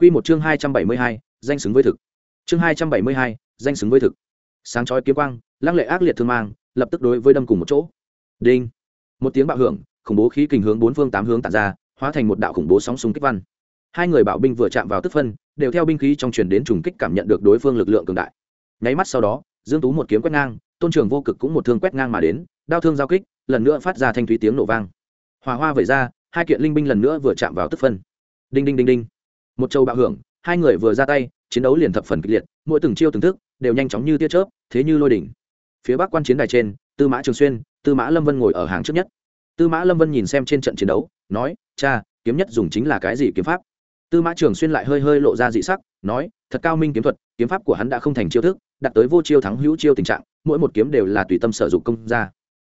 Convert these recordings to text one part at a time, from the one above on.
Quy một chương 272, danh xứng với thực. Chương 272, danh xứng với thực. Sáng chói kiếm quang, lăng lệ ác liệt thương mang, lập tức đối với đâm cùng một chỗ. Đinh. Một tiếng bạo hưởng, khủng bố khí kình hướng bốn phương tám hướng tản ra, hóa thành một đạo khủng bố sóng xung kích văn. Hai người bảo binh vừa chạm vào tức phân, đều theo binh khí trong truyền đến trùng kích cảm nhận được đối phương lực lượng cường đại. Nháy mắt sau đó, Dương Tú một kiếm quét ngang, Tôn Trường vô cực cũng một thương quét ngang mà đến, đao thương giao kích, lần nữa phát ra thanh thúy tiếng nổ vang. Hỏa hoa vẩy ra, hai kiện linh binh lần nữa vừa chạm vào tức phân. Đinh đinh đinh đinh một châu bạo hưởng, hai người vừa ra tay, chiến đấu liền thập phần kịch liệt, mỗi từng chiêu từng thức, đều nhanh chóng như tia chớp, thế như lôi đỉnh. Phía bắc quan chiến đài trên, tư mã trường xuyên, tư mã lâm vân ngồi ở hàng trước nhất. Tư mã lâm vân nhìn xem trên trận chiến đấu, nói, cha, kiếm nhất dùng chính là cái gì kiếm pháp? Tư mã trường xuyên lại hơi hơi lộ ra dị sắc, nói, thật cao minh kiếm thuật, kiếm pháp của hắn đã không thành chiêu thức, đạt tới vô chiêu thắng hữu chiêu tình trạng, mỗi một kiếm đều là tùy tâm sở dụng công ra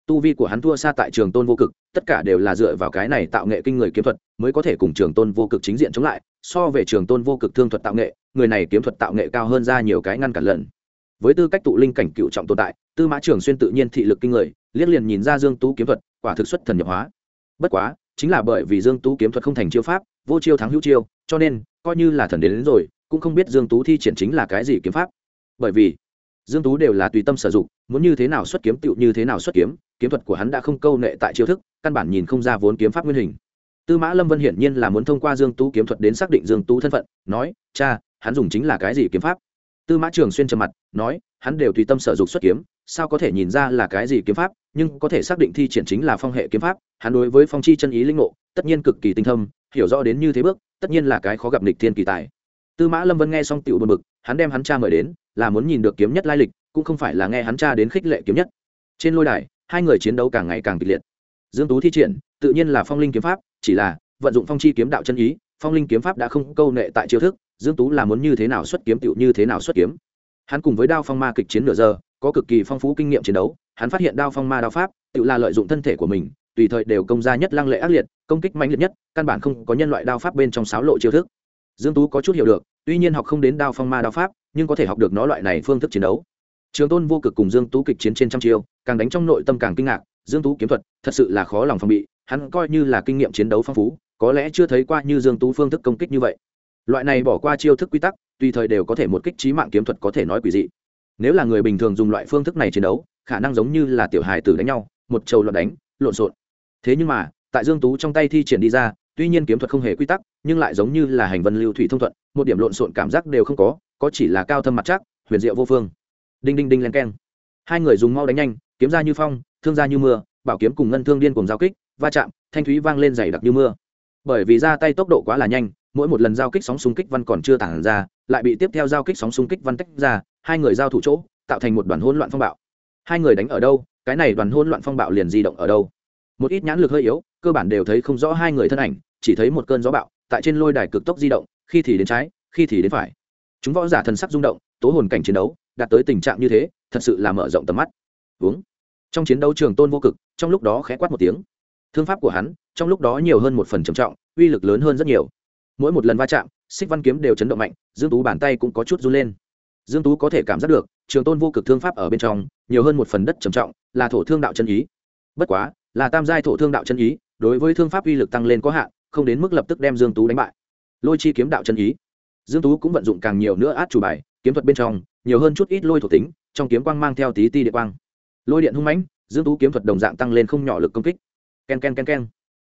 tu vi của hắn thua xa tại trường tôn vô cực tất cả đều là dựa vào cái này tạo nghệ kinh người kiếm thuật mới có thể cùng trường tôn vô cực chính diện chống lại so về trường tôn vô cực thương thuật tạo nghệ người này kiếm thuật tạo nghệ cao hơn ra nhiều cái ngăn cản lần với tư cách tụ linh cảnh cựu trọng tồn tại tư mã trường xuyên tự nhiên thị lực kinh người liếc liền nhìn ra dương tú kiếm thuật quả thực xuất thần nhập hóa. Bất quá chính là bởi vì dương tú kiếm thuật không thành chiêu pháp vô chiêu thắng hữu chiêu cho nên coi như là thần đến, đến rồi cũng không biết dương tú thi triển chính là cái gì kiếm pháp. Bởi vì dương tú đều là tùy tâm sử dụng, muốn như thế nào xuất kiếm tựu như thế nào xuất kiếm kiếm thuật của hắn đã không câu nệ tại chiêu thức, căn bản nhìn không ra vốn kiếm pháp nguyên hình. Tư mã lâm vân hiển nhiên là muốn thông qua dương tú kiếm thuật đến xác định dương tú thân phận, nói, cha, hắn dùng chính là cái gì kiếm pháp? Tư mã trường xuyên trầm mặt, nói, hắn đều tùy tâm sở dục xuất kiếm, sao có thể nhìn ra là cái gì kiếm pháp, nhưng có thể xác định thi triển chính là phong hệ kiếm pháp, hắn đối với phong chi chân ý linh ngộ, tất nhiên cực kỳ tinh thâm hiểu rõ đến như thế bước, tất nhiên là cái khó gặp nịch thiên kỳ tài. Tư mã lâm vân nghe xong tiểu buồn bực, hắn đem hắn cha mời đến là muốn nhìn được kiếm nhất lai lịch, cũng không phải là nghe hắn cha đến khích lệ kiếm nhất. Trên lôi đài, hai người chiến đấu càng ngày càng kịch liệt. Dương tú thi triển, tự nhiên là phong linh kiếm pháp, chỉ là vận dụng phong chi kiếm đạo chân ý, phong linh kiếm pháp đã không câu nệ tại chiêu thức, dương tú là muốn như thế nào xuất kiếm tựu như thế nào xuất kiếm. Hắn cùng với đao phong ma kịch chiến nửa giờ, có cực kỳ phong phú kinh nghiệm chiến đấu, hắn phát hiện đao phong ma đao pháp tựu là lợi dụng thân thể của mình, tùy thời đều công ra nhất lăng lệ ác liệt, công kích mạnh liệt nhất, căn bản không có nhân loại đao pháp bên trong sáo lộ chiêu thức dương tú có chút hiểu được, tuy nhiên học không đến đao phong ma đao pháp, nhưng có thể học được nó loại này phương thức chiến đấu. Trường tôn vô cực cùng dương tú kịch chiến trên trăm chiêu, càng đánh trong nội tâm càng kinh ngạc, dương tú kiếm thuật thật sự là khó lòng phòng bị, hắn coi như là kinh nghiệm chiến đấu phong phú, có lẽ chưa thấy qua như dương tú phương thức công kích như vậy. Loại này bỏ qua chiêu thức quy tắc, tùy thời đều có thể một kích trí mạng kiếm thuật có thể nói quỷ dị. Nếu là người bình thường dùng loại phương thức này chiến đấu, khả năng giống như là tiểu hài tử đánh nhau, một trầu loạn đánh, lộn xộn. Thế nhưng mà, tại dương tú trong tay thi triển đi ra tuy nhiên kiếm thuật không hề quy tắc, nhưng lại giống như là hành vân lưu thủy thông thuận, một điểm lộn xộn cảm giác đều không có có chỉ là cao thâm mặt chắc huyền diệu vô phương. Đinh đinh đinh len keng. Hai người dùng mau đánh nhanh, kiếm ra như phong, thương ra như mưa, bảo kiếm cùng ngân thương điên cùng giao kích, va chạm, thanh thúy vang lên dày đặc như mưa. Bởi vì ra tay tốc độ quá là nhanh, mỗi một lần giao kích sóng xung kích văn còn chưa tản ra, lại bị tiếp theo giao kích sóng xung kích văn tách ra, hai người giao thủ chỗ, tạo thành một đoàn hỗn loạn phong bạo. Hai người đánh ở đâu, cái này đoàn hỗn loạn phong bạo liền di động ở đâu? Một ít nhãn lực hơi yếu, cơ bản đều thấy không rõ hai người thân ảnh, chỉ thấy một cơn gió bạo tại trên lôi đài cực tốc di động, khi thì đến trái, khi thì đến phải. Chúng võ giả thần sắc rung động, tố hồn cảnh chiến đấu, đạt tới tình trạng như thế, thật sự là mở rộng tầm mắt. Uống. Trong chiến đấu trường tôn vô cực, trong lúc đó khẽ quát một tiếng. Thương pháp của hắn, trong lúc đó nhiều hơn một phần trầm trọng, uy lực lớn hơn rất nhiều. Mỗi một lần va chạm, xích văn kiếm đều chấn động mạnh, dương tú bàn tay cũng có chút run lên. Dương tú có thể cảm giác được, trường tôn vô cực thương pháp ở bên trong, nhiều hơn một phần đất trầm trọng, là thổ thương đạo chân ý. Bất quá là tam giai thổ thương đạo chân ý, đối với thương pháp uy lực tăng lên có hạn, không đến mức lập tức đem dương tú đánh bại. Lôi chi kiếm đạo chân ý. Dương tú cũng vận dụng càng nhiều nữa át chủ bài, kiếm thuật bên trong, nhiều hơn chút ít lôi thuộc tính, trong kiếm quang mang theo tí ti địa quang. Lôi điện hung mãnh, dương tú kiếm thuật đồng dạng tăng lên không nhỏ lực công kích. Ken ken ken ken.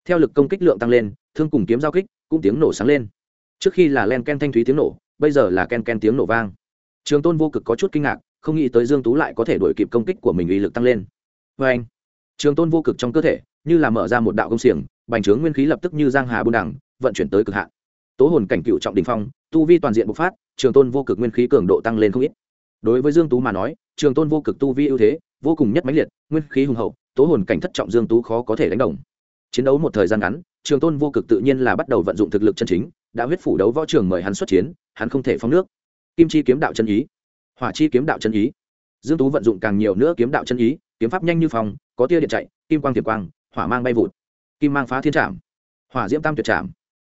Theo lực công kích lượng tăng lên, thương cùng kiếm giao kích cũng tiếng nổ sáng lên. Trước khi là len ken thanh thúy tiếng nổ, bây giờ là ken ken tiếng nổ vang. Trường tôn vô cực có chút kinh ngạc, không nghĩ tới dương tú lại có thể đuổi kịp công kích của mình uy lực tăng lên. Vê anh trường tôn vô cực trong cơ thể, như là mở ra một đạo công xiềng, bành trướng nguyên khí lập tức như giang hà buôn đẳng vận chuyển tới cực hạn. Tố hồn cảnh cựu trọng đình phong, tu vi toàn diện bộc phát, trường tôn vô cực nguyên khí cường độ tăng lên không ít. Đối với dương tú mà nói, trường tôn vô cực tu vi ưu thế, vô cùng nhất mãnh liệt, nguyên khí hùng hậu, tố hồn cảnh thất trọng dương tú khó có thể đánh đồng. Chiến đấu một thời gian ngắn, trường tôn vô cực tự nhiên là bắt đầu vận dụng thực lực chân chính, đã huyết phủ đấu võ trường mời hắn xuất chiến, hắn không thể phong nước. Kim chi kiếm đạo chân ý. Hỏa chi kiếm đạo chân ý. Dương tú vận dụng càng nhiều nữa kiếm đạo chân ý kiếm pháp nhanh như phòng có tia điện chạy, kim quang tiềm quang, hỏa mang bay vụt. Kim mang phá thiên trạm hỏa diễm tam tuyệt trạm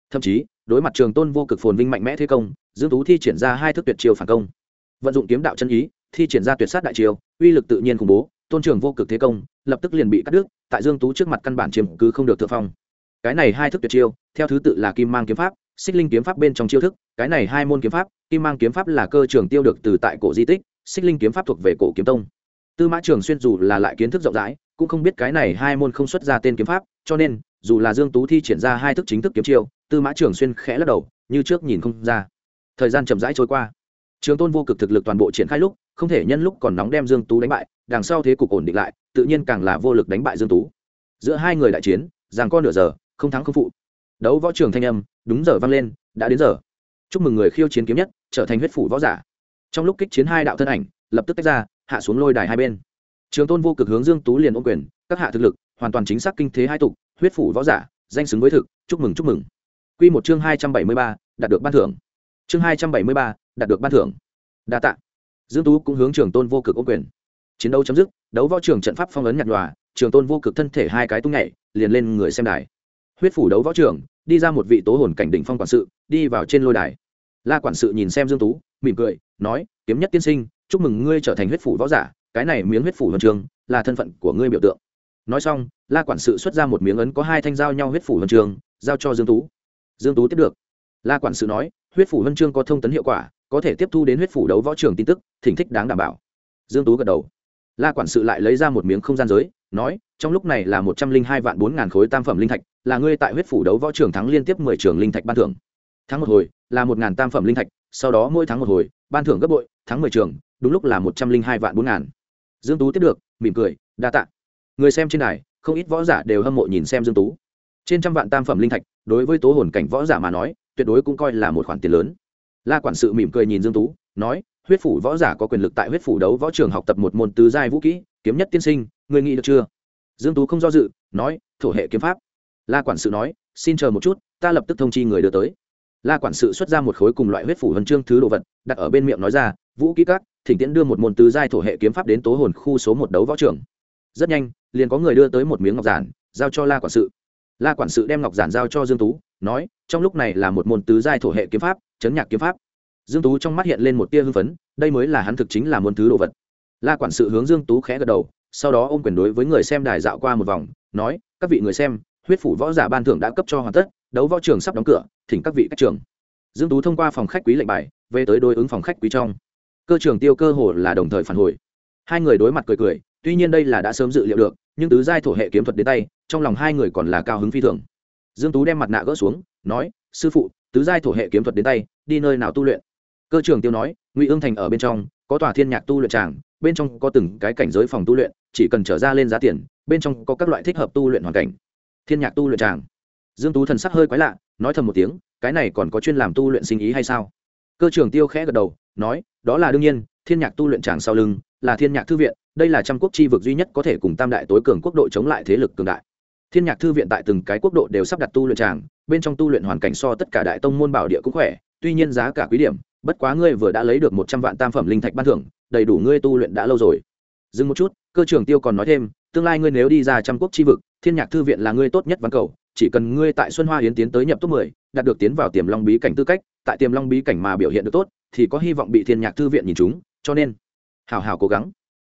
thậm chí, đối mặt trường tôn vô cực phồn vinh mạnh mẽ thế công, dương tú thi triển ra hai thức tuyệt chiêu phản công. Vận dụng kiếm đạo chân ý, thi triển ra tuyệt sát đại chiêu, uy lực tự nhiên khủng bố, tôn trường vô cực thế công, lập tức liền bị cắt đứt, tại dương tú trước mặt căn bản chiếm cứ không được thượng phong. Cái này hai thức tuyệt chiêu, theo thứ tự là kim mang kiếm pháp, xích linh kiếm pháp bên trong chiêu thức, cái này hai môn kiếm pháp, kim mang kiếm pháp là cơ trường tiêu được từ tại cổ di tích, xích linh kiếm pháp thuộc về cổ kiếm tông tư mã trường xuyên dù là lại kiến thức rộng rãi, cũng không biết cái này hai môn không xuất ra tên kiếm pháp, cho nên, dù là dương tú thi triển ra hai thức chính thức kiếm chiêu, tư mã trường xuyên khẽ lắc đầu, như trước nhìn không ra. Thời gian chậm rãi trôi qua. Trường tôn vô cực thực lực toàn bộ triển khai lúc, không thể nhân lúc còn nóng đem dương tú đánh bại, đằng sau thế cục ổn định lại, tự nhiên càng là vô lực đánh bại dương tú. Giữa hai người đại chiến rằng co nửa giờ, không thắng không phụ. Đấu võ trường thanh âm, đúng giờ vang lên, đã đến giờ. Chúc mừng người khiêu chiến kiếm nhất, trở thành huyết phủ võ giả. Trong lúc kích chiến hai đạo thân ảnh, lập tức tách ra hạ xuống lôi đài hai bên. Trường tôn vô cực hướng dương tú liền ôm quyền các hạ thực lực hoàn toàn chính xác kinh thế hai tục huyết phủ võ giả danh xứng với thực chúc mừng chúc mừng. Quy một chương hai trăm bảy mươi ba, đạt được ban thưởng. Chương hai trăm bảy mươi ba, đạt được ban thưởng. Đa tạ. Dương tú cũng hướng trường tôn vô cực ôm quyền. Chiến đấu chấm dứt đấu võ trường trận pháp phong ấn nhạt nhòa trường tôn vô cực thân thể hai cái tung nhảy liền lên người xem đài. Huyết phủ đấu võ trường đi ra một vị tố hồn cảnh đỉnh phong quản sự đi vào trên lôi đài. La quản sự nhìn xem dương tú mỉm cười nói kiếm nhất tiên sinh chúc mừng ngươi trở thành huyết phủ võ giả, cái này miếng huyết phủ huân trường là thân phận của ngươi biểu tượng. Nói xong, la quản sự xuất ra một miếng ấn có hai thanh giao nhau huyết phủ huân trường giao cho dương tú. Dương tú tiếp được. La quản sự nói, huyết phủ huân chương có thông tấn hiệu quả, có thể tiếp thu đến huyết phủ đấu võ trường tin tức, thỉnh thích đáng đảm bảo. Dương tú gật đầu. La quản sự lại lấy ra một miếng không gian giới, nói, trong lúc này là một trăm linh hai vạn bốn ngàn khối tam phẩm linh thạch, là ngươi tại huyết phủ đấu võ trường thắng liên tiếp mười trường linh thạch ban thưởng. Thắng một hồi, là một ngàn tam phẩm linh thạch, sau đó mỗi tháng một hồi, ban thưởng gấp bội, Thắng mười trường đúng lúc là một trăm linh hai vạn bốn ngàn. Dương tú tiếp được, mỉm cười, đa tạ. Người xem trên này không ít võ giả đều hâm mộ nhìn xem dương tú. Trên trăm vạn tam phẩm linh thạch, đối với tố hồn cảnh võ giả mà nói, tuyệt đối cũng coi là một khoản tiền lớn. La quản sự mỉm cười nhìn dương tú, nói, huyết phủ võ giả có quyền lực tại huyết phủ đấu võ trường học tập một môn tứ giai vũ kỹ, kiếm nhất tiên sinh, người nghĩ được chưa? Dương tú không do dự, nói, thổ hệ kiếm pháp. La quản sự nói, xin chờ một chút, ta lập tức thông chi người đưa tới. La quản sự xuất ra một khối cùng loại huyết phủ huân chương thứ đồ vật, đặt ở bên miệng nói ra, vũ kỹ các thỉnh tiễn đưa một môn tứ giai thổ hệ kiếm pháp đến tố hồn khu số một đấu võ trường. Rất nhanh, liền có người đưa tới một miếng ngọc giản, giao cho la quản sự. La quản sự đem ngọc giản giao cho dương tú, nói, trong lúc này là một môn tứ giai thổ hệ kiếm pháp, chấn nhạc kiếm pháp. Dương tú trong mắt hiện lên một tia hưng phấn, đây mới là hắn thực chính là môn thứ đồ vật. La quản sự hướng dương tú khẽ gật đầu, sau đó ôm quyền đối với người xem đài dạo qua một vòng, nói, các vị người xem, huyết phủ võ giả ban thưởng đã cấp cho hoàn tất, đấu võ trường sắp đóng cửa, thỉnh các vị các trường dương tú thông qua phòng khách quý lệnh bài, về tới đối ứng phòng khách quý trong cơ trường tiêu cơ hồ là đồng thời phản hồi. Hai người đối mặt cười cười, tuy nhiên đây là đã sớm dự liệu được, nhưng tứ giai thổ hệ kiếm thuật đến tay, trong lòng hai người còn là cao hứng phi thường. Dương tú đem mặt nạ gỡ xuống, nói, sư phụ, tứ giai thổ hệ kiếm thuật đến tay, đi nơi nào tu luyện? Cơ trường tiêu nói, ngụy ương thành ở bên trong, có tòa thiên nhạc tu luyện tràng, bên trong có từng cái cảnh giới phòng tu luyện, chỉ cần trở ra lên giá tiền, bên trong có các loại thích hợp tu luyện hoàn cảnh. Thiên nhạc tu luyện tràng. Dương tú thần sắc hơi quái lạ, nói thầm một tiếng, cái này còn có chuyên làm tu luyện sinh ý hay sao? Cơ trưởng tiêu khẽ gật đầu nói đó là đương nhiên thiên nhạc tu luyện tràng sau lưng là thiên nhạc thư viện đây là trăm quốc chi vực duy nhất có thể cùng tam đại tối cường quốc độ chống lại thế lực cường đại. Thiên nhạc thư viện tại từng cái quốc độ đều sắp đặt tu luyện tràng bên trong tu luyện hoàn cảnh so tất cả đại tông môn bảo địa cũng khỏe tuy nhiên giá cả quý điểm bất quá ngươi vừa đã lấy được một trăm vạn tam phẩm linh thạch ban thưởng đầy đủ ngươi tu luyện đã lâu rồi. Dừng một chút cơ trưởng tiêu còn nói thêm tương lai ngươi nếu đi ra trăm quốc chi vực thiên nhạc thư viện là ngươi tốt nhất văn cầu chỉ cần ngươi tại xuân hoa yến tiến tới nhập top 10, đạt được tiến vào tiềm long bí cảnh tư cách tại tiềm long bí cảnh mà biểu hiện được tốt thì có hy vọng bị thiên nhạc thư viện nhìn chúng, cho nên, hào hào cố gắng.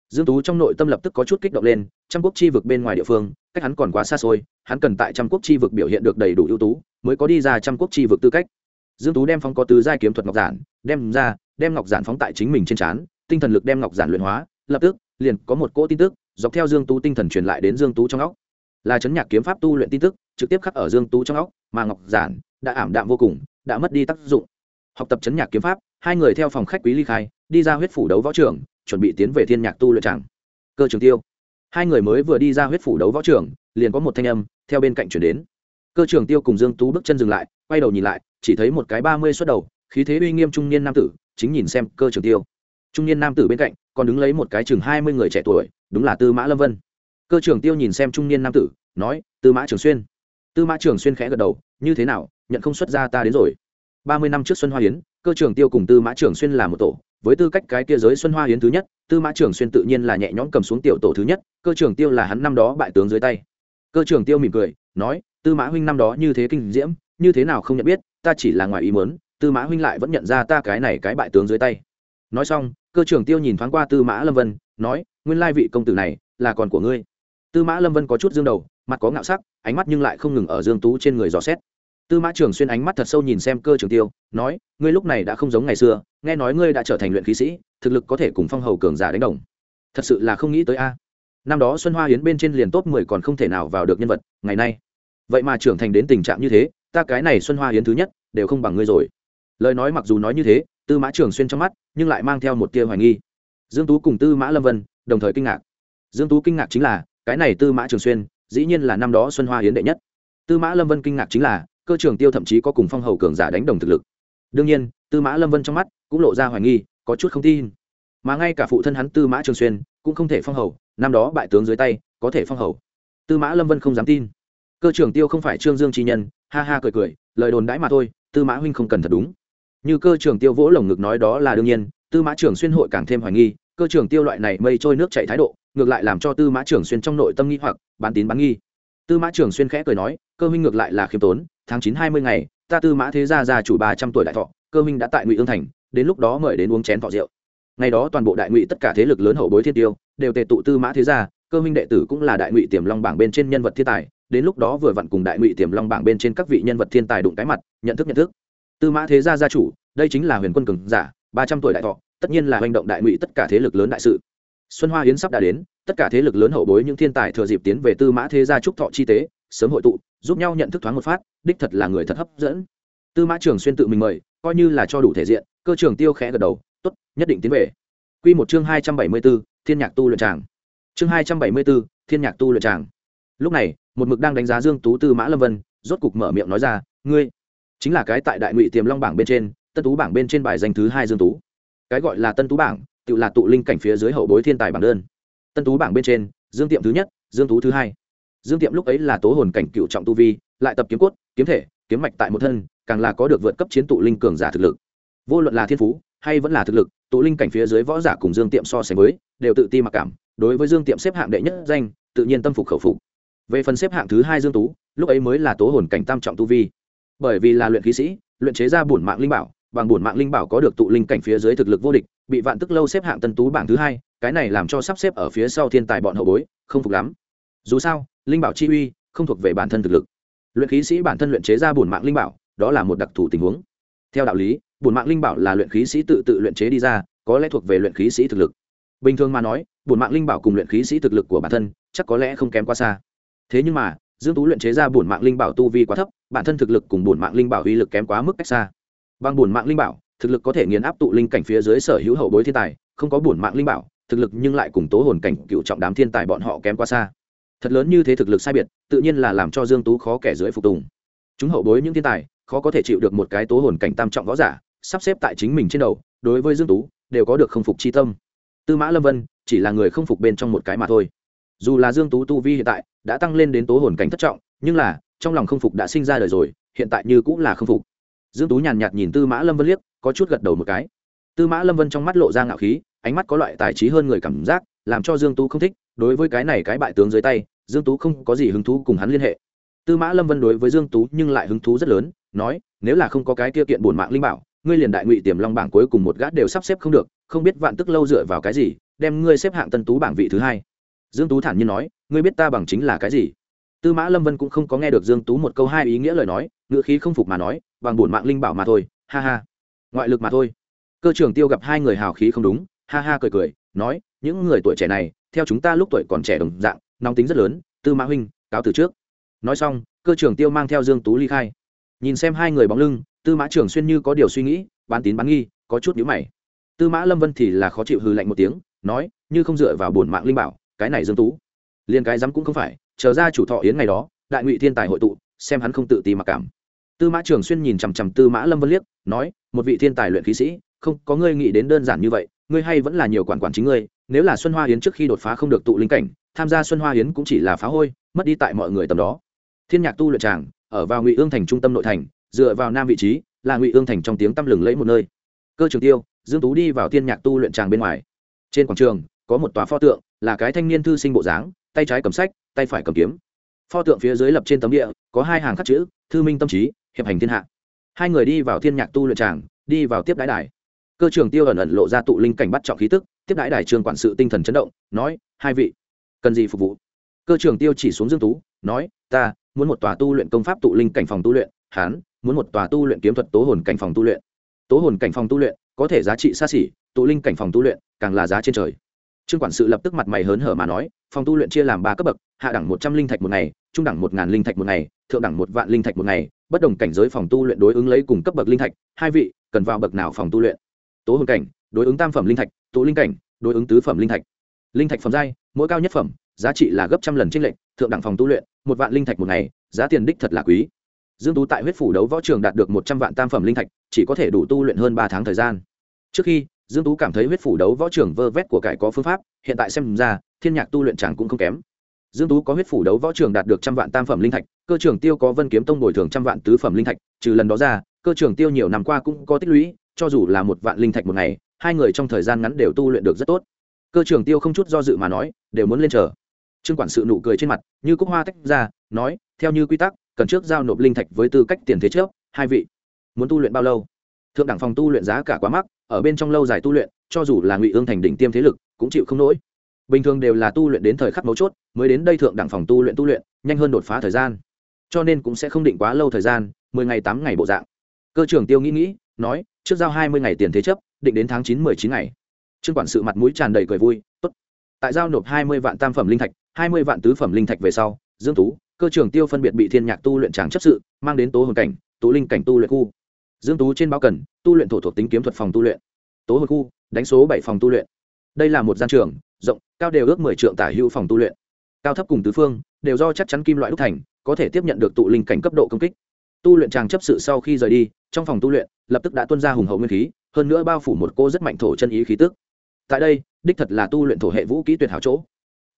Dương tú trong nội tâm lập tức có chút kích động lên, trăm quốc chi vực bên ngoài địa phương, cách hắn còn quá xa xôi, hắn cần tại trăm quốc chi vực biểu hiện được đầy đủ ưu tú, mới có đi ra trăm quốc chi vực tư cách. Dương tú đem phóng có tứ giai kiếm thuật ngọc giản, đem ra, đem ngọc giản phóng tại chính mình trên trán, tinh thần lực đem ngọc giản luyện hóa, lập tức, liền có một cỗ tin tức, dọc theo dương tú tinh thần truyền lại đến dương tú trong óc. Là chấn nhạc kiếm pháp tu luyện tin tức, trực tiếp khắc ở dương tú trong óc, mà ngọc giản, đã ảm đạm vô cùng, đã mất đi tác dụng. Học tập chấn nhạc kiếm pháp hai người theo phòng khách quý ly khai, đi ra huyết phủ đấu võ trường, chuẩn bị tiến về thiên nhạc tu luyện tràng. Cơ trường tiêu. Hai người mới vừa đi ra huyết phủ đấu võ trường, liền có một thanh âm theo bên cạnh chuyển đến. Cơ trường tiêu cùng dương tú bước chân dừng lại, quay đầu nhìn lại, chỉ thấy một cái ba mươi xuất đầu, khí thế uy nghiêm trung niên nam tử, chính nhìn xem cơ trường tiêu. Trung niên nam tử bên cạnh, còn đứng lấy một cái chừng hai mươi người trẻ tuổi, đúng là tư mã lâm vân. Cơ trưởng tiêu nhìn xem trung niên nam tử, nói, tư mã trường xuyên. Tư mã trường xuyên khẽ gật đầu, như thế nào, nhận không xuất ra ta đến rồi. Ba mươi năm trước xuân hoa hiến cơ trưởng tiêu cùng tư mã trường xuyên là một tổ, với tư cách cái kia giới xuân hoa hiến thứ nhất, tư mã trường xuyên tự nhiên là nhẹ nhõm cầm xuống tiểu tổ thứ nhất, cơ trưởng tiêu là hắn năm đó bại tướng dưới tay. Cơ trưởng tiêu mỉm cười, nói, tư mã huynh năm đó như thế kinh diễm, như thế nào không nhận biết, ta chỉ là ngoài ý mớn tư mã huynh lại vẫn nhận ra ta cái này cái bại tướng dưới tay. Nói xong, cơ trưởng tiêu nhìn thoáng qua tư mã lâm vân, nói, nguyên lai vị công tử này là còn của ngươi. Tư mã lâm vân có chút dương đầu, mặt có ngạo sắc, ánh mắt nhưng lại không ngừng ở dương tú trên người dò xét tư mã trường xuyên ánh mắt thật sâu nhìn xem cơ trường tiêu, nói, ngươi lúc này đã không giống ngày xưa, nghe nói ngươi đã trở thành luyện khí sĩ, thực lực có thể cùng phong hầu cường giả đánh đồng. Thật sự là không nghĩ tới a. Năm đó xuân hoa hiến bên trên liền top mười còn không thể nào vào được nhân vật, ngày nay. Vậy mà trưởng thành đến tình trạng như thế, ta cái này xuân hoa hiến thứ nhất, đều không bằng ngươi rồi. Lời nói mặc dù nói như thế, tư mã trường xuyên trong mắt, nhưng lại mang theo một tia hoài nghi. Dương tú cùng tư mã lâm vân, đồng thời kinh ngạc. Dương tú kinh ngạc chính là, cái này tư mã trường xuyên, dĩ nhiên là năm đó xuân hoa hiến đệ nhất. Tư mã lâm vân kinh ngạc chính là cơ trường tiêu thậm chí có cùng phong hầu cường giả đánh đồng thực lực. Đương nhiên, tư mã lâm vân trong mắt cũng lộ ra hoài nghi, có chút không tin. Mà ngay cả phụ thân hắn tư mã trường xuyên cũng không thể phong hầu, năm đó bại tướng dưới tay, có thể phong hầu. Tư mã lâm vân không dám tin. Cơ trưởng tiêu không phải trương dương chi nhân, ha ha cười cười, lời đồn đãi mà thôi, tư mã huynh không cần thật đúng. Như cơ trưởng tiêu vỗ lồng ngực nói đó là đương nhiên, tư mã trưởng xuyên hội càng thêm hoài nghi, cơ trưởng tiêu loại này mây trôi nước chạy thái độ, ngược lại làm cho tư mã trưởng xuyên trong nội tâm nghi hoặc, bán tín bán nghi tư mã Trường xuyên khẽ cười nói, cơ huynh ngược lại là khiêm tốn, tháng chín hai mươi ngày, ta tư mã thế gia gia chủ ba trăm tuổi đại thọ, cơ huynh đã tại ngụy ương thành, đến lúc đó mời đến uống chén thọ rượu. Ngày đó toàn bộ đại ngụy tất cả thế lực lớn hậu bối thiên tiêu, đều tề tụ tư mã thế gia, cơ huynh đệ tử cũng là đại ngụy tiềm long bảng bên trên nhân vật thiên tài, đến lúc đó vừa vặn cùng đại ngụy tiềm long bảng bên trên các vị nhân vật thiên tài đụng cái mặt, nhận thức nhận thức. Tư mã thế gia gia chủ, đây chính là huyền quân cường giả, ba trăm tuổi đại thọ, tất nhiên là hành động đại ngụy tất cả thế lực lớn đại sự. Xuân hoa hiến sắp đã đến tất cả thế lực lớn hậu bối những thiên tài thừa dịp tiến về tư mã thế gia trúc thọ chi tế sớm hội tụ giúp nhau nhận thức thoáng một phát đích thật là người thật hấp dẫn tư mã trường xuyên tự mình mời coi như là cho đủ thể diện cơ trường tiêu khẽ gật đầu tốt nhất định tiến về Quy một chương 274, Thiên Nhạc tu luyện tràng. Chương 274, Thiên Nhạc tu luyện tràng. Lúc này, một mực đang đánh giá Dương Tú Tư Mã Lâm Vân, rốt cục mở miệng nói ra, "Ngươi chính là cái tại Đại Ngụy Tiềm Long bảng bên trên, Tân Tú bảng bên trên bài danh thứ hai Dương Tú." Cái gọi là Tân Tú bảng, tự là tụ linh cảnh phía dưới hậu bối thiên tài bảng đơn. Tân Tú bảng bên trên, Dương Tiệm thứ nhất, Dương Tú thứ hai. Dương Tiệm lúc ấy là tố hồn cảnh cựu trọng tu vi, lại tập kiếm cốt, kiếm thể, kiếm mạch tại một thân, càng là có được vượt cấp chiến tụ linh cường giả thực lực. Vô luận là thiên phú hay vẫn là thực lực, tụ linh cảnh phía dưới võ giả cùng dương tiệm so sánh với đều tự ti mặc cảm đối với dương tiệm xếp hạng đệ nhất danh tự nhiên tâm phục khẩu phục về phần xếp hạng thứ hai dương tú lúc ấy mới là tố hồn cảnh tam trọng tu vi bởi vì là luyện khí sĩ luyện chế ra bổn mạng linh bảo bằng bổn mạng linh bảo có được tụ linh cảnh phía dưới thực lực vô địch, bị vạn tức lâu xếp hạng tân tú bảng thứ hai, cái này làm cho sắp xếp ở phía sau thiên tài bọn hậu bối, không phục lắm. Dù sao, linh bảo chi uy không thuộc về bản thân thực lực. Luyện khí sĩ bản thân luyện chế ra bổn mạng linh bảo, đó là một đặc thù tình huống. Theo đạo lý, bổn mạng linh bảo là luyện khí sĩ tự tự luyện chế đi ra, có lẽ thuộc về luyện khí sĩ thực lực. Bình thường mà nói, bổn mạng linh bảo cùng luyện khí sĩ thực lực của bản thân, chắc có lẽ không kém quá xa. Thế nhưng mà, dương tú luyện chế ra bổn mạng linh bảo tu vi quá thấp, bản thân thực lực cùng bổn mạng linh bảo uy lực kém quá mức cách xa bằng bổn mạng linh bảo, thực lực có thể nghiền áp tụ linh cảnh phía dưới sở hữu hậu bối thiên tài, không có bổn mạng linh bảo, thực lực nhưng lại cùng tố hồn cảnh cựu trọng đám thiên tài bọn họ kém quá xa. Thật lớn như thế thực lực sai biệt, tự nhiên là làm cho dương tú khó kẻ dưới phục tùng. Chúng hậu bối những thiên tài, khó có thể chịu được một cái tố hồn cảnh tam trọng võ giả, sắp xếp tại chính mình trên đầu, đối với dương tú, đều có được không phục chi tâm. Tư mã lâm vân, chỉ là người không phục bên trong một cái mà thôi. Dù là dương tú tu vi hiện tại, đã tăng lên đến tố hồn cảnh thất trọng, nhưng là, trong lòng không phục đã sinh ra đời rồi, hiện tại như cũng là không phục dương tú nhàn nhạt nhìn tư mã lâm vân liếc, có chút gật đầu một cái. Tư mã lâm vân trong mắt lộ ra ngạo khí, ánh mắt có loại tài trí hơn người cảm giác, làm cho dương tú không thích. Đối với cái này cái bại tướng dưới tay, dương tú không có gì hứng thú cùng hắn liên hệ. Tư mã lâm vân đối với dương tú nhưng lại hứng thú rất lớn, nói, nếu là không có cái kia kiện bổn mạng linh bảo, ngươi liền đại ngụy tiềm long bảng cuối cùng một gã đều sắp xếp không được, không biết vạn tức lâu dựa vào cái gì, đem ngươi xếp hạng tân tú bảng vị thứ hai. Dương tú thản nhiên nói, ngươi biết ta bằng chính là cái gì? Tư mã lâm vân cũng không có nghe được dương tú một câu hai ý nghĩa lời nói ngựa khí không phục mà nói bằng bổn mạng linh bảo mà thôi, ha ha. Ngoại lực mà thôi. Cơ trưởng tiêu gặp hai người hào khí không đúng, ha ha cười cười, nói, những người tuổi trẻ này, theo chúng ta lúc tuổi còn trẻ đồng dạng, nóng tính rất lớn, tư mã huynh, cáo từ trước. Nói xong, cơ trưởng tiêu mang theo dương tú ly khai. Nhìn xem hai người bóng lưng, tư mã trường xuyên như có điều suy nghĩ, bán tín bán nghi, có chút nhíu mày. Tư mã lâm vân thì là khó chịu hừ lạnh một tiếng, nói, như không dựa vào bổn mạng linh bảo, cái này dương tú, liền cái dám cũng không phải, chờ ra chủ thọ yến ngày đó, đại ngụy thiên tài hội tụ, xem hắn không tự ti mặc cảm tư mã trường xuyên nhìn chằm chằm tư mã lâm vân liếc, nói, một vị thiên tài luyện khí sĩ, không có ngươi nghĩ đến đơn giản như vậy, ngươi hay vẫn là nhiều quản quản chính ngươi, nếu là xuân hoa yến trước khi đột phá không được tụ linh cảnh, tham gia xuân hoa yến cũng chỉ là phá hôi, mất đi tại mọi người tầm đó. Thiên nhạc tu luyện tràng, ở vào ngụy ương thành trung tâm nội thành, dựa vào nam vị trí, là ngụy ương thành trong tiếng tăm lừng lẫy một nơi. Cơ trường tiêu, dương tú đi vào thiên nhạc tu luyện tràng bên ngoài. Trên quảng trường, có một tòa pho tượng, là cái thanh niên thư sinh bộ dáng, tay trái cầm sách, tay phải cầm kiếm. Pho tượng phía dưới lập trên tấm địa, có hai hàng khắc chữ, thư minh tâm trí hiệp hành thiên hạ. Hai người đi vào thiên nhạc tu luyện tràng, đi vào tiếp đái đài. Cơ trường tiêu ẩn ẩn lộ ra tụ linh cảnh bắt trọng khí tức, tiếp đái đài trường quản sự tinh thần chấn động, nói, hai vị, cần gì phục vụ? Cơ trường tiêu chỉ xuống dương tú, nói, ta muốn một tòa tu luyện công pháp tụ linh cảnh phòng tu luyện, hắn muốn một tòa tu luyện kiếm thuật tố hồn cảnh phòng tu luyện. Tố hồn cảnh phòng tu luyện có thể giá trị xa xỉ, tụ linh cảnh phòng tu luyện càng là giá trên trời trương quản sự lập tức mặt mày hớn hở mà nói, phòng tu luyện chia làm ba cấp bậc, hạ đẳng một trăm linh thạch một ngày, trung đẳng một ngàn linh thạch một ngày, thượng đẳng một vạn linh thạch một ngày, bất đồng cảnh giới phòng tu luyện đối ứng lấy cùng cấp bậc linh thạch, hai vị, cần vào bậc nào phòng tu luyện? Tố hồn cảnh, đối ứng tam phẩm linh thạch tụ linh cảnh, đối ứng tứ phẩm linh thạch. Linh thạch phẩm giai, mỗi cao nhất phẩm, giá trị là gấp trăm lần trên lệnh thượng đẳng phòng tu luyện, một vạn linh thạch một ngày, giá tiền đích thật là quý. Dương tú tại huyết phủ đấu võ trường đạt được một trăm vạn tam phẩm linh thạch, chỉ có thể đủ tu luyện hơn ba tháng thời gian. Trước khi dương tú cảm thấy huyết phủ đấu võ trưởng vơ vét của cải có phương pháp, hiện tại xem ra, thiên nhạc tu luyện chẳng cũng không kém. Dương tú có huyết phủ đấu võ trường đạt được trăm vạn tam phẩm linh thạch, cơ trưởng tiêu có vân kiếm tông bồi thường trăm vạn tứ phẩm linh thạch, trừ lần đó ra, cơ trưởng tiêu nhiều năm qua cũng có tích lũy, cho dù là một vạn linh thạch một ngày, hai người trong thời gian ngắn đều tu luyện được rất tốt. Cơ trưởng tiêu không chút do dự mà nói, đều muốn lên chờ. Trương quản sự nụ cười trên mặt, như cúc hoa tách ra, nói, theo như quy tắc, cần trước giao nộp linh thạch với tư cách tiền thế trước, hai vị. Muốn tu luyện bao lâu? Thượng đẳng phòng tu luyện giá cả quá mắc ở bên trong lâu dài tu luyện, cho dù là ngụy ương thành đỉnh tiêm thế lực, cũng chịu không nổi. Bình thường đều là tu luyện đến thời khắc mấu chốt, mới đến đây thượng đẳng phòng tu luyện tu luyện, nhanh hơn đột phá thời gian. Cho nên cũng sẽ không định quá lâu thời gian, mười ngày tám ngày bộ dạng. Cơ trưởng tiêu nghĩ nghĩ, nói, trước giao hai mươi ngày tiền thế chấp, định đến tháng chín mười chín ngày. Trương quản sự mặt mũi tràn đầy cười vui, tốt. Tại giao nộp hai mươi vạn tam phẩm linh thạch, hai mươi vạn tứ phẩm linh thạch về sau, dương tú, cơ trưởng tiêu phân biệt bị thiên nhạc tu luyện tràng chấp sự, mang đến tố hồn cảnh tố linh cảnh tu luyện khu dương tú trên báo cần, tu luyện thổ thuộc tính kiếm thuật phòng tu luyện. Tố hồi khu, đánh số bảy phòng tu luyện. Đây là một gian trường, rộng, cao đều ước mười trượng tả hữu phòng tu luyện. Cao thấp cùng tứ phương, đều do chắc chắn kim loại đúc thành, có thể tiếp nhận được tụ linh cảnh cấp độ công kích. Tu luyện tràng chấp sự sau khi rời đi, trong phòng tu luyện, lập tức đã tuân ra hùng hậu nguyên khí, hơn nữa bao phủ một cô rất mạnh thổ chân ý khí tức. Tại đây, đích thật là tu luyện thổ hệ vũ kỹ tuyệt hảo chỗ.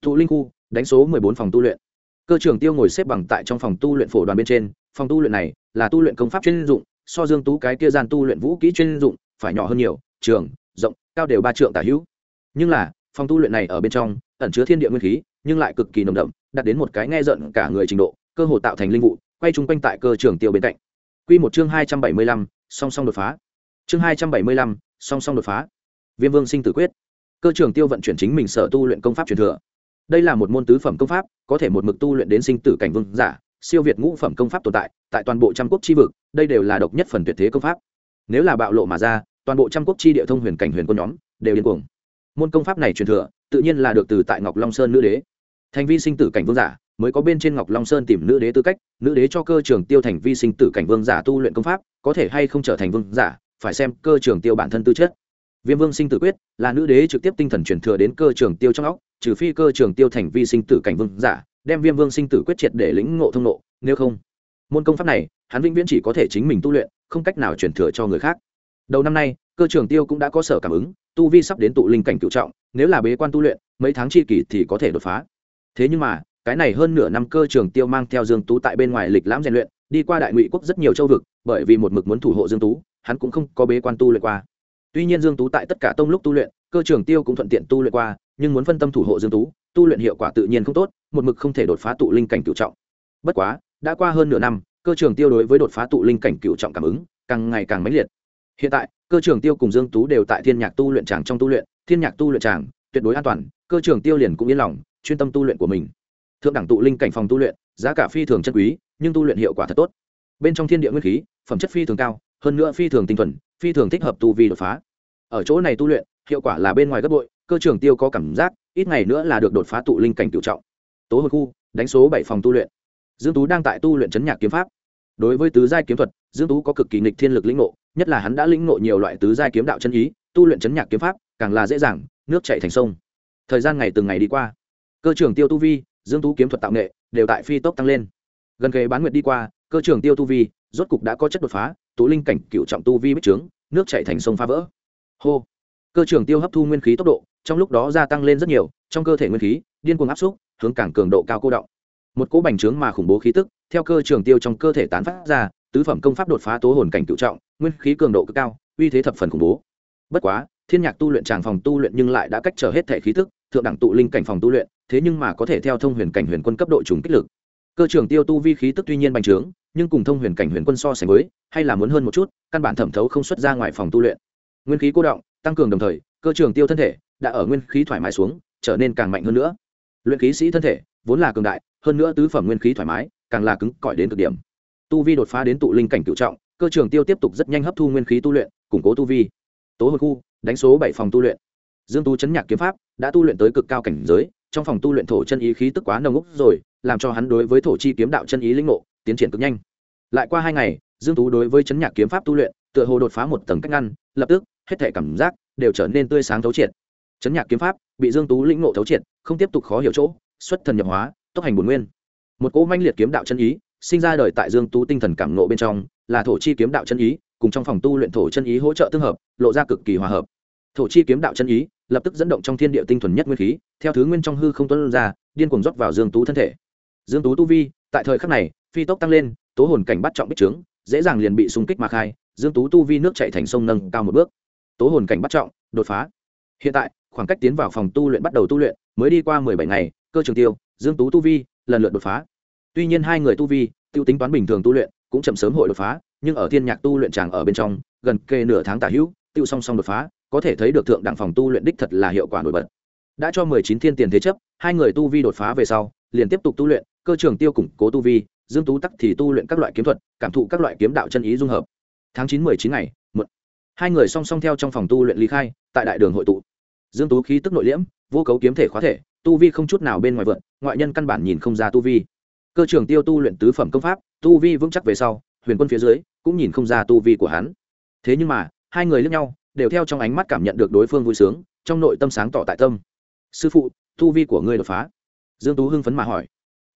Thụ linh khu, đánh số mười bốn phòng tu luyện. Cơ trưởng tiêu ngồi xếp bằng tại trong phòng tu luyện phổ đoàn bên trên, phòng tu luyện này là tu luyện công pháp chuyên dụng so dương tú cái kia gian tu luyện vũ kỹ chuyên dụng phải nhỏ hơn nhiều trường rộng cao đều ba trượng tả hữu. Nhưng là phòng tu luyện này ở bên trong ẩn chứa thiên địa nguyên khí nhưng lại cực kỳ nồng đậm đạt đến một cái nghe giận cả người trình độ cơ hồ tạo thành linh vụ quay chung quanh tại cơ trường tiêu bên cạnh. Quy một chương hai trăm bảy mươi lăm, song song đột phá. Chương hai trăm bảy mươi lăm, song song đột phá. Viêm vương sinh tử quyết. Cơ trường tiêu vận chuyển chính mình sở tu luyện công pháp truyền thừa. Đây là một môn tứ phẩm công pháp có thể một mực tu luyện đến sinh tử cảnh vương giả siêu việt ngũ phẩm công pháp tồn tại tại toàn bộ trăm quốc chi vực, đây đều là độc nhất phần tuyệt thế công pháp. Nếu là bạo lộ mà ra, toàn bộ trăm quốc chi địa thông huyền cảnh huyền quân nhóm đều điên cuồng. Môn công pháp này truyền thừa, tự nhiên là được từ tại ngọc long sơn nữ đế. Thành vi sinh tử cảnh vương giả mới có bên trên ngọc long sơn tìm nữ đế tư cách, nữ đế cho cơ trường tiêu thành vi sinh tử cảnh vương giả tu luyện công pháp, có thể hay không trở thành vương giả, phải xem cơ trường tiêu bản thân tư chất viêm vương sinh tử quyết, là nữ đế trực tiếp tinh thần truyền thừa đến cơ trường tiêu trong óc, trừ phi cơ trường tiêu thành vi sinh tử cảnh vương giả, đem viêm vương sinh tử quyết triệt để lĩnh ngộ thông nộ, nếu không, môn công pháp này, hắn vĩnh viễn chỉ có thể chính mình tu luyện, không cách nào truyền thừa cho người khác. Đầu năm nay, cơ trường tiêu cũng đã có sở cảm ứng, tu vi sắp đến tụ linh cảnh cựu trọng, nếu là bế quan tu luyện, mấy tháng chi kỷ thì có thể đột phá. Thế nhưng mà, cái này hơn nửa năm cơ trường tiêu mang theo dương tú tại bên ngoài lịch lãm rèn luyện, đi qua đại ngụy quốc rất nhiều châu vực, bởi vì một mực muốn thủ hộ dương tú, hắn cũng không có bế quan tu luyện qua tuy nhiên dương tú tại tất cả tông lúc tu luyện, cơ trường tiêu cũng thuận tiện tu luyện qua, nhưng muốn phân tâm thủ hộ dương tú, tu luyện hiệu quả tự nhiên không tốt, một mực không thể đột phá tụ linh cảnh cựu trọng. Bất quá, đã qua hơn nửa năm, cơ trường tiêu đối với đột phá tụ linh cảnh cựu trọng cảm ứng càng ngày càng mãnh liệt. Hiện tại, cơ trường tiêu cùng dương tú đều tại thiên nhạc tu luyện tràng trong tu luyện, thiên nhạc tu luyện tràng, tuyệt đối an toàn, cơ trường tiêu liền cũng yên lòng, chuyên tâm tu luyện của mình. Thượng đẳng tụ linh cảnh phòng tu luyện, giá cả phi thường chân quý, nhưng tu luyện hiệu quả thật tốt. Bên trong thiên địa nguyên khí, phẩm chất phi thường cao, hơn nữa phi thường tinh thuần phi thường thích hợp tu vi đột phá. Ở chỗ này tu luyện, hiệu quả là bên ngoài gấp bội, cơ trường tiêu có cảm giác, ít ngày nữa là được đột phá tụ linh cảnh cựu trọng. Tố hồn khu, đánh số bảy phòng tu luyện. Dương tú đang tại tu luyện chấn nhạc kiếm pháp. Đối với tứ giai kiếm thuật, dương tú có cực kỳ nghịch thiên lực lĩnh ngộ, nhất là hắn đã lĩnh ngộ nhiều loại tứ giai kiếm đạo chân ý, tu luyện chấn nhạc kiếm pháp, càng là dễ dàng, nước chảy thành sông. Thời gian ngày từng ngày đi qua, cơ trưởng tiêu tu vi, dương tú kiếm thuật tạo nghệ, đều tại phi tốc tăng lên. Gần kề bán nguyệt đi qua cơ trưởng tiêu tu vi, rốt cục đã có chất đột phá, tú linh cảnh cựu trọng tu vi bích trướng, nước chảy thành sông phá vỡ. Hô! Cơ trưởng tiêu hấp thu nguyên khí tốc độ, trong lúc đó gia tăng lên rất nhiều, trong cơ thể nguyên khí, điên cuồng áp xúc, hướng càng cường độ cao cô động. Một cỗ bành trướng mà khủng bố khí tức, theo cơ trường tiêu trong cơ thể tán phát ra, tứ phẩm công pháp đột phá tố hồn cảnh cựu trọng, nguyên khí cường độ cực cao, uy thế thập phần khủng bố. Bất quá, thiên nhạc tu luyện tràng phòng tu luyện nhưng lại đã cách trở hết thể khí tức, thượng đẳng tụ linh cảnh phòng tu luyện, thế nhưng mà có thể theo thông huyền cảnh huyền quân cấp độ trùng kích lực. Cơ trưởng tiêu tu vi khí tức tuy nhiên bành trướng nhưng cùng thông huyền cảnh huyền quân so sánh với, hay là muốn hơn một chút, căn bản thẩm thấu không xuất ra ngoài phòng tu luyện. Nguyên khí cô động, tăng cường đồng thời, cơ trường tiêu thân thể đã ở nguyên khí thoải mái xuống, trở nên càng mạnh hơn nữa. Luyện khí sĩ thân thể vốn là cường đại, hơn nữa tứ phẩm nguyên khí thoải mái, càng là cứng cỏi đến cực điểm. Tu vi đột phá đến tụ linh cảnh cựu trọng, cơ trường tiêu tiếp tục rất nhanh hấp thu nguyên khí tu luyện, củng cố tu vi. Tố hồi khu, đánh số bảy phòng tu luyện. Dương tu chấn nhạc kiếm pháp đã tu luyện tới cực cao cảnh giới, trong phòng tu luyện thổ chân ý khí tức quá nồng úc rồi, làm cho hắn đối với thổ chi kiếm đạo chân ý linh ngộ tiến triển cực nhanh lại qua hai ngày, dương tú đối với chấn nhạc kiếm pháp tu luyện, tựa hồ đột phá một tầng cách ngăn, lập tức, hết thể cảm giác đều trở nên tươi sáng thấu triệt. Chấn nhạc kiếm pháp bị dương tú lĩnh ngộ thấu triệt, không tiếp tục khó hiểu chỗ, xuất thần nhập hóa, tốc hành bổn nguyên. Một cỗ manh liệt kiếm đạo chân ý, sinh ra đời tại dương tú tinh thần cảm nộ bên trong, là thổ chi kiếm đạo chân ý, cùng trong phòng tu luyện thổ chân ý hỗ trợ tương hợp, lộ ra cực kỳ hòa hợp. Thổ chi kiếm đạo chân ý, lập tức dẫn động trong thiên địa tinh thuần nhất nguyên khí, theo thứ nguyên trong hư không tuân ra, điên cuồng rót vào dương tú thân thể. Dương tú tu vi, tại thời khắc này, phi tốc tăng lên tố hồn cảnh bắt trọng bích trướng dễ dàng liền bị xung kích mà khai, dương tú tu vi nước chạy thành sông nâng cao một bước. Tố hồn cảnh bắt trọng, đột phá. Hiện tại, khoảng cách tiến vào phòng tu luyện bắt đầu tu luyện, mới đi qua mười bảy ngày, cơ trường tiêu, dương tú tu vi lần lượt đột phá. Tuy nhiên hai người tu vi, tiêu tính toán bình thường tu luyện, cũng chậm sớm hội đột phá, nhưng ở thiên nhạc tu luyện chàng ở bên trong, gần kề nửa tháng tả hữu, tiêu song song đột phá, có thể thấy được thượng đẳng phòng tu luyện đích thật là hiệu quả nổi bật. Đã cho mười chín thiên tiền thế chấp, hai người tu vi đột phá về sau, liền tiếp tục tu luyện, cơ trường tiêu củng cố tu vi dương tú tắc thì tu luyện các loại kiếm thuật, cảm thụ các loại kiếm đạo chân ý dung hợp. Tháng chín mười chín ngày một hai người song song theo trong phòng tu luyện ly khai, tại đại đường hội tụ. Dương tú khí tức nội liễm, vô cấu kiếm thể khóa thể, tu vi không chút nào bên ngoài vượt ngoại nhân căn bản nhìn không ra tu vi. Cơ trường tiêu tu luyện tứ phẩm công pháp, tu vi vững chắc về sau, huyền quân phía dưới cũng nhìn không ra tu vi của hắn. Thế nhưng mà, hai người lẫn nhau, đều theo trong ánh mắt cảm nhận được đối phương vui sướng, trong nội tâm sáng tỏ tại tâm. Sư phụ, tu vi của ngươi đột phá. Dương tú hưng phấn mà hỏi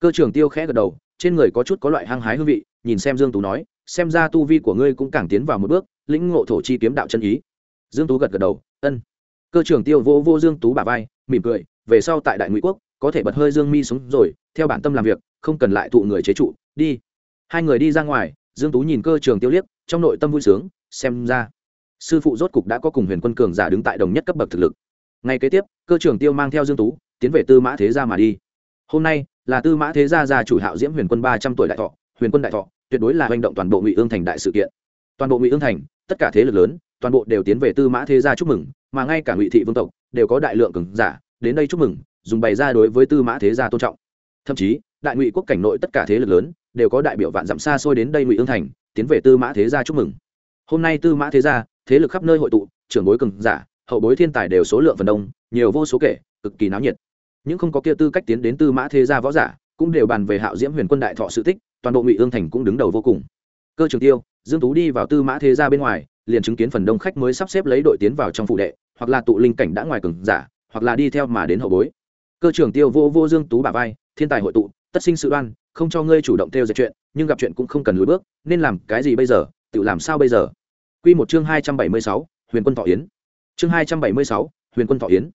cơ trường tiêu khẽ gật đầu, trên người có chút có loại hăng hái hương vị, nhìn xem dương tú nói, xem ra tu vi của ngươi cũng càng tiến vào một bước, lĩnh ngộ thổ chi kiếm đạo chân ý. Dương tú gật gật đầu, ân. Cơ trường tiêu vô vô dương tú bả vai, mỉm cười, về sau tại đại ngụy quốc, có thể bật hơi dương mi xuống rồi, theo bản tâm làm việc, không cần lại tụ người chế trụ, đi. Hai người đi ra ngoài, dương tú nhìn cơ trường tiêu liếc, trong nội tâm vui sướng, xem ra, sư phụ rốt cục đã có cùng huyền quân cường giả đứng tại đồng nhất cấp bậc thực lực. Ngay kế tiếp, cơ trường tiêu mang theo dương tú, tiến về tư mã thế gia mà đi. Hôm nay là tư mã thế gia gia chủ hạo diễm huyền quân ba trăm tuổi đại thọ, huyền quân đại thọ, tuyệt đối là hành động toàn bộ ngụy ương thành đại sự kiện. Toàn bộ ngụy ương thành, tất cả thế lực lớn, toàn bộ đều tiến về tư mã thế gia chúc mừng, mà ngay cả ngụy thị vương tộc đều có đại lượng cường giả đến đây chúc mừng, dùng bày ra đối với tư mã thế gia tôn trọng. Thậm chí, đại ngụy quốc cảnh nội tất cả thế lực lớn đều có đại biểu vạn dặm xa xôi đến đây ngụy ương thành, tiến về tư mã thế gia chúc mừng. Hôm nay tư mã thế gia, thế lực khắp nơi hội tụ, trưởng bối cường giả, hậu bối thiên tài đều số lượng phần đông, nhiều vô số kể, cực kỳ náo nhiệt những không có kia tư cách tiến đến tư mã thế gia võ giả cũng đều bàn về hạo diễm huyền quân đại thọ sự tích toàn bộ ngụy ương thành cũng đứng đầu vô cùng. Cơ trường tiêu dương tú đi vào tư mã thế gia bên ngoài liền chứng kiến phần đông khách mới sắp xếp lấy đội tiến vào trong phụ đệ hoặc là tụ linh cảnh đã ngoài cường giả hoặc là đi theo mà đến hậu bối. Cơ trưởng tiêu vô vô dương tú bà vai thiên tài hội tụ tất sinh sự đoan không cho ngươi chủ động theo dệt chuyện nhưng gặp chuyện cũng không cần lùi bước nên làm cái gì bây giờ tự làm sao bây giờ? Quy một chương hai trăm bảy mươi sáu, huyền quân thọ yến. Chương hai trăm bảy mươi sáu, huyền quân thọ yến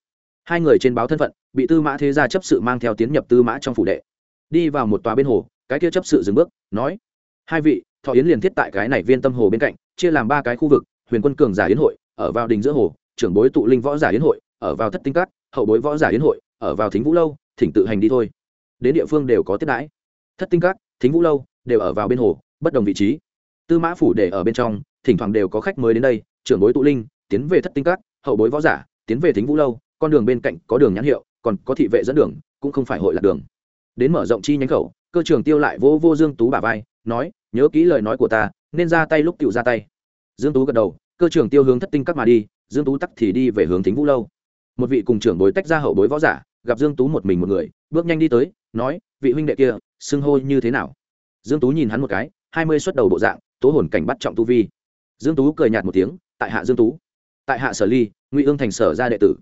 hai người trên báo thân phận, bị tư mã thế gia chấp sự mang theo tiến nhập tư mã trong phủ đệ. Đi vào một tòa bên hồ, cái kia chấp sự dừng bước, nói, hai vị, thọ yến liền thiết tại cái này viên tâm hồ bên cạnh, chia làm ba cái khu vực, huyền quân cường giả yến hội, ở vào đình giữa hồ, trưởng bối tụ linh võ giả yến hội, ở vào thất tinh cát hậu bối võ giả yến hội, ở vào thính vũ lâu, thỉnh tự hành đi thôi. Đến địa phương đều có tiếp đãi. Thất tinh cát thính vũ lâu đều ở vào bên hồ, bất đồng vị trí. Tư mã phủ để ở bên trong, thỉnh thoảng đều có khách mới đến đây, trưởng bối tụ linh, tiến về thất tinh cát hậu bối võ giả, tiến về thính vũ lâu con đường bên cạnh có đường nhãn hiệu, còn có thị vệ dẫn đường, cũng không phải hội lạc đường. Đến mở rộng chi nhánh khẩu, cơ trường tiêu lại vô vô dương tú bà vai, nói, nhớ kỹ lời nói của ta, nên ra tay lúc cựu ra tay. Dương tú gật đầu, cơ trường tiêu hướng thất tinh các mà đi, dương tú tắc thì đi về hướng thính vũ lâu. Một vị cùng trưởng bối tách ra hậu bối võ giả, gặp dương tú một mình một người, bước nhanh đi tới, nói, vị huynh đệ kia, xưng hô như thế nào? Dương tú nhìn hắn một cái, hai mươi xuất đầu bộ dạng, tố hồn cảnh bắt trọng tu vi. Dương tú cười nhạt một tiếng, tại hạ dương tú. Tại hạ sở ly, ngụy ương thành sở gia đệ tử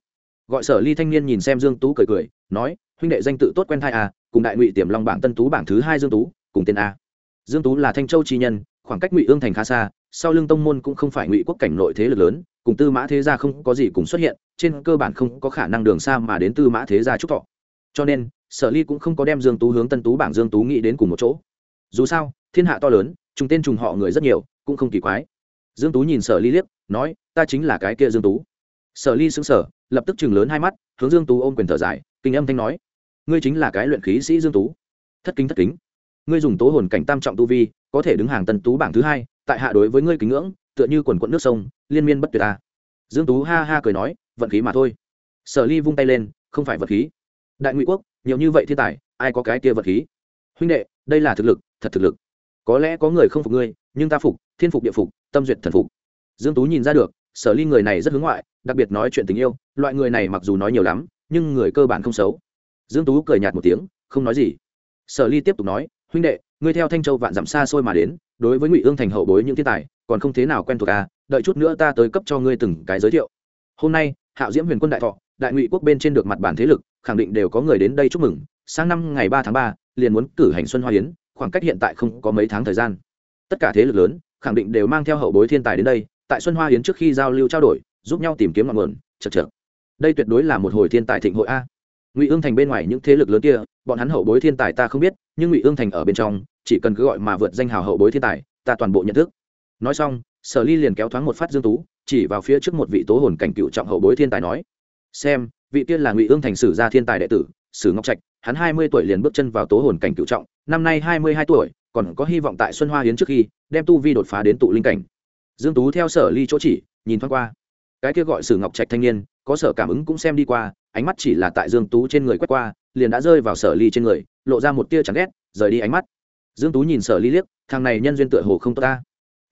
gọi sở ly thanh niên nhìn xem dương tú cười cười, nói, huynh đệ danh tự tốt quen thai à cùng đại ngụy tiềm long bảng tân tú bảng thứ hai dương tú, cùng tên a. Dương tú là thanh châu chi nhân, khoảng cách ngụy ương thành khá xa, sau lưng tông môn cũng không phải ngụy quốc cảnh nội thế lực lớn, cùng tư mã thế gia không có gì cùng xuất hiện, trên cơ bản không có khả năng đường xa mà đến tư mã thế gia trúc thọ. Cho nên, sở ly cũng không có đem dương tú hướng tân tú bảng dương tú nghĩ đến cùng một chỗ. Dù sao, thiên hạ to lớn, trùng tên trùng họ người rất nhiều, cũng không kỳ quái. Dương tú nhìn sở ly liếc, nói, ta chính là cái kia dương tú. Sở ly xứng sở lập tức chừng lớn hai mắt, hướng dương tú ôm quyền thở dài, kinh âm thanh nói, ngươi chính là cái luyện khí sĩ dương tú. Thất kính thất kính. Ngươi dùng tố hồn cảnh tam trọng tu vi, có thể đứng hàng tân tú bảng thứ hai, tại hạ đối với ngươi kính ngưỡng, tựa như quần quận nước sông, liên miên bất tuyệt ta dương tú ha ha cười nói, vận khí mà thôi. Sở ly vung tay lên, không phải vật khí. Đại ngụy quốc, nhiều như vậy thiên tài, ai có cái kia vật khí? Huynh đệ, đây là thực lực, thật thực lực. Có lẽ có người không phục ngươi, nhưng ta phục, thiên phục địa phục, tâm duyệt thần phục. Dương tú nhìn ra được, sở ly người này rất hướng ngoại đặc biệt nói chuyện tình yêu loại người này mặc dù nói nhiều lắm nhưng người cơ bản không xấu. Dương tú cười nhạt một tiếng không nói gì. Sở ly tiếp tục nói huynh đệ ngươi theo thanh châu vạn dặm xa xôi mà đến đối với ngụy ương thành hậu bối những thiên tài còn không thế nào quen thuộc à đợi chút nữa ta tới cấp cho ngươi từng cái giới thiệu. Hôm nay hạo diễm huyền quân đại thọ đại ngụy quốc bên trên được mặt bản thế lực khẳng định đều có người đến đây chúc mừng. Sang năm ngày ba tháng ba liền muốn cử hành xuân hoa yến, khoảng cách hiện tại không có mấy tháng thời gian. Tất cả thế lực lớn khẳng định đều mang theo hậu bối thiên tài đến đây tại xuân hoa yến trước khi giao lưu trao đổi giúp nhau tìm kiếm ngọn nguồn chật chật đây tuyệt đối là một hồi thiên tài thịnh hội a. Ngụy ương thành bên ngoài những thế lực lớn kia, bọn hắn hậu bối thiên tài ta không biết, nhưng ngụy ương thành ở bên trong, chỉ cần cứ gọi mà vượt danh hào hậu bối thiên tài, ta toàn bộ nhận thức. Nói xong, sở ly liền kéo thoáng một phát dương tú, chỉ vào phía trước một vị tố hồn cảnh cựu trọng hậu bối thiên tài nói, xem, vị tiên là ngụy ương thành sử gia thiên tài đệ tử, sử ngọc trạch, hắn hai mươi tuổi liền bước chân vào tố hồn cảnh cựu trọng, năm nay hai mươi hai tuổi, còn có hy vọng tại xuân hoa hiến trước khi, đem tu vi đột phá đến tụ linh cảnh. Dương tú theo sở ly chỗ chỉ, nhìn thoáng qua cái kia gọi sử ngọc trạch thanh niên, có sở cảm ứng cũng xem đi qua, ánh mắt chỉ là tại dương tú trên người quét qua, liền đã rơi vào sở ly trên người, lộ ra một tia chẳng ghét, rời đi ánh mắt. Dương tú nhìn sở ly liếc, thằng này nhân duyên tựa hồ không tốt ta.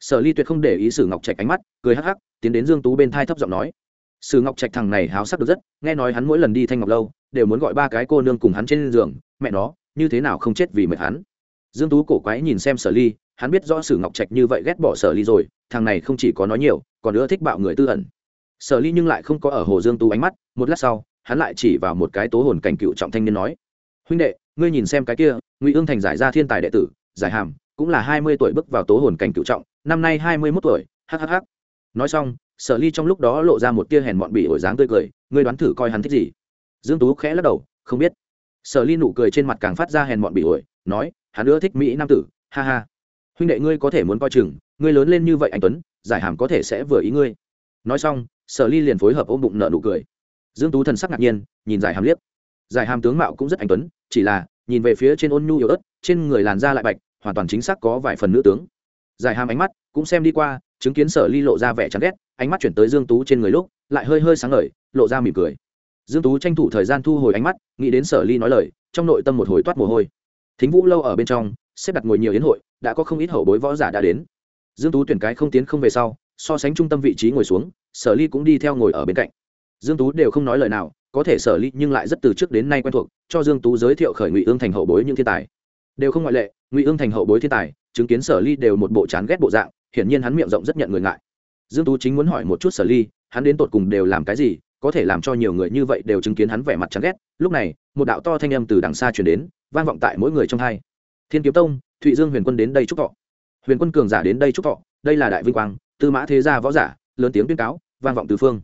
Sở ly tuyệt không để ý sử ngọc trạch ánh mắt, cười hắc hắc, tiến đến dương tú bên thai thấp giọng nói. Sử ngọc trạch thằng này háo sắc được rất, nghe nói hắn mỗi lần đi thanh ngọc lâu, đều muốn gọi ba cái cô nương cùng hắn trên giường, mẹ nó, như thế nào không chết vì mệt hắn. Dương tú cổ quái nhìn xem sở ly, hắn biết rõ sử ngọc trạch như vậy ghét bỏ sở ly rồi, thằng này không chỉ có nói nhiều, còn nữa thích bạo người tư ẩn sở ly nhưng lại không có ở hồ dương tú ánh mắt, một lát sau, hắn lại chỉ vào một cái tố hồn cảnh cựu trọng thanh niên nói, huynh đệ, ngươi nhìn xem cái kia, ngụy ương thành giải ra thiên tài đệ tử, giải hàm, cũng là hai mươi tuổi bước vào tố hồn cảnh cựu trọng, năm nay hai mươi mốt tuổi hhh nói xong, sở ly trong lúc đó lộ ra một tia hèn mọn bị ổi dáng tươi cười, ngươi đoán thử coi hắn thích gì? Dương tú khẽ lắc đầu, không biết. Sở ly nụ cười trên mặt càng phát ra hèn mọn bị ổi, nói, hắn ưa thích mỹ nam tử, ha ha. Huynh đệ ngươi có thể muốn coi chừng, ngươi lớn lên như vậy anh tuấn, giải hàm có thể sẽ vừa ý ngươi. Nói xong sở ly liền phối hợp ôm bụng nợ nụ cười. Dương tú thần sắc ngạc nhiên, nhìn giải hàm liếc. Giải hàm tướng mạo cũng rất anh tuấn, chỉ là, nhìn về phía trên ôn nhu yếu ớt, trên người làn da lại bạch, hoàn toàn chính xác có vài phần nữ tướng. Giải hàm ánh mắt cũng xem đi qua, chứng kiến sở ly lộ ra vẻ chán ghét, ánh mắt chuyển tới dương tú trên người lúc, lại hơi hơi sáng ngời, lộ ra mỉm cười. Dương tú tranh thủ thời gian thu hồi ánh mắt, nghĩ đến sở ly nói lời, trong nội tâm một hồi toát mồ hôi. Thính vũ lâu ở bên trong, xếp đặt ngồi nhiều yến hội, đã có không ít hậu bối võ giả đã đến. Dương tú tuyển cái không tiến không về sau so sánh trung tâm vị trí ngồi xuống, sở ly cũng đi theo ngồi ở bên cạnh. Dương tú đều không nói lời nào, có thể sở ly nhưng lại rất từ trước đến nay quen thuộc, cho dương tú giới thiệu khởi ngụy ương thành hậu bối những thiên tài. Đều không ngoại lệ, ngụy ương thành hậu bối thiên tài, chứng kiến sở ly đều một bộ chán ghét bộ dạng, hiển nhiên hắn miệng rộng rất nhận người ngại. Dương tú chính muốn hỏi một chút sở ly, hắn đến tột cùng đều làm cái gì, có thể làm cho nhiều người như vậy đều chứng kiến hắn vẻ mặt chán ghét. Lúc này, một đạo to thanh âm từ đằng xa truyền đến, vang vọng tại mỗi người trong hai. Thiên kiếm tông, thụy dương huyền quân đến đây chúc thọ. Huyền quân cường giả đến đây chúc thọ, đây là đại vinh quang tư mã thế gia võ giả, lớn tiếng tuyên cáo, vang vọng tứ phương.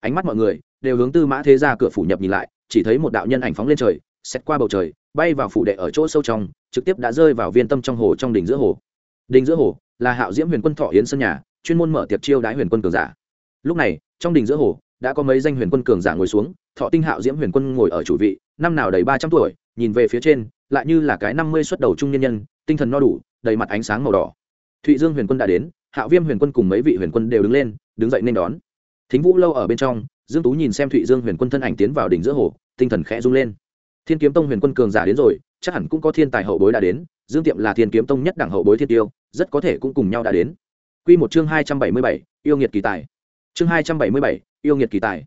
Ánh mắt mọi người đều hướng tư mã thế gia cửa phủ nhập nhìn lại, chỉ thấy một đạo nhân ảnh phóng lên trời xét qua bầu trời, bay vào phủ đệ ở chỗ sâu trong, trực tiếp đã rơi vào viên tâm trong hồ trong đỉnh giữa hồ. Đỉnh giữa hồ là hạo diễm huyền quân thọ yến sân nhà, chuyên môn mở tiệc chiêu đái huyền quân cường giả. Lúc này, trong đỉnh giữa hồ đã có mấy danh huyền quân cường giả ngồi xuống, thọ tinh hạo diễm huyền quân ngồi ở chủ vị, năm nào đầy ba trăm tuổi, nhìn về phía trên, lại như là cái năm mươi xuất đầu trung nhân nhân, tinh thần no đủ, đầy mặt ánh sáng màu đỏ. Thụy dương huyền quân đã đến Hạ viêm huyền quân cùng mấy vị huyền quân đều đứng lên đứng dậy nên đón thính vũ lâu ở bên trong dương tú nhìn xem thụy dương huyền quân thân ảnh tiến vào đỉnh giữa hồ tinh thần khẽ rung lên thiên kiếm tông huyền quân cường giả đến rồi chắc hẳn cũng có thiên tài hậu bối đã đến dương tiệm là thiên kiếm tông nhất đẳng hậu bối thiên tiêu rất có thể cũng cùng nhau đã đến Quy một chương hai trăm bảy mươi bảy, yêu nghiệt kỳ tài. Chương hai trăm bảy mươi bảy, yêu nghiệt kỳ tài.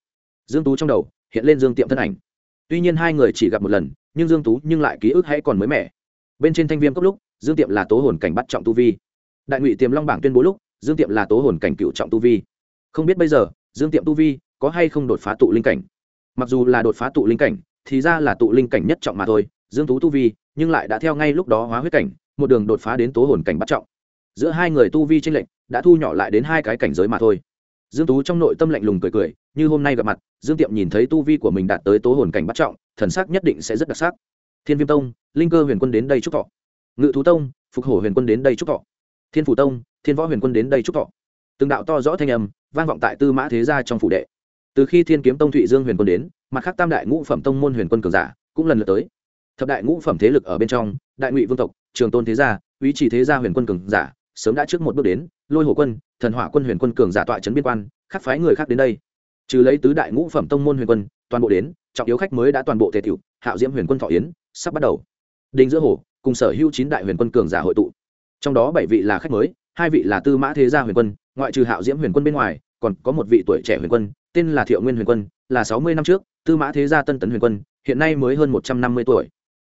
Dương Tú trong đầu hiện lên Dương Tiệm thân ảnh. Tuy nhiên hai người chỉ gặp một lần, nhưng Dương Tú nhưng lại ký ức hay còn mới mẻ. Bên trên thanh viêm cấp lúc, Dương Tiệm là tố hồn cảnh bắt trọng tu vi. Đại Ngụy Tiềm Long bảng tuyên bố lúc, Dương Tiệm là tố hồn cảnh cựu trọng tu vi. Không biết bây giờ, Dương Tiệm tu vi có hay không đột phá tụ linh cảnh. Mặc dù là đột phá tụ linh cảnh, thì ra là tụ linh cảnh nhất trọng mà thôi, Dương Tú tu vi, nhưng lại đã theo ngay lúc đó hóa huyết cảnh, một đường đột phá đến tố hồn cảnh bắt trọng. Giữa hai người tu vi tranh lệch đã thu nhỏ lại đến hai cái cảnh giới mà thôi. Dương Tú trong nội tâm lạnh lùng cười cười, như hôm nay gặp mặt, Dương Tiệm nhìn thấy tu vi của mình đạt tới tố hồn cảnh bắt trọng, thần sắc nhất định sẽ rất đặc sắc. Thiên Viêm Tông, Linh Cơ Huyền Quân đến đây chúc thọ. Ngự Thú Tông, Phục Hổ Huyền Quân đến đây chúc thọ. Thiên Phủ Tông, Thiên Võ Huyền Quân đến đây chúc thọ. Từng đạo to rõ thanh âm vang vọng tại Tư Mã Thế gia trong phủ đệ. Từ khi Thiên Kiếm Tông Thụy Dương Huyền Quân đến, mặt khác Tam đại ngũ phẩm tông môn huyền quân cường giả cũng lần lượt tới. Thập đại ngũ phẩm thế lực ở bên trong, Đại Ngụy Vương tộc, Trường Tôn Thế gia, Úy Chỉ Thế gia huyền quân cường giả, sớm đã trước một bước đến, Lôi Hổ quân, Thần Hỏa quân huyền quân cường giả tọa trấn biên quan, khắc phái người khác đến đây. Trừ lấy tứ đại ngũ phẩm tông môn huyền quân, toàn bộ đến, trọng yếu khách mới đã toàn bộ tề tiểu, Hạo Diễm huyền quân thọ yến, sắp bắt đầu. Đinh giữa hồ, cùng sở hữu chín đại huyền quân cường giả hội tụ trong đó bảy vị là khách mới, hai vị là tư mã thế gia huyền quân, ngoại trừ hạo diễm huyền quân bên ngoài, còn có một vị tuổi trẻ huyền quân, tên là thiệu nguyên huyền quân, là sáu mươi năm trước, tư mã thế gia tân tấn huyền quân, hiện nay mới hơn một trăm năm mươi tuổi.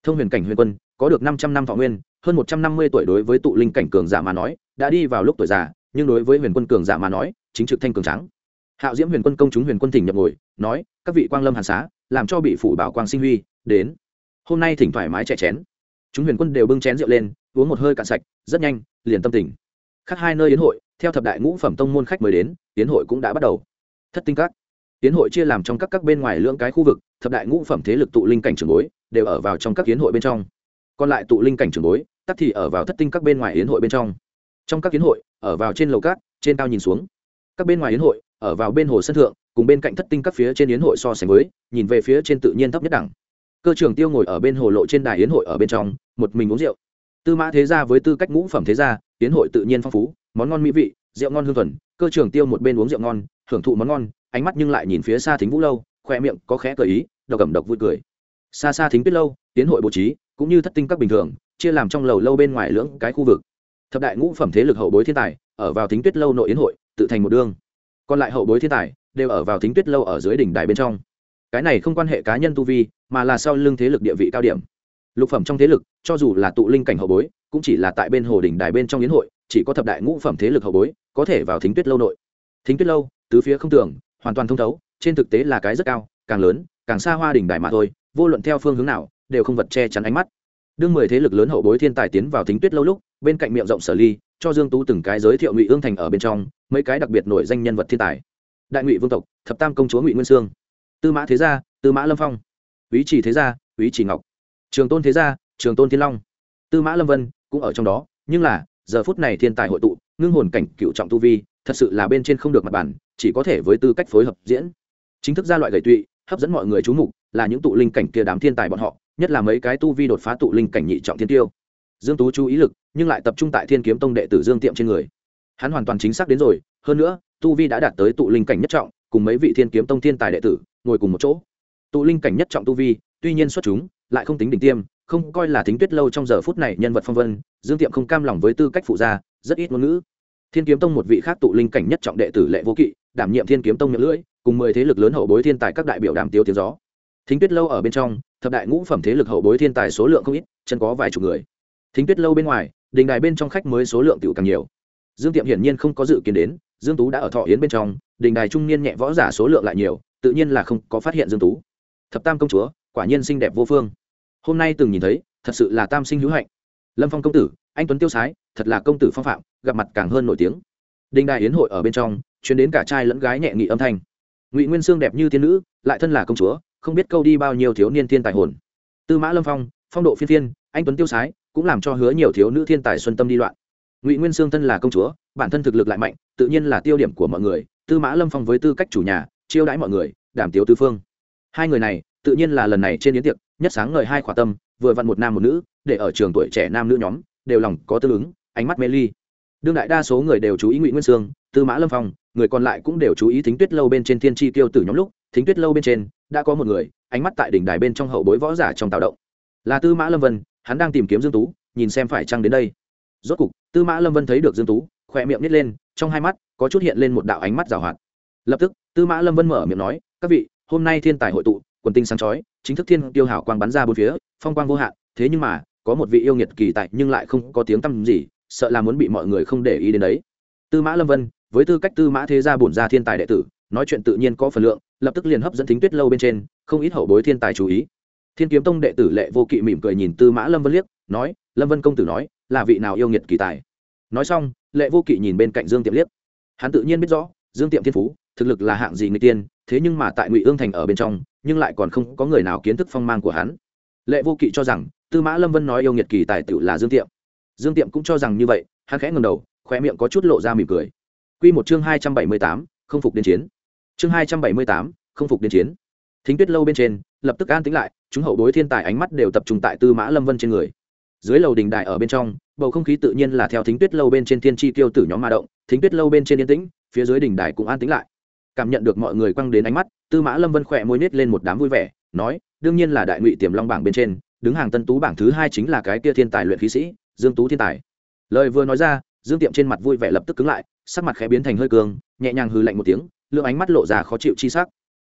Thông huyền cảnh huyền quân, có được năm trăm năm thọ nguyên, hơn một trăm năm mươi tuổi đối với tụ linh cảnh cường giả mà nói, đã đi vào lúc tuổi già, nhưng đối với huyền quân cường giả mà nói, chính trực thanh cường trắng hạo diễm huyền quân công chúng huyền quân thỉnh nhập ngồi, nói, các vị quang lâm hàn xá, làm cho bị phủ bảo quang sinh huy, đến. Hôm nay thỉnh thoải mái chè chén. Chúng huyền quân đều bưng chén rượu lên uống một hơi cạn sạch, rất nhanh, liền tâm tình. Khác hai nơi yến hội, theo thập đại ngũ phẩm tông môn khách mới đến, yến hội cũng đã bắt đầu. Thất tinh các. Yến hội chia làm trong các các bên ngoài lưỡng cái khu vực, thập đại ngũ phẩm thế lực tụ linh cảnh trường bối đều ở vào trong các yến hội bên trong. Còn lại tụ linh cảnh trường bối, tắc thì ở vào thất tinh các bên ngoài yến hội bên trong. Trong các yến hội, ở vào trên lầu cát trên cao nhìn xuống. Các bên ngoài yến hội, ở vào bên hồ sân thượng, cùng bên cạnh thất tinh các phía trên yến hội so sánh với, nhìn về phía trên tự nhiên thấp nhất đẳng. Cơ trưởng tiêu ngồi ở bên hồ lộ trên đài yến hội ở bên trong, một mình uống rượu tư mã thế gia với tư cách ngũ phẩm thế gia, tiến hội tự nhiên phong phú, món ngon mỹ vị, rượu ngon hương thuần, cơ trưởng tiêu một bên uống rượu ngon, hưởng thụ món ngon, ánh mắt nhưng lại nhìn phía xa thính vũ lâu, khoe miệng có khẽ cờ ý, độc cầm độc vui cười. Xa xa thính tuyết lâu, tiến hội bố trí, cũng như thất tinh các bình thường, chia làm trong lầu lâu bên ngoài lưỡng cái khu vực. Thập đại ngũ phẩm thế lực hậu bối thiên tài, ở vào thính tuyết lâu nội yến hội, tự thành một đương còn lại hậu bối thiên tài, đều ở vào thính tuyết lâu ở dưới đỉnh đài bên trong. Cái này không quan hệ cá nhân tu vi, mà là sau lưng thế lực địa vị cao điểm lục phẩm trong thế lực, cho dù là tụ linh cảnh hậu bối, cũng chỉ là tại bên hồ đỉnh đài bên trong yến hội, chỉ có thập đại ngũ phẩm thế lực hậu bối có thể vào thính tuyết lâu nội. Thính tuyết lâu, tứ phía không tưởng hoàn toàn thông thấu, trên thực tế là cái rất cao, càng lớn, càng xa hoa đỉnh đài mà thôi, vô luận theo phương hướng nào, đều không vật che chắn ánh mắt. Đương mười thế lực lớn hậu bối thiên tài tiến vào thính tuyết lâu lúc, bên cạnh miệng rộng sở ly, cho dương tú từng cái giới thiệu ngụy ương thành ở bên trong, mấy cái đặc biệt nổi danh nhân vật thiên tài. Đại ngụy vương tộc, thập tam công chúa ngụy nguyên sương, tư mã thế gia, tư mã lâm phong ý chỉ thế gia ý chỉ ngọc trường tôn thế gia, trường tôn thiên long. Tư mã lâm vân cũng ở trong đó, nhưng là, giờ phút này thiên tài hội tụ, ngưng hồn cảnh cựu trọng tu vi, thật sự là bên trên không được mặt bản chỉ có thể với tư cách phối hợp diễn. Chính thức ra loại gầy tụy, hấp dẫn mọi người chú mục, là những tụ linh cảnh kia đám thiên tài bọn họ, nhất là mấy cái tu vi đột phá tụ linh cảnh nhị trọng thiên tiêu. Dương tú chú ý lực, nhưng lại tập trung tại thiên kiếm tông đệ tử dương tiệm trên người. Hắn hoàn toàn chính xác đến rồi, hơn nữa, tu vi đã đạt tới tụ linh cảnh nhất trọng, cùng mấy vị thiên kiếm tông thiên tài đệ tử, ngồi cùng một chỗ. Tụ linh cảnh nhất trọng tu vi, tuy nhiên xuất chúng lại không tính đỉnh tiêm, không coi là thính tuyết lâu trong giờ phút này nhân vật phong vân, dương tiệm không cam lòng với tư cách phụ gia, rất ít ngôn ngữ. Thiên kiếm tông một vị khác tụ linh cảnh nhất trọng đệ tử lệ vô kỵ, đảm nhiệm thiên kiếm tông miệng lưỡi, cùng mười thế lực lớn hậu bối thiên tài các đại biểu đàm tiêu tiếng gió. Thính tuyết lâu ở bên trong, thập đại ngũ phẩm thế lực hậu bối thiên tài số lượng không ít, chân có vài chục người. Thính tuyết lâu bên ngoài, đình đài bên trong khách mới số lượng tiểu càng nhiều. Dương tiệm hiển nhiên không có dự kiến đến, dương tú đã ở thọ yến bên trong, đình đài trung niên nhẹ võ giả số lượng lại nhiều, tự nhiên là không có phát hiện dương tú. Thập tam công chúa, quả nhiên xinh đẹp vô phương hôm nay từng nhìn thấy, thật sự là tam sinh hữu hạnh. Lâm phong công tử, anh tuấn tiêu sái, thật là công tử phong phạm, gặp mặt càng hơn nổi tiếng. Đinh Đại yến hội ở bên trong chuyến đến cả trai lẫn gái nhẹ nghị âm thanh. Ngụy nguyên sương đẹp như tiên nữ, lại thân là công chúa, không biết câu đi bao nhiêu thiếu niên thiên tài hồn. Tư mã lâm phong phong độ phiên phiên, anh tuấn tiêu sái, cũng làm cho hứa nhiều thiếu nữ thiên tài xuân tâm đi loạn. Ngụy nguyên sương thân là công chúa, bản thân thực lực lại mạnh, tự nhiên là tiêu điểm của mọi người. Tư mã lâm phong với tư cách chủ nhà, chiêu đãi mọi người, đảm tiếu tư phương. Hai người này tự nhiên là lần này trên yến tiệc, nhất sáng ngời hai khỏa tâm, vừa vặn một nam một nữ, để ở trường tuổi trẻ nam nữ nhóm, đều lòng có tương ứng, ánh mắt mê ly. Đương đại đa số người đều chú ý ngụy nguyên sương, tư mã lâm phong, người còn lại cũng đều chú ý thính tuyết lâu bên trên thiên tri tiêu tử nhóm lúc, thính tuyết lâu bên trên, đã có một người, ánh mắt tại đỉnh đài bên trong hậu bối võ giả trong tạo động. Là tư mã lâm vân, hắn đang tìm kiếm dương tú, nhìn xem phải chăng đến đây. Rốt cục, tư mã lâm vân thấy được dương tú, khỏe miệng nít lên, trong hai mắt có chút hiện lên một đạo ánh mắt rào hoạt. Lập tức, tư mã lâm vân mở miệng nói, các vị, hôm nay thiên tài hội tụ quần tinh sáng chói, chính thức thiên tiêu hảo quang bắn ra bốn phía, phong quang vô hạn, thế nhưng mà, có một vị yêu nghiệt kỳ tại nhưng lại không có tiếng tăm gì, sợ là muốn bị mọi người không để ý đến đấy. Tư mã lâm vân, với tư cách tư mã thế gia bổn gia thiên tài đệ tử, nói chuyện tự nhiên có phần lượng, lập tức liền hấp dẫn thính tuyết lâu bên trên, không ít hậu bối thiên tài chú ý. Thiên kiếm tông đệ tử lệ vô kỵ mỉm cười nhìn tư mã lâm vân liếc, nói, lâm vân công tử nói, là vị nào yêu nghiệt kỳ tài? Nói xong, lệ vô kỵ nhìn bên cạnh dương tiệm liếc. Hắn tự nhiên biết rõ, dương tiệm thiên phú, thực lực là hạng gì người tiên, thế nhưng mà tại ngụy ương thành ở bên trong nhưng lại còn không có người nào kiến thức phong mang của hắn. Lệ vô kỵ cho rằng, tư mã lâm vân nói yêu nghiệt kỳ tài tựu là dương tiệm. Dương tiệm cũng cho rằng như vậy, hắn khẽ ngầm đầu khoe miệng có chút lộ ra mỉm cười. Q một chương hai trăm bảy mươi tám, không phục đến chiến. Chương hai trăm bảy mươi tám, không phục đến chiến. Thính tuyết lâu bên trên, lập tức an tính lại, chúng hậu bối thiên tài ánh mắt đều tập trung tại tư mã lâm vân trên người. Dưới lầu đình đại ở bên trong, bầu không khí tự nhiên là theo thính tuyết lâu bên trên thiên tri tiêu tử nhóm ma động, thính tuyết lâu bên trên yên tĩnh, phía dưới đình đài cũng an tĩnh lại cảm nhận được mọi người quăng đến ánh mắt, tư mã lâm vân khỏe môi nết lên một đám vui vẻ, nói, đương nhiên là đại ngụy tiềm long bảng bên trên, đứng hàng tân tú bảng thứ hai chính là cái kia thiên tài luyện khí sĩ, dương tú thiên tài. Lời vừa nói ra, dương tiệm trên mặt vui vẻ lập tức cứng lại, sắc mặt khẽ biến thành hơi cường, nhẹ nhàng hừ lạnh một tiếng, lượng ánh mắt lộ ra khó chịu chi sắc.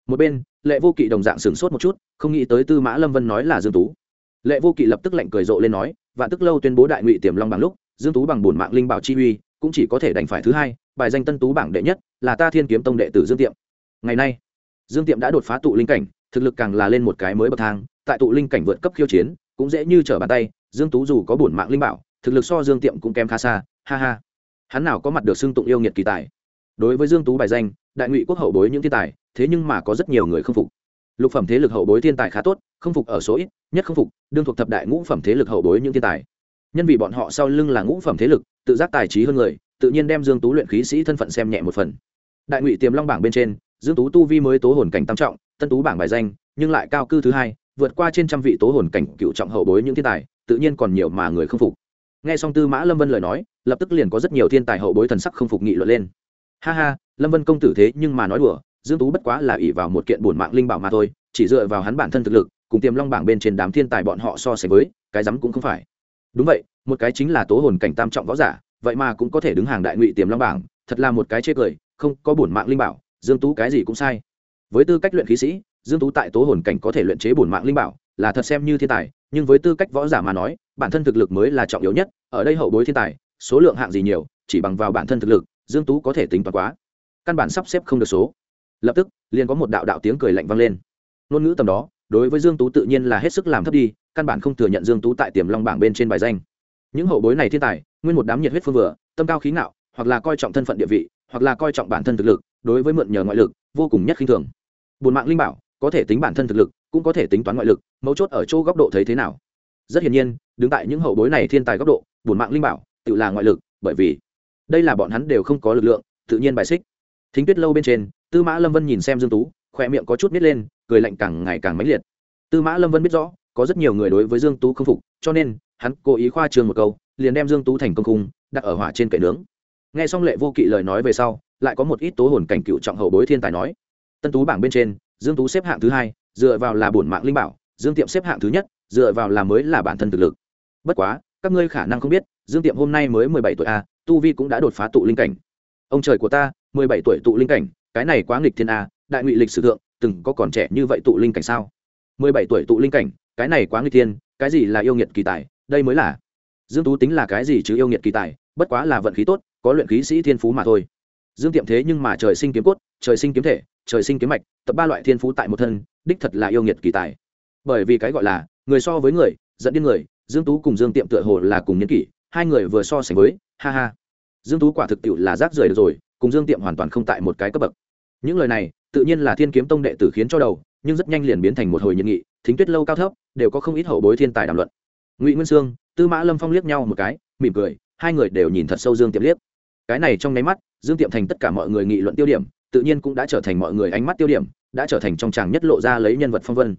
Một bên, lệ vô kỵ đồng dạng sửng sốt một chút, không nghĩ tới tư mã lâm vân nói là dương tú. Lệ vô kỵ lập tức lạnh cười rộ lên nói và tức lâu tuyên bố đại ngụy tiềm long bằng lúc, dương tú bằng bổn mạng linh bảo chi uy, cũng chỉ có thể đành phải thứ hai bài danh tân tú bảng đệ nhất là ta thiên kiếm tông đệ tử dương tiệm. Ngày nay, dương tiệm đã đột phá tụ linh cảnh, thực lực càng là lên một cái mới bậc thang, tại tụ linh cảnh vượt cấp khiêu chiến, cũng dễ như trở bàn tay, dương tú dù có bổn mạng linh bảo, thực lực so dương tiệm cũng kém khá xa, ha ha. Hắn nào có mặt được xưng tụng yêu nghiệt kỳ tài. Đối với dương tú bài danh, đại ngụy quốc hậu bối những thiên tài, thế nhưng mà có rất nhiều người không phục. Lục phẩm thế lực hậu bối thiên tài khá tốt, không phục ở số ít, nhất không phục, đương thuộc thập đại ngũ phẩm thế lực hậu bối những thiên tài. Nhân vì bọn họ sau lưng là ngũ phẩm thế lực, tự giác tài trí hơn người tự nhiên đem dương tú luyện khí sĩ thân phận xem nhẹ một phần. Đại ngụy tiềm long bảng bên trên, dương tú tu vi mới tố hồn cảnh tam trọng, tân tú bảng bài danh, nhưng lại cao cư thứ hai, vượt qua trên trăm vị tố hồn cảnh cựu trọng hậu bối những thiên tài, tự nhiên còn nhiều mà người không phục. Nghe xong tư mã lâm vân lời nói, lập tức liền có rất nhiều thiên tài hậu bối thần sắc không phục nghị luận lên. Ha ha, lâm vân công tử thế nhưng mà nói đùa, dương tú bất quá là ỷ vào một kiện bổn mạng linh bảo mà thôi, chỉ dựa vào hắn bản thân thực lực, cùng tiềm long bảng bên trên đám thiên tài bọn họ so sánh với, cái rắm cũng không phải. Đúng vậy, một cái chính là tố hồn cảnh tam trọng võ giả vậy mà cũng có thể đứng hàng đại ngụy tiềm long bảng, thật là một cái chê cười, không có bổn mạng linh bảo, dương tú cái gì cũng sai. Với tư cách luyện khí sĩ, dương tú tại tố hồn cảnh có thể luyện chế bổn mạng linh bảo, là thật xem như thiên tài, nhưng với tư cách võ giả mà nói, bản thân thực lực mới là trọng yếu nhất, ở đây hậu bối thiên tài, số lượng hạng gì nhiều, chỉ bằng vào bản thân thực lực, dương tú có thể tính toán quá. Căn bản sắp xếp không được số. Lập tức, liền có một đạo đạo tiếng cười lạnh vang lên. Ngôn ngữ tầm đó, đối với dương tú tự nhiên là hết sức làm thấp đi, căn bản không thừa nhận dương tú tại tiềm long bảng bên trên bài danh những hậu bối này thiên tài, nguyên một đám nhiệt huyết phương vừa, tâm cao khí ngạo, hoặc là coi trọng thân phận địa vị, hoặc là coi trọng bản thân thực lực, đối với mượn nhờ ngoại lực, vô cùng nhất khinh thường. Bùn mạng linh bảo, có thể tính bản thân thực lực, cũng có thể tính toán ngoại lực, mấu chốt ở chỗ góc độ thấy thế nào? Rất hiển nhiên, đứng tại những hậu bối này thiên tài góc độ bùn mạng linh bảo, tự là ngoại lực, bởi vì đây là bọn hắn đều không có lực lượng, tự nhiên bài xích. Thính tuyết lâu bên trên, tư mã lâm vân nhìn xem dương tú khoe miệng có chút nít lên, cười lạnh càng ngày càng mãnh liệt. Tư mã lâm vân biết rõ có rất nhiều người đối với dương tú không phục, cho nên, hắn cố ý khoa trương một câu, liền đem dương tú thành công cung đặt ở hỏa trên kệ nướng. Nghe xong lệ vô kỵ lời nói về sau, lại có một ít tố hồn cảnh cựu trọng hậu bối thiên tài nói. Tân tú bảng bên trên, dương tú xếp hạng thứ hai, dựa vào là bổn mạng linh bảo, dương tiệm xếp hạng thứ nhất, dựa vào là mới là bản thân thực lực. Bất quá, các ngươi khả năng không biết, dương tiệm hôm nay mới mười bảy tuổi a, tu vi cũng đã đột phá tụ linh cảnh. Ông trời của ta, mười bảy tuổi tụ linh cảnh, cái này quá nghịch thiên a, đại ngụy lịch sử thượng, từng có còn trẻ như vậy tụ linh cảnh sao? mười bảy tuổi tụ linh cảnh cái này quá nguy thiên, cái gì là yêu nghiệt kỳ tài, đây mới là. Dương tú tính là cái gì chứ yêu nghiệt kỳ tài, bất quá là vận khí tốt, có luyện khí sĩ thiên phú mà thôi. Dương tiệm thế nhưng mà trời sinh kiếm cốt, trời sinh kiếm thể, trời sinh kiếm mạch, tập ba loại thiên phú tại một thân, đích thật là yêu nghiệt kỳ tài. Bởi vì cái gọi là, người so với người, dẫn điên người, dương tú cùng dương tiệm tựa hồ là cùng nhân kỷ, hai người vừa so sánh với, ha ha. Dương tú quả thực tiệu là rác rưởi được rồi, cùng dương tiệm hoàn toàn không tại một cái cấp bậc. Những lời này, tự nhiên là thiên kiếm tông đệ tử khiến cho đầu nhưng rất nhanh liền biến thành một hồi nhiệt nghị, thính tuyết lâu cao thấp, đều có không ít hậu bối thiên tài đàm luận. Ngụy nguyên sương, tư mã lâm phong liếc nhau một cái, mỉm cười, hai người đều nhìn thật sâu dương tiệm liếc. Cái này trong nháy mắt, dương tiệm thành tất cả mọi người nghị luận tiêu điểm, tự nhiên cũng đã trở thành mọi người ánh mắt tiêu điểm, đã trở thành trong tràng nhất lộ ra lấy nhân vật phong vân.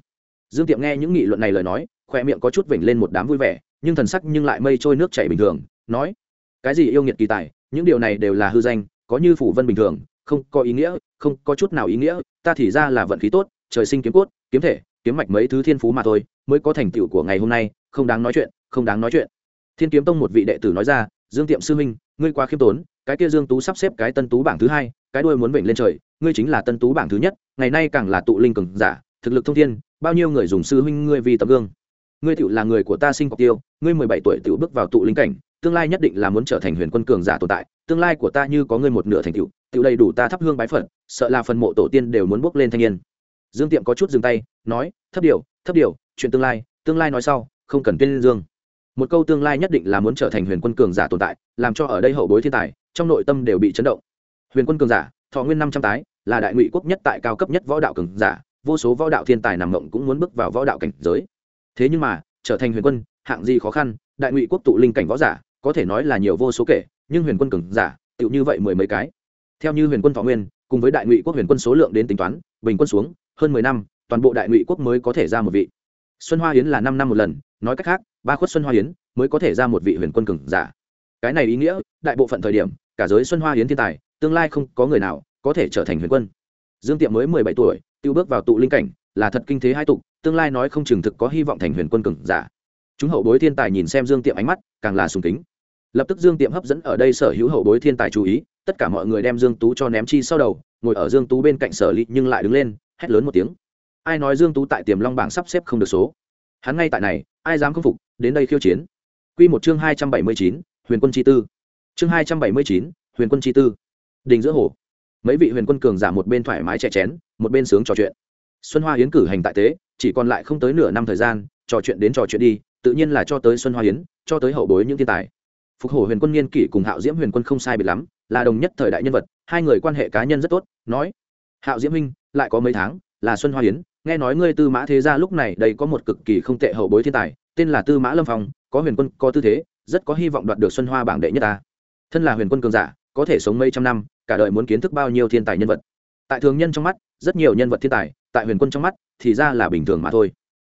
Dương tiệm nghe những nghị luận này lời nói, khoe miệng có chút vểnh lên một đám vui vẻ, nhưng thần sắc nhưng lại mây trôi nước chảy bình thường, nói, cái gì yêu nghiệt kỳ tài, những điều này đều là hư danh, có như phủ vân bình thường, không có ý nghĩa, không có chút nào ý nghĩa, ta thì ra là vận khí tốt trời sinh kiếm cốt, kiếm thể, kiếm mạch mấy thứ thiên phú mà thôi, mới có thành tựu của ngày hôm nay, không đáng nói chuyện, không đáng nói chuyện. Thiên kiếm tông một vị đệ tử nói ra, dương tiệm sư minh ngươi quá khiêm tốn, cái kia dương tú sắp xếp cái tân tú bảng thứ hai, cái đuôi muốn vểnh lên trời, ngươi chính là tân tú bảng thứ nhất, ngày nay càng là tụ linh cường giả, thực lực thông thiên, bao nhiêu người dùng sư huynh ngươi vì tấm gương. Ngươi tiểu là người của ta sinh cọc tiêu, ngươi mười bảy tuổi tiểu bước vào tụ linh cảnh, tương lai nhất định là muốn trở thành huyền quân cường giả tồn tại, tương lai của ta như có ngươi một nửa thành tựu, tiểu đầy đủ ta thắp hương bái phật, sợ là phần mộ tổ tiên đều muốn bước lên thanh niên dương tiệm có chút dừng tay, nói, thấp điều thấp điều, chuyện tương lai tương lai nói sau, không cần tuyên dương. Một câu tương lai nhất định là muốn trở thành huyền quân cường giả tồn tại, làm cho ở đây hậu bối thiên tài, trong nội tâm đều bị chấn động. Huyền quân cường giả, thọ nguyên năm trăm tái, là đại ngụy quốc nhất tại cao cấp nhất võ đạo cường giả, vô số võ đạo thiên tài nằm mộng cũng muốn bước vào võ đạo cảnh giới. Thế nhưng mà, trở thành huyền quân, hạng gì khó khăn, đại ngụy quốc tụ linh cảnh võ giả, có thể nói là nhiều vô số kể, nhưng huyền quân cường giả, tựu như vậy mười mấy cái. Theo như huyền quân thọ nguyên, cùng với đại ngụy quốc huyền quân số lượng đến tính toán, bình quân xuống hơn mười năm, toàn bộ đại ngụy quốc mới có thể ra một vị. Xuân hoa hiến là năm năm một lần, nói cách khác, ba khuất xuân hoa hiến mới có thể ra một vị huyền quân cường giả. Cái này ý nghĩa, đại bộ phận thời điểm, cả giới xuân hoa hiến thiên tài, tương lai không có người nào có thể trở thành huyền quân. Dương tiệm mới mười bảy tuổi, tiêu bước vào tụ linh cảnh, là thật kinh thế hai tục, tương lai nói không chừng thực có hy vọng thành huyền quân cường giả. Chúng hậu bối thiên tài nhìn xem dương tiệm ánh mắt, càng là sùng kính. Lập tức dương tiệm hấp dẫn ở đây sở hữu hậu bối thiên tài chú ý, tất cả mọi người đem dương tú cho ném chi sau đầu, ngồi ở dương tú bên cạnh sở ly nhưng lại đứng lên hét lớn một tiếng. Ai nói dương tú tại tiềm long bảng sắp xếp không được số? Hắn ngay tại này ai dám không phục đến đây khiêu chiến. Quy một chương hai trăm bảy mươi chín, huyền quân chi tư. Chương hai trăm bảy mươi chín, huyền quân chi tư. Đình giữa hồ. Mấy vị huyền quân cường giả một bên thoải mái chè chén một bên sướng trò chuyện. Xuân hoa yến cử hành tại tế chỉ còn lại không tới nửa năm thời gian trò chuyện đến trò chuyện đi tự nhiên là cho tới xuân hoa yến cho tới hậu bối những thiên tài. Phục hổ huyền quân niên kỷ cùng hạo diễm huyền quân không sai biệt lắm là đồng nhất thời đại nhân vật hai người quan hệ cá nhân rất tốt nói hạo diễm Minh, lại có mấy tháng, là xuân hoa yến nghe nói ngươi tư mã thế gia lúc này đây có một cực kỳ không tệ hậu bối thiên tài, tên là tư mã lâm phong, có huyền quân, có tư thế, rất có hy vọng đoạt được xuân hoa bảng đệ nhất ta. Thân là huyền quân cường giả, có thể sống mấy trăm năm, cả đời muốn kiến thức bao nhiêu thiên tài nhân vật. Tại thường nhân trong mắt, rất nhiều nhân vật thiên tài, tại huyền quân trong mắt, thì ra là bình thường mà thôi.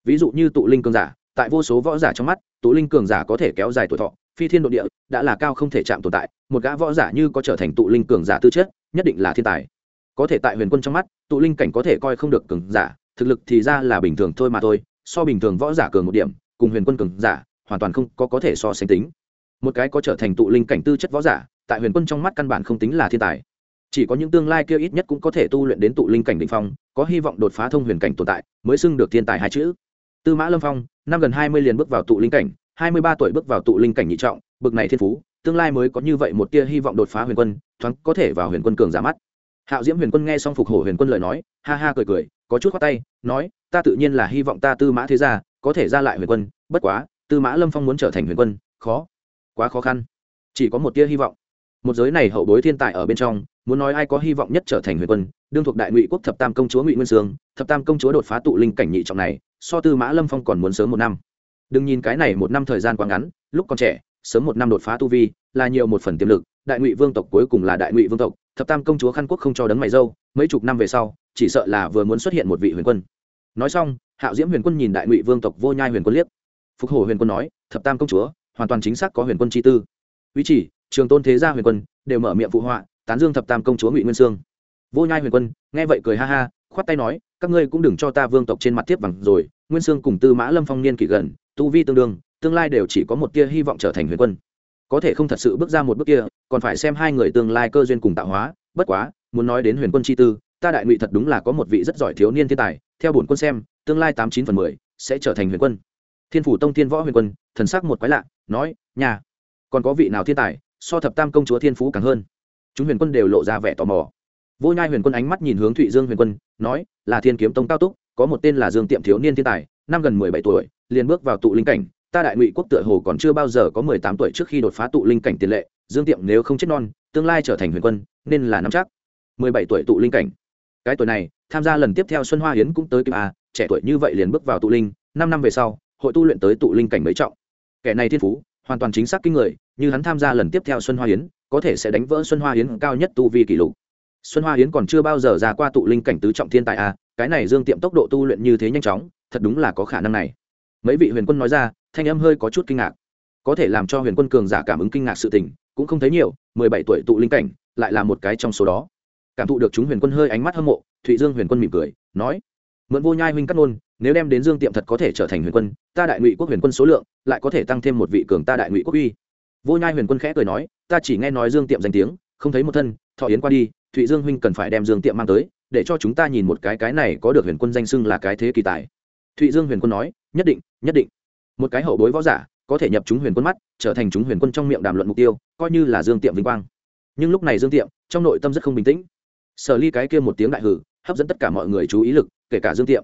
Ví dụ như tụ linh cường giả, tại vô số võ giả trong mắt, tụ linh cường giả có thể kéo dài tuổi thọ, phi thiên độ địa, đã là cao không thể chạm tồn tại, một gã võ giả như có trở thành tụ linh cường giả tư chất, nhất định là thiên tài có thể tại huyền quân trong mắt, tụ linh cảnh có thể coi không được cường giả, thực lực thì ra là bình thường thôi mà thôi, so bình thường võ giả cường một điểm, cùng huyền quân cường giả, hoàn toàn không có có thể so sánh tính. Một cái có trở thành tụ linh cảnh tư chất võ giả, tại huyền quân trong mắt căn bản không tính là thiên tài. Chỉ có những tương lai kia ít nhất cũng có thể tu luyện đến tụ linh cảnh định phong, có hy vọng đột phá thông huyền cảnh tồn tại, mới xưng được thiên tài hai chữ. Tư mã lâm phong, năm gần hai mươi liền bước vào tụ linh cảnh, hai mươi ba tuổi bước vào tụ linh cảnh nhị trọng, bực này thiên phú, tương lai mới có như vậy một tia hy vọng đột phá huyền quân, thoáng có thể vào huyền quân cường giả mắt hạo diễm huyền quân nghe xong phục hổ huyền quân lời nói, ha ha cười cười, có chút khoát tay, nói, ta tự nhiên là hy vọng ta tư mã thế gia có thể ra lại huyền quân, bất quá, tư mã lâm phong muốn trở thành huyền quân, khó, quá khó khăn. Chỉ có một tia hy vọng. Một giới này hậu bối thiên tài ở bên trong, muốn nói ai có hy vọng nhất trở thành huyền quân, đương thuộc đại ngụy quốc thập tam công chúa ngụy nguyên sương, thập tam công chúa đột phá tụ linh cảnh nhị trọng này, so tư mã lâm phong còn muốn sớm một năm. Đừng nhìn cái này một năm thời gian quá ngắn, lúc còn trẻ, sớm một năm đột phá tu vi, là nhiều một phần tiềm lực, đại ngụy vương tộc cuối cùng là đại ngụy vương tộc thập tam công chúa khăn quốc không cho đấng mày dâu, mấy chục năm về sau, chỉ sợ là vừa muốn xuất hiện một vị huyền quân. Nói xong, hạo diễm huyền quân nhìn đại ngụy vương tộc vô nhai huyền quân liếc. Phục Hổ huyền quân nói, thập tam công chúa, hoàn toàn chính xác có huyền quân chi tư. Uy chỉ, trường tôn thế gia huyền quân đều mở miệng phụ họa, tán dương thập tam công chúa ngụy nguyên sương. Vô nhai huyền quân nghe vậy cười ha ha, khoát tay nói, các ngươi cũng đừng cho ta vương tộc trên mặt tiếp bằng rồi, nguyên sương cùng tư mã lâm phong niên kỷ gần, tu vi tương đương, tương lai đều chỉ có một tia hy vọng trở thành huyền quân có thể không thật sự bước ra một bước kia, còn phải xem hai người tương lai cơ duyên cùng tạo hóa. Bất quá, muốn nói đến huyền quân chi tư, ta đại ngụy thật đúng là có một vị rất giỏi thiếu niên thiên tài, theo bổn quân xem, tương lai tám chín phần mười sẽ trở thành huyền quân. Thiên phủ tông thiên võ huyền quân, thần sắc một quái lạ, nói, nhà, còn có vị nào thiên tài so thập tam công chúa thiên phú càng hơn? Chúng huyền quân đều lộ ra vẻ tò mò. Vô nhai huyền quân ánh mắt nhìn hướng thụy dương huyền quân, nói, là thiên kiếm tông cao túc, có một tên là dương tiệm thiếu niên thiên tài, năm gần mười bảy tuổi, liền bước vào tụ linh cảnh ta đại ngụy quốc tựa hồ còn chưa bao giờ có mười tám tuổi trước khi đột phá tụ linh cảnh tiền lệ dương tiệm nếu không chết non tương lai trở thành huyền quân nên là nắm chắc. Mười bảy tuổi tụ linh cảnh. Cái tuổi này tham gia lần tiếp theo xuân hoa hiến cũng tới kịp a trẻ tuổi như vậy liền bước vào tụ linh năm năm về sau hội tu luyện tới tụ linh cảnh mấy trọng. Kẻ này thiên phú hoàn toàn chính xác kinh người như hắn tham gia lần tiếp theo xuân hoa hiến có thể sẽ đánh vỡ xuân hoa hiến cao nhất tu vi kỷ lục. Xuân hoa hiến còn chưa bao giờ ra qua tụ linh cảnh tứ trọng thiên tài a à, cái này dương tiệm tốc độ tu luyện như thế nhanh chóng thật đúng là có khả năng này. Mấy vị huyền quân nói ra thanh âm hơi có chút kinh ngạc. Có thể làm cho huyền quân cường giả cảm ứng kinh ngạc sự tình, cũng không thấy nhiều, mười bảy tuổi tụ linh cảnh, lại là một cái trong số đó. Cảm thụ được chúng huyền quân hơi ánh mắt hâm mộ, thụy dương huyền quân mỉm cười, nói, mượn vô nhai huynh cắt nôn nếu đem đến dương tiệm thật có thể trở thành huyền quân, ta đại ngụy quốc huyền quân số lượng, lại có thể tăng thêm một vị cường ta đại ngụy quốc uy. Vô nhai huyền quân khẽ cười nói, ta chỉ nghe nói dương tiệm danh tiếng, không thấy một thân, thọ yến qua đi, thụy dương huynh cần phải đem dương tiệm mang tới, để cho chúng ta nhìn một cái cái này có được huyền quân danh xưng là cái thế kỳ tài. Thụy dương huyền quân nói, nhất định nhất định một cái hậu bối võ giả, có thể nhập chúng huyền quân mắt, trở thành chúng huyền quân trong miệng đàm luận mục tiêu, coi như là dương tiệm vinh quang. Nhưng lúc này dương tiệm, trong nội tâm rất không bình tĩnh. Sở ly cái kia một tiếng đại hử, hấp dẫn tất cả mọi người chú ý lực, kể cả dương tiệm.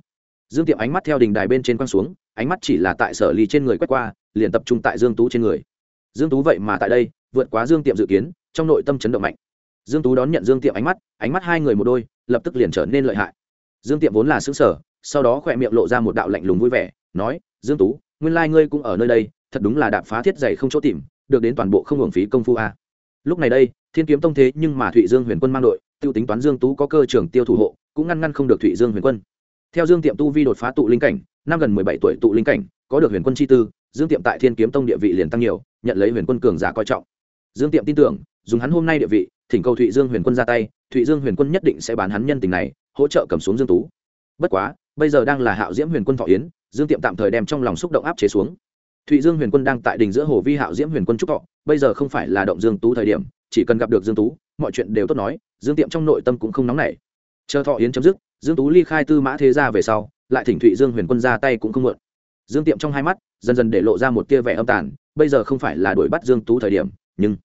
Dương tiệm ánh mắt theo đình đài bên trên quang xuống, ánh mắt chỉ là tại sở ly trên người quét qua, liền tập trung tại dương tú trên người. Dương tú vậy mà tại đây, vượt quá dương tiệm dự kiến, trong nội tâm chấn động mạnh. Dương tú đón nhận dương tiệm ánh mắt ánh mắt hai người một đôi, lập tức liền trở nên lợi hại. Dương tiệm vốn là xứng sở sau đó khỏe miệng lộ ra một đạo lạnh lùng vui vẻ, nói, dương tú nguyên lai ngươi cũng ở nơi đây, thật đúng là đạp phá thiết dày không chỗ tìm, được đến toàn bộ không hưởng phí công phu a. Lúc này đây, thiên kiếm tông thế nhưng mà thụy dương huyền quân mang đội, tiêu tính toán dương tú có cơ trưởng tiêu thủ hộ, cũng ngăn ngăn không được thụy dương huyền quân. Theo dương tiệm tu vi đột phá tụ linh cảnh, năm gần mười bảy tuổi tụ linh cảnh, có được huyền quân chi tư, dương tiệm tại thiên kiếm tông địa vị liền tăng nhiều, nhận lấy huyền quân cường giả coi trọng. Dương tiệm tin tưởng, dùng hắn hôm nay địa vị, thỉnh cầu thụy dương huyền quân ra tay, thụy dương huyền quân nhất định sẽ bán hắn nhân tình này, hỗ trợ cầm xuống dương tú. Bất quá, bây giờ đang là hạo diễm huyền quân thọ yến dương tiệm tạm thời đem trong lòng xúc động áp chế xuống. Thụy dương huyền quân đang tại đỉnh giữa hồ vi hạo diễm huyền quân trúc thọ, bây giờ không phải là động dương tú thời điểm, chỉ cần gặp được dương tú, mọi chuyện đều tốt nói, dương tiệm trong nội tâm cũng không nóng nảy. Chờ thọ yến chấm dứt, dương tú ly khai tư mã thế gia về sau, lại thỉnh thụy dương huyền quân ra tay cũng không mượn dương tiệm trong hai mắt, dần dần để lộ ra một tia vẻ âm tàn, bây giờ không phải là đuổi bắt dương tú thời điểm, nhưng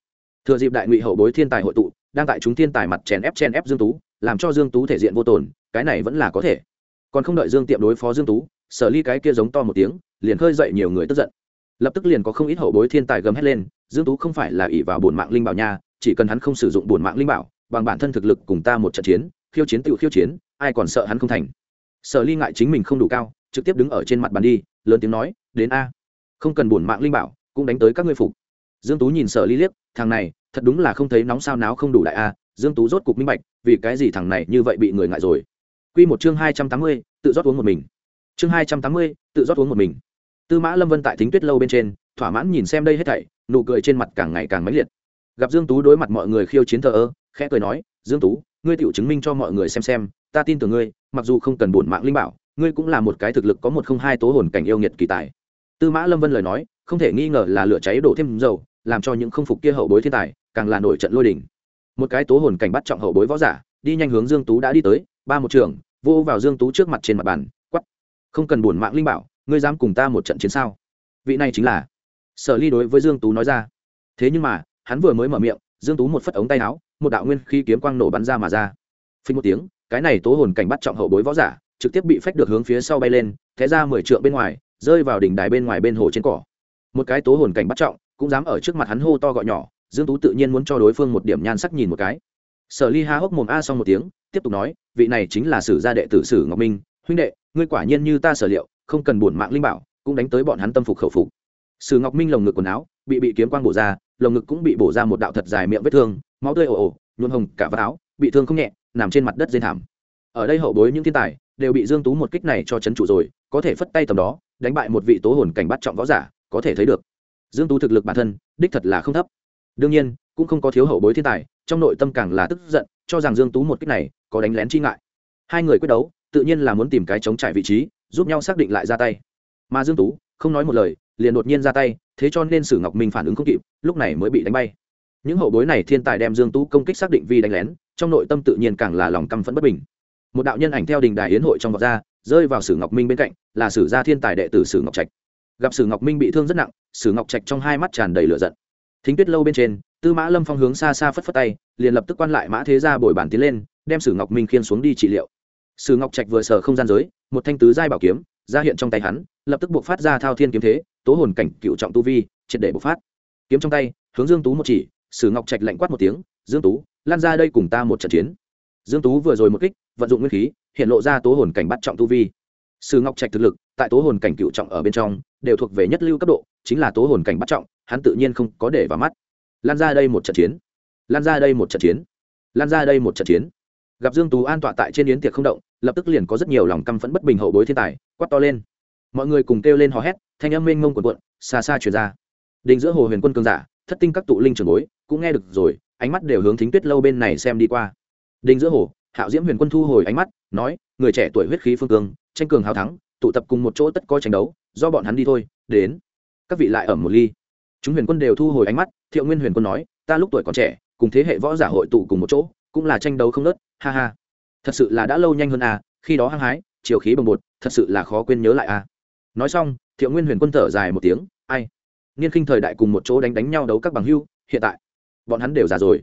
thừa dịp đại ngụy hậu bối thiên tài hội tụ, đang tại chúng thiên tài mặt chèn ép chèn ép dương tú, làm cho dương tú thể diện vô tồn, cái này vẫn là có thể. Còn không đợi dương tiệm đối phó dương tú sở ly cái kia giống to một tiếng liền khơi dậy nhiều người tức giận. Lập tức liền có không ít hậu bối thiên tài gầm hét lên dương tú không phải là ỷ vào bổn mạng linh bảo nha chỉ cần hắn không sử dụng bổn mạng linh bảo bằng bản thân thực lực cùng ta một trận chiến khiêu chiến tự khiêu chiến ai còn sợ hắn không thành. Sở ly ngại chính mình không đủ cao trực tiếp đứng ở trên mặt bàn đi lớn tiếng nói đến a không cần bổn mạng linh bảo cũng đánh tới các ngươi phục. Dương tú nhìn sở ly liếc thằng này thật đúng là không thấy nóng sao náo không đủ đại a. Dương tú rốt cục minh bạch vì cái gì thằng này như vậy bị người ngại rồi? Quy một chương hai trăm tám mươi, tự rót uống một mình chương hai trăm tám mươi, tự rót uống một mình. Tư mã lâm vân tại thính tuyết lâu bên trên thỏa mãn nhìn xem đây hết thảy nụ cười trên mặt càng ngày càng mãnh liệt. Gặp dương tú đối mặt mọi người khiêu chiến thờ ơ khẽ cười nói dương tú ngươi tự chứng minh cho mọi người xem xem ta tin tưởng ngươi mặc dù không cần bổn mạng linh bảo ngươi cũng là một cái thực lực có một không hai tố hồn cảnh yêu nghiệt kỳ tài. Tư mã lâm vân lời nói không thể nghi ngờ là lửa cháy đổ thêm dầu làm cho những không phục kia hậu bối thiên tài càng là nổi trận lôi đỉnh một cái tố hồn cảnh bắt trọng hậu bối võ giả đi nhanh hướng dương tú đã đi tới ba một trường vô vào dương tú trước mặt trên mặt bàn không cần buồn mạng linh bảo, ngươi dám cùng ta một trận chiến sao? Vị này chính là. Sở ly đối với dương tú nói ra. Thế nhưng mà, hắn vừa mới mở miệng, dương tú một phất ống tay áo, một đạo nguyên khí kiếm quang nổ bắn ra mà ra. Phình một tiếng, cái này tố hồn cảnh bắt trọng hậu bối võ giả, trực tiếp bị phách được hướng phía sau bay lên thế ra mười trượng bên ngoài, rơi vào đỉnh đài bên ngoài bên hồ trên cỏ. Một cái tố hồn cảnh bắt trọng, cũng dám ở trước mặt hắn hô to gọi nhỏ, dương tú tự nhiên muốn cho đối phương một điểm nhan sắc nhìn một cái. Sở ly há hốc mồm a xong một tiếng, tiếp tục nói, vị này chính là sử gia đệ tử sử ngọc minh, huynh đệ ngươi quả nhiên như ta sở liệu, không cần buồn mạng linh bảo, cũng đánh tới bọn hắn tâm phục khẩu phục. Sử ngọc minh lồng ngực quần áo, bị bị kiếm quang bổ ra, lồng ngực cũng bị bổ ra một đạo thật dài miệng vết thương, máu tươi ồ ồ, nhuộm hồng cả vạt áo, bị thương không nhẹ, nằm trên mặt đất dây thảm. Ở đây hậu bối những thiên tài, đều bị dương tú một kích này cho chấn trụ rồi, có thể phất tay tầm đó, đánh bại một vị tố hồn cảnh bắt trọng võ giả, có thể thấy được. Dương tú thực lực bản thân, đích thật là không thấp. Đương nhiên, cũng không có thiếu hậu bối thiên tài, trong nội tâm càng là tức giận, cho rằng dương tú một kích này có đánh lén chi ngại. Hai người quyết đấu tự nhiên là muốn tìm cái chống trải vị trí, giúp nhau xác định lại ra tay. Mà dương tú, không nói một lời, liền đột nhiên ra tay, thế cho nên sử ngọc minh phản ứng không kịp, lúc này mới bị đánh bay. Những hậu bối này thiên tài đem dương tú công kích xác định vì đánh lén, trong nội tâm tự nhiên càng là lòng căm phẫn bất bình. Một đạo nhân ảnh theo đình đài yến hội trong vọt ra, rơi vào sử ngọc minh bên cạnh, là sử gia thiên tài đệ tử sử ngọc trạch. Gặp sử ngọc minh bị thương rất nặng, sử ngọc trạch trong hai mắt tràn đầy lửa giận. Thính tuyết lâu bên trên, tư mã lâm phong hướng xa xa phất phất tay, liền lập tức quan lại mã thế gia bồi bản tiến lên, đem sử ngọc minh khiên xuống đi trị liệu sử ngọc trạch vừa sở không gian giới, một thanh tứ giai bảo kiếm, ra hiện trong tay hắn, lập tức buộc phát ra thao thiên kiếm thế, tố hồn cảnh cựu trọng tu vi, triệt để bộc phát. Kiếm trong tay, hướng dương tú một chỉ, sử ngọc trạch lạnh quát một tiếng, dương tú, lan ra đây cùng ta một trận chiến. Dương tú vừa rồi một kích, vận dụng nguyên khí, hiện lộ ra tố hồn cảnh bắt trọng tu vi. Sử ngọc trạch thực lực, tại tố hồn cảnh cựu trọng ở bên trong, đều thuộc về nhất lưu cấp độ, chính là tố hồn cảnh bắt trọng, hắn tự nhiên không có để vào mắt. Lan ra đây một trận chiến. Lan ra đây một trận chiến. Lan ra đây một trận chiến gặp dương tú an tọa tại trên yến tiệc không động, lập tức liền có rất nhiều lòng căm phẫn bất bình hậu bối thiên tài, quát to lên. Mọi người cùng kêu lên hò hét, thanh âm mênh mông cuộn cuộn, xa xa truyền ra. Đình giữa hồ huyền quân cường giả, thất tinh các tụ linh trường bối, cũng nghe được rồi, ánh mắt đều hướng thính tuyết lâu bên này xem đi qua. Đình giữa hồ, hạo diễm huyền quân thu hồi ánh mắt, nói, người trẻ tuổi huyết khí phương cương, tranh cường hào thắng, tụ tập cùng một chỗ tất coi tranh đấu, do bọn hắn đi thôi, đến. Các vị lại ở một ly. Chúng huyền quân đều thu hồi ánh mắt, thiệu nguyên huyền quân nói, ta lúc tuổi còn trẻ, cùng thế hệ võ giả hội tụ cùng một chỗ cũng là tranh đấu không nớt, ha ha. Thật sự là đã lâu nhanh hơn à khi đó hăng hái, chiều khí bồng bột, thật sự là khó quên nhớ lại à. Nói xong, thiệu nguyên huyền quân thở dài một tiếng, ai? Niên khinh thời đại cùng một chỗ đánh đánh nhau đấu các bằng hưu, hiện tại bọn hắn đều già rồi.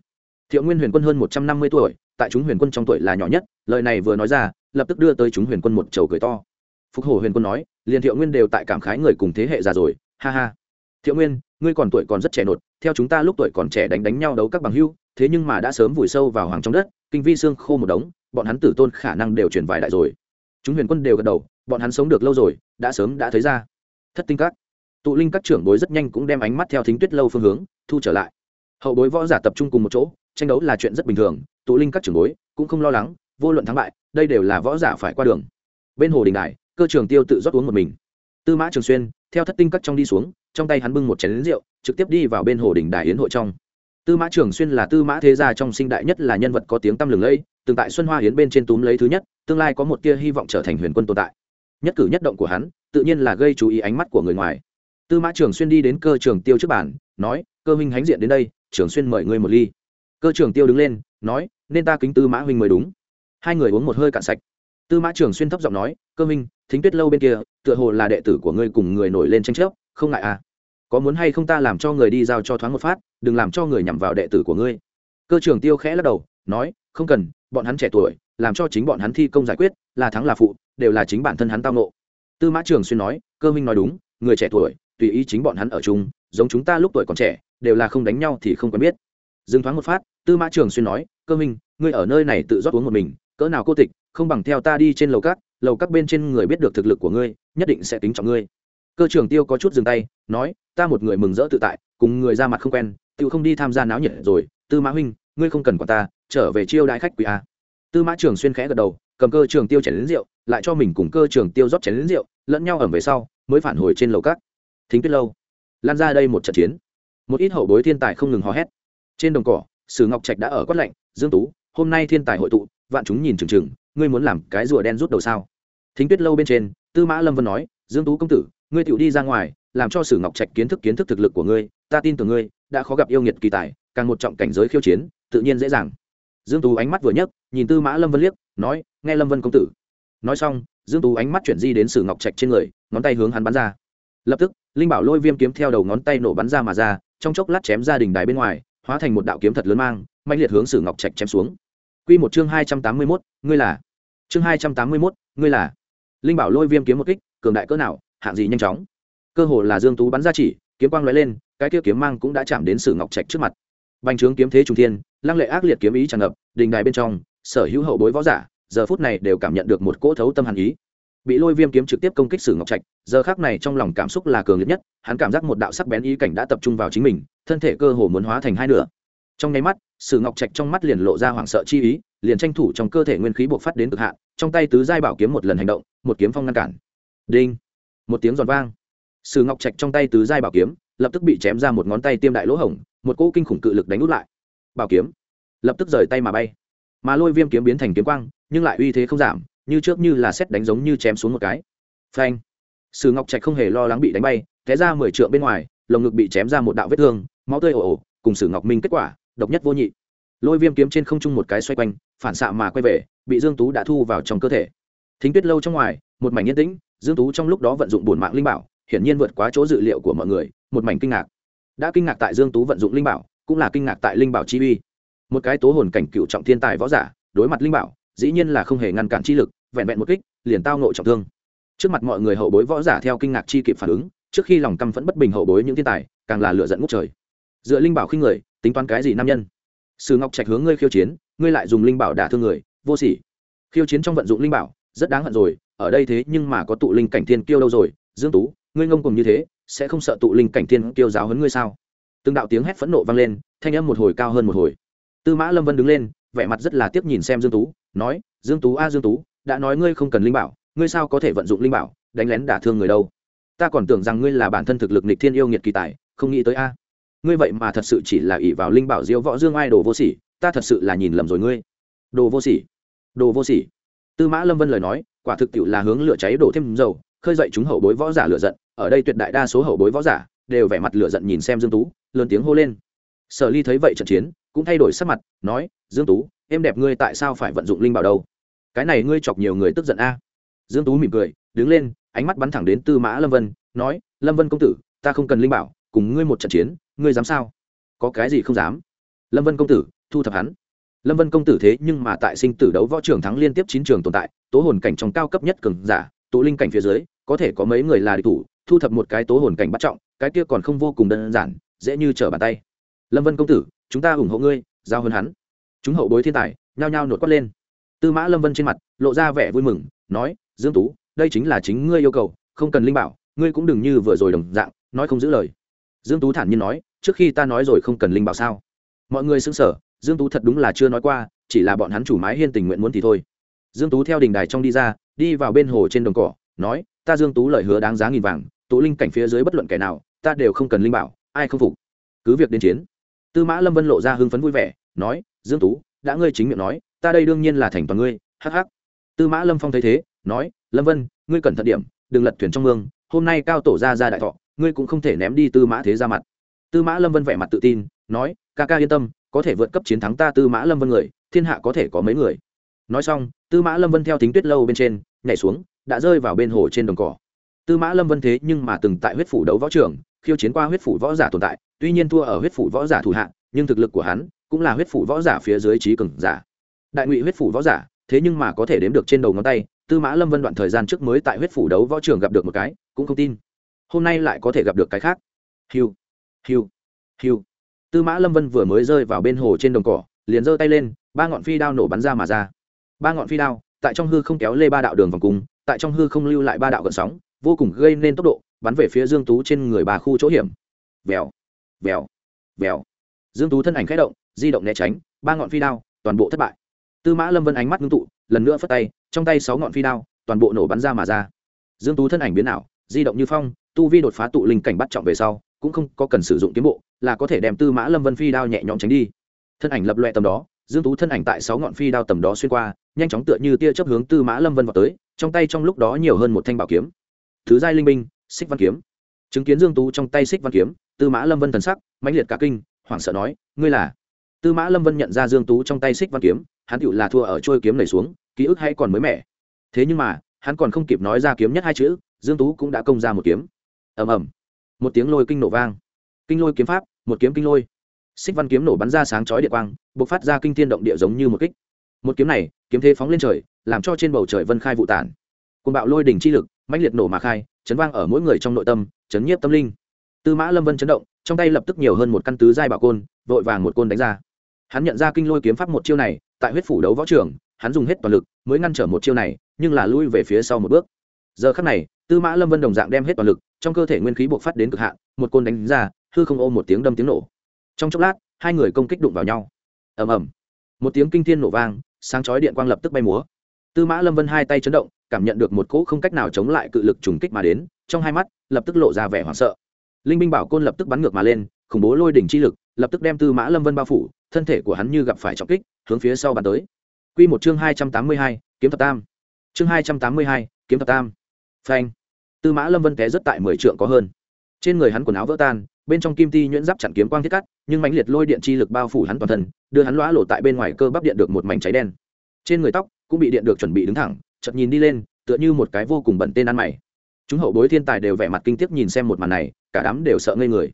Thiệu nguyên huyền quân hơn một trăm năm mươi tuổi, tại chúng huyền quân trong tuổi là nhỏ nhất, lời này vừa nói ra, lập tức đưa tới chúng huyền quân một chầu cười to. Phục hổ huyền quân nói, liền thiệu nguyên đều tại cảm khái người cùng thế hệ già rồi, ha ha. Thiệu nguyên, ngươi còn tuổi còn rất trẻ nột, theo chúng ta lúc tuổi còn trẻ đánh đánh nhau đấu các bằng hưu thế nhưng mà đã sớm vùi sâu vào hoàng trong đất, kinh vi xương khô một đống, bọn hắn tử tôn khả năng đều chuyển vải đại rồi. Chúng huyền quân đều gật đầu, bọn hắn sống được lâu rồi, đã sớm đã thấy ra. Thất tinh các. Tụ linh các trưởng bối rất nhanh cũng đem ánh mắt theo thính tuyết lâu phương hướng, thu trở lại. Hậu bối võ giả tập trung cùng một chỗ, tranh đấu là chuyện rất bình thường, tụ linh các trưởng bối cũng không lo lắng, vô luận thắng bại, đây đều là võ giả phải qua đường. Bên hồ đình đài, cơ trường tiêu tự rót uống một mình. Tư mã trường xuyên, theo thất tinh các trong đi xuống, trong tay hắn bưng một chén lính rượu, trực tiếp đi vào bên hồ đình đài yến hội trong tư mã trường xuyên là tư mã thế gia trong sinh đại nhất là nhân vật có tiếng tăm lừng lẫy, từng tại xuân hoa hiến bên trên túm lấy thứ nhất, tương lai có một tia hy vọng trở thành huyền quân tồn tại. Nhất cử nhất động của hắn, tự nhiên là gây chú ý ánh mắt của người ngoài. Tư mã trường xuyên đi đến cơ trường tiêu trước bàn, nói, cơ huynh hãnh diện đến đây, trường xuyên mời ngươi một ly. Cơ trường tiêu đứng lên, nói, nên ta kính tư mã huynh mới đúng. Hai người uống một hơi cạn sạch. Tư mã trường xuyên thấp giọng nói, cơ huynh, thính tuyết lâu bên kia, tựa hồ là đệ tử của ngươi cùng người nổi lên tranh chấp, không ngại à? Có muốn hay không ta làm cho người đi giao cho thoáng một phát, đừng làm cho người nhằm vào đệ tử của ngươi. Cơ trường tiêu khẽ lắc đầu, nói, không cần, bọn hắn trẻ tuổi, làm cho chính bọn hắn thi công giải quyết, là thắng là phụ, đều là chính bản thân hắn tao nộ tư mã trường xuyên nói, cơ minh nói đúng, người trẻ tuổi, tùy ý chính bọn hắn ở chung, giống chúng ta lúc tuổi còn trẻ, đều là không đánh nhau thì không quen biết. Dừng thoáng một phát, tư mã trường xuyên nói, cơ minh ngươi ở nơi này tự rót uống một mình, cỡ nào cô tịch, không bằng theo ta đi trên lầu các lầu các bên trên người biết được thực lực của ngươi, nhất định sẽ tính trọng ngươi cơ trường tiêu có chút dừng tay, nói, ta một người mừng rỡ tự tại, cùng người ra mặt không quen tự không đi tham gia náo nhiệt rồi. Tư mã huynh, ngươi không cần quản ta, trở về chiêu đãi khách quý a. Tư mã trường xuyên khẽ gật đầu, cầm cơ trường tiêu chảy đến rượu, lại cho mình cùng cơ trường tiêu rót chảy đến rượu, lẫn nhau ẩm về sau, mới phản hồi trên lầu cát thính tuyết lâu, lan ra đây một trận chiến. Một ít hậu bối thiên tài không ngừng hò hét. Trên đồng cỏ, sử ngọc trạch đã ở quát lạnh, dương tú, hôm nay thiên tài hội tụ, vạn chúng nhìn chừng chừng, ngươi muốn làm cái rùa đen rút đầu sao? Thính tuyết lâu bên trên, tư mã lâm vân nói, dương tú công tử ngươi tựu đi ra ngoài làm cho sử ngọc trạch kiến thức kiến thức thực lực của ngươi ta tin tưởng ngươi đã khó gặp yêu nghiệt kỳ tài càng một trọng cảnh giới khiêu chiến tự nhiên dễ dàng. Dương tú ánh mắt vừa nhấc nhìn tư mã lâm vân liếc nói nghe lâm vân công tử. Nói xong dương tú ánh mắt chuyển di đến sử ngọc trạch trên người ngón tay hướng hắn bắn ra. Lập tức linh bảo lôi viêm kiếm theo đầu ngón tay nổ bắn ra mà ra trong chốc lát chém ra đình đài bên ngoài hóa thành một đạo kiếm thật lớn mang mạnh liệt hướng sử ngọc trạch chém xuống. Quy một chương hai trăm tám mươi 281, ngươi là. Chương hai trăm tám mươi 281, ngươi là. Linh bảo lôi viêm kiếm một kích cường đại cỡ nào? Hạng gì nhanh chóng. Cơ hồ là dương tú bắn ra chỉ, kiếm quang lóe lên, cái kia kiếm mang cũng đã chạm đến sử ngọc trạch trước mặt. Bành trướng kiếm thế trung thiên, lăng lệ ác liệt kiếm ý tràn ngập, đình đài bên trong, sở hữu hậu bối võ giả, giờ phút này đều cảm nhận được một cỗ thấu tâm hàn ý. Bị lôi viêm kiếm trực tiếp công kích sử ngọc trạch, giờ khác này trong lòng cảm xúc là cường liệt nhất, hắn cảm giác một đạo sắc bén ý cảnh đã tập trung vào chính mình, thân thể cơ hồ muốn hóa thành hai nửa. Trong nháy mắt, sử ngọc trạch trong mắt liền lộ ra hoảng sợ chi ý, liền tranh thủ trong cơ thể nguyên khí buộc phát đến cực hạn, trong tay tứ giai bảo kiếm một lần hành động, một kiếm phong ngăn cản. Đinh! Một tiếng giòn vang. Sử ngọc trạch trong tay tứ giai bảo kiếm, lập tức bị chém ra một ngón tay tiêm đại lỗ hổng, một cỗ kinh khủng cự lực đánh út lại. Bảo kiếm lập tức rời tay mà bay. Mà lôi viêm kiếm biến thành kiếm quang, nhưng lại uy thế không giảm, như trước như là xét đánh giống như chém xuống một cái. Phanh. Sử ngọc trạch không hề lo lắng bị đánh bay, té ra mười trượng bên ngoài, lồng ngực bị chém ra một đạo vết thương, máu tươi ồ ồ, cùng sử ngọc minh kết quả, độc nhất vô nhị. Lôi viêm kiếm trên không trung một cái xoay quanh, phản xạ mà quay về, bị dương tú đã thu vào trong cơ thể. Thính tuyết lâu trong ngoài, một mảnh yên tĩnh dương tú trong lúc đó vận dụng bổn mạng linh bảo, hiển nhiên vượt quá chỗ dự liệu của mọi người, một mảnh kinh ngạc. Đã kinh ngạc tại dương tú vận dụng linh bảo, cũng là kinh ngạc tại linh bảo chi uy. Một cái tố hồn cảnh cựu trọng thiên tài võ giả, đối mặt linh bảo, dĩ nhiên là không hề ngăn cản chi lực, vẹn vẹn một kích, liền tao ngộ trọng thương. Trước mặt mọi người hậu bối võ giả theo kinh ngạc chi kịp phản ứng, trước khi lòng căm phẫn bất bình hậu bối những thiên tài, càng là lựa giận ngút trời. Dựa linh bảo khinh người, tính toán cái gì nam nhân? Sử ngọc trạch hướng ngươi khiêu chiến, ngươi lại dùng linh bảo đả thương người, vô sỉ. Khiêu chiến trong vận dụng linh bảo rất đáng hận rồi, ở đây thế nhưng mà có tụ linh cảnh thiên kiêu đâu rồi, dương tú, ngươi ngông cùng như thế, sẽ không sợ tụ linh cảnh thiên kiêu giáo huấn ngươi sao? Từng đạo tiếng hét phẫn nộ vang lên, thanh âm một hồi cao hơn một hồi. Tư mã lâm vân đứng lên, vẻ mặt rất là tiếc nhìn xem dương tú, nói, dương tú a, dương tú, đã nói ngươi không cần linh bảo, ngươi sao có thể vận dụng linh bảo, đánh lén đả thương người đâu? Ta còn tưởng rằng ngươi là bản thân thực lực nịch thiên yêu nghiệt kỳ tài, không nghĩ tới a. Ngươi vậy mà thật sự chỉ là ỷ vào linh bảo diêu võ dương ai đồ vô sỉ, ta thật sự là nhìn lầm rồi ngươi. Đồ vô sỉ? Đồ vô sỉ? Tư mã lâm vân lời nói, quả thực tiệu là hướng lửa cháy đổ thêm dầu, khơi dậy chúng hậu bối võ giả lửa giận, ở đây tuyệt đại đa số hậu bối võ giả đều vẻ mặt lửa giận nhìn xem dương tú, lớn tiếng hô lên. Sở ly thấy vậy trận chiến, cũng thay đổi sắc mặt, nói, dương tú, em đẹp ngươi tại sao phải vận dụng linh bảo đâu? Cái này ngươi chọc nhiều người tức giận a. Dương tú mỉm cười, đứng lên, ánh mắt bắn thẳng đến tư mã lâm vân, nói, lâm vân công tử, ta không cần linh bảo, cùng ngươi một trận chiến, ngươi dám sao? Có cái gì không dám? Lâm vân công tử, thu thập hắn lâm vân công tử thế nhưng mà tại sinh tử đấu võ trường thắng liên tiếp chín trường tồn tại, tố hồn cảnh trong cao cấp nhất cường giả, tụ linh cảnh phía dưới, có thể có mấy người là địch thủ, thu thập một cái tố hồn cảnh bắt trọng, cái kia còn không vô cùng đơn giản, dễ như trở bàn tay. Lâm vân công tử, chúng ta ủng hộ ngươi, giao hơn hắn. Chúng hậu bối thiên tài, nhao nhao nột quát lên. Tư mã lâm vân trên mặt, lộ ra vẻ vui mừng, nói, dương tú, đây chính là chính ngươi yêu cầu, không cần linh bảo, ngươi cũng đừng như vừa rồi đồng dạng, nói không giữ lời. Dương tú thản nhiên nói, trước khi ta nói rồi không cần linh bảo sao? Mọi người sững sở dương tú thật đúng là chưa nói qua, chỉ là bọn hắn chủ mái hiên tình nguyện muốn thì thôi. Dương tú theo đình đài trong đi ra, đi vào bên hồ trên đồng cỏ, nói, ta dương tú lời hứa đáng giá nghìn vàng tụ linh cảnh phía dưới bất luận kẻ nào, ta đều không cần linh bảo, ai không phục. Cứ việc đến chiến. Tư mã lâm vân lộ ra hưng phấn vui vẻ, nói, dương tú, đã ngươi chính miệng nói, ta đây đương nhiên là thành toàn ngươi, hắc hắc. Tư mã lâm phong thấy thế, nói, lâm vân, ngươi cẩn thận điểm, đừng lật thuyền trong mương, hôm nay cao tổ ra ra đại thọ, ngươi cũng không thể ném đi tư mã thế ra mặt. Tư mã lâm vân vẻ mặt tự tin, nói ca ca yên tâm, có thể vượt cấp chiến thắng ta tư mã lâm vân người, thiên hạ có thể có mấy người. Nói xong, tư mã lâm vân theo tính tuyết lâu bên trên, nhảy xuống, đã rơi vào bên hồ trên đồng cỏ. Tư mã lâm vân thế nhưng mà từng tại huyết phủ đấu võ trường, khiêu chiến qua huyết phủ võ giả tồn tại, tuy nhiên thua ở huyết phủ võ giả thủ hạng nhưng thực lực của hắn cũng là huyết phủ võ giả phía dưới trí cường giả. Đại ngụy huyết phủ võ giả, thế nhưng mà có thể đếm được trên đầu ngón tay, tư mã lâm vân đoạn thời gian trước mới tại huyết phủ đấu võ trường gặp được một cái, cũng không tin. Hôm nay lại có thể gặp được cái khác. Hiu hiu hiu tư mã lâm vân vừa mới rơi vào bên hồ trên đồng cỏ, liền giơ tay lên, ba ngọn phi đao nổ bắn ra mà ra. Ba ngọn phi đao, tại trong hư không kéo lê ba đạo đường vòng cung, tại trong hư không lưu lại ba đạo gợn sóng, vô cùng gây nên tốc độ, bắn về phía dương tú trên người bà khu chỗ hiểm. Vèo vèo vèo. Dương tú thân ảnh khẽ động, di động né tránh, ba ngọn phi đao, toàn bộ thất bại. Tư mã lâm vân ánh mắt ngưng tụ, lần nữa phất tay, trong tay sáu ngọn phi đao, toàn bộ nổ bắn ra mà ra. Dương tú thân ảnh biến ảo, di động như phong, tu vi đột phá tụ linh cảnh bắt trọng về sau cũng không có cần sử dụng tiến bộ, là có thể đem tư mã lâm vân phi đao nhẹ nhõm tránh đi. Thân ảnh lập loẹ tầm đó, dương tú thân ảnh tại sáu ngọn phi đao tầm đó xuyên qua, nhanh chóng tựa như tia chấp hướng tư mã lâm vân vào tới, trong tay trong lúc đó nhiều hơn một thanh bảo kiếm. Thứ giai linh binh, xích văn kiếm. Chứng kiến dương tú trong tay xích văn kiếm, tư mã lâm vân thần sắc mãnh liệt cả kinh, hoảng sợ nói, ngươi là? Tư mã lâm vân nhận ra dương tú trong tay xích văn kiếm, hắn tựu là thua ở trôi kiếm này xuống, ký ức hay còn mới mẻ. Thế nhưng mà, hắn còn không kịp nói ra kiếm nhất hai chữ, dương tú cũng đã công ra một kiếm. Ầm ầm một tiếng lôi kinh nổ vang. Kinh lôi kiếm pháp, một kiếm kinh lôi. Xích văn kiếm nổ bắn ra sáng chói địa quang b ộ c phát ra kinh thiên động địa giống như một kích. Một kiếm này, kiếm thế phóng lên trời, làm cho trên bầu trời vân khai vụ tản côn bạo lôi đỉnh chi lực, mãnh liệt nổ mà khai, chấn vang ở mỗi người trong nội tâm, chấn nhiếp tâm linh. Tư mã lâm vân chấn động, trong tay lập tức nhiều hơn một căn tứ giai bảo côn, vội vàng một côn đánh ra. Hắn nhận ra kinh lôi kiếm pháp một chiêu này, tại huyết phủ đấu võ trường, hắn dùng hết toàn lực mới ngăn trở một chiêu này, nhưng là lui về phía sau một bước. Giờ khắc này, tư mã lâm vân đồng dạng đem hết toàn lực trong cơ thể nguyên khí buộc phát đến cực hạn, một côn đánh ra, hư không ôm một tiếng đâm tiếng nổ. Trong chốc lát, hai người công kích đụng vào nhau. Ầm ầm. Một tiếng kinh thiên nổ vang, sáng chói điện quang lập tức bay múa. Tư mã lâm vân hai tay chấn động, cảm nhận được một cỗ không cách nào chống lại cự lực trùng kích mà đến, trong hai mắt, lập tức lộ ra vẻ hoảng sợ. Linh binh bảo côn lập tức bắn ngược mà lên, khủng bố lôi đỉnh chi lực, lập tức đem tư mã lâm vân bao phủ, thân thể của hắn như gặp phải trọng kích, hướng phía sau bắn tới. Quy một chương hai trăm tám mươi hai, kiếm thập tam. Chương hai trăm tám mươi hai, kiếm thập tam. Phanh tư mã lâm vân té rất tại mười trượng có hơn. Trên người hắn quần áo vỡ tan, bên trong kim ti nhuyễn giáp chặn kiếm quang thiết cắt, nhưng mãnh liệt lôi điện chi lực bao phủ hắn toàn thân, đưa hắn lõa lộ tại bên ngoài cơ bắp điện được một mảnh cháy đen. Trên người tóc cũng bị điện được chuẩn bị đứng thẳng, chợt nhìn đi lên, tựa như một cái vô cùng bẩn tên ăn mày. Chúng hậu bối thiên tài đều vẻ mặt kinh tiếc nhìn xem một màn này, cả đám đều sợ ngây người.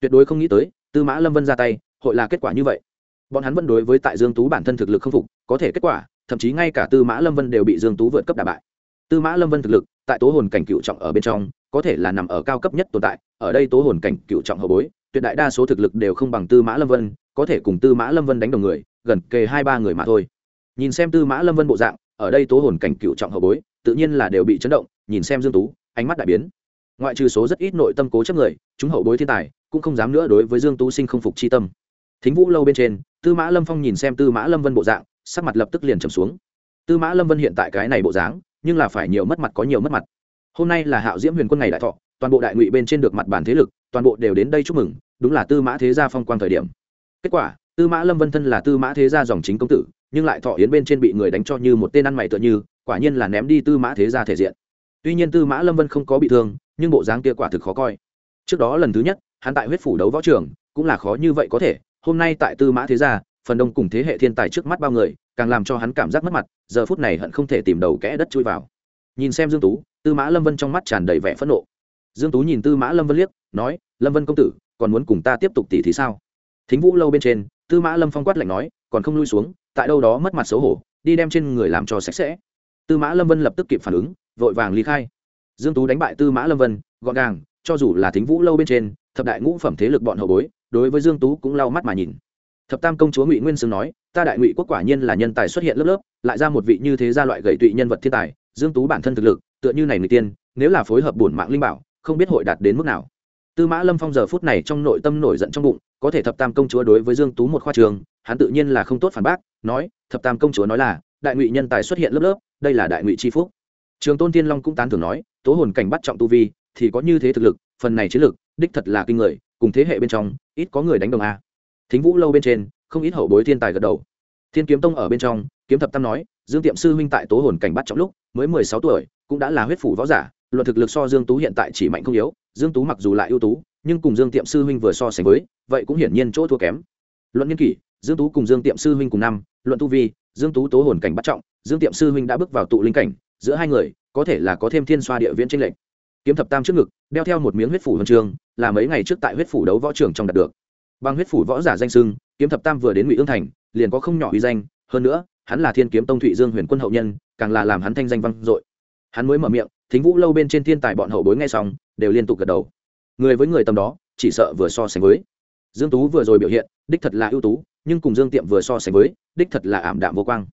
Tuyệt đối không nghĩ tới, tư mã lâm vân ra tay, hội là kết quả như vậy. Bọn hắn vẫn đối với tại dương tú bản thân thực lực không phục, có thể kết quả, thậm chí ngay cả tư mã lâm vân đều bị dương tú vượt cấp đả bại. Tư mã lâm vân thực lực tại tố hồn cảnh cựu trọng ở bên trong, có thể là nằm ở cao cấp nhất tồn tại, ở đây tố hồn cảnh cựu trọng hậu bối, tuyệt đại đa số thực lực đều không bằng tư mã lâm vân, có thể cùng tư mã lâm vân đánh đồng người, gần kề hai ba người mà thôi. Nhìn xem tư mã lâm vân bộ dạng, ở đây tố hồn cảnh cựu trọng hậu bối, tự nhiên là đều bị chấn động, nhìn xem dương tú, ánh mắt đại biến. Ngoại trừ số rất ít nội tâm cố chấp người, chúng hậu bối thiên tài, cũng không dám nữa đối với dương tú sinh không phục chi tâm. Thính vũ lâu bên trên, tư mã lâm phong nhìn xem tư mã lâm vân bộ dạng, sắc mặt lập tức liền trầm xuống. Tư mã lâm vân hiện tại cái này bộ dáng nhưng là phải nhiều mất mặt có nhiều mất mặt. Hôm nay là hạo diễm huyền quân ngày đại thọ, toàn bộ đại ngụy bên trên được mặt bản thế lực, toàn bộ đều đến đây chúc mừng, đúng là tư mã thế gia phong quang thời điểm. Kết quả, tư mã lâm vân thân là tư mã thế gia dòng chính công tử, nhưng lại thọ yến bên trên bị người đánh cho như một tên ăn mày tựa như, quả nhiên là ném đi tư mã thế gia thể diện. Tuy nhiên tư mã lâm vân không có bị thương, nhưng bộ dáng kia quả thực khó coi. Trước đó lần thứ nhất, hắn tại huyết phủ đấu võ trường, cũng là khó như vậy có thể, hôm nay tại tư mã thế gia, phần đông cùng thế hệ thiên tài trước mắt bao người càng làm cho hắn cảm giác mất mặt, giờ phút này hận không thể tìm đầu kẽ đất chui vào. Nhìn xem dương tú, tư mã lâm vân trong mắt tràn đầy vẻ phẫn nộ. Dương tú nhìn tư mã lâm vân liếc, nói, lâm vân công tử, còn muốn cùng ta tiếp tục tỉ thì sao? Thính vũ lâu bên trên, tư mã lâm phong quát lạnh nói, còn không lui xuống, tại đâu đó mất mặt xấu hổ, đi đem trên người làm cho sạch sẽ. Tư mã lâm vân lập tức kịp phản ứng, vội vàng ly khai. Dương tú đánh bại tư mã lâm vân, gọn gàng, cho dù là thính vũ lâu bên trên, thập đại ngũ phẩm thế lực bọn hậu bối, đối với dương tú cũng lau mắt mà nhìn thập tam công chúa ngụy nguyên sương nói ta đại ngụy quốc quả nhiên là nhân tài xuất hiện lớp lớp lại ra một vị như thế gia loại gậy tụy nhân vật thiên tài dương tú bản thân thực lực tựa như này người tiên nếu là phối hợp bổn mạng linh bảo không biết hội đạt đến mức nào tư mã lâm phong giờ phút này trong nội tâm nổi giận trong bụng có thể thập tam công chúa đối với dương tú một khoa trường hắn tự nhiên là không tốt phản bác nói thập tam công chúa nói là đại ngụy nhân tài xuất hiện lớp lớp đây là đại ngụy tri phúc trường tôn tiên long cũng tán thưởng nói tố hồn cảnh bắt trọng tu vi thì có như thế thực lực phần này chiến lực đích thật là kinh người cùng thế hệ bên trong ít có người đánh đồng a thính vũ lâu bên trên, không ít hậu bối thiên tài gật đầu. Thiên kiếm tông ở bên trong, kiếm thập tam nói, dương tiệm sư huynh tại tố hồn cảnh bắt trọng lúc, mới mười sáu tuổi, cũng đã là huyết phủ võ giả, luận thực lực so dương tú hiện tại chỉ mạnh không yếu, dương tú mặc dù lại ưu tú, nhưng cùng dương tiệm sư huynh vừa so sánh với, vậy cũng hiển nhiên chỗ thua kém. Luận nghiên kỷ, dương tú cùng dương tiệm sư huynh cùng năm, luận tu vi, dương tú tố hồn cảnh bắt trọng, dương tiệm sư huynh đã bước vào tụ linh cảnh, giữa hai người, có thể là có thêm thiên xoa địa viễn tranh lệch. Kiếm thập tam trước ngực, đeo theo một miếng huyết phủ huân trường là mấy ngày trước tại huyết phủ đấu võ trường trong đạt được bằng huyết phủ võ giả danh sưng, kiếm thập tam vừa đến ngụy ương thành, liền có không nhỏ uy danh, hơn nữa, hắn là thiên kiếm tông thụy dương huyền quân hậu nhân, càng là làm hắn thanh danh vang dội. Hắn mới mở miệng, thính vũ lâu bên trên thiên tài bọn hậu bối nghe xong, đều liên tục gật đầu. Người với người tầm đó, chỉ sợ vừa so sánh với. Dương tú vừa rồi biểu hiện, đích thật là ưu tú, nhưng cùng dương tiệm vừa so sánh với, đích thật là ảm đạm vô quang.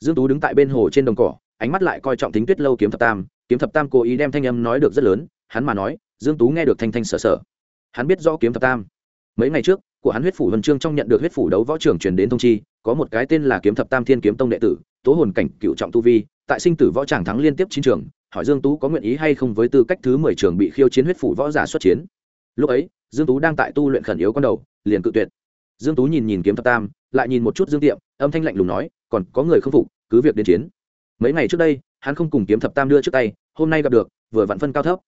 Dương tú đứng tại bên hồ trên đồng cỏ, ánh mắt lại coi trọng tính tuyết lâu kiếm thập tam, kiếm thập tam cố ý đem thanh âm nói được rất lớn, hắn mà nói, dương tú nghe được thanh thanh sở sở hắn biết rõ kiếm thập tam mấy ngày trước, của hắn huyết phủ huân chương trong nhận được huyết phủ đấu võ trưởng truyền đến thông chi, có một cái tên là kiếm thập tam thiên kiếm tông đệ tử, tố hồn cảnh cựu trọng tu vi, tại sinh tử võ tràng thắng liên tiếp chín trường, hỏi dương tú có nguyện ý hay không với tư cách thứ mười trường bị khiêu chiến huyết phủ võ giả xuất chiến. Lúc ấy, dương tú đang tại tu luyện khẩn yếu con đầu, liền cự tuyệt. Dương tú nhìn nhìn kiếm thập tam, lại nhìn một chút dương tiệm, âm thanh lạnh lùng nói, còn có người không phục, cứ việc đến chiến. Mấy ngày trước đây, hắn không cùng kiếm thập tam đưa trước tay, hôm nay gặp được, vừa vặn phân cao thấp.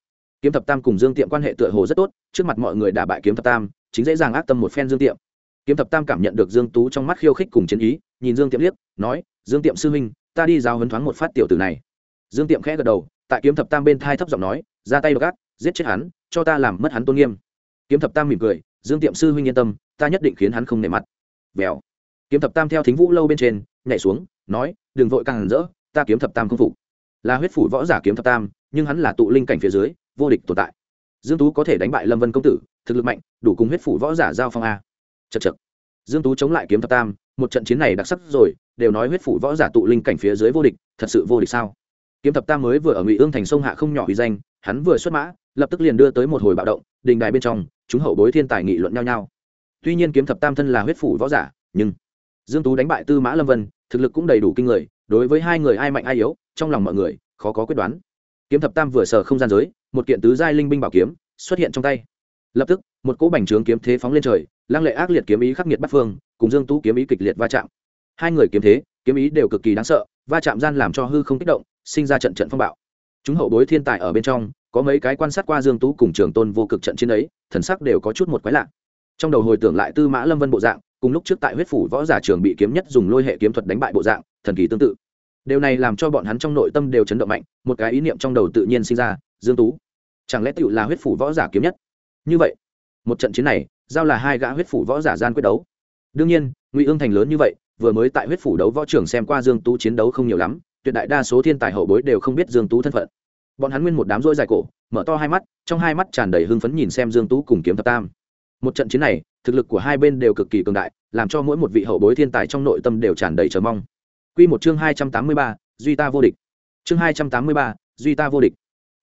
Kiếm thập tam cùng dương tiệm quan hệ tựa hồ rất tốt, trước mặt mọi người đả bại kiếm thập tam chính dễ dàng ác tâm một phen dương tiệm. Kiếm thập tam cảm nhận được dương tú trong mắt khiêu khích cùng chiến ý, nhìn dương tiệm liếc, nói, dương tiệm sư huynh, ta đi giao hấn thoáng một phát tiểu tử này. Dương tiệm khẽ gật đầu, tại kiếm thập tam bên thai thấp giọng nói, ra tay gác giết chết hắn, cho ta làm mất hắn tôn nghiêm. Kiếm thập tam mỉm cười, dương tiệm sư huynh yên tâm, ta nhất định khiến hắn không nể mặt. Vèo. Kiếm thập tam theo thính vũ lâu bên trên, nhảy xuống, nói, đừng vội càng hẳn rỡ, ta kiếm thập tam không phục. Là huyết phủ võ giả kiếm thập tam, nhưng hắn là tụ linh cảnh phía dưới, vô địch tồn tại. Dương tú có thể đánh bại lâm vân công tử thực lực mạnh, đủ cùng huyết phủ võ giả giao phong a. Chật chật dương tú chống lại kiếm thập tam, một trận chiến này đặc sắc rồi, đều nói huyết phủ võ giả tụ linh cảnh phía dưới vô địch, thật sự vô địch sao? Kiếm thập tam mới vừa ở ngụy ương thành sông hạ không nhỏ uy danh, hắn vừa xuất mã, lập tức liền đưa tới một hồi bạo động, đình đài bên trong, chúng hậu bối thiên tài nghị luận nhau nhau. Tuy nhiên kiếm thập tam thân là huyết phủ võ giả, nhưng dương tú đánh bại tư mã lâm vân, thực lực cũng đầy đủ kinh người, đối với hai người ai mạnh ai yếu, trong lòng mọi người khó có quyết đoán. Kiếm thập tam vừa sờ không gian giới, một kiện tứ giai linh binh bảo kiếm xuất hiện trong tay lập tức, một cỗ bành trướng kiếm thế phóng lên trời, lăng lệ ác liệt kiếm ý khắc nghiệt bắt phương, cùng dương tú kiếm ý kịch liệt va chạm. Hai người kiếm thế, kiếm ý đều cực kỳ đáng sợ, va chạm gian làm cho hư không kích động, sinh ra trận trận phong bạo. Chúng hậu bối thiên tài ở bên trong, có mấy cái quan sát qua dương tú cùng trường tôn vô cực trận chiến ấy, thần sắc đều có chút một quái lạ. Trong đầu hồi tưởng lại tư mã lâm vân bộ dạng, cùng lúc trước tại huyết phủ võ giả trường bị kiếm nhất dùng lôi hệ kiếm thuật đánh bại bộ dạng, thần kỳ tương tự. Điều này làm cho bọn hắn trong nội tâm đều chấn động mạnh, một cái ý niệm trong đầu tự nhiên sinh ra, dương tú. Chẳng lẽ tựu là huyết phủ võ giả kiếm nhất? Như vậy một trận chiến này giao là hai gã huyết phủ võ giả gian quyết đấu đương nhiên ngụy ương thành lớn như vậy vừa mới tại huyết phủ đấu võ trưởng xem qua dương tú chiến đấu không nhiều lắm tuyệt đại đa số thiên tài hậu bối đều không biết dương tú thân phận bọn hắn nguyên một đám rối dài cổ mở to hai mắt trong hai mắt tràn đầy hưng phấn nhìn xem dương tú cùng kiếm thập tam một trận chiến này thực lực của hai bên đều cực kỳ cường đại làm cho mỗi một vị hậu bối thiên tài trong nội tâm đều tràn đầy chờ mong Quy một chương hai trăm tám mươi ba, duy ta vô địch. Chương hai trăm tám mươi ba, duy ta vô địch.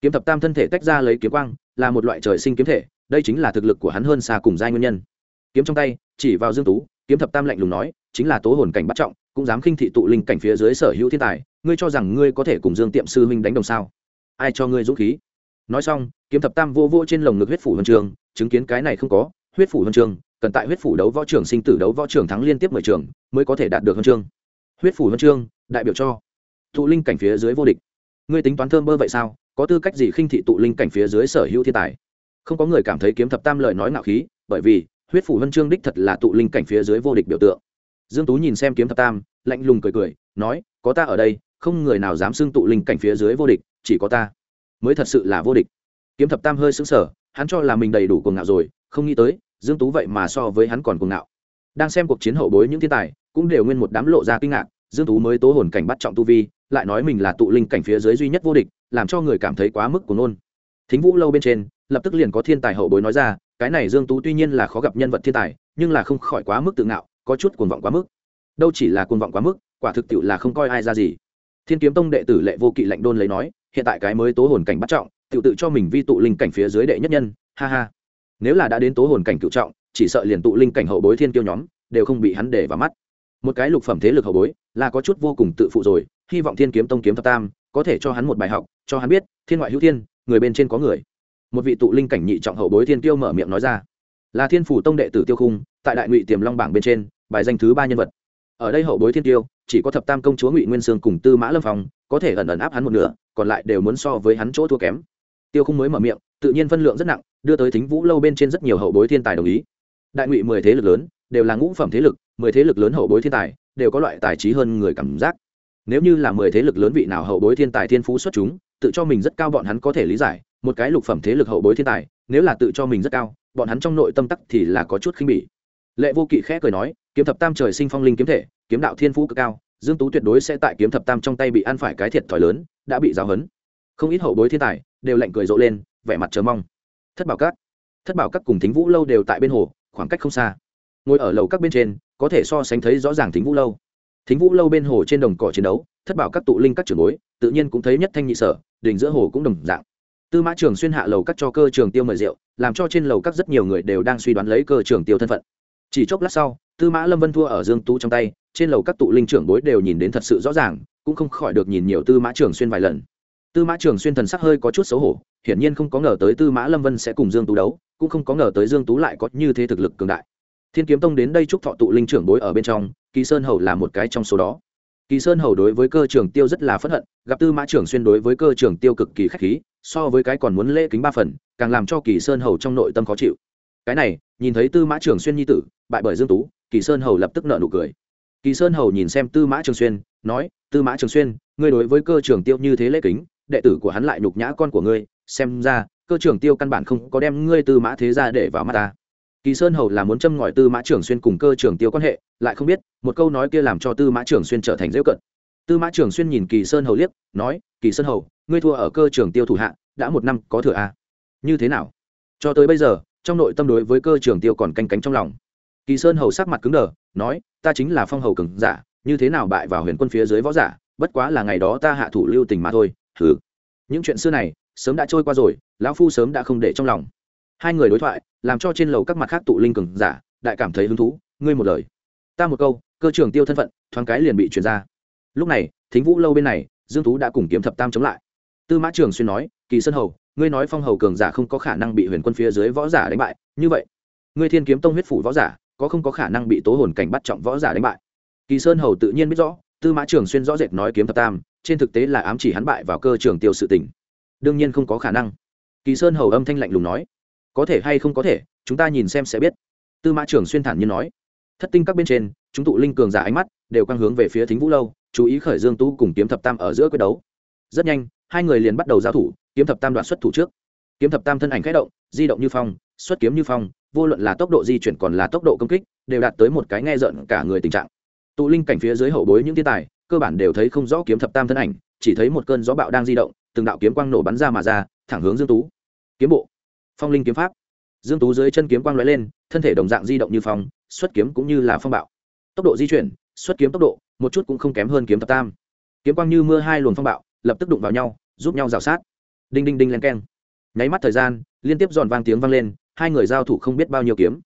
Kiếm thập tam thân thể tách ra lấy kiếm quang, là một loại trời sinh kiếm thể, đây chính là thực lực của hắn hơn xa cùng giai nguyên nhân. Kiếm trong tay, chỉ vào Dương Tú, kiếm thập tam lạnh lùng nói, chính là tố hồn cảnh bắt trọng, cũng dám khinh thị tụ linh cảnh phía dưới sở hữu thiên tài, ngươi cho rằng ngươi có thể cùng Dương Tiệm sư huynh đánh đồng sao? Ai cho ngươi dũng khí? Nói xong, kiếm thập tam vô vô trên lồng ngực huyết phủ huân trường, chứng kiến cái này không có, huyết phủ huân trường, cần tại huyết phủ đấu võ trưởng sinh tử đấu võ trưởng thắng liên tiếp mười trường, mới có thể đạt được huân chương huyết phủ huân chương đại biểu cho tụ linh cảnh phía dưới vô địch ngươi tính toán thơm bơ vậy sao có tư cách gì khinh thị tụ linh cảnh phía dưới sở hữu thiên tài không có người cảm thấy kiếm thập tam lời nói ngạo khí, bởi vì, huyết phủ huân chương đích thật là tụ linh cảnh phía dưới vô địch biểu tượng. Dương tú nhìn xem kiếm thập tam, lạnh lùng cười cười, nói, có ta ở đây, không người nào dám xưng tụ linh cảnh phía dưới vô địch, chỉ có ta. Mới thật sự là vô địch. Kiếm thập tam hơi sững sờ, hắn cho là mình đầy đủ cuồng ngạo rồi, không nghĩ tới, dương tú vậy mà so với hắn còn cuồng ngạo. Đang xem cuộc chiến hậu bối những thiên tài, cũng đều nguyên một đám lộ ra kinh ngạc, dương tú mới tố hồn cảnh bắt trọng tu vi, lại nói mình là tụ linh cảnh phía dưới duy nhất vô địch, làm cho người cảm thấy quá mức của nôn. Thính vũ lâu bên trên lập tức liền có thiên tài hậu bối nói ra, cái này dương tú tuy nhiên là khó gặp nhân vật thiên tài, nhưng là không khỏi quá mức tự ngạo, có chút cuồng vọng quá mức. Đâu chỉ là cuồng vọng quá mức, quả thực tiệu là không coi ai ra gì. Thiên kiếm tông đệ tử lệ vô kỵ lạnh đôn lấy nói, hiện tại cái mới tố hồn cảnh bắt trọng tự tự cho mình vi tụ linh cảnh phía dưới đệ nhất nhân, ha ha. Nếu là đã đến tố hồn cảnh cựu trọng, chỉ sợ liền tụ linh cảnh hậu bối thiên kiêu nhóm, đều không bị hắn để vào mắt. Một cái lục phẩm thế lực hậu bối, là có chút vô cùng tự phụ rồi, hy vọng thiên kiếm tông kiếm thập tam, có thể cho hắn một bài học, cho hắn biết, thiên ngoại hữu thiên, người bên trên có người một vị tụ linh cảnh nhị trọng hậu bối thiên tiêu mở miệng nói ra. Là thiên phủ tông đệ tử tiêu khung, tại đại ngụy tiềm long bảng bên trên, bài danh thứ ba nhân vật. Ở đây hậu bối thiên tiêu chỉ có thập tam công chúa ngụy nguyên sương cùng tư mã lâm phong, có thể ẩn ẩn áp hắn một nửa, còn lại đều muốn so với hắn chỗ thua kém. Tiêu khung mới mở miệng, tự nhiên phân lượng rất nặng, đưa tới thính vũ lâu bên trên rất nhiều hậu bối thiên tài đồng ý. Đại ngụy mười thế lực lớn, đều là ngũ phẩm thế lực, mười thế lực lớn hậu bối thiên tài, đều có loại tài trí hơn người cảm giác. Nếu như là mười thế lực lớn vị nào hậu bối thiên tài thiên phú xuất chúng, tự cho mình rất cao bọn hắn có thể lý giải một cái lục phẩm thế lực hậu bối thiên tài, nếu là tự cho mình rất cao, bọn hắn trong nội tâm tắc thì là có chút khinh bỉ. Lệ vô kỵ khẽ cười nói, kiếm thập tam trời sinh phong linh kiếm thể, kiếm đạo thiên phú cực cao, dương tú tuyệt đối sẽ tại kiếm thập tam trong tay bị ăn phải cái thiệt thòi lớn, đã bị giáo hấn không ít hậu bối thiên tài đều lạnh cười rộ lên, vẻ mặt chờ mong. Thất bảo các, thất bảo các cùng thính vũ lâu đều tại bên hồ, khoảng cách không xa. Ngồi ở lầu các bên trên, có thể so sánh thấy rõ ràng thính vũ lâu. Thính vũ lâu bên hồ trên đồng cỏ chiến đấu, thất bảo các tụ linh các trưởng bối, tự nhiên cũng thấy nhất thanh nhị sở, đỉnh giữa hồ cũng đồng dạng tư mã trường xuyên hạ lầu cắt cho cơ trường tiêu mời rượu, làm cho trên lầu cắt rất nhiều người đều đang suy đoán lấy cơ trường tiêu thân phận. Chỉ chốc lát sau, tư mã lâm vân thua ở dương tú trong tay, trên lầu các tụ linh trưởng bối đều nhìn đến thật sự rõ ràng, cũng không khỏi được nhìn nhiều tư mã trường xuyên vài lần. Tư mã trường xuyên thần sắc hơi có chút xấu hổ, hiển nhiên không có ngờ tới tư mã lâm vân sẽ cùng dương tú đấu, cũng không có ngờ tới dương tú lại có như thế thực lực cường đại. Thiên kiếm tông đến đây chúc thọ tụ linh trưởng bối ở bên trong, kỳ sơn hầu là một cái trong số đó. Kỳ sơn hầu đối với cơ trường tiêu rất là phẫn hận, gặp tư mã trường xuyên đối với cơ trường tiêu cực kỳ khách khí so với cái còn muốn lễ kính ba phần, càng làm cho kỳ sơn hầu trong nội tâm khó chịu. Cái này, nhìn thấy tư mã trường xuyên nhi tử, bại bởi dương tú, kỳ sơn hầu lập tức nợ nụ cười. Kỳ sơn hầu nhìn xem tư mã trường xuyên, nói, tư mã trường xuyên, ngươi đối với cơ trường tiêu như thế lễ kính, đệ tử của hắn lại nhục nhã con của ngươi, xem ra, cơ trường tiêu căn bản không có đem ngươi tư mã thế ra để vào mắt ta. Kỳ sơn hầu là muốn châm ngòi tư mã trường xuyên cùng cơ trường tiêu quan hệ, lại không biết, một câu nói kia làm cho tư mã trường xuyên trở thành dễ cận. Tư mã trường xuyên nhìn kỳ sơn hầu liếc, nói, kỳ sơn hầu ngươi thua ở cơ trường tiêu thủ hạ, đã một năm có thừa à? như thế nào? Cho tới bây giờ, trong nội tâm đối với cơ trường tiêu còn canh cánh trong lòng. Kỳ sơn hầu sắc mặt cứng đờ, nói, ta chính là phong hầu cường giả, như thế nào bại vào huyền quân phía dưới võ giả, bất quá là ngày đó ta hạ thủ lưu tình mà thôi thử những chuyện xưa này, sớm đã trôi qua rồi, lão phu sớm đã không để trong lòng. Hai người đối thoại, làm cho trên lầu các mặt khác tụ linh cường giả, đại cảm thấy hứng thú, ngươi một lời. Ta một câu, cơ trường tiêu thân phận, thoáng cái liền bị truyền ra. Lúc này, thính vũ lâu bên này, dương tú đã cùng kiếm thập tam chống lại tư mã trường xuyên nói, kỳ sơn hầu, ngươi nói phong hầu cường giả không có khả năng bị huyền quân phía dưới võ giả đánh bại, như vậy, ngươi thiên kiếm tông huyết phủ võ giả, có không có khả năng bị tố hồn cảnh bắt trọng võ giả đánh bại? Kỳ sơn hầu tự nhiên biết rõ, tư mã trường xuyên rõ rệt nói kiếm thập tam, trên thực tế là ám chỉ hắn bại vào cơ trường tiêu sự tỉnh đương nhiên không có khả năng. Kỳ sơn hầu âm thanh lạnh lùng nói, có thể hay không có thể, chúng ta nhìn xem sẽ biết. Tư mã trường xuyên thản nhiên nói, thất tinh các bên trên, chúng tụ linh cường giả ánh mắt, đều quang hướng về phía thính vũ lâu, chú ý khởi dương tu cùng kiếm thập tam ở giữa quyết đấu rất nhanh, hai người liền bắt đầu giao thủ, kiếm thập tam đoạn xuất thủ trước. Kiếm thập tam thân ảnh khẽ động, di động như phong, xuất kiếm như phong, vô luận là tốc độ di chuyển còn là tốc độ công kích, đều đạt tới một cái nghe rợn cả người tình trạng. Tụ linh cảnh phía dưới hậu bối những thiên tài, cơ bản đều thấy không rõ kiếm thập tam thân ảnh, chỉ thấy một cơn gió bạo đang di động, từng đạo kiếm quang nổ bắn ra mà ra, thẳng hướng dương tú. Kiếm bộ. Phong linh kiếm pháp. Dương tú dưới chân kiếm quang lóe lên, thân thể đồng dạng di động như phong, xuất kiếm cũng như là phong bạo. Tốc độ di chuyển, xuất kiếm tốc độ, một chút cũng không kém hơn kiếm thập tam. Kiếm quang như mưa hai luồng phong bạo lập tức đụng vào nhau, giúp nhau rào sát. Đinh đinh đinh len keng. Nháy mắt thời gian, liên tiếp giòn vang tiếng vang lên, hai người giao thủ không biết bao nhiêu kiếm.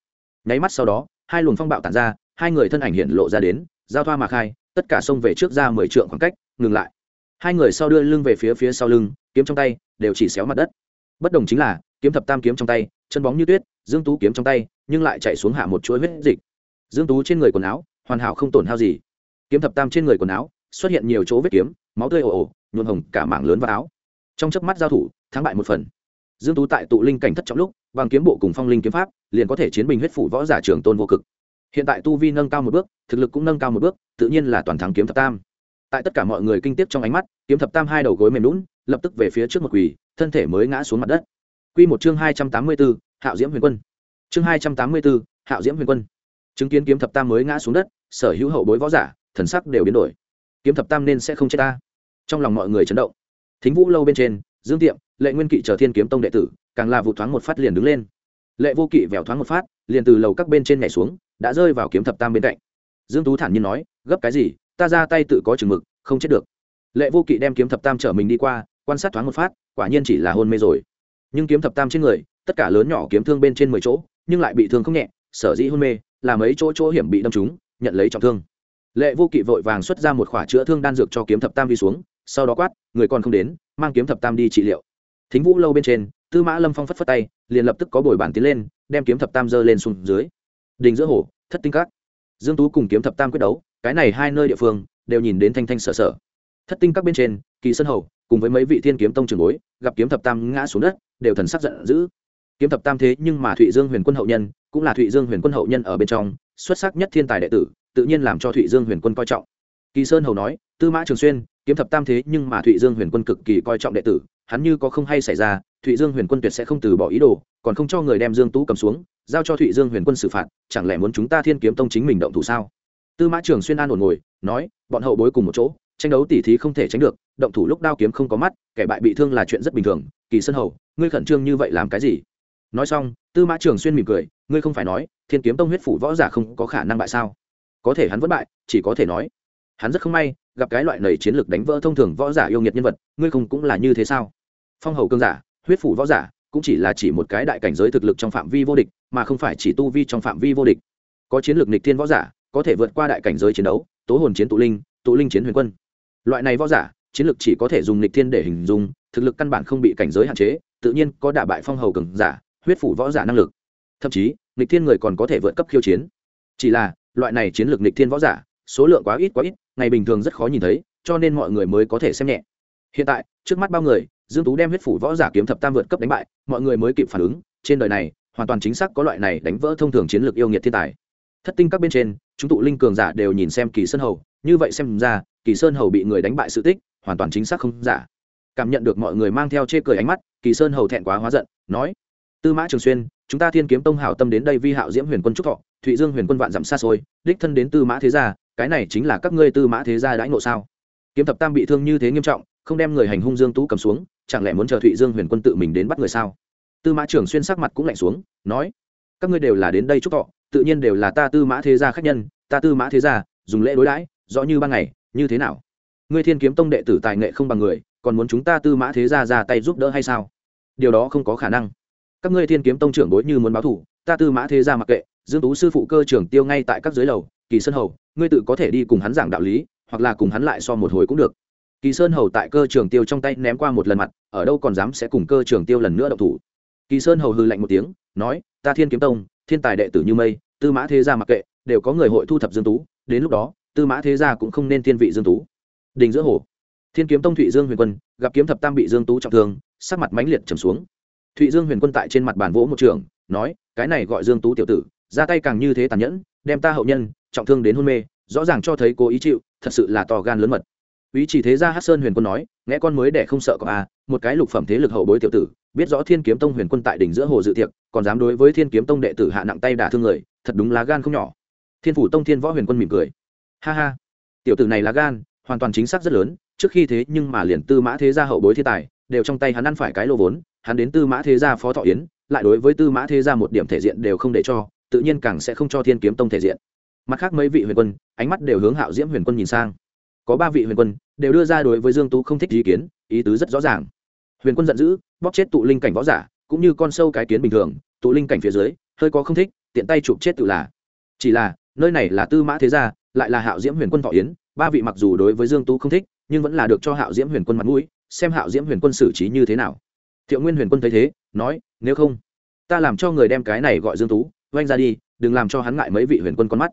Nháy mắt sau đó, hai luồng phong bạo tản ra, hai người thân ảnh hiện lộ ra đến, giao thoa mà khai, tất cả xông về trước ra mười trượng khoảng cách, ngừng lại. Hai người sau đưa lưng về phía phía sau lưng, kiếm trong tay, đều chỉ xéo mặt đất. Bất đồng chính là, kiếm thập tam kiếm trong tay, chân bóng như tuyết, dương tú kiếm trong tay, nhưng lại chạy xuống hạ một chuỗi huyết dịch. Dương tú trên người quần áo, hoàn hảo không tổn hao gì. Kiếm thập tam trên người quần áo xuất hiện nhiều chỗ vết kiếm máu tươi ồ ồ nhuộm hồng cả mảng lớn vào áo. Trong chớp mắt giao thủ thắng bại một phần. Dương tú tại tụ linh cảnh thất trọng lúc bằng kiếm bộ cùng phong linh kiếm pháp liền có thể chiến bình huyết phủ võ giả trường tôn vô cực. Hiện tại tu vi nâng cao một bước thực lực cũng nâng cao một bước tự nhiên là toàn thắng kiếm thập tam. Tại tất cả mọi người kinh tiếp trong ánh mắt kiếm thập tam hai đầu gối mềm lún lập tức về phía trước một quỳ thân thể mới ngã xuống mặt đất. Quy một chương hai trăm tám mươi 284, hạo diễm huyền quân. Chương hai trăm tám mươi 284, hạo diễm huyền quân. Chứng kiến kiếm thập tam mới ngã xuống đất sở hữu hậu bối võ giả thần sắc đều biến đổi kiếm thập tam nên sẽ không chết ta. Trong lòng mọi người chấn động. Thính vũ lâu bên trên, dương tiệm, lệ nguyên kỵ chờ thiên kiếm tông đệ tử, càng là vụ thoáng một phát liền đứng lên. Lệ vô kỵ vèo thoáng một phát, liền từ lầu các bên trên nhảy xuống, đã rơi vào kiếm thập tam bên cạnh. Dương tú thản nhiên nói, gấp cái gì? Ta ra tay tự có chừng mực, không chết được. Lệ vô kỵ đem kiếm thập tam chở mình đi qua, quan sát thoáng một phát, quả nhiên chỉ là hôn mê rồi. Nhưng kiếm thập tam trên người, tất cả lớn nhỏ kiếm thương bên trên mười chỗ, nhưng lại bị thương không nhẹ, sở dĩ hôn mê, là mấy chỗ chỗ hiểm bị đâm trúng, nhận lấy trọng thương lệ vô kỵ vội vàng xuất ra một khỏa chữa thương đan dược cho kiếm thập tam đi xuống, sau đó quát, người còn không đến, mang kiếm thập tam đi trị liệu. Thính vũ lâu bên trên, tư mã lâm phong phất phất tay, liền lập tức có bồi bản tiến lên, đem kiếm thập tam dơ lên xuống dưới. Đình giữa hồ, thất tinh các. Dương tú cùng kiếm thập tam quyết đấu, cái này hai nơi địa phương, đều nhìn đến thanh thanh sở sở thất tinh các bên trên, kỳ sơn hầu, cùng với mấy vị thiên kiếm tông trường bối, gặp kiếm thập tam ngã xuống đất, đều thần sắc giận dữ. Kiếm thập tam thế nhưng mà thụy dương huyền quân hậu nhân, cũng là thụy dương huyền quân hậu nhân ở bên trong, xuất sắc nhất thiên tài đệ tử tự nhiên làm cho thụy dương huyền quân coi trọng. Kỳ sơn hầu nói, tư mã trường xuyên, kiếm thập tam thế nhưng mà thụy dương huyền quân cực kỳ coi trọng đệ tử, hắn như có không hay xảy ra, thụy dương huyền quân tuyệt sẽ không từ bỏ ý đồ, còn không cho người đem dương tú cầm xuống, giao cho thụy dương huyền quân xử phạt, chẳng lẽ muốn chúng ta thiên kiếm tông chính mình động thủ sao? Tư mã trường xuyên an ổn ngồi, nói, bọn hậu bối cùng một chỗ, tranh đấu tỉ thí không thể tránh được, động thủ lúc đao kiếm không có mắt, kẻ bại bị thương là chuyện rất bình thường, kỳ sơn hầu, ngươi khẩn trương như vậy làm cái gì? Nói xong, tư mã trường xuyên mỉm cười, ngươi không phải nói, thiên kiếm tông huyết phủ võ giả không có khả năng bại sao? Có thể hắn vẫn bại, chỉ có thể nói, hắn rất không may, gặp cái loại nầy chiến lược đánh vỡ thông thường võ giả yêu nghiệt nhân vật, ngươi không cũng là như thế sao? Phong hầu cương giả, huyết phủ võ giả, cũng chỉ là chỉ một cái đại cảnh giới thực lực trong phạm vi vô địch, mà không phải chỉ tu vi trong phạm vi vô địch. Có chiến lược nịch thiên võ giả, có thể vượt qua đại cảnh giới chiến đấu, tố hồn chiến tụ linh tụ linh chiến huyền quân. Loại này võ giả, chiến lược chỉ có thể dùng nịch thiên để hình dung, thực lực căn bản không bị cảnh giới hạn chế, tự nhiên có đả bại phong hầu cường giả, huyết phủ võ giả năng lực. Thậm chí nịch thiên người còn có thể vượt cấp khiêu chiến. Chỉ là loại này chiến lược nịch thiên võ giả, số lượng quá ít quá ít, ngày bình thường rất khó nhìn thấy, cho nên mọi người mới có thể xem nhẹ. Hiện tại, trước mắt bao người, dương tú đem huyết phủ võ giả kiếm thập tam vượt cấp đánh bại, mọi người mới kịp phản ứng, trên đời này, hoàn toàn chính xác có loại này đánh vỡ thông thường chiến lược yêu nghiệt thiên tài. Thất tinh các bên trên, chúng tụ linh cường giả đều nhìn xem kỳ sơn hầu, như vậy xem ra, kỳ sơn hầu bị người đánh bại sự tích, hoàn toàn chính xác không giả. Cảm nhận được mọi người mang theo chê cười ánh mắt, kỳ sơn hầu thẹn quá hóa giận, nói, tư mã trường xuyên, chúng ta thiên kiếm tông hảo tâm đến đây vi hạo diễm huyền quân trúc thọ thụy dương huyền quân vạn dặm xa xôi, đích thân đến tư mã thế gia, cái này chính là các ngươi tư mã thế gia đãi ngộ sao? Kiếm thập tam bị thương như thế nghiêm trọng, không đem người hành hung dương tú cầm xuống, chẳng lẽ muốn chờ thụy dương huyền quân tự mình đến bắt người sao? Tư mã trường xuyên sắc mặt cũng lạnh xuống, nói, các ngươi đều là đến đây chúc thọ, tự nhiên đều là ta tư mã thế gia khách nhân, ta tư mã thế gia, dùng lễ đối đãi, rõ như ban ngày, như thế nào? Ngươi thiên kiếm tông đệ tử tài nghệ không bằng người, còn muốn chúng ta tư mã thế gia ra tay giúp đỡ hay sao? Điều đó không có khả năng. Các ngươi thiên kiếm tông trưởng đối như muốn báo thủ ta tư mã thế gia mặc kệ, dương tú sư phụ cơ trưởng tiêu ngay tại các dưới lầu, kỳ sơn hầu, ngươi tự có thể đi cùng hắn giảng đạo lý, hoặc là cùng hắn lại so một hồi cũng được. Kỳ sơn hầu tại cơ trường tiêu trong tay ném qua một lần mặt, ở đâu còn dám sẽ cùng cơ trường tiêu lần nữa động thủ. Kỳ sơn hầu hư lạnh một tiếng, nói, ta thiên kiếm tông, thiên tài đệ tử như mây, tư mã thế gia mặc kệ, đều có người hội thu thập dương tú, đến lúc đó, tư mã thế gia cũng không nên thiên vị dương tú. Đình giữa hồ, thiên kiếm tông thụy dương huyền quân gặp kiếm thập tam bị dương tú trọng thương, sắc mặt mãnh liệt trầm xuống. Thụy dương huyền quân tại trên mặt bàn vỗ một trường nói, cái này gọi dương tú tiểu tử, ra tay càng như thế tàn nhẫn, đem ta hậu nhân, trọng thương đến hôn mê, rõ ràng cho thấy cố ý chịu, thật sự là to gan lớn mật. Ý chỉ thế gia hát sơn huyền quân nói, nghe con mới để không sợ có a một cái lục phẩm thế lực hậu bối tiểu tử, biết rõ thiên kiếm tông huyền quân tại đỉnh giữa hồ dự tiệc, còn dám đối với thiên kiếm tông đệ tử hạ nặng tay đả thương người, thật đúng lá gan không nhỏ. Thiên phủ tông thiên võ huyền quân mỉm cười. Ha ha, tiểu tử này lá gan, hoàn toàn chính xác rất lớn, trước khi thế nhưng mà liền tư mã thế gia hậu bối thiên tài, đều trong tay hắn ăn phải cái lô vốn, hắn đến tư mã thế gia phó thọ yến lại đối với tư mã thế gia một điểm thể diện đều không để cho, tự nhiên càng sẽ không cho thiên kiếm tông thể diện. Mặt khác mấy vị huyền quân, ánh mắt đều hướng hạo diễm huyền quân nhìn sang. Có ba vị huyền quân, đều đưa ra đối với dương tú không thích ý kiến, ý tứ rất rõ ràng. Huyền quân giận dữ, bóp chết tụ linh cảnh võ giả, cũng như con sâu cái kiến bình thường, tụ linh cảnh phía dưới, hơi có không thích, tiện tay chụp chết tự là. Chỉ là, nơi này là tư mã thế gia, lại là hạo diễm huyền quân thọ yến, ba vị mặc dù đối với dương tú không thích, nhưng vẫn là được cho hạo diễm huyền quân mặt mũi, xem hạo diễm huyền quân xử trí như thế nào. Thiệu nguyên huyền quân thấy thế nói, nếu không, ta làm cho người đem cái này gọi dương tú, oanh ra đi, đừng làm cho hắn ngại mấy vị huyền quân con mắt.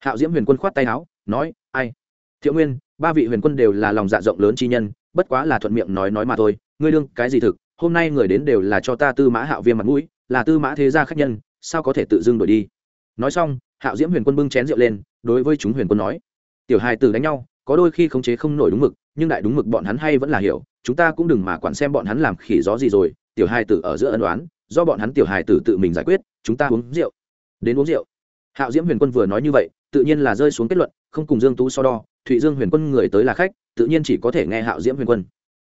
Hạo diễm huyền quân khoát tay áo, nói, ai? Thiệu nguyên, ba vị huyền quân đều là lòng dạ rộng lớn chi nhân, bất quá là thuận miệng nói nói mà thôi. Ngươi đương cái gì thực? Hôm nay người đến đều là cho ta tư mã hạo viêm mặt mũi, là tư mã thế gia khách nhân, sao có thể tự dưng đổi đi? Nói xong, hạo diễm huyền quân bưng chén rượu lên, đối với chúng huyền quân nói, tiểu hài tử đánh nhau, có đôi khi khống chế không nổi đúng mực, nhưng đại đúng mực bọn hắn hay vẫn là hiểu, chúng ta cũng đừng mà quản xem bọn hắn làm khỉ gió gì rồi tiểu hài tử ở giữa ân đoán do bọn hắn tiểu hài tử tự mình giải quyết, chúng ta uống rượu. Đến uống rượu. Hạo diễm huyền quân vừa nói như vậy, tự nhiên là rơi xuống kết luận, không cùng dương tú so đo, thụy dương huyền quân người tới là khách, tự nhiên chỉ có thể nghe hạo diễm huyền quân.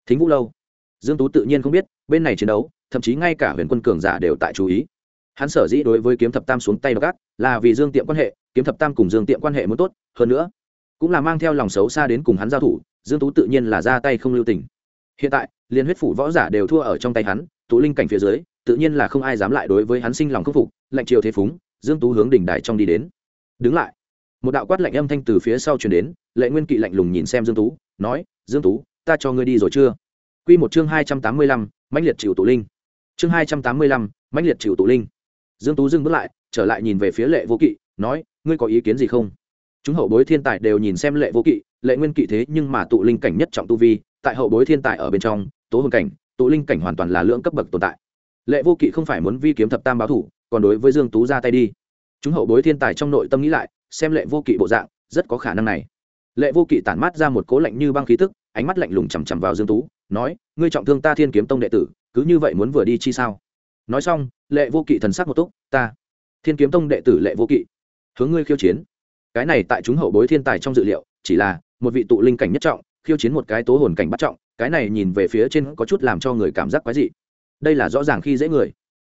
Thính vũ lâu. Dương tú tự nhiên không biết, bên này chiến đấu, thậm chí ngay cả huyền quân cường giả đều tại chú ý. Hắn sở dĩ đối với kiếm thập tam xuống tay gắt là vì dương tiệm quan hệ, kiếm thập tam cùng dương tiệm quan hệ muốn tốt, hơn nữa, cũng là mang theo lòng xấu xa đến cùng hắn giao thủ, dương tú tự nhiên là ra tay không lưu tình hiện tại liên huyết phủ võ giả đều thua ở trong tay hắn tụ linh cảnh phía dưới tự nhiên là không ai dám lại đối với hắn sinh lòng khâm phục lạnh triều thế phúng dương tú hướng đỉnh đài trong đi đến. Đứng lại. Một đạo quát lạnh âm thanh từ phía sau truyền đến lệ nguyên kỵ lạnh lùng nhìn xem dương tú nói dương tú ta cho ngươi đi rồi chưa? Quy một chương hai trăm tám mươi lăm, mãnh liệt chịu tụ linh. Chương hai trăm tám mươi lăm, mãnh liệt chịu tụ linh. Dương tú dừng bước lại trở lại nhìn về phía lệ vô kỵ nói ngươi có ý kiến gì không? Chúng hậu bối thiên tài đều nhìn xem lệ vô kỵ lệ nguyên kỵ thế nhưng mà tụ linh cảnh nhất trọng tu vi tại hậu bối thiên tài ở bên trong, tố hồn cảnh, tụ linh cảnh hoàn toàn là lưỡng cấp bậc tồn tại. Lệ vô kỵ không phải muốn vi kiếm thập tam báo thủ, còn đối với dương tú ra tay đi. Chúng hậu bối thiên tài trong nội tâm nghĩ lại, xem lệ vô kỵ bộ dạng, rất có khả năng này. Lệ vô kỵ tản mát ra một cố lạnh như băng khí tức, ánh mắt lạnh lùng chằm chằm vào dương tú, nói, ngươi trọng thương ta thiên kiếm tông đệ tử, cứ như vậy muốn vừa đi chi sao? Nói xong, lệ vô kỵ thần sắc một túc, ta, thiên kiếm tông đệ tử lệ vô kỵ, hướng ngươi khiêu chiến. Cái này tại chúng hậu bối thiên tài trong dự liệu, chỉ là một vị tụ linh cảnh nhất trọng khiêu chiến một cái tố hồn cảnh bắt trọng, cái này nhìn về phía trên có chút làm cho người cảm giác quái dị. Đây là rõ ràng khi dễ người.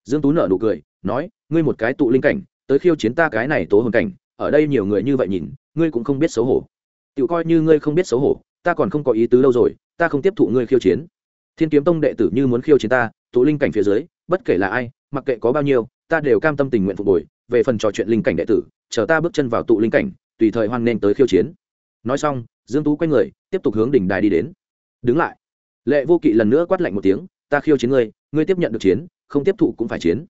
Dương tú nở nụ cười, nói, ngươi một cái tụ linh cảnh, tới khiêu chiến ta cái này tố hồn cảnh, ở đây nhiều người như vậy nhìn, ngươi cũng không biết xấu hổ. Tự coi như ngươi không biết xấu hổ, ta còn không có ý tứ lâu rồi, ta không tiếp thụ ngươi khiêu chiến. Thiên kiếm tông đệ tử như muốn khiêu chiến ta, tụ linh cảnh phía dưới, bất kể là ai, mặc kệ có bao nhiêu, ta đều cam tâm tình nguyện phục hồi, về phần trò chuyện linh cảnh đệ tử, chờ ta bước chân vào tụ linh cảnh, tùy thời hoan nên tới khiêu chiến. Nói xong dương tú quay người, tiếp tục hướng đỉnh đài đi đến. Đứng lại. Lệ vô kỵ lần nữa quát lạnh một tiếng, ta khiêu chiến ngươi ngươi tiếp nhận được chiến, không tiếp thụ cũng phải chiến.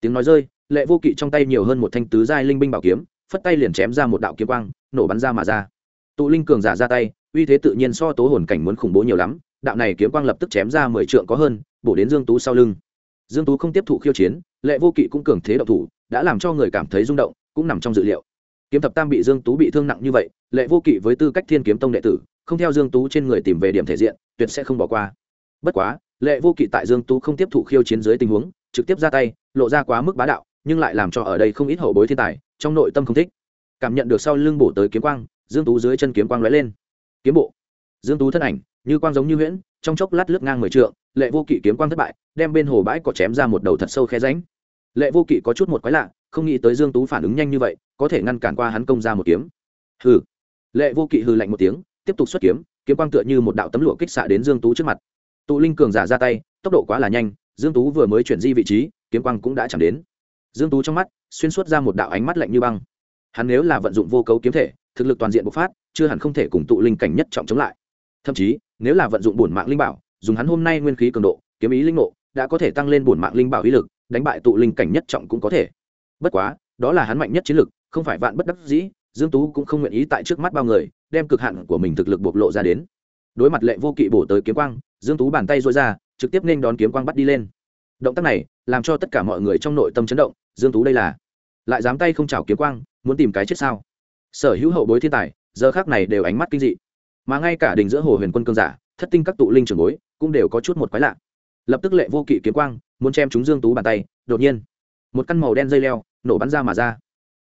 Tiếng nói rơi, lệ vô kỵ trong tay nhiều hơn một thanh tứ giai linh binh bảo kiếm, phất tay liền chém ra một đạo kiếm quang, nổ bắn ra mà ra. Tụ linh cường giả ra tay, uy thế tự nhiên so tố hồn cảnh muốn khủng bố nhiều lắm, đạo này kiếm quang lập tức chém ra mười trượng có hơn, bổ đến dương tú sau lưng. Dương tú không tiếp thụ khiêu chiến, lệ vô kỵ cũng cường thế độc thủ, đã làm cho người cảm thấy rung động, cũng nằm trong dự liệu kiếm thập tam bị dương tú bị thương nặng như vậy, lệ vô kỵ với tư cách thiên kiếm tông đệ tử, không theo dương tú trên người tìm về điểm thể diện, tuyệt sẽ không bỏ qua. Bất quá, lệ vô kỵ tại dương tú không tiếp thụ khiêu chiến dưới tình huống, trực tiếp ra tay, lộ ra quá mức bá đạo, nhưng lại làm cho ở đây không ít hậu bối thiên tài, trong nội tâm không thích. Cảm nhận được sau lưng bổ tới kiếm quang, dương tú dưới chân kiếm quang lóe lên. Kiếm bộ. Dương tú thân ảnh, như quang giống như huyễn, trong chốc lát lướt ngang mười trượng, lệ vô kỵ kiếm quang thất bại, đem bên hồ bãi cỏ chém ra một đầu thật sâu khe ránh lệ vô kỵ có chút một quái lạ, không nghĩ tới dương tú phản ứng nhanh như vậy có thể ngăn cản qua hắn công ra một kiếm. Hừ. Lệ vô kỵ hừ lạnh một tiếng, tiếp tục xuất kiếm kiếm quang tựa như một đạo tấm lụa kích xạ đến dương tú trước mặt. Tụ linh cường giả ra tay, tốc độ quá là nhanh, dương tú vừa mới chuyển di vị trí, kiếm quang cũng đã chẳng đến. Dương tú trong mắt xuyên suốt ra một đạo ánh mắt lạnh như băng. Hắn nếu là vận dụng vô cấu kiếm thể, thực lực toàn diện bộc phát, chưa hẳn không thể cùng tụ linh cảnh nhất trọng chống lại. Thậm chí, nếu là vận dụng bổn mạng linh bảo, dùng hắn hôm nay nguyên khí cường độ, kiếm ý linh nộ đã có thể tăng lên bổn mạng linh bảo uy lực, đánh bại tụ linh cảnh nhất trọng cũng có thể. Bất quá, đó là hắn mạnh nhất chiến lực không phải vạn bất đắc dĩ, dương tú cũng không nguyện ý tại trước mắt bao người, đem cực hạn của mình thực lực bộc lộ ra đến. Đối mặt lệ vô kỵ bổ tới kiếm quang, dương tú bàn tay dội ra, trực tiếp nên đón kiếm quang bắt đi lên. Động tác này, làm cho tất cả mọi người trong nội tâm chấn động, dương tú đây là, lại dám tay không chảo kiếm quang, muốn tìm cái chết sao? Sở hữu hậu bối thiên tài, giờ khác này đều ánh mắt kinh dị. Mà ngay cả đình giữa hồ huyền quân cương giả, thất tinh các tụ linh trưởng bối, cũng đều có chút một quái lạ. Lập tức lệ vô kỵ kiếm quang, muốn chém chúng dương tú bàn tay, đột nhiên, một căn màu đen dây leo, nổ bắn ra mà ra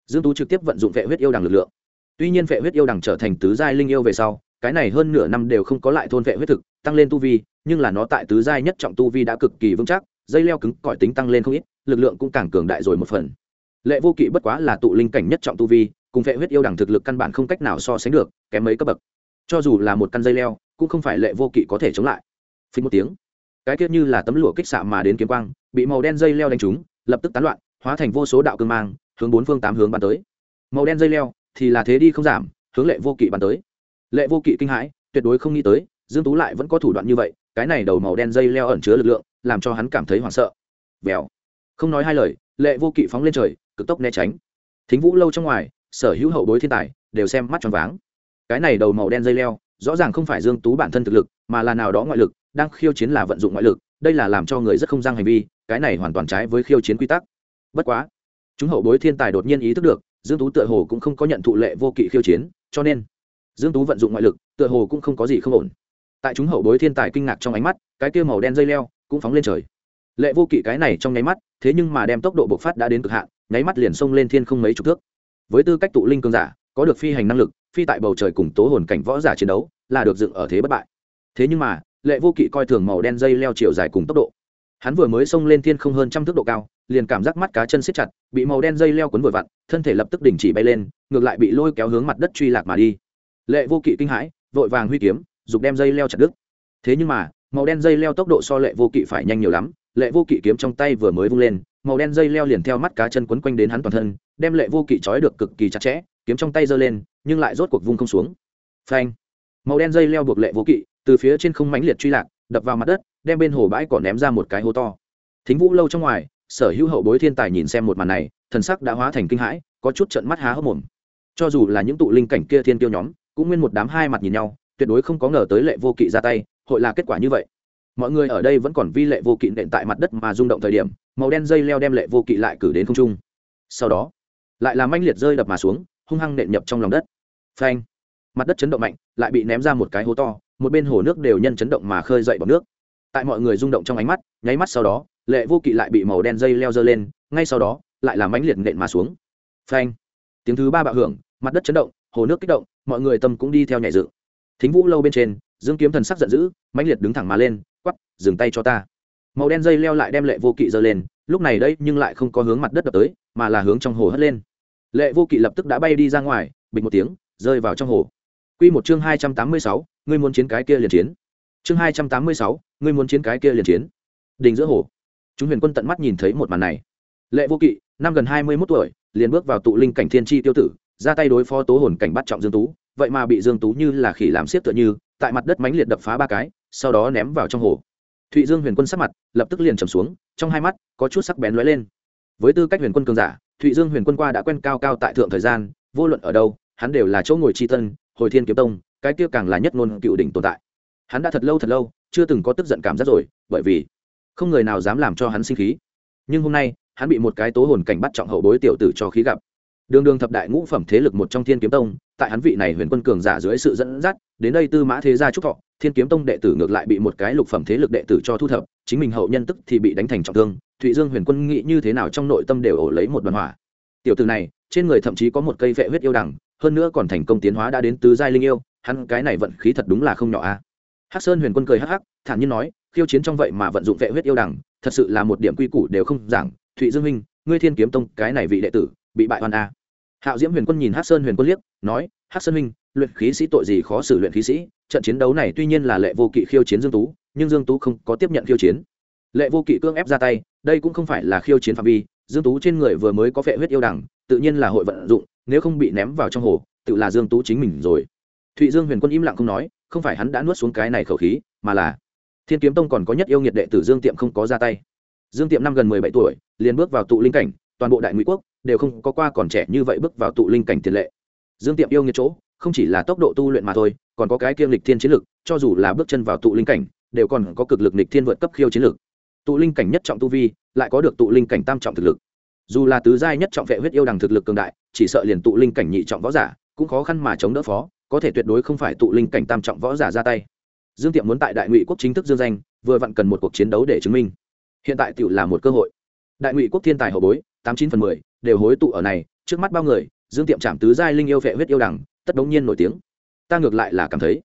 dương tú trực tiếp vận dụng vệ huyết yêu đằng lực lượng. Tuy nhiên vệ huyết yêu đằng trở thành tứ giai linh yêu về sau, cái này hơn nửa năm đều không có lại thôn vệ huyết thực, tăng lên tu vi, nhưng là nó tại tứ giai nhất trọng tu vi đã cực kỳ vững chắc, dây leo cứng cỏi tính tăng lên không ít, lực lượng cũng càng cường đại rồi một phần. Lệ vô kỵ bất quá là tụ linh cảnh nhất trọng tu vi, cùng vệ huyết yêu đằng thực lực căn bản không cách nào so sánh được, kém mấy cấp bậc. Cho dù là một căn dây leo, cũng không phải lệ vô kỵ có thể chống lại. Phí một tiếng, cái tiết như là tấm lụa kích xạ mà đến kiếm quang, bị màu đen dây leo đánh trúng, lập tức tán loạn, hóa thành vô số đạo cương mang hướng bốn phương tám hướng bắn tới. Màu đen dây leo thì là thế đi không giảm, hướng lệ vô kỵ bắn tới. Lệ vô kỵ kinh hãi, tuyệt đối không nghĩ tới, dương tú lại vẫn có thủ đoạn như vậy, cái này đầu màu đen dây leo ẩn chứa lực lượng, làm cho hắn cảm thấy hoảng sợ. Vèo. Không nói hai lời, lệ vô kỵ phóng lên trời, cực tốc né tránh. Thính vũ lâu trong ngoài, sở hữu hậu bối thiên tài đều xem mắt tròn váng. Cái này đầu màu đen dây leo, rõ ràng không phải dương tú bản thân thực lực, mà là nào đó ngoại lực, đang khiêu chiến là vận dụng ngoại lực, đây là làm cho người rất không giang hành vi, cái này hoàn toàn trái với khiêu chiến quy tắc. Bất quá chúng hậu bối thiên tài đột nhiên ý thức được, dương tú tựa hồ cũng không có nhận thụ lệ vô kỵ khiêu chiến, cho nên dương tú vận dụng ngoại lực, tựa hồ cũng không có gì không ổn. Tại chúng hậu bối thiên tài kinh ngạc trong ánh mắt, cái kia màu đen dây leo cũng phóng lên trời. Lệ vô kỵ cái này trong nháy mắt, thế nhưng mà đem tốc độ bộc phát đã đến cực hạn, nháy mắt liền xông lên thiên không mấy chục thước. Với tư cách tụ linh cường giả, có được phi hành năng lực, phi tại bầu trời cùng tố hồn cảnh võ giả chiến đấu, là được dựng ở thế bất bại. Thế nhưng mà, lệ vô kỵ coi thường màu đen dây leo chiều dài cùng tốc độ. Hắn vừa mới xông lên thiên không hơn trăm thước độ cao liền cảm giác mắt cá chân siết chặt, bị màu đen dây leo cuốn vội vặn, thân thể lập tức đình chỉ bay lên, ngược lại bị lôi kéo hướng mặt đất truy lạc mà đi. Lệ vô kỵ kinh hãi, vội vàng huy kiếm giục đem dây leo chặt đứt. Thế nhưng mà, màu đen dây leo tốc độ so lệ vô kỵ phải nhanh nhiều lắm, lệ vô kỵ kiếm trong tay vừa mới vung lên, màu đen dây leo liền theo mắt cá chân quấn quanh đến hắn toàn thân, đem lệ vô kỵ trói được cực kỳ chặt chẽ, kiếm trong tay giơ lên, nhưng lại rốt cuộc vung không xuống. Phanh! Màu đen dây leo buộc lệ vô kỵ, từ phía trên không mãnh liệt truy lạc, đập vào mặt đất, đem bên hồ bãi cỏ ném ra một cái hố to. Thính vũ lâu trong ngoài sở hữu hậu bối thiên tài nhìn xem một màn này, thần sắc đã hóa thành kinh hãi, có chút trận mắt há hốc mồm. Cho dù là những tụ linh cảnh kia thiên tiêu nhóm, cũng nguyên một đám hai mặt nhìn nhau, tuyệt đối không có ngờ tới lệ vô kỵ ra tay, hội là kết quả như vậy. Mọi người ở đây vẫn còn vi lệ vô kỵ nện tại mặt đất mà rung động thời điểm, màu đen dây leo đem lệ vô kỵ lại cử đến không trung. Sau đó, lại làm anh liệt rơi đập mà xuống, hung hăng nện nhập trong lòng đất. Phanh! Mặt đất chấn động mạnh, lại bị ném ra một cái hố to, một bên hồ nước đều nhân chấn động mà khơi dậy bọc nước. Tại mọi người rung động trong ánh mắt, nháy mắt sau đó lệ vô kỵ lại bị màu đen dây leo dơ lên, ngay sau đó, lại làm mãnh liệt nện mà xuống. Phanh. Tiếng thứ ba bạo hưởng, mặt đất chấn động, hồ nước kích động, mọi người tâm cũng đi theo nhảy dự thính vũ lâu bên trên, dương kiếm thần sắc giận dữ, mãnh liệt đứng thẳng mà lên quắp dừng tay cho ta. Màu đen dây leo lại đem lệ vô kỵ dơ lên, lúc này đây nhưng lại không có hướng mặt đất đập tới, mà là hướng trong hồ hất lên. Lệ vô kỵ lập tức đã bay đi ra ngoài bịch một tiếng, rơi vào trong hồ. Q một chương hai trăm tám mươi sáu, ngươi muốn chiến cái kia liền chiến. Chương hai trăm tám mươi sáu, ngươi muốn chiến cái kia liền chiến. Đình giữa hồ chúng huyền quân tận mắt nhìn thấy một màn này. Lệ vô kỵ, năm gần hai mươi mốt tuổi, liền bước vào tụ linh cảnh thiên tri tiêu tử, ra tay đối phó tố hồn cảnh bắt trọng dương tú, vậy mà bị dương tú như là khỉ làm xiết tựa như, tại mặt đất mánh liệt đập phá ba cái, sau đó ném vào trong hồ. Thụy dương huyền quân sắc mặt lập tức liền trầm xuống, trong hai mắt có chút sắc bén lóe lên. Với tư cách huyền quân cường giả, thụy dương huyền quân qua đã quen cao cao tại thượng thời gian, vô luận ở đâu, hắn đều là chỗ ngồi tri tân, hồi thiên kiếm tông, cái kia càng là nhất ngôn cựu đỉnh tồn tại. Hắn đã thật lâu thật lâu, chưa từng có tức giận cảm giác rồi, bởi vì không người nào dám làm cho hắn sinh khí. Nhưng hôm nay, hắn bị một cái tố hồn cảnh bắt trọng hậu bối tiểu tử cho khí gặp. Đường đường thập đại ngũ phẩm thế lực một trong thiên kiếm tông, tại hắn vị này huyền quân cường giả dưới sự dẫn dắt, đến đây tư mã thế gia trúc thọ, thiên kiếm tông đệ tử ngược lại bị một cái lục phẩm thế lực đệ tử cho thu thập, chính mình hậu nhân tức thì bị đánh thành trọng thương, thụy dương huyền quân nghĩ như thế nào trong nội tâm đều ổ lấy một đoàn hỏa. Tiểu tử này, trên người thậm chí có một cây vệ huyết yêu đằng, hơn nữa còn thành công tiến hóa đã đến tứ giai linh yêu, hắn cái này vận khí thật đúng là không nhỏ a. Hắc sơn huyền quân cười hắc hắc, thản nhiên nói khiêu chiến trong vậy mà vận dụng vệ huyết yêu đằng, thật sự là một điểm quy củ đều không giảng. Thụy dương minh, ngươi thiên kiếm tông, cái này vị đệ tử, bị bại hoàn a. Hạo diễm huyền quân nhìn hắc sơn huyền quân liếc, nói, hắc sơn minh, luyện khí sĩ tội gì khó xử luyện khí sĩ? Trận chiến đấu này tuy nhiên là lệ vô kỵ khiêu chiến dương tú, nhưng dương tú không có tiếp nhận khiêu chiến. Lệ vô kỵ cương ép ra tay, đây cũng không phải là khiêu chiến phạm vi, dương tú trên người vừa mới có vệ huyết yêu đằng, tự nhiên là hội vận dụng, nếu không bị ném vào trong hồ, tự là dương tú chính mình rồi. Thụy dương huyền quân im lặng không nói, không phải hắn đã nuốt xuống cái này khẩu khí, mà là thiên kiếm tông còn có nhất yêu nghiệt đệ tử dương tiệm không có ra tay. Dương tiệm năm gần mười bảy tuổi, liền bước vào tụ linh cảnh, toàn bộ đại ngụy quốc đều không có qua còn trẻ như vậy bước vào tụ linh cảnh tiền lệ. Dương tiệm yêu nghiệt chỗ, không chỉ là tốc độ tu luyện mà thôi, còn có cái kiêm lịch thiên chiến lực, cho dù là bước chân vào tụ linh cảnh, đều còn có cực lực lịch thiên vượt cấp khiêu chiến lực. Tụ linh cảnh nhất trọng tu vi, lại có được tụ linh cảnh tam trọng thực lực. Dù là tứ giai nhất trọng vệ huyết yêu đằng thực lực cường đại, chỉ sợ liền tụ linh cảnh nhị trọng võ giả cũng khó khăn mà chống đỡ phó, có thể tuyệt đối không phải tụ linh cảnh tam trọng võ giả ra tay dương tiệm muốn tại đại ngụy quốc chính thức dương danh, vừa vặn cần một cuộc chiến đấu để chứng minh. Hiện tại tựu là một cơ hội. Đại ngụy quốc thiên tài hậu bối, tám chín phần mười, đều hối tụ ở này, trước mắt bao người, dương tiệm chạm tứ giai linh yêu vệ huyết yêu đằng tất đống nhiên nổi tiếng. Ta ngược lại là cảm thấy,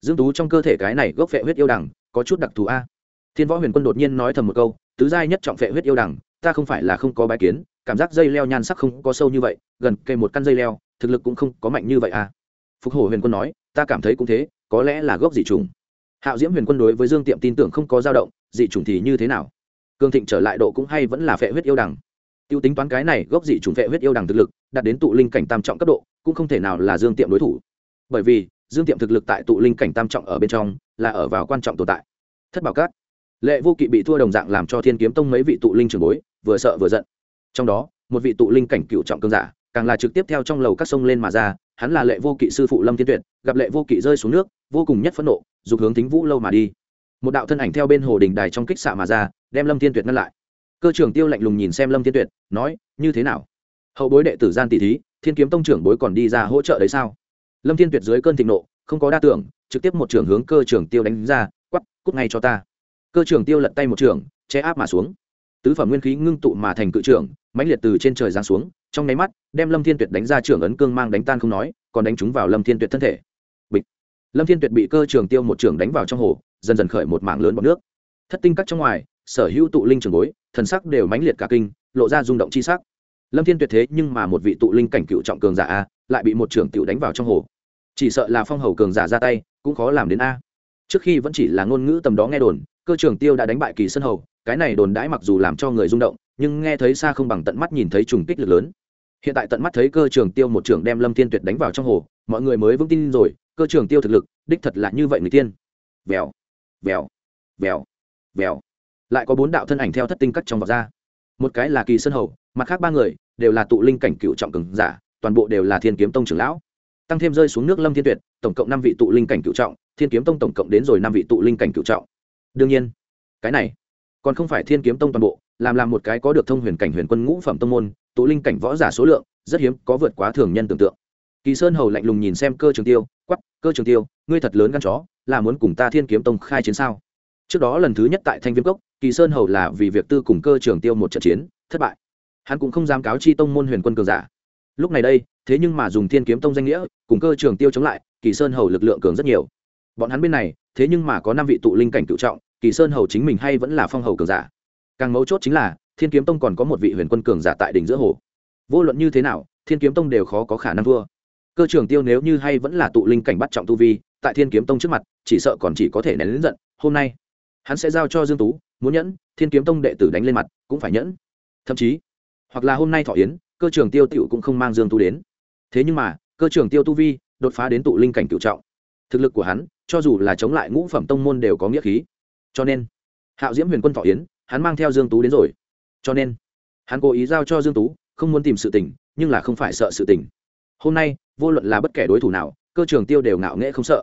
dương tú trong cơ thể cái này gốc vệ huyết yêu đằng có chút đặc thù a. Thiên võ huyền quân đột nhiên nói thầm một câu, tứ giai nhất trọng vệ huyết yêu đằng ta không phải là không có bái kiến, cảm giác dây leo nhan sắc không có sâu như vậy, gần cây một căn dây leo, thực lực cũng không có mạnh như vậy a. phục hổ huyền quân nói, ta cảm thấy cũng thế, có lẽ là gốc dị trùng hạo diễm huyền quân đối với dương tiệm tin tưởng không có dao động, dị trùng thì như thế nào? Cương thịnh trở lại độ cũng hay vẫn là phệ huyết yêu đằng. Tiêu tính toán cái này gốc dị trùng phệ huyết yêu đằng thực lực, đạt đến tụ linh cảnh tam trọng cấp độ, cũng không thể nào là dương tiệm đối thủ. Bởi vì, dương tiệm thực lực tại tụ linh cảnh tam trọng ở bên trong, là ở vào quan trọng tồn tại. Thất bảo cát. Lệ vô kỵ bị thua đồng dạng làm cho thiên kiếm tông mấy vị tụ linh trường bối, vừa sợ vừa giận. Trong đó, một vị tụ linh cảnh cựu trọng cương giả, càng là trực tiếp theo trong lầu các sông lên mà ra hắn là lệ vô kỵ sư phụ lâm thiên tuyệt, gặp lệ vô kỵ rơi xuống nước, vô cùng nhất phẫn nộ, dục hướng thính vũ lâu mà đi. Một đạo thân ảnh theo bên hồ đình đài trong kích xạ mà ra, đem lâm thiên tuyệt ngăn lại. Cơ trưởng tiêu lạnh lùng nhìn xem lâm thiên tuyệt, nói, như thế nào? Hậu bối đệ tử gian tỷ thí, thiên kiếm tông trưởng bối còn đi ra hỗ trợ đấy sao? Lâm thiên tuyệt dưới cơn thịnh nộ, không có đa tưởng, trực tiếp một trưởng hướng cơ trưởng tiêu đánh ra quắp cút ngay cho ta. Cơ trưởng tiêu lật tay một trưởng, che áp mà xuống. Tứ phẩm nguyên khí ngưng tụ mà thành cự trưởng mãnh liệt từ trên trời giáng xuống, trong nháy mắt, đem lâm thiên tuyệt đánh ra trưởng ấn cương mang đánh tan không nói, còn đánh trúng vào lâm thiên tuyệt thân thể. Bịch. Lâm thiên tuyệt bị cơ trường tiêu một trưởng đánh vào trong hồ, dần dần khởi một mảng lớn bọt nước. Thất tinh cắt trong ngoài, sở hữu tụ linh trường bối, thần sắc đều mãnh liệt cả kinh, lộ ra rung động chi sắc. Lâm thiên tuyệt thế nhưng mà một vị tụ linh cảnh cựu trọng cường giả a, lại bị một trưởng tiểu đánh vào trong hồ. Chỉ sợ là phong hầu cường giả ra tay, cũng khó làm đến a. Trước khi vẫn chỉ là ngôn ngữ tầm đó nghe đồn, cơ trường tiêu đã đánh bại kỳ sân hầu, cái này đồn đãi mặc dù làm cho người rung động nhưng nghe thấy xa không bằng tận mắt nhìn thấy trùng kích lực lớn. Hiện tại tận mắt thấy cơ trường tiêu một trưởng đem lâm thiên tuyệt đánh vào trong hồ, mọi người mới vững tin rồi, cơ trường tiêu thực lực, đích thật là như vậy người tiên. Vèo vèo vèo vèo. Lại có bốn đạo thân ảnh theo thất tinh cắt trong vọt ra. Một cái là kỳ sơn hầu, mặt khác ba người đều là tụ linh cảnh cựu trọng cường giả, toàn bộ đều là thiên kiếm tông trưởng lão. Tăng thêm rơi xuống nước lâm thiên tuyệt, tổng cộng năm vị tụ linh cảnh cựu trọng, thiên kiếm tông tổng cộng đến rồi năm vị tụ linh cảnh cựu trọng. Đương nhiên, cái này còn không phải thiên kiếm tông toàn bộ làm làm một cái có được thông huyền cảnh huyền quân ngũ phẩm tông môn, tụ linh cảnh võ giả số lượng rất hiếm, có vượt quá thường nhân tưởng tượng. Kỳ sơn hầu lạnh lùng nhìn xem cơ trường tiêu quắp cơ trường tiêu, ngươi thật lớn gan chó, là muốn cùng ta thiên kiếm tông khai chiến sao? Trước đó lần thứ nhất tại thanh viêm cốc, kỳ sơn hầu là vì việc tư cùng cơ trường tiêu một trận chiến, thất bại. Hắn cũng không dám cáo chi tông môn huyền quân cường giả. Lúc này đây, thế nhưng mà dùng thiên kiếm tông danh nghĩa, cùng cơ trường tiêu chống lại, kỳ sơn hầu lực lượng cường rất nhiều. Bọn hắn bên này, thế nhưng mà có năm vị tụ linh cảnh cựu trọng, kỳ sơn hầu chính mình hay vẫn là phong hầu cường giả càng mấu chốt chính là, thiên kiếm tông còn có một vị huyền quân cường giả tại đỉnh giữa hồ. Vô luận như thế nào, thiên kiếm tông đều khó có khả năng thua. Cơ trường tiêu nếu như hay vẫn là tụ linh cảnh bắt trọng tu vi, tại thiên kiếm tông trước mặt, chỉ sợ còn chỉ có thể nén lính giận, hôm nay, hắn sẽ giao cho dương tú, muốn nhẫn, thiên kiếm tông đệ tử đánh lên mặt, cũng phải nhẫn. Thậm chí, hoặc là hôm nay thọ yến, cơ trường tiêu tiểu cũng không mang dương tú đến. Thế nhưng mà, cơ trường tiêu tu vi, đột phá đến tụ linh cảnh cựu trọng. Thực lực của hắn, cho dù là chống lại ngũ phẩm tông môn đều có nghĩa khí. Cho nên, hạo diễm huyền quân thọ yến hắn mang theo dương tú đến rồi. Cho nên, hắn cố ý giao cho dương tú, không muốn tìm sự tình, nhưng là không phải sợ sự tình. Hôm nay, vô luận là bất kể đối thủ nào, cơ trường tiêu đều ngạo nghễ không sợ.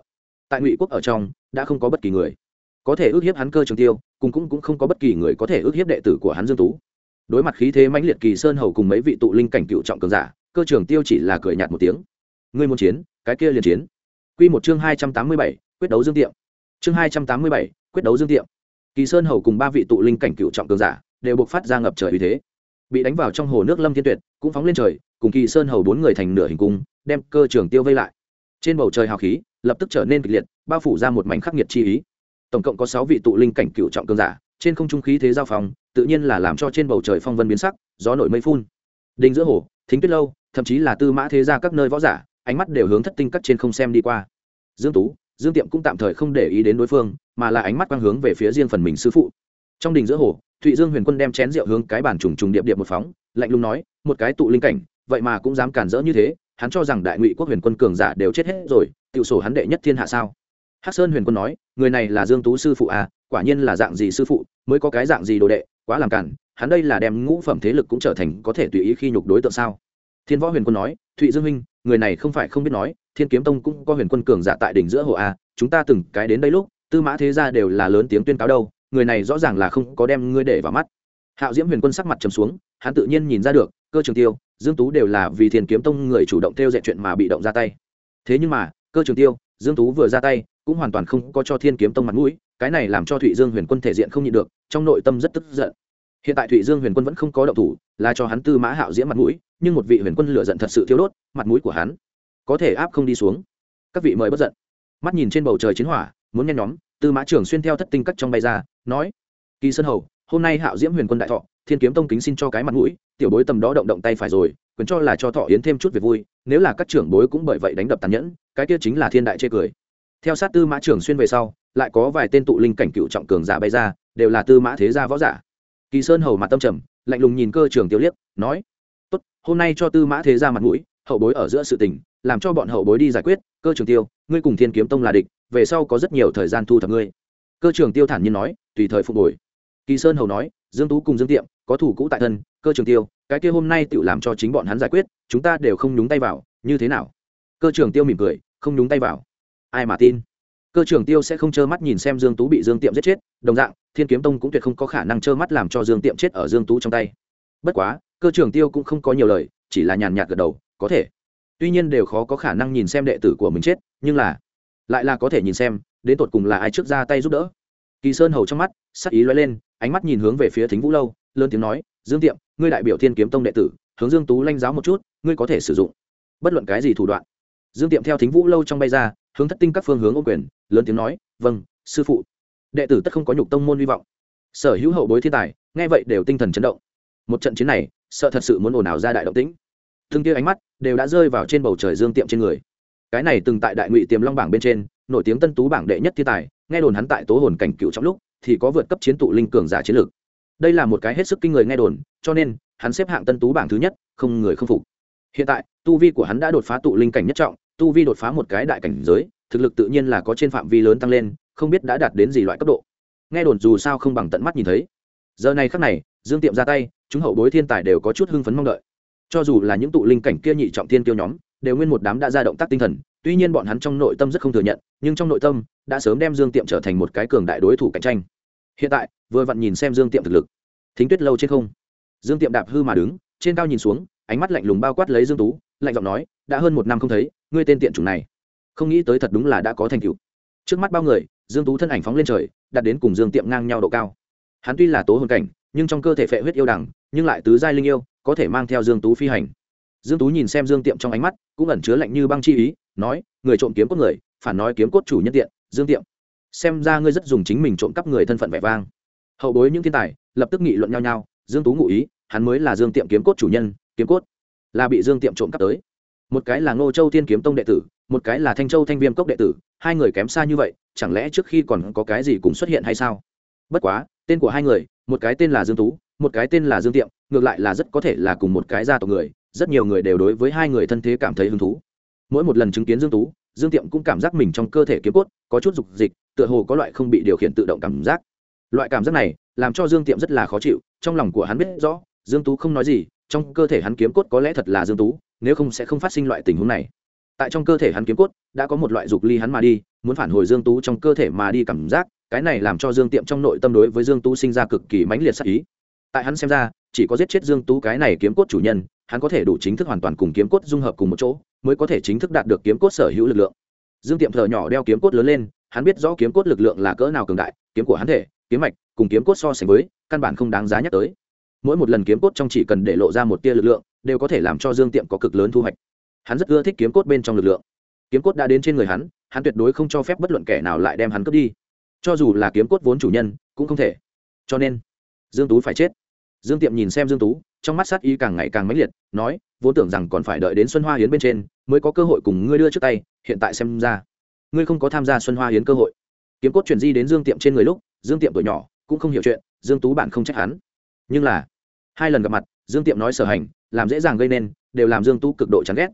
Tại ngụy quốc ở trong, đã không có bất kỳ người. Có thể ước hiếp hắn cơ trường tiêu, cùng cũng cũng không có bất kỳ người có thể ước hiếp đệ tử của hắn dương tú. Đối mặt khí thế mãnh liệt kỳ sơn hầu cùng mấy vị tụ linh cảnh cựu trọng cường giả, cơ trường tiêu chỉ là cười nhạt một tiếng. Ngươi muốn chiến, cái kia liền chiến. Quy một chương hai trăm tám mươi bảy, quyết đấu dương tiệm. Chương hai trăm tám mươi bảy, quyết đấu dương tiệm kỳ sơn hầu cùng ba vị tụ linh cảnh cựu trọng cường giả đều buộc phát ra ngập trời uy thế. Bị đánh vào trong hồ nước lâm thiên tuyệt, cũng phóng lên trời, cùng kỳ sơn hầu bốn người thành nửa hình cung, đem cơ trường tiêu vây lại. Trên bầu trời hào khí lập tức trở nên kịch liệt, bao phủ ra một mảnh khắc nghiệt chi ý. Tổng cộng có sáu vị tụ linh cảnh cựu trọng cường giả, trên không trung khí thế giao phòng tự nhiên là làm cho trên bầu trời phong vân biến sắc, gió nổi mây phun. Đinh giữa hồ, thính tuyết lâu, thậm chí là tư mã thế ra các nơi võ giả, ánh mắt đều hướng thất tinh cắt trên không xem đi qua. Dương tú dương tiệm cũng tạm thời không để ý đến đối phương, mà là ánh mắt quang hướng về phía riêng phần mình sư phụ. Trong đình giữa hồ, thụy dương huyền quân đem chén rượu hướng cái bàn trùng trùng điệp điệp một phóng, lạnh lùng nói, một cái tụ linh cảnh, vậy mà cũng dám cản rỡ như thế, hắn cho rằng đại ngụy quốc huyền quân cường giả đều chết hết rồi, tiểu sổ hắn đệ nhất thiên hạ sao? Hắc sơn huyền quân nói, người này là dương tú sư phụ à quả nhiên là dạng gì sư phụ, mới có cái dạng gì đồ đệ, quá làm cản, hắn đây là đem ngũ phẩm thế lực cũng trở thành có thể tùy ý khi nhục đối tượng sao? Thiên võ huyền quân nói, thụy dương huynh, người này không phải không biết nói thiên kiếm tông cũng có huyền quân cường giả tại đỉnh giữa hồ a, chúng ta từng cái đến đây lúc, tư mã thế gia đều là lớn tiếng tuyên cáo đâu, người này rõ ràng là không có đem ngươi để vào mắt. Hạo diễm huyền quân sắc mặt trầm xuống, hắn tự nhiên nhìn ra được, cơ trường tiêu, dương tú đều là vì thiên kiếm tông người chủ động theo dạy chuyện mà bị động ra tay. Thế nhưng mà, cơ trường tiêu, dương tú vừa ra tay, cũng hoàn toàn không có cho thiên kiếm tông mặt mũi, cái này làm cho thụy dương huyền quân thể diện không nhịn được, trong nội tâm rất tức giận. Hiện tại thụy dương huyền quân vẫn không có động thủ, là cho hắn tư mã hạo diễm mặt mũi, nhưng một vị huyền quân lựa giận thật sự thiếu đốt, mặt mũi của hắn có thể áp không đi xuống. Các vị mời bất giận. Mắt nhìn trên bầu trời chiến hỏa, muốn nhen nhóm, tư mã trưởng xuyên theo thất tinh cắt trong bay ra, nói, kỳ sơn hầu, hôm nay hạo diễm huyền quân đại thọ, thiên kiếm tông kính xin cho cái mặt mũi, tiểu bối tầm đó động động tay phải rồi, quyền cho là cho thọ yến thêm chút việc vui, nếu là các trưởng bối cũng bởi vậy đánh đập tàn nhẫn, cái kia chính là thiên đại chê cười. Theo sát tư mã trưởng xuyên về sau, lại có vài tên tụ linh cảnh cựu trọng cường giả bay ra, đều là tư mã thế gia võ giả. Kỳ sơn hầu mặt tâm trầm, lạnh lùng nhìn cơ trưởng tiêu liếc, nói, tốt, hôm nay cho tư mã thế gia mặt mũi, hậu bối ở giữa sự tình làm cho bọn hậu bối đi giải quyết. Cơ trường tiêu, ngươi cùng thiên kiếm tông là địch, về sau có rất nhiều thời gian thu thập ngươi. Cơ trường tiêu thản nhiên nói, tùy thời phục hồi. Kỳ sơn hầu nói, dương tú cùng dương tiệm, có thủ cũ tại thân. Cơ trường tiêu, cái kia hôm nay tự làm cho chính bọn hắn giải quyết, chúng ta đều không nhúng tay vào, như thế nào? Cơ trường tiêu mỉm cười, không nhúng tay vào. Ai mà tin? Cơ trường tiêu sẽ không trơ mắt nhìn xem dương tú bị dương tiệm giết chết, đồng dạng, thiên kiếm tông cũng tuyệt không có khả năng trơ mắt làm cho dương tiệm chết ở dương tú trong tay. Bất quá, cơ trường tiêu cũng không có nhiều lời, chỉ là nhàn nhạt gật đầu, có thể tuy nhiên đều khó có khả năng nhìn xem đệ tử của mình chết, nhưng là, lại là có thể nhìn xem, đến tột cùng là ai trước ra tay giúp đỡ. Kỳ sơn hầu trong mắt, sắc ý lóe lên, ánh mắt nhìn hướng về phía thính vũ lâu, lớn tiếng nói, dương tiệm, ngươi đại biểu thiên kiếm tông đệ tử, hướng dương tú lanh giáo một chút, ngươi có thể sử dụng. Bất luận cái gì thủ đoạn. Dương tiệm theo thính vũ lâu trong bay ra, hướng thất tinh các phương hướng ô quyền, lớn tiếng nói vâng sư phụ. Đệ tử tất không có nhục tông môn hy vọng. Sở hữu hậu bối thiên tài, nghe vậy đều tinh thần chấn động. Một trận chiến này, sợ thật sự muốn ồn ào ra đại động tĩnh thương kia ánh mắt đều đã rơi vào trên bầu trời dương tiệm trên người. Cái này từng tại đại ngụy tiềm long bảng bên trên, nổi tiếng tân tú bảng đệ nhất thiên tài, nghe đồn hắn tại tố hồn cảnh cựu trong lúc thì có vượt cấp chiến tụ linh cường giả chiến lược. Đây là một cái hết sức kinh người nghe đồn, cho nên hắn xếp hạng tân tú bảng thứ nhất, không người không phục. Hiện tại, tu vi của hắn đã đột phá tụ linh cảnh nhất trọng, tu vi đột phá một cái đại cảnh giới, thực lực tự nhiên là có trên phạm vi lớn tăng lên, không biết đã đạt đến gì loại cấp độ. Nghe đồn dù sao không bằng tận mắt nhìn thấy. Giờ này khắc này, dương tiệm ra tay, chúng hậu bối thiên tài đều có chút hưng phấn mong đợi cho dù là những tụ linh cảnh kia nhị trọng thiên tiêu nhóm, đều nguyên một đám đã ra động tác tinh thần, tuy nhiên bọn hắn trong nội tâm rất không thừa nhận, nhưng trong nội tâm đã sớm đem dương tiệm trở thành một cái cường đại đối thủ cạnh tranh. Hiện tại, vừa vặn nhìn xem dương tiệm thực lực. Thính tuyết lâu trên không. Dương tiệm đạp hư mà đứng, trên cao nhìn xuống, ánh mắt lạnh lùng bao quát lấy dương tú, lạnh giọng nói, đã hơn một năm không thấy, ngươi tên tiện chủng này. Không nghĩ tới thật đúng là đã có thành tựu. Trước mắt bao người, dương tú thân ảnh phóng lên trời, đặt đến cùng dương tiệm ngang nhau độ cao. Hắn tuy là tố hồn cảnh, nhưng trong cơ thể phệ huyết yêu đằng nhưng lại tứ giai linh yêu có thể mang theo dương tú phi hành. Dương tú nhìn xem dương tiệm trong ánh mắt, cũng ẩn chứa lạnh như băng chi ý, nói, người trộm kiếm cốt người, phản nói kiếm cốt chủ nhân tiện, dương tiệm. Xem ra ngươi rất dùng chính mình trộm cắp người thân phận vẻ vang. Hậu bối những thiên tài, lập tức nghị luận nhau nhau, dương tú ngụ ý, hắn mới là dương tiệm kiếm cốt chủ nhân, kiếm cốt. Là bị dương tiệm trộm cắp tới. Một cái là ngô châu thiên kiếm tông đệ tử, một cái là thanh châu thanh viêm cốc đệ tử, hai người kém xa như vậy, chẳng lẽ trước khi còn có cái gì cùng xuất hiện hay sao? Bất quá, tên của hai người, một cái tên là dương tú, một cái tên là dương tiệm ngược lại là rất có thể là cùng một cái gia tộc người, rất nhiều người đều đối với hai người thân thế cảm thấy hứng thú. Mỗi một lần chứng kiến dương tú, dương tiệm cũng cảm giác mình trong cơ thể kiếm cốt, có chút dục dịch, tựa hồ có loại không bị điều khiển tự động cảm giác. Loại cảm giác này làm cho dương tiệm rất là khó chịu, trong lòng của hắn biết rõ, dương tú không nói gì, trong cơ thể hắn kiếm cốt có lẽ thật là dương tú, nếu không sẽ không phát sinh loại tình huống này. Tại trong cơ thể hắn kiếm cốt đã có một loại dục ly hắn mà đi, muốn phản hồi dương tú trong cơ thể mà đi cảm giác, cái này làm cho dương tiệm trong nội tâm đối với dương tú sinh ra cực kỳ mãnh liệt sắc ý tại hắn xem ra, chỉ có giết chết dương tú cái này kiếm cốt chủ nhân, hắn có thể đủ chính thức hoàn toàn cùng kiếm cốt dung hợp cùng một chỗ, mới có thể chính thức đạt được kiếm cốt sở hữu lực lượng. Dương tiệm thở nhỏ đeo kiếm cốt lớn lên, hắn biết rõ kiếm cốt lực lượng là cỡ nào cường đại, kiếm của hắn thể, kiếm mạch, cùng kiếm cốt so sánh với, căn bản không đáng giá nhắc tới. Mỗi một lần kiếm cốt trong chỉ cần để lộ ra một tia lực lượng, đều có thể làm cho dương tiệm có cực lớn thu hoạch. Hắn rất ưa thích kiếm cốt bên trong lực lượng. Kiếm cốt đã đến trên người hắn hắn tuyệt đối không cho phép bất luận kẻ nào lại đem hắn cướp đi. Cho dù là kiếm cốt vốn chủ nhân, cũng không thể. Cho nên, dương tú phải chết dương tiệm nhìn xem dương tú trong mắt sát ý càng ngày càng mãnh liệt nói vốn tưởng rằng còn phải đợi đến xuân hoa hiến bên trên mới có cơ hội cùng ngươi đưa trước tay hiện tại xem ra ngươi không có tham gia xuân hoa hiến cơ hội. Kiếm cốt chuyển di đến dương tiệm trên người lúc dương tiệm tuổi nhỏ cũng không hiểu chuyện dương tú bạn không trách hắn. Nhưng là hai lần gặp mặt dương tiệm nói sở hành làm dễ dàng gây nên đều làm dương tú cực độ chán ghét.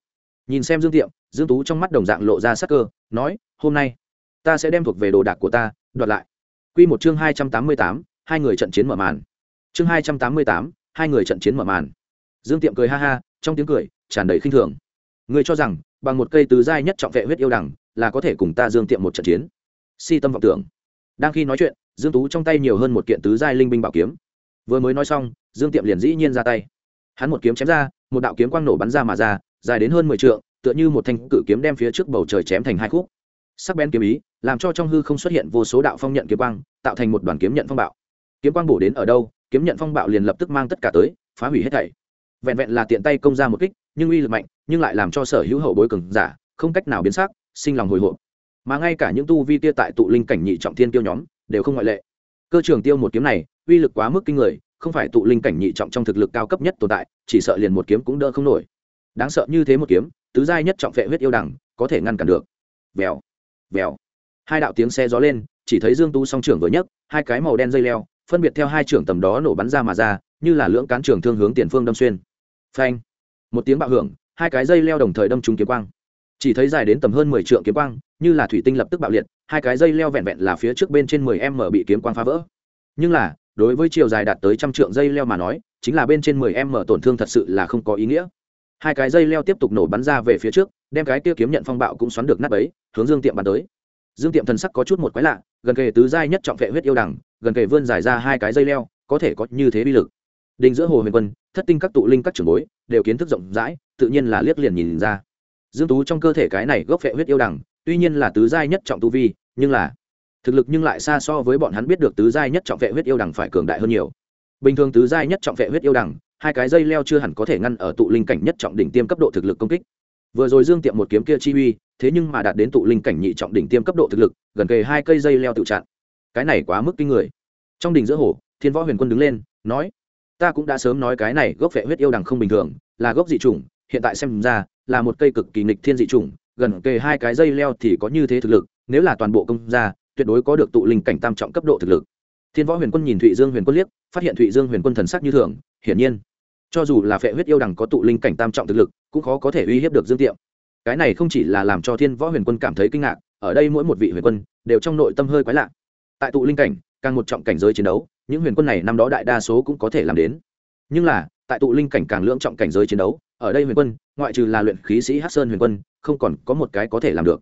Nhìn xem dương tiệm dương tú trong mắt đồng dạng lộ ra sắc cơ nói hôm nay ta sẽ đem thuộc về đồ đạc của ta đoạt lại. Quy một chương hai trăm tám mươi tám, hai người trận chiến mở màn chương hai trăm tám mươi tám, hai người trận chiến mở màn. Dương tiệm cười ha ha trong tiếng cười tràn đầy khinh thường. Người cho rằng bằng một cây tứ giai nhất trọng vệ huyết yêu đằng là có thể cùng ta dương tiệm một trận chiến. Si tâm vọng tưởng. Đang khi nói chuyện dương tú trong tay nhiều hơn một kiện tứ giai linh binh bảo kiếm. Vừa mới nói xong dương tiệm liền dĩ nhiên ra tay. Hắn một kiếm chém ra một đạo kiếm quang nổ bắn ra mà ra dài đến hơn mười trượng tựa như một thanh cự kiếm đem phía trước bầu trời chém thành hai khúc. Sắc bén kiếm ý làm cho trong hư không xuất hiện vô số đạo phong nhận kiếm quang tạo thành một đoàn kiếm nhận phong bạo. Kiếm quang bổ đến ở đâu kiếm nhận phong bạo liền lập tức mang tất cả tới, phá hủy hết thảy. Vẹn vẹn là tiện tay công ra một kích, nhưng uy lực mạnh, nhưng lại làm cho sở hữu hậu bối cường giả, không cách nào biến sắc, sinh lòng hồi hộp. Mà ngay cả những tu vi tia tại tụ linh cảnh nhị trọng thiên tiêu nhóm, đều không ngoại lệ. Cơ trường tiêu một kiếm này, uy lực quá mức kinh người, không phải tụ linh cảnh nhị trọng trong thực lực cao cấp nhất tồn tại, chỉ sợ liền một kiếm cũng đỡ không nổi. Đáng sợ như thế một kiếm, tứ giai nhất trọng vệ huyết yêu đẳng, có thể ngăn cản được. Vèo vèo. Hai đạo tiếng xe gió lên, chỉ thấy dương tu song trưởng vừa nhấc, hai cái màu đen dây leo phân biệt theo hai trưởng tầm đó nổ bắn ra mà ra, như là lưỡng cán trường thương hướng tiền phương đâm xuyên. Phanh. Một tiếng bạo hưởng, hai cái dây leo đồng thời đâm trúng kiếm quang. Chỉ thấy dài đến tầm hơn mười trượng kiếm quang, như là thủy tinh lập tức bạo liệt, hai cái dây leo vẹn vẹn là phía trước bên trên mười em mở bị kiếm quang phá vỡ. Nhưng là, đối với chiều dài đạt tới trăm trượng dây leo mà nói, chính là bên trên mười em mở tổn thương thật sự là không có ý nghĩa. Hai cái dây leo tiếp tục nổ bắn ra về phía trước, đem cái kia kiếm nhận phong bạo cũng xoắn được nắp ấy hướng dương tiệm bắn tới dương tiệm thần sắc có chút một quái lạ, gần kề tứ giai nhất trọng vệ huyết yêu đằng gần kề vươn dài ra hai cái dây leo, có thể có như thế bi lực. Đình giữa hồ huyền quân, thất tinh các tụ linh các trưởng bối, đều kiến thức rộng rãi, tự nhiên là liếc liền nhìn ra. Dương tú trong cơ thể cái này gốc vệ huyết yêu đằng tuy nhiên là tứ giai nhất trọng tu vi, nhưng là thực lực nhưng lại xa so với bọn hắn biết được tứ giai nhất trọng vệ huyết yêu đằng phải cường đại hơn nhiều. Bình thường tứ giai nhất trọng vệ huyết yêu đằng hai cái dây leo chưa hẳn có thể ngăn ở tụ linh cảnh nhất trọng đỉnh tiêm cấp độ thực lực công kích. Vừa rồi dương tiệm một kiếm kia chi uy thế nhưng mà đạt đến tụ linh cảnh nhị trọng đỉnh tiêm cấp độ thực lực, gần kề hai cây dây leo tự chặn. Cái này quá mức kinh người. Trong đỉnh giữa hồ, thiên võ huyền quân đứng lên, nói, ta cũng đã sớm nói cái này gốc vệ huyết yêu đằng không bình thường, là gốc dị chủng, hiện tại xem ra, là một cây cực kỳ nghịch thiên dị chủng, gần kề hai cái dây leo thì có như thế thực lực, nếu là toàn bộ công ra tuyệt đối có được tụ linh cảnh tam trọng cấp độ thực lực. Thiên võ huyền quân nhìn thụy dương huyền quân liếc, phát hiện thụy dương huyền quân thần sắc như thường, hiển nhiên, cho dù là phệ huyết yêu đằng có tụ linh cảnh tam trọng thực lực, cũng khó có thể uy hiếp được dương tiệm cái này không chỉ là làm cho thiên võ huyền quân cảm thấy kinh ngạc, ở đây mỗi một vị huyền quân đều trong nội tâm hơi quái lạ. Tại tụ linh cảnh, càng một trọng cảnh giới chiến đấu, những huyền quân này năm đó đại đa số cũng có thể làm đến. Nhưng là, tại tụ linh cảnh càng lưỡng trọng cảnh giới chiến đấu, ở đây huyền quân, ngoại trừ là luyện khí sĩ hát sơn huyền quân, không còn có một cái có thể làm được.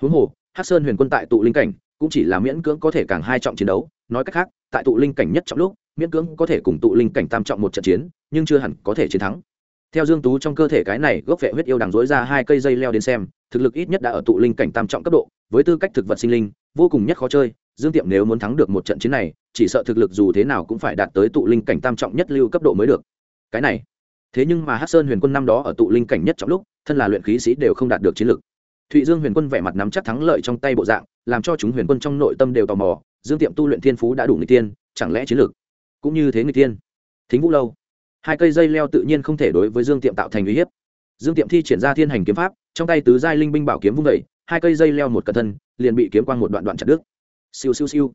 Huống hồ hát sơn huyền quân tại tụ linh cảnh cũng chỉ là miễn cưỡng có thể càng hai trọng chiến đấu, nói cách khác, tại tụ linh cảnh nhất trọng lúc, miễn cưỡng có thể cùng tụ linh cảnh tam trọng một trận chiến, nhưng chưa hẳn có thể chiến thắng theo dương tú trong cơ thể cái này gốc vệ huyết yêu đằng dối ra hai cây dây leo đến xem, thực lực ít nhất đã ở tụ linh cảnh tam trọng cấp độ, với tư cách thực vật sinh linh, vô cùng nhất khó chơi. Dương tiệm nếu muốn thắng được một trận chiến này, chỉ sợ thực lực dù thế nào cũng phải đạt tới tụ linh cảnh tam trọng nhất lưu cấp độ mới được. Cái này, thế nhưng mà hát sơn huyền quân năm đó ở tụ linh cảnh nhất trọng lúc, thân là luyện khí sĩ đều không đạt được chiến lực. Thụy dương huyền quân vẻ mặt nắm chắc thắng lợi trong tay bộ dạng, làm cho chúng huyền quân trong nội tâm đều tò mò, dương tiệm tu luyện thiên phú đã đủ người tiên chẳng lẽ chiến lực cũng như thế người tiên thính vũ lâu hai cây dây leo tự nhiên không thể đối với dương tiệm tạo thành uy hiếp. Dương tiệm thi triển ra thiên hành kiếm pháp, trong tay tứ giai linh binh bảo kiếm vung vẩy hai cây dây leo một cẩn thân, liền bị kiếm quang một đoạn đoạn chặt đứt. Siêu siêu siêu.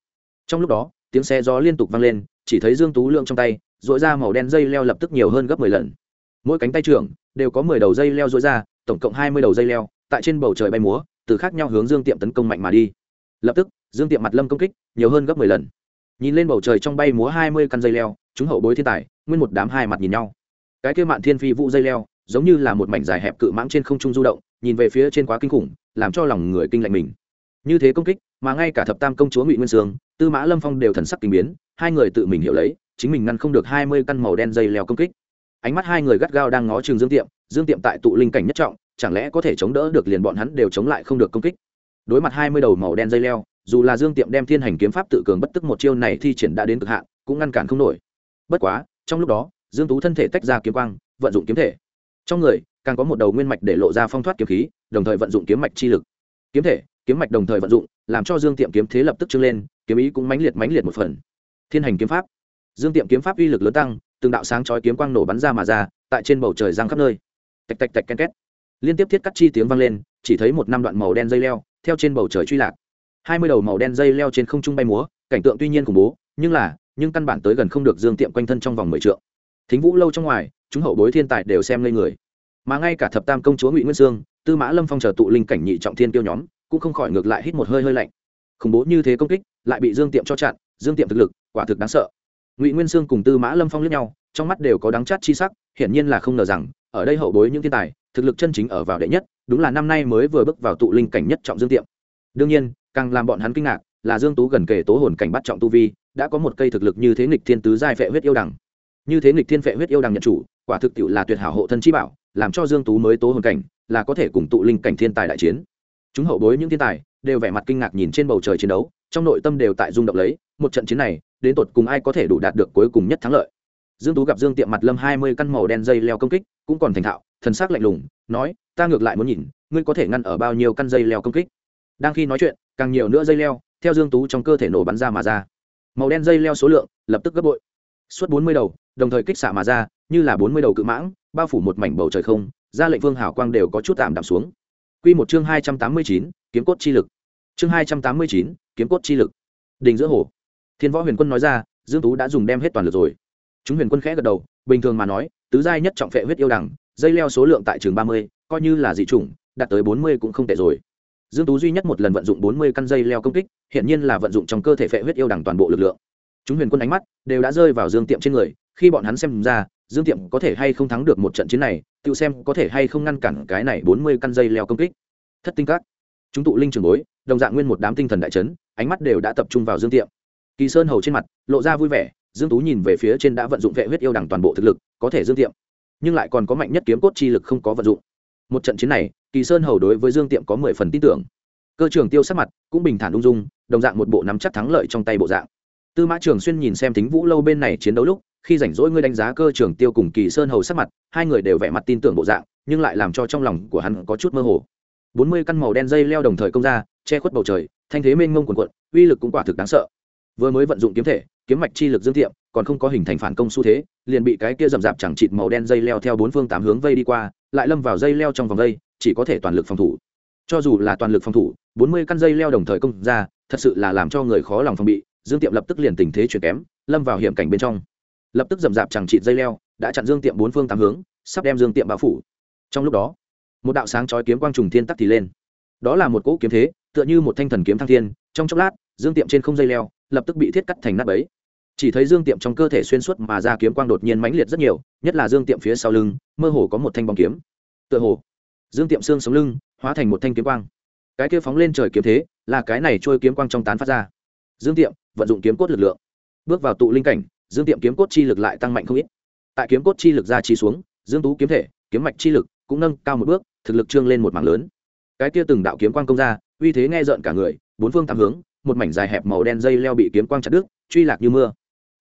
Trong lúc đó, tiếng xe gió liên tục vang lên, chỉ thấy dương tú lượng trong tay dội ra màu đen dây leo lập tức nhiều hơn gấp 10 lần. Mỗi cánh tay trưởng đều có 10 đầu dây leo dội ra, tổng cộng 20 đầu dây leo, tại trên bầu trời bay múa, từ khác nhau hướng dương tiệm tấn công mạnh mà đi. Lập tức, dương tiệm mặt lâm công kích, nhiều hơn gấp 10 lần. Nhìn lên bầu trời trong bay múa 20 căn dây leo, chúng hậu bối thiên tài nguyên một đám hai mặt nhìn nhau. Cái kia mạn thiên phi vũ dây leo, giống như là một mảnh dài hẹp cự mãng trên không trung du động, nhìn về phía trên quá kinh khủng, làm cho lòng người kinh lạnh mình. Như thế công kích, mà ngay cả thập tam công chúa ngụy nguyên sương, tư mã lâm phong đều thần sắc kinh biến, hai người tự mình hiểu lấy, chính mình ngăn không được hai mươi căn màu đen dây leo công kích. Ánh mắt hai người gắt gao đang ngó trường dương tiệm dương tiệm tại tụ linh cảnh nhất trọng, chẳng lẽ có thể chống đỡ được liền bọn hắn đều chống lại không được công kích? Đối mặt hai mươi đầu màu đen dây leo, dù là dương tiệm đem thiên hành kiếm pháp tự cường bất tức một chiêu này thi triển đã đến cực hạn, cũng ngăn cản không nổi. Bất quá trong lúc đó, dương tú thân thể tách ra kiếm quang, vận dụng kiếm thể. Trong người, càng có một đầu nguyên mạch để lộ ra phong thoát kiếm khí, đồng thời vận dụng kiếm mạch chi lực. Kiếm thể, kiếm mạch đồng thời vận dụng, làm cho dương tiệm kiếm thế lập tức trưng lên, kiếm ý cũng mãnh liệt mãnh liệt một phần. Thiên hành kiếm pháp. Dương tiệm kiếm pháp uy lực lớn tăng, từng đạo sáng chói kiếm quang nổ bắn ra mà ra, tại trên bầu trời giang khắp nơi. Tạch tạch tạch ken két. Liên tiếp thiết cắt chi tiếng vang lên, chỉ thấy một năm đoạn màu đen dây leo, theo trên bầu trời truy lạc. Hai mươi đầu màu đen dây leo trên không trung bay múa, cảnh tượng tuy nhiên khủng bố, nhưng là nhưng căn bản tới gần không được dương tiệm quanh thân trong vòng mười trượng. Thính vũ lâu trong ngoài, chúng hậu bối thiên tài đều xem lên người. Mà ngay cả thập tam công chúa ngụy nguyên sương, tư mã lâm phong chờ tụ linh cảnh nhị trọng thiên tiêu nhóm, cũng không khỏi ngược lại hít một hơi hơi lạnh. Khủng bố như thế công kích, lại bị dương tiệm cho chặn, dương tiệm thực lực, quả thực đáng sợ. Ngụy nguyên sương cùng tư mã lâm phong lẫn nhau, trong mắt đều có đắng chát chi sắc, hiển nhiên là không ngờ rằng, ở đây hậu bối những thiên tài, thực lực chân chính ở vào đệ nhất, đúng là năm nay mới vừa bước vào tụ linh cảnh nhất trọng dương tiệm. Đương nhiên, càng làm bọn hắn kinh ngạc, là dương tú gần kề tố hồn cảnh bắt trọng tu vi đã có một cây thực lực như thế nghịch thiên tứ giai phệ huyết yêu đằng. Như thế nghịch thiên phệ huyết yêu đằng nhận chủ, quả thực tiệu là tuyệt hảo hộ thân chi bảo, làm cho dương tú mới tố hồn cảnh, là có thể cùng tụ linh cảnh thiên tài đại chiến. Chúng hậu bối những thiên tài, đều vẻ mặt kinh ngạc nhìn trên bầu trời chiến đấu, trong nội tâm đều tại rung động lấy, một trận chiến này, đến tột cùng ai có thể đủ đạt được cuối cùng nhất thắng lợi. Dương tú gặp dương tiệm mặt lâm hai mươi căn màu đen dây leo công kích, cũng còn thành thạo, thần sắc lạnh lùng, nói, ta ngược lại muốn nhìn, ngươi có thể ngăn ở bao nhiêu căn dây leo công kích? Đang khi nói chuyện, càng nhiều nữa dây leo, theo dương tú trong cơ thể nổ bắn ra mà ra màu đen dây leo số lượng, lập tức gấp bội. Suốt bốn mươi đầu, đồng thời kích xạ mà ra, như là bốn mươi đầu cự mãng, bao phủ một mảnh bầu trời không, ra lệnh vương hảo quang đều có chút tạm đạm xuống. Quy một chương hai trăm tám mươi chín, kiếm cốt chi lực. Chương hai trăm tám mươi chín, kiếm cốt chi lực. Đình giữa hồ. Thiên võ huyền quân nói ra, dương tú đã dùng đem hết toàn lực rồi. Chúng huyền quân khẽ gật đầu, bình thường mà nói, tứ giai nhất trọng phệ huyết yêu đằng dây leo số lượng tại trường ba mươi, coi như là dị chủng, đạt tới bốn mươi cũng không tệ rồi dương tú duy nhất một lần vận dụng bốn mươi căn dây leo công kích hiện nhiên là vận dụng trong cơ thể phệ huyết yêu đằng toàn bộ lực lượng. Chúng huyền quân ánh mắt đều đã rơi vào dương tiệm trên người, khi bọn hắn xem ra, dương tiệm có thể hay không thắng được một trận chiến này, tự xem có thể hay không ngăn cản cái này bốn mươi căn dây leo công kích. Thất tinh các, chúng tụ linh trường bối, đồng dạng nguyên một đám tinh thần đại chấn, ánh mắt đều đã tập trung vào dương tiệm. Kỳ sơn hầu trên mặt lộ ra vui vẻ, dương tú nhìn về phía trên đã vận dụng vệ huyết yêu đằng toàn bộ thực lực, có thể dương tiệm, nhưng lại còn có mạnh nhất kiếm cốt chi lực không có vận dụng. Một trận chiến này kỳ sơn hầu đối với dương tiệm có mười phần tin tưởng. Cơ trường tiêu sắc mặt cũng bình thản ung dung, đồng dạng một bộ nắm chắc thắng lợi trong tay bộ dạng. Tư mã trường xuyên nhìn xem thính vũ lâu bên này chiến đấu lúc, khi rảnh rỗi ngươi đánh giá cơ trường tiêu cùng kỳ sơn hầu sắc mặt, hai người đều vẻ mặt tin tưởng bộ dạng, nhưng lại làm cho trong lòng của hắn có chút mơ hồ. Bốn mươi căn màu đen dây leo đồng thời công ra, che khuất bầu trời, thanh thế mênh mông quần quận uy lực cũng quả thực đáng sợ. Vừa mới vận dụng kiếm thể, kiếm mạch chi lực dương tiệm, còn không có hình thành phản công xu thế, liền bị cái kia rậm rạp chẳng chịt màu đen dây leo theo bốn phương tám hướng vây đi qua, lại lâm vào dây leo trong vòng dây chỉ có thể toàn lực phòng thủ. Cho dù là toàn lực phòng thủ, bốn mươi căn dây leo đồng thời công ra, thật sự là làm cho người khó lòng phòng bị, dương tiệm lập tức liền tình thế chuyển kém, lâm vào hiểm cảnh bên trong. Lập tức dầm dạp chẳng chịt dây leo, đã chặn dương tiệm bốn phương tám hướng, sắp đem dương tiệm bao phủ. Trong lúc đó, một đạo sáng chói kiếm quang trùng thiên tắc thì lên. Đó là một cỗ kiếm thế, tựa như một thanh thần kiếm thăng thiên, trong chốc lát, dương tiệm trên không dây leo, lập tức bị thiết cắt thành nát bấy. Chỉ thấy dương tiệm trong cơ thể xuyên suốt mà ra kiếm quang đột nhiên mãnh liệt rất nhiều, nhất là dương tiệm phía sau lưng, mơ hồ có một thanh bóng kiếm. Tựa hồ dương tiệm xương sống lưng, hóa thành một thanh kiếm quang. Cái kia phóng lên trời kiếm thế, là cái này trôi kiếm quang trong tán phát ra. Dương tiệm, vận dụng kiếm cốt lực lượng. Bước vào tụ linh cảnh, dương tiệm kiếm cốt chi lực lại tăng mạnh không ít. Tại kiếm cốt chi lực ra chi xuống, dương tú kiếm thể, kiếm mạch chi lực cũng nâng cao một bước, thực lực trương lên một mảng lớn. Cái kia từng đạo kiếm quang công ra, uy thế nghe rợn cả người, bốn phương tám hướng, một mảnh dài hẹp màu đen dây leo bị kiếm quang chặt đứt, truy lạc như mưa.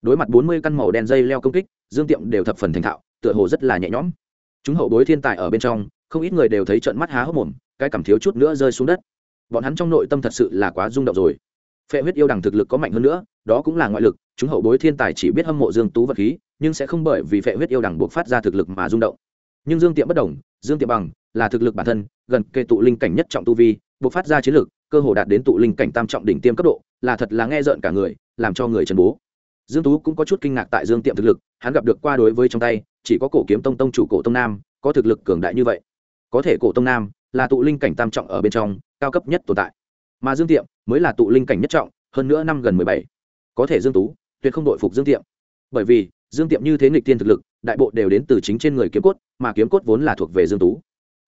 Đối mặt bốn mươi căn màu đen dây leo công kích, dương tiệm đều thập phần thành thạo, tựa hồ rất là nhẹ nhõm. Chúng hậu bối thiên tài ở bên trong không ít người đều thấy trận mắt há hốc mồm, cái cảm thiếu chút nữa rơi xuống đất. Bọn hắn trong nội tâm thật sự là quá rung động rồi. Phệ huyết yêu đằng thực lực có mạnh hơn nữa, đó cũng là ngoại lực, chúng hậu bối thiên tài chỉ biết hâm mộ dương tú vật khí, nhưng sẽ không bởi vì phệ huyết yêu đằng buộc phát ra thực lực mà rung động. Nhưng dương tiệm bất đồng, dương tiệm bằng là thực lực bản thân, gần kề tụ linh cảnh nhất trọng tu vi, buộc phát ra chiến lực, cơ hồ đạt đến tụ linh cảnh tam trọng đỉnh tiêm cấp độ, là thật là nghe rợn cả người, làm cho người trần bố. Dương tú cũng có chút kinh ngạc tại dương tiệm thực lực, hắn gặp được qua đối với trong tay, chỉ có cổ kiếm tông tông chủ cổ tông nam, có thực lực cường đại như vậy có thể cổ tông nam là tụ linh cảnh tam trọng ở bên trong, cao cấp nhất tồn tại. Mà dương tiệm mới là tụ linh cảnh nhất trọng, hơn nữa năm gần mười bảy. Có thể dương tú tuyệt không đội phục dương tiệm. Bởi vì, dương tiệm như thế nghịch tiên thực lực, đại bộ đều đến từ chính trên người kiếm cốt, mà kiếm cốt vốn là thuộc về dương tú.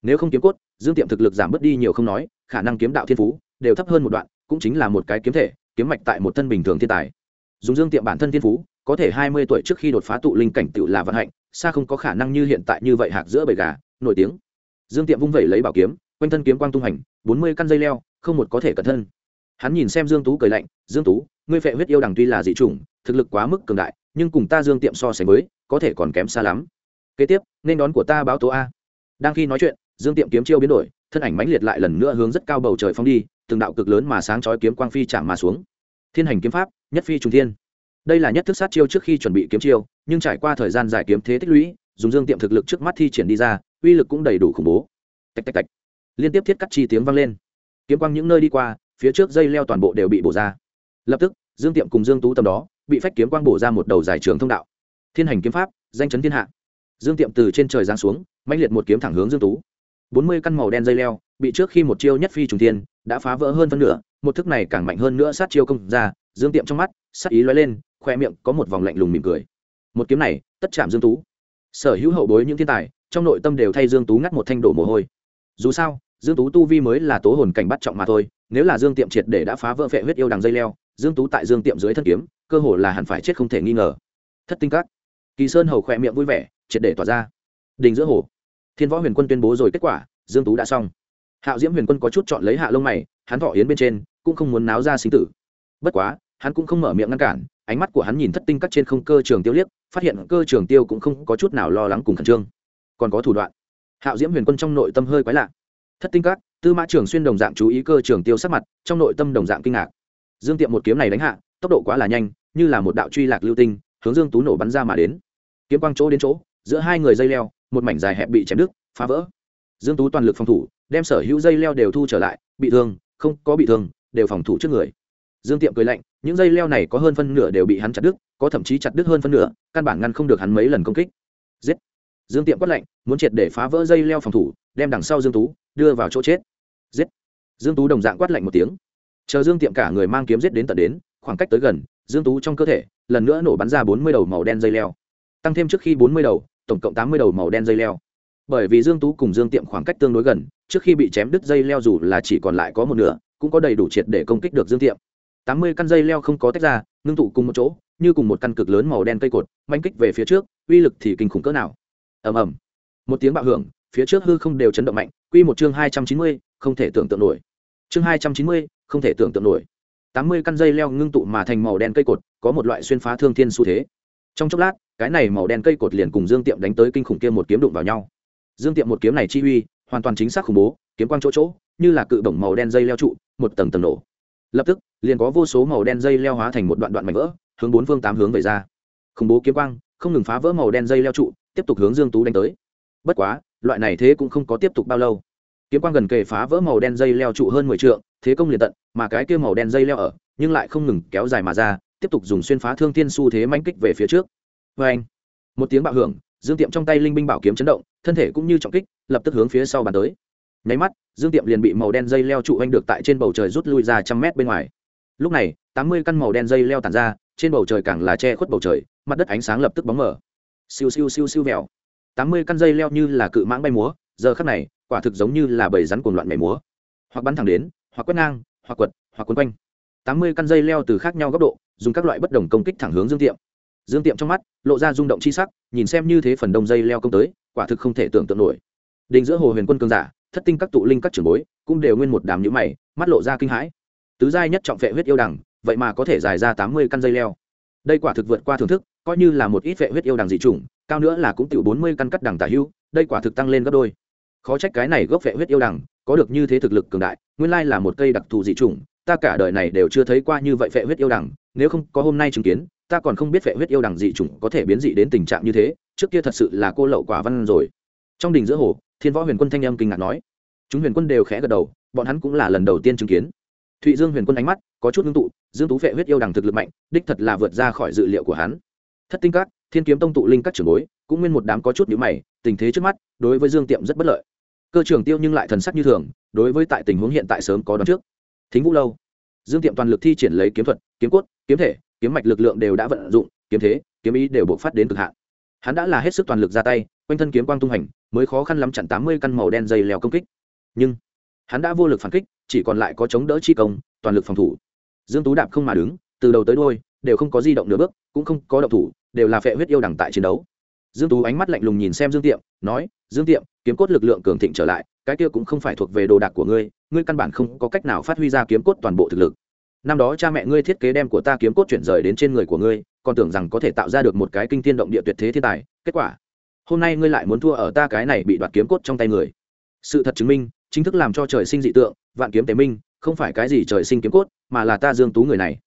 Nếu không kiếm cốt, dương tiệm thực lực giảm bớt đi nhiều không nói, khả năng kiếm đạo thiên phú đều thấp hơn một đoạn, cũng chính là một cái kiếm thể, kiếm mạch tại một thân bình thường thiên tài. Dùng dương tiệm bản thân thiên phú, có thể hai mươi tuổi trước khi đột phá tụ linh cảnh tựu là vận hạnh, xa không có khả năng như hiện tại như vậy hạc giữa bầy gà, nổi tiếng dương tiệm vung vẩy lấy bảo kiếm, quanh thân kiếm quang tung hành, bốn mươi căn dây leo, không một có thể cẩn thân. Hắn nhìn xem dương tú cười lạnh, dương tú, ngươi phệ huyết yêu đằng tuy là dị chủng, thực lực quá mức cường đại, nhưng cùng ta dương tiệm so sánh với, có thể còn kém xa lắm. Kế tiếp, nên đón của ta báo tố a. Đang khi nói chuyện, dương tiệm kiếm chiêu biến đổi, thân ảnh mãnh liệt lại lần nữa hướng rất cao bầu trời phong đi, từng đạo cực lớn mà sáng chói kiếm quang phi chạm mà xuống. Thiên hành kiếm pháp, nhất phi trùng thiên. Đây là nhất thức sát chiêu trước khi chuẩn bị kiếm chiêu, nhưng trải qua thời gian dài kiếm thế tích lũy, dùng dương tiệm thực lực trước mắt thi triển đi ra uy lực cũng đầy đủ khủng bố. Tạch tạch tạch. Liên tiếp thiết cắt chi tiếng vang lên. Kiếm quang những nơi đi qua, phía trước dây leo toàn bộ đều bị bổ ra. Lập tức, dương tiệm cùng dương tú tầm đó, bị phách kiếm quang bổ ra một đầu dài trường thông đạo. Thiên hành kiếm pháp, danh chấn thiên hạ. Dương tiệm từ trên trời giáng xuống mạnh liệt một kiếm thẳng hướng dương tú. Bốn mươi căn màu đen dây leo, bị trước khi một chiêu nhất phi trùng thiên, đã phá vỡ hơn phân nửa, một thức này càng mạnh hơn nữa sát chiêu công ra, dương tiệm trong mắt, sát ý lóe lên, khoe miệng có một vòng lạnh lùng mỉm cười. Một kiếm này, tất chạm dương tú. Sở hữu hậu bối những thiên tài trong nội tâm đều thay dương tú ngắt một thanh đổ mồ hôi. Dù sao, dương tú tu vi mới là tố hồn cảnh bắt trọng mà thôi, nếu là dương tiệm triệt để đã phá vỡ phệ huyết yêu đằng dây leo, dương tú tại dương tiệm dưới thân kiếm, cơ hồ là hẳn phải chết không thể nghi ngờ. Thất tinh các. Kỳ sơn hầu khỏe miệng vui vẻ, triệt để tỏa ra. Đình giữa hồ. Thiên võ huyền quân tuyên bố rồi kết quả, dương tú đã xong. Hạo diễm huyền quân có chút chọn lấy hạ lông mày, hắn thọ yến bên trên, cũng không muốn náo ra sinh tử. Bất quá, hắn cũng không mở miệng ngăn cản, ánh mắt của hắn nhìn thất tinh các trên không cơ trường tiêu liếc, phát hiện cơ trường tiêu cũng không có chút nào lo lắng cùng khẩn trương còn có thủ đoạn. Hạo diễm huyền quân trong nội tâm hơi quái lạ. Thất tinh các, tư mã trường xuyên đồng dạng chú ý cơ trường tiêu sắc mặt, trong nội tâm đồng dạng kinh ngạc. Dương tiệm một kiếm này đánh hạ, tốc độ quá là nhanh, như là một đạo truy lạc lưu tinh, hướng dương tú nổ bắn ra mà đến. Kiếm quang chỗ đến chỗ, giữa hai người dây leo, một mảnh dài hẹp bị chém đứt, phá vỡ. Dương tú toàn lực phòng thủ, đem sở hữu dây leo đều thu trở lại, bị thương, không có bị thương, đều phòng thủ trước người. Dương tiệm cười lạnh, những dây leo này có hơn phân nửa đều bị hắn chặt đứt, có thậm chí chặt đứt hơn phân nửa, căn bản ngăn không được hắn mấy lần công kích. Giết! Dương tiệm quát lạnh, muốn triệt để phá vỡ dây leo phòng thủ, đem đằng sau dương tú đưa vào chỗ chết. Giết! Dương tú đồng dạng quát lạnh một tiếng. Chờ dương tiệm cả người mang kiếm giết đến tận đến, khoảng cách tới gần, dương tú trong cơ thể, lần nữa nổ bắn ra bốn mươi đầu màu đen dây leo. Tăng thêm trước khi bốn mươi đầu, tổng cộng tám mươi đầu màu đen dây leo. Bởi vì dương tú cùng dương tiệm khoảng cách tương đối gần, trước khi bị chém đứt dây leo dù là chỉ còn lại có một nửa, cũng có đầy đủ triệt để công kích được dương tiệm. Tám mươi căn dây leo không có tách ra, ngưng tụ cùng một chỗ, như cùng một căn cực lớn màu đen cây cột, manh kích về phía trước, uy lực thì kinh khủng cỡ nào ầm ầm. Một tiếng bạo hưởng, phía trước hư không đều chấn động mạnh, quy một chương hai trăm chín mươi, không thể tưởng tượng nổi. Chương hai trăm chín mươi, không thể tưởng tượng nổi. Tám mươi căn dây leo ngưng tụ mà thành màu đen cây cột, có một loại xuyên phá thương thiên xu thế. Trong chốc lát, cái này màu đen cây cột liền cùng dương tiệm đánh tới kinh khủng kia một kiếm đụng vào nhau. Dương tiệm một kiếm này chi uy, hoàn toàn chính xác khủng bố, kiếm quang chỗ chỗ, như là cự bổng màu đen dây leo trụ, một tầng tầng nổ. Lập tức, liền có vô số màu đen dây leo hóa thành một đoạn đoạn mảnh vỡ, hướng bốn phương tám hướng về ra. Khủng bố kiếm quang, không ngừng phá vỡ màu đen dây leo trụ tiếp tục hướng dương tú đánh tới. Bất quá, loại này thế cũng không có tiếp tục bao lâu. Kiếm quang gần kề phá vỡ màu đen dây leo trụ hơn mười trượng, thế công liền tận, mà cái kia màu đen dây leo ở, nhưng lại không ngừng kéo dài mà ra, tiếp tục dùng xuyên phá thương tiên xu thế manh kích về phía trước. Vê anh, một tiếng bạo hưởng, dương tiệm trong tay linh binh bảo kiếm chấn động, thân thể cũng như trọng kích, lập tức hướng phía sau bàn tới. Nháy mắt, dương tiệm liền bị màu đen dây leo trụ anh được tại trên bầu trời rút lui ra trăm mét bên ngoài. Lúc này, tám mươi căn màu đen dây leo tản ra, trên bầu trời càng là che khuất bầu trời, mặt đất ánh sáng lập tức bóng mở siêu siêu siêu siêu vẹo. Tám mươi căn dây leo như là cự mãng bay múa, giờ khắc này, quả thực giống như là bầy rắn cuồng loạn mẻ múa. Hoặc bắn thẳng đến, hoặc quét ngang, hoặc quật, hoặc quấn quanh. Tám mươi căn dây leo từ khác nhau góc độ, dùng các loại bất đồng công kích thẳng hướng dương tiệm. Dương tiệm trong mắt, lộ ra rung động chi sắc, nhìn xem như thế phần đông dây leo công tới, quả thực không thể tưởng tượng nổi. Đình giữa hồ huyền quân cương giả, thất tinh các tụ linh các trưởng bối, cũng đều nguyên một đám nhũ mày, mắt lộ ra kinh hãi. Tứ giai nhất trọng vệ huyết yêu đằng vậy mà có thể dài ra tám mươi căn dây leo. Đây quả thực vượt qua thưởng thức coi như là một ít vệ huyết yêu đằng dị chủng, cao nữa là cũng tiểu bốn mươi căn cắt đằng tả hưu, đây quả thực tăng lên gấp đôi. Khó trách cái này gốc vệ huyết yêu đằng, có được như thế thực lực cường đại, nguyên lai là một cây đặc thù dị chủng, ta cả đời này đều chưa thấy qua như vậy vệ huyết yêu đằng, nếu không có hôm nay chứng kiến, ta còn không biết vệ huyết yêu đằng dị chủng có thể biến dị đến tình trạng như thế, trước kia thật sự là cô lậu quả văn rồi. Trong đình giữa hồ, thiên võ huyền quân thanh âm kinh ngạc nói. Chúng huyền quân đều khẽ gật đầu, bọn hắn cũng là lần đầu tiên chứng kiến. Thụy dương huyền quân ánh mắt có chút ngưng tụ, dương tú vệ huyết yêu đằng thực lực mạnh, đích thật là vượt ra khỏi dự liệu của hắn thất tinh các, thiên kiếm tông tụ linh các trưởng bối, cũng nguyên một đám có chút nhữ mày, tình thế trước mắt, đối với dương tiệm rất bất lợi. Cơ trưởng tiêu nhưng lại thần sắc như thường, đối với tại tình huống hiện tại sớm có đón trước. Thính vũ lâu, dương tiệm toàn lực thi triển lấy kiếm thuật, kiếm cốt, kiếm thể, kiếm mạch lực lượng đều đã vận dụng, kiếm thế, kiếm ý đều bộc phát đến cực hạn. Hắn đã là hết sức toàn lực ra tay, quanh thân kiếm quang tung hành, mới khó khăn lắm chặn tám mươi căn màu đen dây leo công kích. Nhưng, hắn đã vô lực phản kích, chỉ còn lại có chống đỡ chi công, toàn lực phòng thủ. Dương tú đạp không mà đứng, từ đầu tới đôi đều không có di động nửa bước, cũng không có động thủ đều là phệ huyết yêu đẳng tại chiến đấu. Dương tú ánh mắt lạnh lùng nhìn xem dương tiệm, nói, dương tiệm, kiếm cốt lực lượng cường thịnh trở lại, cái kia cũng không phải thuộc về đồ đạc của ngươi ngươi căn bản không có cách nào phát huy ra kiếm cốt toàn bộ thực lực. Năm đó cha mẹ ngươi thiết kế đem của ta kiếm cốt chuyển rời đến trên người của ngươi, còn tưởng rằng có thể tạo ra được một cái kinh thiên động địa tuyệt thế thiên tài, kết quả, hôm nay ngươi lại muốn thua ở ta cái này bị đoạt kiếm cốt trong tay người. Sự thật chứng minh, chính thức làm cho trời sinh dị tượng, vạn kiếm tế minh, không phải cái gì trời sinh kiếm cốt, mà là ta dương tú người này.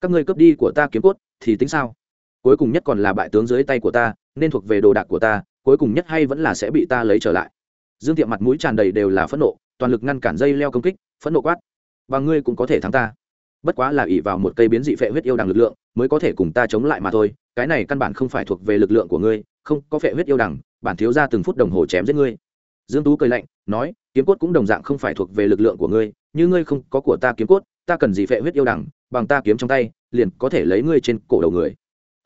Các ngươi cướp đi của ta kiếm cốt, thì tính sao? Cuối cùng nhất còn là bại tướng dưới tay của ta, nên thuộc về đồ đạc của ta, cuối cùng nhất hay vẫn là sẽ bị ta lấy trở lại. Dương tiệm mặt mũi tràn đầy đều là phẫn nộ, toàn lực ngăn cản dây leo công kích, phẫn nộ quát. Và ngươi cũng có thể thắng ta. Bất quá là ỷ vào một cây biến dị phệ huyết yêu đằng lực lượng, mới có thể cùng ta chống lại mà thôi, cái này căn bản không phải thuộc về lực lượng của ngươi, không, có phệ huyết yêu đằng, bản thiếu ra từng phút đồng hồ chém giết ngươi. Dương tú cười lạnh, nói, kiếm cốt cũng đồng dạng không phải thuộc về lực lượng của ngươi, như ngươi không có của ta kiếm cốt, ta cần gì phệ huyết yêu đằng, bằng ta kiếm trong tay, liền có thể lấy ngươi trên cổ đầu người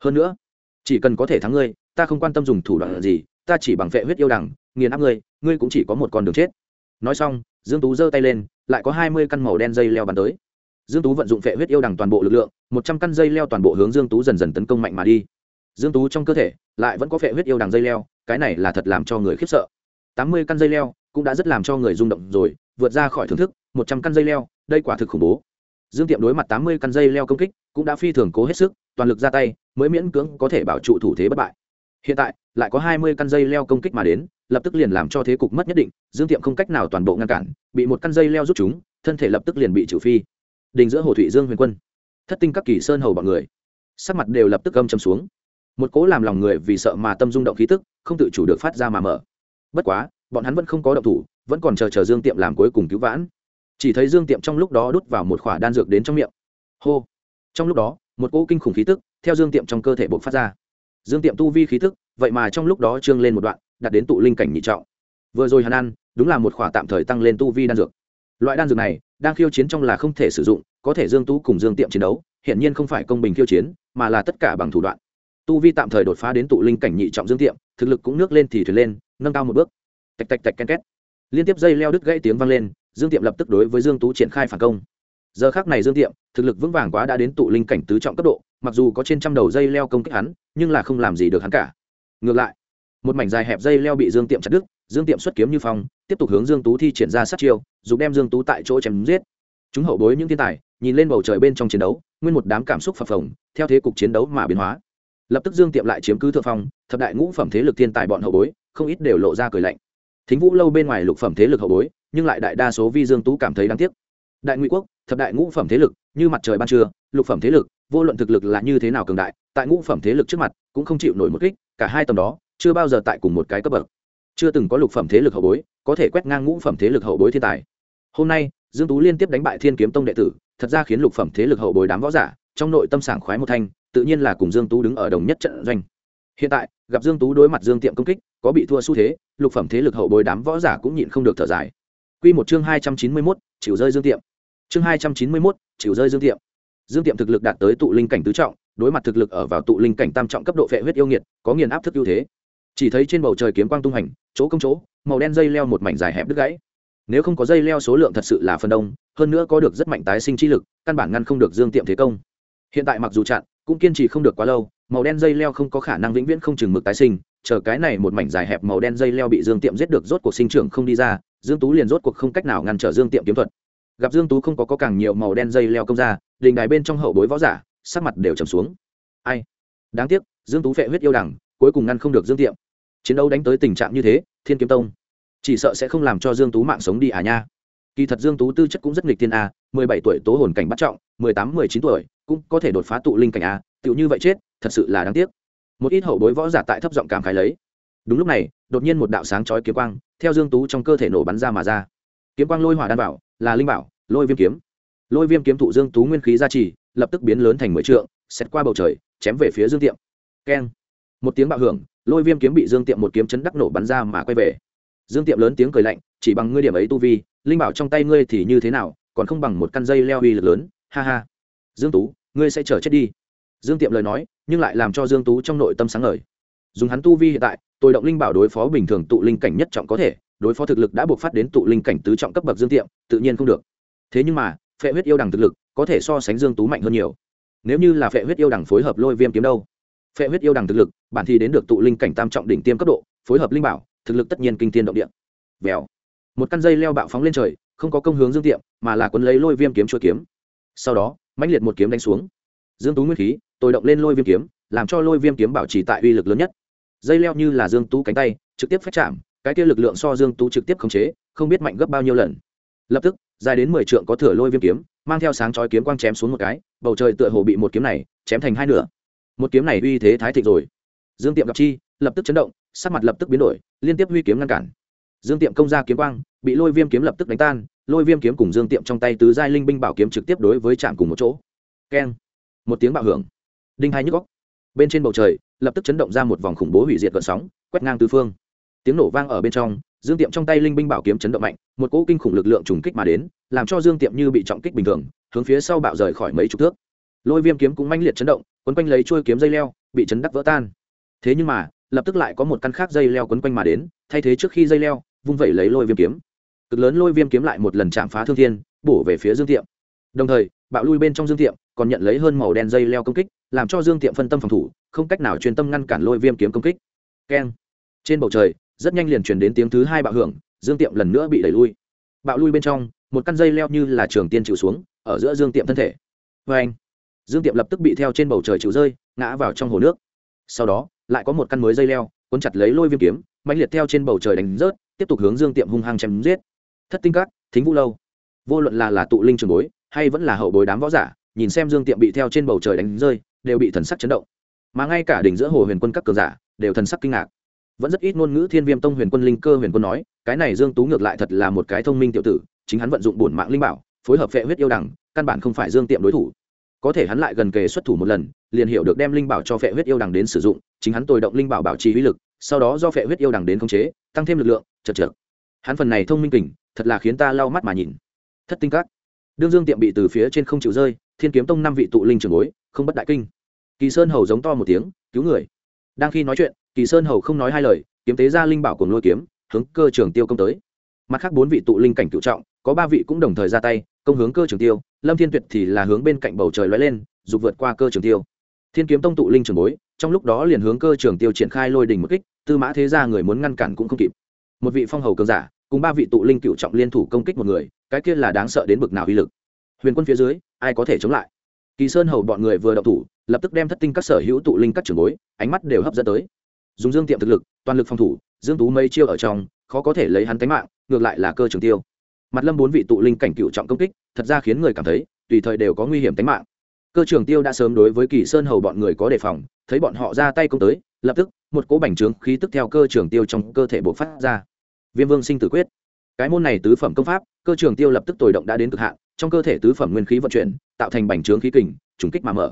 hơn nữa, chỉ cần có thể thắng ngươi, ta không quan tâm dùng thủ đoạn gì, ta chỉ bằng phệ huyết yêu đằng nghiền áp ngươi ngươi cũng chỉ có một con đường chết. Nói xong, dương tú giơ tay lên, lại có hai mươi căn màu đen dây leo bắn tới. Dương tú vận dụng phệ huyết yêu đằng toàn bộ lực lượng, một trăm căn dây leo toàn bộ hướng dương tú dần dần tấn công mạnh mà đi. Dương tú trong cơ thể lại vẫn có phệ huyết yêu đằng dây leo, cái này là thật làm cho người khiếp sợ. Tám mươi căn dây leo cũng đã rất làm cho người rung động rồi, vượt ra khỏi thưởng thức, một trăm căn dây leo, đây quả thực khủng bố. Dương tiệm đối mặt tám mươi căn dây leo công kích cũng đã phi thường cố hết sức toàn lực ra tay mới miễn cưỡng có thể bảo trụ thủ thế bất bại. Hiện tại, lại có hai mươi căn dây leo công kích mà đến, lập tức liền làm cho thế cục mất nhất định, dương tiệm không cách nào toàn bộ ngăn cản, bị một căn dây leo rút chúng, thân thể lập tức liền bị trừ phi. Đình giữa hồ thụy dương huyền quân, thất tinh các kỳ sơn hầu bọn người, sắc mặt đều lập tức gâm châm xuống. Một cố làm lòng người vì sợ mà tâm rung động khí tức, không tự chủ được phát ra mà mở. Bất quá, bọn hắn vẫn không có động thủ, vẫn còn chờ chờ dương tiệm làm cuối cùng cứu vãn. Chỉ thấy dương tiệm trong lúc đó đút vào một khỏa đan dược đến trong miệng. Hô! Trong lúc đó một cỗ kinh khủng khí tức theo dương tiệm trong cơ thể buộc phát ra. Dương tiệm tu vi khí tức, vậy mà trong lúc đó trương lên một đoạn đặt đến tụ linh cảnh nhị trọng. Vừa rồi hắn ăn, đúng là một khỏa tạm thời tăng lên tu vi đan dược. Loại đan dược này, đang khiêu chiến trong là không thể sử dụng, có thể dương tú cùng dương tiệm chiến đấu hiện nhiên không phải công bình khiêu chiến, mà là tất cả bằng thủ đoạn. Tu vi tạm thời đột phá đến tụ linh cảnh nhị trọng dương tiệm, thực lực cũng nước lên thì thuyền lên, nâng cao một bước. Tạch tạch tạch ken két. Liên tiếp dây leo đứt gãy tiếng vang lên, dương tiệm lập tức đối với dương tú triển khai phản công giờ khác này dương tiệm, thực lực vững vàng quá đã đến tụ linh cảnh tứ trọng cấp độ, mặc dù có trên trăm đầu dây leo công kích hắn, nhưng là không làm gì được hắn cả. Ngược lại, một mảnh dài hẹp dây leo bị dương tiệm chặt đứt, dương tiệm xuất kiếm như phong, tiếp tục hướng dương tú thi triển ra sát chiêu dùng đem dương tú tại chỗ chém giết. Chúng hậu bối những thiên tài, nhìn lên bầu trời bên trong chiến đấu, nguyên một đám cảm xúc phập phồng, theo thế cục chiến đấu mà biến hóa. Lập tức dương tiệm lại chiếm cứ thượng phong, thập đại ngũ phẩm thế lực thiên tài bọn hậu bối, không ít đều lộ ra cười lạnh. Thính vũ lâu bên ngoài lục phẩm thế lực hậu bối, nhưng lại đại đa số vi dương tú cảm thấy đáng tiếc đại ngụy quốc, thập đại ngũ phẩm thế lực, như mặt trời ban trưa, lục phẩm thế lực, vô luận thực lực là như thế nào cường đại, tại ngũ phẩm thế lực trước mặt cũng không chịu nổi một kích, cả hai tầm đó chưa bao giờ tại cùng một cái cấp bậc. Chưa từng có lục phẩm thế lực hậu bối có thể quét ngang ngũ phẩm thế lực hậu bối thiên tài. Hôm nay, dương tú liên tiếp đánh bại thiên kiếm tông đệ tử, thật ra khiến lục phẩm thế lực hậu bối đám võ giả trong nội tâm sảng khoái một thanh, tự nhiên là cùng dương tú đứng ở đồng nhất trận doanh. Hiện tại, gặp dương tú đối mặt dương tiệm công kích, có bị thua xu thế, lục phẩm thế lực hậu bối đám võ giả cũng nhịn không được thở dài quy một chương hai trăm chín mươi 291, chịu rơi dương tiệm. Chương hai trăm chín mươi 291, chịu rơi dương tiệm. Dương tiệm thực lực đạt tới tụ linh cảnh tứ trọng đối mặt thực lực ở vào tụ linh cảnh tam trọng cấp độ phệ huyết yêu nghiệt có nghiền áp thức ưu thế. Chỉ thấy trên bầu trời kiếm quang tung hành chỗ công chỗ màu đen dây leo một mảnh dài hẹp đứt gãy. Nếu không có dây leo số lượng thật sự là phần đông hơn nữa có được rất mạnh tái sinh chi lực căn bản ngăn không được dương tiệm thế công. Hiện tại mặc dù chặn cũng kiên trì không được quá lâu màu đen dây leo không có khả năng vĩnh viễn không chừng mực tái sinh chờ cái này một mảnh dài hẹp màu đen dây leo bị dương tiệm giết được rốt cuộc sinh trưởng không đi ra dương tú liền rốt cuộc không cách nào ngăn trở dương tiệm kiếm thuật. Gặp dương tú không có, có càng nhiều màu đen dây leo công ra đình đài bên trong hậu bối võ giả sắc mặt đều trầm xuống. Ai? Đáng tiếc dương tú phệ huyết yêu đẳng cuối cùng ngăn không được dương tiệm. Chiến đấu đánh tới tình trạng như thế thiên kiếm tông chỉ sợ sẽ không làm cho dương tú mạng sống đi à nha. Kỳ thật dương tú tư chất cũng rất nghịch thiên a mười bảy tuổi tố hồn cảnh bắt trọng mười tám mười chín tuổi cũng có thể đột phá tụ linh cảnh a tựu như vậy chết thật sự là đáng tiếc một ít hậu bối võ giả tại thấp giọng cảm khái lấy. Đúng lúc này, đột nhiên một đạo sáng chói kiếm quang, theo dương tú trong cơ thể nổ bắn ra mà ra. Kiếm quang lôi hỏa đan bảo, là linh bảo, lôi viêm kiếm. Lôi viêm kiếm thụ dương tú nguyên khí gia trì, lập tức biến lớn thành mười trượng xét qua bầu trời, chém về phía dương tiệm. Keng. Một tiếng bạo hưởng, lôi viêm kiếm bị dương tiệm một kiếm chấn đắc nổ bắn ra mà quay về. Dương tiệm lớn tiếng cười lạnh, chỉ bằng ngươi điểm ấy tu vi, linh bảo trong tay ngươi thì như thế nào, còn không bằng một căn dây leo uy lực lớn, ha ha. Dương tú, ngươi sẽ chờ chết đi dương tiệm lời nói, nhưng lại làm cho dương tú trong nội tâm sáng ngời. Dùng hắn tu vi hiện tại, tôi động linh bảo đối phó bình thường tụ linh cảnh nhất trọng có thể, đối phó thực lực đã buộc phát đến tụ linh cảnh tứ trọng cấp bậc dương tiệm, tự nhiên không được. Thế nhưng mà, phệ huyết yêu đằng thực lực, có thể so sánh dương tú mạnh hơn nhiều. Nếu như là phệ huyết yêu đằng phối hợp lôi viêm kiếm đâu? Phệ huyết yêu đằng thực lực, bản thì đến được tụ linh cảnh tam trọng đỉnh tiêm cấp độ, phối hợp linh bảo, thực lực tất nhiên kinh thiên động địa. Vèo. Một căn dây leo bạo phóng lên trời, không có công hướng dương tiệm, mà là quân lấy lôi viêm kiếm chua kiếm. Sau đó, mãnh liệt một kiếm đánh xuống. Dương tú nguyên khí tôi động lên lôi viêm kiếm, làm cho lôi viêm kiếm bảo trì tại uy lực lớn nhất. Dây leo như là dương tú cánh tay, trực tiếp phát chạm, cái kia lực lượng so dương tú trực tiếp khống chế, không biết mạnh gấp bao nhiêu lần. Lập tức, dài đến mười trượng có thửa lôi viêm kiếm, mang theo sáng chói kiếm quang chém xuống một cái, bầu trời tựa hồ bị một kiếm này chém thành hai nửa. Một kiếm này uy thế thái thịnh rồi. Dương tiệm gặp chi, lập tức chấn động, sắc mặt lập tức biến đổi, liên tiếp huy kiếm ngăn cản. Dương tiệm công ra kiếm quang, bị lôi viêm kiếm lập tức đánh tan, lôi viêm kiếm cùng dương tiệm trong tay tứ giai linh binh bảo kiếm trực tiếp đối với chạm cùng một chỗ. Keng. Một tiếng bạo hưởng đinh hai nhức góc. Bên trên bầu trời, lập tức chấn động ra một vòng khủng bố hủy diệt gợn sóng, quét ngang tứ phương. Tiếng nổ vang ở bên trong, dương tiệm trong tay linh binh bảo kiếm chấn động mạnh, một cỗ kinh khủng lực lượng trùng kích mà đến, làm cho dương tiệm như bị trọng kích bình thường, hướng phía sau bạo rời khỏi mấy chục thước. Lôi viêm kiếm cũng manh liệt chấn động, quấn quanh lấy trôi kiếm dây leo, bị chấn đắc vỡ tan. Thế nhưng mà, lập tức lại có một căn khác dây leo quấn quanh mà đến, thay thế trước khi dây leo, vung vẩy lấy lôi viêm kiếm. Cực lớn lôi viêm kiếm lại một lần chạm phá thương thiên, bổ về phía dương tiệm. Đồng thời, bạo lui bên trong dương tiệm, còn nhận lấy hơn màu đen dây leo công kích làm cho dương tiệm phân tâm phòng thủ, không cách nào truyền tâm ngăn cản lôi viêm kiếm công kích. Keng. Trên bầu trời, rất nhanh liền truyền đến tiếng thứ hai bạo hưởng, dương tiệm lần nữa bị đẩy lui. Bạo lui bên trong, một căn dây leo như là trường tiên chịu xuống, ở giữa dương tiệm thân thể. Vê anh dương tiệm lập tức bị theo trên bầu trời chịu rơi, ngã vào trong hồ nước. Sau đó, lại có một căn mới dây leo, cuốn chặt lấy lôi viêm kiếm mạnh liệt theo trên bầu trời đánh rớt, tiếp tục hướng dương tiệm hung hăng chém giết. Thất tinh cát thính vũ lâu. Vô luận là là tụ linh trường bối, hay vẫn là hậu bối đám võ giả, nhìn xem dương tiệm bị theo trên bầu trời đánh rơi đều bị thần sắc chấn động. Mà ngay cả đỉnh giữa hồ huyền quân các cường giả đều thần sắc kinh ngạc. Vẫn rất ít ngôn ngữ thiên viêm tông huyền quân linh cơ huyền quân nói, cái này dương tú ngược lại thật là một cái thông minh tiểu tử, chính hắn vận dụng bổn mạng linh bảo, phối hợp phệ huyết yêu đẳng, căn bản không phải dương tiệm đối thủ. Có thể hắn lại gần kề xuất thủ một lần, liền hiểu được đem linh bảo cho phệ huyết yêu đằng đến sử dụng, chính hắn tồi động linh bảo bảo trì uy lực, sau đó do phệ huyết yêu đằng đến khống chế, tăng thêm lực lượng, chật chật hắn phần này thông minh kình, thật là khiến ta lau mắt mà nhìn. Thất tinh các. Đương dương tiệm bị từ phía trên không chịu rơi, thiên kiếm tông năm vị tụ linh trường bối, không bất đại kinh kỳ sơn hầu giống to một tiếng, cứu người. Đang khi nói chuyện, kỳ sơn hầu không nói hai lời, kiếm tế ra linh bảo cùng lôi kiếm, hướng cơ trường tiêu công tới. Mặt khác bốn vị tụ linh cảnh cựu trọng, có ba vị cũng đồng thời ra tay, công hướng cơ trường tiêu, lâm thiên tuyệt thì là hướng bên cạnh bầu trời lóe lên, dục vượt qua cơ trường tiêu. Thiên kiếm tông tụ linh trường bối, trong lúc đó liền hướng cơ trường tiêu triển khai lôi đình một kích, tư mã thế ra người muốn ngăn cản cũng không kịp. Một vị phong hầu cường giả, cùng ba vị tụ linh cựu trọng liên thủ công kích một người, cái kia là đáng sợ đến bực nào uy lực. Huyền quân phía dưới, ai có thể chống lại? Kỳ sơn hầu bọn người vừa đậu thủ lập tức đem thất tinh các sở hữu tụ linh các trường bối, ánh mắt đều hấp dẫn tới. Dùng dương tiệm thực lực, toàn lực phòng thủ, dương tú mây chiêu ở trong, khó có thể lấy hắn tánh mạng, ngược lại là cơ trường tiêu. Mặt lâm bốn vị tụ linh cảnh cựu trọng công kích, thật ra khiến người cảm thấy, tùy thời đều có nguy hiểm tính mạng. Cơ trường tiêu đã sớm đối với kỳ sơn hầu bọn người có đề phòng, thấy bọn họ ra tay công tới, lập tức, một cỗ bành trướng khí tức theo cơ trường tiêu trong cơ thể bộc phát ra. Viêm vương sinh tử quyết. Cái môn này tứ phẩm công pháp, cơ trường tiêu lập tức tồi động đã đến cực hạn, trong cơ thể tứ phẩm nguyên khí vận chuyển, tạo thành bành trướng khí kình, trùng kích mà mở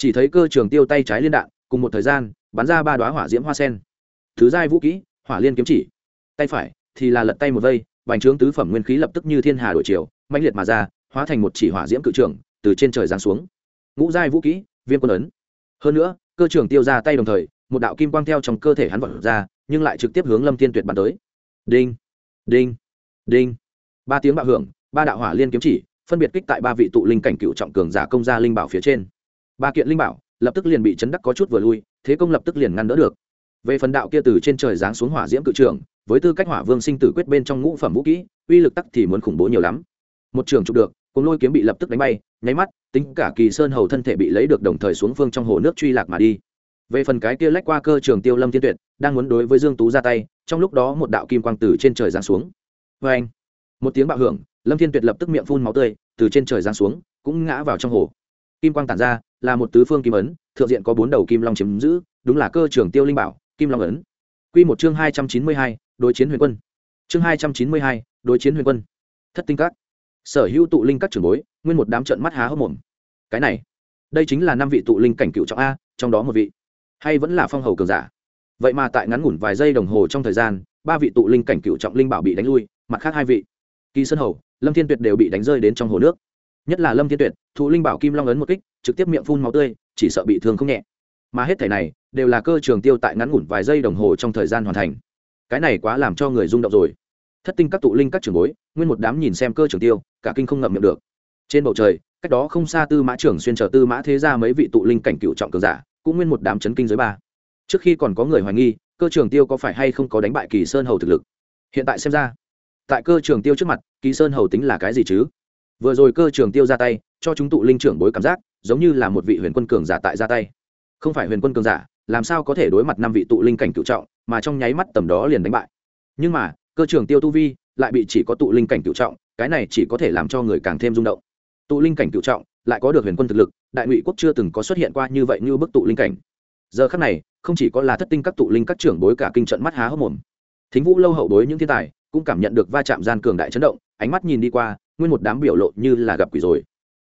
chỉ thấy cơ trường tiêu tay trái liên đạn, cùng một thời gian, bắn ra ba đoá hỏa diễm hoa sen. Thứ giai vũ kỹ, hỏa liên kiếm chỉ. Tay phải thì là lật tay một vây bành trướng tứ phẩm nguyên khí lập tức như thiên hà đổi chiều, mãnh liệt mà ra, hóa thành một chỉ hỏa diễm cự trưởng từ trên trời giáng xuống. Ngũ giai vũ kỹ, viêm quân ấn. Hơn nữa, cơ trưởng tiêu ra tay đồng thời, một đạo kim quang theo trong cơ thể hắn vật ra, nhưng lại trực tiếp hướng lâm thiên tuyệt bắn tới. Đinh đinh đinh. Ba tiếng bạo hưởng, ba đạo hỏa liên kiếm chỉ, phân biệt kích tại ba vị tụ linh cảnh cựu trọng cường giả công gia linh bảo phía trên ba kiện linh bảo, lập tức liền bị chấn đắc có chút vừa lui, thế công lập tức liền ngăn đỡ được. Về phần đạo kia từ trên trời giáng xuống hỏa diễm cự trường, với tư cách hỏa vương sinh tử quyết bên trong ngũ phẩm vũ kỹ, uy lực tắc thì muốn khủng bố nhiều lắm. Một trường chụp được cùng lôi kiếm bị lập tức đánh bay, nháy mắt, tính cả kỳ sơn hầu thân thể bị lấy được đồng thời xuống phương trong hồ nước truy lạc mà đi. Về phần cái kia lách qua cơ trường tiêu lâm thiên tuyệt, đang muốn đối với dương tú ra tay, trong lúc đó một đạo kim quang từ trên trời giáng xuống. Vê anh, một tiếng bạo hưởng, lâm thiên tuyệt lập tức miệng phun máu tươi, từ trên trời giáng xuống, cũng ngã vào trong hồ. Kim quang tản ra là một tứ phương kim ấn, thượng diện có bốn đầu kim long chiếm giữ, đúng là cơ trưởng tiêu linh bảo, kim long ấn. Quy một chương hai trăm chín mươi hai, đối chiến huyền quân. Chương hai trăm chín mươi hai, đối chiến huyền quân. Thất tinh các. Sở hữu tụ linh các trưởng bối, nguyên một đám trận mắt há hốc mồm. Cái này, đây chính là năm vị tụ linh cảnh cựu trọng a, trong đó một vị. Hay vẫn là phong hầu cường giả? Vậy mà tại ngắn ngủn vài giây đồng hồ trong thời gian, ba vị tụ linh cảnh cựu trọng linh bảo bị đánh lui, mặt khác hai vị. Kỳ sơn hầu, lâm thiên tuyệt đều bị đánh rơi đến trong hồ nước nhất là lâm thiên tuyệt, thụ linh bảo kim long ấn một kích, trực tiếp miệng phun máu tươi, chỉ sợ bị thương không nhẹ. Mà hết thể này, đều là cơ trường tiêu tại ngắn ngủn vài giây đồng hồ trong thời gian hoàn thành. Cái này quá làm cho người rung động rồi. Thất tinh các tụ linh các trường bối, nguyên một đám nhìn xem cơ trường tiêu, cả kinh không ngậm miệng được. Trên bầu trời, cách đó không xa tư mã trưởng xuyên chờ tư mã thế ra mấy vị tụ linh cảnh cựu trọng cường giả, cũng nguyên một đám chấn kinh giới ba. Trước khi còn có người hoài nghi, cơ trường tiêu có phải hay không có đánh bại kỳ sơn hầu thực lực? Hiện tại xem ra, tại cơ trường tiêu trước mặt, kỳ sơn hầu tính là cái gì chứ? Vừa rồi cơ trường tiêu ra tay, cho chúng tụ linh trưởng bối cảm giác, giống như là một vị huyền quân cường giả tại ra tay. Không phải huyền quân cường giả, làm sao có thể đối mặt năm vị tụ linh cảnh cựu trọng, mà trong nháy mắt tầm đó liền đánh bại. Nhưng mà, cơ trường tiêu tu vi lại bị chỉ có tụ linh cảnh cựu trọng, cái này chỉ có thể làm cho người càng thêm rung động. Tụ linh cảnh cựu trọng lại có được huyền quân thực lực, đại ngụy quốc chưa từng có xuất hiện qua như vậy như bức tụ linh cảnh. Giờ khắc này, không chỉ có là thất tinh các tụ linh các trưởng bối cả kinh trận mắt há hốc mồm. Thính vũ lâu hậu bối những thiên tài cũng cảm nhận được va chạm gian cường đại chấn động, ánh mắt nhìn đi qua nguyên một đám biểu lộ như là gặp quỷ rồi.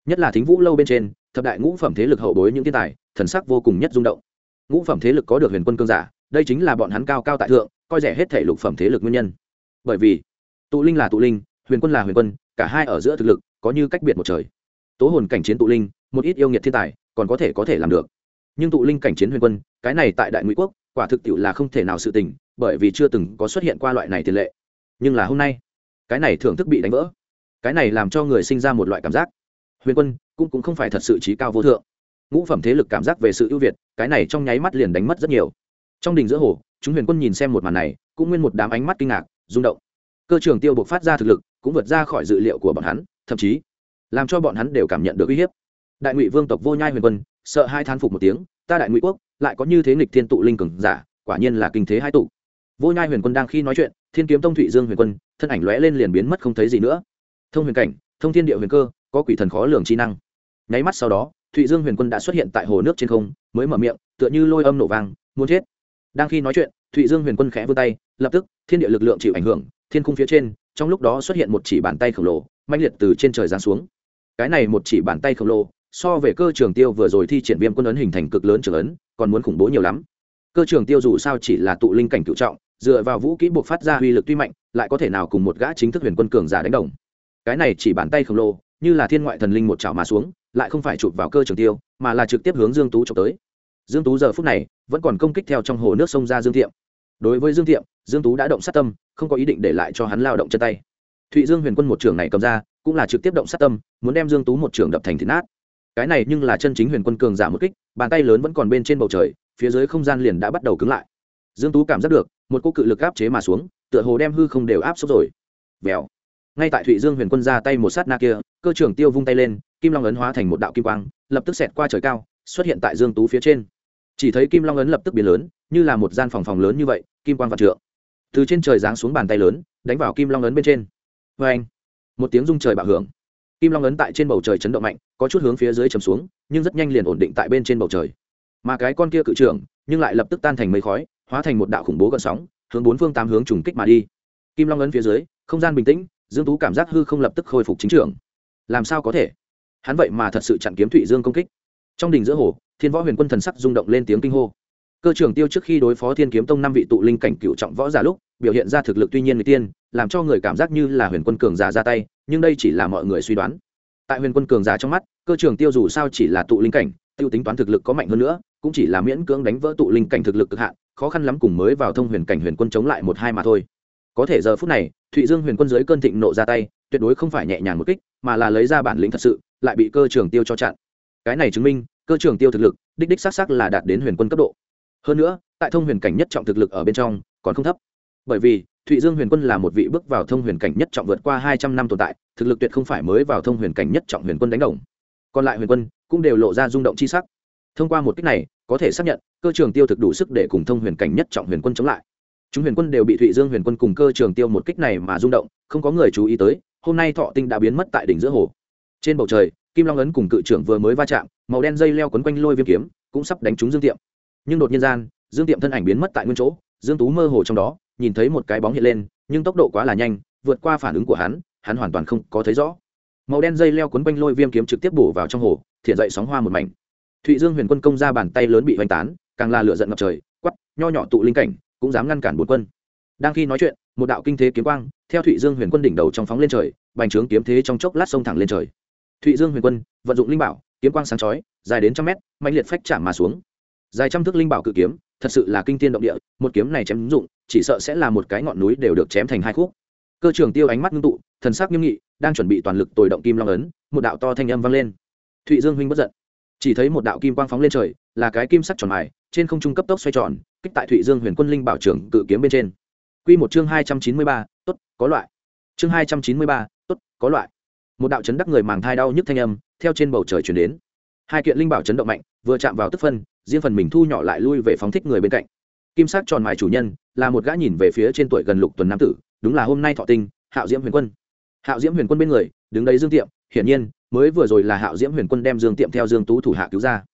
Nhất là thính vũ lâu bên trên, thập đại ngũ phẩm thế lực hậu bối những thiên tài, thần sắc vô cùng nhất rung động. Ngũ phẩm thế lực có được huyền quân cương giả, đây chính là bọn hắn cao cao tại thượng, coi rẻ hết thể lục phẩm thế lực nguyên nhân. Bởi vì, tụ linh là tụ linh, huyền quân là huyền quân, cả hai ở giữa thực lực, có như cách biệt một trời. Tố hồn cảnh chiến tụ linh, một ít yêu nghiệt thiên tài, còn có thể có thể làm được. Nhưng tụ linh cảnh chiến huyền quân, cái này tại đại ngụy quốc, quả thực tiệu là không thể nào sự tình, bởi vì chưa từng có xuất hiện qua loại này tiền lệ. Nhưng là hôm nay, cái này thưởng thức bị đánh vỡ cái này làm cho người sinh ra một loại cảm giác. Huyền quân, cũng cũng không phải thật sự trí cao vô thượng. Ngũ phẩm thế lực cảm giác về sự ưu việt, cái này trong nháy mắt liền đánh mất rất nhiều. Trong đình giữa hồ, chúng huyền quân nhìn xem một màn này, cũng nguyên một đám ánh mắt kinh ngạc, rung động. Cơ trường tiêu buộc phát ra thực lực, cũng vượt ra khỏi dự liệu của bọn hắn, thậm chí làm cho bọn hắn đều cảm nhận được uy hiếp. Đại ngụy vương tộc vô nhai huyền quân, sợ hai thán phục một tiếng, ta đại ngụy quốc, lại có như thế nghịch thiên tụ linh cường giả, quả nhiên là kinh thế hai tụ. Vô nhai huyền quân đang khi nói chuyện, thiên kiếm tông thụy dương huyền quân, thân ảnh lóe lên liền biến mất không thấy gì nữa thông huyền cảnh, thông thiên địa huyền cơ, có quỷ thần khó lường chi năng. Nháy mắt sau đó, thụy dương huyền quân đã xuất hiện tại hồ nước trên không, mới mở miệng, tựa như lôi âm nổ vang, muốn chết. Đang khi nói chuyện, thụy dương huyền quân khẽ vươn tay, lập tức, thiên địa lực lượng chịu ảnh hưởng, thiên khung phía trên, trong lúc đó xuất hiện một chỉ bàn tay khổng lồ mạnh liệt từ trên trời giáng xuống. Cái này một chỉ bàn tay khổng lồ, so về cơ trường tiêu vừa rồi thi triển viêm quân ấn hình thành cực lớn trường ấn, còn muốn khủng bố nhiều lắm. Cơ trường tiêu dù sao chỉ là tụ linh cảnh cựu trọng, dựa vào vũ kỹ buộc phát ra uy lực tuy mạnh, lại có thể nào cùng một gã chính thức huyền quân cường giả đánh đồng cái này chỉ bàn tay khổng lồ, như là thiên ngoại thần linh một chảo mà xuống, lại không phải chụp vào cơ trường tiêu, mà là trực tiếp hướng dương tú trộm tới. Dương tú giờ phút này vẫn còn công kích theo trong hồ nước sông ra dương tiệm đối với dương tiệm dương tú đã động sát tâm, không có ý định để lại cho hắn lao động chân tay. Thụy dương huyền quân một trưởng này cầm ra, cũng là trực tiếp động sát tâm, muốn đem dương tú một trưởng đập thành thịt nát. Cái này nhưng là chân chính huyền quân cường giả một kích, bàn tay lớn vẫn còn bên trên bầu trời, phía dưới không gian liền đã bắt đầu cứng lại. Dương tú cảm giác được, một cô cự lực áp chế mà xuống, tựa hồ đem hư không đều áp sốc rồi. Vèo ngay tại thụy dương huyền quân ra tay một sát na kia, cơ trưởng tiêu vung tay lên, kim long ấn hóa thành một đạo kim quang, lập tức xẹt qua trời cao, xuất hiện tại dương tú phía trên. Chỉ thấy kim long ấn lập tức biến lớn, như là một gian phòng phòng lớn như vậy, kim quang vạn trượng. Từ trên trời giáng xuống bàn tay lớn, đánh vào kim long ấn bên trên. Vê anh, một tiếng rung trời bạo hưởng. Kim long ấn tại trên bầu trời chấn động mạnh, có chút hướng phía dưới chầm xuống, nhưng rất nhanh liền ổn định tại bên trên bầu trời. Mà cái con kia cự trưởng, nhưng lại lập tức tan thành mây khói, hóa thành một đạo khủng bố gợn sóng, hướng bốn phương tám hướng trùng kích mà đi. Kim long ấn phía dưới, không gian bình tĩnh dương tú cảm giác hư không lập tức khôi phục chính trưởng làm sao có thể? Hắn vậy mà thật sự chặn kiếm thụy dương công kích. Trong đình giữa hồ, thiên võ huyền quân thần sắc rung động lên tiếng kinh hô. Cơ trưởng tiêu trước khi đối phó thiên kiếm tông năm vị tụ linh cảnh cựu trọng võ giả lúc, biểu hiện ra thực lực tuy nhiên người tiên, làm cho người cảm giác như là huyền quân cường giả ra tay, nhưng đây chỉ là mọi người suy đoán. Tại huyền quân cường giả trong mắt, cơ trưởng tiêu dù sao chỉ là tụ linh cảnh, tiêu tính toán thực lực có mạnh hơn nữa, cũng chỉ là miễn cưỡng đánh vỡ tụ linh cảnh thực lực cực hạn, khó khăn lắm cùng mới vào thông huyền cảnh huyền quân chống lại một hai mà thôi có thể giờ phút này, thụy dương huyền quân dưới cơn thịnh nộ ra tay, tuyệt đối không phải nhẹ nhàng một kích, mà là lấy ra bản lĩnh thật sự, lại bị cơ trường tiêu cho chặn. Cái này chứng minh, cơ trường tiêu thực lực, đích đích xác xác là đạt đến huyền quân cấp độ. Hơn nữa, tại thông huyền cảnh nhất trọng thực lực ở bên trong, còn không thấp. Bởi vì, thụy dương huyền quân là một vị bước vào thông huyền cảnh nhất trọng vượt qua hai trăm năm tồn tại, thực lực tuyệt không phải mới vào thông huyền cảnh nhất trọng huyền quân đánh đồng. Còn lại huyền quân cũng đều lộ ra rung động c h i sắc. Thông qua một cách này, có thể xác nhận, cơ trường tiêu thực đủ sức để cùng thông huyền cảnh nhất trọng huyền quân chống lại chúng huyền quân đều bị thụy dương huyền quân cùng cơ trường tiêu một kích này mà rung động, không có người chú ý tới, hôm nay thọ tinh đã biến mất tại đỉnh giữa hồ. Trên bầu trời, kim long ấn cùng cự trưởng vừa mới va chạm, màu đen dây leo quấn quanh lôi viêm kiếm, cũng sắp đánh trúng dương tiệm. Nhưng đột nhiên gian, dương tiệm thân ảnh biến mất tại nguyên chỗ, dương tú mơ hồ trong đó, nhìn thấy một cái bóng hiện lên, nhưng tốc độ quá là nhanh, vượt qua phản ứng của hắn hắn hoàn toàn không có thấy rõ. Màu đen dây leo quấn quanh lôi viêm kiếm trực tiếp bổ vào trong hồ, thiện dậy sóng hoa một mảnh. Thụy dương huyền quân công ra bàn tay lớn bị hoành tán, càng là lửa giận ngập trời quắp nho nhỏ tụ linh cảnh cũng dám ngăn cản bốn quân. Đang khi nói chuyện, một đạo kinh thế kiếm quang, theo thụy dương huyền quân đỉnh đầu trong phóng lên trời, bành trướng kiếm thế trong chốc lát sông thẳng lên trời. Thụy dương huyền quân, vận dụng linh bảo, kiếm quang sáng chói, dài đến trăm mét mạnh liệt phách chạm mà xuống. Dài trăm thước linh bảo cự kiếm, thật sự là kinh tiên động địa, một kiếm này chém dụng, chỉ sợ sẽ là một cái ngọn núi đều được chém thành hai khúc. Cơ trưởng tiêu ánh mắt ngưng tụ, thần sắc nghiêm nghị, đang chuẩn bị toàn lực tồi động kim long ấn, một đạo to thanh âm vang lên. Thụy dương huynh bất giận, chỉ thấy một đạo kim quang phóng lên trời, là cái kim sắc tròn mài, trên không trung cấp tốc xoay tròn kích tại thụy dương huyền quân linh bảo trưởng cự kiếm bên trên. Q một chương hai trăm chín mươi ba, tốt, có loại. Chương hai trăm chín mươi ba, tốt, có loại. Một đạo chấn đắc người màng thai đau nhức thanh âm theo trên bầu trời chuyển đến. Hai kiện linh bảo chấn động mạnh, vừa chạm vào tức phân, riêng phần mình thu nhỏ lại lui về phóng thích người bên cạnh. Kim sắc tròn mài chủ nhân là một gã nhìn về phía trên tuổi gần lục tuần nam tử, đúng là hôm nay thọ tinh, hạo diễm huyền quân. Hạo diễm huyền quân bên người, đứng đấy dương tiệm, hiển nhiên, mới vừa rồi là hạo diễm huyền quân đem dương tiệm theo dương tú thủ hạ cứu ra.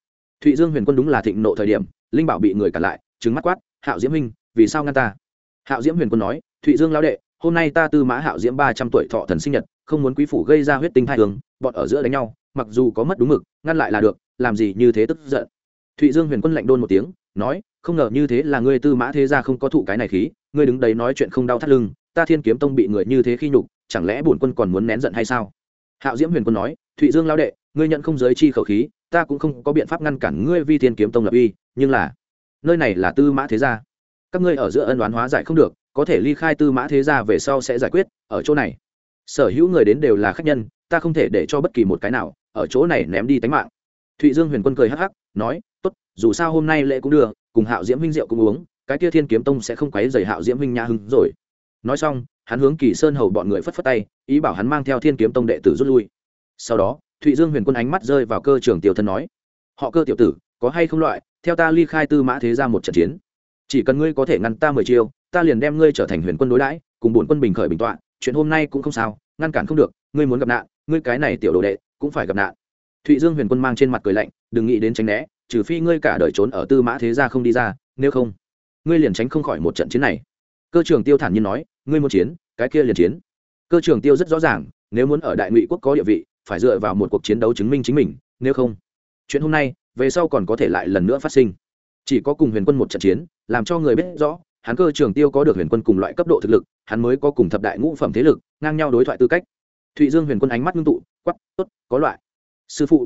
Thụy dương huyền quân đúng là thịnh nộ thời điểm, linh bảo bị người cản lại trứng mắt quát, hạo diễm huynh, vì sao ngăn ta? Hạo diễm huyền quân nói, thụy dương lao đệ, hôm nay ta tư mã hạo diễm ba trăm tuổi thọ thần sinh nhật, không muốn quý phủ gây ra huyết tinh thai tướng, bọn ở giữa đánh nhau, mặc dù có mất đúng mực, ngăn lại là được, làm gì như thế tức giận. Thụy dương huyền quân lạnh đôn một tiếng, nói, không ngờ như thế là ngươi tư mã thế gia không có thụ cái này khí, ngươi đứng đấy nói chuyện không đau thắt lưng, ta thiên kiếm tông bị người như thế khi nhục, chẳng lẽ bổn quân còn muốn nén giận hay sao? Hạo diễm huyền quân nói, thụy dương lao đệ, ngươi nhận không giới chi khẩu khí, ta cũng không có biện pháp ngăn cản ngươi vi thiên kiếm tông lập uy, nhưng là nơi này là tư mã thế gia. Các ngươi ở giữa ân đoán hóa giải không được, có thể ly khai tư mã thế gia về sau sẽ giải quyết, ở chỗ này. Sở hữu người đến đều là khách nhân, ta không thể để cho bất kỳ một cái nào ở chỗ này ném đi tánh mạng. Thụy dương huyền quân cười hắc hắc, nói, tốt, dù sao hôm nay lễ cũng đưa, cùng hạo diễm huynh rượu cũng uống, cái kia thiên kiếm tông sẽ không quấy dày hạo diễm huynh nha hưng rồi. Nói xong, hắn hướng kỳ sơn hầu bọn người phất phất tay, ý bảo hắn mang theo thiên kiếm tông đệ tử rút lui. Sau đó, thụy dương huyền quân ánh mắt rơi vào cơ trường tiểu thân nói, họ cơ tiểu tử, có hay không loại theo ta ly khai tư mã thế ra một trận chiến, chỉ cần ngươi có thể ngăn ta mười chiêu, ta liền đem ngươi trở thành huyền quân đối đãi, cùng bổn quân bình khởi bình tọa, chuyện hôm nay cũng không sao, ngăn cản không được, ngươi muốn gặp nạn, ngươi cái này tiểu đồ đệ, cũng phải gặp nạn. Thụy dương huyền quân mang trên mặt cười lạnh, đừng nghĩ đến tránh né, trừ phi ngươi cả đời trốn ở tư mã thế gia không đi ra, nếu không, ngươi liền tránh không khỏi một trận chiến này. Cơ trường tiêu thản nhiên nói, ngươi muốn chiến, cái kia liền chiến. Cơ trường tiêu rất rõ ràng, nếu muốn ở đại ngụy quốc có địa vị, phải dựa vào một cuộc chiến đấu chứng minh chính mình, nếu không, chuyện hôm nay về sau còn có thể lại lần nữa phát sinh. Chỉ có cùng huyền quân một trận chiến, làm cho người biết rõ, hắn cơ trường tiêu có được huyền quân cùng loại cấp độ thực lực, hắn mới có cùng thập đại ngũ phẩm thế lực, ngang nhau đối thoại tư cách. Thụy dương huyền quân ánh mắt ngưng tụ quắp tốt, có loại. Sư phụ.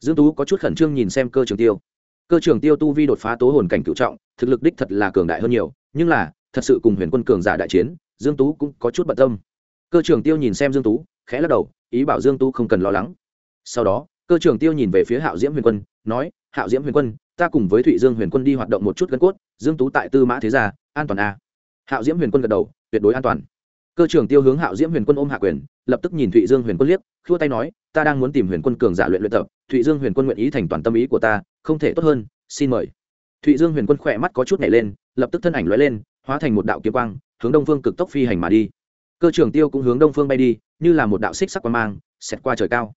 Dương tú có chút khẩn trương nhìn xem cơ trường tiêu. Cơ trường tiêu tu vi đột phá tố hồn cảnh cựu trọng, thực lực đích thật là cường đại hơn nhiều, nhưng là, thật sự cùng huyền quân cường giả đại chiến, dương tú cũng có chút bận tâm. Cơ trường tiêu nhìn xem dương tú, khẽ lắc đầu, ý bảo dương tú không cần lo lắng. Sau đó cơ trường tiêu nhìn về phía hạo diễm huyền quân, nói, hạo diễm huyền quân, ta cùng với thụy dương huyền quân đi hoạt động một chút gân cốt, dương tú tại tư mã thế gia, an toàn a. À. hạo diễm huyền quân gật đầu, tuyệt đối an toàn. Cơ trưởng tiêu hướng hạo diễm huyền quân ôm hạ quyền, lập tức nhìn thụy dương huyền quân liếc, khua tay nói, ta đang muốn tìm huyền quân cường giả luyện luyện tập, thụy dương huyền quân nguyện ý thành toàn tâm ý của ta, không thể tốt hơn, xin mời. Thụy dương huyền quân khỏe mắt có chút nhảy lên, lập tức thân ảnh lóe lên, hóa thành một đạo kiếm quang, hướng đông phương cực tốc phi hành mà đi. Cơ trưởng tiêu cũng hướng đông phương bay đi, như là một đạo xích sắc quang mang, xẹt qua trời cao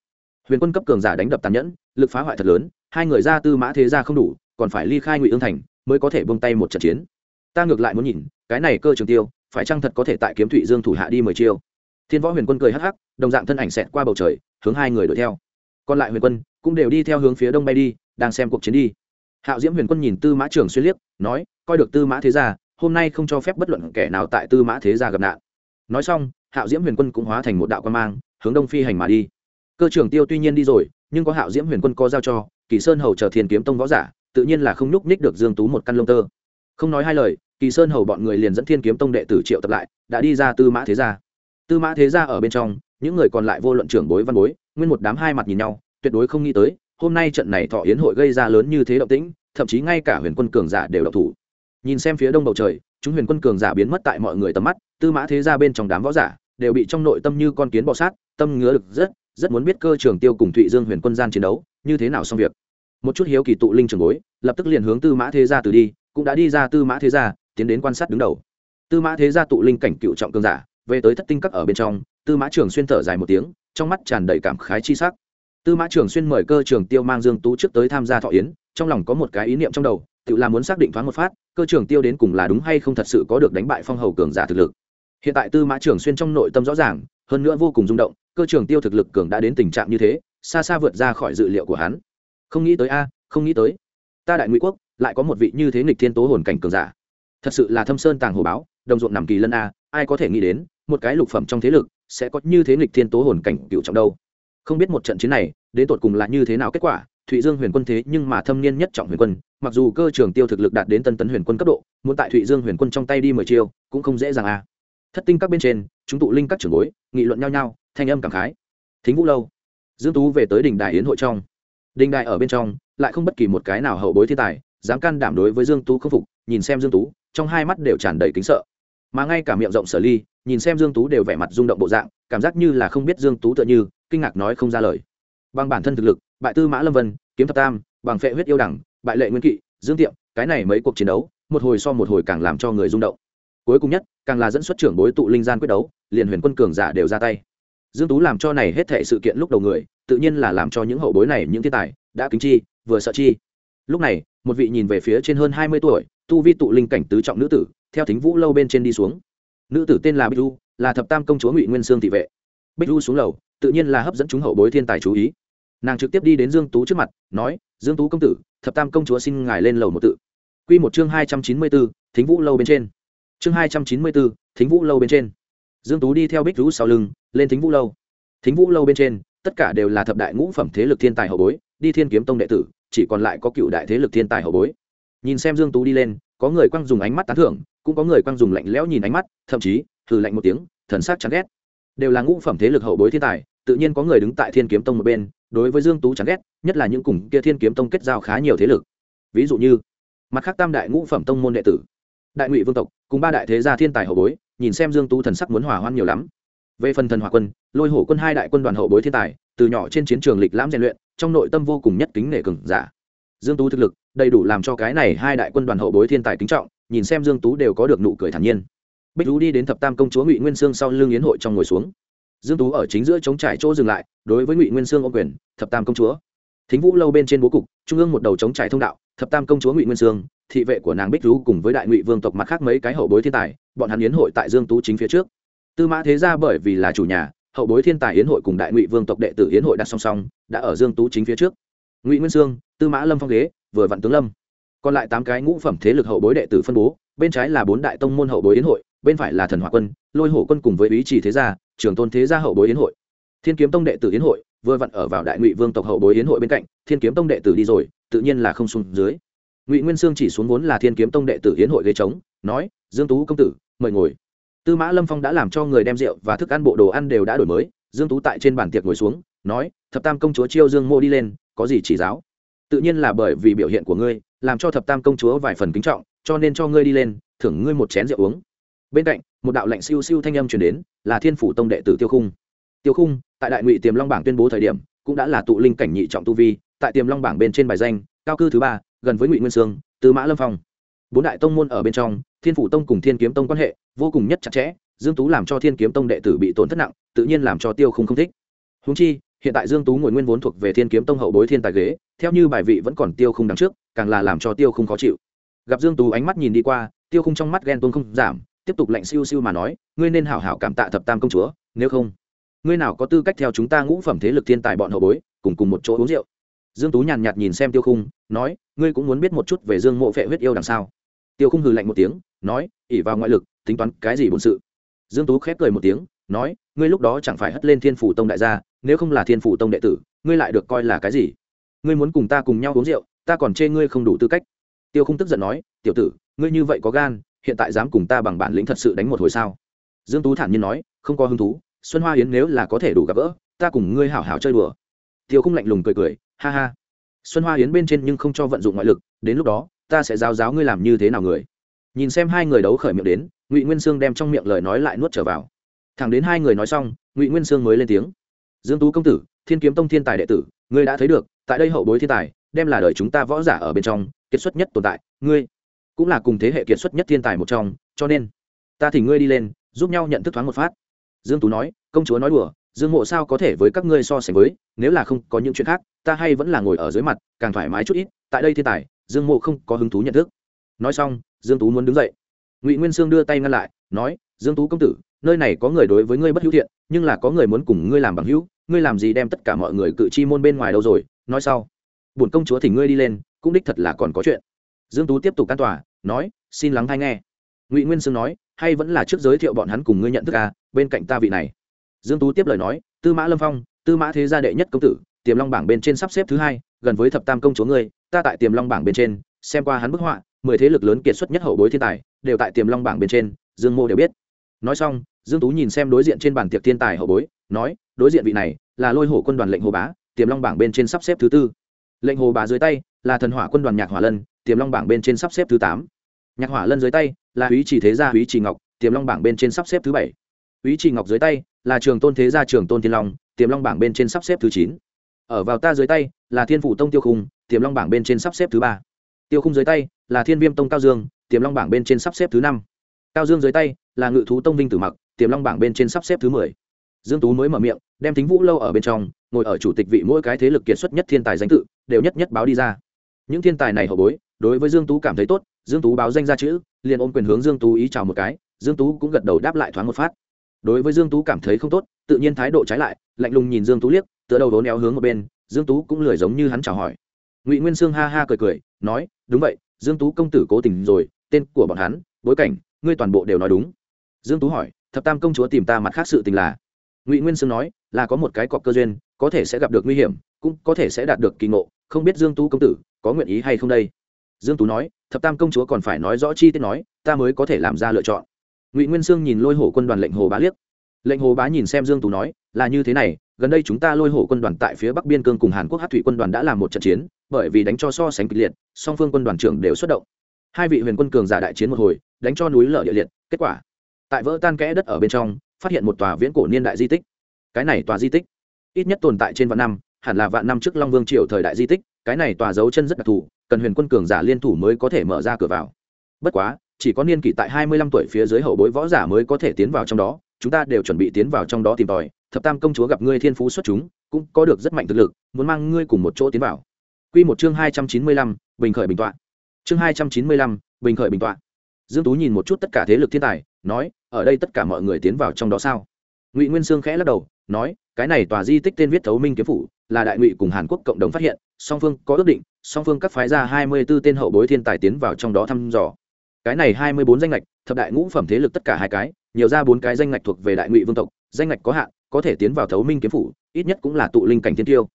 huyền quân cấp cường giả đánh đập tàn nhẫn, lực phá hoại thật lớn, hai người ra tư mã thế ra không đủ, còn phải ly khai ngụy ương thành, mới có thể bông tay một trận chiến. Ta ngược lại muốn nhìn, cái này cơ trường tiêu, phải chăng thật có thể tại kiếm thụy dương thủ hạ đi mười chiêu? Thiên võ huyền quân cười hắc hắc, đồng dạng thân ảnh xẹt qua bầu trời, hướng hai người đuổi theo. Còn lại huyền quân cũng đều đi theo hướng phía đông bay đi, đang xem cuộc chiến đi. Hạo diễm huyền quân nhìn tư mã trường xuyên liếc, nói, coi được tư mã thế gia, hôm nay không cho phép bất luận kẻ nào tại tư mã thế gia gặp nạn. Nói xong, hạo diễm huyền quân cũng hóa thành một đạo quan mang, hướng đông phi hành mà đi cơ trưởng tiêu tuy nhiên đi rồi, nhưng có hạo diễm huyền quân co giao cho, kỳ sơn hầu chờ thiên kiếm tông võ giả, tự nhiên là không nhúc nhích được dương tú một căn lông tơ. Không nói hai lời, kỳ sơn hầu bọn người liền dẫn thiên kiếm tông đệ tử triệu tập lại, đã đi ra tư mã thế gia. Tư mã thế gia ở bên trong, những người còn lại vô luận trưởng bối, văn bối, nguyên một đám hai mặt nhìn nhau, tuyệt đối không nghĩ tới, hôm nay trận này thọ yến hội gây ra lớn như thế động tĩnh, thậm chí ngay cả huyền quân cường giả đều độc thủ. Nhìn xem phía đông bầu trời, chúng huyền quân cường giả biến mất tại mọi người tầm mắt, tư mã thế gia bên trong đám võ giả đều bị trong nội tâm như con kiến bọ sát, tâm ngứa được rất rất muốn biết cơ trường tiêu cùng thụy dương huyền quân gian chiến đấu, như thế nào xong việc. Một chút hiếu kỳ tụ linh trường bối, lập tức liền hướng tư mã thế gia từ đi, cũng đã đi ra tư mã thế gia, tiến đến quan sát đứng đầu. Tư mã thế gia tụ linh cảnh cựu trọng cường giả, về tới thất tinh các ở bên trong, tư mã trường xuyên thở dài một tiếng, trong mắt tràn đầy cảm khái chi sắc. Tư mã trường xuyên mời cơ trường tiêu mang dương tú trước tới tham gia thọ yến, trong lòng có một cái ý niệm trong đầu, tự là muốn xác định thoáng một phát, cơ trường tiêu đến cùng là đúng hay không thật sự có được đánh bại phong hầu cường giả thực lực. Hiện tại tư mã trường xuyên trong nội tâm rõ ràng, hơn nữa vô cùng rung động cơ trường tiêu thực lực cường đã đến tình trạng như thế, xa xa vượt ra khỏi dự liệu của hắn. Không nghĩ tới a, không nghĩ tới. Ta đại ngụy quốc, lại có một vị như thế nghịch thiên tố hồn cảnh cường giả. Thật sự là thâm sơn tàng hồ báo, đồng ruộng nằm kỳ lân a, ai có thể nghĩ đến, một cái lục phẩm trong thế lực sẽ có như thế nghịch thiên tố hồn cảnh cựu trọng đâu. Không biết một trận chiến này, đến tột cùng là như thế nào kết quả, thụy dương huyền quân thế nhưng mà thâm niên nhất trọng huyền quân, mặc dù cơ trường tiêu thực lực đạt đến tân tấn huyền quân cấp độ, muốn tại thụy dương huyền quân trong tay đi mười chiêu, cũng không dễ dàng a. Thất tinh các bên trên chúng tụ linh các trưởng bối, nghị luận nhau nhau, thanh âm cảm khái. Thính vũ lâu. Dương tú về tới đình đài yến hội trong. Đình đài ở bên trong, lại không bất kỳ một cái nào hậu bối thiên tài, dám can đảm đối với dương tú không phục, nhìn xem dương tú, trong hai mắt đều tràn đầy kính sợ. Mà ngay cả miệng rộng sở ly, nhìn xem dương tú đều vẻ mặt rung động bộ dạng, cảm giác như là không biết dương tú tựa như, kinh ngạc nói không ra lời. Bằng bản thân thực lực, bại tư mã lâm vân, kiếm thập tam, bằng phệ huyết yêu đẳng, bại lệ nguyên kỵ, dương tiệm, cái này mấy cuộc chiến đấu, một hồi so một hồi càng làm cho người rung động. Cuối cùng nhất càng là dẫn xuất trưởng bối tụ linh gian quyết đấu, liền huyền quân cường giả đều ra tay. Dương tú làm cho này hết thệ sự kiện lúc đầu người, tự nhiên là làm cho những hậu bối này, những thiên tài, đã kính chi, vừa sợ chi. Lúc này, một vị nhìn về phía trên hơn hai mươi tuổi, tu vi tụ linh cảnh tứ trọng nữ tử, theo thính vũ lâu bên trên đi xuống. Nữ tử tên là bích du, là thập tam công chúa ngụy nguyên sương thị vệ. Bích du xuống lầu, tự nhiên là hấp dẫn chúng hậu bối thiên tài chú ý. Nàng trực tiếp đi đến dương tú trước mặt, nói, dương tú công tử, thập tam công chúa xin ngài lên lầu một tự. Quy một chương hai trăm chín mươi bốn, thính vũ lâu bên trên chương hai trăm chín mươi bốn, thính vũ lâu bên trên. Dương tú đi theo bích rú sau lưng, lên thính vũ lâu. Thính vũ lâu bên trên, tất cả đều là thập đại ngũ phẩm thế lực thiên tài hậu bối, đi thiên kiếm tông đệ tử, chỉ còn lại có cựu đại thế lực thiên tài hậu bối. Nhìn xem dương tú đi lên, có người quăng dùng ánh mắt tán thưởng, cũng có người quăng dùng lạnh lẽo nhìn ánh mắt, thậm chí thử lạnh một tiếng, thần sắc chán ghét. Đều là ngũ phẩm thế lực hậu bối thiên tài, tự nhiên có người đứng tại thiên kiếm tông một bên, đối với dương tú chán ghét, nhất là những cùng kia thiên kiếm tông kết giao khá nhiều thế lực. Ví dụ như, mặt khác tam đại ngũ phẩm tông môn đệ tử đại ngụy vương tộc, cùng ba đại thế gia thiên tài hậu bối, nhìn xem dương tú thần sắc muốn hòa hoan nhiều lắm. Về phần thần hỏa quân, lôi hổ quân hai đại quân đoàn hậu bối thiên tài, từ nhỏ trên chiến trường lịch lãm rèn luyện, trong nội tâm vô cùng nhất kính nể cường giả. Dương tú thực lực, đầy đủ làm cho cái này hai đại quân đoàn hậu bối thiên tài kính trọng, nhìn xem dương tú đều có được nụ cười thản nhiên. Bích tú đi đến thập tam công chúa ngụy nguyên sương sau lưng yến hội trong ngồi xuống. Dương tú ở chính giữa chống trải chỗ dừng lại, đối với ngụy nguyên sương ô quyền, thập tam công chúa. Thính vũ lâu bên trên bố cục, trung ương một đầu chống trải thông đạo thập tam công chúa ngụy nguyên sương thị vệ của nàng bích rú cùng với đại ngụy vương tộc mặt khác mấy cái hậu bối thiên tài bọn hắn yến hội tại dương tú chính phía trước tư mã thế gia bởi vì là chủ nhà hậu bối thiên tài yến hội cùng đại ngụy vương tộc đệ tử yến hội đặt song song đã ở dương tú chính phía trước ngụy nguyên sương tư mã lâm phong ghế vừa vặn tướng lâm còn lại tám cái ngũ phẩm thế lực hậu bối đệ tử phân bố bên trái là bốn đại tông môn hậu bối yến hội bên phải là thần hỏa quân lôi hổ quân cùng với ý chỉ thế gia trường tôn thế gia hậu bối yến hội thiên kiếm tông đệ tử yến hội vừa vặn ở vào đại ngụy vương tộc hậu bối yến hội bên cạnh, thiên kiếm tông đệ tử đi rồi, tự nhiên là không xuống dưới. Ngụy nguyên sương chỉ xuống vốn là thiên kiếm tông đệ tử yến hội ghế trống, nói, dương tú công tử, mời ngồi. Tư mã lâm phong đã làm cho người đem rượu và thức ăn bộ đồ ăn đều đã đổi mới, dương tú tại trên bàn tiệc ngồi xuống, nói, thập tam công chúa chiêu dương mô đi lên, có gì chỉ giáo? Tự nhiên là bởi vì biểu hiện của ngươi, làm cho thập tam công chúa vài phần kính trọng, cho nên cho ngươi đi lên, thưởng ngươi một chén rượu uống. Bên cạnh, một đạo lệnh siêu siêu thanh âm truyền đến, là thiên phủ tông đệ tử tiêu khung tiêu khung, tại đại ngụy tiềm long bảng tuyên bố thời điểm, cũng đã là tụ linh cảnh nhị trọng tu vi, tại tiềm long bảng bên trên bài danh, cao cư thứ ba, gần với ngụy nguyên sương, tứ mã lâm phong. Bốn đại tông môn ở bên trong, thiên phủ tông cùng thiên kiếm tông quan hệ vô cùng nhất chặt chẽ, dương tú làm cho thiên kiếm tông đệ tử bị tổn thất nặng, tự nhiên làm cho tiêu khung không thích. Húng chi, hiện tại dương tú ngồi nguyên vốn thuộc về thiên kiếm tông hậu bối thiên tài ghế, theo như bài vị vẫn còn tiêu khung đằng trước, càng là làm cho tiêu khung khó chịu. Gặp dương tú ánh mắt nhìn đi qua, tiêu khung trong mắt ghen tuông không giảm, tiếp tục lạnh siêu siêu mà nói, ngươi nên hảo hảo cảm tạ thập tam công chúa, nếu không ngươi nào có tư cách theo chúng ta ngũ phẩm thế lực thiên tài bọn hậu bối, cùng cùng một chỗ uống rượu. Dương tú nhàn nhạt nhìn xem tiêu khung, nói, ngươi cũng muốn biết một chút về dương mộ phệ huyết yêu đằng sau. Tiêu khung hừ lạnh một tiếng, nói ỉ vào ngoại lực, tính toán cái gì bổn sự? Dương tú khép cười một tiếng, nói, ngươi lúc đó chẳng phải hất lên thiên phủ tông đại gia, nếu không là thiên phủ tông đệ tử, ngươi lại được coi là cái gì? Ngươi muốn cùng ta cùng nhau uống rượu, ta còn chê ngươi không đủ tư cách. Tiêu không tức giận nói, tiểu tử, ngươi như vậy có gan, hiện tại dám cùng ta bằng bản lĩnh thật sự đánh một hồi sao? Dương tú thản nhiên nói, không có hứng thú xuân hoa yến nếu là có thể đủ gặp gỡ, ta cùng ngươi hảo hảo chơi đùa. Tiêu không lạnh lùng cười cười, ha ha. Xuân hoa yến bên trên nhưng không cho vận dụng ngoại lực, đến lúc đó, ta sẽ giáo giáo ngươi làm như thế nào người. Nhìn xem hai người đấu khởi miệng đến, ngụy nguyên sương đem trong miệng lời nói lại nuốt trở vào. Thẳng đến hai người nói xong, ngụy nguyên sương mới lên tiếng. Dương tú công tử, thiên kiếm tông thiên tài đệ tử, ngươi đã thấy được, tại đây hậu bối thiên tài, đem là đời chúng ta võ giả ở bên trong, kiệt xuất nhất tồn tại, ngươi cũng là cùng thế hệ kiệt xuất nhất thiên tài một trong, cho nên, ta thì ngươi đi lên, giúp nhau nhận thức thoáng một phát dương tú nói, công chúa nói đùa, dương mộ sao có thể với các ngươi so sánh với, nếu là không có những chuyện khác, ta hay vẫn là ngồi ở dưới mặt, càng thoải mái chút ít, tại đây thiên tài, dương mộ không có hứng thú nhận thức. Nói xong, dương tú muốn đứng dậy. Ngụy nguyên sương đưa tay ngăn lại, nói, dương tú công tử, nơi này có người đối với ngươi bất hữu thiện, nhưng là có người muốn cùng ngươi làm bằng hữu, ngươi làm gì đem tất cả mọi người cự chi môn bên ngoài đâu rồi, nói sau. Bổn công chúa thì ngươi đi lên, cũng đích thật là còn có chuyện. Dương tú tiếp tục can tòa, nói, xin lắng thai nghe. Ngụy nguyên sương nói hay vẫn là trước giới thiệu bọn hắn cùng ngươi nhận thức à bên cạnh ta vị này. Dương tú tiếp lời nói, tư mã lâm phong, tư mã thế gia đệ nhất công tử, tiềm long bảng bên trên sắp xếp thứ hai, gần với thập tam công chúa ngươi, ta tại tiềm long bảng bên trên, xem qua hắn bức họa, mười thế lực lớn kiệt xuất nhất hậu bối thiên tài, đều tại tiềm long bảng bên trên, dương mô đều biết. Nói xong, dương tú nhìn xem đối diện trên bàn tiệc thiên tài hậu bối, nói, đối diện vị này là lôi hổ quân đoàn lệnh hồ bá, tiềm long bảng bên trên sắp xếp thứ tư. Lệnh hồ bá dưới tay là thần hỏa quân đoàn nhạc hỏa lân, tiềm long bảng bên trên sắp xếp thứ tám nhạc hỏa lân dưới tay, là ý chỉ thế gia ý chỉ ngọc, tiềm long bảng bên trên sắp xếp thứ bảy. Ý chỉ ngọc dưới tay, là trường tôn thế gia, trường tôn thiên long, tiềm long bảng bên trên sắp xếp thứ chín. Ở vào ta dưới tay, là thiên phủ tông tiêu khung, tiềm long bảng bên trên sắp xếp thứ ba. Tiêu khung dưới tay, là thiên viêm tông cao dương, tiềm long bảng bên trên sắp xếp thứ năm. Cao dương dưới tay, là ngự thú tông vinh tử mặc, tiềm long bảng bên trên sắp xếp thứ mười. Dương tú mới mở miệng, đem thính vũ lâu ở bên trong, ngồi ở chủ tịch vị mỗi cái thế lực kiệt xuất nhất thiên tài danh tự, đều nhất nhất báo đi ra. Những thiên tài này hậu bối, đối với dương tú cảm thấy tốt dương tú báo danh ra chữ, liền ôm quyền hướng dương tú ý chào một cái, dương tú cũng gật đầu đáp lại thoáng một phát. Đối với dương tú cảm thấy không tốt, tự nhiên thái độ trái lại, lạnh lùng nhìn dương tú liếc, tựa đầu đốn éo hướng một bên, dương tú cũng lười giống như hắn chào hỏi. Ngụy nguyên sương ha ha cười cười, nói, đúng vậy, dương tú công tử cố tình rồi, tên của bọn hắn, bối cảnh, ngươi toàn bộ đều nói đúng. Dương tú hỏi, thập tam công chúa tìm ta mặt khác sự tình là? Ngụy nguyên sương nói, là có một cái cọc cơ duyên, có thể sẽ gặp được nguy hiểm, cũng có thể sẽ đạt được kỳ ngộ, không biết dương tú công tử có nguyện ý hay không đây? Dương tú nói, thập tam công chúa còn phải nói rõ chi tiết nói, ta mới có thể làm ra lựa chọn. Ngụy nguyên sương nhìn lôi hổ quân đoàn lệnh hồ bá liếc. Lệnh hồ bá nhìn xem dương tú nói, là như thế này, gần đây chúng ta lôi hổ quân đoàn tại phía bắc biên cương cùng hàn quốc hát thủy quân đoàn đã làm một trận chiến, bởi vì đánh cho so sánh kịch liệt, song phương quân đoàn trưởng đều xuất động. Hai vị huyền quân cường giả đại chiến một hồi, đánh cho núi lở địa liệt, kết quả, tại vỡ tan kẽ đất ở bên trong, phát hiện một tòa viễn cổ niên đại di tích. Cái này tòa di tích, ít nhất tồn tại trên vạn năm, hẳn là vạn năm trước long vương triều thời đại di tích, cái này tòa dấu chân rất đặc thù cần huyền quân cường giả liên thủ mới có thể mở ra cửa vào. Bất quá, chỉ có niên kỷ tại hai mươi lăm tuổi phía dưới hậu bối võ giả mới có thể tiến vào trong đó, chúng ta đều chuẩn bị tiến vào trong đó tìm tòi, thập tam công chúa gặp ngươi thiên phú xuất chúng, cũng có được rất mạnh thực lực, muốn mang ngươi cùng một chỗ tiến vào. Quy một chương hai trăm chín mươi lăm, bình khởi bình tọa. Chương hai trăm chín mươi lăm, bình khởi bình tọa. Dương tú nhìn một chút tất cả thế lực thiên tài, nói, ở đây tất cả mọi người tiến vào trong đó sao? Ngụy nguyên sương khẽ lắc đầu, nói, cái này tòa di tích tên viết thấu minh kiếm phủ, là đại ngụy cùng hàn quốc cộng đồng phát hiện, song phương có ước định, song phương các phái ra hai mươi 24 tên hậu bối thiên tài tiến vào trong đó thăm dò. Cái này hai mươi bốn danh lệch thập đại ngũ phẩm thế lực tất cả hai cái, nhiều ra bốn cái danh lệch thuộc về đại ngụy vương tộc, danh lệch có hạn, có thể tiến vào thấu minh kiếm phủ, ít nhất cũng là tụ linh cảnh thiên tiêu.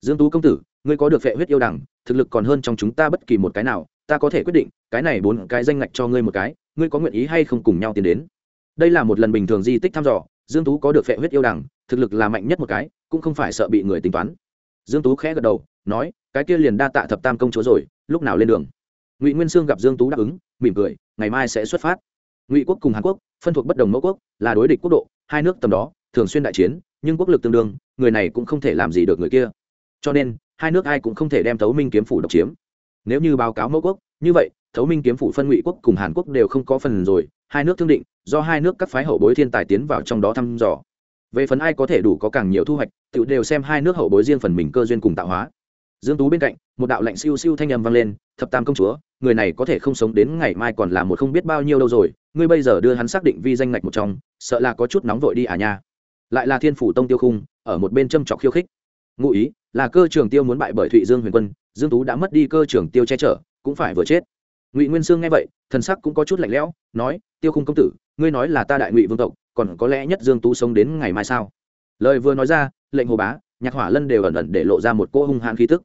Dương tú công tử, ngươi có được phệ huyết yêu đẳng, thực lực còn hơn trong chúng ta bất kỳ một cái nào, ta có thể quyết định, cái này bốn cái danh lệch cho ngươi một cái, ngươi có nguyện ý hay không cùng nhau tiến đến? Đây là một lần bình thường di tích thăm dò dương tú có được phệ huyết yêu đằng, thực lực là mạnh nhất một cái cũng không phải sợ bị người tính toán. Dương tú khẽ gật đầu nói cái kia liền đa tạ thập tam công chúa rồi lúc nào lên đường? Ngụy nguyên sương gặp dương tú đáp ứng mỉm cười ngày mai sẽ xuất phát. Ngụy quốc cùng hàn quốc phân thuộc bất đồng mẫu quốc là đối địch quốc độ hai nước tầm đó thường xuyên đại chiến nhưng quốc lực tương đương người này cũng không thể làm gì được người kia. Cho nên hai nước ai cũng không thể đem thấu minh kiếm phủ độc chiếm. Nếu như báo cáo mẫu quốc như vậy thấu minh kiếm phủ phân ngụy quốc cùng hàn quốc đều không có phần rồi hai nước thương định, do hai nước các phái hậu bối thiên tài tiến vào trong đó thăm dò. Về phần ai có thể đủ có càng nhiều thu hoạch tự đều xem hai nước hậu bối riêng phần mình cơ duyên cùng tạo hóa. Dương tú bên cạnh, một đạo lệnh siêu siêu thanh âm vang lên, thập tam công chúa, người này có thể không sống đến ngày mai còn là một không biết bao nhiêu đâu rồi, ngươi bây giờ đưa hắn xác định vi danh ngạch một trong, sợ là có chút nóng vội đi à nha. Lại là thiên phủ tông tiêu khung, ở một bên châm trọc khiêu khích. Ngụ ý, là cơ trường tiêu muốn bại bởi thụy dương huyền quân, dương tú đã mất đi cơ trường tiêu che chở, cũng phải vừa chết ngụy nguyên sương nghe vậy thần sắc cũng có chút lạnh lẽo nói tiêu khung công tử ngươi nói là ta đại ngụy vương tộc còn có lẽ nhất dương tú sống đến ngày mai sao lời vừa nói ra lệnh hồ bá nhạc hỏa lân đều ẩn ẩn để lộ ra một cỗ hung hãn khí tức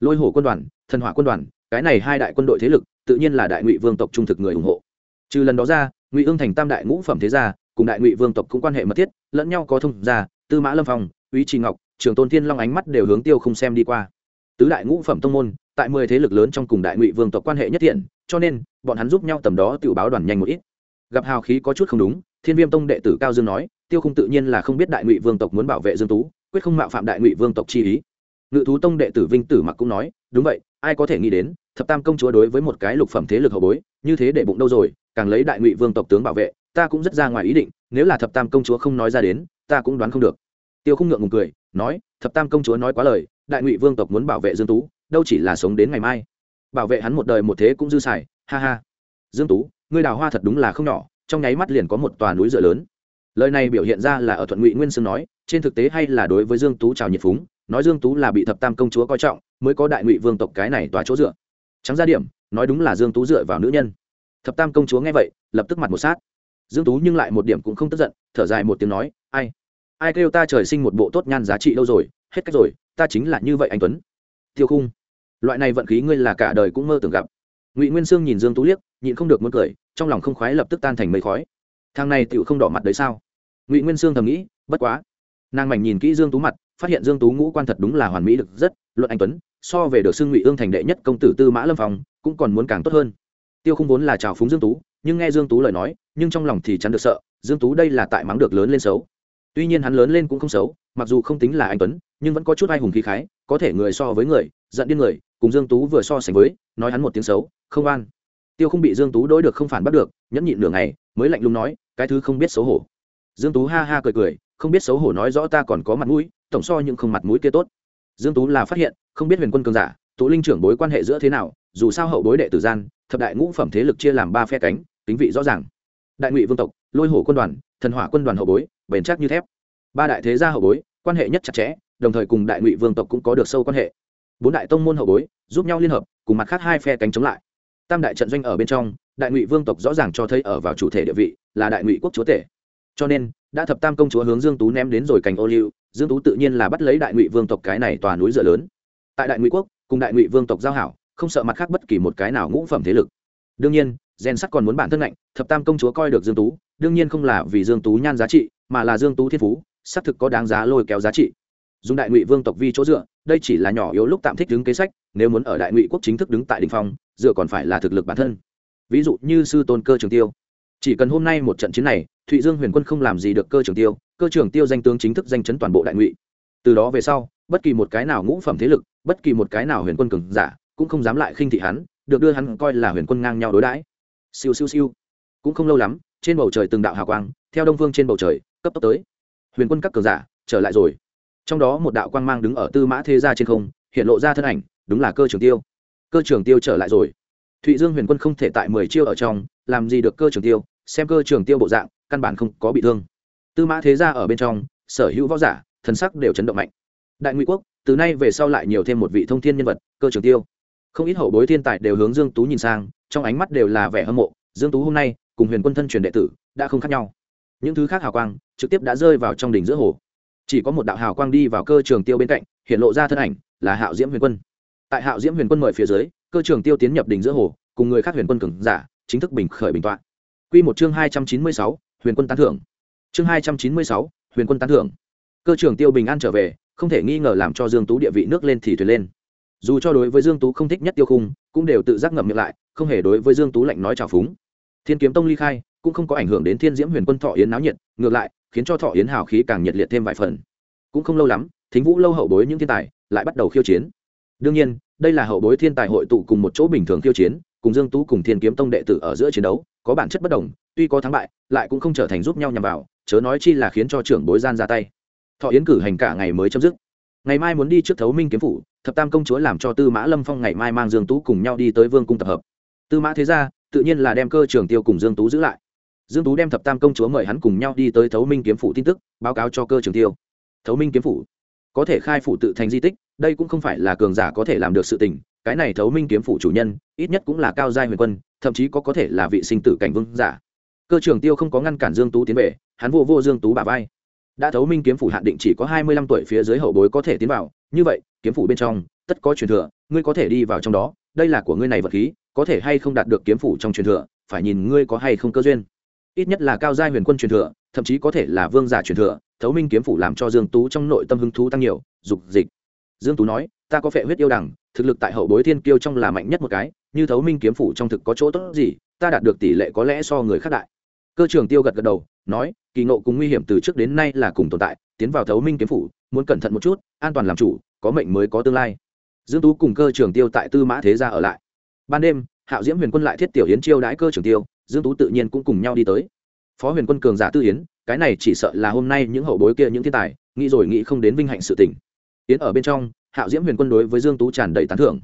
lôi hổ quân đoàn thần hỏa quân đoàn cái này hai đại quân đội thế lực tự nhiên là đại ngụy vương tộc trung thực người ủng hộ trừ lần đó ra ngụy ương thành tam đại ngũ phẩm thế gia cùng đại ngụy vương tộc cũng quan hệ mật thiết lẫn nhau có thông gia tư mã lâm phong úy trì ngọc trường tôn thiên long ánh mắt đều hướng tiêu không xem đi qua tứ đại ngũ phẩm tông môn tại mười thế lực lớn trong cùng đại ngụy vương tộc quan hệ nhất thiện cho nên, bọn hắn giúp nhau tầm đó tự báo đoàn nhanh một ít. Gặp hào khí có chút không đúng, thiên viêm tông đệ tử cao dương nói, tiêu không tự nhiên là không biết đại ngụy vương tộc muốn bảo vệ dương tú, quyết không mạo phạm đại ngụy vương tộc chi ý. Ngự thú tông đệ tử vinh tử mặc cũng nói, đúng vậy, ai có thể nghĩ đến, thập tam công chúa đối với một cái lục phẩm thế lực hậu bối, như thế để bụng đâu rồi, càng lấy đại ngụy vương tộc tướng bảo vệ, ta cũng rất ra ngoài ý định, nếu là thập tam công chúa không nói ra đến, ta cũng đoán không được. Tiêu không ngượng ngùng cười, nói, thập tam công chúa nói quá lời, đại ngụy vương tộc muốn bảo vệ dương tú, đâu chỉ là sống đến ngày mai bảo vệ hắn một đời một thế cũng dư xài, ha ha. Dương tú, ngươi đào hoa thật đúng là không nhỏ, trong nháy mắt liền có một tòa núi dựa lớn. Lời này biểu hiện ra là ở thuận ngụy nguyên sương nói, trên thực tế hay là đối với dương tú chào nhiệt phúng, nói dương tú là bị thập tam công chúa coi trọng, mới có đại ngụy vương tộc cái này tòa chỗ dựa. Trắng ra điểm, nói đúng là dương tú dựa vào nữ nhân. Thập tam công chúa nghe vậy, lập tức mặt một sát. Dương tú nhưng lại một điểm cũng không tức giận, thở dài một tiếng nói, ai? Ai kêu ta trời sinh một bộ tốt nhan giá trị đâu rồi, hết cách rồi, ta chính là như vậy anh tuấn. Tiêu khung loại này vận khí ngươi là cả đời cũng mơ tưởng gặp. Ngụy nguyên sương nhìn dương tú liếc, nhịn không được muốn cười, trong lòng không khoái lập tức tan thành mây khói. Thằng này tựu không đỏ mặt đấy sao? Ngụy nguyên sương thầm nghĩ, bất quá. Nàng mảnh nhìn kỹ dương tú mặt, phát hiện dương tú ngũ quan thật đúng là hoàn mỹ được rất, luận anh tuấn, so về được xưng ngụy ương thành đệ nhất công tử tư mã lâm phòng cũng còn muốn càng tốt hơn. Tiêu không vốn là trào phúng dương tú, nhưng nghe dương tú lời nói, nhưng trong lòng thì chắn được sợ, dương tú đây là tại mắng được lớn lên xấu. Tuy nhiên hắn lớn lên cũng không xấu, mặc dù không tính là anh tuấn, nhưng vẫn có chút ai hùng khí khái, có thể người so với người, giận điên người cùng dương tú vừa so sánh với, nói hắn một tiếng xấu, không an tiêu không bị dương tú đối được không phản bắt được, nhẫn nhịn nửa ngày, mới lạnh lùng nói, cái thứ không biết xấu hổ. Dương tú ha ha cười cười, không biết xấu hổ nói rõ ta còn có mặt mũi, tổng so những không mặt mũi kia tốt. Dương tú là phát hiện, không biết huyền quân cường giả tú linh trưởng bối quan hệ giữa thế nào, dù sao hậu bối đệ tử gian, thập đại ngũ phẩm thế lực chia làm ba phe cánh tính vị rõ ràng. Đại ngụy vương tộc, lôi hổ quân đoàn, thần hỏa quân đoàn hậu bối, bền chắc như thép. Ba đại thế gia hậu bối, quan hệ nhất chặt chẽ, đồng thời cùng đại ngụy vương tộc cũng có được sâu quan hệ bốn đại tông môn hậu bối giúp nhau liên hợp, cùng mặt khác hai phe cánh chống lại. Tam đại trận doanh ở bên trong, đại ngụy vương tộc rõ ràng cho thấy ở vào chủ thể địa vị là đại ngụy quốc chúa tể. Cho nên, đã thập tam công chúa hướng dương tú ném đến rồi cành ô liu, dương tú tự nhiên là bắt lấy đại ngụy vương tộc cái này tòa núi dựa lớn. Tại đại ngụy quốc, cùng đại ngụy vương tộc giao hảo, không sợ mặt khác bất kỳ một cái nào ngũ phẩm thế lực. Đương nhiên, gen sắc còn muốn bản thân mạnh thập tam công chúa coi được dương tú, đương nhiên không là vì dương tú nhan giá trị, mà là dương tú thiên phú, xác thực có đáng giá lôi kéo giá trị dùng đại ngụy vương tộc vi chỗ dựa, đây chỉ là nhỏ yếu lúc tạm thích đứng kế sách, nếu muốn ở đại ngụy quốc chính thức đứng tại đình phong, dựa còn phải là thực lực bản thân. Ví dụ như sư tôn cơ trường tiêu. Chỉ cần hôm nay một trận chiến này, thụy dương huyền quân không làm gì được cơ trường tiêu, cơ trường tiêu danh tướng chính thức danh chấn toàn bộ đại ngụy. Từ đó về sau, bất kỳ một cái nào ngũ phẩm thế lực, bất kỳ một cái nào huyền quân cường giả, cũng không dám lại khinh thị hắn, được đưa hắn coi là huyền quân ngang nhau đối đãi. Siêu siêu siêu. Cũng không lâu lắm, trên bầu trời từng đạo hào quang, theo đông vương trên bầu trời, cấp tốc tới. Huyền quân các cường giả, trở lại rồi trong đó một đạo quang mang đứng ở tư mã thế gia trên không, hiện lộ ra thân ảnh, đúng là cơ trường tiêu. Cơ trường tiêu trở lại rồi. Thụy dương huyền quân không thể tại mười chiêu ở trong, làm gì được cơ trường tiêu, xem cơ trường tiêu bộ dạng, căn bản không có bị thương. Tư mã thế gia ở bên trong, sở hữu võ giả, thần sắc đều chấn động mạnh. Đại ngụy quốc, từ nay về sau lại nhiều thêm một vị thông thiên nhân vật, cơ trường tiêu. Không ít hậu bối thiên tài đều hướng dương tú nhìn sang, trong ánh mắt đều là vẻ hâm mộ. Dương tú hôm nay, cùng huyền quân thân truyền đệ tử, đã không khác nhau. Những thứ khác hào quang, trực tiếp đã rơi vào trong đỉnh giữa hồ chỉ có một đạo hào quang đi vào cơ trường tiêu bên cạnh, hiện lộ ra thân ảnh, là hạo diễm huyền quân. Tại hạo diễm huyền quân mời phía dưới, cơ trường tiêu tiến nhập đỉnh giữa hồ, cùng người khác huyền quân cường giả, chính thức bình khởi bình tọa. Quy một chương hai trăm chín mươi sáu, huyền quân tán thưởng. Chương hai trăm chín mươi sáu, huyền quân tán thưởng. Cơ trường tiêu bình an trở về, không thể nghi ngờ làm cho dương tú địa vị nước lên thì thuyền lên. Dù cho đối với dương tú không thích nhất tiêu khung, cũng đều tự giác ngậm miệng lại, không hề đối với dương tú lạnh nói trào phúng. Thiên kiếm tông ly khai, cũng không có ảnh hưởng đến thiên diễm huyền quân thọ yến náo nhiệt, ngược lại khiến cho thọ yến hào khí càng nhiệt liệt thêm vài phần. Cũng không lâu lắm, thính vũ lâu hậu bối những thiên tài lại bắt đầu khiêu chiến. Đương nhiên, đây là hậu bối thiên tài hội tụ cùng một chỗ bình thường khiêu chiến, cùng dương tú cùng thiên kiếm tông đệ tử ở giữa chiến đấu, có bản chất bất đồng, tuy có thắng bại, lại cũng không trở thành giúp nhau nhằm vào, chớ nói chi là khiến cho trưởng bối gian ra tay. Thọ yến cử hành cả ngày mới chấm dứt. Ngày mai muốn đi trước thấu minh kiếm phủ, thập tam công chúa làm cho tư mã lâm phong ngày mai mang dương tú cùng nhau đi tới vương cung tập hợp. Tư mã thế gia, tự nhiên là đem cơ trường tiêu cùng dương tú giữ lại dương tú đem thập tam công chúa mời hắn cùng nhau đi tới thấu minh kiếm phủ tin tức, báo cáo cho cơ trường tiêu. Thấu minh kiếm phủ, có thể khai phủ tự thành di tích, đây cũng không phải là cường giả có thể làm được sự tình, cái này thấu minh kiếm phủ chủ nhân, ít nhất cũng là cao giai huyền quân, thậm chí có có thể là vị sinh tử cảnh vương giả. Cơ trường tiêu không có ngăn cản dương tú tiến về, hắn vô vô dương tú bà vai. Đã thấu minh kiếm phủ hạn định chỉ có hai mươi lăm tuổi phía dưới hậu bối có thể tiến vào, như vậy, kiếm phủ bên trong, tất có truyền thừa, ngươi có thể đi vào trong đó, đây là của ngươi này vật khí, có thể hay không đạt được kiếm phủ trong truyền thừa, phải nhìn ngươi có hay không cơ duyên ít nhất là cao giai huyền quân truyền thừa, thậm chí có thể là vương giả truyền thừa, thấu minh kiếm phủ làm cho dương tú trong nội tâm hứng thú tăng nhiều, dục dịch. Dương tú nói, ta có phệ huyết yêu đẳng, thực lực tại hậu bối thiên kiêu trong là mạnh nhất một cái, như thấu minh kiếm phủ trong thực có chỗ tốt gì, ta đạt được tỷ lệ có lẽ so người khác đại. Cơ trưởng tiêu gật gật đầu, nói, kỳ ngộ cùng nguy hiểm từ trước đến nay là cùng tồn tại, tiến vào thấu minh kiếm phủ, muốn cẩn thận một chút, an toàn làm chủ, có mệnh mới có tương lai. Dương tú cùng cơ trưởng tiêu tại tư mã thế gia ở lại. Ban đêm, hạo diễm huyền quân lại thiết tiểu yến chiêu đãi cơ trưởng tiêu dương tú tự nhiên cũng cùng nhau đi tới. Phó huyền quân cường giả tư yến, cái này chỉ sợ là hôm nay những hậu bối kia những thiên tài, nghĩ rồi nghĩ không đến vinh hạnh sự tình. Yến ở bên trong, hạo diễm huyền quân đối với dương tú tràn đầy tán thưởng.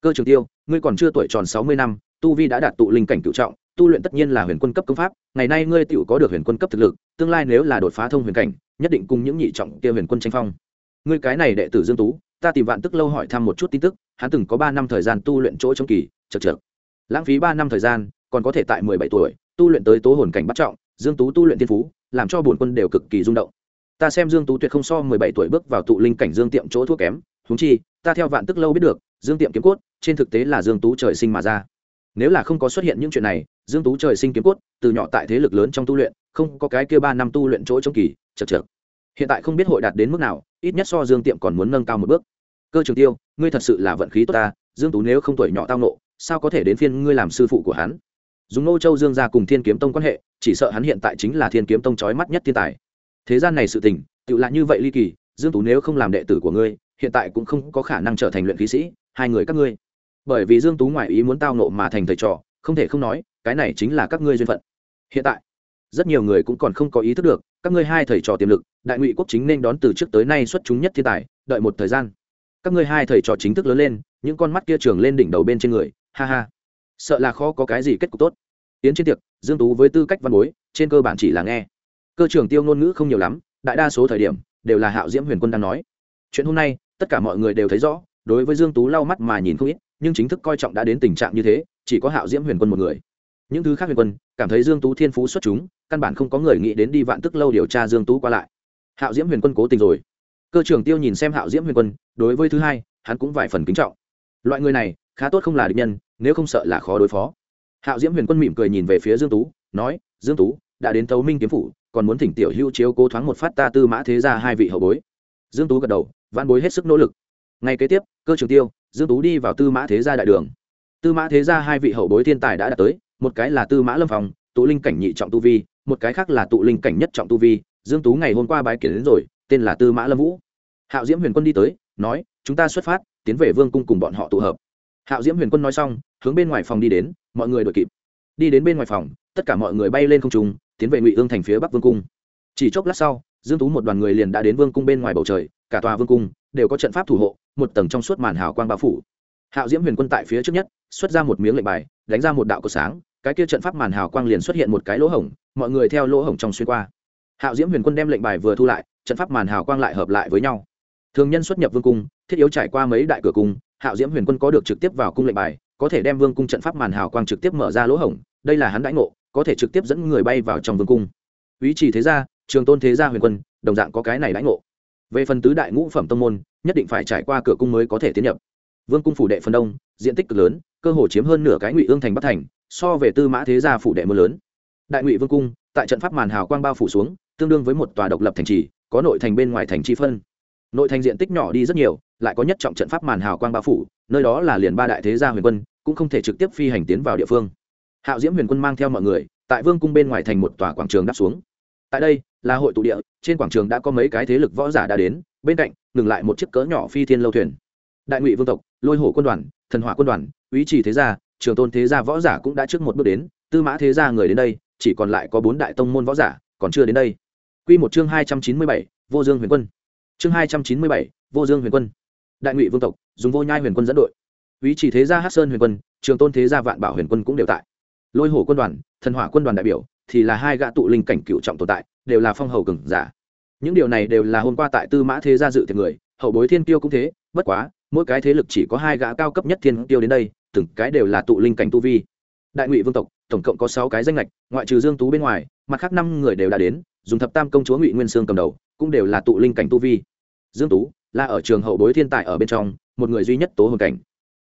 Cơ trưởng tiêu, ngươi còn chưa tuổi tròn sáu mươi năm, tu vi đã đạt tụ linh cảnh cựu trọng, tu luyện tất nhiên là huyền quân cấp công pháp, ngày nay ngươi tựu có được huyền quân cấp thực lực, tương lai nếu là đột phá thông huyền cảnh, nhất định cùng những nhị trọng kia huyền quân tranh phong. Ngươi cái này đệ tử dương tú, ta tìm vạn tức lâu hỏi thăm một chút tin tức, hắn từng có ba năm thời gian tu luyện chỗ trong kỳ chật chật lãng phí ba năm thời gian còn có thể tại mười bảy tuổi, tu luyện tới tố hồn cảnh bắt trọng, dương tú tu luyện thiên phú, làm cho bổn quân đều cực kỳ rung động. Ta xem dương tú tuyệt không so mười bảy tuổi bước vào tụ linh cảnh dương tiệm chỗ thuốc kém, huống chi, ta theo vạn tức lâu biết được, dương tiệm kiếm cốt, trên thực tế là dương tú trời sinh mà ra. Nếu là không có xuất hiện những chuyện này, dương tú trời sinh kiếm cốt, từ nhỏ tại thế lực lớn trong tu luyện, không có cái kia ba năm tu luyện chỗ trong kỳ chật chật hiện tại không biết hội đạt đến mức nào, ít nhất so dương tiệm còn muốn nâng cao một bước. Cơ trường tiêu, ngươi thật sự là vận khí tốt ta, dương tú nếu không tuổi nhỏ tao nộ sao có thể đến phiên ngươi làm sư phụ của hắn? Dùng nô châu dương ra cùng thiên kiếm tông quan hệ, chỉ sợ hắn hiện tại chính là thiên kiếm tông trói mắt nhất thiên tài. Thế gian này sự tình tự lại như vậy ly kỳ, dương tú nếu không làm đệ tử của ngươi, hiện tại cũng không có khả năng trở thành luyện khí sĩ, hai người các ngươi. Bởi vì dương tú ngoại ý muốn tao nộ mà thành thầy trò, không thể không nói, cái này chính là các ngươi duyên phận. Hiện tại, rất nhiều người cũng còn không có ý thức được, các ngươi hai thầy trò tiềm lực, đại ngụy quốc chính nên đón từ trước tới nay xuất chúng nhất thiên tài, đợi một thời gian. Các ngươi hai thầy trò chính thức lớn lên, những con mắt kia trường lên đỉnh đầu bên trên người, ha ha sợ là khó có cái gì kết cục tốt. Tiến trên tiệc, dương tú với tư cách văn bối, trên cơ bản chỉ là nghe. Cơ trưởng tiêu ngôn ngữ không nhiều lắm, đại đa số thời điểm, đều là hạo diễm huyền quân đang nói. Chuyện hôm nay, tất cả mọi người đều thấy rõ, đối với dương tú lau mắt mà nhìn không ít, nhưng chính thức coi trọng đã đến tình trạng như thế, chỉ có hạo diễm huyền quân một người. Những thứ khác huyền quân, cảm thấy dương tú thiên phú xuất chúng, căn bản không có người nghĩ đến đi vạn tức lâu điều tra dương tú qua lại. Hạo diễm huyền quân cố tình rồi. Cơ trưởng tiêu nhìn xem hạo diễm huyền quân, đối với thứ hai, hắn cũng vài phần kính trọng. Loại người này, khá tốt không là địch nhân nếu không sợ là khó đối phó. Hạo diễm huyền quân mỉm cười nhìn về phía dương tú, nói, dương tú, đã đến tấu minh kiếm phủ, còn muốn thỉnh tiểu hưu chiếu cố thoáng một phát ta tư mã thế ra hai vị hậu bối. Dương tú gật đầu văn bối hết sức nỗ lực. Ngay kế tiếp, cơ trường tiêu, dương tú đi vào tư mã thế gia đại đường. Tư mã thế gia hai vị hậu bối thiên tài đã đạt tới, một cái là tư mã lâm phòng tụ linh cảnh nhị trọng tu vi, một cái khác là tụ linh cảnh nhất trọng tu vi. Dương tú ngày hôm qua bái kiến đến rồi, tên là tư mã lâm vũ. Hạo diễm huyền quân đi tới, nói, chúng ta xuất phát, tiến về vương cung cùng bọn họ tụ hợp hạo diễm huyền quân nói xong, hướng bên ngoài phòng đi đến, mọi người đuổi kịp. Đi đến bên ngoài phòng, tất cả mọi người bay lên không trung, tiến về ngụy ương thành phía bắc vương cung. Chỉ chốc lát sau, dương tú một đoàn người liền đã đến vương cung bên ngoài bầu trời, cả tòa vương cung đều có trận pháp thủ hộ, một tầng trong suốt màn hào quang bao phủ. Hạo diễm huyền quân tại phía trước nhất, xuất ra một miếng lệnh bài, đánh ra một đạo cầu sáng, cái kia trận pháp màn hào quang liền xuất hiện một cái lỗ hổng, mọi người theo lỗ hổng trong xuyên qua. Hạo diễm huyền quân đem lệnh bài vừa thu lại, trận pháp màn hào quang lại hợp lại với nhau. Thường nhân xuất nhập vương cung thiết yếu trải qua mấy đại cửa cung, hạo diễm huyền quân có được trực tiếp vào cung lệnh bài, có thể đem vương cung trận pháp màn hào quang trực tiếp mở ra lỗ hổng, đây là hắn đãi ngộ, có thể trực tiếp dẫn người bay vào trong vương cung. Ý chỉ thế gia, trường tôn thế gia huyền quân, đồng dạng có cái này đãi ngộ. Về phần tứ đại ngũ phẩm tông môn, nhất định phải trải qua cửa cung mới có thể tiến nhập. Vương cung phủ đệ phần đông, diện tích cực lớn, cơ hồ chiếm hơn nửa cái ngụy ương thành bắc thành, so về tư mã thế gia phủ đệ mưa lớn. Đại ngụy vương cung, tại trận pháp màn hào quang bao phủ xuống, tương đương với một tòa độc lập thành trì, có nội thành bên ngoài thành chi phân nội thành diện tích nhỏ đi rất nhiều, lại có nhất trọng trận pháp màn hào quang bao phủ, nơi đó là liền ba đại thế gia huyền quân, cũng không thể trực tiếp phi hành tiến vào địa phương. Hạo diễm huyền quân mang theo mọi người, tại vương cung bên ngoài thành một tòa quảng trường đáp xuống. Tại đây, là hội tụ địa, trên quảng trường đã có mấy cái thế lực võ giả đã đến, bên cạnh, ngừng lại một chiếc cỡ nhỏ phi thiên lâu thuyền. Đại ngụy vương tộc, lôi hổ quân đoàn, thần hỏa quân đoàn ý chỉ thế gia, trường tôn thế gia võ giả cũng đã trước một bước đến, tư mã thế gia người đến đây, chỉ còn lại có bốn đại tông môn võ giả, còn chưa đến đây. Quy một chương hai trăm chín mươi bảy, vô dương huyền quân chương hai trăm chín mươi bảy, vô dương huyền quân. Đại ngụy vương tộc, dùng vô nhai huyền quân dẫn đội. Ý chỉ thế gia hát sơn huyền quân, trường tôn thế gia vạn bảo huyền quân cũng đều tại. Lôi hổ quân đoàn, thần hỏa quân đoàn đại biểu, thì là hai gã tụ linh cảnh cựu trọng tồn tại, đều là phong hầu cường giả. Những điều này đều là hôm qua tại tư mã thế gia dự thiệt người, hậu bối thiên tiêu cũng thế, bất quá, mỗi cái thế lực chỉ có hai gã cao cấp nhất thiên tiêu đến đây, từng cái đều là tụ linh cảnh tu vi. Đại ngụy vương tộc, tổng cộng có sáu cái danh lệch ngoại trừ dương tú bên ngoài, mặt khác năm người đều đã đến, dùng thập tam công chúa ngụy nguyên sương cầm đầu cũng đều là tụ linh cảnh tu vi. Dương tú là ở trường hậu bối thiên tài ở bên trong, một người duy nhất tố hồn cảnh.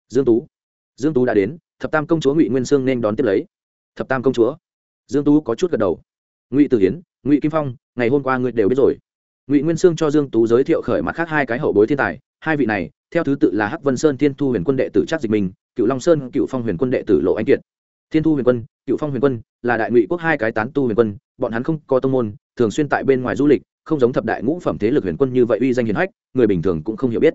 Dương tú dương tú đã đến, thập tam công chúa ngụy nguyên sương nên đón tiếp lấy. Thập tam công chúa. Dương tú có chút gật đầu. Ngụy tử hiến, ngụy kim phong, ngày hôm qua ngươi đều biết rồi. Ngụy nguyên sương cho dương tú giới thiệu khởi mặt khác hai cái hậu bối thiên tài, hai vị này, theo thứ tự là hắc vân sơn thiên thu huyền quân đệ tử trác dịch minh, cựu long sơn cựu phong huyền quân đệ tử lộ anh kiệt. Thiên thu huyền quân, cựu phong huyền quân là đại ngụy quốc hai cái tán tu huyền quân, bọn hắn không có tông môn, thường xuyên tại bên ngoài du lịch không giống thập đại ngũ phẩm thế lực huyền quân như vậy uy danh hiền hách, người bình thường cũng không hiểu biết.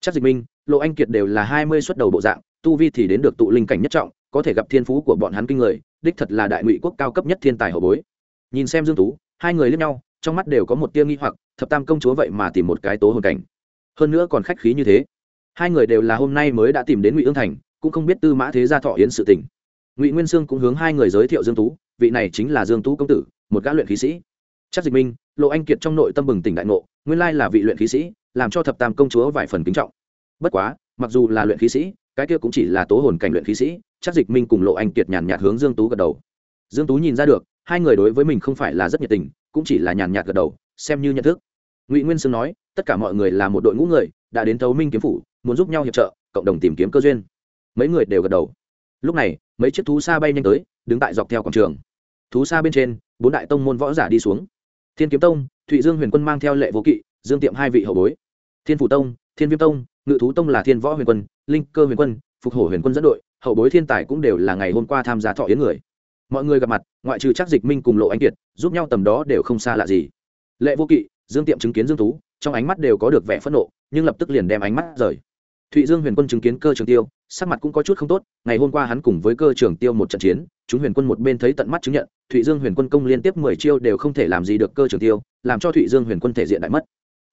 Chắc dịch minh, lộ anh kiệt đều là hai mươi xuất đầu bộ dạng, tu vi thì đến được tụ linh cảnh nhất trọng, có thể gặp thiên phú của bọn hắn kinh người, đích thật là đại ngụy quốc cao cấp nhất thiên tài hậu bối. Nhìn xem dương tú, hai người liếc nhau, trong mắt đều có một tia nghi hoặc, thập tam công chúa vậy mà tìm một cái tố hồn cảnh. Hơn nữa còn khách khí như thế. Hai người đều là hôm nay mới đã tìm đến ngụy ương thành, cũng không biết tư mã thế gia thọ yến sự tình. Ngụy nguyên sương cũng hướng hai người giới thiệu dương tú, vị này chính là dương tú công tử, một gã luyện khí sĩ chắc dịch minh, lộ anh kiệt trong nội tâm bừng tỉnh đại ngộ, nguyên lai là vị luyện khí sĩ, làm cho thập tam công chúa vài phần kính trọng. Bất quá, mặc dù là luyện khí sĩ, cái kia cũng chỉ là tố hồn cảnh luyện khí sĩ, chắc dịch minh cùng lộ anh kiệt nhàn nhạt hướng dương tú gật đầu. Dương tú nhìn ra được, hai người đối với mình không phải là rất nhiệt tình, cũng chỉ là nhàn nhạt gật đầu, xem như nhận thức. Ngụy nguyên sương nói, tất cả mọi người là một đội ngũ người, đã đến thấu minh kiếm phủ, muốn giúp nhau hiệp trợ, cộng đồng tìm kiếm cơ duyên. Mấy người đều gật đầu. Lúc này, mấy chiếc thú xa bay nhanh tới, đứng tại dọc theo quảng trường. Thú xa bên trên, bốn đại tông môn võ giả đi xuống thiên kiếm tông, thụy dương huyền quân mang theo lệ vô kỵ, dương tiệm hai vị hậu bối. Thiên phủ tông, thiên viêm tông, ngự thú tông là thiên võ huyền quân, linh cơ huyền quân, phục hổ huyền quân dẫn đội, hậu bối thiên tài cũng đều là ngày hôm qua tham gia thọ yến người. Mọi người gặp mặt, ngoại trừ chắc dịch minh cùng lộ anh kiệt, giúp nhau tầm đó đều không xa lạ gì. Lệ vô kỵ, dương tiệm chứng kiến dương tú trong ánh mắt đều có được vẻ phẫn nộ, nhưng lập tức liền đem ánh mắt rời. Thụy dương huyền quân chứng kiến cơ trường tiêu, sắc mặt cũng có chút không tốt, ngày hôm qua hắn cùng với cơ trường tiêu một trận chiến chúng huyền quân một bên thấy tận mắt chứng nhận, thụy dương huyền quân công liên tiếp mười chiêu đều không thể làm gì được cơ trường tiêu, làm cho thụy dương huyền quân thể diện đại mất.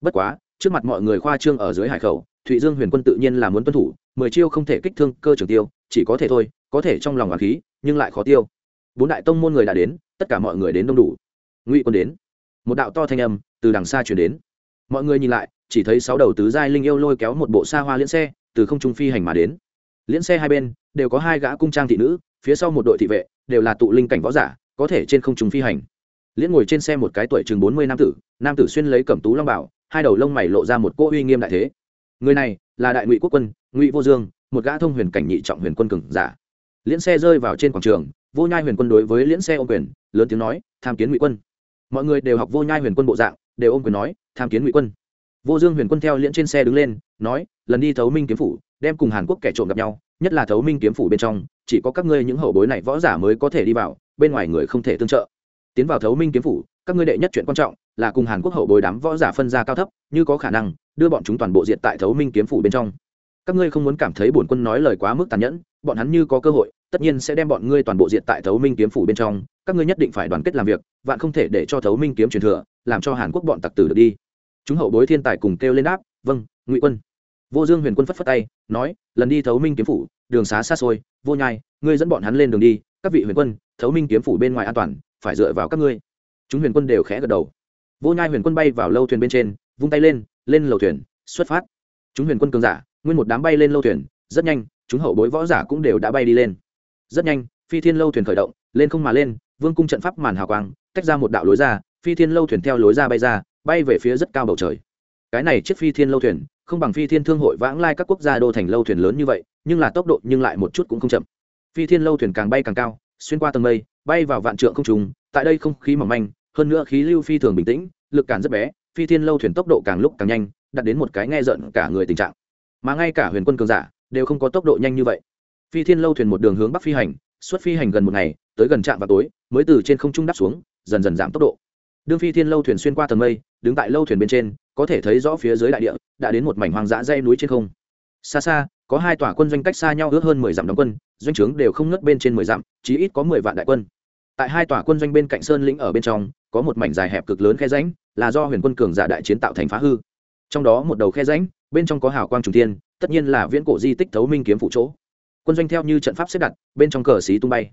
Bất quá, trước mặt mọi người khoa trương ở dưới hải khẩu, thụy dương huyền quân tự nhiên là muốn tuân thủ, mười chiêu không thể kích thương cơ trường tiêu, chỉ có thể thôi, có thể trong lòng hoàng khí, nhưng lại khó tiêu. Bốn đại tông môn người đã đến, tất cả mọi người đến đông đủ. Ngụy quân đến. Một đạo to thanh âm từ đằng xa chuyển đến. Mọi người nhìn lại, chỉ thấy sáu đầu tứ giai linh yêu lôi kéo một bộ xa hoa liễn xe, từ không trung phi hành mà đến liễn xe hai bên, đều có hai gã cung trang thị nữ, phía sau một đội thị vệ, đều là tụ linh cảnh võ giả, có thể trên không trung phi hành. Liễn ngồi trên xe một cái tuổi chừng bốn mươi nam tử nam tử xuyên lấy cẩm tú long bảo, hai đầu lông mày lộ ra một cỗ uy nghiêm đại thế. Người này là đại ngụy quốc quân, ngụy vô dương, một gã thông huyền cảnh nhị trọng huyền quân cường giả. Liễn xe rơi vào trên quảng trường, vô nhai huyền quân đối với liễn xe ô quyền, lớn tiếng nói, tham kiến ngụy quân. Mọi người đều học vô nhai huyền quân bộ dạng, đều ôm quyền nói, tham kiến ngụy quân. Vô dương huyền quân theo liễn trên xe đứng lên, nói, lần đi thấu minh kiếm phủ đem cùng hàn quốc kẻ trộm gặp nhau, nhất là thấu minh kiếm phủ bên trong, chỉ có các ngươi những hậu bối này võ giả mới có thể đi vào, bên ngoài người không thể tương trợ. Tiến vào thấu minh kiếm phủ, các ngươi đệ nhất chuyện quan trọng là cùng hàn quốc hậu bối đám võ giả phân ra cao thấp, như có khả năng, đưa bọn chúng toàn bộ diện tại thấu minh kiếm phủ bên trong. Các ngươi không muốn cảm thấy bổn quân nói lời quá mức tàn nhẫn, bọn hắn như có cơ hội, tất nhiên sẽ đem bọn ngươi toàn bộ diện tại thấu minh kiếm phủ bên trong, các ngươi nhất định phải đoàn kết làm việc, vạn không thể để cho thấu minh kiếm truyền thừa, làm cho hàn quốc bọn tặc tử được đi. Chúng hậu bối thiên tài cùng kêu lên đáp vâng ngụy quân vô dương huyền quân phất phất tay, nói, lần đi thấu minh kiếm phủ, đường xá xa xôi, vô nhai, ngươi dẫn bọn hắn lên đường đi, các vị huyền quân, thấu minh kiếm phủ bên ngoài an toàn, phải dựa vào các ngươi. Chúng huyền quân đều khẽ gật đầu. Vô nhai huyền quân bay vào lâu thuyền bên trên, vung tay lên lên lầu thuyền, xuất phát. Chúng huyền quân cường giả, nguyên một đám bay lên lâu thuyền, rất nhanh, chúng hậu bối võ giả cũng đều đã bay đi lên. Rất nhanh, phi thiên lâu thuyền khởi động, lên không mà lên, vương cung trận pháp màn hào quang, tách ra một đạo lối ra, phi thiên lâu thuyền theo lối ra bay ra, bay về phía rất cao bầu trời cái này chiếc phi thiên lâu thuyền, không bằng phi thiên thương hội vãng lai các quốc gia đô thành lâu thuyền lớn như vậy, nhưng là tốc độ nhưng lại một chút cũng không chậm. Phi thiên lâu thuyền càng bay càng cao, xuyên qua tầng mây, bay vào vạn trượng không trùng tại đây không khí mỏng manh, hơn nữa khí lưu phi thường bình tĩnh, lực cản rất bé, phi thiên lâu thuyền tốc độ càng lúc càng nhanh, đạt đến một cái nghe giận cả người tình trạng. Mà ngay cả huyền quân cường giả, đều không có tốc độ nhanh như vậy. Phi thiên lâu thuyền một đường hướng bắc phi hành xuất phi hành gần một ngày, tới gần trạm vào tối, mới từ trên không trung đáp xuống, dần dần giảm tốc độ. Đương phi thiên lâu thuyền xuyên qua tầng mây, đứng tại lâu thuyền bên trên có thể thấy rõ phía dưới đại địa, đã đến một mảnh hoang dã dây núi trên không. Xa xa, có hai tòa quân doanh cách xa nhau ước hơn mười dặm đóng quân, doanh trướng đều không ngất bên trên mười dặm, chí ít có mười vạn đại quân. Tại hai tòa quân doanh bên cạnh sơn lĩnh ở bên trong, có một mảnh dài hẹp cực lớn khe ránh là do huyền quân cường giả đại chiến tạo thành phá hư. Trong đó một đầu khe ránh bên trong có hào quang trùng tiên tất nhiên là viễn cổ di tích thấu minh kiếm phụ chỗ. Quân doanh theo như trận pháp xếp đặt, bên trong cờ xí tung bay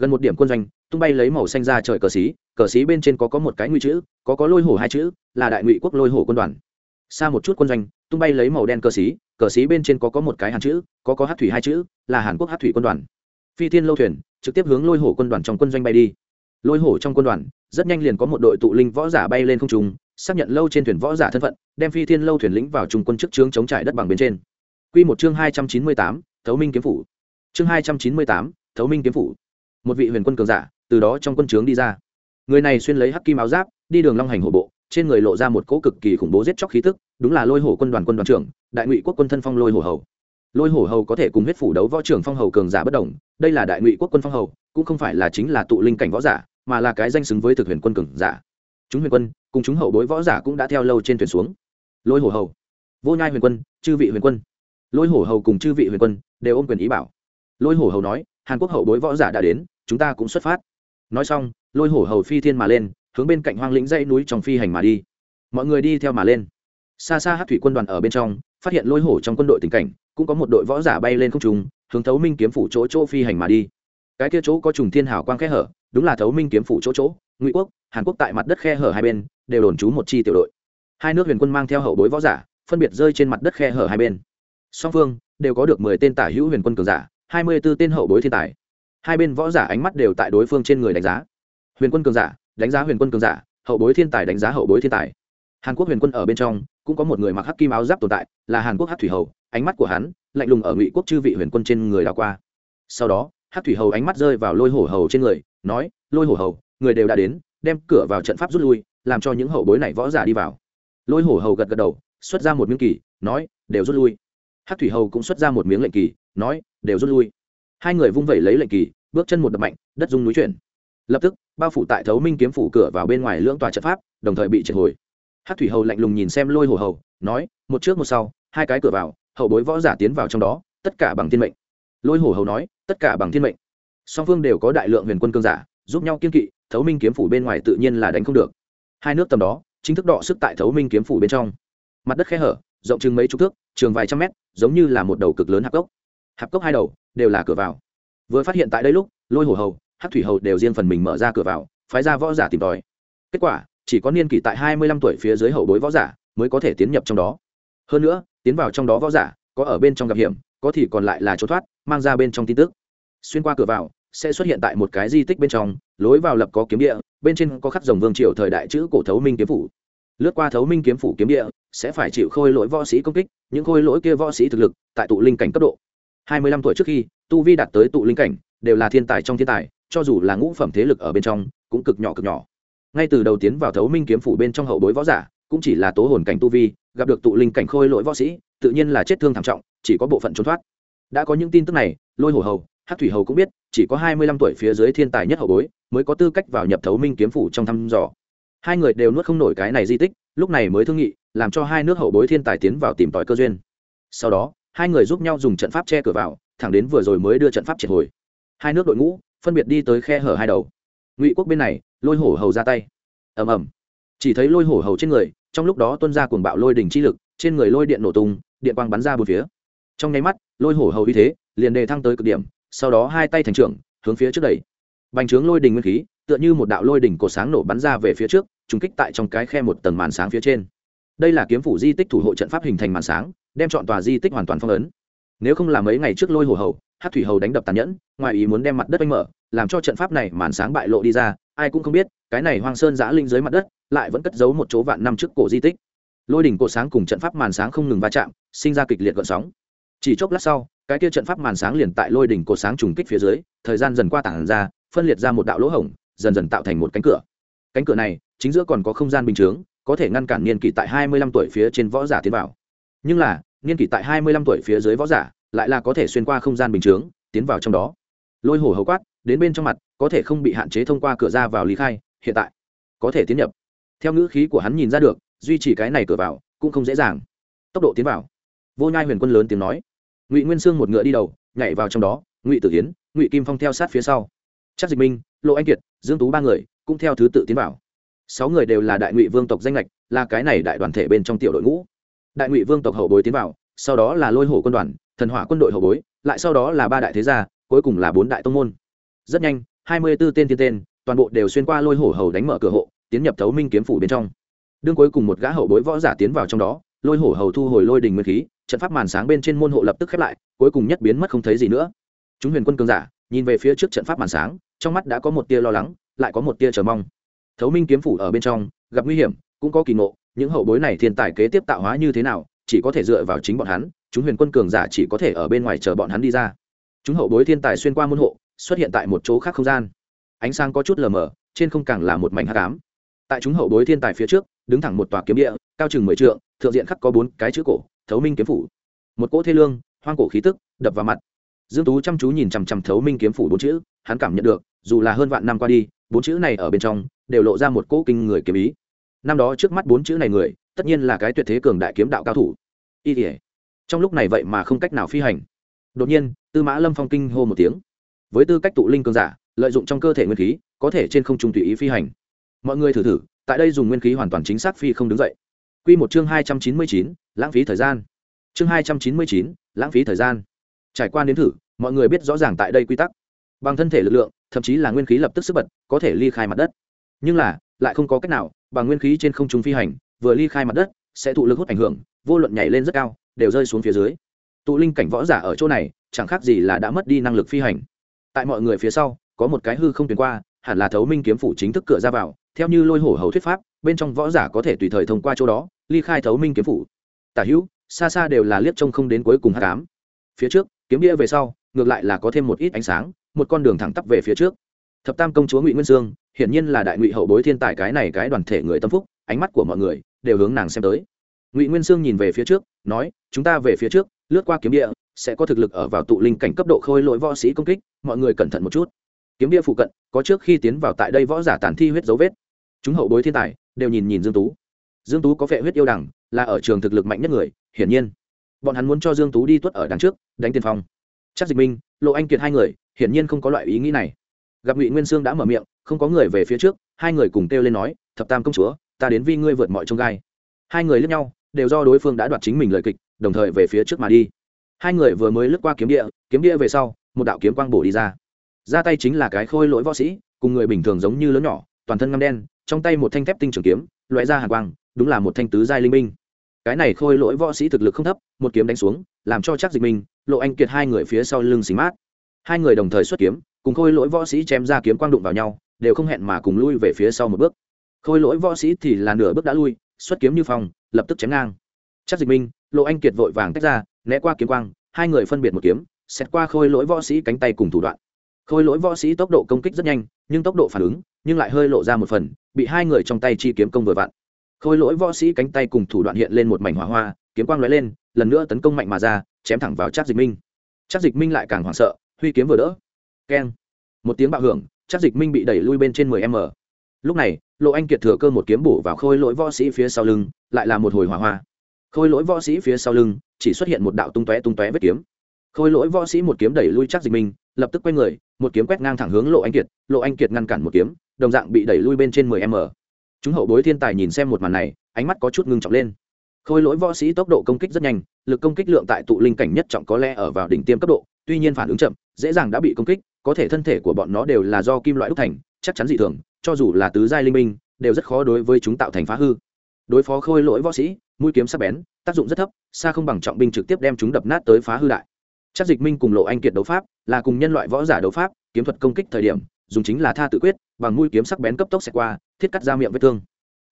gần một điểm quân doanh, tung bay lấy màu xanh ra trời cờ xí cờ xí bên trên có có một cái nguy chữ, có có lôi hổ hai chữ, là đại ngụy quốc lôi hổ quân đoàn. Xa một chút quân doanh, tung bay lấy màu đen cờ xí cờ xí bên trên có có một cái hàn chữ, có có hát thủy hai chữ, là hàn quốc hát thủy quân đoàn. Phi thiên lâu thuyền, trực tiếp hướng lôi hổ quân đoàn trong quân doanh bay đi. Lôi hổ trong quân đoàn, rất nhanh liền có một đội tụ linh võ giả bay lên không trung, xác nhận lâu trên thuyền võ giả thân phận, đem phi thiên lâu thuyền lĩnh vào trung quân chức trướng chống trải đất bằng bên trên. Quy một chương hai trăm chín mươi tám, thấu minh kiếm phủ. Chương hai trăm chín mươi tám, thấu minh kiếm phủ một vị huyền quân cường giả, từ đó trong quân trướng đi ra. Người này xuyên lấy hắc kim áo giáp, đi đường long hành hổ bộ, trên người lộ ra một cỗ cực kỳ khủng bố giết chóc khí tức, đúng là lôi hổ quân đoàn quân đoàn trưởng, đại ngụy quốc quân thân phong lôi hổ hầu. Lôi hổ hầu có thể cùng huyết phủ đấu võ trưởng phong hầu cường giả bất đồng, đây là đại ngụy quốc quân phong hầu, cũng không phải là chính là tụ linh cảnh võ giả, mà là cái danh xứng với thực huyền quân cường giả. Chúng huyền quân, cùng chúng hậu bối võ giả cũng đã theo lâu trên thuyền xuống. Lôi hổ hầu. Vô nhai huyền quân, chư vị huyền quân. Lôi hổ hầu cùng chư vị huyền quân, đều ôm quyền ý bảo. Lôi hổ hầu nói, hàn quốc hậu bối võ giả đã đến chúng ta cũng xuất phát. Nói xong, lôi hổ hầu phi thiên mà lên, hướng bên cạnh hoang lĩnh dãy núi trong phi hành mà đi. Mọi người đi theo mà lên. Xa xa hát thủy quân đoàn ở bên trong, phát hiện lôi hổ trong quân đội tình cảnh, cũng có một đội võ giả bay lên không trùng hướng thấu minh kiếm phủ chỗ chỗ phi hành mà đi. Cái kia chỗ có trùng thiên hào quang khe hở, đúng là thấu minh kiếm phủ chỗ chỗ, ngụy quốc, hàn quốc tại mặt đất khe hở hai bên, đều đồn trú một chi tiểu đội. Hai nước huyền quân mang theo hậu bối võ giả, phân biệt rơi trên mặt đất khe hở hai bên. Song phương đều có được mười tên tả hữu huyền quân cường giả, hai mươi b ố tên hậu bối thiên tài hai bên võ giả ánh mắt đều tại đối phương trên người đánh giá. Huyền quân cường giả, đánh giá huyền quân cường giả, hậu bối thiên tài đánh giá hậu bối thiên tài. Hàn quốc huyền quân ở bên trong, cũng có một người mặc hắc kim áo giáp tồn tại, là hàn quốc hát thủy hầu. Ánh mắt của hắn lạnh lùng ở ngụy quốc chư vị huyền quân trên người đào qua. Sau đó hát thủy hầu ánh mắt rơi vào lôi hổ hầu trên người, nói, lôi hổ hầu, người đều đã đến, đem cửa vào trận pháp rút lui, làm cho những hậu bối này võ giả đi vào. Lôi hổ hầu gật gật đầu, xuất ra một miếng kỳ, nói, đều rút lui. Hát thủy hầu cũng xuất ra một miếng lệnh kỳ, nói, đều rút lui hai người vung vẩy lấy lệnh kỳ, bước chân một đập mạnh, đất dung núi chuyển. Lập tức, bao phủ tại thấu minh kiếm phủ cửa vào bên ngoài lưỡng tòa trận pháp, đồng thời bị triệt hồi. Hát thủy hầu lạnh lùng nhìn xem lôi hổ hầu, nói, một trước một sau, hai cái cửa vào, hậu bối võ giả tiến vào trong đó, tất cả bằng thiên mệnh. Lôi hổ hầu nói, tất cả bằng thiên mệnh. Song phương đều có đại lượng huyền quân cương giả, giúp nhau kiên kỵ, thấu minh kiếm phủ bên ngoài tự nhiên là đánh không được. Hai nước tầm đó, chính thức đọ sức tại thấu minh kiếm phủ bên trong. Mặt đất khe hở, rộng chừng mấy chục thước, trường vài trăm mét, giống như là một đầu cực lớn hạp cốc. Hạp cốc hai đầu đều là cửa vào. Vừa phát hiện tại đây lúc, lôi hổ hầu hát thủy hầu đều riêng phần mình mở ra cửa vào, phái ra võ giả tìm tòi. Kết quả, chỉ có niên kỷ tại hai mươi lăm tuổi phía dưới hậu bối võ giả mới có thể tiến nhập trong đó. Hơn nữa, tiến vào trong đó võ giả có ở bên trong gặp hiểm, có thì còn lại là trốn thoát, mang ra bên trong tin tức. Xuyên qua cửa vào, sẽ xuất hiện tại một cái di tích bên trong, lối vào lập có kiếm địa, bên trên có khắc dòng vương triều thời đại chữ cổ thấu minh kiếm phủ. Lướt qua thấu minh kiếm phủ kiếm địa, sẽ phải chịu khôi lỗi võ sĩ công kích, những khôi lỗi kia võ sĩ thực lực, tại tụ linh cảnh cấp độ hai mươi lăm tuổi trước khi, tu vi đạt tới tụ linh cảnh, đều là thiên tài trong thiên tài, cho dù là ngũ phẩm thế lực ở bên trong, cũng cực nhỏ cực nhỏ. Ngay từ đầu tiến vào thấu minh kiếm phủ bên trong hậu bối võ giả, cũng chỉ là tố hồn cảnh tu vi, gặp được tụ linh cảnh khôi lỗi võ sĩ, tự nhiên là chết thương thảm trọng, chỉ có bộ phận trốn thoát. Đã có những tin tức này, lôi hổ hầu hát thủy hầu cũng biết, chỉ có hai mươi lăm tuổi phía dưới thiên tài nhất hậu bối mới có tư cách vào nhập thấu minh kiếm phủ trong thăm dò. Hai người đều nuốt không nổi cái này di tích, lúc này mới thương nghị, làm cho hai nước hậu bối thiên tài tiến vào tìm tòi cơ duyên. Sau đó hai người giúp nhau dùng trận pháp che cửa vào, thẳng đến vừa rồi mới đưa trận pháp triệt hồi. Hai nước đội ngũ phân biệt đi tới khe hở hai đầu. Ngụy quốc bên này, lôi hổ hầu ra tay. Ầm ầm. Chỉ thấy lôi hổ hầu trên người, trong lúc đó tuân ra cuồng bạo lôi đỉnh chi lực, trên người lôi điện nổ tung, điện quang bắn ra bốn phía. Trong nháy mắt, lôi hổ hầu uy thế liền đề thăng tới cực điểm, sau đó hai tay thành trưởng, hướng phía trước đẩy. Bành trướng lôi đình nguyên khí, tựa như một đạo lôi đỉnh cổ sáng nổ bắn ra về phía trước trúng kích tại trong cái khe một tầng màn sáng phía trên. Đây là kiếm phủ di tích thủ hộ trận pháp hình thành màn sáng đem chọn tòa di tích hoàn toàn phong ấn. Nếu không là mấy ngày trước lôi hồ hầu, hát thủy hầu đánh đập tàn nhẫn, ngoài ý muốn đem mặt đất oanh mở, làm cho trận pháp này màn sáng bại lộ đi ra, ai cũng không biết, cái này hoang sơn giã linh dưới mặt đất, lại vẫn cất giấu một chỗ vạn năm trước cổ di tích. Lôi đỉnh cổ sáng cùng trận pháp màn sáng không ngừng va chạm, sinh ra kịch liệt gợn sóng. Chỉ chốc lát sau, cái kia trận pháp màn sáng liền tại lôi đỉnh cổ sáng trùng kích phía dưới, thời gian dần qua tảng ra, phân liệt ra một đạo lỗ hổng, dần dần tạo thành một cánh cửa. Cánh cửa này, chính giữa còn có không gian bình chướng, có thể ngăn cản niên kỷ tại hai mươi lăm tuổi phía trên võ giả tiến vào nhưng là, niên kỷ tại hai mươi lăm tuổi phía dưới võ giả, lại là có thể xuyên qua không gian bình chướng, tiến vào trong đó. Lôi hổ hầu quát, đến bên trong mặt, có thể không bị hạn chế thông qua cửa ra vào lý khai, hiện tại, có thể tiến nhập. Theo ngữ khí của hắn nhìn ra được, duy trì cái này cửa vào, cũng không dễ dàng. Tốc độ tiến vào. Vô nhai huyền quân lớn tiếng nói. Ngụy nguyên sương một ngựa đi đầu, nhảy vào trong đó, ngụy tử hiến, ngụy kim phong theo sát phía sau. Chắc dịch minh, lộ anh kiệt, dương tú ba người, cũng theo thứ tự tiến vào. Sáu người đều là đại ngụy vương tộc danh lệch là cái này đại đoàn thể bên trong tiểu đội ngũ đại ngụy vương tộc hậu bối tiến vào, sau đó là lôi hổ quân đoàn, thần hỏa quân đội hậu bối, lại sau đó là ba đại thế gia, cuối cùng là bốn đại tông môn. Rất nhanh, hai mươi b ố tên tiên tên, toàn bộ đều xuyên qua lôi hổ hầu đánh mở cửa hộ, tiến nhập thấu minh kiếm phủ bên trong. Đương cuối cùng một gã hậu bối võ giả tiến vào trong đó, lôi hổ hầu thu hồi lôi đình nguyên khí, trận pháp màn sáng bên trên môn hộ lập tức khép lại, cuối cùng nhất biến mất không thấy gì nữa. Chúng huyền quân cường giả, nhìn về phía trước trận pháp màn sáng, trong mắt đã có một tia lo lắng, lại có một tia chờ mong. Thấu minh kiếm phủ ở bên trong, gặp nguy hiểm, cũng có kỳ ngộ những hậu bối này thiên tài kế tiếp tạo hóa như thế nào, chỉ có thể dựa vào chính bọn hắn, chúng huyền quân cường giả chỉ có thể ở bên ngoài chờ bọn hắn đi ra. Chúng hậu bối thiên tài xuyên qua môn hộ, xuất hiện tại một chỗ khác không gian. Ánh sáng có chút lờ mờ, trên không càng là một mảnh hát cám tại chúng hậu bối thiên tài phía trước, đứng thẳng một tòa kiếm địa, cao chừng mười trượng, thượng diện khắc có bốn cái chữ cổ, thấu minh kiếm phủ. Một cỗ thê lương, hoang cổ khí tức, đập vào mặt. Dương tú chăm chú nhìn chằm chằm thấu minh kiếm phủ bốn chữ, hắn cảm nhận được, dù là hơn vạn năm qua đi, bốn chữ này ở bên trong, đều lộ ra một cỗ kinh người kiếm ý năm đó trước mắt bốn chữ này người, tất nhiên là cái tuyệt thế cường đại kiếm đạo cao thủ. Y thể trong lúc này vậy mà không cách nào phi hành. Đột nhiên, tư mã lâm phong kinh hô một tiếng. Với tư cách tụ linh cường giả, lợi dụng trong cơ thể nguyên khí, có thể trên không trung tùy ý phi hành. Mọi người thử thử, tại đây dùng nguyên khí hoàn toàn chính xác phi không đứng dậy. Quy một chương hai trăm chín mươi chín, lãng phí thời gian. Chương hai trăm chín mươi chín, lãng phí thời gian. Trải qua đến thử, mọi người biết rõ ràng tại đây quy tắc. Bằng thân thể lực lượng, thậm chí là nguyên khí lập tức sức bật, có thể ly khai mặt đất. Nhưng là, lại không có cách nào bằng nguyên khí trên không trung phi hành, vừa ly khai mặt đất, sẽ thụ lực hút ảnh hưởng, vô luận nhảy lên rất cao, đều rơi xuống phía dưới. Tụ linh cảnh võ giả ở chỗ này, chẳng khác gì là đã mất đi năng lực phi hành. Tại mọi người phía sau, có một cái hư không tuyến qua, hẳn là thấu minh kiếm phủ chính thức cửa ra vào, theo như lôi hổ hầu thuyết pháp, bên trong võ giả có thể tùy thời thông qua chỗ đó, ly khai thấu minh kiếm phủ. Tả hữu, xa xa đều là liếc trông không đến cuối cùng hát cám phía trước, kiếm bia về sau, ngược lại là có thêm một ít ánh sáng, một con đường thẳng tắp về phía trước. Thập tam công chúa ngụy nguyên sương hiển nhiên là đại ngụy hậu bối thiên tài cái này cái đoàn thể người tâm phúc, ánh mắt của mọi người đều hướng nàng xem tới. Ngụy nguyên sương nhìn về phía trước, nói, chúng ta về phía trước, lướt qua kiếm địa, sẽ có thực lực ở vào tụ linh cảnh cấp độ khôi lỗi võ sĩ công kích, mọi người cẩn thận một chút. Kiếm địa phụ cận, có trước khi tiến vào tại đây võ giả tàn thi huyết dấu vết. Chúng hậu bối thiên tài đều nhìn nhìn dương tú. Dương tú có vệ huyết yêu đẳng, là ở trường thực lực mạnh nhất người, hiển nhiên. Bọn hắn muốn cho dương tú đi tuất ở đằng trước, đánh tiền phong. Chắc dịch minh, lộ anh kiệt hai người, hiển nhiên không có loại ý nghĩ này. Gặp ngụy nguyên sương đã mở miệng không có người về phía trước, hai người cùng kêu lên nói, thập tam công chúa, ta đến vi ngươi vượt mọi trông gai. Hai người lướt nhau, đều do đối phương đã đoạt chính mình lời kịch, đồng thời về phía trước mà đi. Hai người vừa mới lướt qua kiếm địa kiếm địa về sau, một đạo kiếm quang bổ đi ra. Ra tay chính là cái khôi lỗi võ sĩ, cùng người bình thường giống như lớn nhỏ, toàn thân ngăm đen, trong tay một thanh thép tinh trường kiếm loại ra hàng quang, đúng là một thanh tứ giai linh binh. Cái này khôi lỗi võ sĩ thực lực không thấp, một kiếm đánh xuống, làm cho chắc dịch minh lộ anh kiệt hai người phía sau lưng xì mát. Hai người đồng thời xuất kiếm, cùng khôi lỗi võ sĩ chém ra kiếm quang đụng vào nhau đều không hẹn mà cùng lui về phía sau một bước. Khôi lỗi võ sĩ thì là nửa bước đã lui, xuất kiếm như phòng lập tức chém ngang. Chắc dịch minh, lộ anh kiệt vội vàng tách ra, né qua kiếm quang, hai người phân biệt một kiếm xét qua khôi lỗi võ sĩ cánh tay cùng thủ đoạn. Khôi lỗi võ sĩ tốc độ công kích rất nhanh, nhưng tốc độ phản ứng, nhưng lại hơi lộ ra một phần, bị hai người trong tay chi kiếm công vừa vặn. Khôi lỗi võ sĩ cánh tay cùng thủ đoạn hiện lên một mảnh hỏa hoa, kiếm quang lóe lên, lần nữa tấn công mạnh mà ra, chém thẳng vào chắc dịch minh. Chắc dịch minh lại càng hoảng sợ, huy kiếm vừa đỡ. Keng. Một tiếng bạo hưởng chắc dịch minh bị đẩy lui bên trên mười m. Lúc này, lộ anh kiệt thừa cơ một kiếm bổ vào khôi lỗi võ sĩ phía sau lưng, lại là một hồi hỏa hoa. Khôi lỗi võ sĩ phía sau lưng, chỉ xuất hiện một đạo tung tóe tung tóe vết kiếm. Khôi lỗi võ sĩ một kiếm đẩy lui chắc dịch minh, lập tức quay người, một kiếm quét ngang thẳng hướng lộ anh kiệt, lộ anh kiệt ngăn cản một kiếm, đồng dạng bị đẩy lui bên trên mười m. Chúng hậu bối thiên tài nhìn xem một màn này, ánh mắt có chút ngưng trọng lên. Khôi lỗi võ sĩ tốc độ công kích rất nhanh, lực công kích lượng tại tụ linh cảnh nhất trọng có lẽ ở vào đỉnh tiêm cấp độ, tuy nhiên phản ứng chậm, dễ dàng đã bị công kích có thể thân thể của bọn nó đều là do kim loại đúc thành, chắc chắn dị thường, cho dù là tứ giai linh minh, đều rất khó đối với chúng tạo thành phá hư. Đối phó khôi lỗi võ sĩ, mũi kiếm sắc bén, tác dụng rất thấp, xa không bằng trọng binh trực tiếp đem chúng đập nát tới phá hư đại. Chắc dịch minh cùng lộ anh kiệt đấu pháp là cùng nhân loại võ giả đấu pháp, kiếm thuật công kích thời điểm, dùng chính là tha tự quyết, bằng mũi kiếm sắc bén cấp tốc xẹt qua, thiết cắt ra miệng vết thương.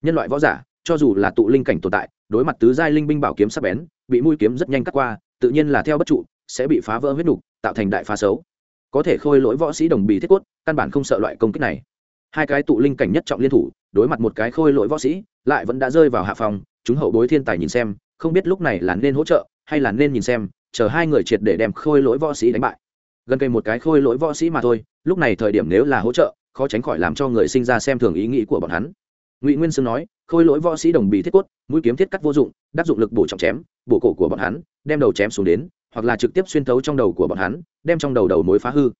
Nhân loại võ giả, cho dù là tụ linh cảnh tồn tại, đối mặt tứ giai linh binh bảo kiếm sắc bén, bị mũi kiếm rất nhanh cắt qua, tự nhiên là theo bất trụ, sẽ bị phá vỡ huyết nục, tạo thành đại phá xấu có thể khôi lỗi võ sĩ đồng bì thiết cốt, căn bản không sợ loại công kích này. Hai cái tụ linh cảnh nhất trọng liên thủ, đối mặt một cái khôi lỗi võ sĩ, lại vẫn đã rơi vào hạ phòng, chúng hậu bối thiên tài nhìn xem, không biết lúc này là nên hỗ trợ hay là nên nhìn xem, chờ hai người triệt để đem khôi lỗi võ sĩ đánh bại. Gần cây một cái khôi lỗi võ sĩ mà thôi, lúc này thời điểm nếu là hỗ trợ, khó tránh khỏi làm cho người sinh ra xem thường ý nghĩ của bọn hắn. Ngụy nguyên sương nói, khôi lỗi võ sĩ đồng bì thiết cốt, mũi kiếm thiết cắt vô dụng, đắc dụng lực bổ trọng chém, bổ cổ của bọn hắn, đem đầu chém xuống đến hoặc là trực tiếp xuyên thấu trong đầu của bọn hắn, đem trong đầu đầu mối phá hư.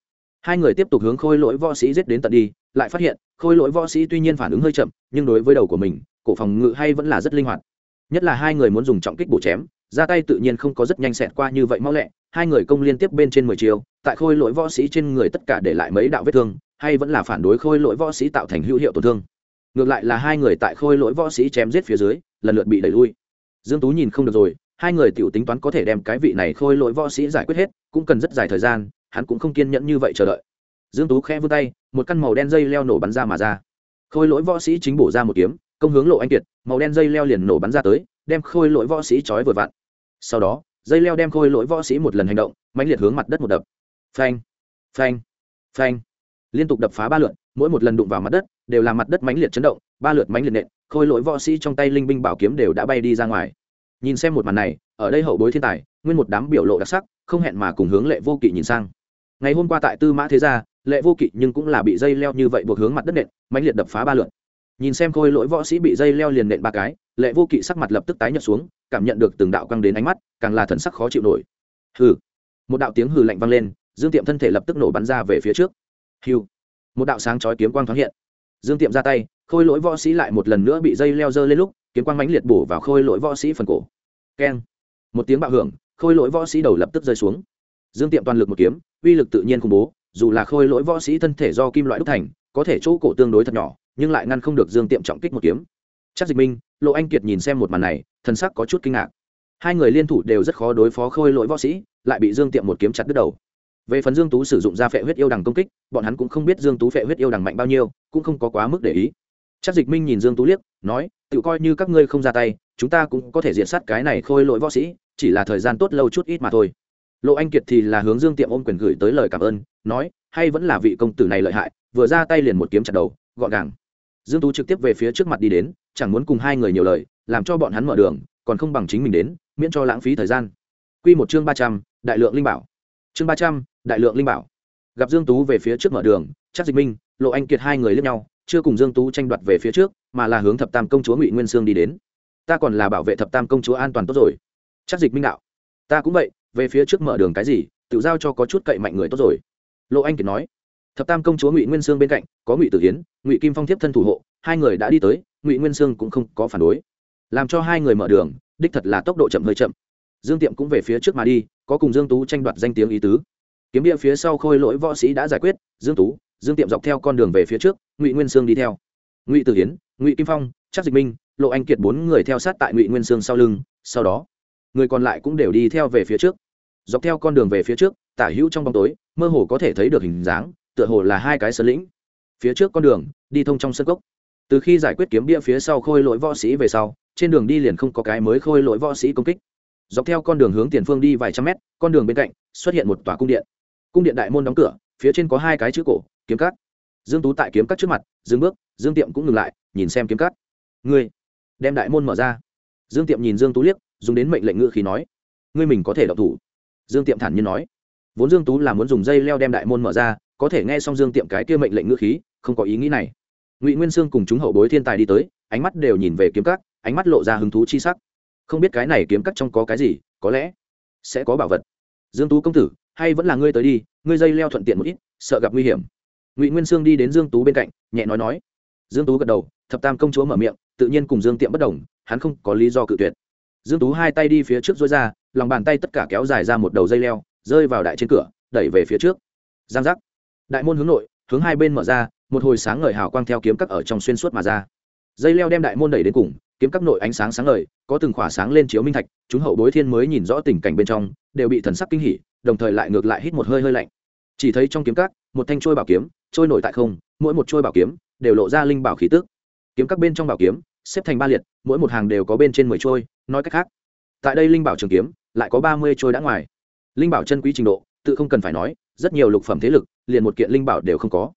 Hai người tiếp tục hướng khôi lỗi võ sĩ giết đến tận đi, lại phát hiện, khôi lỗi võ sĩ tuy nhiên phản ứng hơi chậm, nhưng đối với đầu của mình, cổ phòng ngự hay vẫn là rất linh hoạt. Nhất là hai người muốn dùng trọng kích bổ chém, ra tay tự nhiên không có rất nhanh xẹt qua như vậy mau lẹ, hai người công liên tiếp bên trên mười chiều tại khôi lỗi võ sĩ trên người tất cả để lại mấy đạo vết thương, hay vẫn là phản đối khôi lỗi võ sĩ tạo thành hữu hiệu tổn thương. Ngược lại là hai người tại khôi lỗi võ sĩ chém giết phía dưới, lần lượt bị đẩy lui. Dương tú nhìn không được rồi hai người tiểu tính toán có thể đem cái vị này khôi lỗi võ sĩ giải quyết hết, cũng cần rất dài thời gian, hắn cũng không kiên nhẫn như vậy chờ đợi. Dương tú khẽ vươn tay, một căn màu đen dây leo nổ bắn ra mà ra. Khôi lỗi võ sĩ chính bổ ra một kiếm, công hướng lộ anh kiệt, màu đen dây leo liền nổ bắn ra tới, đem khôi lỗi võ sĩ trói vừa vặn. Sau đó, dây leo đem khôi lỗi võ sĩ một lần hành động, mãnh liệt hướng mặt đất một đập. Phanh phanh phanh. Liên tục đập phá ba lượt, mỗi một lần đụng vào mặt đất, đều làm mặt đất mãnh liệt chấn động, ba lượt mãnh liệt nện, khôi lỗi võ sĩ trong tay linh binh bảo kiếm đều đã bay đi ra ngoài nhìn xem một màn này ở đây hậu bối thiên tài nguyên một đám biểu lộ đặc sắc không hẹn mà cùng hướng lệ vô kỵ nhìn sang. Ngày hôm qua tại tư mã thế gia lệ vô kỵ nhưng cũng là bị dây leo như vậy buộc hướng mặt đất nện mạnh liệt đập phá ba lượt. Nhìn xem khôi lỗi võ sĩ bị dây leo liền nện ba cái lệ vô kỵ sắc mặt lập tức tái nhợt xuống cảm nhận được từng đạo căng đến ánh mắt càng là thần sắc khó chịu nổi. Hừ. Một đạo tiếng hừ lạnh vang lên dương tiệm thân thể lập tức nổ bắn ra về phía trước. Hưu, một đạo sáng chói kiếm quang thoáng hiện. Dương tiệm ra tay khôi lỗi võ sĩ lại một lần nữa bị dây leo dơ lên lúc, kiếm quang mãnh liệt bổ vào khôi lỗi võ sĩ phần cổ. Keng. Một tiếng bạo hưởng, khôi lỗi võ sĩ đầu lập tức rơi xuống. Dương tiệm toàn lực một kiếm, uy lực tự nhiên khủng bố, dù là khôi lỗi võ sĩ thân thể do kim loại đúc thành, có thể chỗ cổ tương đối thật nhỏ, nhưng lại ngăn không được dương tiệm trọng kích một kiếm. Chắc dịch minh, lộ anh kiệt nhìn xem một màn này thân sắc có chút kinh ngạc. Hai người liên thủ đều rất khó đối phó khôi lỗi võ sĩ, lại bị dương tiệm một kiếm chặt đứt đầu. Về phần dương tú sử dụng ra phệ huyết yêu đằng công kích, bọn hắn cũng không biết dương tú phệ huyết yêu đằng mạnh bao nhiêu, cũng không có quá mức để ý chắc dịch minh nhìn dương tú liếc, nói tự coi như các ngươi không ra tay, chúng ta cũng có thể diện sát cái này khôi lỗi võ sĩ, chỉ là thời gian tốt lâu chút ít mà thôi. Lộ anh kiệt thì là hướng dương tiệm ôm quyền gửi tới lời cảm ơn, nói, hay vẫn là vị công tử này lợi hại, vừa ra tay liền một kiếm chặt đầu, gọn gàng. Dương tú trực tiếp về phía trước mặt đi đến, chẳng muốn cùng hai người nhiều lời, làm cho bọn hắn mở đường, còn không bằng chính mình đến, miễn cho lãng phí thời gian. Quy một chương ba trăm, đại lượng linh bảo. Chương ba trăm, đại lượng linh bảo. Gặp dương tú về phía trước mở đường chắc dịch minh, lộ anh kiệt hai người liếc nhau chưa cùng dương tú tranh đoạt về phía trước, mà là hướng thập tam công chúa ngụy nguyên sương đi đến. Ta còn là bảo vệ thập tam công chúa an toàn tốt rồi. Chắc dịch minh đạo. Ta cũng vậy, về phía trước mở đường cái gì, tự giao cho có chút cậy mạnh người tốt rồi. Lộ anh kiệt nói. Thập tam công chúa ngụy nguyên sương bên cạnh, có ngụy tử hiến, ngụy kim phong tiếp thân thủ hộ, hai người đã đi tới, ngụy nguyên sương cũng không có phản đối. Làm cho hai người mở đường, đích thật là tốc độ chậm hơi chậm. Dương tiệm cũng về phía trước mà đi, có cùng dương tú tranh đoạt danh tiếng ý tứ. Kiếm địa phía sau khôi lỗi võ sĩ đã giải quyết, dương tú dương tiệm dọc theo con đường về phía trước, ngụy nguyên sương đi theo. Ngụy tử hiến ngụy kim phong chắc dịch minh, lộ anh kiệt bốn người theo sát tại ngụy nguyên sương sau lưng, sau đó, người còn lại cũng đều đi theo về phía trước. Dọc theo con đường về phía trước, tả hữu trong bóng tối, mơ hồ có thể thấy được hình dáng, tựa hồ là hai cái sơn lĩnh. Phía trước con đường, đi thông trong sân cốc. Từ khi giải quyết kiếm bia phía sau khôi lỗi võ sĩ về sau, trên đường đi liền không có cái mới khôi lỗi võ sĩ công kích. Dọc theo con đường hướng tiền phương đi vài trăm mét, con đường bên cạnh xuất hiện một tòa cung điện. Cung điện đại môn đóng cửa, phía trên có hai cái chữ cổ kiếm cắt dương tú tại kiếm cắt trước mặt, dừng bước, dương tiệm cũng ngừng lại, nhìn xem kiếm cắt ngươi, đem đại môn mở ra. Dương tiệm nhìn dương tú liếc, dùng đến mệnh lệnh ngự khí nói, ngươi mình có thể đọc thủ. Dương tiệm thản nhiên nói. Vốn dương tú là muốn dùng dây leo đem đại môn mở ra, có thể nghe xong dương tiệm cái kia mệnh lệnh ngữ khí, không có ý nghĩ này. Ngụy nguyên sương cùng chúng hậu bối thiên tài đi tới, ánh mắt đều nhìn về kiếm cắt ánh mắt lộ ra hứng thú chi sắc. Không biết cái này kiếm cắt trong có cái gì, có lẽ sẽ có bảo vật. Dương tú công tử, hay vẫn là ngươi tới đi, ngươi dây leo thuận tiện một ít, sợ gặp nguy hiểm ngụy nguyên sương đi đến dương tú bên cạnh, nhẹ nói nói. Dương tú gật đầu, thập tam công chúa mở miệng, tự nhiên cùng dương tiệm bất đồng, hắn không có lý do cự tuyệt. Dương tú hai tay đi phía trước dối ra, lòng bàn tay tất cả kéo dài ra một đầu dây leo, rơi vào đại trên cửa, đẩy về phía trước. Giang giác. Đại môn hướng nội, hướng hai bên mở ra, một hồi sáng ngời hào quang theo kiếm cắt ở trong xuyên suốt mà ra. Dây leo đem đại môn đẩy đến cùng, kiếm các nội ánh sáng sáng ngời, có từng khỏa sáng lên chiếu minh thạch, chúng hậu bối thiên mới nhìn rõ tình cảnh bên trong, đều bị thần sắc kinh hỉ, đồng thời lại ngược lại hít một hơi hơi lạnh chỉ thấy trong kiếm các, một thanh trôi bảo kiếm, trôi nổi tại không, mỗi một trôi bảo kiếm đều lộ ra linh bảo khí tức. Kiếm các bên trong bảo kiếm, xếp thành ba liệt, mỗi một hàng đều có bên trên mười trôi nói cách khác, tại đây linh bảo trường kiếm lại có ba mươi trôi đã ngoài. Linh bảo chân quý trình độ, tự không cần phải nói, rất nhiều lục phẩm thế lực, liền một kiện linh bảo đều không có.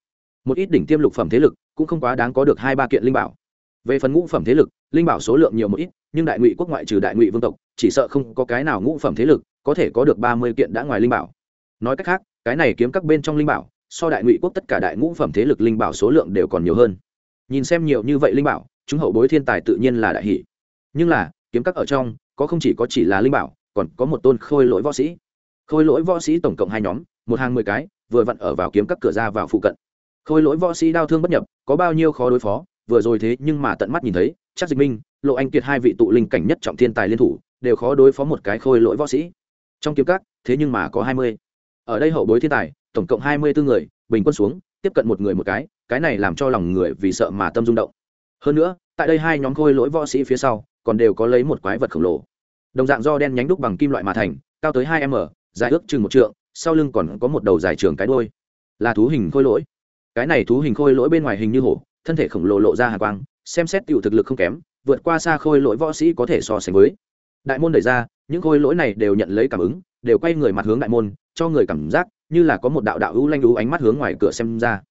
Một ít đỉnh tiêm lục phẩm thế lực cũng không quá đáng có được hai ba kiện linh bảo. Về phần ngũ phẩm thế lực, linh bảo số lượng nhiều một ít, nhưng đại ngụy quốc ngoại trừ đại ngụy vương tộc, chỉ sợ không có cái nào ngũ phẩm thế lực có thể có được ba mươi kiện đã ngoài linh bảo. Nói cách khác cái này kiếm các bên trong linh bảo, so đại ngụy quốc tất cả đại ngũ phẩm thế lực linh bảo số lượng đều còn nhiều hơn. Nhìn xem nhiều như vậy linh bảo, chúng hậu bối thiên tài tự nhiên là đại hỷ. Nhưng là, kiếm các ở trong, có không chỉ có chỉ là linh bảo, còn có một tôn khôi lỗi võ sĩ. Khôi lỗi võ sĩ tổng cộng hai nhóm, một hàng mười cái, vừa vặn ở vào kiếm các cửa ra vào phụ cận. Khôi lỗi võ sĩ đau thương bất nhập, có bao nhiêu khó đối phó, vừa rồi thế nhưng mà tận mắt nhìn thấy, chắc dịch minh, lộ anh kiệt hai vị tụ linh cảnh nhất trọng thiên tài liên thủ, đều khó đối phó một cái khôi lỗi võ sĩ. Trong kiếm các, thế nhưng mà có hai mươi ở đây hậu bối thiên tài, tổng cộng hai mươi bốn người, bình quân xuống, tiếp cận một người một cái cái này làm cho lòng người vì sợ mà tâm rung động. Hơn nữa, tại đây hai nhóm khôi lỗi võ sĩ phía sau, còn đều có lấy một quái vật khổng lồ. Đồng dạng do đen nhánh đúc bằng kim loại mà thành, cao tới hai m, dài ước chừng một trượng, sau lưng còn có một đầu dài trường cái đôi là thú hình khôi lỗi. Cái này thú hình khôi lỗi bên ngoài hình như hổ, thân thể khổng lồ lộ ra hà quang, xem xét tựu thực lực không kém, vượt qua xa khôi lỗi võ sĩ có thể so sánh với. Đại môn đẩy ra, những khôi lỗi này đều nhận lấy cảm ứng đều quay người mặt hướng đại môn, cho người cảm giác như là có một đạo đạo hữu lanh lú ánh mắt hướng ngoài cửa xem ra.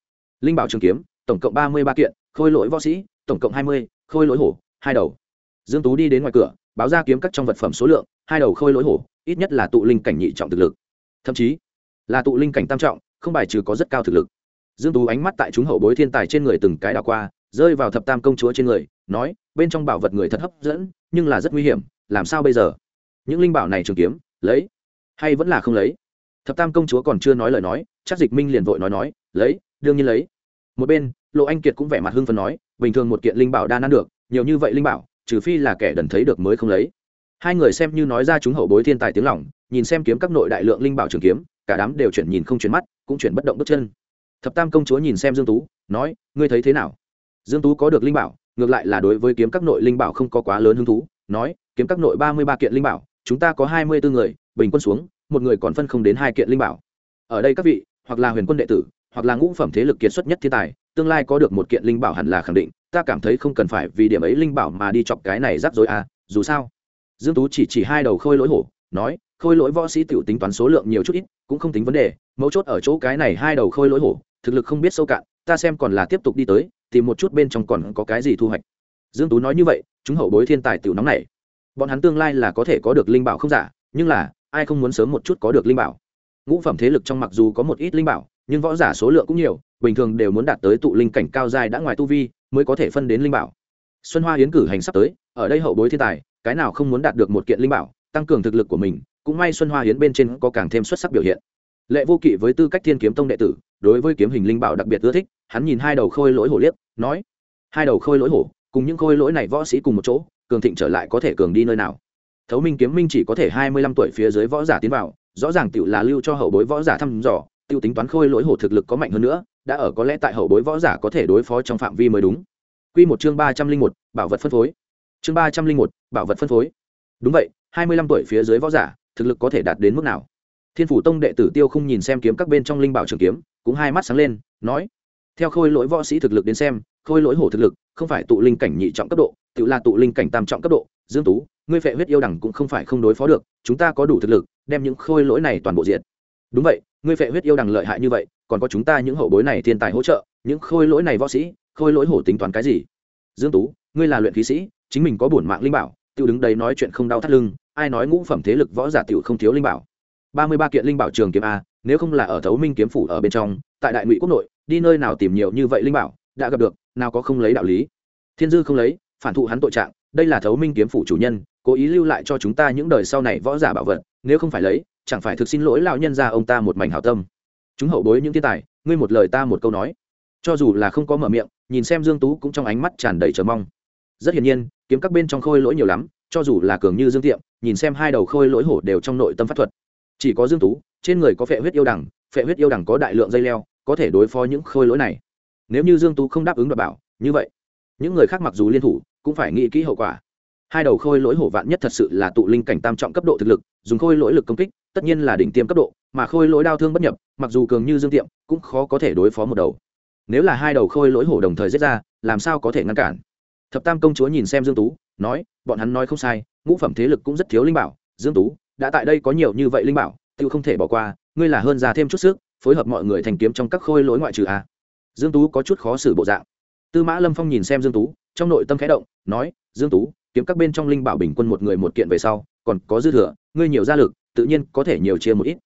Linh bảo trường kiếm, tổng cộng ba mươi ba kiện, khôi lỗi võ sĩ, tổng cộng hai mươi, khôi lỗi hổ, hai đầu. Dương tú đi đến ngoài cửa, báo ra kiếm các trong vật phẩm số lượng, hai đầu khôi lỗi hổ, ít nhất là tụ linh cảnh nhị trọng thực lực. Thậm chí, là tụ linh cảnh tam trọng, không bài trừ có rất cao thực lực. Dương tú ánh mắt tại chúng hậu bối thiên tài trên người từng cái đảo qua, rơi vào thập tam công chúa trên người, nói, bên trong bảo vật người thật hấp dẫn, nhưng là rất nguy hiểm, làm sao bây giờ? Những linh bảo này trường kiếm, lấy hay vẫn là không lấy? Thập tam công chúa còn chưa nói lời nói chắc dịch minh liền vội nói nói lấy đương nhiên lấy. Một bên lộ anh kiệt cũng vẻ mặt hưng phấn nói bình thường một kiện linh bảo đa ăn được nhiều như vậy linh bảo trừ phi là kẻ đần thấy được mới không lấy. Hai người xem như nói ra chúng hậu bối thiên tài tiếng lỏng, nhìn xem kiếm các nội đại lượng linh bảo trường kiếm cả đám đều chuyển nhìn không chuyển mắt cũng chuyển bất động bước chân. Thập tam công chúa nhìn xem dương tú nói ngươi thấy thế nào? Dương tú có được linh bảo ngược lại là đối với kiếm các nội linh bảo không có quá lớn hứng thú nói kiếm các nội ba mươi ba kiện linh bảo chúng ta có hai mươi bốn người bình quân xuống, một người còn phân không đến hai kiện linh bảo. Ở đây các vị, hoặc là huyền quân đệ tử, hoặc là ngũ phẩm thế lực kiệt xuất nhất thiên tài, tương lai có được một kiện linh bảo hẳn là khẳng định, ta cảm thấy không cần phải vì điểm ấy linh bảo mà đi chọc cái này rắc rối à dù sao. Dương tú chỉ chỉ hai đầu khôi lỗi hổ, nói, khôi lỗi võ sĩ tiểu tính toán số lượng nhiều chút ít, cũng không tính vấn đề, mấu chốt ở chỗ cái này hai đầu khôi lỗi hổ, thực lực không biết sâu cạn, ta xem còn là tiếp tục đi tới, tìm một chút bên trong còn có cái gì thu hoạch. Dương tú nói như vậy, chúng hậu bối thiên tài tiểu nóng này. Bọn hắn tương lai là có thể có được linh bảo không giả, nhưng là ai không muốn sớm một chút có được linh bảo. Ngũ phẩm thế lực trong mặc dù có một ít linh bảo, nhưng võ giả số lượng cũng nhiều, bình thường đều muốn đạt tới tụ linh cảnh cao dài đã ngoài tu vi, mới có thể phân đến linh bảo. Xuân hoa hiến cử hành sắp tới, ở đây hậu bối thiên tài, cái nào không muốn đạt được một kiện linh bảo, tăng cường thực lực của mình, cũng may xuân hoa hiến bên trên có càng thêm xuất sắc biểu hiện. Lệ vô kỵ với tư cách thiên kiếm tông đệ tử, đối với kiếm hình linh bảo đặc biệt ưa thích, hắn nhìn hai đầu khôi lỗi hổ liếc, nói, hai đầu khôi lỗi hổ, cùng những khôi lỗi này võ sĩ cùng một chỗ, cường thịnh trở lại có thể cường đi nơi nào? Thấu minh kiếm minh chỉ có thể hai mươi lăm tuổi phía dưới võ giả tiến vào, rõ ràng tiểu là lưu cho hậu bối võ giả thăm dò tiêu tính toán khôi lỗi hổ thực lực có mạnh hơn nữa, đã ở có lẽ tại hậu bối võ giả có thể đối phó trong phạm vi mới đúng. Quy một chương ba trăm linh một, bảo vật phân phối. Chương ba trăm linh một, bảo vật phân phối. Đúng vậy, hai mươi lăm tuổi phía dưới võ giả, thực lực có thể đạt đến mức nào? Thiên phủ tông đệ tử tiêu không nhìn xem kiếm các bên trong linh bảo trường kiếm, cũng hai mắt sáng lên, nói, theo khôi lỗi võ sĩ thực lực đến xem, khôi lỗi hổ thực lực không phải tụ linh cảnh nhị trọng cấp độ tự là tụ linh cảnh tam trọng cấp độ, dương tú ngươi phệ huyết yêu đẳng cũng không phải không đối phó được, chúng ta có đủ thực lực, đem những khôi lỗi này toàn bộ diện đúng vậy, ngươi phệ huyết yêu đẳng lợi hại như vậy, còn có chúng ta những hậu bối này thiên tài hỗ trợ, những khôi lỗi này võ sĩ, khôi lỗi hổ tính toán cái gì? Dương tú, ngươi là luyện khí sĩ, chính mình có bổn mạng linh bảo, tiêu đứng đấy nói chuyện không đau thắt lưng, ai nói ngũ phẩm thế lực võ giả tiểu không thiếu linh bảo? Ba mươi ba kiện linh bảo trường kiếm a, nếu không là ở thấu minh kiếm phủ ở bên trong, tại đại ngụy quốc nội, đi nơi nào tìm nhiều như vậy linh bảo, đã gặp được, nào có không lấy đạo lý? Thiên dư không lấy, phản thụ hắn tội trạng, đây là thấu minh kiếm phủ chủ nhân cố ý lưu lại cho chúng ta những đời sau này võ giả bảo vật nếu không phải lấy chẳng phải thực xin lỗi lão nhân ra ông ta một mảnh hảo tâm. Chúng hậu bối những thiên tài ngươi một lời ta một câu nói. Cho dù là không có mở miệng nhìn xem dương tú cũng trong ánh mắt tràn đầy chờ mong. Rất hiển nhiên kiếm các bên trong khôi lỗi nhiều lắm cho dù là cường như dương tiệm nhìn xem hai đầu khôi lỗi hổ đều trong nội tâm pháp thuật. Chỉ có dương tú trên người có phệ huyết yêu đẳng, phệ huyết yêu đẳng có đại lượng dây leo có thể đối phó những khôi lỗi này. Nếu như dương tú không đáp ứng đảm bảo như vậy những người khác mặc dù liên thủ cũng phải nghĩ kỹ hậu quả hai đầu khôi lỗi hổ vạn nhất thật sự là tụ linh cảnh tam trọng cấp độ thực lực, dùng khôi lỗi lực công kích, tất nhiên là đỉnh tiêm cấp độ, mà khôi lỗi đau thương bất nhập, mặc dù cường như dương tiệm, cũng khó có thể đối phó một đầu. Nếu là hai đầu khôi lỗi hổ đồng thời giết ra, làm sao có thể ngăn cản? Thập tam công chúa nhìn xem dương tú, nói, bọn hắn nói không sai, ngũ phẩm thế lực cũng rất thiếu linh bảo, dương tú, đã tại đây có nhiều như vậy linh bảo tự không thể bỏ qua, ngươi là hơn già thêm chút sức, phối hợp mọi người thành kiếm trong các khôi lỗi ngoại trừ a. Dương tú có chút khó xử bộ dạng. Tư mã lâm phong nhìn xem dương tú, trong nội tâm khẽ động, nói, dương tú kiếm các bên trong linh bảo bình quân một người một kiện về sau còn có dư thừa ngươi nhiều gia lực tự nhiên có thể nhiều chia một ít.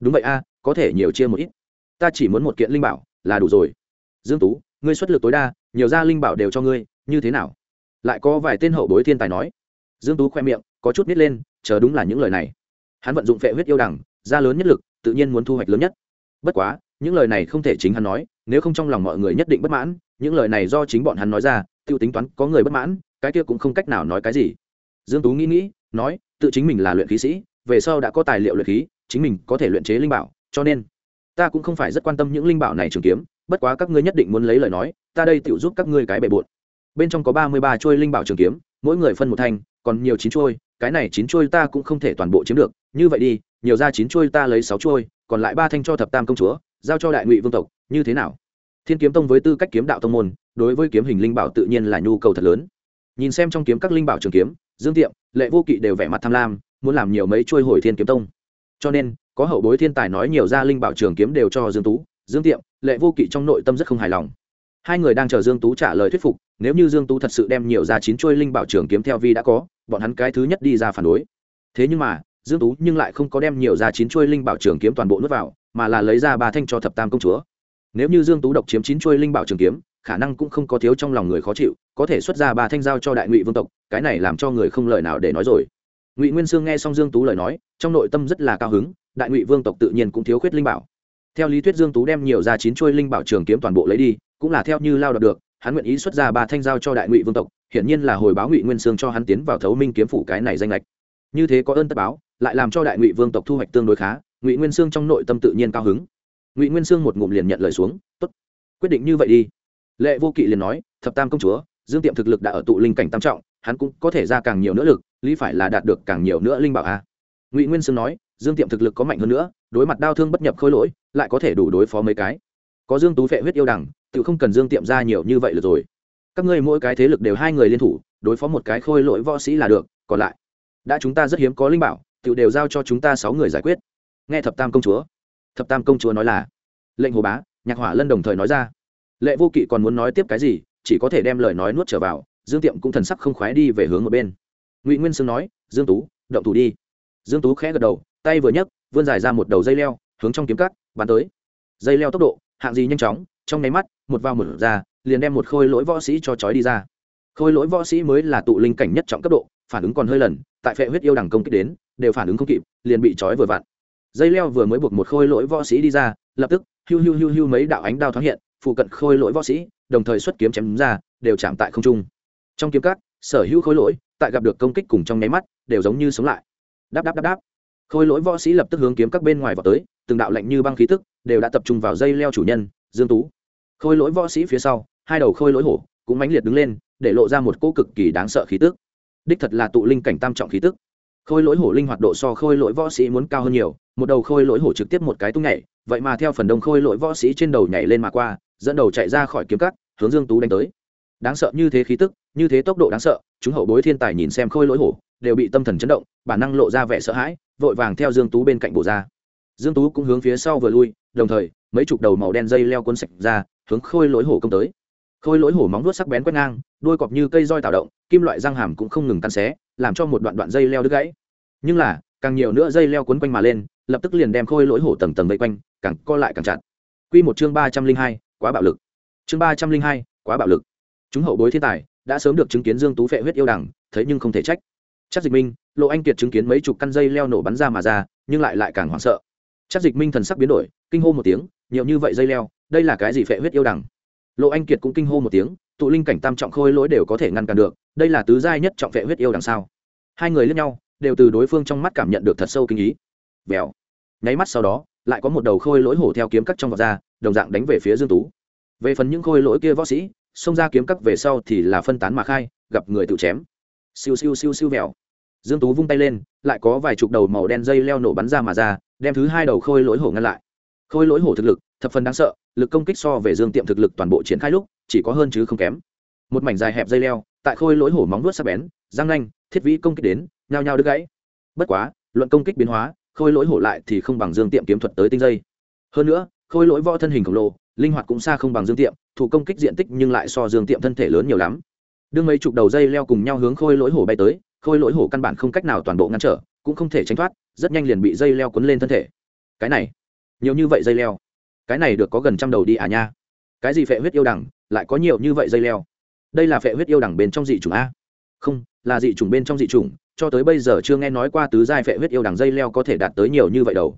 Đúng vậy a có thể nhiều chia một ít. Ta chỉ muốn một kiện linh bảo là đủ rồi. Dương tú ngươi xuất lực tối đa nhiều gia linh bảo đều cho ngươi như thế nào? Lại có vài tên hậu bối thiên tài nói. Dương tú khoe miệng có chút nít lên chờ đúng là những lời này. Hắn vận dụng phệ huyết yêu đẳng, ra lớn nhất lực tự nhiên muốn thu hoạch lớn nhất. Bất quá những lời này không thể chính hắn nói nếu không trong lòng mọi người nhất định bất mãn những lời này do chính bọn hắn nói ra tiêu tính toán có người bất mãn cái kia cũng không cách nào nói cái gì. Dương tú nghĩ nghĩ, nói, tự chính mình là luyện khí sĩ, về sau đã có tài liệu luyện khí, chính mình có thể luyện chế linh bảo, cho nên ta cũng không phải rất quan tâm những linh bảo này trường kiếm, bất quá các ngươi nhất định muốn lấy lời nói, ta đây tiểu giúp các ngươi cái bề bộn. Bên trong có ba mươi ba chuôi linh bảo trường kiếm, mỗi người phân một thanh, còn nhiều chín chuôi, cái này chín chuôi ta cũng không thể toàn bộ chiếm được, như vậy đi, nhiều ra chín chuôi ta lấy sáu chuôi, còn lại ba thanh cho thập tam công chúa, giao cho đại ngụy vương tộc, như thế nào? Thiên kiếm tông với tư cách kiếm đạo tông môn, đối với kiếm hình linh bảo tự nhiên là nhu cầu thật lớn nhìn xem trong kiếm các linh bảo trường kiếm, dương tiệm, lệ vô kỵ đều vẻ mặt tham lam, muốn làm nhiều mấy chuôi hồi thiên kiếm tông. Cho nên, có hậu bối thiên tài nói nhiều ra linh bảo trường kiếm đều cho dương tú, dương tiệm, lệ vô kỵ trong nội tâm rất không hài lòng. Hai người đang chờ dương tú trả lời thuyết phục, nếu như dương tú thật sự đem nhiều ra chín chuôi linh bảo trường kiếm theo vi đã có, bọn hắn cái thứ nhất đi ra phản đối. Thế nhưng mà, dương tú nhưng lại không có đem nhiều ra chín chuôi linh bảo trường kiếm toàn bộ nuốt vào, mà là lấy ra ba thanh cho thập tam công chúa. Nếu như dương tú độc chiếm chín chuôi linh bảo trường kiếm khả năng cũng không có thiếu trong lòng người khó chịu, có thể xuất ra ba thanh giao cho đại ngụy vương tộc, cái này làm cho người không lời nào để nói rồi. Ngụy nguyên sương nghe xong dương tú lời nói, trong nội tâm rất là cao hứng, đại ngụy vương tộc tự nhiên cũng thiếu khuyết linh bảo. Theo lý thuyết dương tú đem nhiều ra chín chuôi linh bảo trường kiếm toàn bộ lấy đi, cũng là theo như lao đọc được, hắn nguyện ý xuất ra ba thanh giao cho đại ngụy vương tộc, hiển nhiên là hồi báo ngụy nguyên sương cho hắn tiến vào thấu minh kiếm phủ cái này danh lệch. Như thế có ơn tất báo, lại làm cho đại ngụy vương tộc thu hoạch tương đối khá, ngụy nguyên sương trong nội tâm tự nhiên cao hứng. Ngụy nguyên sương một ngụm liền nhận lời xuống, tốt, quyết định như vậy đi lệ vô kỵ liền nói, thập tam công chúa, dương tiệm thực lực đã ở tụ linh cảnh tam trọng, hắn cũng có thể ra càng nhiều nữa lực, lý phải là đạt được càng nhiều nữa linh bảo a. Ngụy nguyên sương nói, dương tiệm thực lực có mạnh hơn nữa, đối mặt đau thương bất nhập khôi lỗi, lại có thể đủ đối phó mấy cái. Có dương tú phệ huyết yêu đằng tự không cần dương tiệm ra nhiều như vậy được rồi. Các ngươi mỗi cái thế lực đều hai người liên thủ, đối phó một cái khôi lỗi võ sĩ là được, còn lại, đã chúng ta rất hiếm có linh bảo tự đều giao cho chúng ta sáu người giải quyết. Nghe thập tam công chúa, thập tam công chúa nói là, lệnh hồ bá, nhạc hỏa lân đồng thời nói ra lệ vô kỵ còn muốn nói tiếp cái gì, chỉ có thể đem lời nói nuốt trở vào, dương tiệm cũng thần sắc không khoái đi về hướng một bên. Ngụy nguyên sương nói, dương tú, động thủ đi. Dương tú khẽ gật đầu, tay vừa nhấc, vươn dài ra một đầu dây leo, hướng trong kiếm cắt bắn tới. Dây leo tốc độ, hạng gì nhanh chóng, trong nháy mắt, một vào một ra, liền đem một khôi lỗi võ sĩ cho chói đi ra. Khôi lỗi võ sĩ mới là tụ linh cảnh nhất trọng cấp độ, phản ứng còn hơi lần, tại phệ huyết yêu đằng công kích đến, đều phản ứng không kịp, liền bị chói vừa vặn. Dây leo vừa mới buộc một khôi lỗi võ sĩ đi ra, lập tức, hiu hiu hiu hiu mấy đạo ánh đao thoáng hiện phụ cận khôi lỗi võ sĩ, đồng thời xuất kiếm chém ra, đều chạm tại không trung. Trong kiếm cắt sở hữu khôi lỗi, tại gặp được công kích cùng trong nháy mắt, đều giống như sống lại. Đáp đáp đáp đáp. Khôi lỗi võ sĩ lập tức hướng kiếm các bên ngoài vào tới, từng đạo lạnh như băng khí tức, đều đã tập trung vào dây leo chủ nhân, dương tú. Khôi lỗi võ sĩ phía sau, hai đầu khôi lỗi hổ, cũng mãnh liệt đứng lên, để lộ ra một cỗ cực kỳ đáng sợ khí tức. Đích thật là tụ linh cảnh tam trọng khí tức. Khôi lỗi hổ linh hoạt độ so khôi lỗi võ sĩ muốn cao hơn nhiều, một đầu khôi lỗi hổ trực tiếp một cái tung nhảy, vậy mà theo phần đông khôi lỗi võ sĩ trên đầu nhảy lên mà qua dẫn đầu chạy ra khỏi kiếm cắt, hướng dương tú đánh tới. Đáng sợ như thế khí tức, như thế tốc độ đáng sợ, chúng hậu bối thiên tài nhìn xem khôi lỗi hổ, đều bị tâm thần chấn động, bản năng lộ ra vẻ sợ hãi, vội vàng theo dương tú bên cạnh bổ ra. Dương tú cũng hướng phía sau vừa lui, đồng thời, mấy chục đầu màu đen dây leo cuốn sạch ra, hướng khôi lỗi hổ công tới. Khôi lỗi hổ móng vuốt sắc bén quét ngang, đuôi cọp như cây roi tạo động, kim loại răng hàm cũng không ngừng tan xé, làm cho một đoạn đoạn dây leo đứt gãy. Nhưng là, càng nhiều nữa dây leo quấn quanh mà lên, lập tức liền đem khôi lỗi hổ tầng tầng vây quanh, càng co lại càng chặt. Quy một chương ba trăm linh hai quá bạo lực. Chương ba trăm linh hai quá bạo lực. Chúng hậu bối thiên tài đã sớm được chứng kiến dương tú phệ huyết yêu đẳng, thấy nhưng không thể trách. Chắc dịch minh lộ anh kiệt chứng kiến mấy chục căn dây leo nổ bắn ra mà ra nhưng lại lại càng hoảng sợ. Chắc dịch minh thần sắc biến đổi kinh hô một tiếng nhiều như vậy dây leo đây là cái gì phệ huyết yêu đẳng? lộ anh kiệt cũng kinh hô một tiếng tụ linh cảnh tam trọng khôi lỗi đều có thể ngăn cản được đây là tứ giai nhất trọng phệ huyết yêu đằng sao? Hai người lẫn nhau đều từ đối phương trong mắt cảm nhận được thật sâu kinh ý. Vèo. Nháy mắt sau đó lại có một đầu khôi lỗi hổ theo kiếm cắt trong vọt ra đồng dạng đánh về phía dương tú. Về phần những khôi lỗi kia võ sĩ, xông ra kiếm cắt về sau thì là phân tán mà khai, gặp người tự chém. Siêu siêu siêu siêu mèo dương tú vung tay lên, lại có vài chục đầu màu đen dây leo nổ bắn ra mà ra, đem thứ hai đầu khôi lỗi hổ ngăn lại. Khôi lỗi hổ thực lực, thập phần đáng sợ, lực công kích so về dương tiệm thực lực toàn bộ triển khai lúc, chỉ có hơn chứ không kém. Một mảnh dài hẹp dây leo, tại khôi lỗi hổ móng vuốt sắc bén, răng nanh, thiết vĩ công kích đến, nhao nhao đứt gãy. Bất quá, luận công kích biến hóa, khôi lỗi hổ lại thì không bằng dương tiệm kiếm thuật tới tinh dây. Hơn nữa khôi lỗi võ thân hình khổng lồ, linh hoạt cũng xa không bằng dương tiệm, thủ công kích diện tích nhưng lại so dương tiệm thân thể lớn nhiều lắm. Đương mấy chục đầu dây leo cùng nhau hướng khôi lỗi hổ bay tới, khôi lỗi hổ căn bản không cách nào toàn bộ ngăn trở, cũng không thể tránh thoát, rất nhanh liền bị dây leo cuốn lên thân thể. Cái này, nhiều như vậy dây leo. Cái này được có gần trăm đầu đi à nha. Cái gì phệ huyết yêu đẳng, lại có nhiều như vậy dây leo. Đây là phệ huyết yêu đẳng bên trong dị chủng a. Không, là dị chủng bên trong dị chủng, cho tới bây giờ chưa nghe nói qua tứ giai phệ huyết yêu đẳng dây leo có thể đạt tới nhiều như vậy đầu.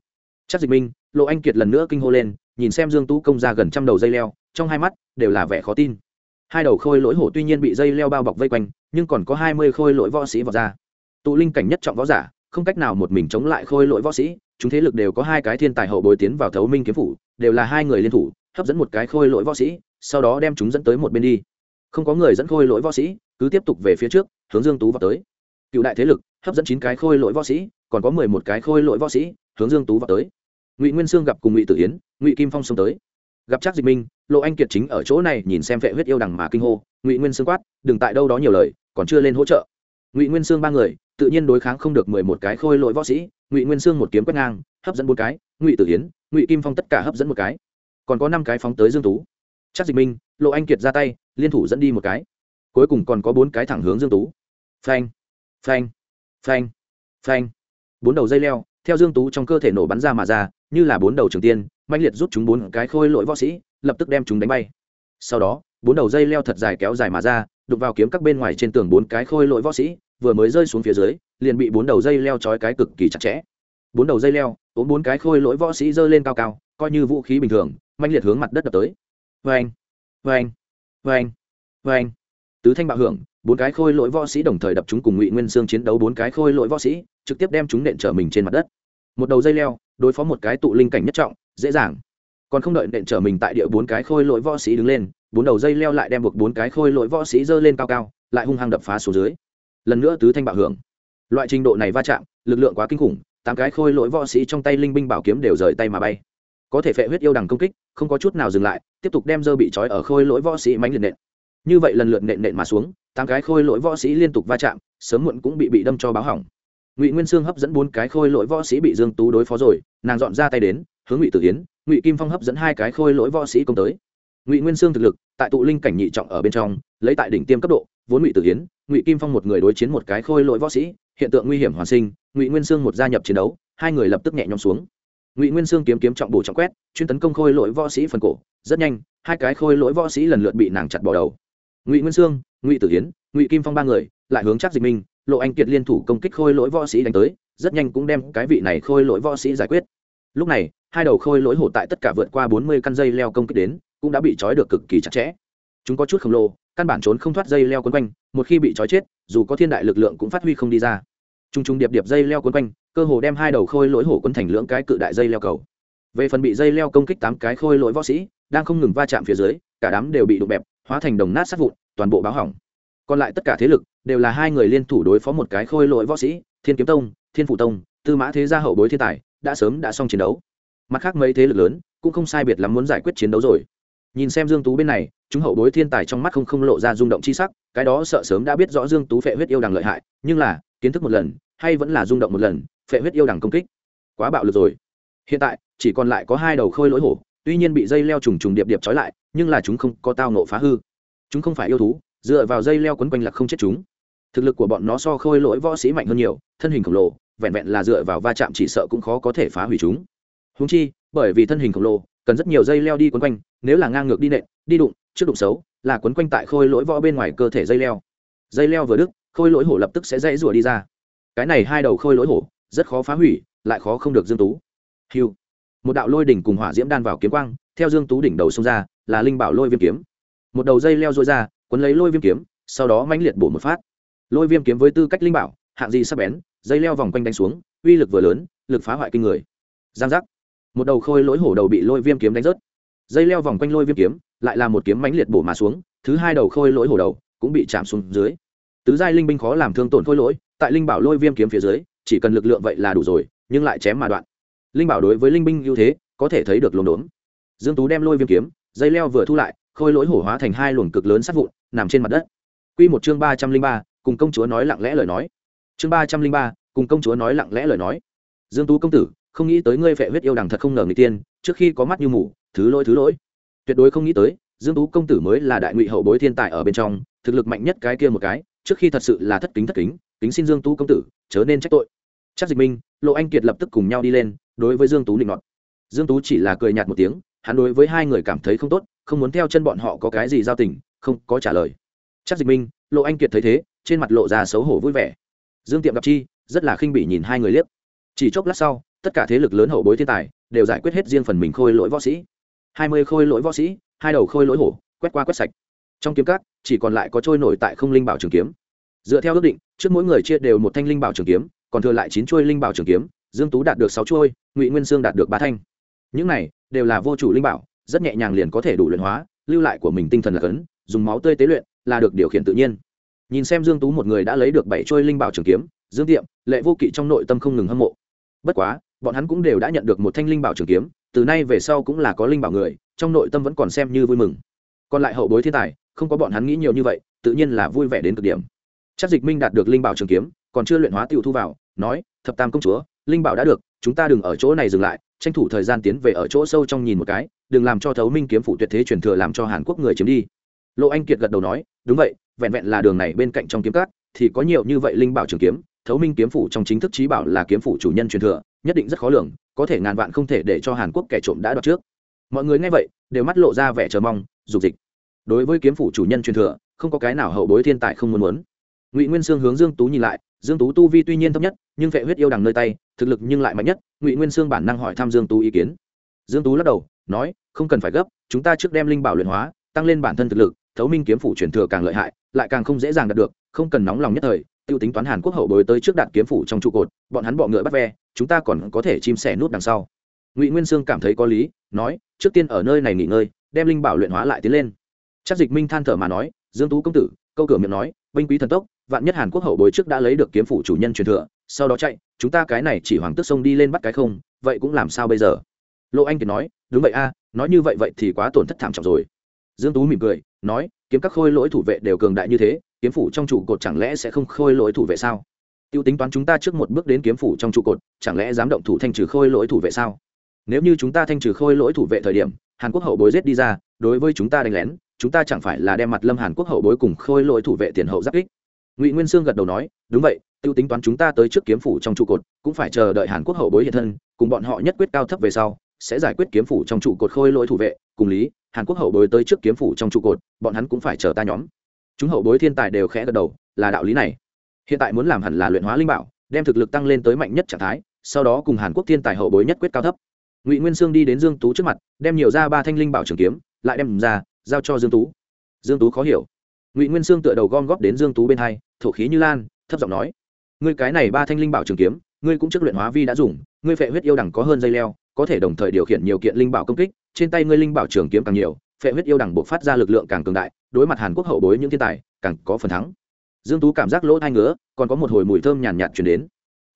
Chắc dịch minh, lộ anh kiệt lần nữa kinh hô lên nhìn xem dương tú công ra gần trăm đầu dây leo, trong hai mắt đều là vẻ khó tin. Hai đầu khôi lỗi hổ tuy nhiên bị dây leo bao bọc vây quanh, nhưng còn có hai mươi khôi lỗi võ sĩ vào ra. Tụ linh cảnh nhất trọng võ giả, không cách nào một mình chống lại khôi lỗi võ sĩ, chúng thế lực đều có hai cái thiên tài hậu bồi tiến vào thấu minh kiếm phủ, đều là hai người liên thủ, hấp dẫn một cái khôi lỗi võ sĩ, sau đó đem chúng dẫn tới một bên đi. Không có người dẫn khôi lỗi võ sĩ, cứ tiếp tục về phía trước, hướng dương tú vào tới. Cựu đại thế lực, hấp dẫn chín cái khôi lỗi võ sĩ, còn có mười một cái khôi lỗi võ sĩ, hướng dương tú vào tới ngụy nguyên sương gặp cùng ngụy tử yến ngụy kim phong xông tới gặp chắc dịch minh lộ anh kiệt chính ở chỗ này nhìn xem vệ huyết yêu đằng mà kinh hô ngụy nguyên sương quát đừng tại đâu đó nhiều lời còn chưa lên hỗ trợ ngụy nguyên sương ba người tự nhiên đối kháng không được mười một cái khôi lỗi võ sĩ ngụy nguyên sương một kiếm quét ngang hấp dẫn bốn cái ngụy tử hiến ngụy kim phong tất cả hấp dẫn một cái còn có năm cái phóng tới dương tú chắc dịch minh lộ anh kiệt ra tay liên thủ dẫn đi một cái cuối cùng còn có bốn cái thẳng hướng dương tú phanh phanh phanh phanh bốn đầu dây leo theo dương tú trong cơ thể nổ bắn ra mà ra, như là bốn đầu trường tiên mạnh liệt rút chúng bốn cái khôi lỗi võ sĩ, lập tức đem chúng đánh bay. Sau đó, bốn đầu dây leo thật dài kéo dài mà ra đục vào kiếm các bên ngoài trên tường bốn cái khôi lỗi võ sĩ, vừa mới rơi xuống phía dưới, liền bị bốn đầu dây leo trói cái cực kỳ chặt chẽ. Bốn đầu dây leo ốm bốn cái khôi lỗi võ sĩ giơ lên cao cao, coi như vũ khí bình thường mạnh liệt hướng mặt đất đập tới. Vê anh vê anh tứ thanh bạo hưởng, bốn cái khôi lỗi võ sĩ đồng thời đập chúng cùng ngụy nguyên xương chiến đấu bốn cái khôi lỗi võ sĩ trực tiếp đem chúng nện trở mình trên mặt đất. Một đầu dây leo, đối phó một cái tụ linh cảnh nhất trọng, dễ dàng. Còn không đợi nện trở mình tại địa bốn cái khôi lỗi võ sĩ đứng lên, bốn đầu dây leo lại đem buộc bốn cái khôi lỗi võ sĩ giơ lên cao cao, lại hung hăng đập phá xuống dưới. Lần nữa tứ thanh bạo hưởng. Loại trình độ này va chạm, lực lượng quá kinh khủng, tám cái khôi lỗi võ sĩ trong tay linh binh bảo kiếm đều rời tay mà bay. Có thể phệ huyết yêu đằng công kích, không có chút nào dừng lại, tiếp tục đem dơ bị trói ở khôi lỗi võ sĩ mánh liệt nện. Như vậy lần lượt nện nện mà xuống, tám cái khôi lỗi võ sĩ liên tục va chạm, sớm muộn cũng bị bị đâm cho báo hỏng ngụy nguyên sương hấp dẫn bốn cái khôi lỗi võ sĩ bị dương tú đối phó rồi nàng dọn ra tay đến hướng ngụy tử hiến ngụy kim phong hấp dẫn hai cái khôi lỗi võ sĩ công tới ngụy nguyên sương thực lực tại tụ linh cảnh nhị trọng ở bên trong lấy tại đỉnh tiêm cấp độ vốn ngụy tử hiến ngụy kim phong một người đối chiến một cái khôi lỗi võ sĩ hiện tượng nguy hiểm hoàn sinh ngụy nguyên sương một gia nhập chiến đấu hai người lập tức nhẹ nhõm xuống ngụy nguyên sương kiếm kiếm trọng bổ trọng quét chuyên tấn công khôi lỗi võ sĩ phần cổ rất nhanh hai cái khôi lỗi võ sĩ lần lượt bị nàng chặt bỏ đầu ngụy nguyên sương ngụy tử hiến ngụy kim phong ba người lại hướng chắc dịch minh lộ anh kiệt liên thủ công kích khôi lỗi võ sĩ đánh tới, rất nhanh cũng đem cái vị này khôi lỗi võ sĩ giải quyết. Lúc này, hai đầu khôi lỗi hổ tại tất cả vượt qua bốn mươi căn dây leo công kích đến, cũng đã bị trói được cực kỳ chặt chẽ. Chúng có chút khổng lồ, căn bản trốn không thoát dây leo quấn quanh, một khi bị trói chết, dù có thiên đại lực lượng cũng phát huy không đi ra. T r u n g t r u n g điệp điệp dây leo quấn quanh, cơ hồ đem hai đầu khôi lỗi hổ quấn thành lưỡng cái cự đại dây leo cầu. Về phần bị dây leo công kích tám cái khôi lỗi võ sĩ, đang không ngừng va chạm phía dưới, cả đám đều bị đụng bẹp, hóa thành đồng nát sát vụn, toàn bộ báo hỏng. Còn lại tất cả thế lực đều là hai người liên thủ đối phó một cái khôi lỗi võ sĩ, thiên kiếm tông, thiên Phụ tông, tư mã thế gia hậu bối thiên tài, đã sớm đã xong chiến đấu. Mặt khác mấy thế lực lớn cũng không sai biệt lắm muốn giải quyết chiến đấu rồi. Nhìn xem dương tú bên này, chúng hậu bối thiên tài trong mắt không không lộ ra rung động chi sắc, cái đó sợ sớm đã biết rõ dương tú phệ huyết yêu đằng lợi hại, nhưng là, kiến thức một lần, hay vẫn là rung động một lần, phệ huyết yêu đằng công kích. Quá bạo lực rồi. Hiện tại, chỉ còn lại có hai đầu khôi lỗi hổ, tuy nhiên bị dây leo trùng trùng điệp điệp trói lại, nhưng là chúng không có tao nộ phá hư. Chúng không phải yêu thú, dựa vào dây leo quấn quanh là không chết chúng thực lực của bọn nó so khôi lỗi võ sĩ mạnh hơn nhiều, thân hình khổng lồ, vẹn vẹn là dựa vào va chạm chỉ sợ cũng khó có thể phá hủy chúng. Húng chi, bởi vì thân hình khổng lồ, cần rất nhiều dây leo đi quấn quanh, nếu là ngang ngược đi nện, đi đụng, trước đụng xấu, là quấn quanh tại khôi lỗi võ bên ngoài cơ thể dây leo. Dây leo vừa đứt, khôi lỗi hổ lập tức sẽ dãy rủa đi ra. Cái này hai đầu khôi lỗi hổ, rất khó phá hủy, lại khó không được dương tú. Hiu một đạo lôi đỉnh cùng hỏa diễm đan vào kiếm quang, theo dương tú đỉnh đầu xông ra, là linh bảo lôi viêm kiếm. Một đầu dây leo rối ra cuốn lấy lôi viêm kiếm, sau đó mãnh liệt bổ một phát lôi viêm kiếm với tư cách linh bảo, hạng gì sắp bén, dây leo vòng quanh đánh xuống, uy lực vừa lớn, lực phá hoại kinh người. Giang giác. Một đầu khôi lỗi hổ đầu bị lôi viêm kiếm đánh rớt. Dây leo vòng quanh lôi viêm kiếm, lại là một kiếm mãnh liệt bổ mà xuống, thứ hai đầu khôi lỗi hổ đầu cũng bị chạm xuống dưới. Tứ giai linh binh khó làm thương tổn khôi lỗi, tại linh bảo lôi viêm kiếm phía dưới, chỉ cần lực lượng vậy là đủ rồi, nhưng lại chém mà đoạn. Linh bảo đối với linh binh ưu thế, có thể thấy được lồn đốn. Dương tú đem lôi viêm kiếm, dây leo vừa thu lại, khôi lỗi hổ hóa thành hai luồng cực lớn sát vụn, nằm trên mặt đất. Quy một chương ba trăm linh ba cùng công chúa nói lặng lẽ lời nói. Chương ba trăm linh ba, cùng công chúa nói lặng lẽ lời nói. Dương tú công tử, không nghĩ tới ngươi phệ huyết yêu đằng thật không ngờ người tiên, trước khi có mắt như mù, thứ lỗi thứ lỗi. Tuyệt đối không nghĩ tới, dương tú công tử mới là đại ngụy hậu bối thiên tài ở bên trong, thực lực mạnh nhất cái kia một cái, trước khi thật sự là thất kính thất kính kính xin dương tú công tử, chớ nên trách tội. Chắc dịch minh, lộ anh kiệt lập tức cùng nhau đi lên, đối với dương tú định nọt. Dương tú chỉ là cười nhạt một tiếng, hắn đối với hai người cảm thấy không tốt, không muốn theo chân bọn họ có cái gì giao tình, không có trả lời. Chắc dịch minh, lộ anh kiệt thấy thế trên mặt lộ ra xấu hổ vui vẻ. Dương tiệm gặp chi, rất là khinh bỉ nhìn hai người liếc. Chỉ chốc lát sau, tất cả thế lực lớn hậu bối thiên tài đều giải quyết hết riêng phần mình khôi lỗi võ sĩ. Hai mươi khôi lỗi võ sĩ, hai đầu khôi lỗi hổ, quét qua quét sạch. Trong kiếm cát chỉ còn lại có trôi nổi tại không linh bảo trường kiếm. Dựa theo ước định, trước mỗi người chia đều một thanh linh bảo trường kiếm, còn thừa lại chín chuôi linh bảo trường kiếm, dương tú đạt được sáu chuôi ngụy nguyên sương đạt được ba thanh. Những này đều là vô chủ linh bảo, rất nhẹ nhàng liền có thể đủ luyện hóa, lưu lại của mình tinh thần là cấn, dùng máu tươi tế luyện là được điều khiển tự nhiên nhìn xem dương tú một người đã lấy được bảy trôi linh bảo trường kiếm, dương tiệm, lệ vô kỵ trong nội tâm không ngừng hâm mộ. Bất quá, bọn hắn cũng đều đã nhận được một thanh linh bảo trường kiếm, từ nay về sau cũng là có linh bảo người, trong nội tâm vẫn còn xem như vui mừng. Còn lại hậu bối thiên tài, không có bọn hắn nghĩ nhiều như vậy, tự nhiên là vui vẻ đến cực điểm. Chắc dịch minh đạt được linh bảo trường kiếm, còn chưa luyện hóa tiêu thu vào, nói, thập tam công chúa, linh bảo đã được, chúng ta đừng ở chỗ này dừng lại, tranh thủ thời gian tiến về ở chỗ sâu trong nhìn một cái, đừng làm cho thấu minh kiếm phủ tuyệt thế truyền thừa làm cho hàn quốc người chiếm đi. Lộ anh kiệt gật đầu nói, đúng vậy vẹn vẹn là đường này bên cạnh trong kiếm cát thì có nhiều như vậy linh bảo trường kiếm, thấu minh kiếm phủ trong chính thức trí bảo là kiếm phủ chủ nhân truyền thừa, nhất định rất khó lường, có thể ngàn vạn không thể để cho hàn quốc kẻ trộm đã đoạt trước. Mọi người nghe vậy, đều mắt lộ ra vẻ chờ mong, dục dịch. Đối với kiếm phủ chủ nhân truyền thừa, không có cái nào hậu bối thiên tài không muốn muốn. Ngụy nguyên sương hướng dương tú nhìn lại, dương tú tu vi tuy nhiên thấp nhất, nhưng vệ huyết yêu đằng nơi tay, thực lực nhưng lại mạnh nhất, ngụy nguyên sương bản năng hỏi thăm dương tú ý kiến. Dương tú lắc đầu, nói, không cần phải gấp, chúng ta trước đem linh bảo luyện hóa, tăng lên bản thân thực lực, thấu minh kiếm phủ truyền thừa càng lợi hại lại càng không dễ dàng đạt được, không cần nóng lòng nhất thời, tiêu tính toán hàn quốc hậu bối tới trước đạt kiếm phủ trong trụ cột, bọn hắn bọ ngựa bắt ve, chúng ta còn có thể chim sẻ nút đằng sau. Ngụy nguyên sương cảm thấy có lý, nói, trước tiên ở nơi này nghỉ ngơi, đem linh bảo luyện hóa lại tiến lên. Chắc dịch minh than thở mà nói, dương tú công tử, câu cửa miệng nói, binh quý thần tốc, vạn nhất hàn quốc hậu bối trước đã lấy được kiếm phủ chủ nhân truyền thừa, sau đó chạy, chúng ta cái này chỉ hoàng tức sông đi lên bắt cái không, vậy cũng làm sao bây giờ? Lộ anh kiệt nói, đúng vậy a, nói như vậy vậy thì quá tổn thất thảm trọng rồi. Dương tú mỉm cười, nói kiếm các khôi lỗi thủ vệ đều cường đại như thế, kiếm phủ trong trụ cột chẳng lẽ sẽ không khôi lỗi thủ vệ sao? Tiêu tính toán chúng ta trước một bước đến kiếm phủ trong trụ cột, chẳng lẽ dám động thủ thanh trừ khôi lỗi thủ vệ sao? Nếu như chúng ta thanh trừ khôi lỗi thủ vệ thời điểm, hàn quốc hậu bối giết đi ra, đối với chúng ta đánh lén, chúng ta chẳng phải là đem mặt lâm hàn quốc hậu bối cùng khôi lỗi thủ vệ tiền hậu giáp kích? Ngụy nguyên sương gật đầu nói, đúng vậy, tiêu tính toán chúng ta tới trước kiếm phủ trong trụ cột, cũng phải chờ đợi hàn quốc hậu bối hiện thân, cùng bọn họ nhất quyết cao thấp về sau, sẽ giải quyết kiếm phủ trong trụ cột khôi lỗi thủ vệ, cùng lý hàn quốc hậu bối tới trước kiếm phủ trong trụ cột, bọn hắn cũng phải chờ ta nhóm. Chúng hậu bối thiên tài đều khẽ gật đầu, là đạo lý này. Hiện tại muốn làm hẳn là luyện hóa linh bảo, đem thực lực tăng lên tới mạnh nhất trạng thái, sau đó cùng hàn quốc thiên tài hậu bối nhất quyết cao thấp. Ngụy nguyên sương đi đến dương tú trước mặt, đem nhiều ra ba thanh linh bảo trường kiếm, lại đem ra, giao cho dương tú. Dương tú khó hiểu. Ngụy nguyên sương tựa đầu gom góp đến dương tú bên hai, thổ khí như lan, thấp giọng nói, ngươi cái này ba thanh linh bảo trường kiếm, ngươi cũng trước luyện hóa vi đã dùng, ngươi phệ huyết yêu đẳng có hơn dây leo, có thể đồng thời điều khiển nhiều kiện linh bảo công kích trên tay ngươi linh bảo trường kiếm càng nhiều, phệ huyết yêu đẳng buộc phát ra lực lượng càng cường đại, đối mặt hàn quốc hậu bối những thiên tài, càng có phần thắng. Dương tú cảm giác lỗ thai ngứa, còn có một hồi mùi thơm nhàn nhạt truyền đến.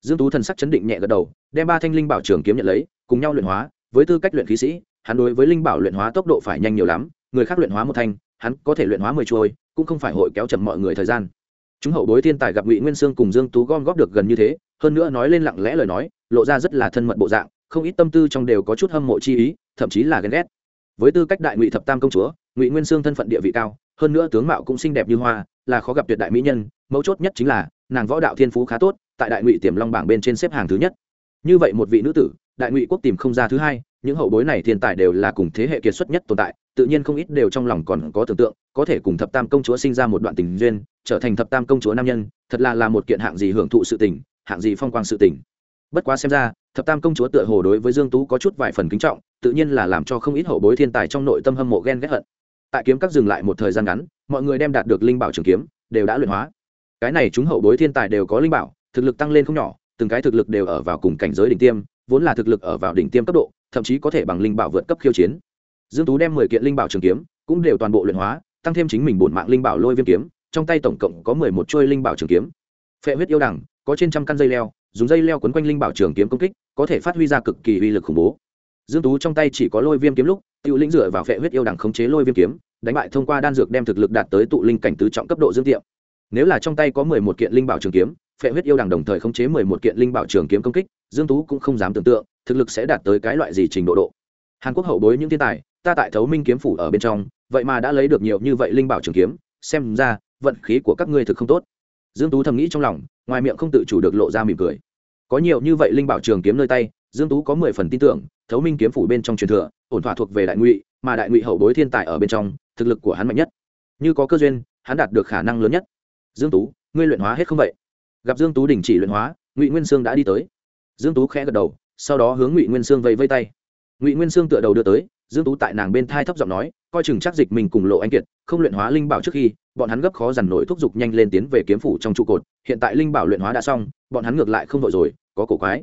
Dương tú thần sắc chấn định nhẹ gật đầu, đem ba thanh linh bảo trường kiếm nhận lấy, cùng nhau luyện hóa, với tư cách luyện khí sĩ, hắn đối với linh bảo luyện hóa tốc độ phải nhanh nhiều lắm, người khác luyện hóa một thanh, hắn có thể luyện hóa mười chuôi, cũng không phải hội kéo chậm mọi người thời gian. Chúng hậu bối thiên tài gặp ngụy nguyên sương cùng dương tú gom góp được gần như thế, hơn nữa nói lên lặng lẽ lời nói, lộ ra rất là thân mật bộ dạng không ít tâm tư trong đều có chút hâm mộ chi ý, thậm chí là ghen ghét. Với tư cách đại ngụy thập tam công chúa, ngụy nguyên sương thân phận địa vị cao, hơn nữa tướng mạo cũng xinh đẹp như hoa, là khó gặp tuyệt đại mỹ nhân, mấu chốt nhất chính là, nàng võ đạo thiên phú khá tốt, tại đại ngụy tiềm long bảng bên trên xếp hàng thứ nhất. Như vậy một vị nữ tử, đại ngụy quốc tìm không ra thứ hai, những hậu bối này thiên tài đều là cùng thế hệ kiệt xuất nhất tồn tại, tự nhiên không ít đều trong lòng còn có tưởng tượng, có thể cùng thập tam công chúa sinh ra một đoạn tình duyên, trở thành thập tam công chúa nam nhân, thật là là một kiện hạng gì hưởng thụ sự tình, hạng gì phong quang sự tình bất quá xem ra, thập tam công chúa tựa hồ đối với dương tú có chút vài phần kính trọng, tự nhiên là làm cho không ít hậu bối thiên tài trong nội tâm hâm mộ ghen ghét hận. Tại kiếm các dừng lại một thời gian ngắn, mọi người đem đạt được linh bảo trường kiếm, đều đã luyện hóa. Cái này chúng hậu bối thiên tài đều có linh bảo, thực lực tăng lên không nhỏ, từng cái thực lực đều ở vào cùng cảnh giới đỉnh tiêm, vốn là thực lực ở vào đỉnh tiêm cấp độ, thậm chí có thể bằng linh bảo vượt cấp khiêu chiến. Dương tú đem mười kiện linh bảo trường kiếm, cũng đều toàn bộ luyện hóa, tăng thêm chính mình bổn mạng linh bảo lôi viêm kiếm, trong tay tổng cộng có mười một trôi linh bảo trường kiếm. Phệ huyết yêu đẳng, có trên trăm căn dây leo dùng dây leo quấn quanh linh bảo trường kiếm công kích, có thể phát huy ra cực kỳ uy lực khủng bố. Dương tú trong tay chỉ có lôi viêm kiếm lúc tiêu lĩnh dựa vào phệ huyết yêu đẳng khống chế lôi viêm kiếm, đánh bại thông qua đan dược đem thực lực đạt tới tụ linh cảnh tứ trọng cấp độ dương tiệm nếu là trong tay có mười một kiện linh bảo trường kiếm phệ huyết yêu đằng đồng thời khống chế mười một kiện linh bảo trường kiếm công kích, dương tú cũng không dám tưởng tượng, thực lực sẽ đạt tới cái loại gì trình độ độ. Hàn quốc hậu bối những thiên tài, ta tại thấu minh kiếm phủ ở bên trong, vậy mà đã lấy được nhiều như vậy linh bảo trường kiếm, xem ra, vận khí của các ngươi thực không tốt. Dương tú thầm nghĩ trong lòng ngoài miệng không tự chủ được lộ ra mỉm cười. Có nhiều như vậy linh bảo trường kiếm nơi tay, dương tú có mười phần tin tưởng, thấu minh kiếm phủ bên trong truyền thừa, ổn thỏa thuộc về đại ngụy, mà đại ngụy hậu bối thiên tài ở bên trong, thực lực của hắn mạnh nhất. Như có cơ duyên, hắn đạt được khả năng lớn nhất. Dương tú, ngươi luyện hóa hết không vậy? Gặp dương tú đình chỉ luyện hóa, ngụy nguyên sương đã đi tới. Dương tú khẽ gật đầu, sau đó hướng ngụy nguyên sương vẫy vây tay. Ngụy nguyên sương tựa đầu đưa tới, dương tú tại nàng bên thai thấp giọng nói, coi chừng chắc dịch mình cùng lộ anh kiệt, không luyện hóa linh bảo trước khi bọn hắn gấp khó dằn nổi thúc giục nhanh lên tiến về kiếm phủ trong trụ cột, hiện tại linh bảo luyện hóa đã xong, bọn hắn ngược lại không vội rồi, có cổ quái.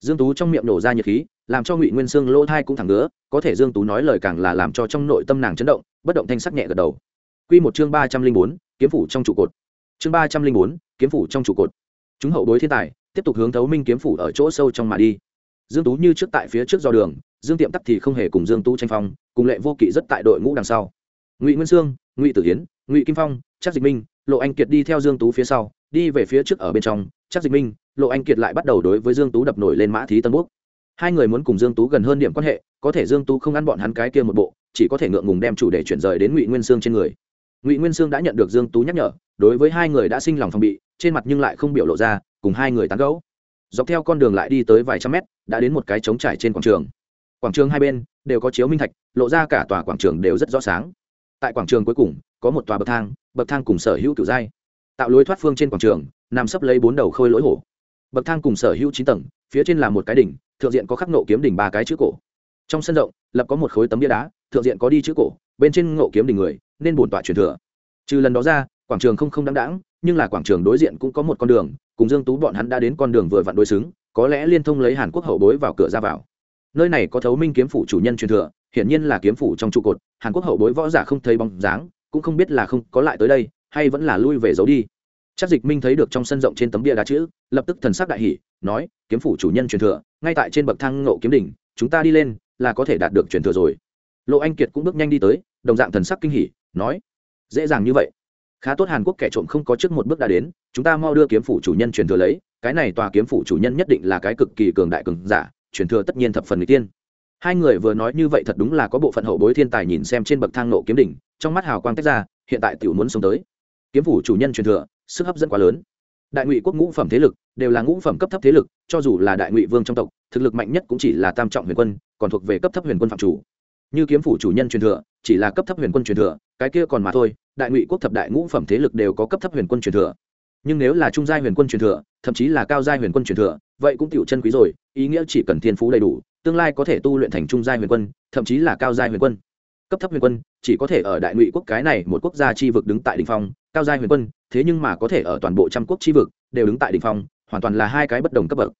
Dương tú trong miệng nổ ra nhiệt khí, làm cho ngụy nguyên sương lỗ thai cũng thẳng ngứa, có thể dương tú nói lời càng là làm cho trong nội tâm nàng chấn động, bất động thanh sắc nhẹ gật đầu. Quy một chương ba trăm linh bốn, kiếm phủ trong trụ cột. Chương ba trăm linh bốn, kiếm phủ trong trụ cột. Chúng hậu bối thiên tài, tiếp tục hướng thấu minh kiếm phủ ở chỗ sâu trong mà đi. Dương tú như trước tại phía trước do đường, dương tiệm tắc thì không hề cùng dương tú tranh phong, cùng lệ vô kỵ rất tại đội ngũ đằng sau. Ngụy nguyên sương, ngụy tử hiến ngụy kim phong chắc dịch minh lộ anh kiệt đi theo dương tú phía sau đi về phía trước ở bên trong chắc dịch minh lộ anh kiệt lại bắt đầu đối với dương tú đập nổi lên mã thí tân quốc hai người muốn cùng dương tú gần hơn điểm quan hệ có thể dương tú không ăn bọn hắn cái kia một bộ chỉ có thể ngượng ngùng đem chủ đề chuyển rời đến ngụy nguyên sương trên người ngụy nguyên sương đã nhận được dương tú nhắc nhở đối với hai người đã sinh lòng phòng bị trên mặt nhưng lại không biểu lộ ra cùng hai người tán gẫu dọc theo con đường lại đi tới vài trăm mét đã đến một cái trống trải trên quảng trường quảng trường hai bên đều có chiếu minh thạch lộ ra cả tòa quảng trường đều rất rõ sáng tại quảng trường cuối cùng có một tòa bậc thang bậc thang cùng sở hữu cựu giai. Tạo lối thoát phương trên quảng trường, nằm sấp lấy bốn đầu khôi lỗi hổ. Bậc thang cùng sở hữu chín tầng, phía trên là một cái đỉnh, thượng diện có khắc nộ kiếm đỉnh ba cái chữ cổ. Trong sân rộng, lập có một khối tấm bia đá, thượng diện có đi chữ cổ, bên trên ngộ kiếm đỉnh người, nên bổn tọa truyền thừa. Trừ lần đó ra, quảng trường không không đáng đáng nhưng là quảng trường đối diện cũng có một con đường, cùng dương tú bọn hắn đã đến con đường vừa vặn đối xứng, có lẽ liên thông lấy hàn quốc hậu bối vào cửa ra vào. Nơi này có thấu minh kiếm phủ chủ nhân truyền thừa, hiển nhiên là kiếm phủ trong trụ cột, hàn quốc hậu bối võ giả không thấy bóng dáng cũng không biết là không có lại tới đây, hay vẫn là lui về giấu đi. Chắc dịch minh thấy được trong sân rộng trên tấm bia đá chữ, lập tức thần sắc đại hỷ nói, kiếm phủ chủ nhân truyền thừa, ngay tại trên bậc thang ngộ kiếm đỉnh, chúng ta đi lên, là có thể đạt được truyền thừa rồi. Lộ anh kiệt cũng bước nhanh đi tới, đồng dạng thần sắc kinh hỉ, nói, dễ dàng như vậy. Khá tốt hàn quốc kẻ trộm không có trước một bước đã đến, chúng ta mau đưa kiếm phủ chủ nhân truyền thừa lấy, cái này tòa kiếm phủ chủ nhân nhất định là cái cực kỳ cường đại cường giả, truyền thừa tất nhiên thập phần người tiên hai người vừa nói như vậy thật đúng là có bộ phận hậu bối thiên tài nhìn xem trên bậc thang nộ kiếm đỉnh, trong mắt hào quang tách ra, hiện tại tiểu muốn sống tới. Kiếm phủ chủ nhân truyền thừa, sức hấp dẫn quá lớn. Đại ngụy quốc ngũ phẩm thế lực, đều là ngũ phẩm cấp thấp thế lực, cho dù là đại ngụy vương trong tộc, thực lực mạnh nhất cũng chỉ là tam trọng huyền quân, còn thuộc về cấp thấp huyền quân phạm chủ. Như kiếm phủ chủ nhân truyền thừa, chỉ là cấp thấp huyền quân truyền thừa, cái kia còn mà thôi, đại ngụy quốc thập đại ngũ phẩm thế lực đều có cấp thấp huyền quân truyền thừa. Nhưng nếu là trung giai huyền quân truyền thừa, thậm chí là cao giai huyền quân truyền thừa, vậy cũng tiểu chân quý rồi ý nghĩa chỉ cần thiên phú đầy đủ, tương lai có thể tu luyện thành trung giai huyền quân, thậm chí là cao giai huyền quân. Cấp thấp huyền quân, chỉ có thể ở đại ngụy quốc cái này một quốc gia chi vực đứng tại đỉnh phong, cao giai huyền quân, thế nhưng mà có thể ở toàn bộ trăm quốc chi vực đều đứng tại đỉnh phong, hoàn toàn là hai cái bất đồng cấp bậc.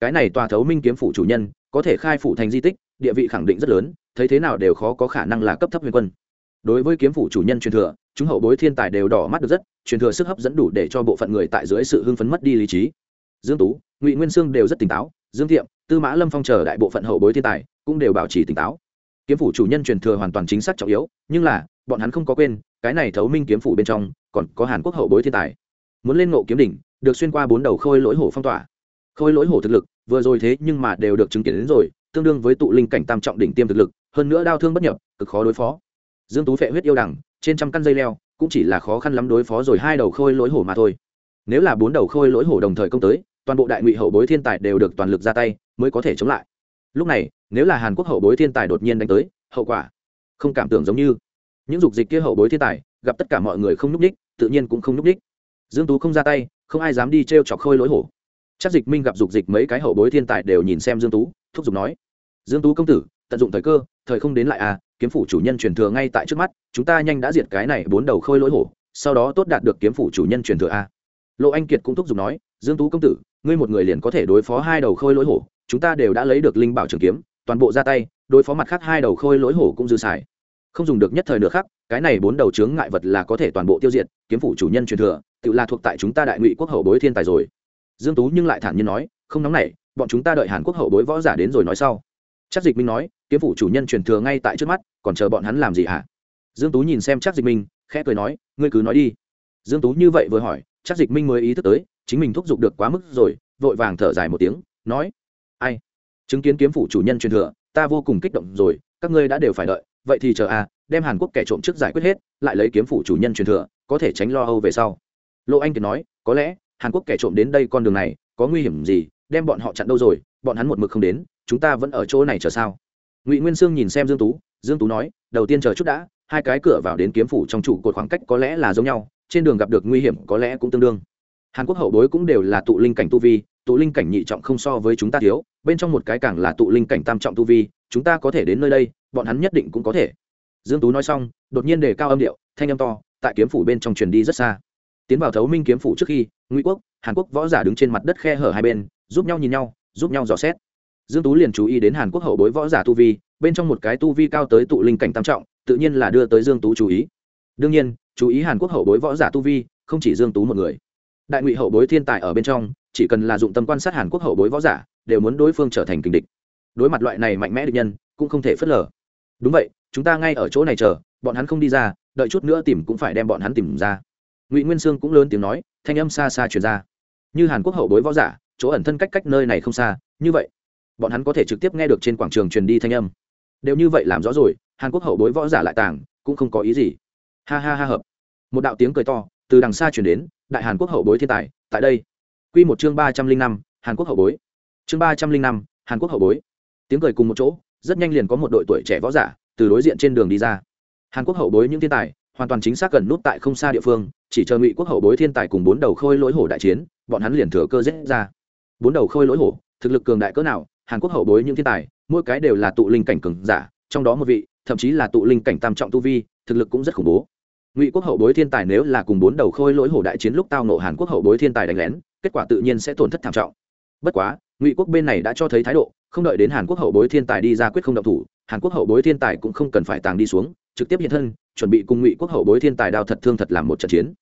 Cái này tòa thấu minh kiếm phủ chủ nhân, có thể khai phủ thành di tích, địa vị khẳng định rất lớn, thấy thế nào đều khó có khả năng là cấp thấp huyền quân. Đối với kiếm phủ chủ nhân truyền thừa, chúng hậu bối thiên tài đều đỏ mắt được rất, truyền thừa sức hấp dẫn đủ để cho bộ phận người tại dưới sự hưng phấn mất đi lý trí. Dương tú, ngụy nguyên sương đều rất tỉnh táo dương thiệm, tư mã lâm phong chờ đại bộ phận hậu bối thiên tài, cũng đều bảo trì tỉnh táo. Kiếm phủ chủ nhân truyền thừa hoàn toàn chính xác trọng yếu, nhưng là, bọn hắn không có quên, cái này thấu minh kiếm phủ bên trong, còn có hàn quốc hậu bối thiên tài. Muốn lên ngộ kiếm đỉnh, được xuyên qua bốn đầu khôi lỗi hổ phong tỏa. Khôi lỗi hổ thực lực, vừa rồi thế nhưng mà đều được chứng kiến đến rồi, tương đương với tụ linh cảnh tam trọng đỉnh tiêm thực lực, hơn nữa đau thương bất nhập, cực khó đối phó. Dương tú phệ huyết yêu đẳng, trên trăm căn dây leo, cũng chỉ là khó khăn lắm đối phó rồi hai đầu khôi lỗi hổ mà thôi. Nếu là bốn đầu khôi lỗi hổ đồng thời công tới toàn bộ đại ngụy hậu bối thiên tài đều được toàn lực ra tay mới có thể chống lại. Lúc này, nếu là hàn quốc hậu bối thiên tài đột nhiên đánh tới, hậu quả không cảm tưởng giống như. Những dục dịch kia hậu bối thiên tài, gặp tất cả mọi người không n ú c đích tự nhiên cũng không n ú c đích dương tú không ra tay, không ai dám đi t r e o chọc khôi lỗi hổ. Chắc dịch minh gặp dục dịch mấy cái hậu bối thiên tài đều nhìn xem dương tú, thúc giục nói, dương tú công tử, tận dụng thời cơ, thời không đến lại à kiếm phủ chủ nhân truyền thừa ngay tại trước mắt, chúng ta nhanh đã diệt cái này bốn đầu khôi lỗi hổ, sau đó tốt đạt được kiếm phủ chủ nhân truyền thừa a lộ anh kiệt cũng thúc giục nói, dương tú công tử ngươi một người liền có thể đối phó hai đầu khôi lỗi hổ, chúng ta đều đã lấy được linh bảo trường kiếm, toàn bộ ra tay, đối phó mặt khác hai đầu khôi lỗi hổ cũng dư xài. Không dùng được nhất thời nữa khác cái này bốn đầu chướng ngại vật là có thể toàn bộ tiêu diệt, kiếm phủ chủ nhân truyền thừa, tự là thuộc tại chúng ta đại ngụy quốc hậu bối thiên tài rồi. Dương tú nhưng lại thản nhiên nói, không nóng nảy, bọn chúng ta đợi hàn quốc hậu bối võ giả đến rồi nói sau. Chắc dịch minh nói, kiếm phủ chủ nhân truyền thừa ngay tại trước mắt, còn chờ bọn hắn làm gì hả? Dương tú nhìn xem chắc dịch minh, khẽ cười nói, ngươi cứ nói đi. Dương tú như vậy vừa hỏi, chắc dịch minh mới ý thức tới chính mình thúc giục được quá mức rồi, vội vàng thở dài một tiếng, nói, ai? Chứng kiến kiếm phủ chủ nhân truyền thừa, ta vô cùng kích động rồi, các ngươi đã đều phải đợi, vậy thì chờ a đem hàn quốc kẻ trộm trước giải quyết hết, lại lấy kiếm phủ chủ nhân truyền thừa, có thể tránh lo âu về sau. Lộ anh kiệt nói, có lẽ, hàn quốc kẻ trộm đến đây con đường này, có nguy hiểm gì, đem bọn họ chặn đâu rồi, bọn hắn một mực không đến, chúng ta vẫn ở chỗ này chờ sao? Ngụy nguyên sương nhìn xem dương tú dương tú nói, đầu tiên chờ chút đã, hai cái cửa vào đến kiếm phủ trong trụ cột khoảng cách có lẽ là giống nhau, trên đường gặp được nguy hiểm có lẽ cũng tương đương hàn quốc hậu bối cũng đều là tụ linh cảnh tu vi, tụ linh cảnh nhị trọng không so với chúng ta thiếu, bên trong một cái càng là tụ linh cảnh tam trọng tu vi, chúng ta có thể đến nơi đây, bọn hắn nhất định cũng có thể. Dương tú nói xong, đột nhiên đề cao âm điệu, thanh âm to, tại kiếm phủ bên trong truyền đi rất xa. Tiến vào thấu minh kiếm phủ trước khi, ngụy quốc, hàn quốc võ giả đứng trên mặt đất khe hở hai bên, giúp nhau nhìn nhau, giúp nhau dò xét. Dương tú liền chú ý đến hàn quốc hậu bối võ giả tu vi, bên trong một cái tu vi cao tới tụ linh cảnh tam trọng, tự nhiên là đưa tới dương tú chú ý. Đương nhiên, chú ý hàn quốc hậu bối võ giả tu vi, không chỉ dương tú một người đại ngụy hậu bối thiên tài ở bên trong, chỉ cần là dụng tâm quan sát hàn quốc hậu bối võ giả, đều muốn đối phương trở thành kình địch. Đối mặt loại này mạnh mẽ địch nhân, cũng không thể phớt lờ. Đúng vậy, chúng ta ngay ở chỗ này chờ, bọn hắn không đi ra, đợi chút nữa tìm cũng phải đem bọn hắn tìm ra. Ngụy nguyên sương cũng lớn tiếng nói, thanh âm xa xa truyền ra. Như hàn quốc hậu bối võ giả, chỗ ẩn thân cách cách nơi này không xa, như vậy, bọn hắn có thể trực tiếp nghe được trên quảng trường truyền đi thanh âm. Đều như vậy làm rõ rồi, hàn quốc hậu bối võ giả lại tàng, cũng không có ý gì. Ha ha ha hợp. Một đạo tiếng cười to, từ đằng xa chuyển đến đại hàn quốc hậu bối thiên tài, tại đây. Q một chương ba trăm linh năm, hàn quốc hậu bối. Chương ba trăm linh năm, hàn quốc hậu bối. Tiếng cười cùng một chỗ, rất nhanh liền có một đội tuổi trẻ võ giả từ đối diện trên đường đi ra. Hàn quốc hậu bối những thiên tài, hoàn toàn chính xác gần nút tại không xa địa phương, chỉ chờ ngụy quốc hậu bối thiên tài cùng bốn đầu khôi lỗi hổ đại chiến, bọn hắn liền thừa cơ giết ra. Bốn đầu khôi lỗi hổ, thực lực cường đại cỡ nào, hàn quốc hậu bối những thiên tài, mỗi cái đều là tụ linh cảnh cường giả, trong đó một vị, thậm chí là tụ linh cảnh tam trọng tu vi, thực lực cũng rất khủng bố ngụy quốc hậu bối thiên tài nếu là cùng bốn đầu khôi lỗi hổ đại chiến lúc tao nộ hàn quốc hậu bối thiên tài đánh lén, kết quả tự nhiên sẽ tổn thất thảm trọng. Bất quá, ngụy quốc bên này đã cho thấy thái độ, không đợi đến hàn quốc hậu bối thiên tài đi ra quyết không động thủ, hàn quốc hậu bối thiên tài cũng không cần phải tàng đi xuống, trực tiếp hiện thân, chuẩn bị cùng ngụy quốc hậu bối thiên tài đao thật thương thật làm một trận chiến.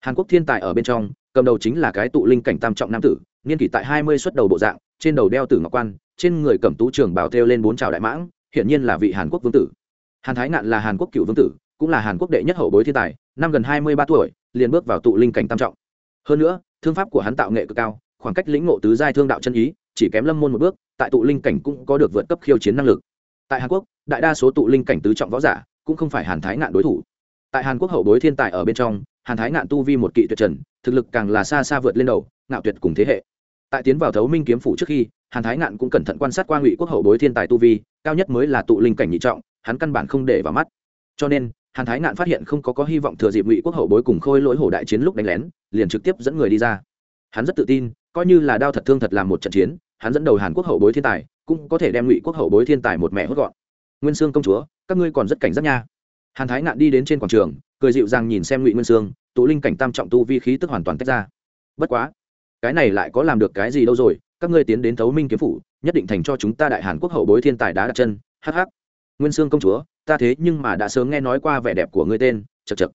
Hàn quốc thiên tài ở bên trong, cầm đầu chính là cái tụ linh cảnh tam trọng nam tử, niên kỷ tại hai mươi xuất đầu bộ dạng, trên đầu đeo tử ngọc quan, trên người cầm tú trường bảo thêu lên bốn trào đại mãng, hiển nhiên là vị hàn quốc vương tử. Hàn thái ngạn là hàn quốc cựu vương tử cũng là hàn quốc đệ nhất hậu bối thiên tài, năm gần hai mươi ba tuổi, liền bước vào tụ linh cảnh tam trọng. Hơn nữa, thương pháp của hắn tạo nghệ cực cao, khoảng cách lĩnh ngộ tứ giai thương đạo chân ý, chỉ kém lâm môn một bước, tại tụ linh cảnh cũng có được vượt cấp khiêu chiến năng lực. Tại hàn quốc, đại đa số tụ linh cảnh tứ trọng võ giả cũng không phải hàn thái ngạn đối thủ. Tại hàn quốc hậu bối thiên tài ở bên trong, hàn thái ngạn tu vi một kỵ tuyệt trần, thực lực càng là xa xa vượt lên đầu, ngạo tuyệt cùng thế hệ. Tại tiến vào thấu minh kiếm phủ trước khi, hàn thái ngạn cũng cẩn thận quan sát qua ngụy quốc hậu bối thiên tài tu vi, cao nhất mới là tụ linh cảnh nhị trọng, hắn căn bản không để vào mắt. Cho nên hàn thái ngạn phát hiện không có có hy vọng thừa dịp ngụy quốc hậu bối cùng khôi lỗi hổ đại chiến lúc đánh lén, liền trực tiếp dẫn người đi ra. Hắn rất tự tin, coi như là đao thật thương thật làm một trận chiến, hắn dẫn đầu hàn quốc hậu bối thiên tài, cũng có thể đem ngụy quốc hậu bối thiên tài một mẹ hốt gọn. Nguyên sương công chúa, các ngươi còn rất cảnh giác nha. Hàn thái ngạn đi đến trên quảng trường, cười dịu dàng nhìn xem ngụy nguyên sương, tụ linh cảnh tam trọng tu vi khí tức hoàn toàn tách ra. Bất quá, cái này lại có làm được cái gì đâu rồi, các ngươi tiến đến thấu minh kiếm phủ, nhất định thành cho chúng ta đại hàn quốc hậu bối thiên tài đá đặt chân hh nguyên sương công chúa ta thế nhưng mà đã sớm nghe nói qua vẻ đẹp của ngươi tên chật chật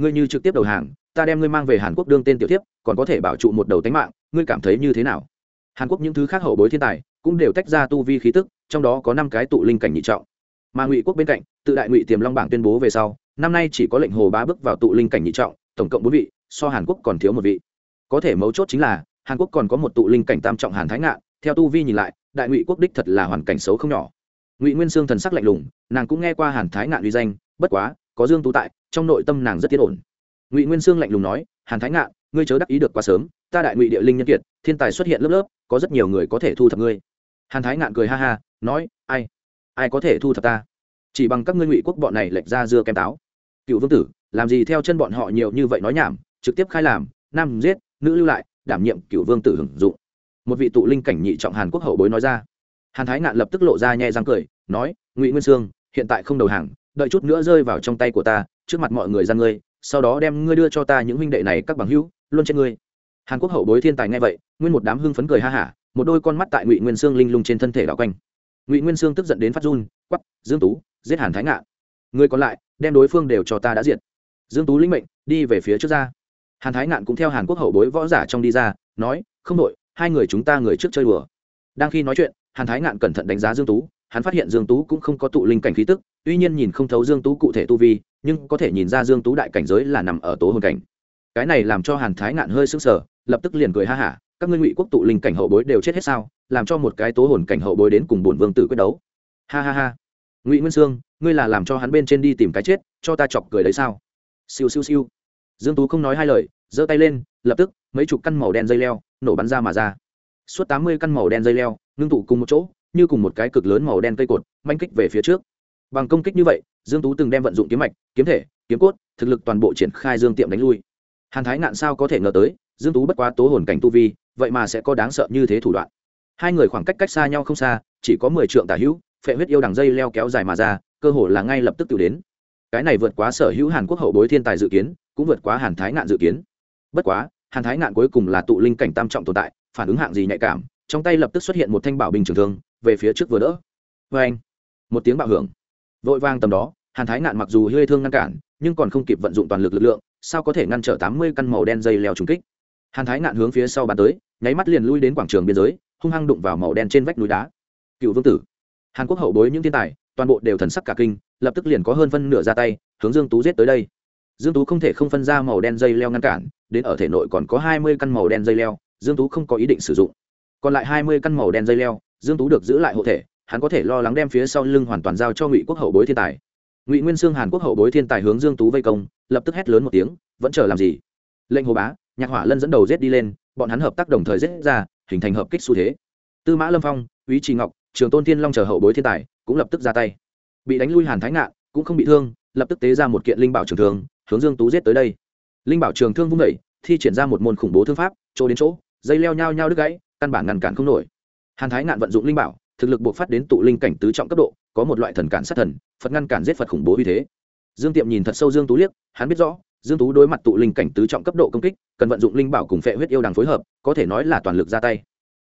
ngươi như trực tiếp đầu hàng, ta đem ngươi mang về hàn quốc đương tên tiểu tiếp còn có thể bảo trụ một đầu tánh mạng, ngươi cảm thấy như thế nào? Hàn quốc những thứ khác hậu bối thiên tài, cũng đều tách ra tu vi khí tức, trong đó có năm cái tụ linh cảnh nhị trọng. Mà ngụy quốc bên cạnh, tự đại ngụy tiềm long bảng tuyên bố về sau, năm nay chỉ có lệnh hồ bá bước vào tụ linh cảnh nhị trọng, tổng cộng bốn vị, so hàn quốc còn thiếu một vị. Có thể mấu chốt chính là, hàn quốc còn có một tụ linh cảnh tam trọng hàn thái ngạn, theo tu vi nhìn lại, đại ngụy quốc đích thật là hoàn cảnh xấu không nhỏ ngụy nguyên sương thần sắc lạnh lùng nàng cũng nghe qua hàn thái ngạn uy danh bất quá có dương tú tại trong nội tâm nàng rất tiết ổn ngụy nguyên sương lạnh lùng nói hàn thái ngạn ngươi chớ đắc ý được quá sớm ta đại ngụy địa linh nhân kiệt thiên tài xuất hiện lớp lớp có rất nhiều người có thể thu thập ngươi hàn thái ngạn cười ha ha nói ai ai có thể thu thập ta chỉ bằng các ngươi ngụy quốc bọn này lệch ra dưa kem táo cựu vương tử làm gì theo chân bọn họ nhiều như vậy nói nhảm trực tiếp khai làm nam giết nữ lưu lại đảm nhiệm cựu vương tử hưởng dụng một vị tụ linh cảnh nhị trọng hàn quốc hậu bối nói ra hàn thái ngạn lập tức lộ ra nhẹ răng cười, nói, ngụy nguyên sương, hiện tại không đầu hàng, đợi chút nữa rơi vào trong tay của ta, trước mặt mọi người ra ngươi, sau đó đem ngươi đưa cho ta những huynh đệ này các bằng hữu, luôn trên ngươi. Hàn quốc hậu bối thiên tài nghe vậy, nguyên một đám hưng phấn cười ha hả, một đôi con mắt tại ngụy nguyên sương linh lung trên thân thể đảo quanh. Ngụy nguyên sương tức giận đến phát run quắp dương tú, giết hàn thái ngạn. Người còn lại, đem đối phương đều cho ta đã diệt. Dương tú lĩnh mệnh, đi về phía trước ra. Hàn thái ngạn cũng theo hàn quốc hậu bối võ giả trong đi ra, nói, không đội, hai người chúng ta người trước chơi đùa. Đang khi nói chuyện hàn thái ngạn cẩn thận đánh giá dương tú, hắn phát hiện dương tú cũng không có tụ linh cảnh khí tức, tuy nhiên nhìn không thấu dương tú cụ thể tu vi, nhưng có thể nhìn ra dương tú đại cảnh giới là nằm ở tố hồn cảnh. Cái này làm cho hàn thái ngạn hơi sững sờ, lập tức liền cười ha hả, các ngươi ngụy quốc tụ linh cảnh hậu bối đều chết hết sao, làm cho một cái tố hồn cảnh hậu bối đến cùng bổn vương tử quyết đấu. Ha ha ha. Ngụy nguyên sương, ngươi là làm cho hắn bên trên đi tìm cái chết, cho ta chọc cười đấy sao? Siêu siêu siêu. Dương tú không nói hai lời, giơ tay lên, lập tức, mấy chục căn màu đen dây leo, nổ bắn ra mà ra suốt tám mươi căn màu đen dây leo, ngưng tụ cùng một chỗ, như cùng một cái cực lớn màu đen cây cột, manh kích về phía trước. Bằng công kích như vậy, dương tú từng đem vận dụng kiếm mạch, kiếm thể, kiếm cốt, thực lực toàn bộ triển khai dương tiệm đánh lui. Hàn thái ngạn sao có thể ngờ tới, dương tú bất quá tố hồn cảnh tu vi, vậy mà sẽ có đáng sợ như thế thủ đoạn. Hai người khoảng cách cách xa nhau không xa, chỉ có mười trượng tả hữu, phệ huyết yêu đằng dây leo kéo dài mà ra, cơ hồ là ngay lập tức tự đến. Cái này vượt quá sở hữu hàn quốc hậu bối thiên tài dự kiến, cũng vượt quá hàn thái ngạn dự kiến. Bất quá, hàn thái ngạn cuối cùng là tụ linh cảnh tam trọng tồn tại phản ứng hạng gì nhạy cảm, trong tay lập tức xuất hiện một thanh bảo bình trường thương, về phía trước vừa đỡ. Vê anh, một tiếng bạo hưởng. Vội vang tầm đó, hàn thái ngạn mặc dù hơi thương ngăn cản, nhưng còn không kịp vận dụng toàn lực lực lượng, sao có thể ngăn trở tám mươi căn màu đen dây leo trùng kích? Hàn thái ngạn hướng phía sau bàn tới, nháy mắt liền lui đến quảng trường biên giới, hung hăng đụng vào màu đen trên vách núi đá. Cựu vương tử. Hàn quốc hậu bối những thiên tài, toàn bộ đều thần sắc cả kinh, lập tức liền có hơn phân nửa ra tay, hướng dương tú giết tới đây. Dương tú không thể không phân ra màu đen dây leo ngăn cản, đến ở thể nội còn có hai mươi căn màu đen dây leo dương tú không có ý định sử dụng. Còn lại hai mươi căn màu đen dây leo, dương tú được giữ lại hộ thể, hắn có thể lo lắng đem phía sau lưng hoàn toàn giao cho ngụy quốc hậu bối thiên tài. Ngụy nguyên sương hàn quốc hậu bối thiên tài hướng dương tú vây công, lập tức hét lớn một tiếng, vẫn chờ làm gì? Lệnh hồ bá, nhạc hỏa lân dẫn đầu giết đi lên, bọn hắn hợp tác đồng thời giết ra, hình thành hợp kích xu thế. Tư mã lâm phong, úy trì ngọc, trường tôn thiên long chờ hậu bối thiên tài, cũng lập tức ra tay. Bị đánh lui hàn thái ngạn, cũng không bị thương, lập tức tế ra một kiện linh bảo trường thương, hướng dương tú giết tới đây. Linh bảo trường thương vung đẩy thi triển ra một môn khủng bố thương pháp, chỗ đến chỗ dây leo nhau nhau đứt gãy, căn bản ngăn cản không nổi. Hàn thái ngạn vận dụng linh bảo, thực lực buộc phát đến tụ linh cảnh tứ trọng cấp độ, có một loại thần cản sát thần, phật ngăn cản giết phật khủng bố uy thế. Dương tiệm nhìn thật sâu dương tú liếc, hắn biết rõ, dương tú đối mặt tụ linh cảnh tứ trọng cấp độ công kích, cần vận dụng linh bảo cùng phệ huyết yêu đằng phối hợp, có thể nói là toàn lực ra tay.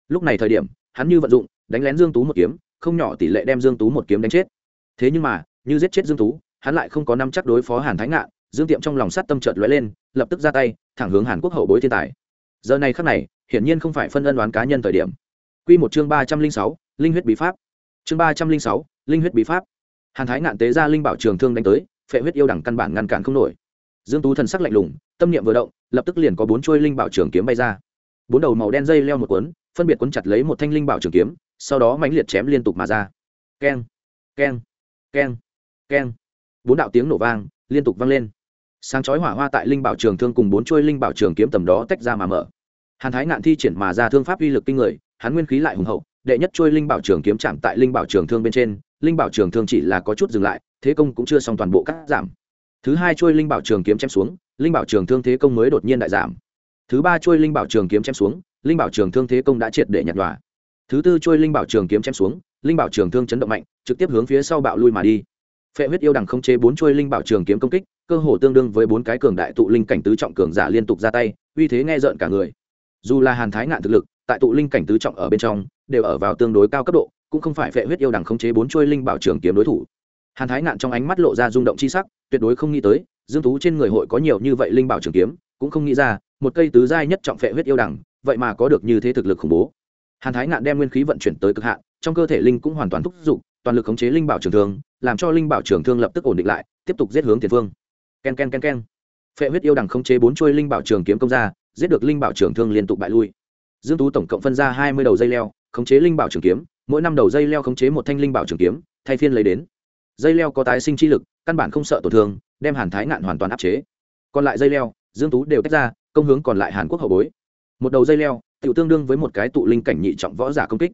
Lúc này thời điểm, hắn như vận dụng, đánh lén dương tú một kiếm, không nhỏ tỷ lệ đem dương tú một kiếm đánh chết. Thế nhưng mà, như giết chết dương tú, hắn lại không có năm chắc đối phó hàn thái ngạn, dương tiệm trong lòng sát tâm chợt lóe lên, lập tức ra tay, thẳng hướng hàn quốc hậu bối thiên tài. Giờ này khắc này hiển nhiên không phải phân ân đoán cá nhân thời điểm. Quy một chương ba trăm linh sáu, linh huyết bí pháp. Chương ba trăm linh sáu, linh huyết bí pháp. Hàn thái ngạn tế ra linh bảo trường thương đánh tới, phệ huyết yêu đẳng căn bản ngăn cản không nổi. Dương tú thần sắc lạnh lùng, tâm niệm vừa động, lập tức liền có bốn chuôi linh bảo trường kiếm bay ra. Bốn đầu màu đen dây leo một cuốn, phân biệt cuốn chặt lấy một thanh linh bảo trường kiếm, sau đó mãnh liệt chém liên tục mà ra. Keng keng keng keng. Bốn đạo tiếng nổ vang, liên tục vang lên. Sáng chói hỏa hoa tại linh bảo trường thương cùng bốn chuôi linh bảo trường kiếm tầm đó tách ra mà mở hàn thái ngạn thi triển mà ra thương pháp uy lực kinh người hắn nguyên khí lại hùng hậu đệ nhất chuôi linh bảo trường kiếm chạm tại linh bảo trường thương bên trên linh bảo trường thương chỉ là có chút dừng lại thế công cũng chưa xong toàn bộ cắt giảm thứ hai chuôi linh bảo trường kiếm chém xuống linh bảo trường thương thế công mới đột nhiên đại giảm thứ ba chuôi linh bảo trường kiếm chém xuống linh bảo trường thương thế công đã triệt để nhạt nhòa thứ tư chuôi linh bảo trường kiếm chém xuống linh bảo trường thương chấn động mạnh trực tiếp hướng phía sau bạo lui mà đi phệ huyết yêu đằng không chế bốn chuôi linh bảo trường kiếm công kích cơ hồ tương đương với bốn cái cường đại tụ linh cảnh tứ trọng cường giả liên tục ra tay uy thế nghe rợn cả người dù là hàn thái ngạn thực lực, tại tụ linh cảnh tứ trọng ở bên trong, đều ở vào tương đối cao cấp độ, cũng không phải phệ huyết yêu đằng không chế bốn chuôi linh bảo trường kiếm đối thủ. Hàn thái ngạn trong ánh mắt lộ ra rung động chi sắc, tuyệt đối không nghĩ tới, dương tú trên người hội có nhiều như vậy linh bảo trường kiếm, cũng không nghĩ ra, một cây tứ giai nhất trọng phệ huyết yêu đằng vậy mà có được như thế thực lực khủng bố. Hàn thái ngạn đem nguyên khí vận chuyển tới cực hạn, trong cơ thể linh cũng hoàn toàn thúc giục, toàn lực khống chế linh bảo trường thương, làm cho linh bảo trường thương lập tức ổn định lại, tiếp tục giết hướng tiền phương. Ken ken ken ken. Phệ huyết yêu đằng khống chế bốn chuôi linh bảo trường kiếm công ra giết được linh bảo trường thương liên tục bại lui. Dương tú tổng cộng phân ra hai mươi đầu dây leo, khống chế linh bảo trường kiếm, mỗi năm đầu dây leo khống chế một thanh linh bảo trường kiếm, thay phiên lấy đến. Dây leo có tái sinh chi lực, căn bản không sợ tổn thương, đem hàn thái ngạn hoàn toàn áp chế. Còn lại dây leo, dương tú đều tách ra, công hướng còn lại hàn quốc hậu bối. Một đầu dây leo tự tương đương với một cái tụ linh cảnh nhị trọng võ giả công kích.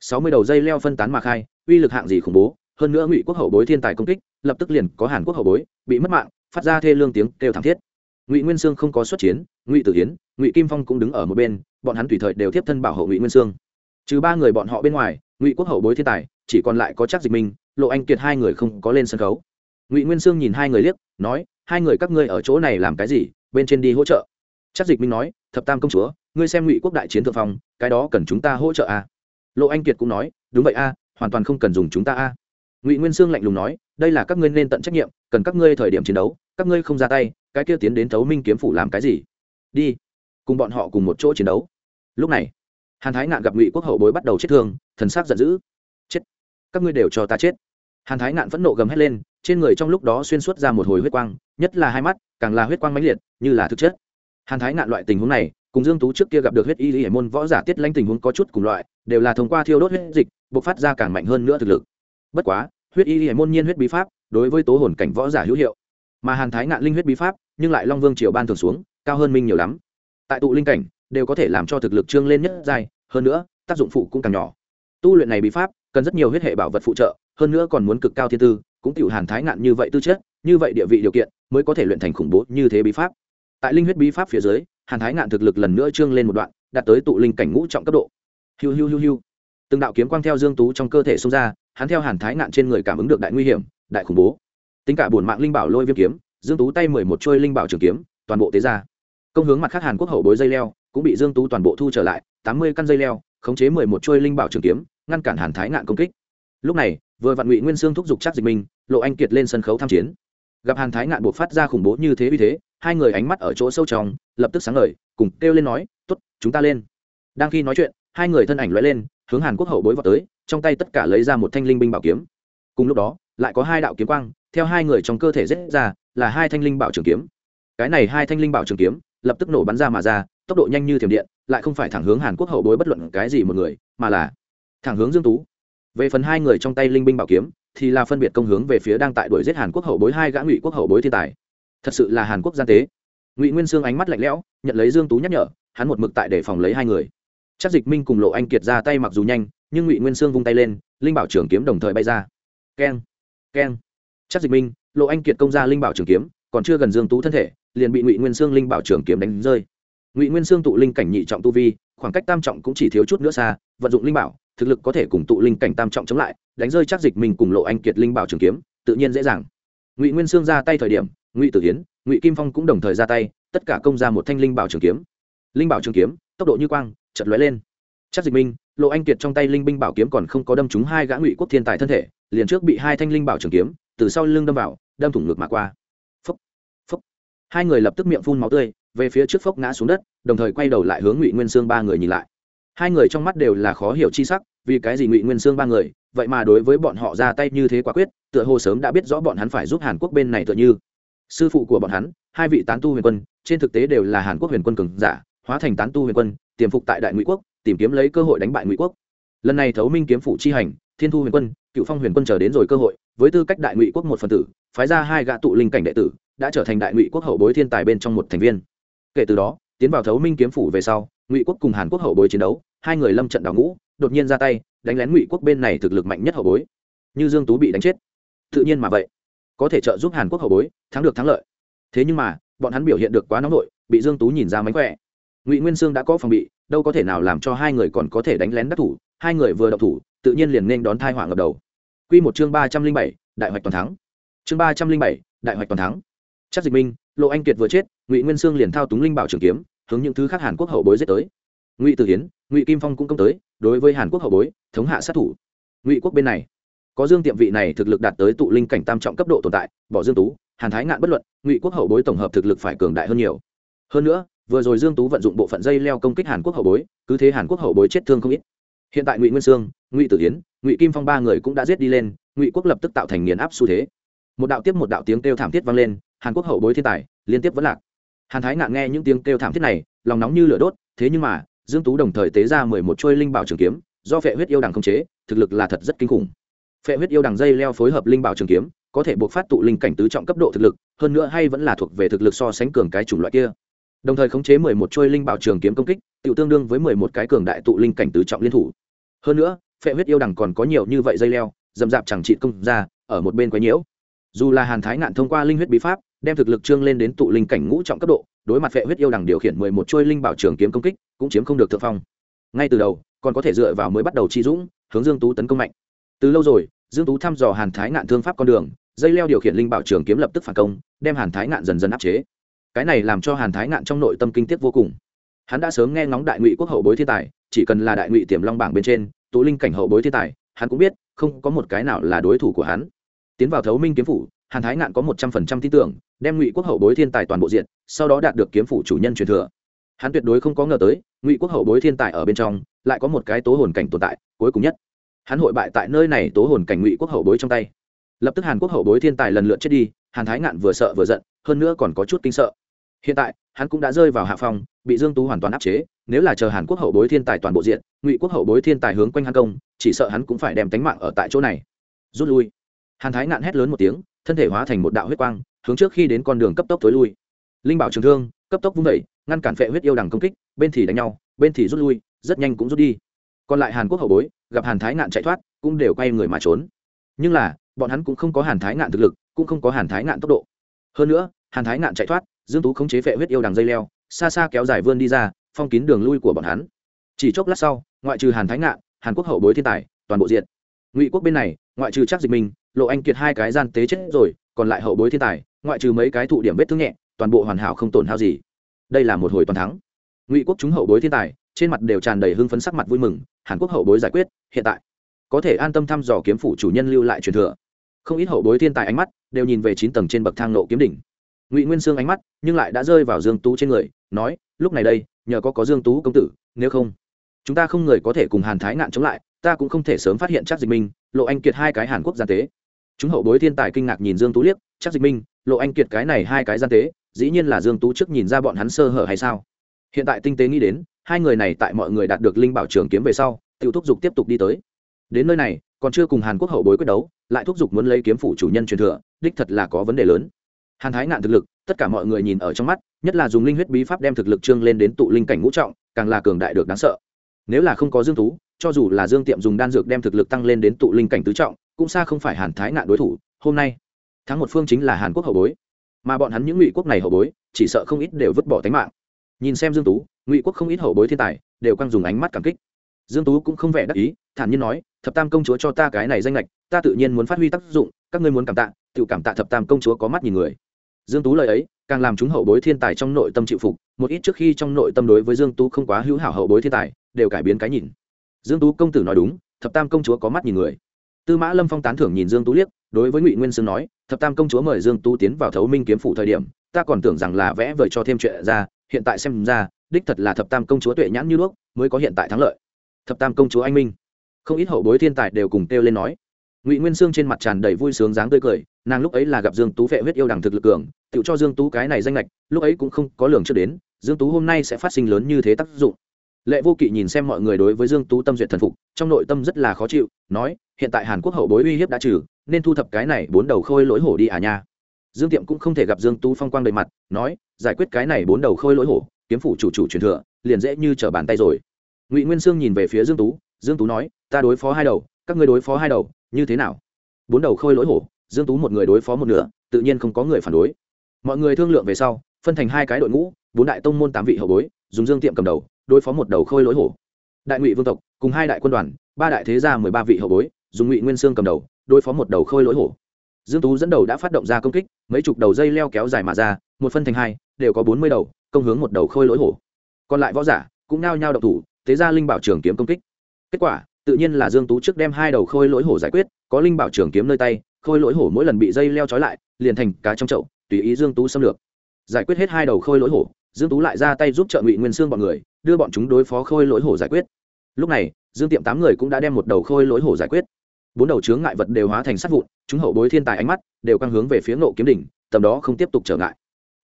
Sáu mươi đầu dây leo phân tán mà khai, uy lực hạng gì khủng bố, hơn nữa ngụy quốc hậu bối thiên tài công kích, lập tức liền có hàn quốc hậu bối, bị mất mạng, phát ra thê lương tiếng kêu thảm thiết. Ngụy nguyên sương không có xuất chiến, ngụy tử hiến ngụy kim phong cũng đứng ở một bên bọn hắn tùy thời đều tiếp thân bảo hộ ngụy nguyên sương trừ ba người bọn họ bên ngoài ngụy quốc hậu bối thiên tài chỉ còn lại có chắc dịch minh lộ anh kiệt hai người không có lên sân khấu ngụy nguyên sương nhìn hai người liếc nói hai người các ngươi ở chỗ này làm cái gì bên trên đi hỗ trợ chắc dịch minh nói thập tam công chúa ngươi xem ngụy quốc đại chiến thượng phong cái đó cần chúng ta hỗ trợ à. lộ anh kiệt cũng nói đúng vậy a à, hoàn toàn không cần dùng chúng ta a à. ngụy nguyên sương lạnh lùng nói đây là các ngươi nên tận trách nhiệm cần các ngươi thời điểm chiến đấu các ngươi không ra tay cái kia tiến đến thấu minh kiếm phủ làm cái gì đi cùng bọn họ cùng một chỗ chiến đấu. Lúc này, hàn thái ngạn gặp ngụy quốc hậu bối bắt đầu chết thương, thần s á c giận dữ. Chết! Các ngươi đều cho ta chết! Hàn thái ngạn phẫn nộ gầm hét lên, trên người trong lúc đó xuyên suốt ra một hồi huyết quang, nhất là hai mắt, càng là huyết quang mãnh liệt, như là thực chất. Hàn thái ngạn loại tình huống này, cùng dương tú trước kia gặp được huyết y hải môn võ giả tiết lãnh tình huống có chút cùng loại, đều là thông qua thiêu đốt huyết dịch, bộc phát ra càng mạnh hơn nữa thực lực. Bất quá, huyết y hải môn nhiên huyết bí pháp, đối với tố hồn cảnh võ giả hữu hiệu. Mà hàn thái ngạn linh huyết bí pháp, nhưng lại long vương triều ban thường xuống, cao hơn minh nhiều lắm tại tụ linh cảnh đều có thể làm cho thực lực trương lên nhất dài hơn nữa, tác dụng phụ cũng càng nhỏ. Tu luyện này bí pháp cần rất nhiều huyết hệ bảo vật phụ trợ, hơn nữa còn muốn cực cao thiên tư, cũng tiểu hàn thái ngạn như vậy tư chất, như vậy địa vị điều kiện mới có thể luyện thành khủng bố như thế bí pháp. Tại linh huyết bí pháp phía dưới, hàn thái ngạn thực lực lần nữa trương lên một đoạn, đạt tới tụ linh cảnh ngũ trọng cấp độ. Hiu hiu hiu hiu. Từng đạo kiếm quang theo dương tú trong cơ thể xông ra, hắn theo hàn thái ngạn trên người cảm ứng được đại nguy hiểm, đại khủng bố. Tính cả buồn mạng linh bảo lôi viêm kiếm, dương tú tay mười một trôi linh bảo trường kiếm, toàn bộ tế ra công hướng mặt khác hàn quốc hậu bối dây leo, cũng bị dương tú toàn bộ thu trở lại, tám mươi căn dây leo, khống chế mười một chuôi linh bảo trường kiếm, ngăn cản hàn thái ngạn công kích. Lúc này, vừa vạn ngụy nguyên sương thúc giục chắc dịch minh, lộ anh kiệt lên sân khấu tham chiến. Gặp hàn thái ngạn buộc phát ra khủng bố như thế uy thế, hai người ánh mắt ở chỗ sâu trong, lập tức sáng ngời, cùng kêu lên nói t ố t chúng ta lên. Đang khi nói chuyện, hai người thân ảnh l lên, hướng hàn quốc hậu bối vào tới, trong tay tất cả lấy ra một thanh linh binh bảo kiếm. Cùng lúc đó, lại có hai đạo kiếm quang, theo hai người trong cơ thể rết ra, là hai thanh linh bảo trường kiếm. Cái này hai thanh linh bảo trường kiếm lập tức nổ bắn ra mà ra, tốc độ nhanh như thiểm điện, lại không phải thẳng hướng hàn quốc hậu bối bất luận cái gì một người, mà là thẳng hướng dương tú. Về phần hai người trong tay linh binh bảo kiếm, thì là phân biệt công hướng về phía đang tại đuổi giết hàn quốc hậu bối hai gã ngụy quốc hậu bối thiên tài. Thật sự là hàn quốc gian tế. Ngụy nguyên sương ánh mắt lạnh lẽo, nhận lấy dương tú nhắc nhở, hắn một mực tại để phòng lấy hai người. Chắc dịch minh cùng lộ anh kiệt ra tay mặc dù nhanh, nhưng ngụy nguyên sương vung tay lên, linh bảo trưởng kiếm đồng thời bay ra. Keng keng. Chắc dịch minh, lộ anh kiệt công ra linh bảo trường kiếm, còn chưa gần dương tú thân thể liền bị ngụy nguyên sương linh bảo trường kiếm đánh rơi ngụy nguyên sương tụ linh cảnh nhị trọng tu vi khoảng cách tam trọng cũng chỉ thiếu chút nữa xa vận dụng linh bảo thực lực có thể cùng tụ linh cảnh tam trọng chống lại đánh rơi chắc dịch mình cùng lộ anh kiệt linh bảo trường kiếm tự nhiên dễ dàng ngụy nguyên sương ra tay thời điểm ngụy tử hiến ngụy kim phong cũng đồng thời ra tay tất cả công ra một thanh linh bảo trường kiếm linh bảo trường kiếm tốc độ như quang chật lóe lên chắc dịch minh lộ anh kiệt trong tay linh binh bảo kiếm còn không có đâm trúng hai gã ngụy quốc thiên tài thân thể liền trước bị hai thanh linh bảo trường kiếm từ sau lưng đâm vào đâm thủng ngực mà qua hai người lập tức miệng phun máu tươi, về phía trước phốc ngã xuống đất, đồng thời quay đầu lại hướng ngụy nguyên sương ba người nhìn lại. Hai người trong mắt đều là khó hiểu chi sắc, vì cái gì ngụy nguyên sương ba người, vậy mà đối với bọn họ ra tay như thế quả quyết, tựa hồ sớm đã biết rõ bọn hắn phải giúp hàn quốc bên này tựa như. Sư phụ của bọn hắn, hai vị tán tu huyền quân, trên thực tế đều là hàn quốc huyền quân cường giả, hóa thành tán tu huyền quân, tiềm phục tại đại ngụy quốc, tìm kiếm lấy cơ hội đánh bại ngụy quốc. Lần này thấu minh kiếm phụ chi hành thiên thu huyền quân, cựu phong huyền quân chờ đến rồi cơ hội, với tư cách đại ngụy quốc một phần tử, phái ra hai gã tụ linh cảnh đệ tử, đã trở thành đại ngụy quốc hậu bối thiên tài bên trong một thành viên. Kể từ đó, tiến vào thấu minh kiếm phủ về sau, ngụy quốc cùng hàn quốc hậu bối chiến đấu, hai người lâm trận đào ngũ, đột nhiên ra tay, đánh lén ngụy quốc bên này thực lực mạnh nhất hậu bối. Như dương tú bị đánh chết. Tự nhiên mà vậy. Có thể trợ giúp hàn quốc hậu bối, thắng được thắng lợi. Thế nhưng mà, bọn hắn biểu hiện được quá nóng nổi bị dương tú nhìn ra mánh khỏe. Ngụy nguyên sương đã có phòng bị, đâu có thể nào làm cho hai người còn có thể đánh lén đắc thủ, hai người vừa đậu thủ tự nhiên liền nên đón thai họa ngập đầu. Quy một chương ba trăm linh bảy, đại hoạch toàn thắng. Chương ba trăm linh bảy, đại hoạch toàn thắng. Chắc dịch minh, lộ anh kiệt vừa chết, ngụy nguyên sương liền thao túng linh bảo trường kiếm, hướng những thứ khác hàn quốc hậu bối giết tới. Ngụy tử hiến, ngụy kim phong cũng công tới, đối với hàn quốc hậu bối, thống hạ sát thủ. Ngụy quốc bên này, có dương tiệm vị này thực lực đạt tới tụ linh cảnh tam trọng cấp độ tồn tại, bỏ dương tú, hàn thái ngạn bất luận, ngụy quốc hậu bối tổng hợp thực lực phải cường đại hơn nhiều. Hơn nữa, vừa rồi dương tú vận dụng bộ phận dây leo công kích hàn quốc hậu bối, cứ thế hàn quốc hậu bối chết thương không ít hiện tại ngụy nguyên sương, ngụy tử hiến ngụy kim phong ba người cũng đã giết đi lên, ngụy quốc lập tức tạo thành nghiền áp xu thế. Một đạo tiếp một đạo tiếng kêu thảm thiết vang lên, hàn quốc hậu bối thiên tài, liên tiếp vẫn lạc. Hàn thái ngạn nghe những tiếng kêu thảm thiết này, lòng nóng như lửa đốt, thế nhưng mà, dương tú đồng thời tế ra mười một trôi linh bảo trường kiếm, do phệ huyết yêu đằng không chế, thực lực là thật rất kinh khủng. Phệ huyết yêu đằng dây leo phối hợp linh bảo trường kiếm, có thể buộc phát tụ linh cảnh tứ trọng cấp độ thực lực, hơn nữa hay vẫn là thuộc về thực lực so sánh cường cái chủng loại kia. Đồng thời khống chế mười một trôi linh bảo trường kiếm công kích tự tương đương với mười một cái cường đại tụ linh cảnh tứ trọng liên thủ hơn nữa, phệ huyết yêu đằng còn có nhiều như vậy dây leo dầm dạp chẳng trị công ra, ở một bên quấy nhiễu. Dù là hàn thái ngạn thông qua linh huyết bí pháp, đem thực lực trương lên đến tụ linh cảnh ngũ trọng cấp độ, đối mặt phệ huyết yêu đằng điều khiển mười một trôi linh bảo trường kiếm công kích, cũng chiếm không được thượng phong. Ngay từ đầu, còn có thể dựa vào mới bắt đầu chi dũng, hướng dương tú tấn công mạnh. Từ lâu rồi, dương tú thăm dò hàn thái ngạn thương pháp con đường, dây leo điều khiển linh bảo trường kiếm lập tức phản công, đem hàn thái ngạn dần dần áp chế. Cái này làm cho hàn thái ngạn trong nội tâm kinh tiết vô cùng hắn đã sớm nghe ngóng đại ngụy quốc hậu bối thiên tài, chỉ cần là đại ngụy tiềm long bảng bên trên tố linh cảnh hậu bối thiên tài, hắn cũng biết, không có một cái nào là đối thủ của hắn. Tiến vào thấu minh kiếm phủ, hàn thái ngạn có một trăm phần trăm tin tưởng, đem ngụy quốc hậu bối thiên tài toàn bộ diện sau đó đạt được kiếm phủ chủ nhân truyền thừa. Hắn tuyệt đối không có ngờ tới, ngụy quốc hậu bối thiên tài ở bên trong, lại có một cái tố hồn cảnh tồn tại, cuối cùng nhất. Hắn hội bại tại nơi này tố hồn cảnh ngụy quốc hậu bối trong tay. Lập tức hàn quốc hậu bối thiên tài lần lượt chết đi, hàn thái ngạn vừa sợ vừa giận, hơn nữa còn có chút kinh sợ hiện tại, hắn cũng đã rơi vào hạ phong, bị dương tú hoàn toàn áp chế, nếu là chờ hàn quốc hậu bối thiên tài toàn bộ diện, ngụy quốc hậu bối thiên tài hướng quanh hàn công, chỉ sợ hắn cũng phải đem tánh mạng ở tại chỗ này. Rút lui. Hàn thái ngạn hét lớn một tiếng, thân thể hóa thành một đạo huyết quang, hướng trước khi đến con đường cấp tốc tối lui. Linh bảo trường thương, cấp tốc vung vẩy ngăn cản phệ huyết yêu đằng công kích, bên thì đánh nhau, bên thì rút lui, rất nhanh cũng rút đi. Còn lại hàn quốc hậu bối, gặp hàn thái ngạn chạy thoát, cũng đều quay người mà trốn. Nhưng là, bọn hắn cũng không có hàn thái ngạn thực lực, cũng không có hàn thái ngạn tốc độ. Hơn nữa, hàn thái ngạn chạy thoát dương tú khống chế phệ huyết yêu đằng dây leo, xa xa kéo dài vươn đi ra, phong kín đường lui của bọn hắn. Chỉ chốc lát sau, ngoại trừ hàn thái ngạn, hàn quốc hậu bối thiên tài, toàn bộ diện ngụy quốc bên này, ngoại trừ chắc dịch minh, lộ anh kiệt hai cái gian tế chết rồi, còn lại hậu bối thiên tài, ngoại trừ mấy cái thụ điểm vết thương nhẹ, toàn bộ hoàn hảo không tổn hao gì. Đây là một hồi toàn thắng. Ngụy quốc chúng hậu bối thiên tài, trên mặt đều tràn đầy hưng phấn sắc mặt vui mừng, hàn quốc hậu bối giải quyết, hiện tại. Có thể an tâm thăm dò kiếm phủ chủ nhân lưu lại truyền thừa. Không ít hậu bối thiên tài ánh mắt đều nhìn về chín tầng trên bậc thang nộ kiếm đỉnh ngụy nguyên sương ánh mắt nhưng lại đã rơi vào dương tú trên người nói lúc này đây nhờ có có dương tú công tử nếu không chúng ta không người có thể cùng hàn thái ngạn chống lại ta cũng không thể sớm phát hiện chắc dịch minh lộ anh kiệt hai cái hàn quốc gian tế chúng hậu bối thiên tài kinh ngạc nhìn dương tú liếc chắc dịch minh lộ anh kiệt cái này hai cái gian tế dĩ nhiên là dương tú trước nhìn ra bọn hắn sơ hở hay sao hiện tại tinh tế nghĩ đến hai người này tại mọi người đạt được linh bảo trường kiếm về sau tiểu thúc Dục tiếp tục đi tới đến nơi này còn chưa cùng hàn quốc hậu bối quyết đấu lại thúc giục muốn lấy kiếm phủ chủ nhân truyền thừa đích thật là có vấn đề lớn hàn thái ngạn thực lực, tất cả mọi người nhìn ở trong mắt, nhất là dùng linh huyết bí pháp đem thực lực trương lên đến tụ linh cảnh ngũ trọng, càng là cường đại được đáng sợ. Nếu là không có dương tú, cho dù là dương tiệm dùng đan dược đem thực lực tăng lên đến tụ linh cảnh tứ trọng, cũng xa không phải hàn thái ngạn đối thủ, hôm nay, thắng một phương chính là hàn quốc hậu bối. Mà bọn hắn những ngụy quốc này hậu bối, chỉ sợ không ít đều vứt bỏ tính mạng. Nhìn xem dương tú, ngụy quốc không ít hậu bối thiên tài, đều căng dùng ánh mắt cảm kích. Dương tú cũng không vẻ đắc ý, thản nhiên nói, thập tam công chúa cho ta cái này danh lệch ta tự nhiên muốn phát huy tác dụng, các ngươi muốn cảm tạ, tự cảm tạ thập tam công chúa có mắt nhìn người dương tú lời ấy, càng làm chúng hậu bối thiên tài trong nội tâm chịu phục, một ít trước khi trong nội tâm đối với dương tú không quá hữu hảo hậu bối thiên tài, đều cải biến cái nhìn. Dương tú công tử nói đúng, thập tam công chúa có mắt nhìn người. Tư mã lâm phong tán thưởng nhìn dương tú liếc, đối với ngụy nguyên sương nói, thập tam công chúa mời dương tú tiến vào thấu minh kiếm phủ thời điểm, ta còn tưởng rằng là vẽ vời cho thêm chuyện ra, hiện tại xem ra, đích thật là thập tam công chúa tuệ nhãn như đuốc, mới có hiện tại thắng lợi. Thập tam công chúa anh minh. Không ít hậu bối thiên tài đều cùng kêu lên nói. Ngụy nguyên sương trên mặt tràn đầy vui sướng dáng tươi cười nàng lúc ấy là gặp dương tú vệ huyết yêu đằng thực lực cường tự cho dương tú cái này danh lệch, lúc ấy cũng không có lường trước đến, dương tú hôm nay sẽ phát sinh lớn như thế tác dụng. Lệ vô kỵ nhìn xem mọi người đối với dương tú tâm duyệt thần phục, trong nội tâm rất là khó chịu, nói, hiện tại hàn quốc hậu bối uy hiếp đã trừ, nên thu thập cái này bốn đầu khôi lỗi hổ đi à nha. Dương tiệm cũng không thể gặp dương tú phong quang đầy mặt, nói, giải quyết cái này bốn đầu khôi lỗi hổ, kiếm phủ chủ chủ truyền thừa, liền dễ như trở bàn tay rồi. Ngụy nguyên sương nhìn về phía dương tú dương tú nói, ta đối phó hai đầu, các ngươi đối phó hai đầu, như thế nào? Bốn đầu khôi lỗi hổ dương tú một người đối phó một nửa, tự nhiên không có người phản đối. Mọi người thương lượng về sau, phân thành hai cái đội ngũ, bốn đại tông môn tám vị hậu bối, dùng dương tiệm cầm đầu, đối phó một đầu khôi lỗi hổ. Đại ngụy vương tộc, cùng hai đại quân đoàn, ba đại thế gia mười ba vị hậu bối, dùng ngụy nguyên sương cầm đầu, đối phó một đầu khôi lỗi hổ. Dương tú dẫn đầu đã phát động ra công kích, mấy chục đầu dây leo kéo dài mà ra, một phân thành hai, đều có bốn mươi đầu, công hướng một đầu khôi lỗi hổ. Còn lại võ giả cũng nao nhao độc thủ, thế gia linh bảo trường kiếm công kích. Kết quả, tự nhiên là dương tú trước đem hai đầu khôi lỗi hổ giải quyết, có linh bảo trường kiếm nơi tay khôi lỗi hổ mỗi lần bị dây leo trói lại, liền thành cá trong chậu, tùy ý dương tú xâm lược. Giải quyết hết hai đầu khôi lỗi hổ, dương tú lại ra tay giúp trợ ngụy nguyên xương bọn người, đưa bọn chúng đối phó khôi lỗi hổ giải quyết. Lúc này, dương tiệm tám người cũng đã đem một đầu khôi lỗi hổ giải quyết. Bốn đầu chướng ngại vật đều hóa thành sát vụn, chúng hậu bối thiên tài ánh mắt đều căng hướng về phía nộ kiếm đỉnh, tầm đó không tiếp tục trở ngại.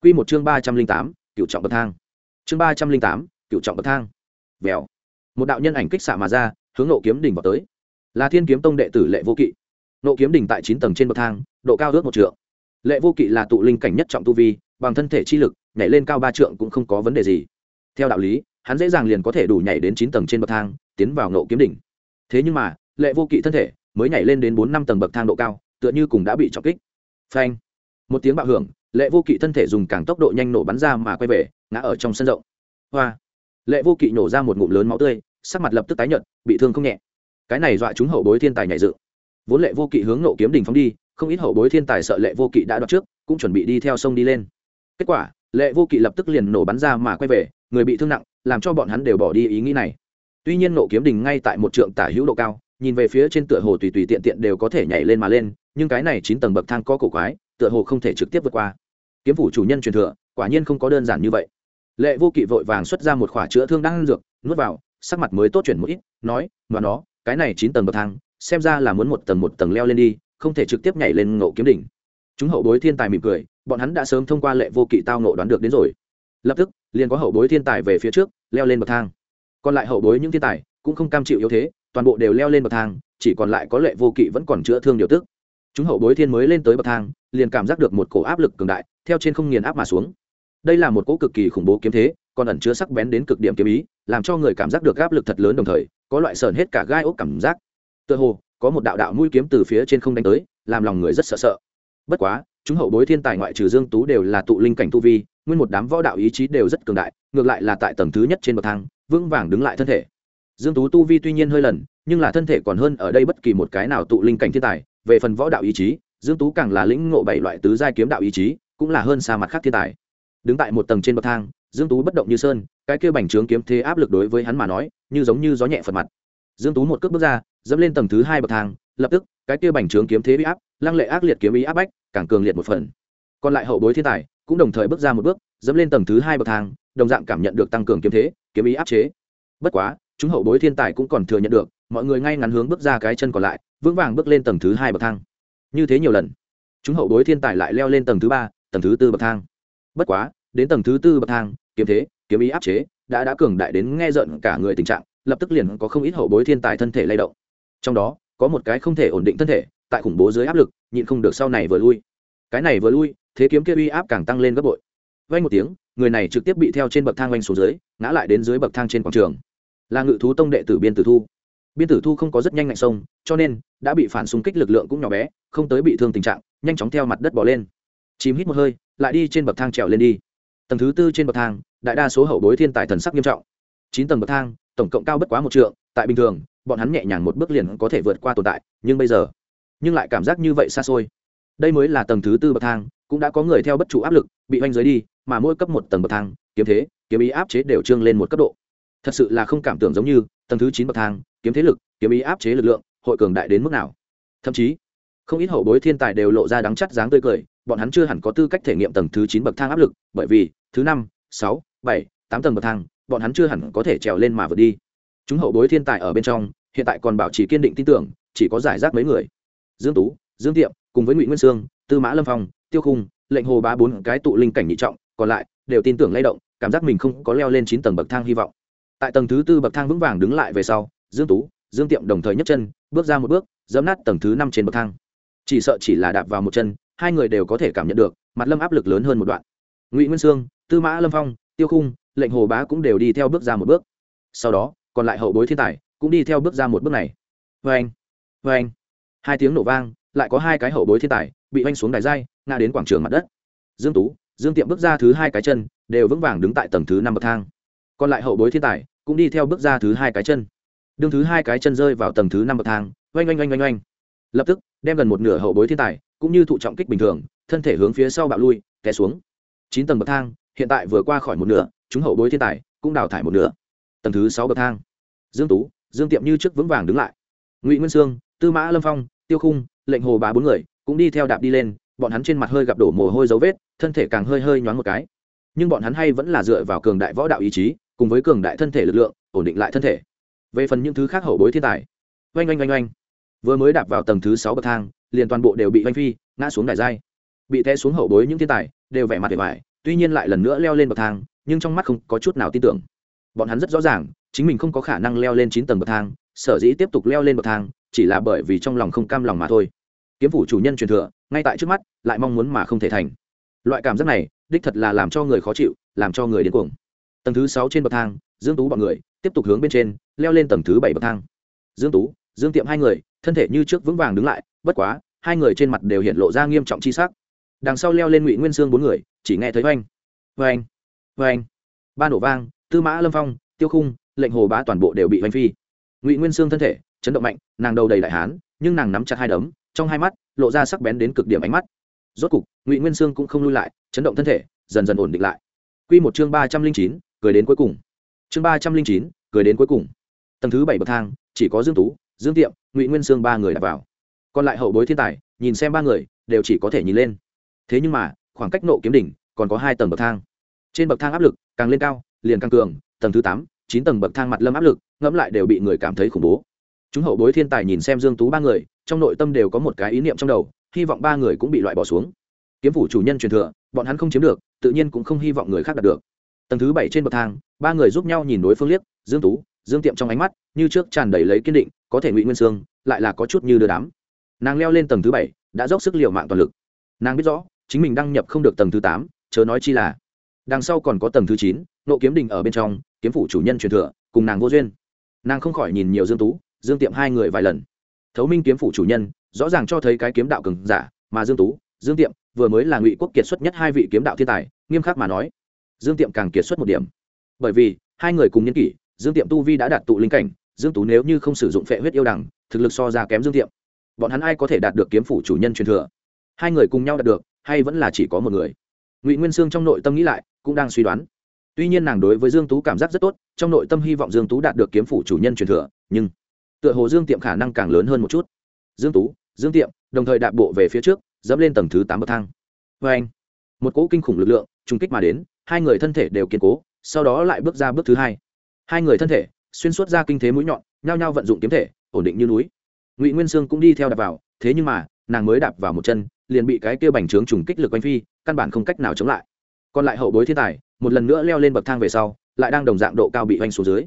Quy một chương ba trăm linh tám cựu trọng bậc thang. Chương ba trăm linh tám cựu trọng bậc thang. Vèo. Một đạo nhân ảnh kích xạ mà ra, hướng nộ kiếm đỉnh vào tới. Là thiên kiếm tông đệ tử lệ vô kỵ nộ kiếm đỉnh tại chín tầng trên bậc thang, độ cao ước một trượng. Lệ vô kỵ là tụ linh cảnh nhất trọng tu vi, bằng thân thể chi lực, nhảy lên cao ba trượng cũng không có vấn đề gì. Theo đạo lý, hắn dễ dàng liền có thể đủ nhảy đến chín tầng trên bậc thang, tiến vào nộ kiếm đỉnh. Thế nhưng mà, lệ vô kỵ thân thể mới nhảy lên đến bốn năm tầng bậc thang độ cao, tựa như cùng đã bị trọng kích. Phanh. Một tiếng bạo hưởng, lệ vô kỵ thân thể dùng càng tốc độ nhanh nổ bắn ra mà quay về, ngã ở trong sân rộng. Hoa. Lệ vô kỵ nổ ra một ngụm lớn máu tươi, sắc mặt lập tức tái nhợt, bị thương không nhẹ. Cái này dọa chúng hậu bối thiên tài nhảy dự vốn lệ vô kỵ hướng nộ kiếm đình phóng đi, không ít hậu bối thiên tài sợ lệ vô kỵ đã đoạt trước, cũng chuẩn bị đi theo sông đi lên. Kết quả, lệ vô kỵ lập tức liền nổ bắn ra mà quay về, người bị thương nặng, làm cho bọn hắn đều bỏ đi ý nghĩ này. Tuy nhiên nộ kiếm đình ngay tại một trượng tả hữu độ cao, nhìn về phía trên tựa hồ tùy tùy tiện tiện đều có thể nhảy lên mà lên, nhưng cái này chín tầng bậc thang có cổ quái, tựa hồ không thể trực tiếp vượt qua. Kiếm phủ chủ nhân truyền thừa, quả nhiên không có đơn giản như vậy. Lệ vô kỵ vội vàng xuất ra một khỏa chữa thương đang ăn dược, nuốt vào, sắc mặt mới tốt chuyển một ít, nói mà nó, cái này chín tầng bậc thang xem ra là muốn một tầng một tầng leo lên đi, không thể trực tiếp nhảy lên ngộ kiếm đỉnh. Chúng hậu bối thiên tài mỉm cười, bọn hắn đã sớm thông qua lệ vô kỵ tao ngộ đoán được đến rồi. Lập tức, liền có hậu bối thiên tài về phía trước, leo lên bậc thang. Còn lại hậu bối những thiên tài, cũng không cam chịu yếu thế, toàn bộ đều leo lên bậc thang, chỉ còn lại có lệ vô kỵ vẫn còn chữa thương điều tức. Chúng hậu bối thiên mới lên tới bậc thang, liền cảm giác được một cổ áp lực cường đại, theo trên không nghiền áp mà xuống. Đây là một cỗ cực kỳ khủng bố kiếm thế, còn ẩn chứa sắc bén đến cực điểm kiếm ý, làm cho người cảm giác được áp lực thật lớn đồng thời, có loại sờn hết cả gai ốc cảm giác tựa hồ, có một đạo đạo mũi kiếm từ phía trên không đánh tới, làm lòng người rất sợ sợ. Bất quá, chúng hậu bối thiên tài ngoại trừ dương tú đều là tụ linh cảnh tu vi, nguyên một đám võ đạo ý chí đều rất cường đại, ngược lại là tại tầng thứ nhất trên bậc thang, vững vàng đứng lại thân thể. Dương tú tu vi tuy nhiên hơi lần, nhưng là thân thể còn hơn ở đây bất kỳ một cái nào tụ linh cảnh thiên tài, về phần võ đạo ý chí, dương tú càng là lĩnh ngộ bảy loại tứ giai kiếm đạo ý chí, cũng là hơn xa mặt khác thiên tài. Đứng tại một tầng trên bậc thang, dương tú bất động như sơn, cái kia bành trướng kiếm thế áp lực đối với hắn mà nói, như giống như gió nhẹ phật mặt. Dương tú một cước bước ra dẫm lên tầng thứ hai bậc thang, lập tức, cái kia bành trướng kiếm thế bị áp, lăng lệ ác liệt kiếm ý áp bách, càng cường liệt một phần. Còn lại hậu bối thiên tài, cũng đồng thời bước ra một bước, dẫm lên tầng thứ hai bậc thang, đồng dạng cảm nhận được tăng cường kiếm thế, kiếm ý áp chế. Bất quá, chúng hậu bối thiên tài cũng còn thừa nhận được, mọi người ngay ngắn hướng bước ra cái chân còn lại, vững vàng bước lên tầng thứ hai bậc thang. Như thế nhiều lần, chúng hậu bối thiên tài lại leo lên tầng thứ ba, tầng thứ tư bậc thang. Bất quá, đến tầng thứ tư bậc thang, kiếm thế, kiếm ý áp chế, đã đã cường đại đến nghe giận cả người tình trạng, lập tức liền có không ít hậu bối thiên tài thân thể lay động trong đó, có một cái không thể ổn định thân thể, tại khủng bố dưới áp lực, nhịn không được sau này vừa lui. Cái này vừa lui, thế kiếm kia uy áp càng tăng lên gấp bội. Vay một tiếng, người này trực tiếp bị theo trên bậc thang oanh xuống dưới, ngã lại đến dưới bậc thang trên quảng trường. Là ngự thú tông đệ tử biên tử thu. Biên tử thu không có rất nhanh ngạnh sông, cho nên, đã bị phản xung kích lực lượng cũng nhỏ bé, không tới bị thương tình trạng, nhanh chóng theo mặt đất bỏ lên. Chìm hít một hơi, lại đi trên bậc thang trèo lên đi. Tầng thứ tư trên bậc thang, đại đa số hậu bối thiên tài thần sắc nghiêm trọng. Chín tầng bậc thang, tổng cộng cao bất quá một trượng, tại bình thường bọn hắn nhẹ nhàng một bước liền có thể vượt qua tồn tại, nhưng bây giờ, nhưng lại cảm giác như vậy xa xôi. Đây mới là tầng thứ tư bậc thang, cũng đã có người theo bất chủ áp lực, bị oanh giới đi, mà mỗi cấp một tầng bậc thang, kiếm thế, kiếm ý áp chế đều trương lên một cấp độ. Thật sự là không cảm tưởng giống như, tầng thứ chín bậc thang, kiếm thế lực, kiếm ý áp chế lực lượng, hội cường đại đến mức nào. Thậm chí, không ít hậu bối thiên tài đều lộ ra đắng chắt dáng tươi cười, bọn hắn chưa hẳn có tư cách thể nghiệm tầng thứ chín bậc thang áp lực, bởi vì, thứ năm, sáu, bảy, tám tầng bậc thang, bọn hắn chưa hẳn có thể trèo lên mà vượt đi. Chúng hậu bối thiên tài ở bên trong hiện tại còn bảo trì kiên định tin tưởng, chỉ có giải rác mấy người. Dương tú, dương tiệm, cùng với ngụy nguyên sương, tư mã lâm phong, tiêu khung, lệnh hồ bá bốn cái tụ linh cảnh nhị trọng, còn lại đều tin tưởng lay động, cảm giác mình không có leo lên chín tầng bậc thang hy vọng. Tại tầng thứ tư bậc thang vững vàng đứng lại về sau, dương tú, dương tiệm đồng thời nhấc chân, bước ra một bước, dẫm nát tầng thứ năm trên bậc thang. Chỉ sợ chỉ là đạp vào một chân, hai người đều có thể cảm nhận được, mặt lâm áp lực lớn hơn một đoạn. Ngụy nguyên sương, tư mã lâm phong, tiêu khung, lệnh hồ bá cũng đều đi theo bước ra một bước. Sau đó, còn lại hậu bối thiên tài cũng đi theo bước ra một bước này. Vê anh vê anh. Hai tiếng nổ vang, lại có hai cái hậu bối thiên tài, bị oanh xuống đài dai ngã đến quảng trường mặt đất. Dương tú, dương tiệm bước ra thứ hai cái chân, đều vững vàng đứng tại tầng thứ năm bậc thang. Còn lại hậu bối thiên tài, cũng đi theo bước ra thứ hai cái chân. Đương thứ hai cái chân rơi vào tầng thứ năm bậc thang, oanh oanh oanh oanh oanh. Lập tức, đem gần một nửa hậu bối thiên tài, cũng như thụ trọng kích bình thường, thân thể hướng phía sau bạo lui, té xuống. Chín tầng bậc thang, hiện tại vừa qua khỏi một nửa, chúng hậu bối thiên tài, cũng đào thải một nửa. Tầng thứ sáu bậc thang. Dương tú dương tiệm như trước vững vàng đứng lại. Ngụy nguyên sương, tư mã lâm phong, tiêu khung, lệnh hồ bá bốn người cũng đi theo đạp đi lên, bọn hắn trên mặt hơi gặp đổ mồ hôi dấu vết, thân thể càng hơi hơi nhoáng một cái. Nhưng bọn hắn hay vẫn là dựa vào cường đại võ đạo ý chí, cùng với cường đại thân thể lực lượng, ổn định lại thân thể. Về phần những thứ khác hậu bối thiên tài, oanh oanh oanh oanh. Vừa mới đạp vào tầng thứ sáu bậc thang, liền toàn bộ đều bị oanh phi, ngã xuống đài giai. Bị té xuống hậu bối những thiên tài, đều vẻ mặt để vải tuy nhiên lại lần nữa leo lên bậc thang, nhưng trong mắt không có chút nào tin tưởng bọn hắn rất rõ ràng, chính mình không có khả năng leo lên chín tầng bậc thang, sở dĩ tiếp tục leo lên bậc thang, chỉ là bởi vì trong lòng không cam lòng mà thôi. Kiếm phủ chủ nhân truyền thừa, ngay tại trước mắt, lại mong muốn mà không thể thành. Loại cảm giác này, đích thật là làm cho người khó chịu, làm cho người điên cuồng. Tầng thứ sáu trên bậc thang, dương tú bọn người, tiếp tục hướng bên trên, leo lên tầng thứ bảy bậc thang. Dương tú, dương tiệm hai người, thân thể như trước vững vàng đứng lại, bất quá, hai người trên mặt đều hiện lộ ra nghiêm trọng chi sắc. Đằng sau leo lên ngụy nguyên xương bốn người, chỉ nghe thấy oanh oanh oanh. Ba nổ vang tư mã lâm phong tiêu khung lệnh hồ bá toàn bộ đều bị hoành phi ngụy nguyên sương thân thể chấn động mạnh nàng đầu đầy đại hán nhưng nàng nắm chặt hai đấm trong hai mắt lộ ra sắc bén đến cực điểm ánh mắt rốt cục ngụy nguyên sương cũng không lui lại chấn động thân thể dần dần ổn định lại q một chương ba trăm linh chín cười đến cuối cùng chương ba trăm linh chín cười đến cuối cùng tầng thứ bảy bậc thang chỉ có dương tú dương tiệm ngụy nguyên sương ba người đặt vào còn lại hậu bối thiên tài nhìn xem ba người đều chỉ có thể nhìn lên thế nhưng mà khoảng cách nộ kiếm đỉnh còn có hai tầng bậc thang trên bậc thang áp lực càng lên cao liền càng cường, tầng thứ tám, chín tầng bậc thang mặt lâm áp lực, ngẫm lại đều bị người cảm thấy khủng bố. Chúng hậu bối thiên tài nhìn xem dương tú ba người, trong nội tâm đều có một cái ý niệm trong đầu, hy vọng ba người cũng bị loại bỏ xuống. Kiếm phủ chủ nhân truyền thừa, bọn hắn không chiếm được, tự nhiên cũng không hy vọng người khác đạt được. Tầng thứ bảy trên bậc thang, ba người giúp nhau nhìn đối phương liếc, dương tú, dương tiệm trong ánh mắt, như trước tràn đầy lấy kiên định, có thể ngụy nguyên sương, lại là có chút như đưa đám. Nàng leo lên tầng thứ bảy, đã dốc sức liều mạng toàn lực. Nàng biết rõ, chính mình đăng nhập không được tầng thứ tám, chớ nói chi là đằng sau còn có tầng thứ chín, nộ kiếm đình ở bên trong, kiếm phủ chủ nhân truyền thừa, cùng nàng vô duyên. Nàng không khỏi nhìn nhiều dương tú, dương tiệm hai người vài lần. Thấu minh kiếm phủ chủ nhân, rõ ràng cho thấy cái kiếm đạo cường giả, mà dương tú, dương tiệm vừa mới là ngụy quốc kiệt xuất nhất hai vị kiếm đạo thiên tài, nghiêm khắc mà nói. Dương tiệm càng kiệt xuất một điểm. Bởi vì, hai người cùng nhân kỷ, dương tiệm tu vi đã đạt tụ linh cảnh, dương tú nếu như không sử dụng phệ huyết yêu đằng thực lực so ra kém dương tiệm. Bọn hắn ai có thể đạt được kiếm phủ chủ nhân truyền thừa? Hai người cùng nhau đạt được, hay vẫn là chỉ có một người? Ngụy nguyên sương trong nội tâm nghĩ lại cũng đang suy đoán. Tuy nhiên nàng đối với dương tú cảm giác rất tốt, trong nội tâm hy vọng dương tú đạt được kiếm phủ chủ nhân truyền thừa, nhưng tựa hồ dương tiệm khả năng càng lớn hơn một chút. Dương tú, dương tiệm, đồng thời đạp bộ về phía trước, dẫm lên tầng thứ tám bậc thang. Vê anh, một cỗ kinh khủng lực lượng trùng kích mà đến, hai người thân thể đều kiên cố, sau đó lại bước ra bước thứ hai. Hai người thân thể, xuyên suốt ra kinh thế mũi nhọn, nhao nhao vận dụng kiếm thể, ổn định như núi. Ngụy nguyên sương cũng đi theo đạp vào, thế nhưng mà, nàng mới đạp vào một chân, liền bị cái kia bành trướng trùng kích lực quanh phi, căn bản không cách nào chống lại còn lại hậu bối thiên tài, một lần nữa leo lên bậc thang về sau, lại đang đồng dạng độ cao bị oanh xuống dưới.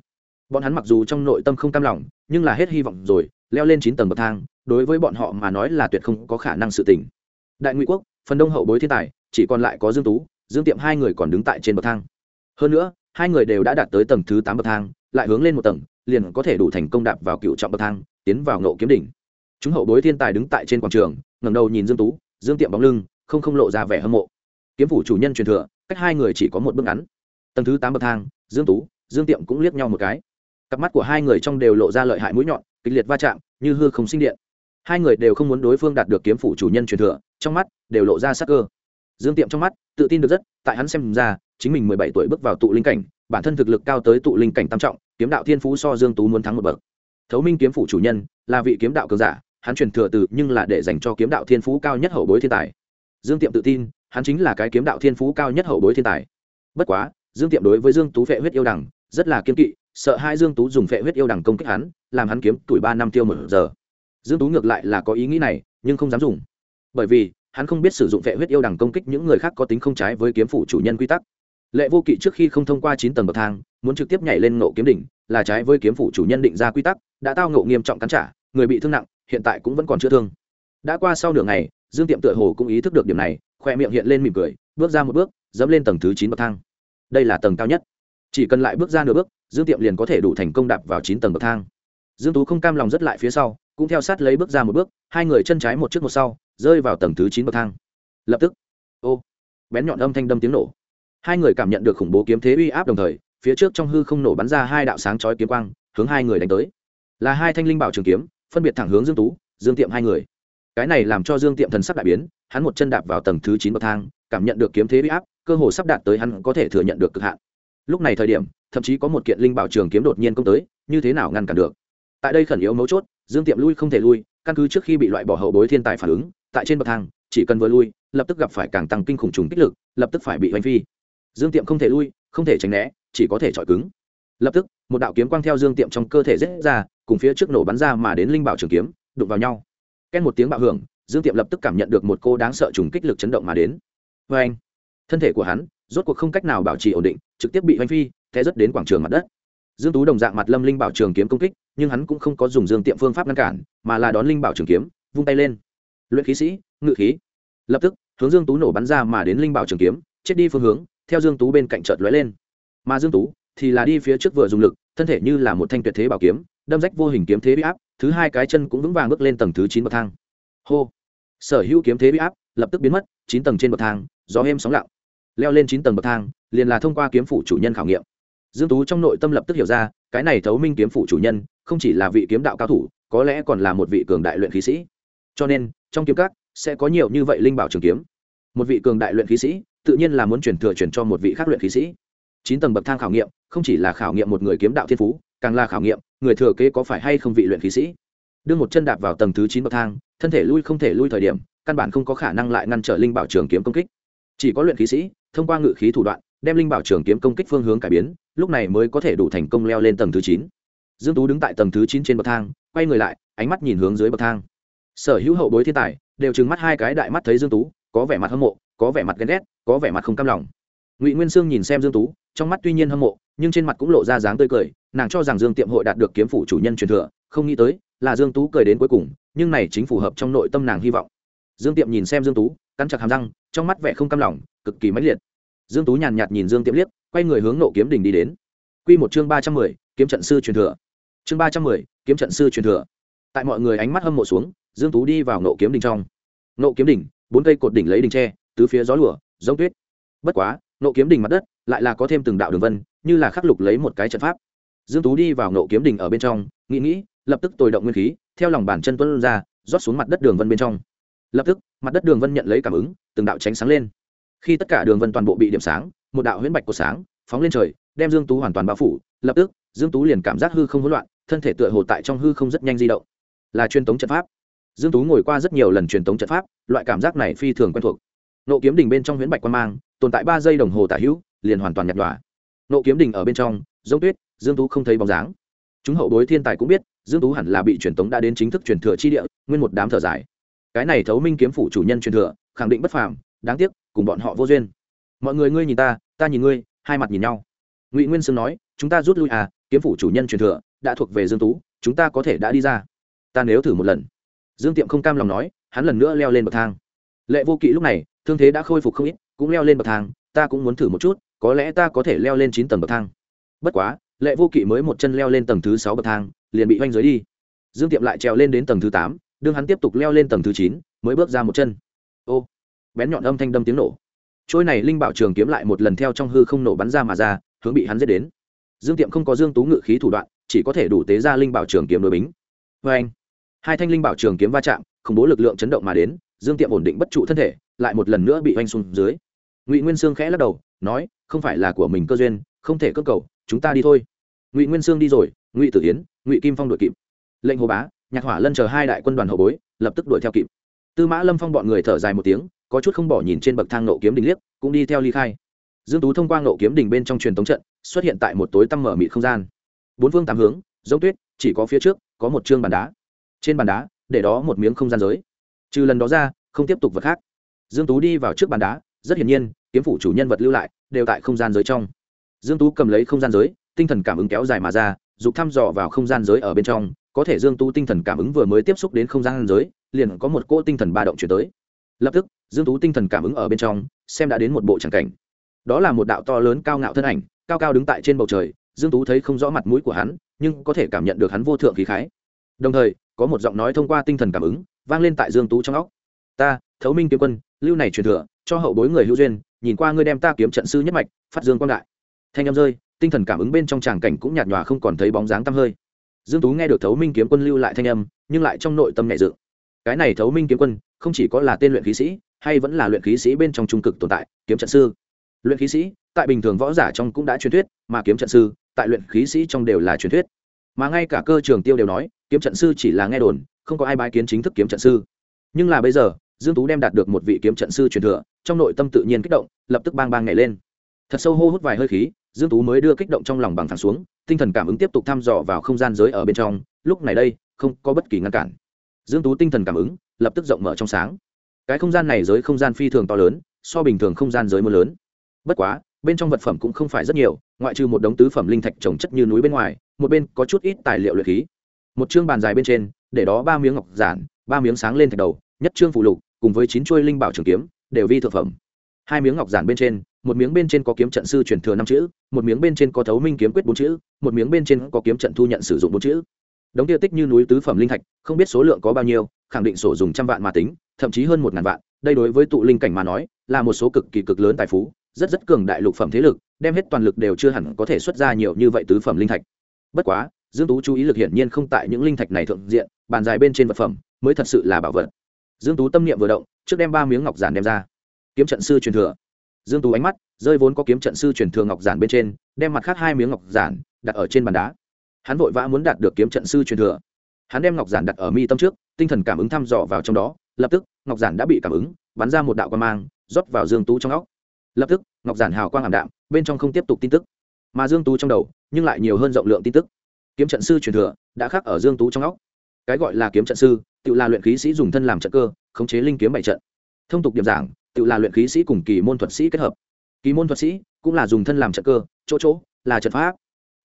Bọn hắn mặc dù trong nội tâm không cam lòng, nhưng là hết hy vọng rồi, leo lên chín tầng bậc thang, đối với bọn họ mà nói là tuyệt không có khả năng sự tỉnh đại ngụy quốc, phần đông hậu bối thiên tài, chỉ còn lại có dương tú, dương tiệm hai người còn đứng tại trên bậc thang. Hơn nữa, hai người đều đã đạt tới tầng thứ tám bậc thang, lại hướng lên một tầng, liền có thể đủ thành công đạp vào cựu trọng bậc thang, tiến vào ngộ kiếm đỉnh. Chúng hậu bối thiên tài đứng tại trên quảng trường, ngẩng đầu nhìn dương tú, dương tiệm bóng lưng, không không lộ ra vẻ hâm mộ kiếm phủ chủ nhân truyền thừa, cách hai người chỉ có một bước ngắn. Tầng thứ tám bậc thang, dương tú, dương tiệm cũng liếc nhau một cái. Cặp mắt của hai người trong đều lộ ra lợi hại mũi nhọn, kịch liệt va chạm, như hư không sinh điện. Hai người đều không muốn đối phương đạt được kiếm phủ chủ nhân truyền thừa, trong mắt đều lộ ra sắc cơ. Dương tiệm trong mắt, tự tin được rất, tại hắn xem ra, chính mình mười bảy tuổi bước vào tụ linh cảnh, bản thân thực lực cao tới tụ linh cảnh tam trọng, kiếm đạo thiên phú so dương tú muốn thắng một bậc. Thấu minh kiếm phủ chủ nhân, là vị kiếm đạo cường giả, hắn truyền thừa từ nhưng là để dành cho kiếm đạo thiên phú cao nhất hậu bối thiên tài. Dương tiệm tự tin hắn chính là cái kiếm đạo thiên phú cao nhất hậu bối thiên tài. Bất quá, dương tiệm đối với dương tú phệ huyết yêu đằng rất là kiên kỵ, sợ hai dương tú dùng phệ huyết yêu đằng công kích hắn, làm hắn kiếm tuổi ba năm tiêu một giờ. Dương tú ngược lại là có ý nghĩ này, nhưng không dám dùng. Bởi vì, hắn không biết sử dụng phệ huyết yêu đằng công kích những người khác có tính không trái với kiếm phủ chủ nhân quy tắc. Lệ vô kỵ trước khi không thông qua chín tầng bậc thang, muốn trực tiếp nhảy lên ngộ kiếm đỉnh, là trái với kiếm phủ chủ nhân định ra quy tắc, đã tao ngộ nghiêm trọng cắn trả, người bị thương nặng, hiện tại cũng vẫn còn chữa thương. Đã qua sau nửa ngày, dương tiệm tựa hồ cũng ý thức được điểm này khoe miệng hiện lên mỉm cười, bước ra một bước, dẫm lên tầng thứ chín bậc thang. Đây là tầng cao nhất. Chỉ cần lại bước ra nửa bước, dương tiệm liền có thể đủ thành công đạp vào chín tầng bậc thang. Dương tú không cam lòng rất lại phía sau, cũng theo sát lấy bước ra một bước, hai người chân trái một trước một sau, rơi vào tầng thứ chín bậc thang. Lập tức, ô, bén nhọn âm thanh đâm tiếng nổ. Hai người cảm nhận được khủng bố kiếm thế uy áp đồng thời, phía trước trong hư không nổ bắn ra hai đạo sáng chói kiếm quang, hướng hai người đánh tới. Là hai thanh linh bảo trường kiếm, phân biệt thẳng hướng dương tú, dương tiệm hai người cái này làm cho dương tiệm thần sắc đại biến, hắn một chân đạp vào tầng thứ chín bậc thang, cảm nhận được kiếm thế bị áp, cơ hồ sắp đạt tới hắn có thể thừa nhận được cực hạn. Lúc này thời điểm, thậm chí có một kiện linh bảo trường kiếm đột nhiên công tới, như thế nào ngăn cản được? Tại đây khẩn yếu mấu chốt, dương tiệm lui không thể lui, căn cứ trước khi bị loại bỏ hậu bối thiên tài phản ứng, tại trên bậc thang, chỉ cần vừa lui, lập tức gặp phải càng tăng kinh khủng trùng kích lực, lập tức phải bị oanh phi. Dương tiệm không thể lui, không thể tránh né, chỉ có thể chọi cứng. Lập tức, một đạo kiếm quang theo dương tiệm trong cơ thể rết ra, cùng phía trước nổ bắn ra mà đến linh bảo trường kiếm, đụng vào nhau ken một tiếng bạo hưởng, dương tiệm lập tức cảm nhận được một cô đáng sợ trùng kích lực chấn động mà đến. Vê anh, thân thể của hắn rốt cuộc không cách nào bảo trì ổn định, trực tiếp bị hoành phi, té rất đến quảng trường mặt đất. Dương tú đồng dạng mặt lâm linh bảo trường kiếm công kích, nhưng hắn cũng không có dùng dương tiệm phương pháp ngăn cản, mà là đón linh bảo trường kiếm, vung tay lên. Luyện khí sĩ, ngự khí. Lập tức, hướng dương tú nổ bắn ra mà đến linh bảo trường kiếm, chết đi phương hướng, theo dương tú bên cạnh chợt lóe lên. Mà dương tú thì là đi phía trước vừa dùng lực, thân thể như là một thanh tuyệt thế bảo kiếm, đâm rách vô hình kiếm thế bị áp thứ hai cái chân cũng vững vàng bước lên tầng thứ chín bậc thang. Hô. Sở hữu kiếm thế bị áp lập tức biến mất, chín tầng trên bậc thang, gió êm sóng lặng. Leo lên chín tầng bậc thang, liền là thông qua kiếm phủ chủ nhân khảo nghiệm. Dương tú trong nội tâm lập tức hiểu ra, cái này thấu minh kiếm phủ chủ nhân không chỉ là vị kiếm đạo cao thủ, có lẽ còn là một vị cường đại luyện khí sĩ. Cho nên, trong kiếm các sẽ có nhiều như vậy linh bảo trường kiếm. Một vị cường đại luyện khí sĩ tự nhiên là muốn chuyển thừa chuyển cho một vị khác luyện khí sĩ. Chín tầng bậc thang khảo nghiệm không chỉ là khảo nghiệm một người kiếm đạo thiên phú, càng là khảo nghiệm người thừa kế có phải hay không vị luyện khí sĩ? Đưa một chân đạp vào tầng thứ chín bậc thang, thân thể lui không thể lui thời điểm, căn bản không có khả năng lại ngăn trở linh bảo trường kiếm công kích. Chỉ có luyện khí sĩ, thông qua ngự khí thủ đoạn, đem linh bảo trường kiếm công kích phương hướng cải biến, lúc này mới có thể đủ thành công leo lên tầng thứ chín. Dương tú đứng tại tầng thứ chín trên bậc thang, quay người lại, ánh mắt nhìn hướng dưới bậc thang. Sở hữu hậu bối thiên tài, đều trừng mắt hai cái đại mắt thấy dương tú, có vẻ mặt hâm mộ, có vẻ mặt ghen ghét, có vẻ mặt không cam lòng. Ngụy nguyên sương nhìn xem dương tú, trong mắt tuy nhiên hâm mộ nhưng trên mặt cũng lộ ra dáng tươi cười nàng cho rằng dương tiệm hội đạt được kiếm phủ chủ nhân truyền thừa không nghĩ tới là dương tú cười đến cuối cùng nhưng này chính phù hợp trong nội tâm nàng hy vọng. Dương tiệm nhìn xem dương tú cắn chặt hàm răng trong mắt vẻ không cam lòng cực kỳ mãnh liệt. Dương tú nhàn nhạt nhìn dương tiệm liếc quay người hướng nộ kiếm đỉnh đi đến. Quy một chương ba trăm mười, kiếm trận sư truyền thừa. Chương ba trăm mười, kiếm trận sư truyền thừa. Tại mọi người ánh mắt hâm mộ xuống dương tú đi vào nộ kiếm đỉnh trong. Nộ kiếm đỉnh bốn cây cột đỉnh lấy đỉnh tre tứ phía gió lửa giống tuyết. Bất quá nộ kiếm đỉnh mặt đất lại là có thêm từng đạo đường vân như là khắc lục lấy một cái trận pháp. Dương tú đi vào nộ kiếm đỉnh ở bên trong, nghĩ nghĩ, lập tức tồi động nguyên khí, theo lòng bàn chân tuấn ra, rót xuống mặt đất đường vân bên trong. Lập tức, mặt đất đường vân nhận lấy cảm ứng, từng đạo tránh sáng lên. Khi tất cả đường vân toàn bộ bị điểm sáng, một đạo huyễn bạch của sáng phóng lên trời, đem dương tú hoàn toàn bao phủ. Lập tức, dương tú liền cảm giác hư không hỗn loạn, thân thể tựa hồ tại trong hư không rất nhanh di động. Là truyền tống trận pháp. Dương tú ngồi qua rất nhiều lần truyền tống trận pháp, loại cảm giác này phi thường quen thuộc. Nộ kiếm đỉnh bên trong huyễn bạch quan mang, tồn tại ba giây đồng hồ tả hữu, liền hoàn toàn nhạt nhòa nộ kiếm đình ở bên trong giống tuyết, dương tú không thấy bóng dáng. Chúng hậu bối thiên tài cũng biết, dương tú hẳn là bị truyền tống đã đến chính thức truyền thừa chi địa, nguyên một đám thở dài. Cái này thấu minh kiếm phủ chủ nhân truyền thừa, khẳng định bất phàm, đáng tiếc, cùng bọn họ vô duyên. Mọi người ngươi nhìn ta ta nhìn ngươi, hai mặt nhìn nhau. Ngụy nguyên sương nói, chúng ta rút lui à kiếm phủ chủ nhân truyền thừa, đã thuộc về dương tú, chúng ta có thể đã đi ra. Ta nếu thử một lần. Dương tiệm không cam lòng nói, hắn lần nữa leo lên bậc thang. Lệ vô kỵ lúc này, thương thế đã khôi phục không ít, cũng leo lên bậc thang, ta cũng muốn thử một chút có lẽ ta có thể leo lên chín tầng bậc thang. Bất quá, lệ vô kỵ mới một chân leo lên tầng thứ sáu bậc thang, liền bị oanh dưới đi. Dương tiệm lại trèo lên đến tầng thứ tám, đương hắn tiếp tục leo lên tầng thứ chín, mới bước ra một chân. Ô, bén nhọn âm thanh đâm tiếng nổ. Trôi này linh bảo trường kiếm lại một lần theo trong hư không nổ bắn ra mà ra, hướng bị hắn giết đến. Dương tiệm không có dương tú ngự khí thủ đoạn, chỉ có thể đủ tế ra linh bảo trường kiếm đối bính. Vê anh hai thanh linh bảo trường kiếm va chạm, khủng bố lực lượng chấn động mà đến, dương tiệm ổn định bất trụ thân thể, lại một lần nữa bị oanh xuống dưới. Ngụy nguyên sương khẽ lắc đầu, nói không phải là của mình cơ duyên, không thể cơ cầu, chúng ta đi thôi. Ngụy nguyên sương đi rồi, ngụy tử yến, ngụy kim phong đội kịp. Lệnh hồ bá, nhạc hỏa lân chờ hai đại quân đoàn hậu bối, lập tức đuổi theo kịp. Tư mã lâm phong bọn người thở dài một tiếng, có chút không bỏ nhìn trên bậc thang nộ kiếm đình liếc, cũng đi theo ly khai. Dương tú thông qua nộ kiếm đình bên trong truyền tống trận, xuất hiện tại một tối tăm mở mịt không gian. Bốn phương tám hướng, giống tuyết, chỉ có phía trước, có một chương bàn đá. Trên bàn đá, để đó một miếng không gian giới. Trừ lần đó ra, không tiếp tục vật khác. Dương tú đi vào trước bàn đá rất hiển nhiên, kiếm phủ chủ nhân vật lưu lại đều tại không gian giới trong. Dương tú cầm lấy không gian giới, tinh thần cảm ứng kéo dài mà ra, dục thăm dò vào không gian giới ở bên trong, có thể dương tú tinh thần cảm ứng vừa mới tiếp xúc đến không gian giới, liền có một cỗ tinh thần ba động chuyển tới. Lập tức, dương tú tinh thần cảm ứng ở bên trong, xem đã đến một bộ tràng cảnh. Đó là một đạo to lớn cao ngạo thân ảnh, cao cao đứng tại trên bầu trời, dương tú thấy không rõ mặt mũi của hắn, nhưng có thể cảm nhận được hắn vô thượng khí khái. Đồng thời, có một giọng nói thông qua tinh thần cảm ứng, vang lên tại dương tú trong óc ta, thấu minh kiếm quân, lưu này truyền thừa, cho hậu bối người hữu duyên, nhìn qua ngươi đem ta kiếm trận sư nhất mạch, phát dương quang đại. Thanh âm rơi, tinh thần cảm ứng bên trong tràng cảnh cũng nhạt nhòa không còn thấy bóng dáng tăm hơi. Dương tú nghe được thấu minh kiếm quân lưu lại thanh âm, nhưng lại trong nội tâm nhẹ dự cái này thấu minh kiếm quân, không chỉ có là tên luyện khí sĩ, hay vẫn là luyện khí sĩ bên trong trung cực tồn tại, kiếm trận sư. Luyện khí sĩ, tại bình thường võ giả trong cũng đã truyền thuyết, mà kiếm trận sư, tại luyện khí sĩ trong đều là truyền thuyết. Mà ngay cả cơ trường tiêu đều nói, kiếm trận sư chỉ là nghe đồn, không có ai bái kiến chính thức kiếm trận sư. Nhưng là bây giờ dương tú đem đạt được một vị kiếm trận sư truyền thừa, trong nội tâm tự nhiên kích động, lập tức bang bang nhảy lên. Thật sâu hô hút vài hơi khí, dương tú mới đưa kích động trong lòng bằng thẳng xuống, tinh thần cảm ứng tiếp tục thăm dò vào không gian giới ở bên trong, lúc này đây, không có bất kỳ ngăn cản. Dương tú tinh thần cảm ứng, lập tức rộng mở trong sáng. Cái không gian này giới không gian phi thường to lớn, so bình thường không gian giới mưa lớn. Bất quá, bên trong vật phẩm cũng không phải rất nhiều, ngoại trừ một đống tứ phẩm linh thạch trồng chất như núi bên ngoài, một bên có chút ít tài liệu luyện khí. Một chương bàn dài bên trên, để đó ba miếng ngọc giản, ba miếng sáng lên thạch đầu, nhất chương phụ lục cùng với chín chuôi linh bảo trường kiếm, đều vi thượng phẩm. Hai miếng ngọc giản bên trên, một miếng bên trên có kiếm trận sư truyền thừa năm chữ, một miếng bên trên có thấu minh kiếm quyết bốn chữ, một miếng bên trên có kiếm trận thu nhận sử dụng bốn chữ. Đống tiêu tích như núi tứ phẩm linh thạch, không biết số lượng có bao nhiêu, khẳng định sổ dùng trăm vạn mà tính, thậm chí hơn một ngàn vạn, đây đối với tụ linh cảnh mà nói, là một số cực kỳ cực lớn tài phú, rất rất cường đại lục phẩm thế lực, đem hết toàn lực đều chưa hẳn có thể xuất ra nhiều như vậy tứ phẩm linh thạch. Bất quá, dương tú chú ý lực hiển nhiên không tại những linh thạch này thượng diện, bàn dài bên trên vật phẩm mới thật sự là bảo vật dương tú tâm niệm vừa động, trước đem ba miếng ngọc giản đem ra. Kiếm trận sư truyền thừa. Dương tú ánh mắt rơi vốn có kiếm trận sư truyền thừa ngọc giản bên trên, đem mặt khác hai miếng ngọc giản đặt ở trên bàn đá. Hắn vội vã muốn đạt được kiếm trận sư truyền thừa. Hắn đem ngọc giản đặt ở mi tâm trước, tinh thần cảm ứng thăm dò vào trong đó, lập tức, ngọc giản đã bị cảm ứng, bắn ra một đạo quan mang, rót vào dương tú trong óc. Lập tức, ngọc giản hào quang ảm đạm, bên trong không tiếp tục tin tức. Mà dương tú trong đầu, nhưng lại nhiều hơn rộng lượng tin tức. Kiếm trận sư truyền thừa đã khắc ở dương tú trong óc. Cái gọi là kiếm trận sư tự là luyện khí sĩ dùng thân làm trận cơ, khống chế linh kiếm bảy trận. Thông tục điểm giảng, tự là luyện khí sĩ cùng kỳ môn thuật sĩ kết hợp. Kỳ môn thuật sĩ cũng là dùng thân làm trận cơ, chỗ chỗ, là trận pháp.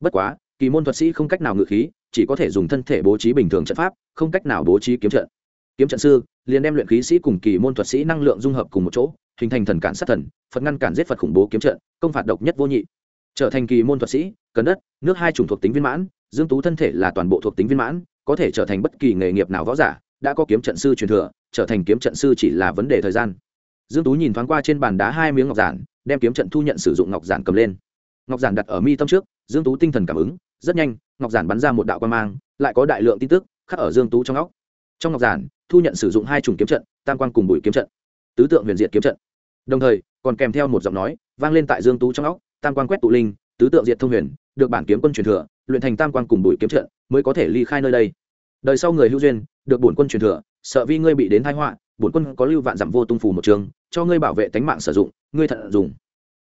Bất quá, kỳ môn thuật sĩ không cách nào ngự khí, chỉ có thể dùng thân thể bố trí bình thường trận pháp, không cách nào bố trí kiếm trận. Kiếm trận sư liền đem luyện khí sĩ cùng kỳ môn thuật sĩ năng lượng dung hợp cùng một chỗ, hình thành thần cản sát thần, phật ngăn cản giết phật khủng bố kiếm trận, công phạt độc nhất vô nhị. Trở thành kỳ môn thuật sĩ, cần đất, nước hai chủng thuộc tính viên mãn, dương tú thân thể là toàn bộ thuộc tính viên mãn, có thể trở thành bất kỳ nghề nghiệp nào võ giả đã có kiếm trận sư truyền thừa, trở thành kiếm trận sư chỉ là vấn đề thời gian. Dương tú nhìn thoáng qua trên bàn đá hai miếng ngọc giản, đem kiếm trận thu nhận sử dụng ngọc giản cầm lên. Ngọc giản đặt ở mi tâm trước, dương tú tinh thần cảm ứng, rất nhanh, ngọc giản bắn ra một đạo quan mang, lại có đại lượng tin tức khắc ở dương tú trong óc. Trong ngọc giản, thu nhận sử dụng hai chủng kiếm trận, tam quan cùng bùi kiếm trận. Tứ tượng huyền diệt kiếm trận. Đồng thời, còn kèm theo một giọng nói, vang lên tại dương tú trong óc, tam quan quét tụ linh, tứ tượng diệt thông huyền, được bản kiếm quân truyền thừa, luyện thành tam quan cùng bùi kiếm trận, mới có thể ly khai nơi đây đời sau người hữu duyên, được bổn quân truyền thừa, sợ vi ngươi bị đến thái họa, bổn quân có lưu vạn dặm vô tung phù một trường, cho ngươi bảo vệ tánh mạng sử dụng, ngươi thận dùng.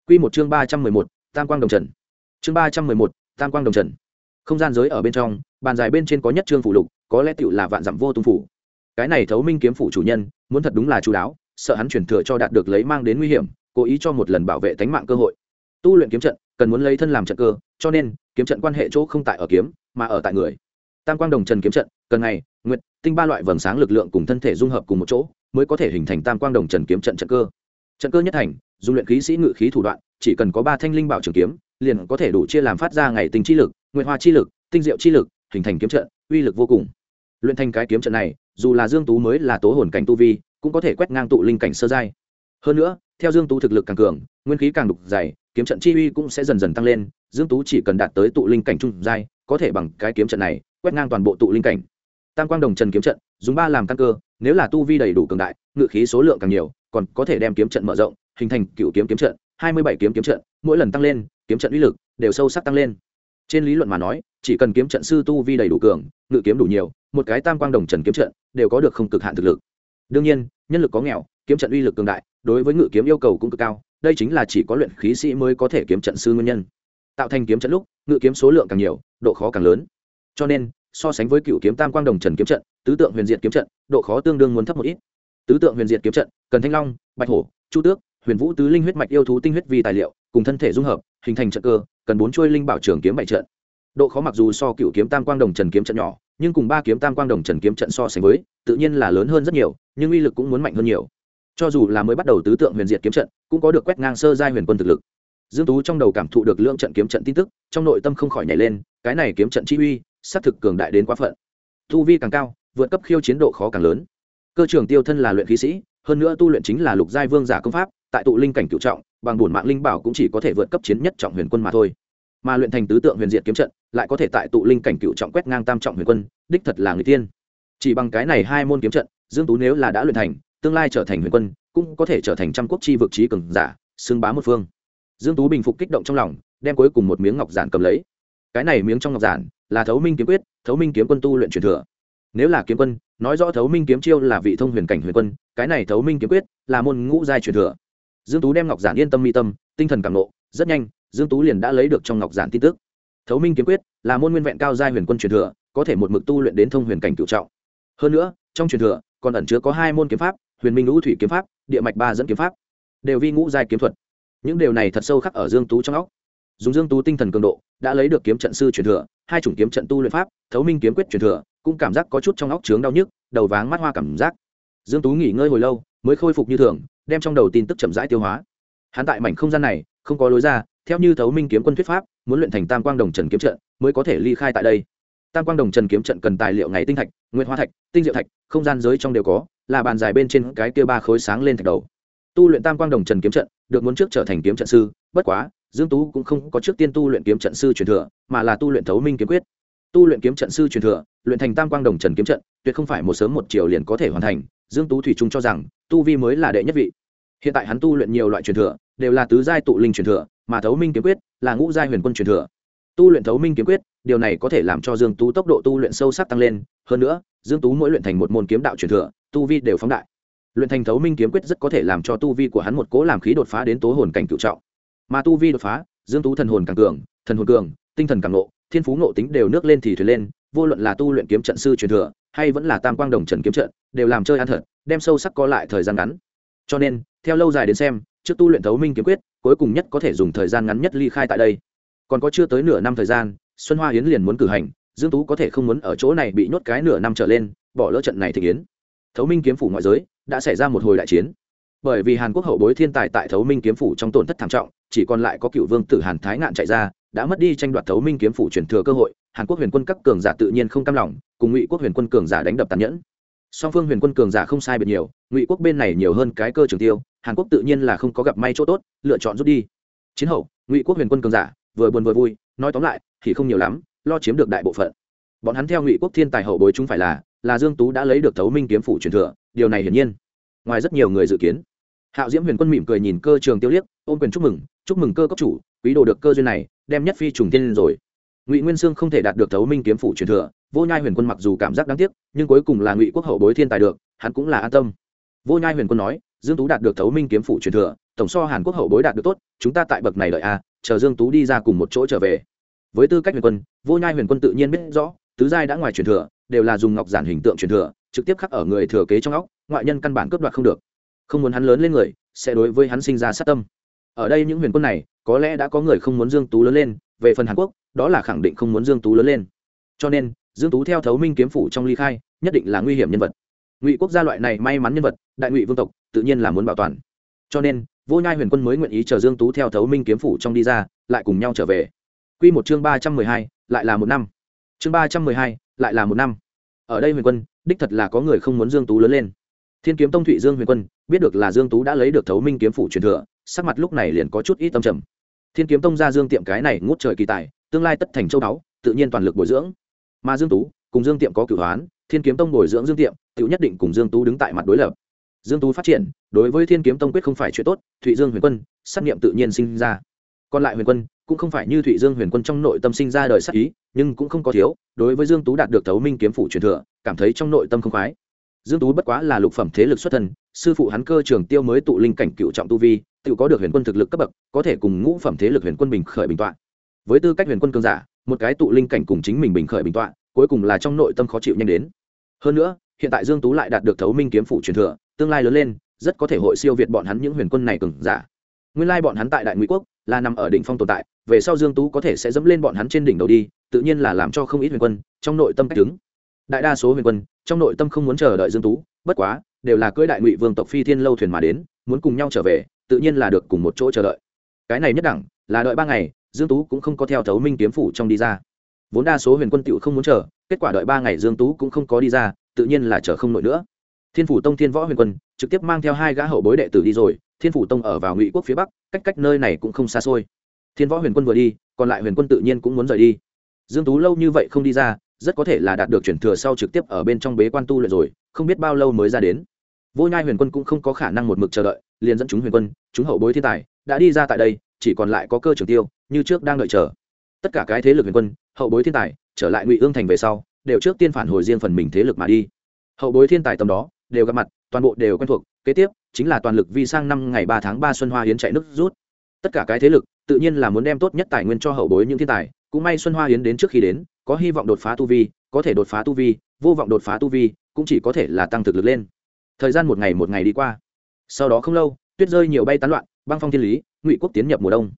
Quy một chương ba trăm mười một, tam quang đồng trần. Chương ba trăm mười một, tam quang đồng trần. Không gian giới ở bên trong, bàn dài bên trên có nhất trương phủ lục, có lẽ tựu là vạn dặm vô tung phủ cái này thấu minh kiếm phủ chủ nhân, muốn thật đúng là chú đáo, sợ hắn chuyển thừa cho đạt được lấy mang đến nguy hiểm, cố ý cho một lần bảo vệ tánh mạng cơ hội. Tu luyện kiếm trận, cần muốn lấy thân làm trận cơ, cho nên, kiếm trận quan hệ chỗ không tại ở kiếm, mà ở tại người tam quang đồng trần kiếm trận, cần ngày nguyện tinh ba loại vầng sáng lực lượng cùng thân thể dung hợp cùng một chỗ, mới có thể hình thành tam quang đồng trần kiếm trận trận cơ. Trận cơ nhất thành dù luyện khí sĩ ngự khí thủ đoạn, chỉ cần có ba thanh linh bảo trường kiếm, liền có thể đủ chia làm phát ra ngày tinh chi lực nguyện hoa chi lực, tinh diệu chi lực, hình thành kiếm trận, uy lực vô cùng. Luyện thành cái kiếm trận này, dù là dương tú mới là tố hồn cảnh tu vi, cũng có thể quét ngang tụ linh cảnh sơ giai. Hơn nữa, theo dương tú thực lực càng cường, nguyên khí càng đục dày, kiếm trận chi uy cũng sẽ dần dần tăng lên dương tú chỉ cần đạt tới tụ linh cảnh trung giai, có thể bằng cái kiếm trận này, quét ngang toàn bộ tụ linh cảnh. Tam quang đồng trần kiếm trận, dùng ba làm căn cơ, nếu là tu vi đầy đủ cường đại, ngự khí số lượng càng nhiều, còn có thể đem kiếm trận mở rộng, hình thành cựu kiếm kiếm trận, hai mươi bảy kiếm kiếm trận, mỗi lần tăng lên, kiếm trận uy lực đều sâu sắc tăng lên. Trên lý luận mà nói, chỉ cần kiếm trận sư tu vi đầy đủ cường, ngự kiếm đủ nhiều, một cái tam quang đồng trần kiếm trận đều có được không cực hạn thực lực. Đương nhiên, nhân lực có nghèo, kiếm trận uy lực cường đại, đối với ngự kiếm yêu cầu cũng cực cao, đây chính là chỉ có luyện khí sĩ mới có thể kiếm trận sư nguyên nhân tạo thành kiếm trận lúc, ngự kiếm số lượng càng nhiều, độ khó càng lớn. Cho nên, so sánh với cựu kiếm tam quang đồng trần kiếm trận, tứ tượng huyền diệt kiếm trận, độ khó tương đương muốn thấp một ít. Tứ tượng huyền diệt kiếm trận, cần thanh long, bạch hổ, chu tước, huyền vũ tứ linh huyết mạch yêu thú tinh huyết vì tài liệu, cùng thân thể dung hợp, hình thành trận cơ, cần bốn chuôi linh bảo trường kiếm bảy trận. Độ khó mặc dù so cựu kiếm tam quang đồng trần kiếm trận nhỏ, nhưng cùng ba kiếm tam quang đồng trần kiếm trận so sánh với, tự nhiên là lớn hơn rất nhiều, nhưng uy lực cũng muốn mạnh hơn nhiều. Cho dù là mới bắt đầu tứ tượng huyền diệt kiếm trận, cũng có được quét ngang sơ giai huyền quân thực lực dương tú trong đầu cảm thụ được lượng trận kiếm trận tin tức, trong nội tâm không khỏi nhảy lên, cái này kiếm trận chi uy, xác thực cường đại đến quá phận. Tu vi càng cao, vượt cấp khiêu chiến độ khó càng lớn. Cơ trưởng tiêu thân là luyện khí sĩ, hơn nữa tu luyện chính là lục giai vương giả công pháp, tại tụ linh cảnh cựu trọng, bằng bổn mạng linh bảo cũng chỉ có thể vượt cấp chiến nhất trọng huyền quân mà thôi. Mà luyện thành tứ tượng huyền diệt kiếm trận, lại có thể tại tụ linh cảnh cựu trọng quét ngang tam trọng huyền quân, đích thật là người tiên. Chỉ bằng cái này hai môn kiếm trận, dương tú nếu là đã luyện thành, tương lai trở thành huyền quân, cũng có thể trở thành trăm quốc chi vực trí cường giả, xưng bá một phương dương tú bình phục kích động trong lòng, đem cuối cùng một miếng ngọc giản cầm lấy. Cái này miếng trong ngọc giản là thấu minh kiếm quyết, thấu minh kiếm quân tu luyện truyền thừa. Nếu là kiếm quân, nói rõ thấu minh kiếm chiêu là vị thông huyền cảnh huyền quân, cái này thấu minh kiếm quyết là môn ngũ giai truyền thừa. Dương tú đem ngọc giản yên tâm mi tâm, tinh thần cảm nộ, rất nhanh, dương tú liền đã lấy được trong ngọc giản tin tức. Thấu minh kiếm quyết là môn nguyên vẹn cao giai huyền quân truyền thừa, có thể một mực tu luyện đến thông huyền cảnh cửu trọng. Hơn nữa, trong truyền thừa, còn ẩn chứa có hai môn kiếm pháp, huyền minh ngũ thủy kiếm pháp, địa mạch ba dẫn kiếm pháp. Đều vi ngũ giai kiếm thuật những điều này thật sâu khắc ở dương tú trong óc. Dùng dương tú tinh thần cường độ, đã lấy được kiếm trận sư truyền thừa, hai chủng kiếm trận tu luyện pháp, thấu minh kiếm quyết truyền thừa, cũng cảm giác có chút trong óc trướng đau nhức, đầu váng mắt hoa cảm giác. Dương tú nghỉ ngơi hồi lâu, mới khôi phục như thường, đem trong đầu tin tức chậm rãi tiêu hóa. Hắn tại mảnh không gian này, không có lối ra, theo như thấu minh kiếm quân thuyết pháp, muốn luyện thành tam quang đồng trần kiếm trận, mới có thể ly khai tại đây. Tam quang đồng trần kiếm trận cần tài liệu ngày tinh thạch nguyên hoa thạch, tinh diệu thạch, không gian giới trong đều có, là bàn dài bên trên cái kia ba khối sáng lên thạch đầu. Tu luyện tam quang đồng trần kiếm trận được muốn trước trở thành kiếm trận sư, bất quá, dương tú cũng không có trước tiên tu luyện kiếm trận sư truyền thừa, mà là tu luyện thấu minh kiếm quyết. Tu luyện kiếm trận sư truyền thừa, luyện thành tam quang đồng trần kiếm trận, tuyệt không phải một sớm một chiều liền có thể hoàn thành, dương tú thủy trung cho rằng, tu vi mới là đệ nhất vị. Hiện tại hắn tu luyện nhiều loại truyền thừa, đều là tứ giai tụ linh truyền thừa, mà thấu minh kiếm quyết là ngũ giai huyền quân truyền thừa. Tu luyện thấu minh kiếm quyết, điều này có thể làm cho dương tú tốc độ tu luyện sâu sắc tăng lên, hơn nữa, dương tú mỗi luyện thành một môn kiếm đạo truyền thừa, tu vi đều phóng đại luyện thành thấu minh kiếm quyết rất có thể làm cho tu vi của hắn một cố làm khí đột phá đến tố hồn cảnh cựu trọng. Mà tu vi đột phá, dương tú thần hồn càng cường, thần hồn cường, tinh thần càng nộ thiên phú ngộ tính đều nước lên thì thuyền lên, vô luận là tu luyện kiếm trận sư truyền thừa, hay vẫn là tam quang đồng trần kiếm trận, đều làm chơi ăn thật, đem sâu sắc co lại thời gian ngắn. Cho nên, theo lâu dài đến xem, trước tu luyện thấu minh kiếm quyết, cuối cùng nhất có thể dùng thời gian ngắn nhất ly khai tại đây. Còn có chưa tới nửa năm thời gian, xuân hoa yến liền muốn cử hành, dương tú có thể không muốn ở chỗ này bị nhốt cái nửa năm trở lên, bỏ lỡ trận này thì yến. Thấu minh kiếm phủ ngoại giới đã xảy ra một hồi đại chiến. Bởi vì hàn quốc hậu bối thiên tài tại thấu minh kiếm phủ trong tổn thất thảm trọng, chỉ còn lại có cựu vương tử hàn thái ngạn chạy ra, đã mất đi tranh đoạt thấu minh kiếm phủ truyền thừa cơ hội, hàn quốc huyền quân các cường giả tự nhiên không cam lòng, cùng ngụy quốc huyền quân cường giả đánh đập tàn nhẫn. Song phương huyền quân cường giả không sai biệt nhiều, ngụy quốc bên này nhiều hơn cái cơ trường tiêu, hàn quốc tự nhiên là không có gặp may chỗ tốt, lựa chọn rút đi. Chiến hậu, ngụy quốc huyền quân cường giả, vừa buồn vừa vui, nói tóm lại, thì không nhiều lắm, lo chiếm được đại bộ phận. Bọn hắn theo ngụy quốc thiên tài hậu bối chúng phải là là dương tú đã lấy được thấu minh kiếm phủ truyền thừa điều này hiển nhiên. Ngoài rất nhiều người dự kiến. Hạo diễm huyền quân mỉm cười nhìn cơ trường tiêu liếc, ôm quyền chúc mừng chúc mừng cơ cấp chủ, quý đồ được cơ duyên này, đem nhất phi trùng tiên lên rồi. Ngụy nguyên sương không thể đạt được thấu minh kiếm phủ truyền thừa, vô nhai huyền quân mặc dù cảm giác đáng tiếc, nhưng cuối cùng là ngụy quốc hậu bối thiên tài được, hắn cũng là an tâm. Vô nhai huyền quân nói, dương tú đạt được thấu minh kiếm phủ truyền thừa, tổng so hàn quốc hậu bối đạt được tốt, chúng ta tại bậc này đợi a chờ dương tú đi ra cùng một chỗ trở về. Với tư cách huyền quân, vô nhai huyền quân tự nhiên biết rõ, tứ giai đã ngoài truyền thừa, đều là dùng ngọc giản hình tượng truyền thừa trực tiếp khắc ở người thừa kế trong óc ngoại nhân căn bản cướp đoạt không được. Không muốn hắn lớn lên người sẽ đối với hắn sinh ra sát tâm. Ở đây những huyền quân này có lẽ đã có người không muốn dương tú lớn lên về phần hàn quốc đó là khẳng định không muốn dương tú lớn lên. Cho nên dương tú theo thấu minh kiếm phủ trong ly khai nhất định là nguy hiểm nhân vật. Ngụy quốc gia loại này may mắn nhân vật đại ngụy vương tộc tự nhiên là muốn bảo toàn. Cho nên vô nhai huyền quân mới nguyện ý chờ dương tú theo thấu minh kiếm phủ trong đi ra lại cùng nhau trở về. Quy một chương ba trăm mười hai, lại là một năm. Chương ba trăm mười hai, lại là một năm. Ở đây huyền quân đích thật là có người không muốn dương tú lớn lên. Thiên kiếm tông thụy dương huyền quân, biết được là dương tú đã lấy được thấu minh kiếm phủ truyền thừa, sắc mặt lúc này liền có chút ít tâm trầm. Thiên kiếm tông ra dương tiệm cái này ngút trời kỳ tài, tương lai tất thành châu đáo tự nhiên toàn lực bồi dưỡng. Mà dương tú, cùng dương tiệm có cửu hoán, thiên kiếm tông bồi dưỡng dương tiệm tự nhất định cùng dương tú đứng tại mặt đối lập. Dương tú phát triển, đối với thiên kiếm tông quyết không phải chuyện tốt, thụy dương huyền quân, sát nghiệm tự nhiên sinh ra. Còn lại huyền quân cũng không phải như thụy dương huyền quân trong nội tâm sinh ra đời sát ý, nhưng cũng không có thiếu, đối với dương tú đạt được thấu minh kiếm phủ truyền thừa, cảm thấy trong nội tâm không khoái. Dương tú bất quá là lục phẩm thế lực xuất thân, sư phụ hắn cơ trường tiêu mới tụ linh cảnh cựu trọng tu vi, tự có được huyền quân thực lực cấp bậc, có thể cùng ngũ phẩm thế lực huyền quân bình khởi bình tọa. Với tư cách huyền quân cường giả, một cái tụ linh cảnh cùng chính mình bình khởi bình tọa, cuối cùng là trong nội tâm khó chịu nhanh đến. Hơn nữa, hiện tại dương tú lại đạt được thấu minh kiếm phủ truyền thừa, tương lai lớn lên, rất có thể hội siêu việt bọn hắn những huyền quân này cường giả nguyên lai bọn hắn tại đại ngụy quốc, là nằm ở đỉnh phong tồn tại, về sau dương tú có thể sẽ dẫm lên bọn hắn trên đỉnh đầu đi, tự nhiên là làm cho không ít huyền quân trong nội tâm cách đứng. Đại đa số huyền quân trong nội tâm không muốn chờ đợi dương tú, bất quá, đều là cưỡi đại ngụy vương tộc phi thiên lâu thuyền mà đến, muốn cùng nhau trở về, tự nhiên là được cùng một chỗ chờ đợi. Cái này nhất đẳng, là đợi ba ngày, dương tú cũng không có theo thấu minh kiếm phủ trong đi ra. Vốn đa số huyền quân tiểu không muốn chờ, kết quả đợi ba ngày dương tú cũng không có đi ra, tự nhiên là chờ không nổi nữa. Thiên phủ tông thiên võ huyền quân trực tiếp mang theo hai gã hậu bối đệ tử đi rồi thiên phủ tông ở vào ngụy quốc phía bắc, cách cách nơi này cũng không xa xôi. Thiên võ huyền quân vừa đi, còn lại huyền quân tự nhiên cũng muốn rời đi. Dương tú lâu như vậy không đi ra, rất có thể là đạt được chuyển thừa sau trực tiếp ở bên trong bế quan tu luyện rồi, không biết bao lâu mới ra đến. Vô nhai huyền quân cũng không có khả năng một mực chờ đợi, liền dẫn chúng huyền quân, chúng hậu bối thiên tài, đã đi ra tại đây, chỉ còn lại có cơ trưởng tiêu, như trước đang đợi chờ. Tất cả cái thế lực huyền quân, hậu bối thiên tài, trở lại ngụy ương thành về sau, đều trước tiên phản hồi riêng phần mình thế lực mà đi. Hậu bối thiên tài tầm đó, đều gặp mặt, toàn bộ đều quen thuộc, kế tiếp chính là toàn lực vi sang năm ngày ba tháng ba xuân hoa hiến chạy nước rút. Tất cả cái thế lực, tự nhiên là muốn đem tốt nhất tài nguyên cho hậu bối những thiên tài. Cũng may xuân hoa hiến đến trước khi đến, có hy vọng đột phá tu vi, có thể đột phá tu vi, vô vọng đột phá tu vi, cũng chỉ có thể là tăng thực lực lên. Thời gian một ngày một ngày đi qua. Sau đó không lâu, tuyết rơi nhiều bay tán loạn, băng phong thiên lý, ngụy quốc tiến nhập mùa đông.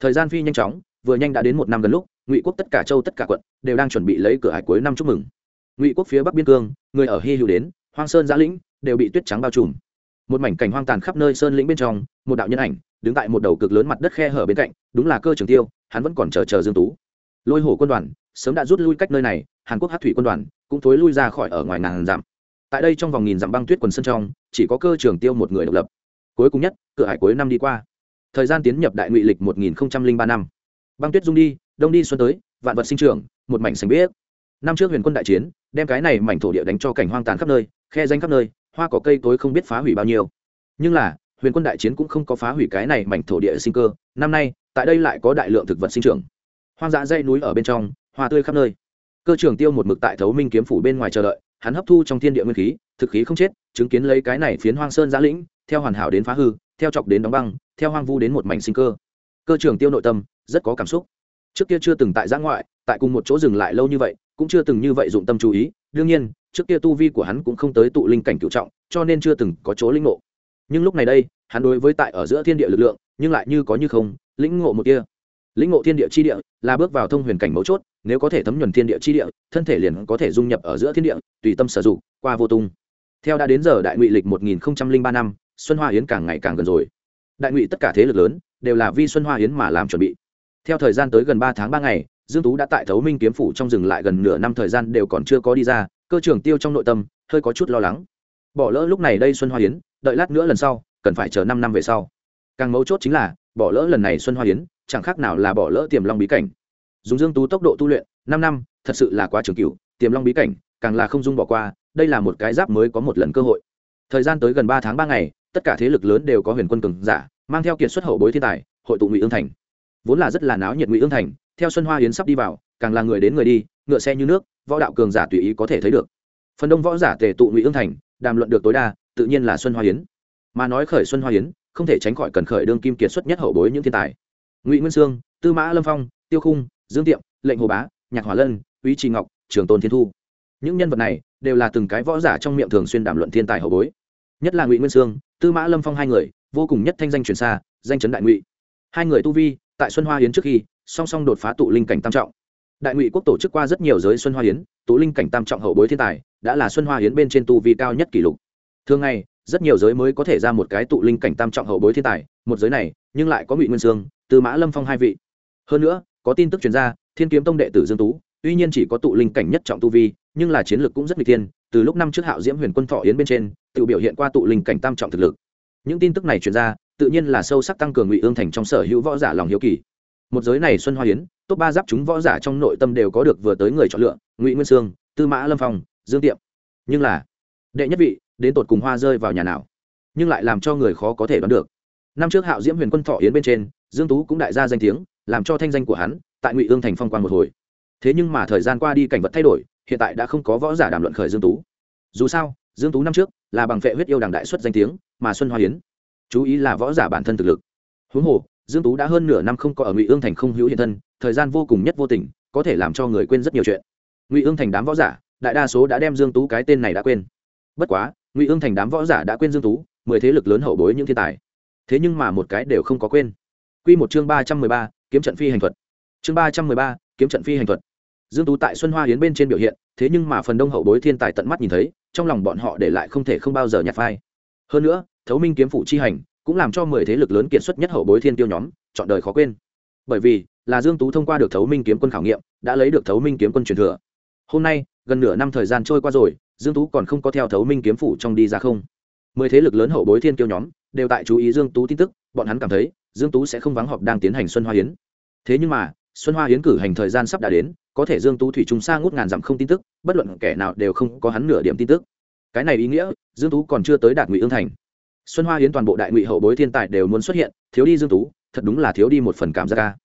Thời gian phi nhanh chóng, vừa nhanh đã đến một năm gần lúc, ngụy quốc tất cả châu tất cả quận đều đang chuẩn bị lấy cửa hải cuối năm chúc mừng. Ngụy quốc phía bắc biên cương, người ở hy hữu đến, hoang sơn giã lĩnh, đều bị tuyết trắng bao trùm một mảnh cảnh hoang tàn khắp nơi sơn lĩnh bên trong, một đạo nhân ảnh đứng tại một đầu cực lớn mặt đất khe hở bên cạnh, đúng là cơ trường tiêu, hắn vẫn còn chờ chờ dương tú. Lôi hổ quân đoàn, sớm đã rút lui cách nơi này, hàn quốc hát thủy quân đoàn cũng thối lui ra khỏi ở ngoài ngàn dặm. Tại đây trong vòng nghìn dặm băng tuyết quần sân trong, chỉ có cơ trường tiêu một người độc lập. Cuối cùng nhất, cửa hải cuối năm đi qua. Thời gian tiến nhập đại ngụy lịch một nghìn ba năm. Băng tuyết dung đi, đông đi xuân tới, vạn vật sinh trưởng, một mảnh xanh biếc. Năm trước huyền quân đại chiến, đem cái này mảnh thổ địa đánh cho cảnh hoang tàn khắp nơi, khe danh khắp nơi hoa cỏ cây tối không biết phá hủy bao nhiêu. Nhưng là, huyền quân đại chiến cũng không có phá hủy cái này mảnh thổ địa sinh cơ. Năm nay, tại đây lại có đại lượng thực vật sinh trưởng. Hoang dã dây núi ở bên trong, hoa tươi khắp nơi. Cơ trưởng tiêu một mực tại thấu minh kiếm phủ bên ngoài chờ đợi, hắn hấp thu trong thiên địa nguyên khí, thực khí không chết, chứng kiến lấy cái này phiến hoang sơn giã lĩnh, theo hoàn hảo đến phá hư, theo chọc đến đóng băng, theo hoang vu đến một mảnh sinh cơ. Cơ trưởng tiêu nội tâm, rất có cảm xúc. Trước kia chưa từng tại giã ngoại, tại cùng một chỗ dừng lại lâu như vậy cũng chưa từng như vậy dụng tâm chú ý. Đương nhiên, trước kia tu vi của hắn cũng không tới tụ linh cảnh cựu trọng, cho nên chưa từng có chỗ linh ngộ. Nhưng lúc này đây, hắn đối với tại ở giữa thiên địa lực lượng, nhưng lại như có như không, lĩnh ngộ một kia lĩnh ngộ thiên địa chi địa là bước vào thông huyền cảnh mấu chốt, nếu có thể thấm nhuần thiên địa chi địa, thân thể liền có thể dung nhập ở giữa thiên địa, tùy tâm sử dụng, qua vô tung. Theo đã đến giờ đại ngụy lịch một nghìn ba năm, xuân hoa yến càng ngày càng gần rồi. Đại ngụy tất cả thế lực lớn đều là vi xuân hoa yến mà làm chuẩn bị. Theo thời gian tới gần ba tháng ba ngày dương tú đã tại thấu minh kiếm phủ trong rừng lại gần nửa năm thời gian đều còn chưa có đi ra, cơ trưởng tiêu trong nội tâm hơi có chút lo lắng. Bỏ lỡ lúc này đây xuân hoa yến, đợi lát nữa lần sau, cần phải chờ năm năm về sau. Càng mấu chốt chính là, bỏ lỡ lần này xuân hoa yến, chẳng khác nào là bỏ lỡ tiềm long bí cảnh. Dùng dương tú tốc độ tu luyện, năm năm, thật sự là quá trường cửu, tiềm long bí cảnh, càng là không dung bỏ qua, đây là một cái giáp mới có một lần cơ hội. Thời gian tới gần ba tháng ba ngày, tất cả thế lực lớn đều có huyền quân cường giả, mang theo kiệt xuất hậu bối thiên tài, hội tụ ngụy ương thành. Vốn là rất là náo nhiệt ngụy ương thành theo xuân hoa yến sắp đi vào, càng là người đến người đi, ngựa xe như nước, võ đạo cường giả tùy ý có thể thấy được. Phần đông võ giả tề tụ ngụy ương thành, đàm luận được tối đa, tự nhiên là xuân hoa yến. Mà nói khởi xuân hoa yến, không thể tránh khỏi cần khởi đương kim kiệt xuất nhất hậu bối những thiên tài. Ngụy nguyên sương, tư mã lâm phong, tiêu khung, dương tiệm, lệnh hồ bá, nhạc hòa lân, Uy trì ngọc, trường tôn thiên thu. Những nhân vật này đều là từng cái võ giả trong miệng thường xuyên đàm luận thiên tài hậu bối. Nhất là ngụy nguyên sương, tư mã lâm phong hai người, vô cùng nhất thanh danh truyền xa, danh chấn đại ngụy. Hai người tu vi, tại xuân hoa Yến trước khi song song đột phá tụ linh cảnh tam trọng. Đại ngụy quốc tổ chức qua rất nhiều giới xuân hoa hiến, tụ linh cảnh tam trọng hậu bối thiên tài, đã là xuân hoa hiến bên trên tu vi cao nhất kỷ lục. Thường ngày, rất nhiều giới mới có thể ra một cái tụ linh cảnh tam trọng hậu bối thiên tài, một giới này, nhưng lại có ngụy nguyên sương, tư mã lâm phong hai vị. Hơn nữa, có tin tức truyền ra, thiên kiếm tông đệ tử dương tú, tuy nhiên chỉ có tụ linh cảnh nhất trọng tu vi, nhưng là chiến lược cũng rất nguy tiên. thiên, từ lúc năm trước hạo diễm huyền quân thọ yến bên trên, tự biểu hiện qua tụ linh cảnh tam trọng thực lực. Những tin tức này truyền ra, tự nhiên là sâu sắc tăng cường ngụy ương thành trong sở hữu võ giả lòng hiếu kỳ một giới này xuân hoa hiến top ba giáp chúng võ giả trong nội tâm đều có được vừa tới người chọn lựa, ngụy nguyên sương, tư mã lâm phong, dương tiệm. Nhưng là, đệ nhất vị, đến tột cùng hoa rơi vào nhà nào? Nhưng lại làm cho người khó có thể đoán được. Năm trước hạo diễm huyền quân thọ yến bên trên, dương tú cũng đại gia danh tiếng, làm cho thanh danh của hắn, tại ngụy ương thành phong quan một hồi. Thế nhưng mà thời gian qua đi cảnh vật thay đổi, hiện tại đã không có võ giả đàm luận khởi dương tú. Dù sao, dương tú năm trước là bằng vệ huyết yêu đảng đại xuất danh tiếng, mà xuân hoa hiến chú ý là võ giả bản thân thực lực. Huống hồ dương tú đã hơn nửa năm không có ở ngụy ương thành không hữu hiện thân, thời gian vô cùng nhất vô tình, có thể làm cho người quên rất nhiều chuyện. Ngụy ương thành đám võ giả, đại đa số đã đem dương tú cái tên này đã quên. Bất quá, ngụy ương thành đám võ giả đã quên dương tú, mười thế lực lớn hậu bối những thiên tài. Thế nhưng mà một cái đều không có quên. Quy một chương ba trăm mười ba, kiếm trận phi hành thuật. Chương ba trăm mười ba, kiếm trận phi hành thuật. Dương tú tại xuân hoa hiến bên trên biểu hiện, thế nhưng mà phần đông hậu bối thiên tài tận mắt nhìn thấy, trong lòng bọn họ để lại không thể không bao giờ nhạt phai. Hơn nữa, thấu minh kiếm phủ chi hành cũng làm cho mười thế lực lớn kiệt xuất nhất hậu bối thiên tiêu nhóm chọn đời khó quên. Bởi vì, là dương tú thông qua được thấu minh kiếm quân khảo nghiệm, đã lấy được thấu minh kiếm quân truyền thừa. Hôm nay, gần nửa năm thời gian trôi qua rồi, dương tú còn không có theo thấu minh kiếm phủ trong đi ra không. Mười thế lực lớn hậu bối thiên tiêu nhóm đều tại chú ý dương tú tin tức, bọn hắn cảm thấy, dương tú sẽ không vắng họp đang tiến hành xuân hoa hiến thế nhưng mà, xuân hoa hiến cử hành thời gian sắp đã đến, có thể dương tú thủy trung xa ngút ngàn dặm không tin tức, bất luận kẻ nào đều không có hắn nửa điểm tin tức. Cái này ý nghĩa, dương tú còn chưa tới đạt ngụy ương thành xuân hoa hiến toàn bộ đại ngụy hậu bối thiên tài đều muốn xuất hiện, thiếu đi dương tú, thật đúng là thiếu đi một phần cảm giác ca.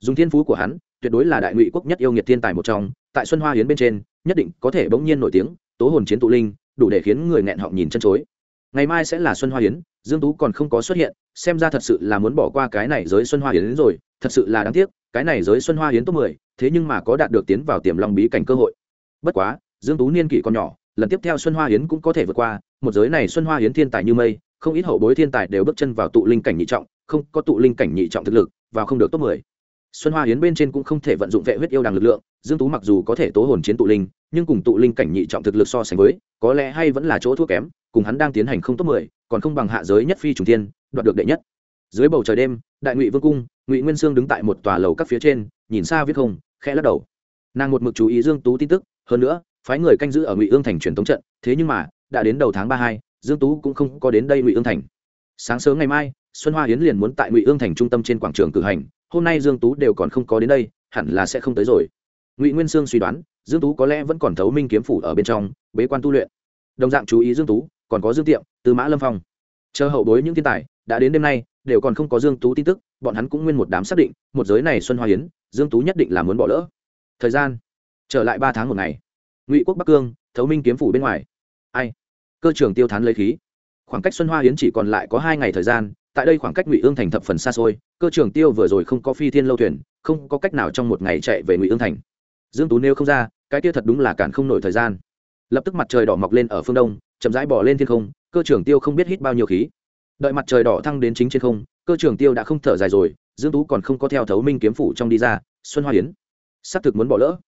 Dùng thiên phú của hắn, tuyệt đối là đại ngụy quốc nhất yêu nghiệt thiên tài một trong, tại xuân hoa hiến bên trên, nhất định có thể bỗng nhiên nổi tiếng, tố hồn chiến tụ linh, đủ để khiến người nghẹn họng nhìn chân chối. Ngày mai sẽ là xuân hoa hiến dương tú còn không có xuất hiện, xem ra thật sự là muốn bỏ qua cái này giới xuân hoa hiến đến rồi, thật sự là đáng tiếc, cái này giới xuân hoa hiến top mười, thế nhưng mà có đạt được tiến vào tiềm long bí cảnh cơ hội. Bất quá, dương tú niên kỷ còn nhỏ, lần tiếp theo xuân hoa hiến cũng có thể vượt qua, một giới này xuân hoa hiến thiên tài như mây không ít hậu bối thiên tài đều bước chân vào tụ linh cảnh nhị trọng, không có tụ linh cảnh nhị trọng thực lực và không được top mười. Xuân hoa hiến bên trên cũng không thể vận dụng vệ huyết yêu đằng lực lượng, dương tú mặc dù có thể tố hồn chiến tụ linh, nhưng cùng tụ linh cảnh nhị trọng thực lực so sánh với, có lẽ hay vẫn là chỗ thua kém, cùng hắn đang tiến hành không top mười, còn không bằng hạ giới nhất phi trùng thiên, đoạt được đệ nhất. Dưới bầu trời đêm, đại ngụy vương cung, ngụy nguyên sương đứng tại một tòa lầu các phía trên, nhìn xa viết không, khẽ lắc đầu. Nàng một mực chú ý dương tú tin tức, hơn nữa, phái người canh giữ ở ngụy ương thành truyền thống trận, thế nhưng mà, đã đến đầu tháng ba hai dương tú cũng không có đến đây ngụy ương thành. Sáng sớm ngày mai, xuân hoa hiến liền muốn tại ngụy ương thành trung tâm trên quảng trường cử hành, hôm nay dương tú đều còn không có đến đây, hẳn là sẽ không tới rồi. Ngụy nguyên sương suy đoán, dương tú có lẽ vẫn còn thấu minh kiếm phủ ở bên trong, bế quan tu luyện. Đồng dạng chú ý dương tú, còn có dương tiệm Từ mã lâm phong. Chờ hậu bối những thiên tài đã đến đêm nay, đều còn không có dương tú tin tức, bọn hắn cũng nguyên một đám xác định, một giới này xuân hoa hiến dương tú nhất định là muốn bỏ lỡ. Thời gian, trở lại ba tháng một ngày. Ngụy quốc bắc cương, thấu minh kiếm phủ bên ngoài. Ai? Cơ trưởng tiêu thán lấy khí. Khoảng cách xuân hoa hiến chỉ còn lại có hai ngày thời gian, tại đây khoảng cách ngụy ương thành thập phần xa xôi, cơ trưởng tiêu vừa rồi không có phi thiên lâu thuyền, không có cách nào trong một ngày chạy về ngụy ương thành. Dương tú nêu không ra, cái kia thật đúng là cản không nổi thời gian. Lập tức mặt trời đỏ mọc lên ở phương đông, chậm rãi bỏ lên thiên không, cơ trưởng tiêu không biết hít bao nhiêu khí. Đợi mặt trời đỏ thăng đến chính trên không, cơ trưởng tiêu đã không thở dài rồi, dương tú còn không có theo thấu minh kiếm phủ trong đi ra, xuân hoa hiến xác thực muốn bỏ lỡ.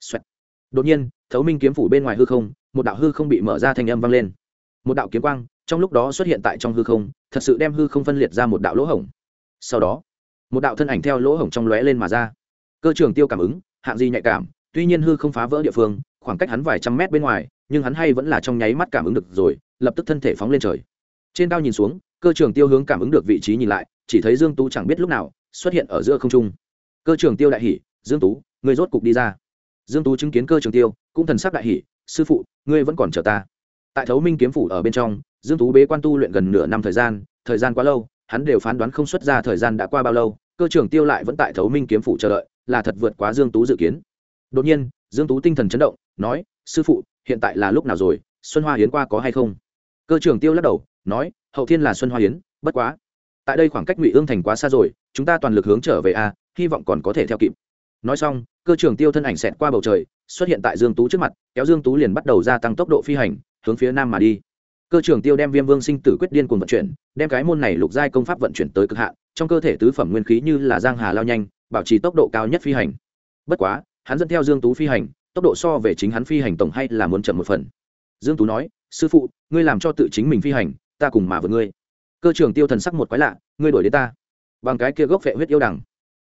Xoẹt. đột nhiên, thấu minh kiếm phủ bên ngoài hư không, một đạo hư không bị mở ra thành âm vang lên một đạo kiếm quang trong lúc đó xuất hiện tại trong hư không, thật sự đem hư không phân liệt ra một đạo lỗ hổng. Sau đó, một đạo thân ảnh theo lỗ hổng trong lóe lên mà ra. Cơ Trường tiêu cảm ứng, hạng gì nhạy cảm, tuy nhiên hư không phá vỡ địa phương, khoảng cách hắn vài trăm mét bên ngoài, nhưng hắn hay vẫn là trong nháy mắt cảm ứng được rồi, lập tức thân thể phóng lên trời. Trên cao nhìn xuống, cơ Trường tiêu hướng cảm ứng được vị trí nhìn lại, chỉ thấy dương tú chẳng biết lúc nào xuất hiện ở giữa không trung. Cơ Trường tiêu đại hỉ, dương tú người rốt cục đi ra. Dương tú chứng kiến cơ Trường tiêu, cũng thần sắc đại hỉ, sư phụ, ngươi vẫn còn chờ ta tại thấu minh kiếm phủ ở bên trong, dương tú bế quan tu luyện gần nửa năm thời gian thời gian quá lâu, hắn đều phán đoán không xuất ra thời gian đã qua bao lâu, cơ trưởng tiêu lại vẫn tại thấu minh kiếm phủ chờ đợi, là thật vượt quá dương tú dự kiến. Đột nhiên, dương tú tinh thần chấn động, nói, sư phụ, hiện tại là lúc nào rồi? Xuân hoa hiến qua có hay không? Cơ trưởng tiêu lắc đầu, nói, hậu thiên là xuân hoa hiến, bất quá, tại đây khoảng cách ngụy ương thành quá xa rồi, chúng ta toàn lực hướng trở về a, hy vọng còn có thể theo kịp. Nói xong, cơ trưởng tiêu thân ảnh xẹt qua bầu trời, xuất hiện tại dương tú trước mặt, kéo dương tú liền bắt đầu gia tăng tốc độ phi hành hướng phía nam mà đi. Cơ trưởng tiêu đem viêm vương sinh tử quyết điên cuồng vận chuyển, đem cái môn này lục giai công pháp vận chuyển tới cực hạn, trong cơ thể tứ phẩm nguyên khí như là giang hà lao nhanh, bảo trì tốc độ cao nhất phi hành. Bất quá, hắn dẫn theo dương tú phi hành, tốc độ so về chính hắn phi hành tổng hay là muốn chậm một phần. Dương tú nói, sư phụ, ngươi làm cho tự chính mình phi hành, ta cùng mà với ngươi. Cơ trưởng tiêu thần sắc một quái lạ, ngươi đuổi đến ta, bằng cái kia gốc vệ huyết yêu đằng.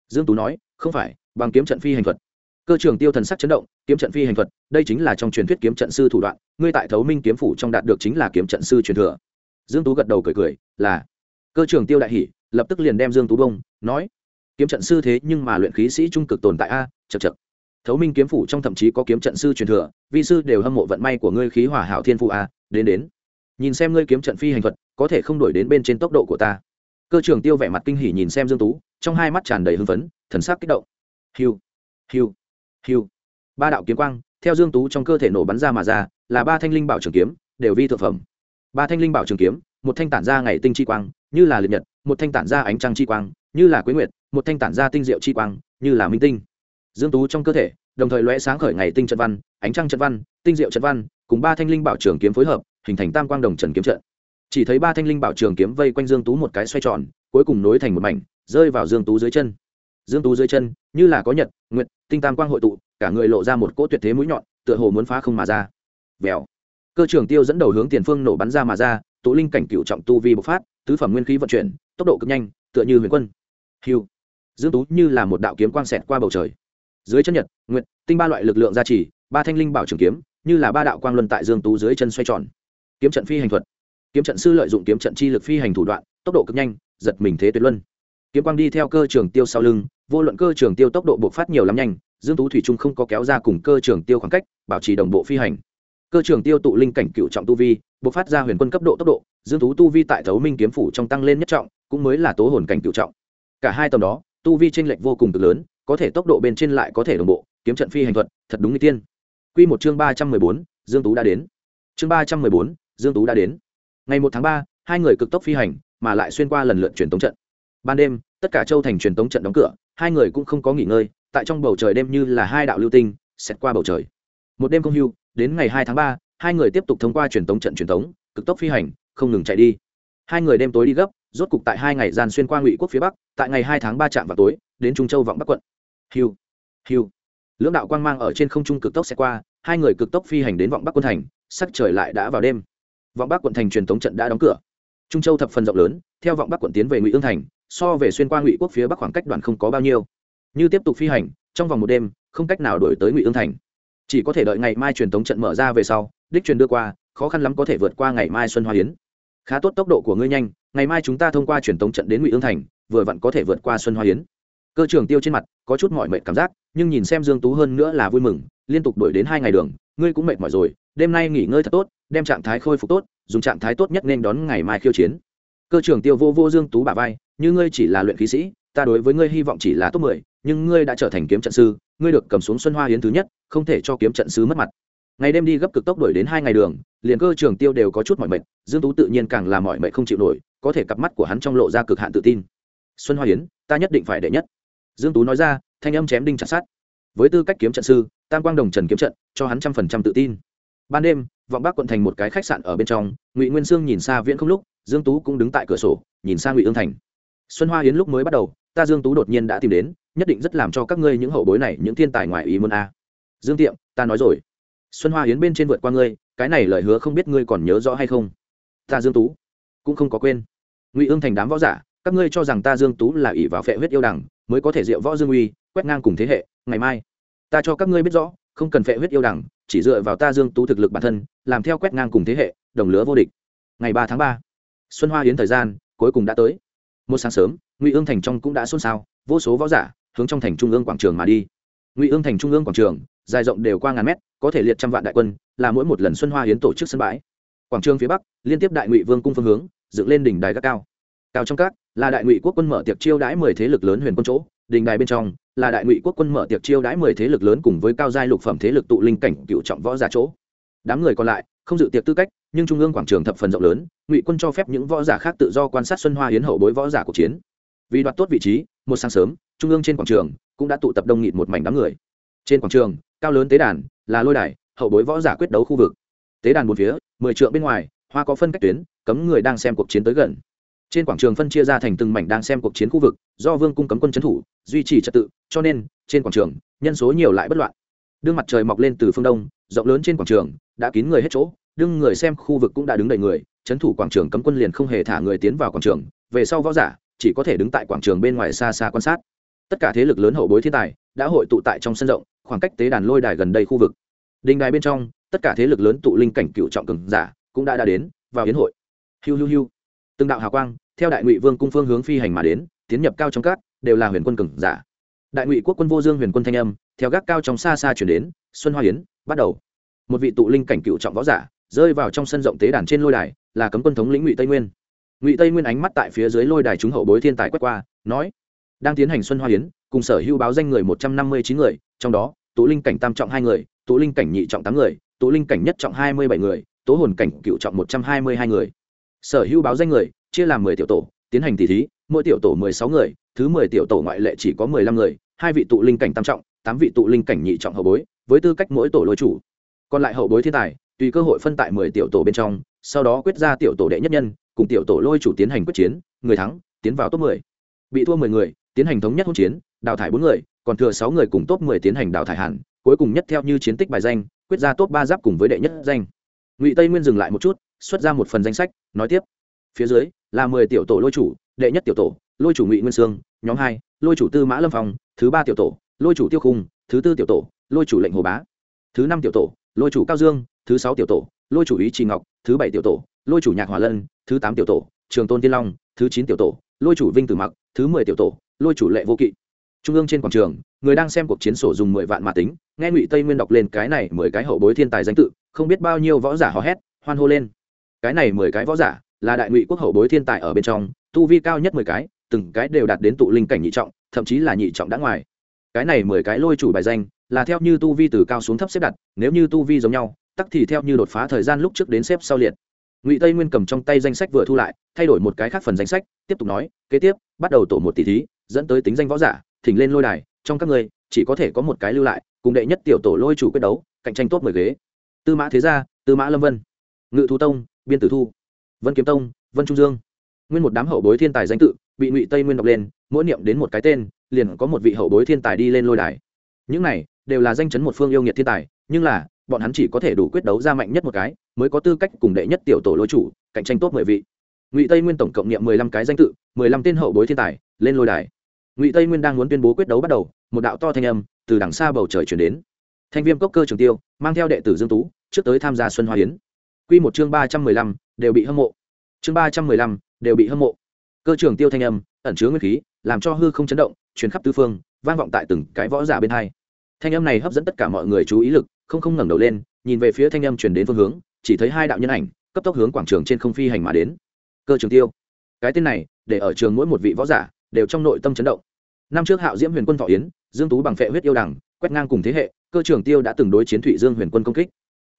Dương tú nói, không phải, bằng kiếm trận phi hành thuật cơ trưởng tiêu thần sắc chấn động, kiếm trận phi hành thuật, đây chính là trong truyền thuyết kiếm trận sư thủ đoạn, ngươi tại thấu minh kiếm phủ trong đạt được chính là kiếm trận sư truyền thừa. Dương tú gật đầu cười cười, là. Cơ trưởng tiêu đại hỉ, lập tức liền đem dương tú bông, nói. Kiếm trận sư thế nhưng mà luyện khí sĩ trung cực tồn tại a chật chật thấu minh kiếm phủ trong thậm chí có kiếm trận sư truyền thừa, vi sư đều hâm mộ vận may của ngươi khí hỏa hảo thiên phụ a, đến đến. Nhìn xem ngươi kiếm trận phi hành thuật, có thể không đổi đến bên trên tốc độ của ta. Cơ trưởng tiêu vẻ mặt kinh hỉ nhìn xem dương tú, trong hai mắt tràn đầy hưng phấn, thần sắc kích động. Hiu hiu hiu ba đạo kiếm quang, theo dương tú trong cơ thể nổ bắn ra mà ra, là ba thanh linh bảo trường kiếm, đều vi thượng phẩm. Ba thanh linh bảo trường kiếm, một thanh tản ra ngày tinh chi quang, như là liệt nhật, một thanh tản ra ánh trăng chi quang, như là quế nguyệt, một thanh tản ra tinh diệu chi quang, như là minh tinh. Dương tú trong cơ thể, đồng thời lóe sáng khởi ngày tinh trận văn, ánh trăng trận văn, tinh diệu trận văn, cùng ba thanh linh bảo trường kiếm phối hợp, hình thành tam quang đồng trần kiếm trận. Chỉ thấy ba thanh linh bảo trường kiếm vây quanh dương tú một cái xoay tròn, cuối cùng nối thành một mảnh, rơi vào dương tú dưới chân dương tú dưới chân, như là có nhật, nguyệt, tinh tam quang hội tụ, cả người lộ ra một cỗ tuyệt thế mũi nhọn, tựa hồ muốn phá không mà ra. Vèo. Cơ trưởng tiêu dẫn đầu hướng tiền phương nổ bắn ra mà ra, tụ linh cảnh cựu trọng tu vi bộc phát, tứ phẩm nguyên khí vận chuyển, tốc độ cực nhanh, tựa như huyền quân. Hiu dương tú như là một đạo kiếm quang xẹt qua bầu trời. Dưới chân nhật, nguyệt, tinh ba loại lực lượng gia trì, ba thanh linh bảo trường kiếm, như là ba đạo quang luân tại dương tú dưới chân xoay tròn. Kiếm trận phi hành thuật. Kiếm trận sư lợi dụng kiếm trận chi lực phi hành thủ đoạn, tốc độ cực nhanh, giật mình thế tuyệt luân kiếm quang đi theo cơ trường tiêu sau lưng, vô luận cơ trường tiêu tốc độ bộc phát nhiều lắm nhanh, dương tú thủy trung không có kéo ra cùng cơ trường tiêu khoảng cách, bảo trì đồng bộ phi hành. Cơ trường tiêu tụ linh cảnh cựu trọng tu vi, bộc phát ra huyền quân cấp độ tốc độ, dương tú tu vi tại thấu minh kiếm phủ trong tăng lên nhất trọng, cũng mới là tố hồn cảnh cựu trọng. Cả hai tầm đó, tu vi chênh lệch vô cùng cực lớn, có thể tốc độ bên trên lại có thể đồng bộ, kiếm trận phi hành thuật, thật đúng như tiên. Quy một chương ba trăm mười bốn, dương tú đã đến. Chương ba trăm mười bốn, dương tú đã đến. Ngày một tháng ba, hai người cực tốc phi hành, mà lại xuyên qua lần lượt truyền tống trận ban đêm, tất cả châu thành truyền tống trận đóng cửa, hai người cũng không có nghỉ ngơi, tại trong bầu trời đêm như là hai đạo lưu tinh xét qua bầu trời. Một đêm không hưu, đến ngày hai tháng ba, hai người tiếp tục thông qua truyền tống trận truyền tống, cực tốc phi hành, không ngừng chạy đi. Hai người đêm tối đi gấp, rốt cục tại hai ngày gian xuyên qua ngụy quốc phía bắc, tại ngày hai tháng ba trạm vào tối, đến trung châu vọng bắc quận. Hiu hiu lưỡng đạo quang mang ở trên không trung cực tốc sẽ qua, hai người cực tốc phi hành đến vọng bắc quân thành, sắc trời lại đã vào đêm. Vọng bắc quận thành truyền thống trận đã đóng cửa. Trung châu thập phần rộng lớn, theo vọng bắc quận tiến về ngụy ương thành so về xuyên qua ngụy quốc phía bắc khoảng cách đoạn không có bao nhiêu. Như tiếp tục phi hành, trong vòng một đêm, không cách nào đổi tới ngụy ương thành. Chỉ có thể đợi ngày mai truyền thống trận mở ra về sau, đích truyền đưa qua, khó khăn lắm có thể vượt qua ngày mai xuân hoa hiến. Khá tốt tốc độ của ngươi nhanh, ngày mai chúng ta thông qua truyền thống trận đến ngụy ương thành, vừa vặn có thể vượt qua xuân hoa hiến. Cơ trường tiêu trên mặt có chút mỏi mệt cảm giác, nhưng nhìn xem dương tú hơn nữa là vui mừng, liên tục đổi đến hai ngày đường, ngươi cũng mệt mỏi rồi, đêm nay nghỉ ngơi thật tốt, đem trạng thái khôi phục tốt, dùng trạng thái tốt nhất nên đón ngày mai khiêu chiến cơ trưởng tiêu vô vô dương tú bà vai, như ngươi chỉ là luyện khí sĩ, ta đối với ngươi hy vọng chỉ là top mười, nhưng ngươi đã trở thành kiếm trận sư, ngươi được cầm xuống xuân hoa hiến thứ nhất, không thể cho kiếm trận sư mất mặt. Ngày đêm đi gấp cực tốc đổi đến hai ngày đường, liền cơ trường tiêu đều có chút mỏi mệt, dương tú tự nhiên càng là mỏi mệt không chịu nổi, có thể cặp mắt của hắn trong lộ ra cực hạn tự tin. Xuân hoa hiến, ta nhất định phải đệ nhất. Dương tú nói ra, thanh âm chém đinh chặt sát với tư cách kiếm trận sư, tam quang đồng trần kiếm trận, cho hắn trăm phần trăm tự tin. Ban đêm, vọng bắc quận thành một cái khách sạn ở bên trong, ngụy nguyên sương nhìn xa viễn không lúc dương tú cũng đứng tại cửa sổ, nhìn sang ngụy ương thành. Xuân hoa yến lúc mới bắt đầu, ta dương tú đột nhiên đã tìm đến, nhất định rất làm cho các ngươi những hậu bối này những thiên tài ngoại ý muốn a. Dương tiệm, ta nói rồi. Xuân hoa yến bên trên vượt qua ngươi, cái này lời hứa không biết ngươi còn nhớ rõ hay không? Ta dương tú, cũng không có quên. Ngụy ương thành đám võ giả, các ngươi cho rằng ta dương tú là ỷ vào phệ huyết yêu đằng, mới có thể diệu võ dương uy, quét ngang cùng thế hệ, ngày mai. Ta cho các ngươi biết rõ, không cần phệ huyết yêu đằng, chỉ dựa vào ta dương tú thực lực bản thân, làm theo quét ngang cùng thế hệ, đồng lứa vô địch. Ngày ba tháng ba xuân hoa hiến thời gian, cuối cùng đã tới. Một sáng sớm, ngụy ương thành trong cũng đã xôn xao, vô số võ giả hướng trong thành trung ương quảng trường mà đi. Ngụy ương thành trung ương quảng trường, dài rộng đều qua ngàn mét, có thể liệt trăm vạn đại quân, là mỗi một lần xuân hoa hiến tổ chức sân bãi. Quảng trường phía bắc, liên tiếp đại ngụy vương cung phương hướng, dựng lên đỉnh đài các cao. Cao trong các, là đại ngụy quốc quân mở tiệc chiêu đãi mười thế lực lớn huyền quân chỗ đình đài bên trong, là đại ngụy quốc quân mở tiệc chiêu đãi mười thế lực lớn cùng với cao giai lục phẩm thế lực tụ linh cảnh cựu trọng võ giả chỗ. Đám người còn lại không dự tiệc tư cách, nhưng trung ương quảng trường thập phần rộng lớn, ngụy quân cho phép những võ giả khác tự do quan sát xuân hoa hiến hậu bối võ giả cuộc chiến. Vì đoạt tốt vị trí, một sáng sớm, trung ương trên quảng trường cũng đã tụ tập đông nghịt một mảnh đám người. Trên quảng trường, cao lớn tế đàn, là lôi đài, hậu bối võ giả quyết đấu khu vực. Tế đàn một phía, mười trượng bên ngoài, hoa có phân cách tuyến, cấm người đang xem cuộc chiến tới gần. Trên quảng trường phân chia ra thành từng mảnh đang xem cuộc chiến khu vực, do vương cung cấm quân trấn thủ, duy trì trật tự, cho nên, trên quảng trường, nhân số nhiều lại bất loạn. Đương mặt trời mọc lên từ phương đông, rộng lớn trên quảng trường đã kín người hết chỗ, đương người xem khu vực cũng đã đứng đầy người, trấn thủ quảng trường cấm quân liền không hề thả người tiến vào quảng trường, về sau võ giả chỉ có thể đứng tại quảng trường bên ngoài xa xa quan sát. Tất cả thế lực lớn hậu bối thiên tài đã hội tụ tại trong sân rộng, khoảng cách tế đàn lôi đài gần đây khu vực. Đình đài bên trong, tất cả thế lực lớn tụ linh cảnh cựu trọng cường giả cũng đã đã đến, vào hiến hội. Hiu hiu hiu. Từng đạo hào quang, theo đại ngụy vương cung phương hướng phi hành mà đến, tiến nhập cao trong các, đều là huyền quân cường giả. Đại ngụy quốc quân vô dương huyền quân thanh âm, theo gác cao trong xa xa chuyển đến, xuân hoa hiến bắt đầu một vị tụ linh cảnh cựu trọng võ giả, rơi vào trong sân rộng tế đàn trên lôi đài, là cấm quân thống lĩnh ngụy tây nguyên. Ngụy tây nguyên ánh mắt tại phía dưới lôi đài chúng hậu bối thiên tài quét qua, nói, đang tiến hành xuân hoa hiến cùng sở hữu báo danh người một trăm năm mươi chín người, trong đó, tụ linh cảnh tam trọng hai người, tụ linh cảnh nhị trọng tám người, tụ linh cảnh nhất trọng hai mươi bảy người, tố hồn cảnh cựu trọng một trăm hai mươi hai người. Sở hữu báo danh người, chia làm mười tiểu tổ, tiến hành tỷ thí, mỗi tiểu tổ mười sáu người, thứ mười tiểu tổ ngoại lệ chỉ có mười lăm người, hai vị tụ linh cảnh tam trọng, tám vị tụ linh cảnh nhị trọng hậu bối, với tư cách mỗi tổ lôi chủ còn lại hậu bối thiên tài, tùy cơ hội phân tại mười tiểu tổ bên trong, sau đó quyết ra tiểu tổ đệ nhất nhân, cùng tiểu tổ lôi chủ tiến hành quyết chiến, người thắng, tiến vào top mười. Bị thua mười người, tiến hành thống nhất hỗn chiến, đào thải bốn người, còn thừa sáu người cùng top mười tiến hành đào thải hẳn, cuối cùng nhất theo như chiến tích bài danh, quyết ra top ba giáp cùng với đệ nhất danh. Ngụy tây nguyên dừng lại một chút, xuất ra một phần danh sách, nói tiếp. Phía dưới, là mười tiểu tổ lôi chủ, đệ nhất tiểu tổ, lôi chủ ngụy nguyên sương, nhóm hai, lôi chủ tư mã lâm phong, thứ ba tiểu tổ, lôi chủ tiêu khung, thứ tư tiểu tổ, lôi chủ lệnh hồ bá. Thứ năm tiểu tổ lôi chủ cao dương, thứ sáu tiểu tổ, lôi chủ ý trì ngọc, thứ bảy tiểu tổ, lôi chủ nhạc hòa lân, thứ tám tiểu tổ, trường tôn tiên long, thứ chín tiểu tổ, lôi chủ vinh tử mặc, thứ mười tiểu tổ, lôi chủ lệ vô kỵ. Trung ương trên quảng trường, người đang xem cuộc chiến sổ dùng mười vạn mà tính, nghe ngụy tây nguyên đọc lên cái này mười cái hậu bối thiên tài danh tự, không biết bao nhiêu võ giả hò hét, hoan hô lên. Cái này mười cái võ giả là đại ngụy quốc hậu bối thiên tài ở bên trong, tu vi cao nhất mười cái, từng cái đều đạt đến tụ linh cảnh nhị trọng, thậm chí là nhị trọng đã ngoài. Cái này mười cái lôi chủ bài danh là theo như tu vi từ cao xuống thấp xếp đặt, nếu như tu vi giống nhau, tắc thì theo như đột phá thời gian lúc trước đến xếp sau liệt. Ngụy tây nguyên cầm trong tay danh sách vừa thu lại, thay đổi một cái khác phần danh sách, tiếp tục nói, kế tiếp, bắt đầu tổ một tỷ thí, dẫn tới tính danh võ giả, thỉnh lên lôi đài, trong các người, chỉ có thể có một cái lưu lại, cùng đệ nhất tiểu tổ lôi chủ quyết đấu, cạnh tranh tốt mười ghế. Tư mã thế gia, tư mã lâm vân, ngự thu tông, biên tử thu, vân kiếm tông, vân trung dương. Nguyên một đám hậu bối thiên tài danh tự, bị ngụy tây nguyên đọc lên, mỗi niệm đến một cái tên, liền có một vị hậu bối thiên tài đi lên lôi đài. Những này đều là danh chấn một phương yêu nghiệt thiên tài, nhưng là, bọn hắn chỉ có thể đủ quyết đấu ra mạnh nhất một cái, mới có tư cách cùng đệ nhất tiểu tổ lôi chủ, cạnh tranh tốt mười vị. Ngụy tây nguyên tổng cộng niệm mười lăm cái danh tự, mười lăm tên hậu bối thiên tài, lên lôi đài. Ngụy tây nguyên đang muốn tuyên bố quyết đấu bắt đầu, một đạo to thanh âm từ đằng xa bầu trời chuyển đến. Thanh viêm cốc cơ trường tiêu, mang theo đệ tử dương tú, trước tới tham gia xuân hoa hiến quy một chương ba trăm mười lăm, đều bị hâm mộ. Chương ba trăm mười lăm, đều bị hâm mộ. Cơ trường tiêu thanh âm, ẩn chứa nguyên khí, làm cho hư không chấn động, truyền khắp tứ phương, vang vọng tại từng cái võ giả bên hai thanh âm này hấp dẫn tất cả mọi người chú ý lực, không không ngẩng đầu lên, nhìn về phía thanh âm truyền đến phương hướng, chỉ thấy hai đạo nhân ảnh, cấp tốc hướng quảng trường trên không phi hành mà đến. Cơ trường tiêu. Cái tên này, để ở trường mỗi một vị võ giả, đều trong nội tâm chấn động. Năm trước hạo diễm huyền quân thọ yến, dương tú bằng phệ huyết yêu đằng quét ngang cùng thế hệ, cơ trường tiêu đã từng đối chiến thụy dương huyền quân công kích.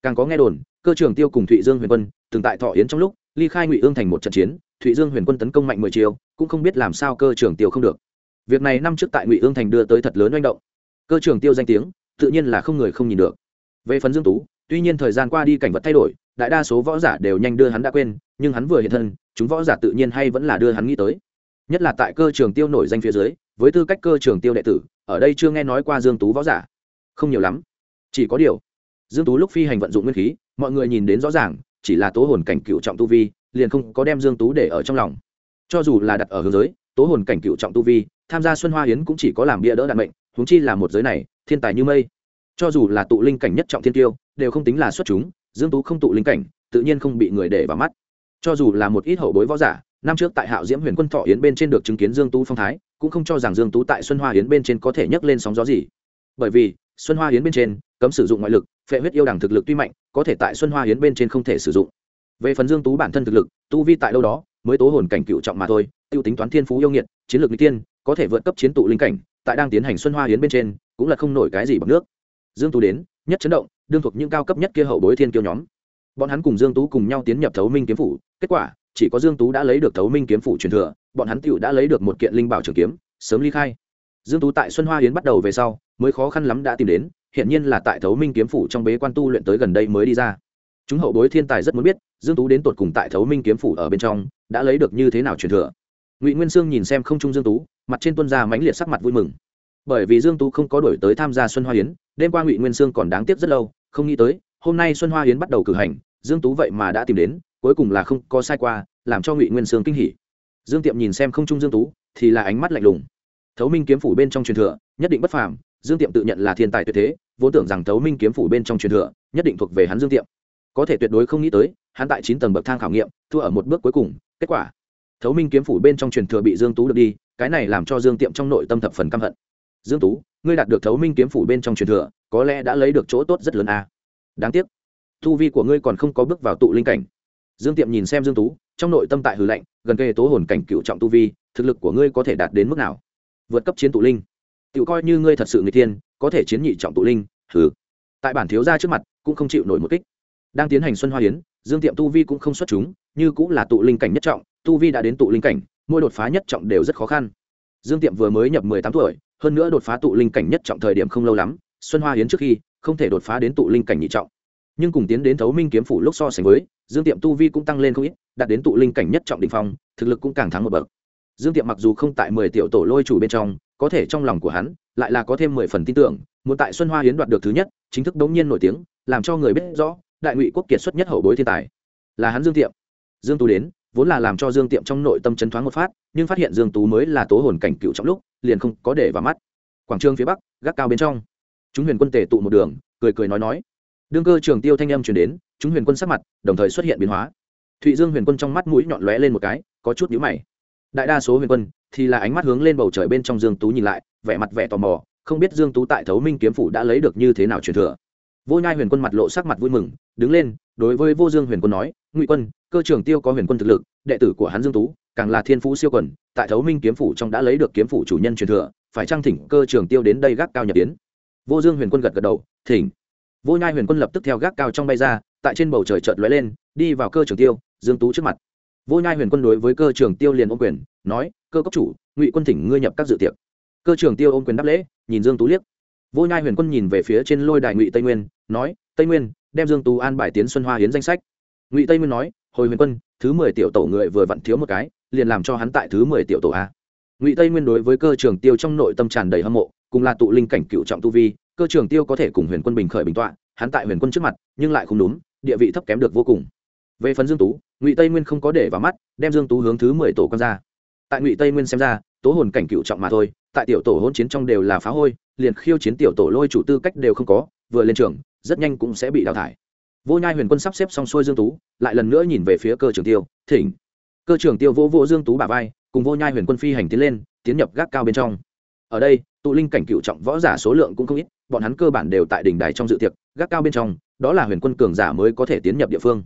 Càng có nghe đồn, cơ trường tiêu cùng thụy dương huyền quân, từng tại thọ yến trong lúc, ly khai ngụy ương thành một trận chiến, thụy dương huyền quân tấn công mạnh mười chiều, cũng không biết làm sao cơ trường tiêu không được. Việc này năm trước tại ngụy ương thành đưa tới thật lớn manh động cơ trường tiêu danh tiếng, tự nhiên là không người không nhìn được. Về phần dương tú, tuy nhiên thời gian qua đi cảnh vật thay đổi, đại đa số võ giả đều nhanh đưa hắn đã quên, nhưng hắn vừa hiện thân, chúng võ giả tự nhiên hay vẫn là đưa hắn nghĩ tới. Nhất là tại cơ trường tiêu nổi danh phía dưới, với tư cách cơ trường tiêu đệ tử, ở đây chưa nghe nói qua dương tú võ giả. Không nhiều lắm. Chỉ có điều, dương tú lúc phi hành vận dụng nguyên khí, mọi người nhìn đến rõ ràng, chỉ là tố hồn cảnh cựu trọng tu vi, liền không có đem dương tú để ở trong lòng. Cho dù là đặt ở hướng giới, tố hồn cảnh cựu trọng tu vi, tham gia xuân hoa hiến cũng chỉ có làm bia đỡ đạn mệnh huống chi là một giới này, thiên tài như mây. Cho dù là tụ linh cảnh nhất trọng thiên tiêu, đều không tính là xuất chúng, dương tú không tụ linh cảnh, tự nhiên không bị người để vào mắt. Cho dù là một ít hậu bối võ giả, năm trước tại hạo diễm huyền quân thọ yến bên trên được chứng kiến dương tú phong thái, cũng không cho rằng dương tú tại xuân hoa yến bên trên có thể nhấc lên sóng gió gì. Bởi vì, xuân hoa yến bên trên, cấm sử dụng ngoại lực, phệ huyết yêu đẳng thực lực tuy mạnh, có thể tại xuân hoa yến bên trên không thể sử dụng. Về phần dương tú bản thân thực lực, tu vi tại đâu đó, mới tố hồn cảnh cựu trọng mà thôi, tiêu tính toán thiên phú yêu nghiệt, chiến lược n tiên có thể vượt cấp chiến tụ linh cảnh, tại đang tiến hành xuân hoa yến bên trên, cũng là không nổi cái gì bằng nước. Dương tú đến, nhất chấn động, đương thuộc những cao cấp nhất kia hậu bối thiên kiêu nhóm. Bọn hắn cùng dương tú cùng nhau tiến nhập thấu minh kiếm phủ, kết quả, chỉ có dương tú đã lấy được thấu minh kiếm phủ truyền thừa, bọn hắn tựu đã lấy được một kiện linh bảo trường kiếm, sớm ly khai. Dương tú tại xuân hoa yến bắt đầu về sau, mới khó khăn lắm đã tìm đến hiện nhiên là tại thấu minh kiếm phủ trong bế quan tu luyện tới gần đây mới đi ra. Chúng hậu bối thiên tài rất muốn biết, dương tú đến tột cùng tại thấu minh kiếm phủ ở bên trong, đã lấy được như thế nào truyền thừa ngụy nguyên sương nhìn xem không trung dương tú mặt trên tuân ra mãnh liệt sắc mặt vui mừng bởi vì dương tú không có đổi tới tham gia xuân hoa yến đêm qua ngụy nguyên sương còn đáng tiếc rất lâu không nghĩ tới hôm nay xuân hoa yến bắt đầu cử hành dương tú vậy mà đã tìm đến cuối cùng là không có sai qua làm cho ngụy nguyên sương kinh hỉ dương tiệm nhìn xem không trung dương tú thì là ánh mắt lạnh lùng thấu minh kiếm phủ bên trong truyền thừa nhất định bất phàm dương tiệm tự nhận là thiên tài tuyệt thế vốn tưởng rằng thấu minh kiếm phủ bên trong truyền thừa nhất định thuộc về hắn dương tiệm có thể tuyệt đối không nghĩ tới hắn tại chín tầng bậc thang khảo nghiệm thua ở một bước cuối cùng kết quả thấu minh kiếm phủ bên trong truyền thừa bị dương tú được đi cái này làm cho dương tiệm trong nội tâm thập phần căm hận. Dương tú ngươi đạt được thấu minh kiếm phủ bên trong truyền thừa có lẽ đã lấy được chỗ tốt rất lớn a. Đáng tiếc thu vi của ngươi còn không có bước vào tụ linh cảnh. Dương tiệm nhìn xem dương tú trong nội tâm tại hư lạnh, gần kề tố hồn cảnh cựu trọng tu vi thực lực của ngươi có thể đạt đến mức nào? Vượt cấp chiến tụ linh. Tự coi như ngươi thật sự người thiên có thể chiến nhị trọng tụ linh hừ. Tại bản thiếu gia trước mặt cũng không chịu nổi một kích. Đang tiến hành xuân hoa hiến dương tiệm tu vi cũng không xuất chúng như cũng là tụ linh cảnh nhất trọng tu vi đã đến tụ linh cảnh, mỗi đột phá nhất trọng đều rất khó khăn. Dương tiệm vừa mới nhập mười tám tuổi, hơn nữa đột phá tụ linh cảnh nhất trọng thời điểm không lâu lắm, xuân hoa hiến trước khi, không thể đột phá đến tụ linh cảnh nhị trọng. Nhưng cùng tiến đến thấu minh kiếm phủ lúc so sánh với, dương tiệm tu vi cũng tăng lên không ít, đạt đến tụ linh cảnh nhất trọng đ ỉ n h phong, thực lực cũng càng thắng một bậc. Dương tiệm mặc dù không tại mười tiểu tổ lôi chủ bên trong, có thể trong lòng của hắn lại là có thêm mười phần tin tưởng, muốn tại xuân hoa hiến đoạt được thứ nhất, chính thức đống nhiên nổi tiếng, làm cho người biết rõ, đại ngụy quốc kiệt xuất nhất hậu bối thiên tài là hắn dương tiệm. Dương Tu đến vốn là làm cho dương tiệm trong nội tâm chấn thoáng một phát, nhưng phát hiện dương tú mới là tố hồn cảnh cựu trọng lúc, liền không có để vào mắt. Quảng trường phía bắc, gác cao bên trong. Chúng huyền quân tề tụ một đường, cười cười nói nói. Đương cơ trường tiêu thanh âm truyền đến, chúng huyền quân sắc mặt đồng thời xuất hiện biến hóa. Thụy dương huyền quân trong mắt mũi nhọn lóe lên một cái, có chút nhíu mày. Đại đa số huyền quân thì là ánh mắt hướng lên bầu trời bên trong dương tú nhìn lại, vẻ mặt vẻ tò mò, không biết dương tú tại thấu minh kiếm phủ đã lấy được như thế nào truyền thừa. Vô nhai huyền quân mặt lộ sắc mặt vui mừng, đứng lên đối với vô dương huyền quân nói, ngụy quân, cơ trưởng tiêu có huyền quân thực lực, đệ tử của hắn dương tú, càng là thiên phú siêu quần, tại thấu minh kiếm phủ trong đã lấy được kiếm phủ chủ nhân truyền thừa, phải trang thỉnh cơ trường tiêu đến đây gác cao nhập tiến vô dương huyền quân gật gật đầu, thỉnh. Vô nhai huyền quân lập tức theo gác cao trong bay ra, tại trên bầu trời chợt lóe lên, đi vào cơ trường tiêu, dương tú trước mặt. Vô nhai huyền quân đối với cơ trường tiêu liền ôm quyền, nói, cơ cốc chủ, ngụy quân thỉnh ngươi nhập các dự tiệc. Cơ trường tiêu ôm quyền đáp lễ, nhìn dương tú liếc. Vô nhai huyền quân nhìn về phía trên lôi đài ngụy tây nguyên, nói tây nguyên, đem dương tú an bài tiến xuân hoa hiến danh sách. Ngụy tây nguyên nói, hồi huyền quân, thứ mười tiểu tổ người vừa vặn thiếu một cái, liền làm cho hắn tại thứ mười tiểu tổ a. Ngụy tây nguyên đối với cơ trường tiêu trong nội tâm tràn đầy hâm mộ, cùng là tụ linh cảnh cựu trọng tu vi, cơ trường tiêu có thể cùng huyền quân bình khởi bình tọa, hắn tại huyền quân trước mặt, nhưng lại không đúng, địa vị thấp kém được vô cùng. Về phần dương tú, ngụy tây nguyên không có để vào mắt, đem dương tú hướng thứ mười tổ con ra. Tại ngụy tây nguyên xem ra, tố hồn cảnh cựu trọng mà thôi, tại tiểu tổ hôn chiến trong đều là phá hôi, liền khiêu chiến tiểu tổ lôi chủ tư cách đều không có, vừa lên trường rất nhanh cũng sẽ bị đào thải. Vô nhai huyền quân sắp xếp xong xuôi dương tú, lại lần nữa nhìn về phía cơ trường tiêu, thỉnh. Cơ trường tiêu vô vô dương tú bà vai, cùng vô nhai huyền quân phi hành tiến lên, tiến nhập gác cao bên trong. Ở đây, tụ linh cảnh cựu trọng võ giả số lượng cũng không ít, bọn hắn cơ bản đều tại đỉnh đài trong dự tiệc, gác cao bên trong, đó là huyền quân cường giả mới có thể tiến nhập địa phương.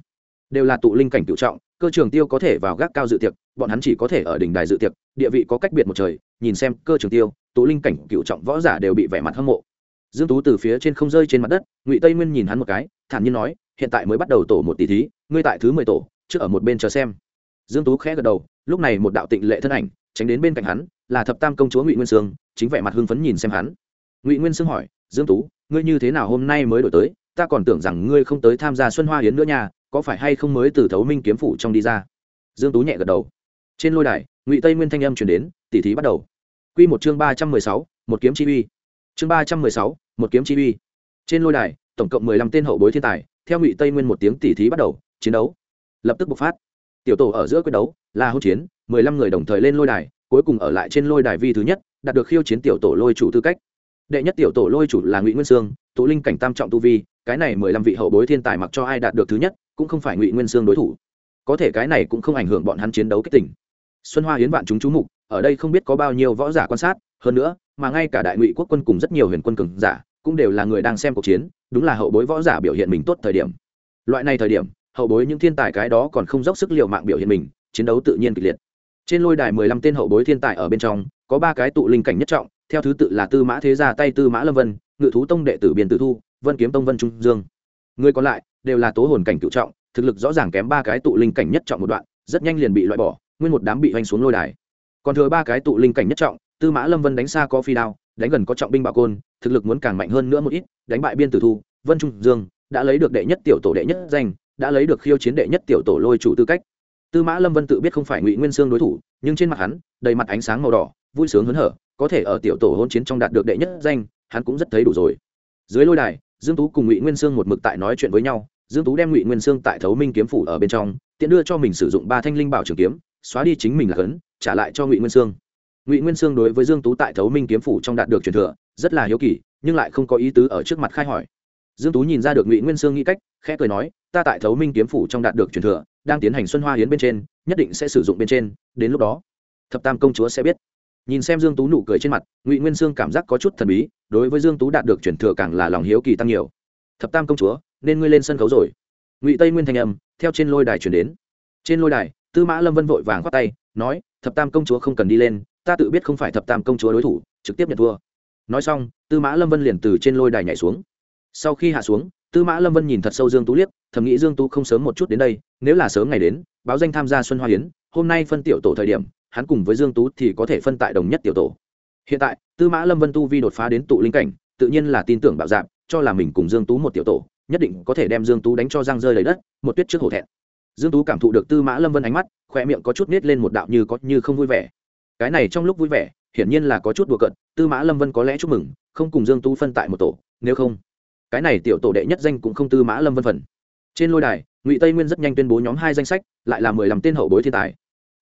Đều là tụ linh cảnh cựu trọng, cơ trường tiêu có thể vào gác cao dự tiệc, bọn hắn chỉ có thể ở đỉnh đài dự tiệc, địa vị có cách biệt một trời, nhìn xem cơ trường tiêu, tụ linh cảnh cựu trọng võ giả đều bị vẻ mặt hâm mộ dương tú từ phía trên không rơi trên mặt đất, ngụy tây nguyên nhìn hắn một cái, thản nhiên nói, hiện tại mới bắt đầu tổ một tỷ thí, ngươi tại thứ mười tổ, trước ở một bên chờ xem. Dương tú khẽ gật đầu, lúc này một đạo tịnh lệ thân ảnh, tránh đến bên cạnh hắn, là thập tam công chúa ngụy nguyên sương, chính vẻ mặt hưng phấn nhìn xem hắn. Ngụy nguyên sương hỏi, dương tú, ngươi như thế nào hôm nay mới đổi tới? Ta còn tưởng rằng ngươi không tới tham gia xuân hoa hiến nữa nha, có phải hay không mới từ thấu minh kiếm phủ trong đi ra? Dương tú nhẹ gật đầu. Trên lôi đài, ngụy tây nguyên thanh âm chuyển đến, tỷ thí bắt đầu. Quy một chương ba trăm mười sáu, một kiếm chi uy chương ba trăm mười sáu, một kiếm chi uy. Trên lôi đài, tổng cộng mười lăm tên hậu bối thiên tài, theo ngụy tây nguyên một tiếng tỷ thí bắt đầu, chiến đấu lập tức bộc phát. Tiểu tổ ở giữa quyết đấu là hỗn chiến, mười lăm người đồng thời lên lôi đài, cuối cùng ở lại trên lôi đài vi thứ nhất, đạt được khiêu chiến tiểu tổ lôi chủ tư cách. Đệ nhất tiểu tổ lôi chủ là ngụy nguyên sương, tụ linh cảnh tam trọng tu vi, cái này mười lăm vị hậu bối thiên tài mặc cho ai đạt được thứ nhất, cũng không phải ngụy nguyên sương đối thủ. Có thể cái này cũng không ảnh hưởng bọn hắn chiến đấu kích tỉnh xuân hoa hiến vạn chúng chú mục, ở đây không biết có bao nhiêu võ giả quan sát hơn nữa, mà ngay cả đại ngụy quốc quân cùng rất nhiều huyền quân cường giả cũng đều là người đang xem cuộc chiến, đúng là hậu bối võ giả biểu hiện mình tốt thời điểm. Loại này thời điểm, hậu bối những thiên tài cái đó còn không dốc sức l i ề u mạng biểu hiện mình, chiến đấu tự nhiên kịch liệt. Trên lôi đài mười lăm tên hậu bối thiên tài ở bên trong, có ba cái tụ linh cảnh nhất trọng, theo thứ tự là tư mã thế gia, tay tư mã lâm vân, ngự thú tông đệ tử biên tử thu, vân kiếm tông vân trung dương. Người còn lại đều là tố hồn cảnh cựu trọng, thực lực rõ ràng kém ba cái tụ linh cảnh nhất trọng một đoạn, rất nhanh liền bị loại bỏ, nguyên một đám bị hoành xuống lôi đài. Còn thừa ba cái tụ linh cảnh nhất trọng tư mã lâm vân đánh xa có phi đao, đánh gần có trọng binh bảo côn, thực lực muốn càng mạnh hơn nữa một ít, đánh bại biên tử thu, vân trung dương, đã lấy được đệ nhất tiểu tổ đệ nhất danh, đã lấy được khiêu chiến đệ nhất tiểu tổ lôi chủ tư cách. Tư mã lâm vân tự biết không phải ngụy nguyên sương đối thủ, nhưng trên mặt hắn, đầy mặt ánh sáng màu đỏ, vui sướng hớn hở, có thể ở tiểu tổ hôn chiến trong đạt được đệ nhất danh, hắn cũng rất thấy đủ rồi. Dưới lôi đài, dương tú cùng ngụy nguyên sương một mực tại nói chuyện với nhau, dương tú đem ngụy nguyên sương tại thấu minh kiếm phủ ở bên trong, tiện đưa cho mình sử dụng ba thanh linh bảo trường kiếm, xóa đi chính mình là cấn trả lại cho ngụy nguyên sương ngụy nguyên sương đối với dương tú tại thấu minh kiếm phủ trong đạt được truyền thừa, rất là hiếu kỳ, nhưng lại không có ý tứ ở trước mặt khai hỏi. Dương tú nhìn ra được ngụy nguyên sương nghĩ cách, khẽ cười nói, ta tại thấu minh kiếm phủ trong đạt được truyền thừa, đang tiến hành xuân hoa hiến bên trên, nhất định sẽ sử dụng bên trên, đến lúc đó, thập tam công chúa sẽ biết. Nhìn xem dương tú nụ cười trên mặt, ngụy nguyên sương cảm giác có chút thần bí, đối với dương tú đạt được truyền thừa càng là lòng hiếu kỳ tăng nhiều. Thập tam công chúa, nên ngươi lên sân khấu rồi. Ngụy tây nguyên thanh âm, theo trên lôi đài chuyển đến. Trên lôi đài, tư mã lâm vân vội vàng khoát tay, nói, thập tam công chúa không cần đi lên ta tự biết không phải thập tam công chúa đối thủ, trực tiếp nhận thua. Nói xong, tư mã lâm vân liền từ trên lôi đài nhảy xuống. Sau khi hạ xuống, tư mã lâm vân nhìn thật sâu dương tú liếc, thầm nghĩ dương tú không sớm một chút đến đây, nếu là sớm ngày đến, báo danh tham gia xuân hoa hiến hôm nay phân tiểu tổ thời điểm, hắn cùng với dương tú thì có thể phân tại đồng nhất tiểu tổ. Hiện tại, tư mã lâm vân tu vi đột phá đến tụ linh cảnh, tự nhiên là tin tưởng bảo dạp cho là mình cùng dương tú một tiểu tổ, nhất định có thể đem dương tú đánh cho răng rơi lấy đất, một tuyết trước hổ thẹn. Dương tú cảm thụ được tư mã lâm vân ánh mắt khoe miệng có chút nết lên một đạo như có như không vui vẻ cái này trong lúc vui vẻ, hiển nhiên là có chút đùa cận tư mã lâm vân có lẽ chúc mừng, không cùng dương tú phân tại một tổ, nếu không, cái này tiểu tổ đệ nhất danh cũng không tư mã lâm vân phần. Trên lôi đài, ngụy tây nguyên rất nhanh tuyên bố nhóm hai danh sách, lại là mười lăm tên hậu bối thiên tài.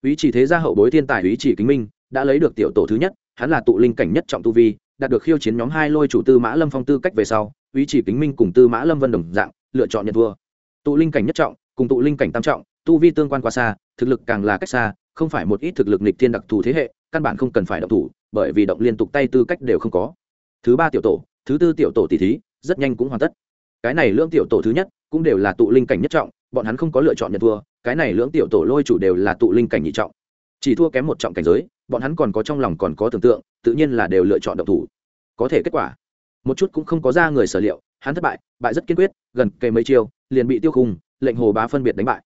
Ý chỉ thế gia hậu bối thiên tài, ý chỉ kính minh, đã lấy được tiểu tổ thứ nhất, hắn là tụ linh cảnh nhất trọng tu vi, đạt được khiêu chiến nhóm hai lôi chủ tư mã lâm phong tư cách về sau, ý chỉ kính minh cùng tư mã lâm vân đồng dạng, lựa chọn nhận thua. Tụ linh cảnh nhất trọng, cùng tụ linh cảnh tam trọng, tu vi tương quan quá xa, thực lực càng là cách xa không phải một ít thực lực nịch thiên đặc thù thế hệ, căn bản không cần phải động thủ, bởi vì động liên tục tay tư cách đều không có. Thứ ba tiểu tổ, thứ tư tiểu tổ tỷ thí, rất nhanh cũng hoàn tất. Cái này lưỡng tiểu tổ thứ nhất, cũng đều là tụ linh cảnh nhất trọng, bọn hắn không có lựa chọn nhận thua, cái này lưỡng tiểu tổ lôi chủ đều là tụ linh cảnh nhị trọng. Chỉ thua kém một trọng cảnh giới, bọn hắn còn có trong lòng còn có tưởng tượng, tự nhiên là đều lựa chọn động thủ. Có thể kết quả, một chút cũng không có ra người sở liệu, hắn thất bại bại rất kiên quyết, gần cây mấy chiêu, liền bị tiêu khung, lệnh hồ bá phân biệt đánh bại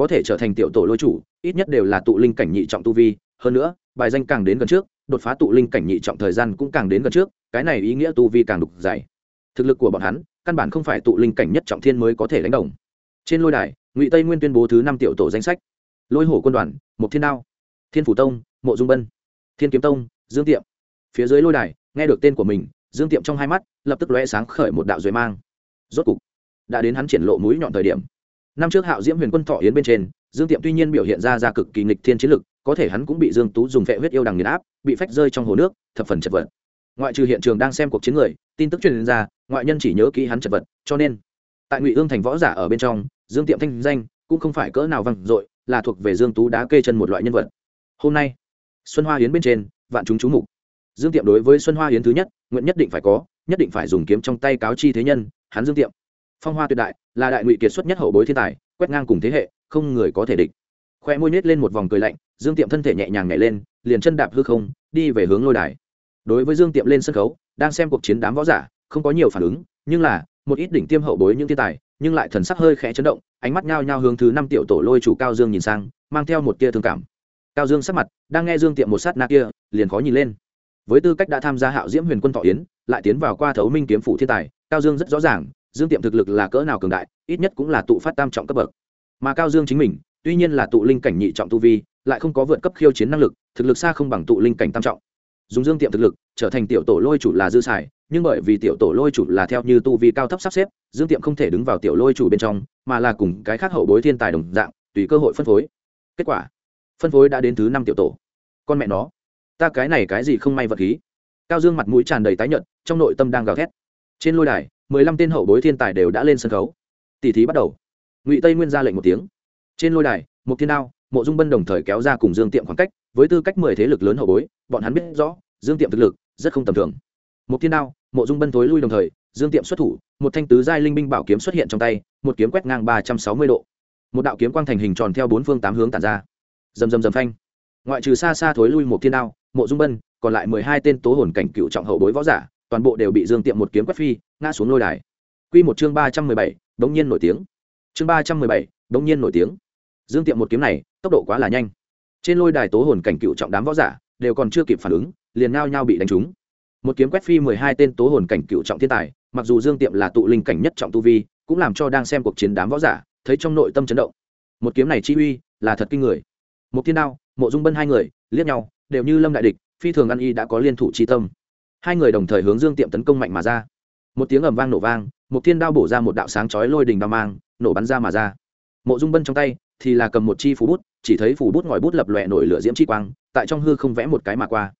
có thể trở thành tiểu tổ lôi chủ, ít nhất đều là tụ linh cảnh nhị trọng tu vi. Hơn nữa, bài danh càng đến gần trước, đột phá tụ linh cảnh nhị trọng thời gian cũng càng đến gần trước, cái này ý nghĩa tu vi càng đục dày. Thực lực của bọn hắn, căn bản không phải tụ linh cảnh nhất trọng thiên mới có thể đánh đồng. Trên lôi đài, ngụy tây nguyên tuyên bố thứ năm tiểu tổ danh sách. Lôi hổ quân đoàn một thiên đao, thiên phủ tông, mộ dung bân, thiên kiếm tông, dương tiệm. Phía dưới lôi đài, nghe được tên của mình, dương tiệm trong hai mắt lập tức lóe sáng khởi một đạo duệ mang. Rốt cục, đã đến hắn triển lộ mũi nhọn thời điểm năm trước hạo diễm huyền quân thọ yến bên trên, dương tiệm tuy nhiên biểu hiện ra ra cực kỳ nghịch thiên chiến lực, có thể hắn cũng bị dương tú dùng vệ huyết yêu đằng nghiền áp, bị phách rơi trong hồ nước, thập phần chật vật. Ngoại trừ hiện trường đang xem cuộc chiến người, tin tức truyền ra, ngoại nhân chỉ nhớ kỹ hắn chật vật, cho nên, tại ngụy ương thành võ giả ở bên trong, dương tiệm thanh danh cũng không phải cỡ nào vang dội, là thuộc về dương tú đá kê chân một loại nhân vật. Hôm nay, xuân hoa yến bên trên, vạn chúng chú mục. Dương tiệm đối với xuân hoa yến thứ nhất, nguyện nhất định phải có, nhất định phải dùng kiếm trong tay cáo chi thế nhân, hắn dương tiệm phong hoa tuyệt đại, là đại ngụy kiệt xuất nhất hậu bối thiên tài, quét ngang cùng thế hệ, không người có thể địch. Khoe môi nhét lên một vòng cười lạnh, dương tiệm thân thể nhẹ nhàng nhảy lên, liền chân đạp hư không, đi về hướng lôi đài. Đối với dương tiệm lên sân khấu, đang xem cuộc chiến đám võ giả, không có nhiều phản ứng, nhưng là, một ít đỉnh tiêm hậu bối những thiên tài, nhưng lại thần sắc hơi khẽ chấn động, ánh mắt nhao nhao hướng thứ năm tiểu tổ lôi chủ cao dương nhìn sang, mang theo một tia thương cảm. Cao dương sắc mặt, đang nghe dương tiệm một sát na kia, liền khó nhìn lên. Với tư cách đã tham gia hạo diễm huyền quân thọ yến, lại tiến vào qua thấu minh kiếm phủ thiên tài, cao dương rất rõ ràng dương tiệm thực lực là cỡ nào cường đại, ít nhất cũng là tụ phát tam trọng cấp bậc. Mà cao dương chính mình, tuy nhiên là tụ linh cảnh nhị trọng tu vi, lại không có vượt cấp khiêu chiến năng lực, thực lực xa không bằng tụ linh cảnh tam trọng. Dùng dương tiệm thực lực, trở thành tiểu tổ lôi chủ là dư xài, nhưng bởi vì tiểu tổ lôi chủ là theo như tu vi cao thấp sắp xếp, dương tiệm không thể đứng vào tiểu lôi chủ bên trong, mà là cùng cái khác hậu bối thiên tài đồng dạng, tùy cơ hội phân phối. Kết quả, phân phối đã đến thứ năm tiểu tổ. Con mẹ nó, ta cái này cái gì không may vật khí? Cao dương mặt mũi tràn đầy tái nhợt, trong nội tâm đang gào thét. Trên lôi đài mười lăm tên hậu bối thiên tài đều đã lên sân khấu. Tỷ thí bắt đầu. Ngụy tây nguyên ra lệnh một tiếng. Trên lôi đài một thiên đao, mộ dung bân đồng thời kéo ra cùng dương tiệm khoảng cách, với tư cách mười thế lực lớn hậu bối, bọn hắn biết rõ, dương tiệm thực lực rất không tầm thường. Một thiên đao, mộ dung bân thối lui đồng thời, dương tiệm xuất thủ, một thanh tứ giai linh binh bảo kiếm xuất hiện trong tay, một kiếm quét ngang ba trăm sáu mươi độ. Một đạo kiếm quang thành hình tròn theo bốn phương tám hướng tản ra. Rầm rầm rầm phanh. Ngoại trừ xa xa thối lui một thiên đao, mộ dung bân, còn lại mười hai tên tố hồn cảnh cựu trọng hậu bối võ giả toàn bộ đều bị dương tiệm một kiếm quét phi, ngã xuống lôi đài. Q một chương ba trăm mười bảy đống nhiên nổi tiếng. Chương ba trăm mười bảy đống nhiên nổi tiếng. Dương tiệm một kiếm này, tốc độ quá là nhanh. Trên lôi đài tố hồn cảnh cựu trọng đám võ giả, đều còn chưa kịp phản ứng, liền nao nhau bị đánh trúng. Một kiếm quét phi mười hai tên tố hồn cảnh cựu trọng thiên tài, mặc dù dương tiệm là tụ linh cảnh nhất trọng tu vi, cũng làm cho đang xem cuộc chiến đám võ giả, thấy trong nội tâm chấn động. Một kiếm này chi uy, là thật kinh người. Một thiên đao, mộ dung bân hai người, liếc nhau, đều như lâm đại địch, phi thường ăn y đã có liên thủ chi tâm hai người đồng thời hướng dương tiệm tấn công mạnh mà ra. Một tiếng ầm vang nổ vang, một thiên đao bổ ra một đạo sáng chói lôi đình đao mang, nổ bắn ra mà ra. Mộ dung bân trong tay thì là cầm một chi phủ bút, chỉ thấy phủ bút ngòi bút lập lòe nổi lửa diễm chi quang, tại trong hư không vẽ một cái mà qua.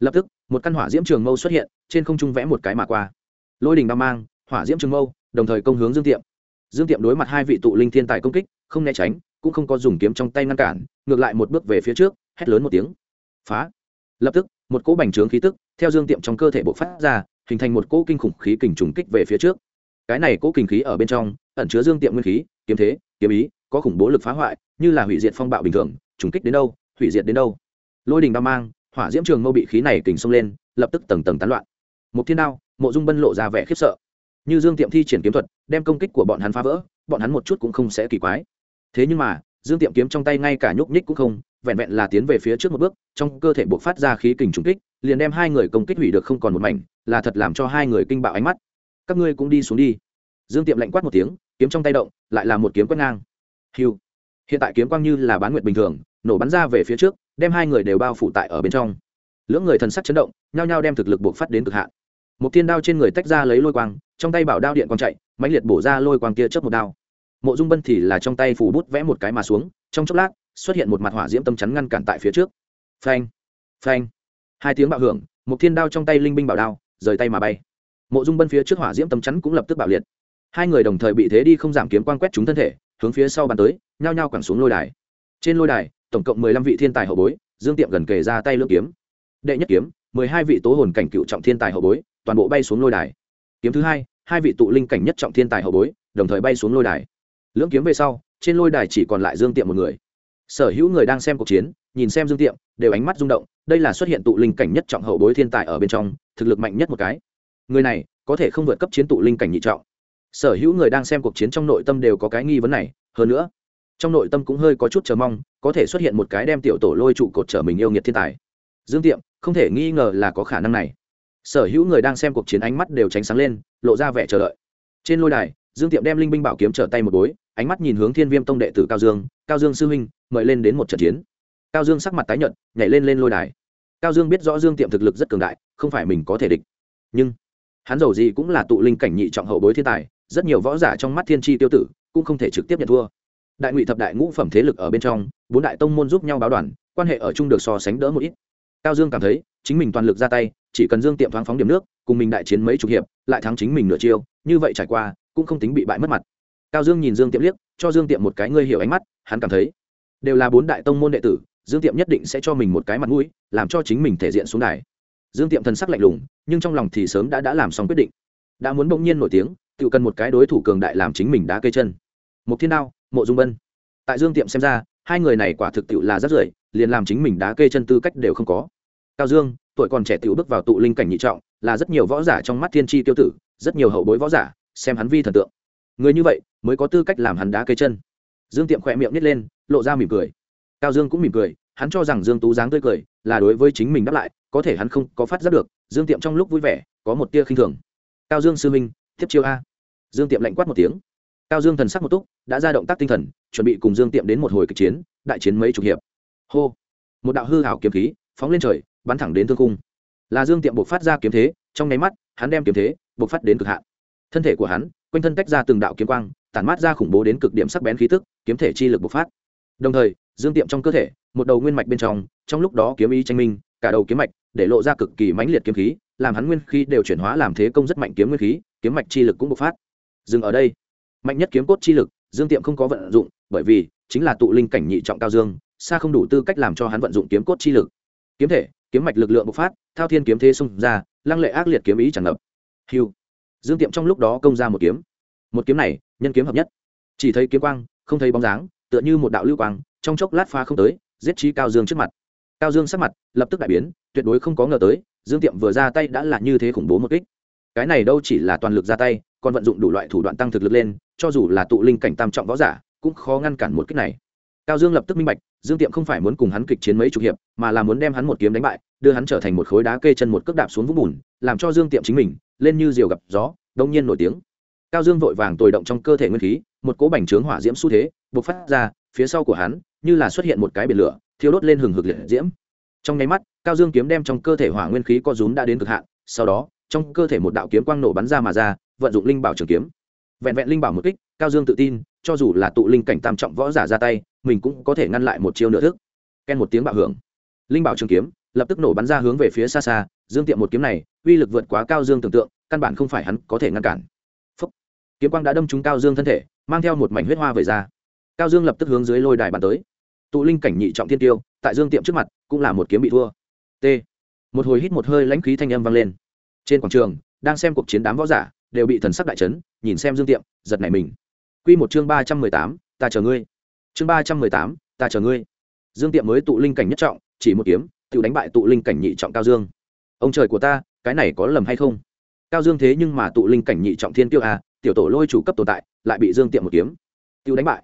Lập tức, một căn hỏa diễm trường mâu xuất hiện, trên không trung vẽ một cái mà qua. Lôi đình đao mang, hỏa diễm trường mâu, đồng thời công hướng dương tiệm. Dương tiệm đối mặt hai vị tụ linh thiên tài công kích, không né tránh, cũng không có dùng kiếm trong tay ngăn cản, ngược lại một bước về phía trước, hét lớn một tiếng. Phá. Lập tức, một cỗ bành trướng khí tức theo dương tiệm trong cơ thể bộc phát ra, hình thành một cỗ kinh khủng khí kình trùng kích về phía trước. Cái này cỗ kinh khí ở bên trong, ẩn chứa dương tiệm nguyên khí, kiếm thế, kiếm ý, có khủng bố lực phá hoại, như là hủy diệt phong bạo bình thường, trùng kích đến đâu, hủy diệt đến đâu. Lôi đình đao mang, hỏa diễm trường mâu bị khí này kình xông lên, lập tức tầng tầng tán loạn. Một thiên đao, mộ dung bân lộ ra vẻ khiếp sợ. Như dương tiệm thi triển kiếm thuật, đem công kích của bọn hắn phá vỡ, bọn hắn một chút cũng không sẽ kỳ quái. Thế nhưng mà, dương tiệm kiếm trong tay ngay cả nhúc nhích cũng không vẹn vẹn là tiến về phía trước một bước, trong cơ thể buộc phát ra khí kình trùng kích, liền đem hai người công kích hủy được không còn một mảnh, là thật làm cho hai người kinh bạo ánh mắt. Các ngươi cũng đi xuống đi. Dương tiệm lạnh quát một tiếng, kiếm trong tay động, lại là một kiếm quét ngang. Hiu hiện tại kiếm quang như là bán nguyệt bình thường, nổ bắn ra về phía trước, đem hai người đều bao phủ tại ở bên trong. Lưỡng người thần sắc chấn động, nhao nhao đem thực lực buộc phát đến cực hạn. Một thiên đao trên người tách ra lấy lôi quang, trong tay bảo đao điện quang chạy, mãnh liệt bổ ra lôi quang kia chớp một đao. Mộ dung bân thì là trong tay phủ bút vẽ một cái mà xuống, trong chốc lát xuất hiện một mặt hỏa diễm tâm chắn ngăn cản tại phía trước. Phanh phanh. Hai tiếng bạo hưởng, một thiên đao trong tay linh binh bảo đao, rời tay mà bay. Mộ dung bân phía trước hỏa diễm tâm chắn cũng lập tức bạo liệt. Hai người đồng thời bị thế đi không giảm kiếm quan quét chúng thân thể, hướng phía sau bàn tới, nhao nhao quẳng xuống lôi đài. Trên lôi đài, tổng cộng mười lăm vị thiên tài hậu bối, dương tiệm gần kề ra tay lưỡng kiếm. Đệ nhất kiếm, mười hai vị tố hồn cảnh cựu trọng thiên tài hậu bối, toàn bộ bay xuống lôi đài. Kiếm thứ hai hai vị tụ linh cảnh nhất trọng thiên tài hậu bối, đồng thời bay xuống lôi đài. Lưỡng kiếm về sau, trên lôi đài chỉ còn lại dương tiệm một người sở hữu người đang xem cuộc chiến, nhìn xem dương tiệm, đều ánh mắt rung động, đây là xuất hiện tụ linh cảnh nhất trọng hậu bối thiên tài ở bên trong, thực lực mạnh nhất một cái. Người này, có thể không vượt cấp chiến tụ linh cảnh nhị trọng. Sở hữu người đang xem cuộc chiến trong nội tâm đều có cái nghi vấn này, hơn nữa, trong nội tâm cũng hơi có chút chờ mong, có thể xuất hiện một cái đem tiểu tổ lôi trụ cột trở mình yêu nghiệt thiên tài. Dương tiệm, không thể nghi ngờ là có khả năng này. Sở hữu người đang xem cuộc chiến ánh mắt đều tránh sáng lên, lộ ra vẻ chờ đợi. Trên lôi đài dương tiệm đem linh binh bảo kiếm trở tay một bối, ánh mắt nhìn hướng thiên viêm tông đệ tử cao dương cao dương sư huynh, mời lên đến một trận chiến. Cao dương sắc mặt tái nhợt, nhảy lên lên lôi đài. Cao dương biết rõ dương tiệm thực lực rất cường đại, không phải mình có thể địch. Nhưng, hắn giàu gì cũng là tụ linh cảnh nhị trọng hậu bối thiên tài, rất nhiều võ giả trong mắt thiên tri tiêu tử cũng không thể trực tiếp nhận thua. Đại ngụy thập đại ngũ phẩm thế lực ở bên trong, bốn đại tông môn giúp nhau báo đoàn, quan hệ ở chung được so sánh đỡ một ít. Cao dương cảm thấy, chính mình toàn lực ra tay, chỉ cần dương tiệm thoáng phóng điểm nước, cùng mình đại chiến mấy chục hiệp, lại thắng chính mình nửa chiêu, như vậy trải qua cũng không tính bị bại mất mặt. Cao dương nhìn dương tiệm liếc, cho dương tiệm một cái ngươi hiểu ánh mắt, hắn cảm thấy, đều là bốn đại tông môn đệ tử, dương tiệm nhất định sẽ cho mình một cái mặt mũi, làm cho chính mình thể diện xuống đài. Dương tiệm thần sắc lạnh lùng, nhưng trong lòng thì sớm đã đã làm xong quyết định. Đã muốn bỗng nhiên nổi tiếng, tự cần một cái đối thủ cường đại làm chính mình đá cây chân. Một thiên đao, mộ dung bân tại dương tiệm xem ra, hai người này quả thực tiệu là rất rưởi, liền làm chính mình đá cây chân tư cách đều không có. Cao dương, tuổi còn trẻ tiểu bước vào tụ linh cảnh nhị trọng, là rất nhiều võ giả trong mắt thiên tri tiêu tử, rất nhiều hậu bối võ giả xem hắn vi thần tượng. Người như vậy mới có tư cách làm hắn đá cây chân. Dương tiệm khỏe miệng nít lên, lộ ra mỉm cười. Cao dương cũng mỉm cười, hắn cho rằng dương tú dáng tươi cười là đối với chính mình đáp lại, có thể hắn không có phát giác được, dương tiệm trong lúc vui vẻ có một tia khinh thường. Cao dương sư minh tiếp chiêu a. Dương tiệm lạnh quát một tiếng. Cao dương thần sắc một túc, đã ra động tác tinh thần, chuẩn bị cùng dương tiệm đến một hồi kịch chiến, đại chiến mấy chục hiệp. Hô. Một đạo hư hảo kiếm khí phóng lên trời, bắn thẳng đến thương cung. Là dương tiệm buộc phát ra kiếm thế, trong nháy mắt, hắn đem kiếm thế buộc phát đến cực hạn thân thể của hắn, quanh thân tách ra từng đạo kiếm quang, tản mát ra khủng bố đến cực điểm sắc bén khí tức, kiếm thể chi lực bộc phát. Đồng thời, dương tiệm trong cơ thể, một đầu nguyên mạch bên trong trong lúc đó kiếm ý tranh minh, cả đầu kiếm mạch để lộ ra cực kỳ mãnh liệt kiếm khí, làm hắn nguyên khí đều chuyển hóa làm thế công rất mạnh kiếm nguyên khí, kiếm mạch chi lực cũng bộc phát. Dừng ở đây. Mạnh nhất kiếm cốt chi lực, dương tiệm không có vận dụng, bởi vì chính là tụ linh cảnh nhị trọng cao dương, xa không đủ tư cách làm cho hắn vận dụng kiếm cốt chi lực. Kiếm thể, kiếm mạch lực lượng bộc phát, thao thiên kiếm thế xung ra, lăng lệ ác liệt kiếm ý tràn ngập. Hiu dương tiệm trong lúc đó công ra một kiếm. Một kiếm này, nhân kiếm hợp nhất. Chỉ thấy kiếm quang, không thấy bóng dáng, tựa như một đạo lưu quang, trong chốc lát pha không tới, giết trí cao dương trước mặt. Cao dương sắc mặt lập tức đại biến, tuyệt đối không có ngờ tới, dương tiệm vừa ra tay đã là như thế khủng bố một kích. Cái này đâu chỉ là toàn lực ra tay, còn vận dụng đủ loại thủ đoạn tăng thực lực lên, cho dù là tụ linh cảnh tam trọng võ giả, cũng khó ngăn cản một kích này. Cao dương lập tức minh bạch dương tiệm không phải muốn cùng hắn kịch chiến mấy chục hiệp, mà là muốn đem hắn một kiếm đánh bại, đưa hắn trở thành một khối đá kê chân một cước đạp xuống vũng bùn, làm cho dương tiệm chính mình, lên như diều gặp gió, đông nhiên nổi tiếng. Cao dương vội vàng tồi động trong cơ thể nguyên khí, một cỗ bành trướng hỏa diễm xu thế buộc phát ra, phía sau của hắn, như là xuất hiện một cái biển lửa, thiêu đốt lên hừng hực liệt diễm. Trong nháy mắt, cao dương kiếm đem trong cơ thể hỏa nguyên khí co rúm đã đến cực hạn, sau đó, trong cơ thể một đạo kiếm quang nổ bắn ra mà ra, vận dụng linh bảo trường kiếm. Vẹn vẹn linh bảo một kích, cao dương tự tin cho dù là tụ linh cảnh tam trọng võ giả ra tay, mình cũng có thể ngăn lại một chiêu nửa thức. Ken một tiếng bạo hưởng. Linh bảo trường kiếm lập tức nổ bắn ra hướng về phía xa xa, dương tiệm một kiếm này, uy lực vượt quá cao dương tưởng tượng, căn bản không phải hắn có thể ngăn cản. Phúc. kiếm quang đã đâm trúng cao dương thân thể, mang theo một mảnh huyết hoa về ra. Cao dương lập tức hướng dưới lôi đài bàn tới. Tụ linh cảnh nhị trọng thiên tiêu, tại dương tiệm trước mặt, cũng là một kiếm bị thua. T. Một hồi hít một hơi lãnh khí thanh âm vang lên. Trên quảng trường, đang xem cuộc chiến đám võ giả, đều bị thần sắc đại chấn, nhìn xem dương tiệm, giật nảy mình quy một chương ba trăm mười tám, ta chờ ngươi. Chương ba trăm mười tám, ta chờ ngươi. Dương tiệm mới tụ linh cảnh nhất trọng, chỉ một kiếm, tự đánh bại tụ linh cảnh nhị trọng cao dương. Ông trời của ta, cái này có lầm hay không? Cao dương thế nhưng mà tụ linh cảnh nhị trọng thiên tiêu a à, tiểu tổ lôi chủ cấp tồn tại, lại bị dương tiệm một kiếm. Tiêu đánh bại.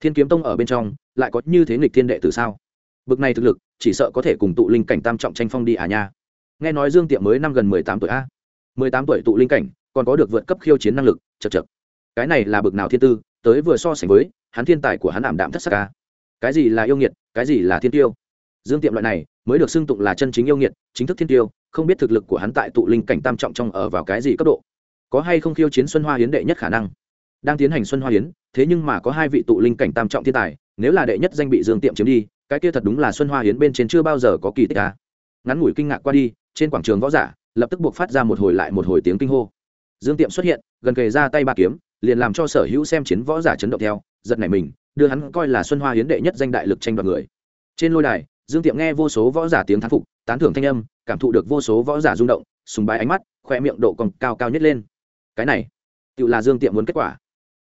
Thiên kiếm tông ở bên trong, lại có như thế nghịch thiên đệ tử sao? Bực này thực lực, chỉ sợ có thể cùng tụ linh cảnh tam trọng tranh phong đi à nha. Nghe nói dương tiệm mới năm gần mười tám tuổi a. mười tám tuổi tụ linh cảnh, còn có được vượt cấp khiêu chiến năng lực, chậc chậc. cái này là bực nào thiên tư? Tới vừa so sánh với, hắn thiên tài của hắn ảm đạm thất sắc ca. Cái gì là yêu nghiệt, cái gì là thiên tiêu? Dương tiệm loại này mới được xưng tụng là chân chính yêu nghiệt, chính thức thiên tiêu, không biết thực lực của hắn tại tụ linh cảnh tam trọng trong ở vào cái gì cấp độ. Có hay không khiêu chiến xuân hoa hiến đệ nhất khả năng? Đang tiến hành xuân hoa hiến, thế nhưng mà có hai vị tụ linh cảnh tam trọng thiên tài, nếu là đệ nhất danh bị dương tiệm chiếm đi, cái kia thật đúng là xuân hoa hiến bên trên chưa bao giờ có kỳ tích ca ngắn ngủi kinh ngạc qua đi, trên quảng trường võ giả lập tức buộc phát ra một hồi lại một hồi tiếng kinh hô. Dương tiệm xuất hiện, gần kề ra tay ba kiếm liền làm cho sở hữu xem chiến võ giả chấn động theo, giật nảy mình, đưa hắn coi là xuân hoa hiến đệ nhất danh đại lực tranh đoạt người. Trên lôi đài, dương tiệm nghe vô số võ giả tiếng thán phục, tán thưởng thanh âm, cảm thụ được vô số võ giả rung động, sùng bái ánh mắt khoe miệng độ còn cao cao nhất lên. Cái này, tự là dương tiệm muốn kết quả.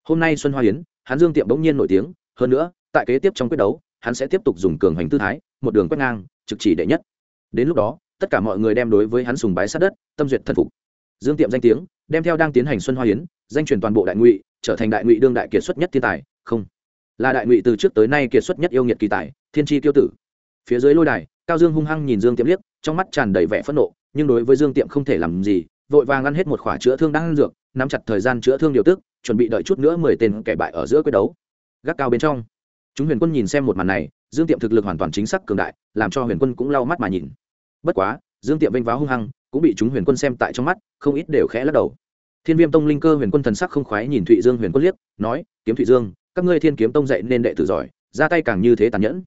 Hôm nay xuân hoa hiến, hắn dương tiệm bỗng nhiên nổi tiếng, hơn nữa, tại kế tiếp trong quyết đấu, hắn sẽ tiếp tục dùng cường hành tư thái, một đường quét ngang, trực chỉ đệ nhất. Đến lúc đó, tất cả mọi người đem đối với hắn sùng bái sát đất, tâm duyệt thần phục. Dương tiệm danh tiếng, đem theo đang tiến hành xuân hoa hiến danh truyền toàn bộ đại ngụy, trở thành đại ngụy đương đại kiệt xuất nhất thiên tài, không, là đại ngụy từ trước tới nay kiệt xuất nhất yêu nghiệt kỳ tài, thiên tri tiêu tử. Phía dưới lôi đài, cao dương hung hăng nhìn dương tiệm liếc, trong mắt tràn đầy vẻ phẫn nộ, nhưng đối với dương tiệm không thể làm gì, vội vàng ăn hết một khỏa chữa thương đang ăn dược, nắm chặt thời gian chữa thương điều tức, chuẩn bị đợi chút nữa mười tên kẻ bại ở giữa quyết đấu. Gác cao bên trong, chúng huyền quân nhìn xem một màn này, dương tiệm thực lực hoàn toàn chính xác cường đại, làm cho huyền quân cũng lau mắt mà nhìn. Bất quá, dương tiệm vênh váo hung hăng, cũng bị chúng huyền quân xem tại trong mắt, không ít đều khẽ lắc đầu thiên viêm tông linh cơ huyền quân thần sắc không khoái nhìn thụy dương huyền quân liếc, nói, kiếm thụy dương, các ngươi thiên kiếm tông dạy nên đệ tử giỏi, ra tay càng như thế tàn nhẫn.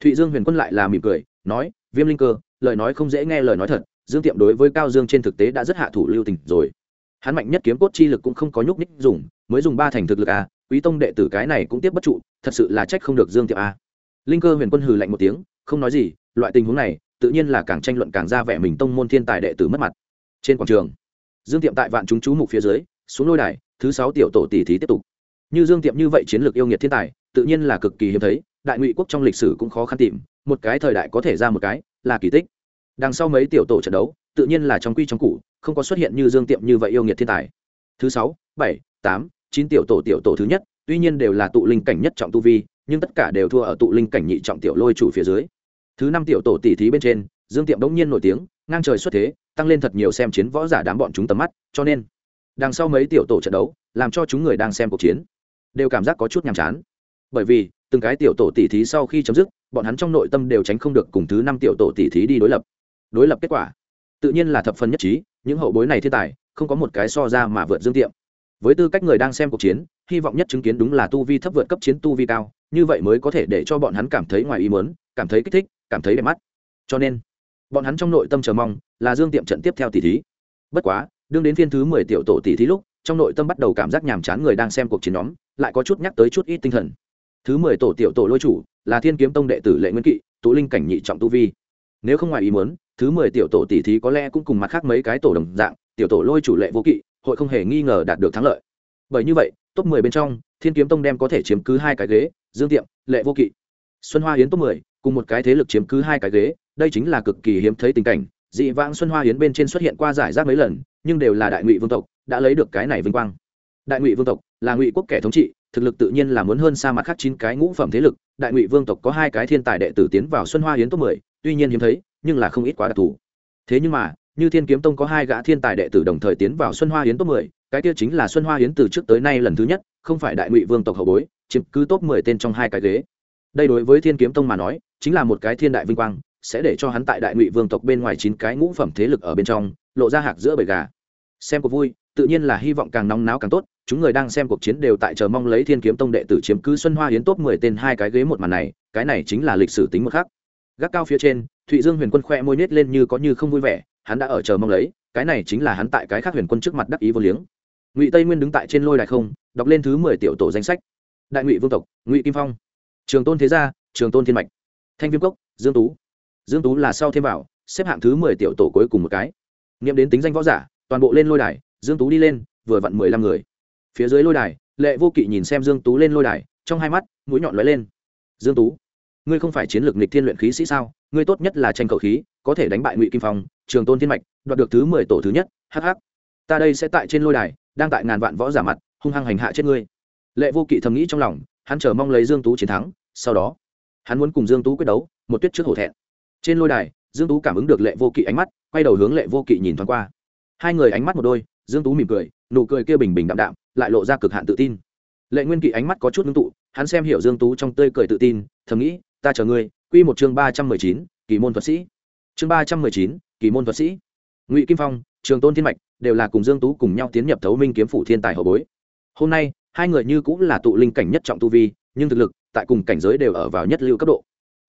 Thụy dương huyền quân lại là mỉm cười, nói, viêm linh cơ, lời nói không dễ nghe lời nói thật, dương tiệm đối với cao dương trên thực tế đã rất hạ thủ lưu tình rồi. Hắn mạnh nhất kiếm cốt chi lực cũng không có nhúc ních dùng, mới dùng ba thành thực lực à quý tông đệ tử cái này cũng tiếp bất trụ, thật sự là trách không được dương tiệm à. linh cơ huyền quân hừ lạnh một tiếng, không nói gì, loại tình huống này, tự nhiên là càng tranh luận càng ra vẻ mình tông môn thiên tài đệ tử mất mặt. Trên quảng trường dương tiệm tại vạn chúng chú mục phía dưới, xuống lôi đài, thứ sáu tiểu tổ tỷ thí tiếp tục. Như dương tiệm như vậy chiến lược yêu nghiệt thiên tài, tự nhiên là cực kỳ hiếm thấy, đại ngụy quốc trong lịch sử cũng khó khăn tìm, một cái thời đại có thể ra một cái, là kỳ tích. Đằng sau mấy tiểu tổ trận đấu, tự nhiên là trong quy trong cụ không có xuất hiện như dương tiệm như vậy yêu nghiệt thiên tài. Thứ sáu, bảy, tám, chín tiểu tổ tiểu tổ thứ nhất, tuy nhiên đều là tụ linh cảnh nhất trọng tu vi, nhưng tất cả đều thua ở tụ linh cảnh nhị trọng tiểu lôi chủ phía dưới. Thứ năm tiểu tổ tỷ thí bên trên, dương tiệm đống nhiên nổi tiếng ngang trời xuất thế, tăng lên thật nhiều xem chiến võ giả đám bọn chúng tầm mắt, cho nên, đằng sau mấy tiểu tổ trận đấu, làm cho chúng người đang xem cuộc chiến, đều cảm giác có chút nhàm chán. Bởi vì, từng cái tiểu tổ tỷ thí sau khi chấm dứt, bọn hắn trong nội tâm đều tránh không được cùng thứ năm tiểu tổ tỷ thí đi đối lập. Đối lập kết quả, tự nhiên là thập phần nhất trí, những hậu bối này thiên tài, không có một cái so ra mà vượt dương tiệm. Với tư cách người đang xem cuộc chiến, hy vọng nhất chứng kiến đúng là tu vi thấp vượt cấp chiến tu vi cao, như vậy mới có thể để cho bọn hắn cảm thấy ngoài ý mớn cảm thấy kích thích, cảm thấy đẹp mắt. Cho nên bọn hắn trong nội tâm chờ mong là dương tiệm trận tiếp theo tỷ thí. Bất quá, đương đến phiên thứ mười tiểu tổ tỷ thí lúc, trong nội tâm bắt đầu cảm giác nhàm chán người đang xem cuộc chiến nhóm, lại có chút nhắc tới chút ít tinh thần. Thứ mười tổ tiểu tổ lôi chủ là thiên kiếm tông đệ tử lệ nguyên kỵ, tụ linh cảnh nhị trọng tu vi. Nếu không ngoài ý muốn, thứ mười tiểu tổ tỷ thí có lẽ cũng cùng mặt khác mấy cái tổ đồng dạng, tiểu tổ lôi chủ lệ vô kỵ, hội không hề nghi ngờ đạt được thắng lợi. Bởi như vậy, top mười bên trong, thiên kiếm tông đem có thể chiếm cứ hai cái ghế, dương tiệm, lệ vô kỵ, xuân hoa hiến top mười, cùng một cái thế lực chiếm cứ hai cái ghế đây chính là cực kỳ hiếm thấy tình cảnh, dị vãng xuân hoa hiến bên trên xuất hiện qua giải rác mấy lần, nhưng đều là đại ngụy vương tộc, đã lấy được cái này vinh quang. Đại ngụy vương tộc là ngụy quốc kẻ thống trị, thực lực tự nhiên là muốn hơn xa mặt khác chín cái ngũ phẩm thế lực, đại ngụy vương tộc có hai cái thiên tài đệ tử tiến vào xuân hoa hiến top mười, tuy nhiên hiếm thấy, nhưng là không ít quá đặc thù. Thế nhưng mà, như thiên kiếm tông có hai gã thiên tài đệ tử đồng thời tiến vào xuân hoa hiến top mười, cái kia chính là xuân hoa hiến từ trước tới nay lần thứ nhất, không phải đại ngụy vương tộc hậu bối, chiếm cứ top mười tên trong hai cái ghế. Đây đối với thiên kiếm tông mà nói, chính là một cái thiên đại vinh quang sẽ để cho hắn tại đại ngụy vương tộc bên ngoài chín cái ngũ phẩm thế lực ở bên trong, lộ ra hạc giữa bầy gà. Xem cuộc vui, tự nhiên là hy vọng càng nóng náo càng tốt, chúng người đang xem cuộc chiến đều tại chờ mong lấy thiên kiếm tông đệ tử chiếm cứ xuân hoa hiến tốt mười tên hai cái ghế một màn này, cái này chính là lịch sử tính một khác gác cao phía trên, thụy dương huyền quân khoe môi nết lên như có như không vui vẻ, hắn đã ở chờ mong lấy, cái này chính là hắn tại cái khác huyền quân trước mặt đắc ý vô liếng. Ngụy tây nguyên đứng tại trên lôi đài không, đọc lên thứ mười tiểu tổ danh sách. Đại ngụy vương tộc, ngụy kim phong. Trường tôn thế gia, trường tôn thiên mạch. Thanh viêm cốc, dương tú dương tú là sau thêm vào, xếp hạng thứ mười tiểu tổ cuối cùng một cái. Nghiệm đến tính danh võ giả, toàn bộ lên lôi đài, dương tú đi lên, vừa vặn mười lăm người. Phía dưới lôi đài, lệ vô kỵ nhìn xem dương tú lên lôi đài, trong hai mắt, mũi nhọn lóe lên. Dương tú, ngươi không phải chiến lược nịch thiên luyện khí sĩ sao? Ngươi tốt nhất là tranh cầu khí, có thể đánh bại ngụy kim phong, trường tôn thiên mạch, đoạt được thứ mười tổ thứ nhất hh ta đây sẽ tại trên lôi đài, đang tại ngàn vạn võ giả mặt, hung hăng hành hạ chết ngươi. Lệ vô kỵ thầm nghĩ trong lòng, hắn chờ mong lấy dương tú chiến thắng, sau đó, hắn muốn cùng dương tú quyết đấu, một tuyết trước hổ thẹn trên lôi đài, dương tú cảm ứng được lệ vô kỵ ánh mắt, quay đầu hướng lệ vô kỵ nhìn thoáng qua. Hai người ánh mắt một đôi, dương tú mỉm cười, nụ cười kia bình bình đạm đạm, lại lộ ra cực hạn tự tin. Lệ nguyên kỵ ánh mắt có chút ngưng tụ, hắn xem hiểu dương tú trong tươi cười tự tin, thầm nghĩ, ta chờ ngươi, quy một chương ba trăm mười chín, kỳ môn thuật sĩ. Chương ba trăm mười chín, kỳ môn thuật sĩ. Ngụy kim phong, trường tôn thiên mạch đều là cùng dương tú cùng nhau tiến nhập thấu minh kiếm phủ thiên tài hậu bối. Hôm nay, hai người như cũng là tụ linh cảnh nhất trọng tu vi, nhưng thực lực, tại cùng cảnh giới đều ở vào nhất lưu cấp độ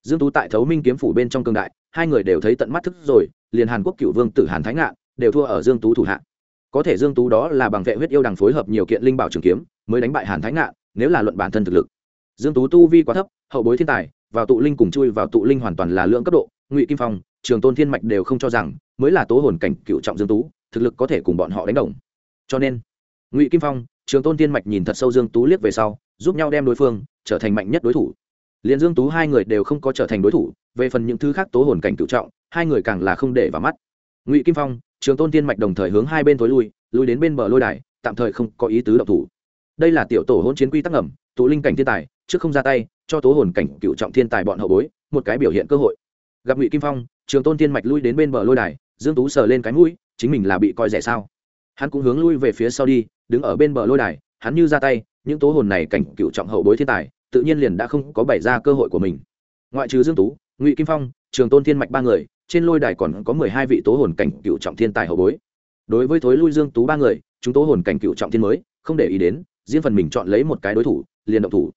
dương tú tại thấu minh kiếm phủ bên trong cường đại, hai người đều thấy tận mắt thức rồi, liền hàn quốc cựu vương tử hàn thái ngạn đều thua ở dương tú thủ hạ có thể dương tú đó là bằng vệ huyết yêu đằng phối hợp nhiều kiện linh bảo trường kiếm, mới đánh bại hàn thái ngạn, nếu là luận bản thân thực lực. Dương tú tu vi quá thấp, hậu bối thiên tài, vào tụ linh cùng chui vào tụ linh hoàn toàn là lượng cấp độ, ngụy kim phong, trường tôn thiên mạch đều không cho rằng, mới là tố hồn cảnh cựu trọng dương tú, thực lực có thể cùng bọn họ đánh đồng. Cho nên, ngụy kim phong, trường tôn thiên mạch nhìn thật sâu dương tú liếc về sau, giúp nhau đem đối phương trở thành mạnh nhất đối thủ liền dương tú hai người đều không có trở thành đối thủ, về phần những thứ khác tố hồn cảnh cựu trọng, hai người càng là không để vào mắt. Ngụy kim phong, trường tôn tiên mạch đồng thời hướng hai bên tối lui lui đến bên bờ lôi đài, tạm thời không có ý tứ động thủ. Đây là tiểu tổ hôn chiến quy tắc ngầm, tụ linh cảnh thiên tài, trước không ra tay, cho tố hồn cảnh cựu trọng thiên tài bọn hậu bối một cái biểu hiện cơ hội. Gặp ngụy kim phong, trường tôn tiên mạch lui đến bên bờ lôi đài, dương tú sờ lên cái mũi, chính mình là bị coi rẻ sao? Hắn cũng hướng lui về phía sau đi, đứng ở bên bờ lôi đài, hắn như ra tay, những tố hồn này cảnh cựu trọng hậu bối thiên tài tự nhiên liền đã không có bày ra cơ hội của mình. Ngoại trừ dương tú, ngụy kim phong, trường tôn thiên mạch ba người, trên lôi đài còn có mười hai vị tố hồn cảnh cựu trọng thiên tài hậu bối. Đối với thối lui dương tú ba người, chúng tố hồn cảnh cựu trọng thiên mới, không để ý đến, riêng phần mình chọn lấy một cái đối thủ, liền động thủ.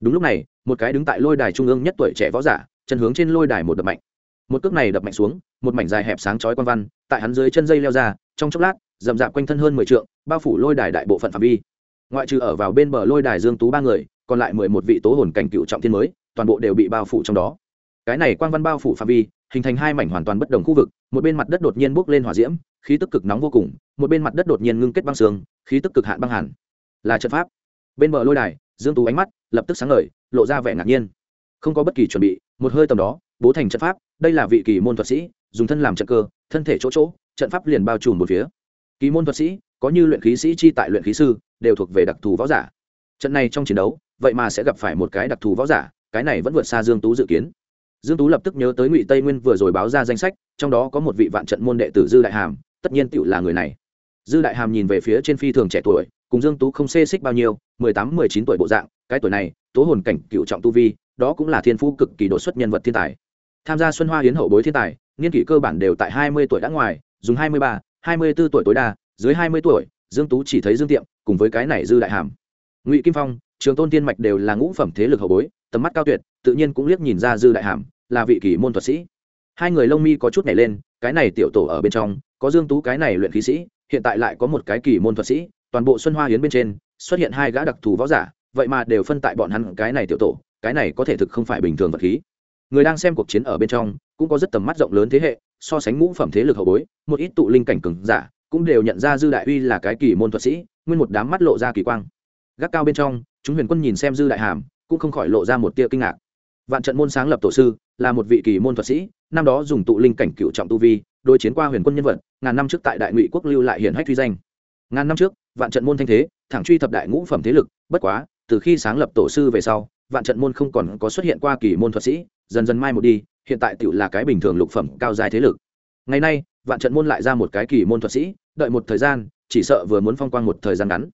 Đúng lúc này, một cái đứng tại lôi đài trung ương nhất tuổi trẻ võ giả, chân hướng trên lôi đài một đập mạnh. Một cước này đập mạnh xuống, một mảnh dài hẹp sáng chói quan văn, tại hắn dưới chân dây leo ra, trong chốc lát, rậm rạp quanh thân hơn mười trượng, bao phủ lôi đài đại bộ phận phạm vi. Ngoại trừ ở vào bên bờ lôi đài dương tú ba người còn lại mười một vị tố hồn cảnh cựu trọng thiên mới, toàn bộ đều bị bao phủ trong đó. Cái này quang văn bao phủ phạm vi, hình thành hai mảnh hoàn toàn bất đồng khu vực, một bên mặt đất đột nhiên bốc lên hỏa diễm, khí tức cực nóng vô cùng, một bên mặt đất đột nhiên ngưng kết băng xương, khí tức cực hạn băng hẳn là trận pháp. Bên bờ lôi đài, dương tú ánh mắt lập tức sáng ngời, lộ ra vẻ ngạc nhiên. Không có bất kỳ chuẩn bị, một hơi tầm đó, bố thành trận pháp, đây là vị kỳ môn thuật sĩ, dùng thân làm trận cơ, thân thể chỗ chỗ, trận pháp liền bao trùm một phía. Kỳ môn thuật sĩ, có như luyện khí sĩ chi tại luyện khí sư, đều thuộc về đặc thù võ giả. Trận này trong chiến đấu vậy mà sẽ gặp phải một cái đặc thù võ giả, cái này vẫn vượt xa dương tú dự kiến. Dương tú lập tức nhớ tới ngụy tây nguyên vừa rồi báo ra danh sách, trong đó có một vị vạn trận môn đệ tử dư đại hàm, tất nhiên tựu là người này. Dư đại hàm nhìn về phía trên phi thường trẻ tuổi, cùng dương tú không xê xích bao nhiêu, mười tám, mười chín tuổi bộ dạng, cái tuổi này, tố hồn cảnh cựu trọng tu vi, đó cũng là thiên phú cực kỳ đột xuất nhân vật thiên tài. Tham gia xuân hoa hiến hậu bối thiên tài niên kỷ cơ bản đều tại hai mươi tuổi đã ngoài, dùng hai mươi ba, hai mươi 24 tuổi tối đa, dưới hai mươi tuổi, dương tú chỉ thấy dương tiệm, cùng với cái này dư đại hàm. Ngụy kim phong trường tôn tiên mạch đều là ngũ phẩm thế lực hậu bối, tầm mắt cao tuyệt, tự nhiên cũng liếc nhìn ra dư đại hàm, là vị kỳ môn thuật sĩ. Hai người lông mi có chút nhảy lên, cái này tiểu tổ ở bên trong, có dương tú cái này luyện khí sĩ, hiện tại lại có một cái kỳ môn thuật sĩ, toàn bộ xuân hoa hiến bên trên, xuất hiện hai gã đặc thù võ giả, vậy mà đều phân tại bọn hắn cái này tiểu tổ, cái này có thể thực không phải bình thường vật khí. Người đang xem cuộc chiến ở bên trong, cũng có rất tầm mắt rộng lớn thế hệ, so sánh ngũ phẩm thế lực hậu bối, một ít tụ linh cảnh cường giả, cũng đều nhận ra dư đại uy là cái kỳ môn thuật sĩ, nguyên một đám mắt lộ ra kỳ quang. Gác cao bên trong chúng huyền quân nhìn xem dư đại hàm, cũng không khỏi lộ ra một tia kinh ngạc. Vạn trận môn sáng lập tổ sư, là một vị kỳ môn thuật sĩ, năm đó dùng tụ linh cảnh cựu trọng tu vi đôi chiến qua huyền quân nhân vật, ngàn năm trước tại đại ngụy quốc lưu lại hiển hách truy danh. Ngàn năm trước, vạn trận môn thanh thế, thẳng truy thập đại ngũ phẩm thế lực, bất quá, từ khi sáng lập tổ sư về sau, vạn trận môn không còn có xuất hiện qua kỳ môn thuật sĩ, dần dần mai một đi, hiện tại tựu là cái bình thường lục phẩm cao dài thế lực. Ngày nay, vạn trận môn lại ra một cái kỳ môn thuật sĩ, đợi một thời gian, chỉ sợ vừa muốn phong quang một thời gian ngắn.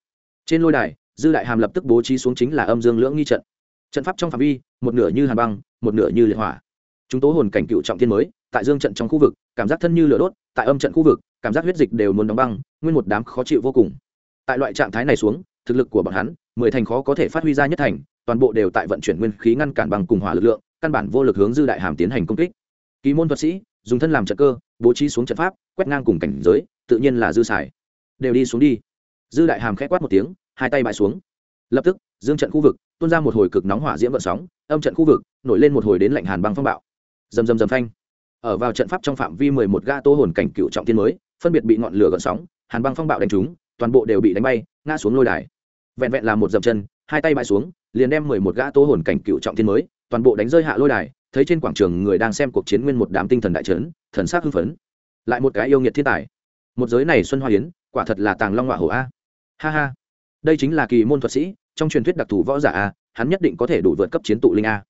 Trên lôi đài dư đại hàm lập tức bố trí xuống chính là âm dương lưỡng nghi trận. Trận pháp trong phạm vi, một nửa như hàn băng, một nửa như liệt hỏa. Chúng tố hồn cảnh cựu trọng thiên mới, tại dương trận trong khu vực, cảm giác thân như lửa đốt, tại âm trận khu vực, cảm giác huyết dịch đều muốn đóng băng, nguyên một đám khó chịu vô cùng. Tại loại trạng thái này xuống, thực lực của bọn hắn, mười thành khó có thể phát huy ra nhất thành, toàn bộ đều tại vận chuyển nguyên khí ngăn cản bằng cùng hỏa lực lượng, căn bản vô lực hướng dư đại hàm tiến hành công kích. Kỳ môn thuật sĩ, dùng thân làm trận cơ, bố trí xuống trận pháp, quét ngang cùng cảnh giới, tự nhiên là dư xài. Đều đi xuống đi. Dư đại hàm khẽ quát một tiếng hai tay bại xuống. Lập tức dương trận khu vực tuôn ra một hồi cực nóng hỏa diễm vận sóng âm trận khu vực nổi lên một hồi đến lạnh hàn băng phong bạo. Dầm dầm dầm phanh. Ở vào trận pháp trong phạm vi mười một ga tô hồn cảnh cựu trọng thiên mới phân biệt bị ngọn lửa gợn sóng hàn băng phong bạo đánh trúng toàn bộ đều bị đánh bay ngã xuống lôi đài. Vẹn vẹn là một dậm chân hai tay bại xuống liền đem mười một gã tô hồn cảnh cựu trọng thiên mới toàn bộ đánh rơi hạ lôi đài thấy trên quảng trường người đang xem cuộc chiến nguyên một đám tinh thần đại trấn thần sắc hưng phấn. Lại một cái yêu nghiệt thiên tài. Một giới này xuân hoa yến, quả thật là tàng long họa hổ a. Ha ha đây chính là kỳ môn thuật sĩ, trong truyền thuyết đặc thù võ giả a, hắn nhất định có thể đủ vượt cấp chiến tụ linh a.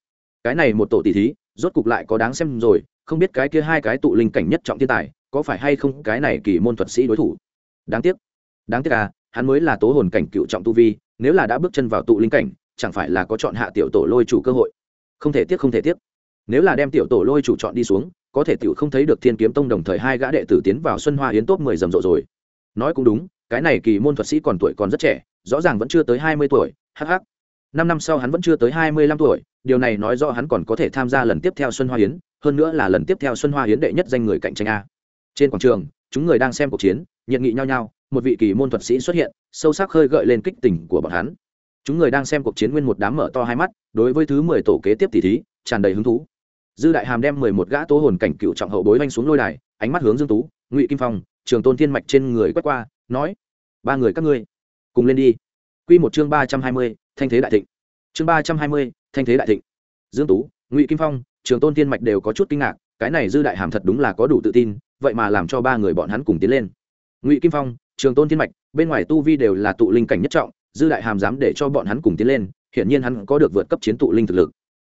Cái này một tổ tỷ thí, rốt cục lại có đáng xem rồi, không biết cái kia hai cái tụ linh cảnh nhất trọng thiên tài, có phải hay không cái này kỳ môn thuật sĩ đối thủ? Đáng tiếc. Đáng tiếc à hắn mới là tố hồn cảnh cựu trọng tu vi, nếu là đã bước chân vào tụ linh cảnh, chẳng phải là có chọn hạ tiểu tổ lôi chủ cơ hội. Không thể tiếc, không thể tiếc. Nếu là đem tiểu tổ lôi chủ chọn đi xuống, có thể tiểu không thấy được thiên kiếm tông đồng thời hai gã đệ tử tiến vào xuân hoa yến tốt mười rầm rộ rồi. Nói cũng đúng, cái này kỳ môn thuật sĩ còn tuổi còn rất trẻ rõ ràng vẫn chưa tới hai mươi tuổi hh năm năm sau hắn vẫn chưa tới hai mươi lăm tuổi, điều này nói rõ hắn còn có thể tham gia lần tiếp theo xuân hoa hiến hơn nữa là lần tiếp theo xuân hoa hiến đệ nhất danh người cạnh tranh a. Trên quảng trường, chúng người đang xem cuộc chiến, nhiệt nghị nhau nhau, một vị kỳ môn thuật sĩ xuất hiện, sâu sắc khơi gợi lên kích tình của bọn hắn. Chúng người đang xem cuộc chiến nguyên một đám mở to hai mắt, đối với thứ mười tổ kế tiếp tỷ thí, tràn đầy hứng thú. Dư đại hàm đem mười một gã tố hồn cảnh cựu trọng hậu bối vanh xuống lôi đài, ánh mắt hướng dương tú, ngụy kim phong, trường tôn thiên mạch trên người quét qua, nói, ba người các ngươi cùng lên đi. Quy một chương ba trăm hai mươi, thanh thế đại thịnh. Chương ba trăm hai mươi, thanh thế đại thịnh. Dương tú, ngụy kim phong, trường tôn thiên mạch đều có chút kinh ngạc, cái này dư đại hàm thật đúng là có đủ tự tin, vậy mà làm cho ba người bọn hắn cùng tiến lên. Ngụy kim phong, trường tôn thiên mạch, bên ngoài tu vi đều là tụ linh cảnh nhất trọng, dư đại hàm dám để cho bọn hắn cùng tiến lên, hiển nhiên hắn có được vượt cấp chiến tụ linh thực lực.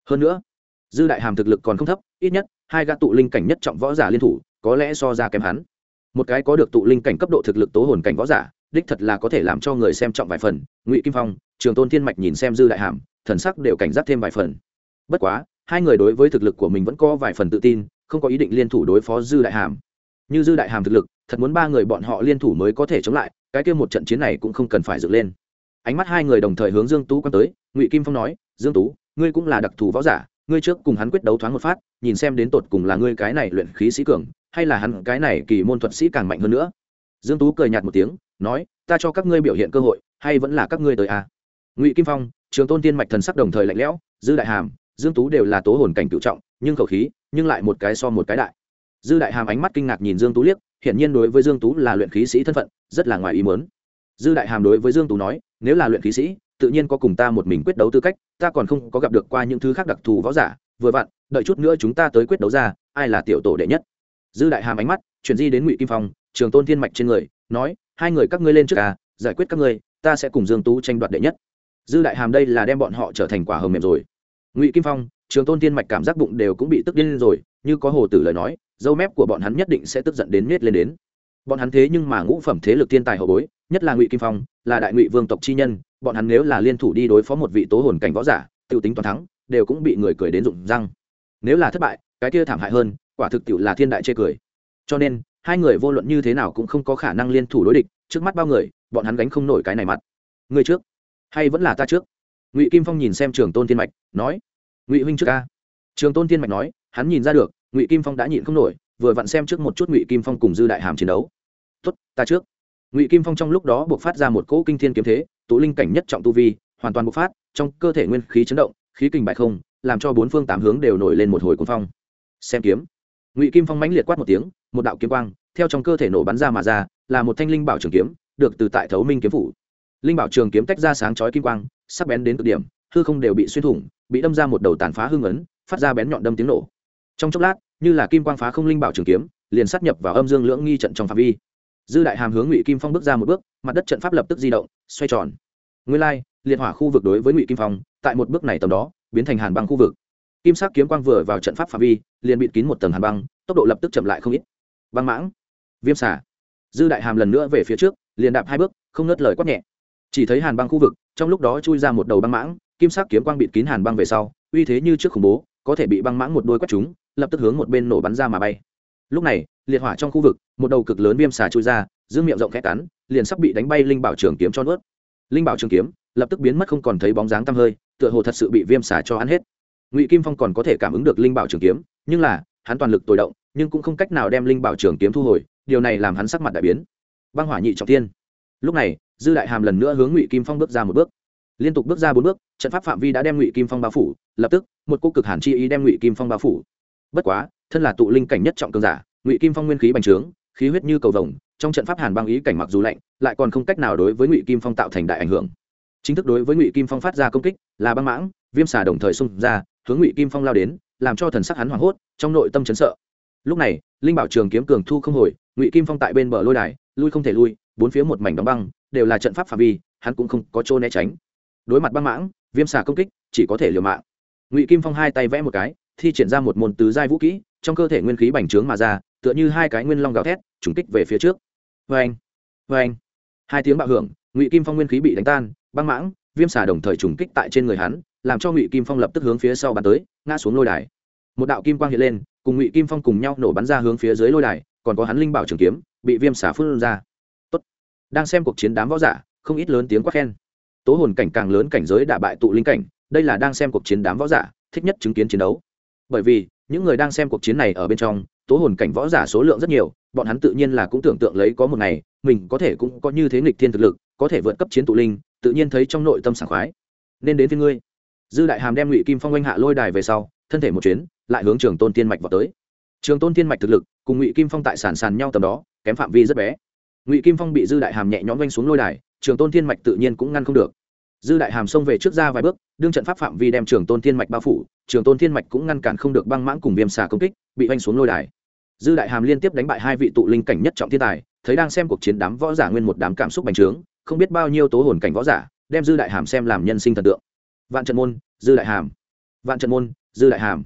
Hơn nữa, dư đại hàm thực lực còn không thấp, ít nhất, hai gã tụ linh cảnh nhất trọng võ giả liên thủ, có lẽ so ra kém hắn. Một cái có được tụ linh cảnh cấp độ thực lực tố hồn cảnh võ giả đích thật là có thể làm cho người xem trọng vài phần, ngụy kim phong, trường tôn thiên mạch nhìn xem dư đại hàm, thần sắc đều cảnh giác thêm vài phần. Bất quá, hai người đối với thực lực của mình vẫn có vài phần tự tin, không có ý định liên thủ đối phó dư đại hàm. Như dư đại hàm thực lực, thật muốn ba người bọn họ liên thủ mới có thể chống lại, cái kia một trận chiến này cũng không cần phải dựng lên. Ánh mắt hai người đồng thời hướng dương tú quan tới, ngụy kim phong nói, dương tú, ngươi cũng là đặc thù võ giả, ngươi trước cùng hắn quyết đấu thoáng một phát, nhìn xem đến tột cùng là ngươi cái này luyện khí sĩ cường, hay là hắn cái này kỳ môn thuật sĩ càng mạnh hơn nữa. Dương tú cười nhạt một tiếng nói, ta cho các ngươi biểu hiện cơ hội, hay vẫn là các ngươi tới à? Ngụy kim phong, trường tôn tiên mạch thần sắc đồng thời lạnh lẽo, dư đại hàm, dương tú đều là tố hồn cảnh cựu trọng, nhưng khẩu khí, nhưng lại một cái so một cái đại. Dư đại hàm ánh mắt kinh ngạc nhìn dương tú liếc, hiển nhiên đối với dương tú là luyện khí sĩ thân phận, rất là ngoài ý muốn. Dư đại hàm đối với dương tú nói, nếu là luyện khí sĩ, tự nhiên có cùng ta một mình quyết đấu tư cách, ta còn không có gặp được qua những thứ khác đặc thù võ giả, vừa vặn, đợi chút nữa chúng ta tới quyết đấu ra, ai là tiểu tổ đệ nhất? Dư đại hàm ánh mắt chuyển di đến ngụy kim phong, trường tôn thiên mạch trên người, nói hai người các ngươi lên trước à giải quyết các ngươi, ta sẽ cùng dương tú tranh đoạt đệ nhất. Dư đại hàm đây là đem bọn họ trở thành quả hầm mềm rồi. Ngụy kim phong, trường tôn thiên mạch cảm giác bụng đều cũng bị tức điên lên rồi, như có hồ tử lời nói, dâu mép của bọn hắn nhất định sẽ tức giận đến miết lên đến. Bọn hắn thế nhưng mà ngũ phẩm thế lực thiên tài hậu bối, nhất là ngụy kim phong, là đại ngụy vương tộc chi nhân, bọn hắn nếu là liên thủ đi đối phó một vị tố hồn cảnh võ giả t i ê u tính toàn thắng, đều cũng bị người cười đến rụng răng. Nếu là thất bại, cái kia thảm hại hơn, quả thực tiệu là thiên đại chê cười. Cho nên hai người vô luận như thế nào cũng không có khả năng liên thủ đối địch, trước mắt bao người, bọn hắn gánh không nổi cái này mặt. Người trước, hay vẫn là ta trước? Ngụy kim phong nhìn xem trường tôn thiên mạch, nói. Ngụy huynh trước ca. Trường tôn thiên mạch nói, hắn nhìn ra được, ngụy kim phong đã nhịn không nổi, vừa vặn xem trước một chút ngụy kim phong cùng dư đại hàm chiến đấu. Tốt, ta trước. Ngụy kim phong trong lúc đó buộc phát ra một cỗ kinh thiên kiếm thế, tụ linh cảnh nhất trọng tu vi, hoàn toàn bộc phát, trong cơ thể nguyên khí chấn động, khí kinh bại không, làm cho bốn phương tám hướng đều nổi lên một hồi cuốn phong. Xem kiếm. Ngụy kim phong mãnh liệt quát một tiếng một đạo kiếm quang, theo trong cơ thể nổ bắn ra mà ra, là một thanh linh bảo trường kiếm, được từ tại thấu minh kiếm phủ. Linh bảo trường kiếm tách ra sáng chói kim quang, sắc bén đến cực điểm, hư không đều bị xuyên thủng, bị đâm ra một đầu tàn phá hương ấn, phát ra bén nhọn đâm tiếng nổ. Trong chốc lát, như là kim quang phá không linh bảo trường kiếm, liền sát nhập vào âm dương lưỡng nghi trận trong phạm vi. Dư đại hàm hướng ngụy kim phong bước ra một bước, mặt đất trận pháp lập tức di động, xoay tròn. Nguyên lai, liệt hỏa khu vực đối với ngụy kim phong, tại một bước này tầm đó, biến thành hàn băng khu vực. Kim sắc kiếm quang vừa vào trận pháp phạm vi, liền bịt kín một tầng hàn băng, tốc độ lập tức chậm lại không ít băng mãng. Viêm xả dư đại hàm lần nữa về phía trước, liền đạp hai bước, không ngớt lời quát nhẹ. Chỉ thấy hàn băng khu vực, trong lúc đó chui ra một đầu băng mãng, kim sắc kiếm quang bịt kín hàn băng về sau, uy thế như trước khủng bố, có thể bị băng mãng một đôi quét chúng lập tức hướng một bên nổ bắn ra mà bay. Lúc này, liệt hỏa trong khu vực, một đầu cực lớn viêm xà chui ra giữ miệng rộng khẽ cắn, liền sắp bị đánh bay linh bảo trường kiếm cho nuốt. Linh bảo trường kiếm, lập tức biến mất không còn thấy bóng dáng tăm hơi, tựa hồ thật sự bị viêm xà cho ăn hết. Ngụy kim phong còn có thể cảm ứng được linh bảo trường kiếm, nhưng là, hắn toàn lực tồi động nhưng cũng không cách nào đem linh bảo trường kiếm thu hồi, điều này làm hắn sắc mặt đại biến. Băng hỏa nhị trọng thiên. Lúc này, dư đại hàm lần nữa hướng ngụy kim phong bước ra một bước. Liên tục bước ra bốn bước, trận pháp phạm vi đã đem ngụy kim phong bao phủ, lập tức, một cô cực hàn chi ý đem ngụy kim phong bao phủ. Bất quá, thân là tụ linh cảnh nhất trọng cường giả, ngụy kim phong nguyên khí bành trướng, khí huyết như cầu vồng, trong trận pháp hàn băng ý cảnh mặc dù lạnh, lại còn không cách nào đối với ngụy kim phong tạo thành đại ảnh hưởng. Chính thức đối với ngụy kim phong phát ra công kích là băng mãng, viêm xà đồng thời xung ra, hướng ngụy kim phong lao đến, làm cho thần sắc hắn hoảng hốt, trong nội tâm chấn sợ lúc này, linh bảo trường kiếm cường thu không hồi, ngụy kim phong tại bên bờ lôi đài, lui không thể lui, bốn phía một mảnh đóng băng, đều là trận pháp phạm vi, hắn cũng không có chỗ né tránh. Đối mặt băng mãng, viêm xà công kích, chỉ có thể liều mạng. Ngụy kim phong hai tay vẽ một cái, thi triển ra một môn tứ giai vũ kỹ, trong cơ thể nguyên khí bành trướng mà ra, tựa như hai cái nguyên long gào thét, trùng kích về phía trước. Vê anh vê anh hai tiếng bạo hưởng, ngụy kim phong nguyên khí bị đánh tan, băng mãng, viêm xà đồng thời trùng kích tại trên người hắn, làm cho ngụy kim phong lập tức hướng phía sau bàn tới, ngã xuống lôi đài. Một đạo kim quang hiện lên cùng ngụy kim phong cùng nhau nổ bắn ra hướng phía dưới lôi đài còn có hắn linh bảo trường kiếm bị viêm xả phun ra Tốt. đang xem cuộc chiến đám võ giả không ít lớn tiếng quát khen tố hồn cảnh càng lớn cảnh giới đả bại tụ linh cảnh đây là đang xem cuộc chiến đám võ giả thích nhất chứng kiến chiến đấu bởi vì những người đang xem cuộc chiến này ở bên trong tố hồn cảnh võ giả số lượng rất nhiều bọn hắn tự nhiên là cũng tưởng tượng lấy có một ngày mình có thể cũng có như thế nghịch thiên thực lực có thể vượt cấp chiến tụ linh tự nhiên thấy trong nội tâm sảng khoái nên đến với ngươi dư đại hàm đem ngụy kim phong oanh hạ lôi đài về sau thân thể một chuyến lại hướng trường tôn tiên mạch vào tới. Trường tôn tiên mạch thực lực, cùng ngụy kim phong tại sàn sàn nhau tầm đó, kém phạm vi rất bé. Ngụy kim phong bị dư đại hàm nhẹ nhõm oanh xuống lôi đài, trường tôn tiên mạch tự nhiên cũng ngăn không được. Dư đại hàm xông về trước ra vài bước, đương trận pháp phạm vi đem trường tôn tiên mạch bao phủ, trường tôn tiên mạch cũng ngăn cản không được băng mãng cùng viêm xà công kích, bị oanh xuống lôi đài. Dư đại hàm liên tiếp đánh bại hai vị tụ linh cảnh nhất trọng thiên tài, thấy đang xem cuộc chiến đám võ giả nguyên một đám cảm xúc bành trướng, không biết bao nhiêu tố hồn cảnh võ giả, đem dư đại hàm xem làm nhân sinh thần tượng. Vạn trận môn, dư đại hàm. Vạn trận môn, dư đại hàm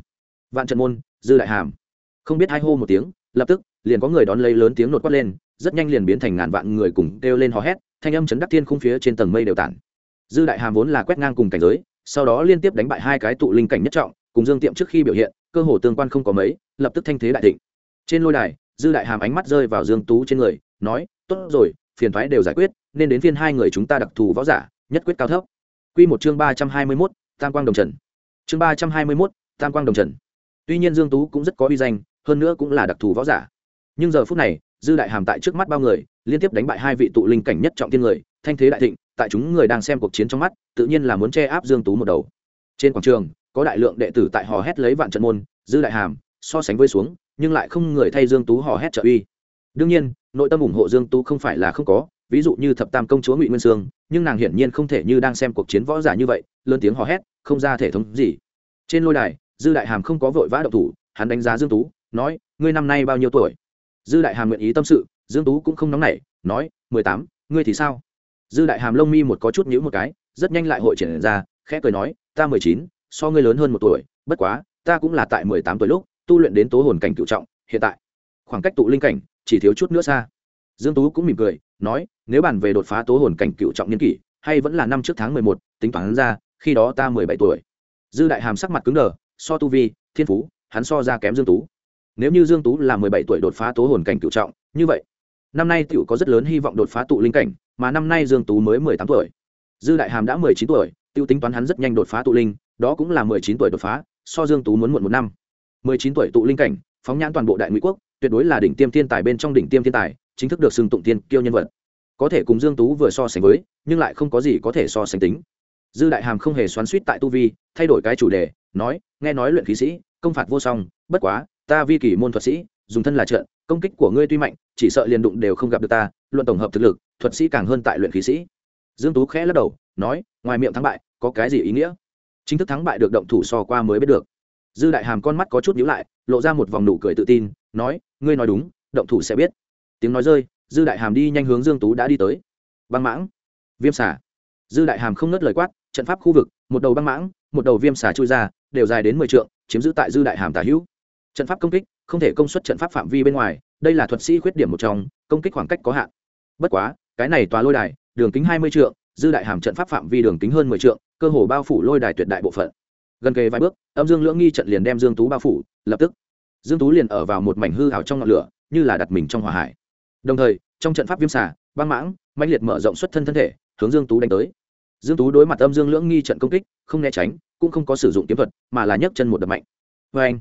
vạn trận môn dư đại hàm. Không biết hai hô một tiếng lập tức liền có người đón lấy lớn tiếng nột quát lên rất nhanh liền biến thành ngàn vạn người cùng kêu lên hò hét thanh âm chấn đắc thiên khung phía trên tầng mây đều tản. Dư đại hàm vốn là quét ngang cùng cảnh giới sau đó liên tiếp đánh bại hai cái tụ linh cảnh nhất trọng cùng dương tiệm trước khi biểu hiện cơ hồ tương quan không có mấy lập tức thanh thế đại thịnh. Trên lôi đài dư đại hàm ánh mắt rơi vào dương tú trên người nói tốt rồi phiền thoái đều giải quyết nên đến phiên hai người chúng ta đặc thù võ giả nhất quyết cao thấp. Quy một chương ba trăm hai mươi 321, tam quang đồng trần. Chương ba trăm hai mươi 321, tam quang đồng trần tuy nhiên dương tú cũng rất có uy danh, hơn nữa cũng là đặc thù võ giả. Nhưng giờ phút này, dư đại hàm tại trước mắt bao người, liên tiếp đánh bại hai vị tụ linh cảnh nhất trọng thiên người, thanh thế đại thịnh, tại chúng người đang xem cuộc chiến trong mắt, tự nhiên là muốn che áp dương tú một đầu. Trên quảng trường, có đại lượng đệ tử tại hò hét lấy vạn trận môn, dư đại hàm, so sánh với xuống, nhưng lại không người thay dương tú hò hét trợ uy. Đương nhiên, nội tâm ủng hộ dương tú không phải là không có, ví dụ như thập tam công chúa ngụy nguyên sương, nhưng nàng hiển nhiên không thể như đang xem cuộc chiến võ giả như vậy, lớn tiếng hò hét, không ra thể thống gì. Trên lôi đài dư đại hàm không có vội vã động thủ, hắn đánh giá dương tú, nói, ngươi năm nay bao nhiêu tuổi? Dư đại hàm nguyện ý tâm sự, dương tú cũng không nóng nảy, nói, mười tám, ngươi thì sao? Dư đại hàm lông mi một có chút nhíu một cái, rất nhanh lại hội triển ra, khẽ cười nói, ta mười chín, so ngươi lớn hơn một tuổi, bất quá, ta cũng là tại mười tám tuổi lúc, tu luyện đến tố hồn cảnh cựu trọng, hiện tại, khoảng cách tụ linh cảnh, chỉ thiếu chút nữa xa. Dương tú cũng mỉm cười, nói, nếu bàn về đột phá tố hồn cảnh cựu trọng niên kỷ, hay vẫn là năm trước tháng mười một, tính toán ra, khi đó ta mười bảy tuổi. Dư đại hàm sắc mặt cứng đờ so tu vi, thiên phú, hắn so ra kém dương tú. Nếu như dương tú là mười bảy tuổi đột phá tố hồn cảnh cựu trọng, như vậy, năm nay tiểu có rất lớn hy vọng đột phá tụ linh cảnh, mà năm nay dương tú mới mười tám tuổi. Dư đại hàm đã mười chín tuổi, tiêu tính toán hắn rất nhanh đột phá tụ linh, đó cũng là mười chín tuổi đột phá, so dương tú muốn muộn một năm. mười chín tuổi tụ linh cảnh, phóng nhãn toàn bộ đại ngụy quốc, tuyệt đối là đỉnh tiêm thiên tài bên trong đỉnh tiêm thiên tài, chính thức được xưng tụng tiên kiêu nhân vật. Có thể cùng dương tú vừa so sánh với, nhưng lại không có gì có thể so sánh tính. Dư đại hàm không hề xoắn suýt tại tu vi, thay đổi cái chủ đề nói, nghe nói luyện khí sĩ, công phạt vô song, bất quá, ta vi kỷ môn thuật sĩ, dùng thân là trận công kích của ngươi tuy mạnh, chỉ sợ liền đụng đều không gặp được ta, luận tổng hợp thực lực, thuật sĩ càng hơn tại luyện khí sĩ. Dương tú khẽ lắc đầu, nói, ngoài miệng thắng bại, có cái gì ý nghĩa? Chính thức thắng bại được động thủ so qua mới biết được. Dư đại hàm con mắt có chút nhíu lại, lộ ra một vòng nụ cười tự tin, nói, ngươi nói đúng, động thủ sẽ biết. Tiếng nói rơi, dư đại hàm đi nhanh hướng dương tú đã đi tới. Băng mãng, viêm xả dư đại hàm không ngớt lời quát, trận pháp khu vực, một đầu băng mãng, một đầu viêm xà chui ra đều dài đến mười trượng, chiếm giữ tại dư đại hàm tả hữu. Trận pháp công kích không thể công suất trận pháp phạm vi bên ngoài, đây là thuật sĩ khuyết điểm một trong, công kích khoảng cách có hạn. Bất quá, cái này tòa lôi đài, đường kính hai mươi trượng, dư đại hàm trận pháp phạm vi đường kính hơn mười trượng, cơ hồ bao phủ lôi đài tuyệt đại bộ phận. Gần kề vài bước, âm dương lưỡng nghi trận liền đem dương tú bao phủ, lập tức, dương tú liền ở vào một mảnh hư hào trong ngọn lửa, như là đặt mình trong hỏa hải. Đồng thời, trong trận pháp viêm xà, băng mãng, mãnh liệt mở rộng xuất thân thân thể, hướng dương tú đánh tới dương tú đối mặt âm dương lưỡng nghi trận công kích, không né tránh, cũng không có sử dụng kiếm thuật, mà là nhấc chân một đập mạnh. Vê anh,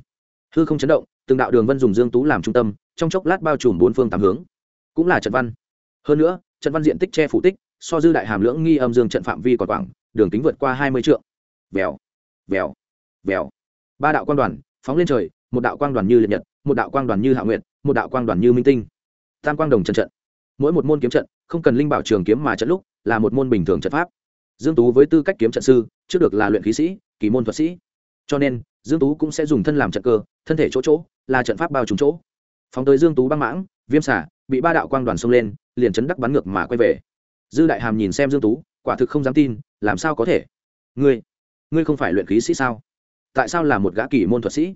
hư không chấn động, từng đạo đường vân dùng dương tú làm trung tâm, trong chốc lát bao trùm bốn phương tám hướng. Cũng là trận văn. Hơn nữa, trận văn diện tích che phủ tích, so dư đại hàm lưỡng nghi âm dương trận phạm vi còn quảng đường kính vượt qua hai mươi trượng. Vèo vèo vèo. Ba đạo quang đoàn phóng lên trời, một đạo quang đoàn như liệt nhật, một đạo quang đoàn như hạ nguyệt, một đạo quang đoàn như minh tinh. Tam quang đồng trận trận. Mỗi một môn kiếm trận, không cần linh bảo trường kiếm mà trận lúc, là một môn bình thường trận pháp dương tú với tư cách kiếm trận sư, trước được là luyện khí sĩ, kỳ môn thuật sĩ. Cho nên, dương tú cũng sẽ dùng thân làm trận cơ, thân thể chỗ chỗ, là trận pháp bao trùm chỗ. Phóng tới dương tú băng mãng, viêm xả bị ba đạo quang đoàn xông lên, liền chấn đắc bắn ngược mà quay về. Dư đại hàm nhìn xem dương tú, quả thực không dám tin, làm sao có thể? Ngươi ngươi không phải luyện khí sĩ sao? Tại sao là một gã kỳ môn thuật sĩ?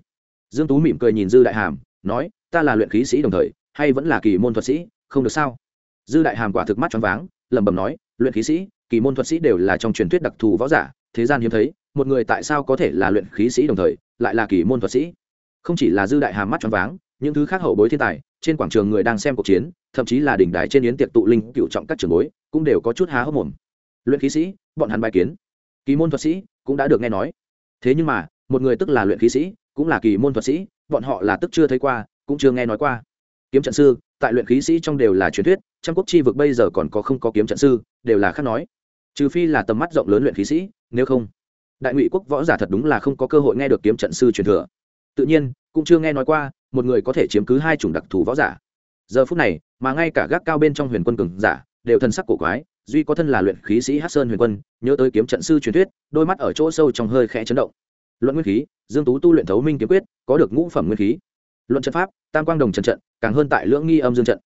Dương tú mỉm cười nhìn dư đại hàm, nói, ta là luyện khí sĩ đồng thời, hay vẫn là kỳ môn thuật sĩ, không được sao? Dư đại hàm quả thực mắt choáng váng, lẩm bẩm nói, luyện khí sĩ kỳ môn thuật sĩ đều là trong truyền thuyết đặc thù võ giả, thế gian hiếm thấy, một người tại sao có thể là luyện khí sĩ đồng thời, lại là kỳ môn thuật sĩ? Không chỉ là dư đại hàm mắt choáng váng, những thứ khác hậu bối thiên tài, trên quảng trường người đang xem cuộc chiến, thậm chí là đỉnh đài trên yến tiệc tụ linh cựu trọng các trường bối, cũng đều có chút há hốc mồm. Luyện khí sĩ, bọn hắn bài kiến. Kỳ môn thuật sĩ, cũng đã được nghe nói. Thế nhưng mà, một người tức là luyện khí sĩ, cũng là kỳ môn thuật sĩ, bọn họ là tức chưa thấy qua, cũng chưa nghe nói qua. Kiếm trận sư, tại luyện khí sĩ trong đều là truyền thuyết, trăm quốc chi vực bây giờ còn có không có kiếm trận sư, đều là khác nói trừ phi là tầm mắt rộng lớn luyện khí sĩ, nếu không, đại ngụy quốc võ giả thật đúng là không có cơ hội nghe được kiếm trận sư truyền thừa. Tự nhiên, cũng chưa nghe nói qua, một người có thể chiếm cứ hai chủng đặc thù võ giả. Giờ phút này, mà ngay cả gác cao bên trong huyền quân cường giả, đều thân sắc cổ quái, duy có thân là luyện khí sĩ hát sơn huyền quân, nhớ tới kiếm trận sư truyền thuyết, đôi mắt ở chỗ sâu trong hơi khẽ chấn động. Luận nguyên khí, dương tú tu luyện thấu minh kiếm quyết, có được ngũ phẩm nguyên khí. Luận trận pháp, tam quang đồng trần trận, càng hơn tại lưỡng nghi âm dương trận.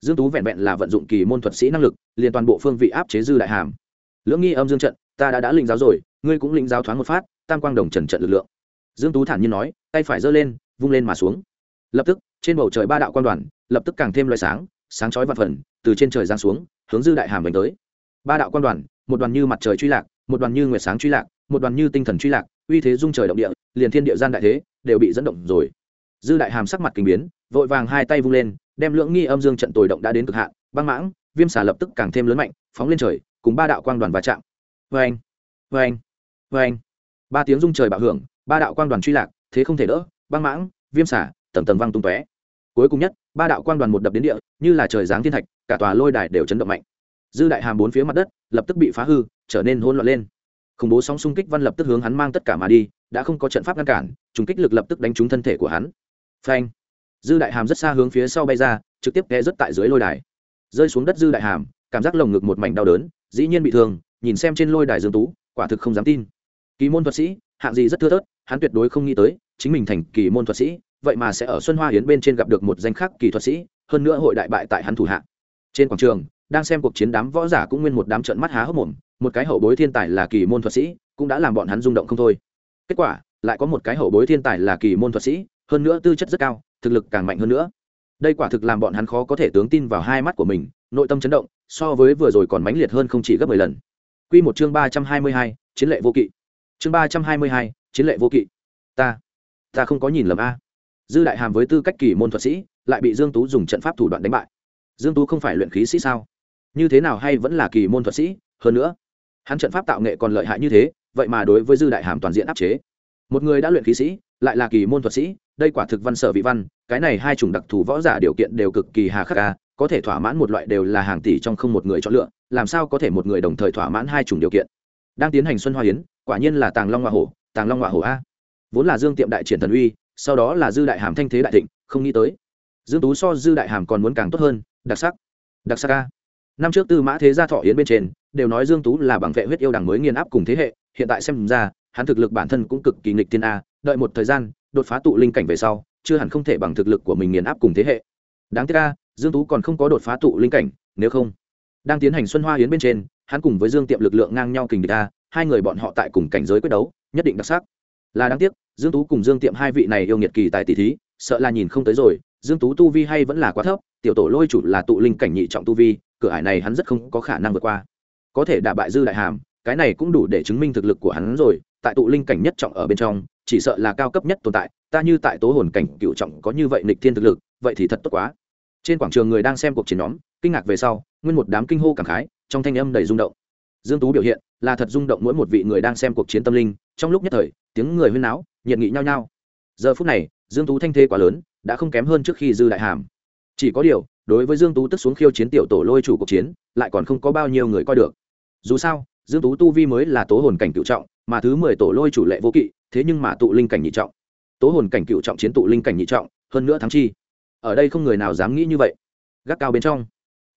Dương tú vẹn vẹn là vận dụng kỳ môn thuật sĩ năng lực, liền toàn bộ phương vị áp chế dư đại hàm lưỡng nghi âm dương trận, ta đã đã lĩnh giáo rồi, ngươi cũng lĩnh giáo thoáng một phát, tam quang đồng trần trận lực lượng. Dương tú thản nhiên nói, tay phải giơ lên, vung lên mà xuống. Lập tức, trên bầu trời ba đạo quan đoàn, lập tức càng thêm loại sáng sáng chói vạn phần, từ trên trời giáng xuống, hướng dư đại hàm đánh tới. Ba đạo quan đoàn, một đoàn như mặt trời truy lạc, một đoàn như nguyệt sáng truy lạc, một đoàn như tinh thần truy lạc, uy thế dung trời động địa, liền thiên địa gian đại thế, đều bị dẫn động rồi. Dư đại hàm sắc mặt kinh biến, vội vàng hai tay vung lên, đem lưỡng nghi âm dương trận tồi động đã đến cực hạn, băng mãng, viêm xả lập tức càng thêm lớn mạnh, phóng lên trời cùng ba đạo quang đoàn va chạm. Vê anh vê anh vê anh ba tiếng rung trời bạo hưởng, ba đạo quang đoàn truy lạc, thế không thể đỡ, băng mãng, viêm xả tầng tầng văng tung tóe. Cuối cùng nhất, ba đạo quang đoàn một đập đến địa, như là trời giáng thiên thạch, cả tòa lôi đài đều chấn động mạnh. Dư đại hàm bốn phía mặt đất, lập tức bị phá hư, trở nên hỗn loạn lên. Khủng bố sóng xung kích văn lập tức hướng hắn mang tất cả mà đi, đã không có trận pháp ngăn cản, trùng kích lực lập tức đánh trúng thân thể của hắn. Phanh. Dư đại hàm rất xa hướng phía sau bay ra, trực tiếp ghé rất tại dưới lôi đài. Rơi xuống đất dư đại hàm cảm giác lồng ngực một mảnh đau đớn, dĩ nhiên bị thương, nhìn xem trên lôi đài dương tú, quả thực không dám tin. Kỳ môn thuật sĩ, hạng gì rất thưa thớt, hắn tuyệt đối không nghĩ tới, chính mình thành kỳ môn thuật sĩ, vậy mà sẽ ở xuân hoa hiến bên trên gặp được một danh khắc kỳ thuật sĩ, hơn nữa hội đại bại tại hắn thủ hạ. Trên quảng trường, đang xem cuộc chiến đám võ giả cũng nguyên một đám trận mắt há hốc mồm, một cái hậu bối thiên tài là kỳ môn thuật sĩ, cũng đã làm bọn hắn rung động không thôi. Kết quả, lại có một cái hậu bối thiên tài là kỳ môn thuật sĩ, hơn nữa tư chất rất cao, thực lực càng mạnh hơn nữa. Đây quả thực làm bọn hắn khó có thể tướng tin vào hai mắt của mình nội tâm chấn động, so với vừa rồi còn mãnh liệt hơn không chỉ gấp mười lần. Quy một chương ba trăm hai mươi hai, chiến lệ vô kỵ. Chương ba trăm hai mươi hai, chiến lệ vô kỵ. Ta ta không có nhìn lầm a. Dư đại hàm với tư cách kỳ môn thuật sĩ, lại bị dương tú dùng trận pháp thủ đoạn đánh bại. Dương tú không phải luyện khí sĩ sao? Như thế nào hay vẫn là kỳ môn thuật sĩ? Hơn nữa, hắn trận pháp tạo nghệ còn lợi hại như thế, vậy mà đối với dư đại hàm toàn diện áp chế. Một người đã luyện khí sĩ, lại là kỳ môn thuật sĩ, đây quả thực văn sở vị văn, cái này hai chủng đặc thù võ giả điều kiện đều cực kỳ hà khắc ca có thể thỏa mãn một loại đều là hàng tỷ trong không một người chọn lựa, làm sao có thể một người đồng thời thỏa mãn hai chủng điều kiện? Đang tiến hành xuân hoa hiến quả nhiên là tàng long hoa hổ, tàng long hoa hổ a. Vốn là dương tiệm đại triển thần uy, sau đó là dư đại hàm thanh thế đại thịnh, không nghĩ tới. Dương tú so dư đại hàm còn muốn càng tốt hơn, đặc sắc. Đặc sắc a. Năm trước tư mã thế gia thọ yến bên trên, đều nói dương tú là bằng vệ huyết yêu đằng mới nghiền áp cùng thế hệ, hiện tại xem ra, hắn thực lực bản thân cũng cực kỳ nghịch thiên a, đợi một thời gian, đột phá tụ linh cảnh về sau, chưa hẳn không thể bằng thực lực của mình nghiền áp cùng thế hệ. Đáng tiếc a dương tú còn không có đột phá tụ linh cảnh, nếu không, đang tiến hành xuân hoa yến bên trên, hắn cùng với dương tiệm lực lượng ngang nhau kình địch ta hai người bọn họ tại cùng cảnh giới quyết đấu, nhất định đặc sắc. Là đáng tiếc, dương tú cùng dương tiệm hai vị này yêu nghiệt kỳ tại tỷ thí, sợ là nhìn không tới rồi, dương tú tu vi hay vẫn là quá thấp, tiểu tổ lôi chủ là tụ linh cảnh nhị trọng tu vi, cửa ải này hắn rất không có khả năng vượt qua. Có thể đả bại dư đại hàm, cái này cũng đủ để chứng minh thực lực của hắn rồi, tại tụ linh cảnh nhất trọng ở bên trong, chỉ sợ là cao cấp nhất tồn tại, ta như tại tố hồn cảnh cựu trọng có như vậy nịch thiên thực lực, vậy thì thật tốt quá trên quảng trường người đang xem cuộc chiến nhóm, kinh ngạc về sau, nguyên một đám kinh hô cảm khái, trong thanh âm đầy rung động. Dương tú biểu hiện là thật rung động mỗi một vị người đang xem cuộc chiến tâm linh, trong lúc nhất thời, tiếng người huyên náo, nhiệt nghị nhau nhau. Giờ phút này, dương tú thanh thế quá lớn, đã không kém hơn trước khi dư đại hàm. Chỉ có điều, đối với dương tú tức xuống khiêu chiến tiểu tổ lôi chủ cuộc chiến, lại còn không có bao nhiêu người coi được. Dù sao, dương tú tu vi mới là tố hồn cảnh cựu trọng, mà thứ mười tổ lôi chủ lệ vô kỵ, thế nhưng mà tụ linh cảnh nhị trọng. Tố hồn cảnh cựu trọng chiến tụ linh cảnh nhị trọng, hơn nữa thắng chi ở đây không người nào dám nghĩ như vậy. Gác cao bên trong,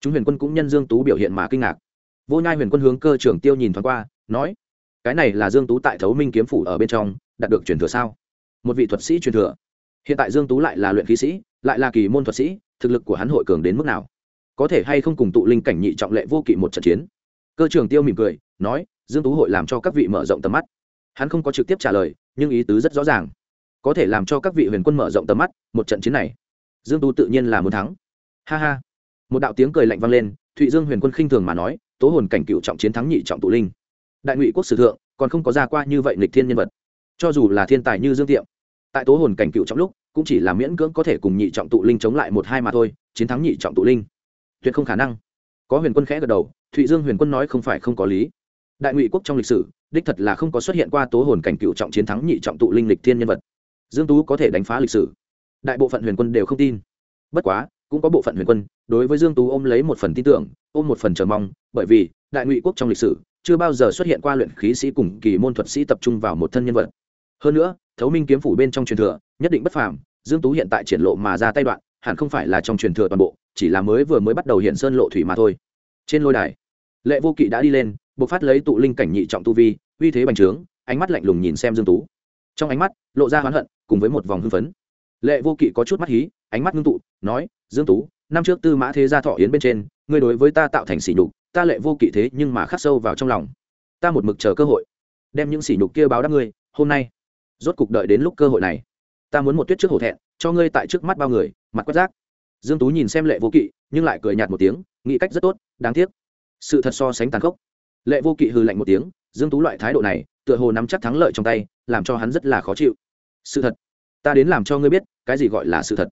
chúng huyền quân cũng nhân dương tú biểu hiện mà kinh ngạc. Vô nhai huyền quân hướng cơ trưởng tiêu nhìn thoáng qua, nói, cái này là dương tú tại thấu minh kiếm phủ ở bên trong, đạt được truyền thừa sao? Một vị thuật sĩ truyền thừa. Hiện tại dương tú lại là luyện khí sĩ, lại là kỳ môn thuật sĩ, thực lực của hắn hội cường đến mức nào? Có thể hay không cùng tụ linh cảnh nhị trọng lệ vô kỵ một trận chiến? Cơ trưởng tiêu mỉm cười, nói, dương tú hội làm cho các vị mở rộng tầm mắt. Hắn không có trực tiếp trả lời, nhưng ý tứ rất rõ ràng. Có thể làm cho các vị huyền quân mở rộng tầm mắt, một trận chiến này dương tú tự nhiên là muốn thắng. Ha ha. Một đạo tiếng cười lạnh vang lên, thụy dương huyền quân khinh thường mà nói, tố hồn cảnh cựu trọng chiến thắng nhị trọng tụ linh. Đại ngụy quốc sử thượng, còn không có ra qua như vậy nghịch thiên nhân vật. Cho dù là thiên tài như dương tiệm, tại tố hồn cảnh cựu trọng lúc, cũng chỉ là miễn cưỡng có thể cùng nhị trọng tụ linh chống lại một hai mà thôi, chiến thắng nhị trọng tụ linh. Tuyệt không khả năng. Có huyền quân khẽ gật đầu, thụy dương huyền quân nói không phải không có lý. Đại ngụy quốc trong lịch sử, đích thật là không có xuất hiện qua tố hồn cảnh cựu trọng chiến thắng nhị trọng tụ linh lịch thiên nhân vật. Dương tú có thể đánh phá lịch sử đại bộ phận huyền quân đều không tin. Bất quá, cũng có bộ phận huyền quân, đối với dương tú ôm lấy một phần tin tưởng, ôm một phần chờ mong, bởi vì, đại ngụy quốc trong lịch sử, chưa bao giờ xuất hiện qua luyện khí sĩ cùng kỳ môn thuật sĩ tập trung vào một thân nhân vật. Hơn nữa, thấu minh kiếm phủ bên trong truyền thừa, nhất định bất phàm, dương tú hiện tại triển lộ mà ra tay đoạn, hẳn không phải là trong truyền thừa toàn bộ, chỉ là mới vừa mới bắt đầu hiện sơn lộ thủy mà thôi. Trên lôi đài, lệ vô kỵ đã đi lên, bộc phát lấy tụ linh cảnh nhị trọng tu vi, uy thế bành trướng, ánh mắt lạnh lùng nhìn xem dương tú. Trong ánh mắt, lộ ra hoán hận, cùng với một vòng hưng phấn lệ vô kỵ có chút mắt hí, ánh mắt ngưng tụ, nói, dương tú, năm trước tư mã thế gia thọ yến bên trên, ngươi đối với ta tạo thành sỉ nhục, ta lệ vô kỵ thế nhưng mà khắc sâu vào trong lòng. Ta một mực chờ cơ hội, đem những sỉ nhục kia báo đáp ngươi, hôm nay, rốt cục đợi đến lúc cơ hội này. Ta muốn một tuyết trước hổ thẹn, cho ngươi tại trước mắt bao người, mặt quét rác. Dương tú nhìn xem lệ vô kỵ, nhưng lại cười nhạt một tiếng, nghĩ cách rất tốt, đáng tiếc. Sự thật so sánh tàn khốc. Lệ vô kỵ hừ lạnh một tiếng, dương tú loại thái độ này, tựa hồ nắm chắc thắng lợi trong tay, làm cho hắn rất là khó chịu. Sự thật ta đến làm cho ngươi biết, cái gì gọi là sự thật.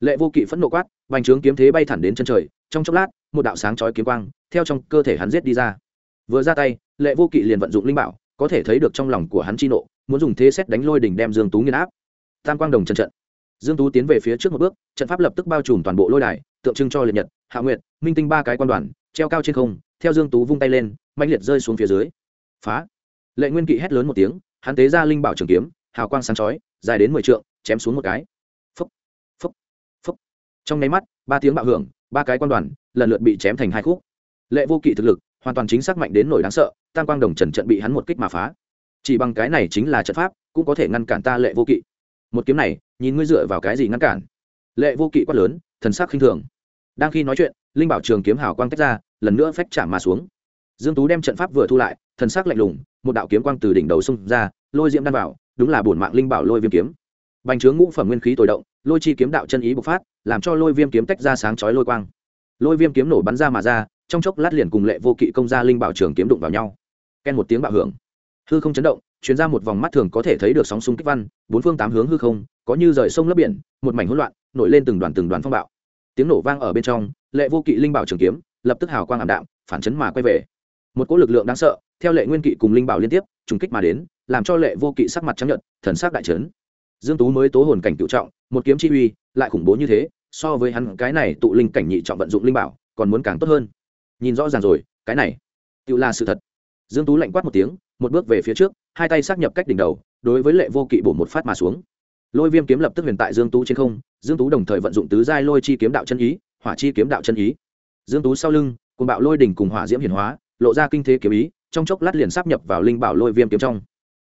Lệ vô kỵ phẫn nộ quát bành trướng kiếm thế bay thẳng đến chân trời, trong chốc lát, một đạo sáng chói kiếm quang, theo trong cơ thể hắn giết đi ra. Vừa ra tay, lệ vô kỵ liền vận dụng linh bảo, có thể thấy được trong lòng của hắn chi nộ, muốn dùng thế xét đánh lôi đỉnh đem dương tú nghiền áp. Tam quang đồng chân trận. Dương tú tiến về phía trước một bước, trận pháp lập tức bao trùm toàn bộ lôi đài, tượng trưng cho liệt nhật, hạ nguyệt, minh tinh ba cái quan đoàn, treo cao trên không, theo dương tú vung tay lên mạnh liệt rơi xuống phía dưới. Phá. Lệ nguyên kỵ hét lớn một tiếng, hắn tế ra linh bảo trường kiếm, hào quang sáng chói, dài đến mười trượng chém xuống một cái. Phúc phúc phúc. Trong nháy mắt, ba tiếng bạo hưởng, ba cái quan đoàn lần lượt bị chém thành hai khúc. Lệ vô kỵ thực lực hoàn toàn chính xác mạnh đến nổi đáng sợ, tam quang đồng trần trận bị hắn một kích mà phá. Chỉ bằng cái này chính là trận pháp, cũng có thể ngăn cản ta lệ vô kỵ. Một kiếm này, nhìn ngươi dựa vào cái gì ngăn cản? Lệ vô kỵ quát lớn, thần sắc khinh thường. Đang khi nói chuyện, linh bảo trường kiếm hào quang tách ra, lần nữa phách chạm mà xuống. Dương tú đem trận pháp vừa thu lại, thần sắc lạnh lùng, một đạo kiếm quang từ đỉnh đầu xông ra, lôi diễm đan vào, đúng là bổn mạng linh bảo lôi viêm kiếm bành trướng ngũ phẩm nguyên khí tồi động, lôi chi kiếm đạo chân ý bộc phát, làm cho lôi viêm kiếm tách ra sáng chói lôi quang. Lôi viêm kiếm nổ bắn ra mà ra, trong chốc lát liền cùng lệ vô kỵ công gia linh bảo trường kiếm đụng vào nhau. Ken một tiếng bạo hưởng. Hư không chấn động chuyến ra một vòng mắt thường có thể thấy được sóng súng kích văn, bốn phương tám hướng hư không, có như rời sông lấp biển, một mảnh hỗn loạn, nổi lên từng đoàn từng đoàn phong bạo. Tiếng nổ vang ở bên trong, lệ vô kỵ linh bảo trường kiếm, lập tức hào quang ảm đạm, phản chấn mà quay về. Một cỗ lực lượng đáng sợ, theo lệ nguyên kỵ cùng linh bảo liên tiếp, trùng kích mà đến, làm cho lệ vô kỵ sắc mặt chấp nhận thần sắc đại trấn dương tú mới tố hồn cảnh cựu trọng, một kiếm chi uy, lại khủng bố như thế, so với hắn, cái này tụ linh cảnh nhị trọng vận dụng linh bảo, còn muốn càng tốt hơn. Nhìn rõ ràng rồi, cái này, tự là sự thật. Dương tú lạnh quát một tiếng, một bước về phía trước, hai tay xác nhập cách đỉnh đầu, đối với lệ vô kỵ bổ một phát mà xuống. Lôi viêm kiếm lập tức huyền tại dương tú trên không, dương tú đồng thời vận dụng tứ giai lôi chi kiếm đạo chân ý, hỏa chi kiếm đạo chân ý. Dương tú sau lưng cùng bạo lôi đỉnh cùng hỏa diễm hiển hóa, lộ ra kinh thế kiếm ý, trong chốc lát liền sắp nhập vào linh bảo lôi viêm kiếm trong.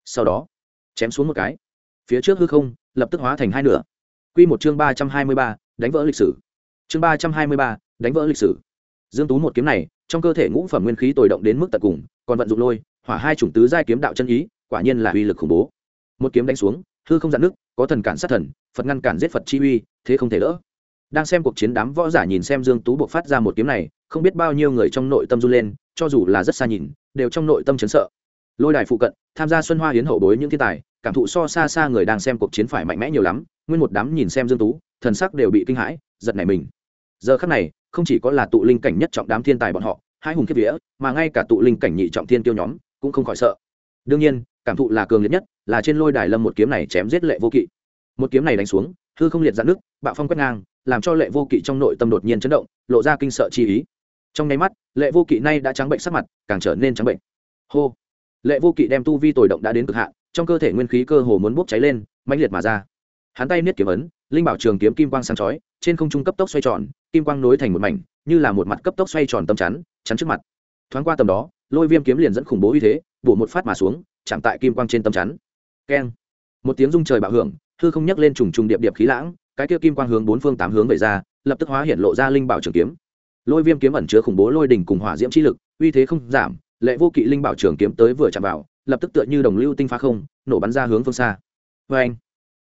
Sau đó, chém xuống một cái phía trước hư không, lập tức hóa thành hai nửa. Quy một chương ba trăm hai mươi ba, đánh vỡ lịch sử. Chương ba trăm hai mươi ba, đánh vỡ lịch sử. Dương tú một kiếm này, trong cơ thể ngũ phẩm nguyên khí tồi động đến mức tận cùng, còn vận dụng lôi, hỏa hai chủng tứ giai kiếm đạo chân ý, quả nhiên là uy lực khủng bố. Một kiếm đánh xuống, hư không dạn nước, có thần cản sát thần, phật ngăn cản giết phật chi uy, thế không thể đỡ đang xem cuộc chiến đám võ giả nhìn xem dương tú buộc phát ra một kiếm này, không biết bao nhiêu người trong nội tâm run lên, cho dù là rất xa nhìn, đều trong nội tâm chấn sợ lôi đài phụ cận, tham gia xuân hoa hiến hậu bối những thiên tài, cảm thụ so xa xa người đang xem cuộc chiến phải mạnh mẽ nhiều lắm, nguyên một đám nhìn xem dương tú, thần sắc đều bị kinh hãi, giật nảy mình. Giờ khắc này, không chỉ có là tụ linh cảnh nhất trọng đám thiên tài bọn họ, hai hùng kiếp vía, mà ngay cả tụ linh cảnh nhị trọng thiên tiêu nhóm, cũng không khỏi sợ. Đương nhiên, cảm thụ là cường liệt nhất, là trên lôi đài lâm một kiếm này chém giết lệ vô kỵ. Một kiếm này đánh xuống, hư không liệt dạn nước, bạo phong quét ngang, làm cho lệ vô kỵ trong nội tâm đột nhiên chấn động, lộ ra kinh sợ chi ý. Trong nháy mắt, lệ vô kỵ nay đã trắng bệnh sắc mặt, càng trở nên trắng bệnh. Hô! Lệ vô kỵ đem tu vi tồi động đã đến cực hạn, trong cơ thể nguyên khí cơ hồ muốn bốc cháy lên, mãnh liệt mà ra. Hắn tay niết kiếm ấn, linh bảo trường kiếm kim quang sáng chói, trên không trung cấp tốc xoay tròn, kim quang nối thành một mảnh, như là một mặt cấp tốc xoay tròn tâm chắn chắn trước mặt. Thoáng qua tầm đó, lôi viêm kiếm liền dẫn khủng bố uy thế, bổ một phát mà xuống, chạm tại kim quang trên tâm chắn. Keng. Một tiếng rung trời bạo hưởng, hư không nhắc lên trùng trùng điệp điệp khí lãng, cái kia kim quang hướng bốn phương tám hướng về ra, lập tức hóa hiện lộ ra linh bảo trường kiếm. Lôi viêm kiếm ẩn chứa khủng bố lôi đỉnh cùng hỏa diễm chi lực, uy thế không giảm lệ vô kỵ linh bảo trường kiếm tới vừa chạm vào, lập tức tựa như đồng lưu tinh phá không, nổ bắn ra hướng phương xa. Vê anh,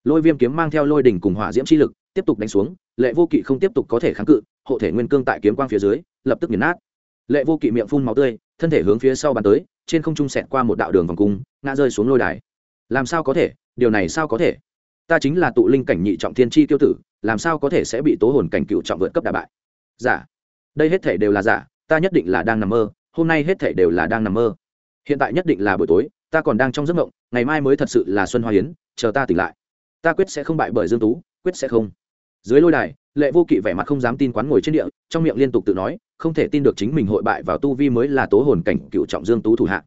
lôi viêm kiếm mang theo lôi đỉnh cùng hỏa diễm chi lực, tiếp tục đánh xuống, lệ vô kỵ không tiếp tục có thể kháng cự, hộ thể nguyên cương tại kiếm quang phía dưới, lập tức nghiền nát. Lệ vô kỵ miệng phun máu tươi, thân thể hướng phía sau bàn tới, trên không trung sẹt qua một đạo đường vòng cung, ngã rơi xuống lôi đài. Làm sao có thể? Điều này sao có thể? Ta chính là tụ linh cảnh nhị trọng thiên chi tiêu tử, làm sao có thể sẽ bị tố hồn cảnh cựu trọng vượt cấp đà bại? Giả. Đây hết thể đều là giả, ta nhất định là đang nằm mơ hôm nay hết thảy đều là đang nằm mơ. Hiện tại nhất định là buổi tối, ta còn đang trong giấc mộng, ngày mai mới thật sự là xuân hoa hiến chờ ta tỉnh lại. Ta quyết sẽ không bại bởi dương tú, quyết sẽ không. Dưới lôi đài, lệ vô kỵ vẻ mặt không dám tin quán ngồi trên địa, trong miệng liên tục tự nói, không thể tin được chính mình hội bại vào tu vi mới là tố hồn cảnh cựu trọng dương tú thủ hạ.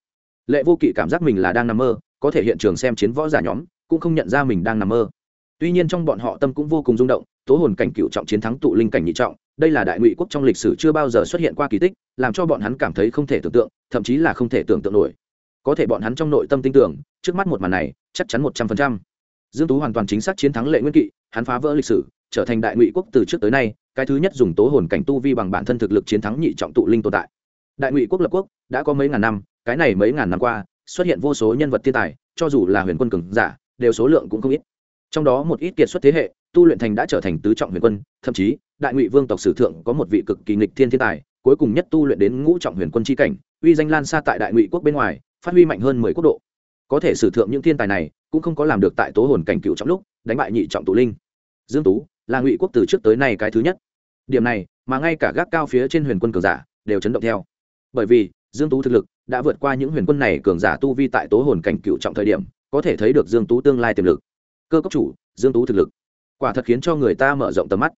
Lệ vô kỵ cảm giác mình là đang nằm mơ, có thể hiện trường xem chiến võ giả nhóm, cũng không nhận ra mình đang nằm mơ. Tuy nhiên trong bọn họ tâm cũng vô cùng rung động, tố hồn cảnh cựu trọng chiến thắng tụ linh cảnh nhị trọng đây là đại ngụy quốc trong lịch sử chưa bao giờ xuất hiện qua kỳ tích, làm cho bọn hắn cảm thấy không thể tưởng tượng, thậm chí là không thể tưởng tượng nổi. Có thể bọn hắn trong nội tâm tin tưởng, trước mắt một màn này, chắc chắn một trăm phần trăm. Dương tú hoàn toàn chính xác chiến thắng lệ nguyên kỵ, hắn phá vỡ lịch sử, trở thành đại ngụy quốc từ trước tới nay, cái thứ nhất dùng tố hồn cảnh tu vi bằng bản thân thực lực chiến thắng nhị trọng tụ linh tồn tại. Đại ngụy quốc lập quốc, đã có mấy ngàn năm, cái này mấy ngàn năm qua, xuất hiện vô số nhân vật thiên tài, cho dù là huyền quân cường giả, đều số lượng cũng không ít. Trong đó một ít kiệt xuất thế hệ, tu luyện thành đã trở thành tứ trọng huyền quân, thậm chí đại ngụy vương tộc sử thượng có một vị cực kỳ nghịch thiên thiên tài, cuối cùng nhất tu luyện đến ngũ trọng huyền quân chi cảnh, uy danh lan xa tại đại ngụy quốc bên ngoài, phát huy mạnh hơn mười quốc độ. Có thể sử thượng những thiên tài này, cũng không có làm được tại tố hồn cảnh cựu trọng lúc, đánh bại nhị trọng tụ linh. Dương tú là ngụy quốc từ trước tới nay cái thứ nhất. Điểm này mà ngay cả gác cao phía trên huyền quân cường giả đều chấn động theo. Bởi vì, dương tú thực lực đã vượt qua những huyền quân này cường giả tu vi tại tố hồn cảnh cựu trọng thời điểm, có thể thấy được dương tú tương lai tiềm lực. Cơ cấp chủ, dương tú thực lực. Quả thật khiến cho người ta mở rộng tầm mắt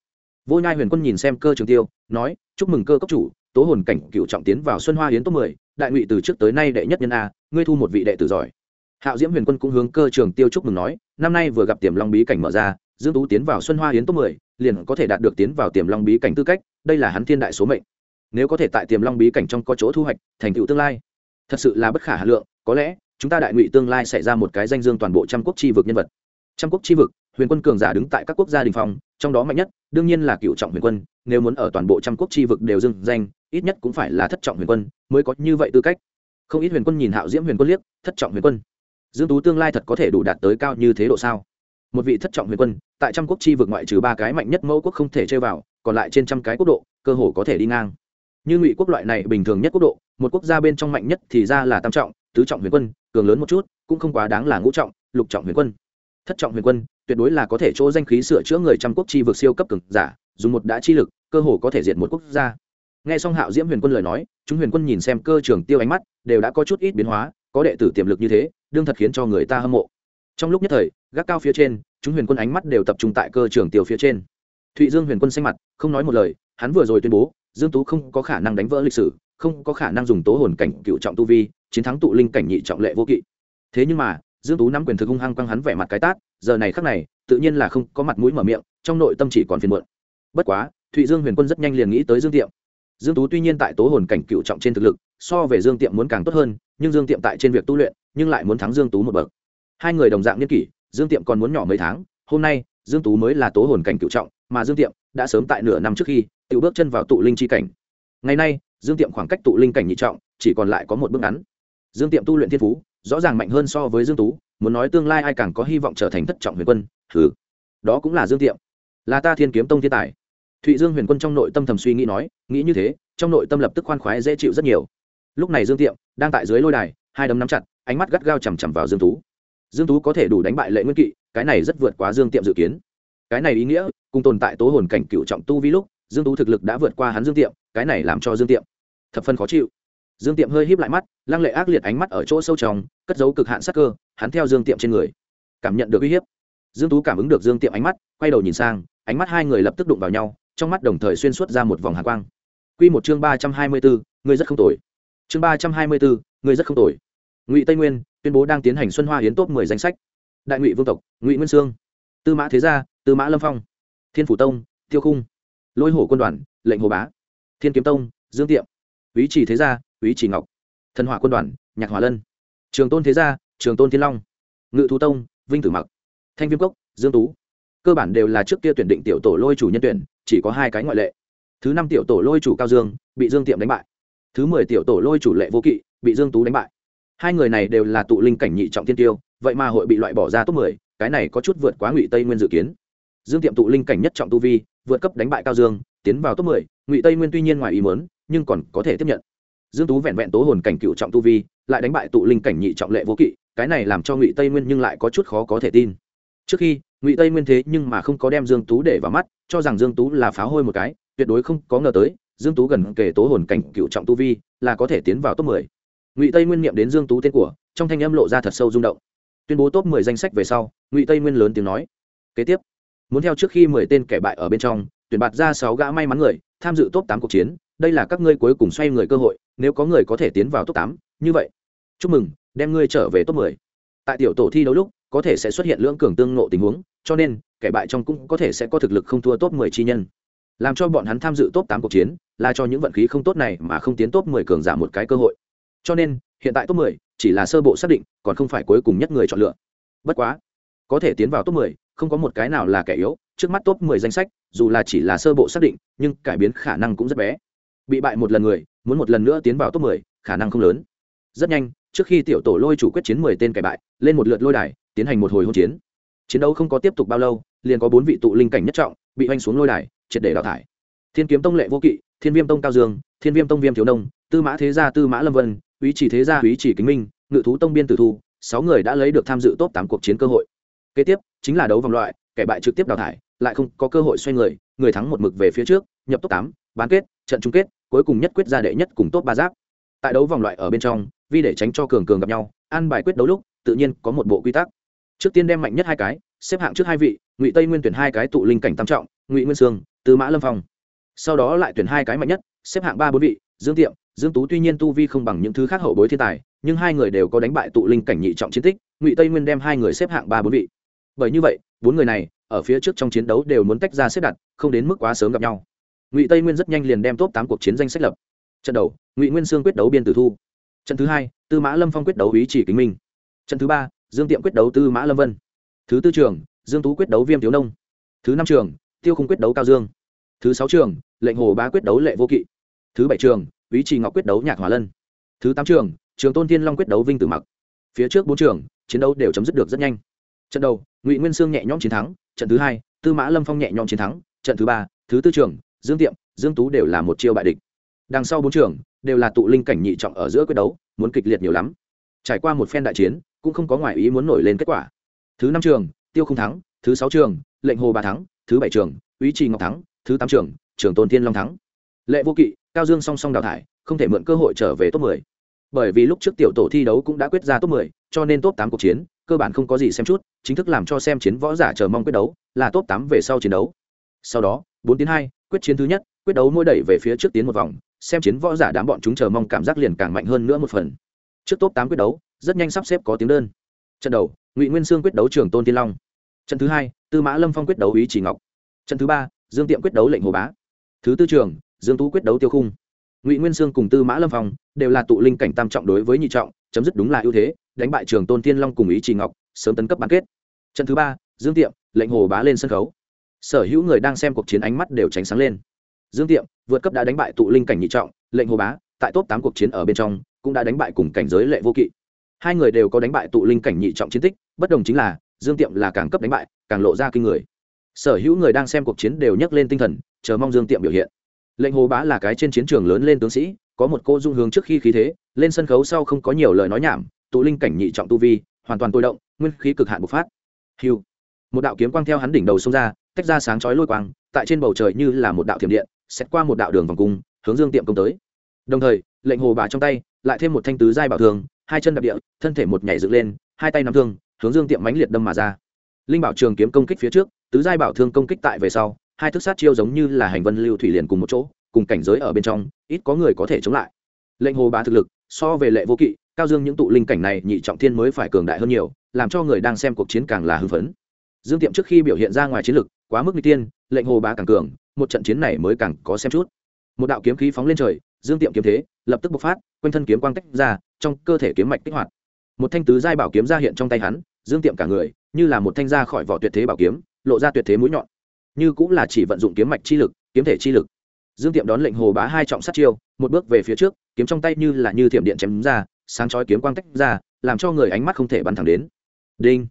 vô nhai huyền quân nhìn xem cơ trường tiêu, nói, chúc mừng cơ cốc chủ, tố hồn cảnh cựu trọng tiến vào xuân hoa hiến top mười, đại ngụy từ trước tới nay đệ nhất nhân a, ngươi thu một vị đệ tử giỏi. Hạo diễm huyền quân cũng hướng cơ trường tiêu chúc mừng nói, năm nay vừa gặp tiềm long bí cảnh mở ra, dương tú tiến vào xuân hoa hiến top mười, liền có thể đạt được tiến vào tiềm long bí cảnh tư cách, đây là hắn thiên đại số mệnh. Nếu có thể tại tiềm long bí cảnh trong có chỗ thu hoạch, thành tựu tương lai. Thật sự là bất khả hà lượng, có lẽ, chúng ta đại ngụy tương lai sẽ ra một cái danh dương toàn bộ trăm quốc chi vực nhân vật. Trăm quốc chi vực huyền quân cường giả đứng tại các quốc gia đình phong, trong đó mạnh nhất, đương nhiên là cựu trọng huyền quân, nếu muốn ở toàn bộ trăm quốc chi vực đều dưng danh, ít nhất cũng phải là thất trọng huyền quân mới có như vậy tư cách. Không ít huyền quân nhìn hạo diễm huyền quân liếc, thất trọng huyền quân. Dương tú tương lai thật có thể đủ đạt tới cao như thế độ sao? Một vị thất trọng huyền quân, tại trăm quốc chi vực ngoại trừ ba cái mạnh nhất mẫu quốc không thể chơi vào, còn lại trên trăm cái quốc độ, cơ hồ có thể đi ngang. Như ngụy quốc loại này bình thường nhất quốc độ, một quốc gia bên trong mạnh nhất thì ra là tam trọng, tứ trọng huyền quân, cường lớn một chút, cũng không quá đáng là ngũ trọng, lục trọng huyền quân. Thất trọng huyền quân tuyệt đối là có thể chỗ danh khí sửa chữa người trăm quốc chi vực siêu cấp cường giả, dùng một đã chi lực, cơ hồ có thể diệt một quốc gia. Nghe xong hạo diễm huyền quân lời nói, chúng huyền quân nhìn xem cơ trường tiêu ánh mắt, đều đã có chút ít biến hóa, có đệ tử tiềm lực như thế, đương thật khiến cho người ta hâm mộ. Trong lúc nhất thời, gác cao phía trên, chúng huyền quân ánh mắt đều tập trung tại cơ trường tiêu phía trên. Thụy dương huyền quân xanh mặt, không nói một lời, hắn vừa rồi tuyên bố, dương tú không có khả năng đánh vỡ lịch sử, không có khả năng dùng tố hồn cảnh cựu trọng tu vi, chiến thắng tụ linh cảnh nhị trọng lệ vô kỵ. Thế nhưng mà, dương tú nắm quyền thực hung hăng quăng hắn vẻ mặt cái tát giờ này khắc này, tự nhiên là không có mặt mũi mở miệng, trong nội tâm chỉ còn phiền muộn. Bất quá, thụy dương huyền quân rất nhanh liền nghĩ tới dương tiệm. Dương tú tuy nhiên tại tố hồn cảnh cựu trọng trên thực lực, so về dương tiệm muốn càng tốt hơn, nhưng dương tiệm tại trên việc tu luyện, nhưng lại muốn thắng dương tú một bậc. Hai người đồng dạng niên kỷ, dương tiệm còn muốn nhỏ mấy tháng, hôm nay, dương tú mới là tố hồn cảnh cựu trọng, mà dương tiệm đã sớm tại nửa năm trước khi tự bước chân vào tụ linh chi cảnh. Ngày nay, dương tiệm khoảng cách tụ linh cảnh nhị trọng, chỉ còn lại có một bước ngắn. Dương tiệm tu luyện thiên phú, rõ ràng mạnh hơn so với dương tú muốn nói tương lai ai càng có hy vọng trở thành thất trọng huyền quân thử đó cũng là dương tiệm. Là ta thiên kiếm tông thiên tài. Thụy dương huyền quân trong nội tâm thầm suy nghĩ nói, nghĩ như thế, trong nội tâm lập tức khoan khoái dễ chịu rất nhiều. Lúc này dương tiệm đang tại dưới lôi đài, hai đấm nắm chặt, ánh mắt gắt gao chằm chằm vào dương tú. Dương tú có thể đủ đánh bại lệ nguyên kỵ, cái này rất vượt quá dương tiệm dự kiến. Cái này ý nghĩa, cùng tồn tại tố hồn cảnh cựu trọng tu vi lúc, dương tú thực lực đã vượt qua hắn dương tiệm, cái này làm cho dương tiệm thập phân khó chịu. Dương tiệm hơi híp lại mắt, lăng lệ ác liệt ánh mắt ở chỗ sâu trong, cất giấu cực hạn sắc cơ hắn theo dương tiệm trên người. Cảm nhận được uy hiếp. Dương tú cảm ứng được dương tiệm ánh mắt, quay đầu nhìn sang, ánh mắt hai người lập tức đụng vào nhau, trong mắt đồng thời xuyên suốt ra một vòng hạ quang. Quy một chương ba trăm hai mươi bốn ngươi rất không tồi. Chương ba trăm hai mươi bốn ngươi rất không tồi. Ngụy tây nguyên, tuyên bố đang tiến hành xuân hoa hiến top mười danh sách. Đại ngụy vương tộc, ngụy nguyên sương. Tư mã thế gia, tư mã lâm phong. Thiên phủ tông, tiêu khung. Lôi hổ quân đoàn, lệnh hồ bá. Thiên kiếm tông, dương tiệm. Ý chỉ thế gia ý chỉ ngọc. Thần hỏa quân đoàn, nhạc hòa lân. Trường tôn thế gia trường tôn thiên long, ngự thú tông, vinh tử mặc, thanh viêm cốc, dương tú. Cơ bản đều là trước kia tuyển định tiểu tổ lôi chủ nhân tuyển, chỉ có hai cái ngoại lệ. Thứ năm tiểu tổ lôi chủ cao dương bị dương tiệm đánh bại. Thứ mười tiểu tổ lôi chủ lệ vô kỵ bị dương tú đánh bại. Hai người này đều là tụ linh cảnh nhị trọng thiên tiêu, vậy mà hội bị loại bỏ ra top mười, cái này có chút vượt quá ngụy tây nguyên dự kiến. Dương tiệm tụ linh cảnh nhất trọng tu vi, vượt cấp đánh bại cao dương, tiến vào top mười. Ngụy tây nguyên tuy nhiên ngoài ý muốn, nhưng còn có thể tiếp nhận. Dương tú vẹn vẹn tố hồn cảnh cựu trọng tu vi, lại đánh bại tụ linh cảnh nhị trọng lệ vô kỵ cái này làm cho ngụy tây nguyên nhưng lại có chút khó có thể tin trước khi ngụy tây nguyên thế nhưng mà không có đem dương tú để vào mắt cho rằng dương tú là phá hôi một cái tuyệt đối không có ngờ tới dương tú gần kể tố hồn cảnh cựu trọng tu vi là có thể tiến vào top 10. ngụy tây nguyên niệm đến dương tú tên của trong thanh âm lộ ra thật sâu rung động tuyên bố top 10 danh sách về sau ngụy tây nguyên lớn tiếng nói kế tiếp muốn theo trước khi 10 tên kẻ bại ở bên trong tuyển bạt ra 6 gã may mắn người tham dự top 8 cuộc chiến đây là các ngươi cuối cùng xoay người cơ hội nếu có người có thể tiến vào top 8, như vậy chúc mừng đem ngươi trở về top 10. tại tiểu tổ thi đấu lúc, có thể sẽ xuất hiện lưỡng cường tương ngộ tình huống, cho nên, kẻ bại trong cũng có thể sẽ có thực lực không thua top 10 chi nhân. Làm cho bọn hắn tham dự top 8 cuộc chiến, là cho những vận khí không tốt này mà không tiến top 10 cường giả một cái cơ hội. Cho nên, hiện tại top 10 chỉ là sơ bộ xác định, còn không phải cuối cùng nhất người chọn lựa. Bất quá, có thể tiến vào top 10 không có một cái nào là kẻ yếu, trước mắt top 10 danh sách, dù là chỉ là sơ bộ xác định, nhưng cải biến khả năng cũng rất bé. Bị bại một lần người, muốn một lần nữa tiến vào top 10 khả năng không lớn. Rất nhanh trước khi tiểu tổ lôi chủ quyết chiến 10 tên kẻ bại, lên một lượt lôi đài, tiến hành một hồi hỗn chiến. Chiến đấu không có tiếp tục bao lâu, liền có bốn vị tụ linh cảnh nhất trọng, bị oanh xuống lôi đài, triệt để đào thải. Thiên kiếm tông lệ vô kỵ, thiên viêm tông cao dương, thiên viêm tông viêm thiếu nông, tư mã thế gia tư mã lâm vân, úy chỉ thế gia úy chỉ kính minh, ngự thú tông biên tử thu, sáu người đã lấy được tham dự top tám cuộc chiến cơ hội. Kế tiếp, chính là đấu vòng loại, kẻ bại trực tiếp đào thải, lại không có cơ hội xoay người người thắng một mực về phía trước, nhập top tám, bán kết, trận chung kết, cuối cùng nhất quyết ra đệ nhất cùng top ba giáp. Tại đấu vòng loại ở bên trong vì để tránh cho cường cường gặp nhau, an bài quyết đấu lúc, tự nhiên có một bộ quy tắc. Trước tiên đem mạnh nhất hai cái, xếp hạng trước hai vị, ngụy tây nguyên tuyển hai cái tụ linh cảnh tam trọng, ngụy nguyên sương, tư mã lâm phong. Sau đó lại tuyển hai cái mạnh nhất, xếp hạng ba bốn vị, dương tiệm, dương tú tuy nhiên tu vi không bằng những thứ khác hậu bối thiên tài, nhưng hai người đều có đánh bại tụ linh cảnh nhị trọng chiến tích, ngụy tây nguyên đem hai người xếp hạng ba bốn vị. Bởi như vậy, bốn người này, ở phía trước trong chiến đấu đều muốn tách ra xếp đặt, không đến mức quá sớm gặp nhau. Ngụy tây nguyên rất nhanh liền đem top tám cuộc chiến danh sách lập. Trận đầu, ngụy nguyên sương quyết đấu biên tử thu trận thứ hai, tư mã lâm phong quyết đấu ý chỉ kính minh. Trận thứ ba, dương tiệm quyết đấu tư mã lâm vân. Thứ tư trường, dương tú quyết đấu viêm thiếu nông. Thứ năm trường, tiêu không quyết đấu cao dương. Thứ sáu trường, lệnh hồ bá quyết đấu lệ vô kỵ. Thứ bảy trường, ý chỉ ngọc quyết đấu nhạc hòa lân. Thứ tám trường trường tôn thiên long quyết đấu vinh tử mặc. Phía trước bốn trường, chiến đấu đều chấm dứt được rất nhanh. Trận đầu, ngụy nguyên sương nhẹ nhõm chiến thắng. Trận thứ hai, tư mã lâm phong nhẹ nhõm chiến thắng. Trận thứ ba, thứ tư trường, dương tiệm, dương tú đều là một chiêu bại địch. Đằng sau bốn trường đều là tụ linh cảnh nhị trọng ở giữa quyết đấu muốn kịch liệt nhiều lắm. Trải qua một phen đại chiến cũng không có ngoại ý muốn nổi lên kết quả. Thứ năm trường tiêu không thắng thứ sáu trường lệnh hồ bà thắng thứ bảy trường ý trì ngọc thắng thứ tám trường trường tôn thiên long thắng. Lệ vô kỵ cao dương song song đào thải không thể mượn cơ hội trở về top 10. bởi vì lúc trước tiểu tổ thi đấu cũng đã quyết ra top 10, cho nên top 8 cuộc chiến cơ bản không có gì xem chút chính thức làm cho xem chiến võ giả chờ mong quyết đấu là top 8 về sau chiến đấu. Sau đó 4 tiến 2, quyết chiến thứ nhất quyết đấu mỗi đẩy về phía trước tiến một vòng, xem chiến võ giả đám bọn chúng chờ mong cảm giác liền càng mạnh hơn nữa một phần. Trước top tám quyết đấu, rất nhanh sắp xếp có tiếng đơn. Trận đầu, ngụy nguyên sương quyết đấu trường tôn tiên long. Trận thứ hai, tư mã lâm phong quyết đấu ý chỉ ngọc. Trận thứ ba, dương tiệm quyết đấu lệnh hồ bá. Thứ tư trường, dương tú quyết đấu tiêu khung. Ngụy nguyên sương cùng tư mã lâm phong đều là tụ linh cảnh tam trọng đối với nhị trọng, chấm dứt đúng là ưu thế, đánh bại trường tôn tiên long cùng ý chỉ ngọc, sớm tấn cấp bán kết. Trận thứ ba, dương tiệm, lệnh hồ bá lên sân khấu. Sở hữu người đang xem cuộc chiến ánh mắt đều tránh sáng lên dương tiệm, vượt cấp đã đánh bại tụ linh cảnh nhị trọng, lệnh hồ bá, tại top tám cuộc chiến ở bên trong, cũng đã đánh bại cùng cảnh giới lệ vô kỵ. Hai người đều có đánh bại tụ linh cảnh nhị trọng chiến tích, bất đồng chính là, dương tiệm là càng cấp đánh bại, càng lộ ra kinh người. Sở hữu người đang xem cuộc chiến đều nhấc lên tinh thần, chờ mong dương tiệm biểu hiện. Lệnh hồ bá là cái trên chiến trường lớn lên tướng sĩ, có một cô dung hướng trước khi khí thế, lên sân khấu sau không có nhiều lời nói nhảm, tụ linh cảnh nhị trọng tu vi, hoàn toàn tôi động, nguyên khí cực hạn bộc phát. Hiu một đạo kiếm quang theo hắn đỉnh đầu xông ra tách ra sáng chói lôi quang, tại trên bầu trời như là một đạo thiểm điện xét qua một đạo đường vòng cung, hướng dương tiệm công tới. Đồng thời, lệnh hồ bá trong tay, lại thêm một thanh tứ giai bảo thường, hai chân đập địa, thân thể một nhảy dựng lên, hai tay nắm thương, hướng dương tiệm mãnh liệt đâm mà ra. Linh bảo trường kiếm công kích phía trước, tứ giai bảo thương công kích tại về sau, hai thức sát chiêu giống như là hành vân lưu thủy liền cùng một chỗ, cùng cảnh giới ở bên trong, ít có người có thể chống lại. Lệnh hồ bá thực lực, so về lệ vô kỵ, cao dương những tụ linh cảnh này nhị trọng thiên mới phải cường đại hơn nhiều, làm cho người đang xem cuộc chiến càng là hưng phấn dương tiệm trước khi biểu hiện ra ngoài chiến lực, quá mức n tiên, lệnh hồ bá càng cường, một trận chiến này mới càng có xem chút. Một đạo kiếm khí phóng lên trời, dương tiệm kiếm thế lập tức bộc phát, quanh thân kiếm quang tách ra, trong cơ thể kiếm mạch kích hoạt. Một thanh tứ giai bảo kiếm ra hiện trong tay hắn, dương tiệm cả người như là một thanh ra khỏi vỏ tuyệt thế bảo kiếm, lộ ra tuyệt thế mũi nhọn. Như cũng là chỉ vận dụng kiếm mạch chi lực, kiếm thể chi lực. Dương tiệm đón lệnh hồ bá hai trọng sát chiêu, một bước về phía trước, kiếm trong tay như là như thiểm điện chém ra, sáng chói kiếm quang tách ra, làm cho người ánh mắt không thể bắn thẳng đến. Đinh.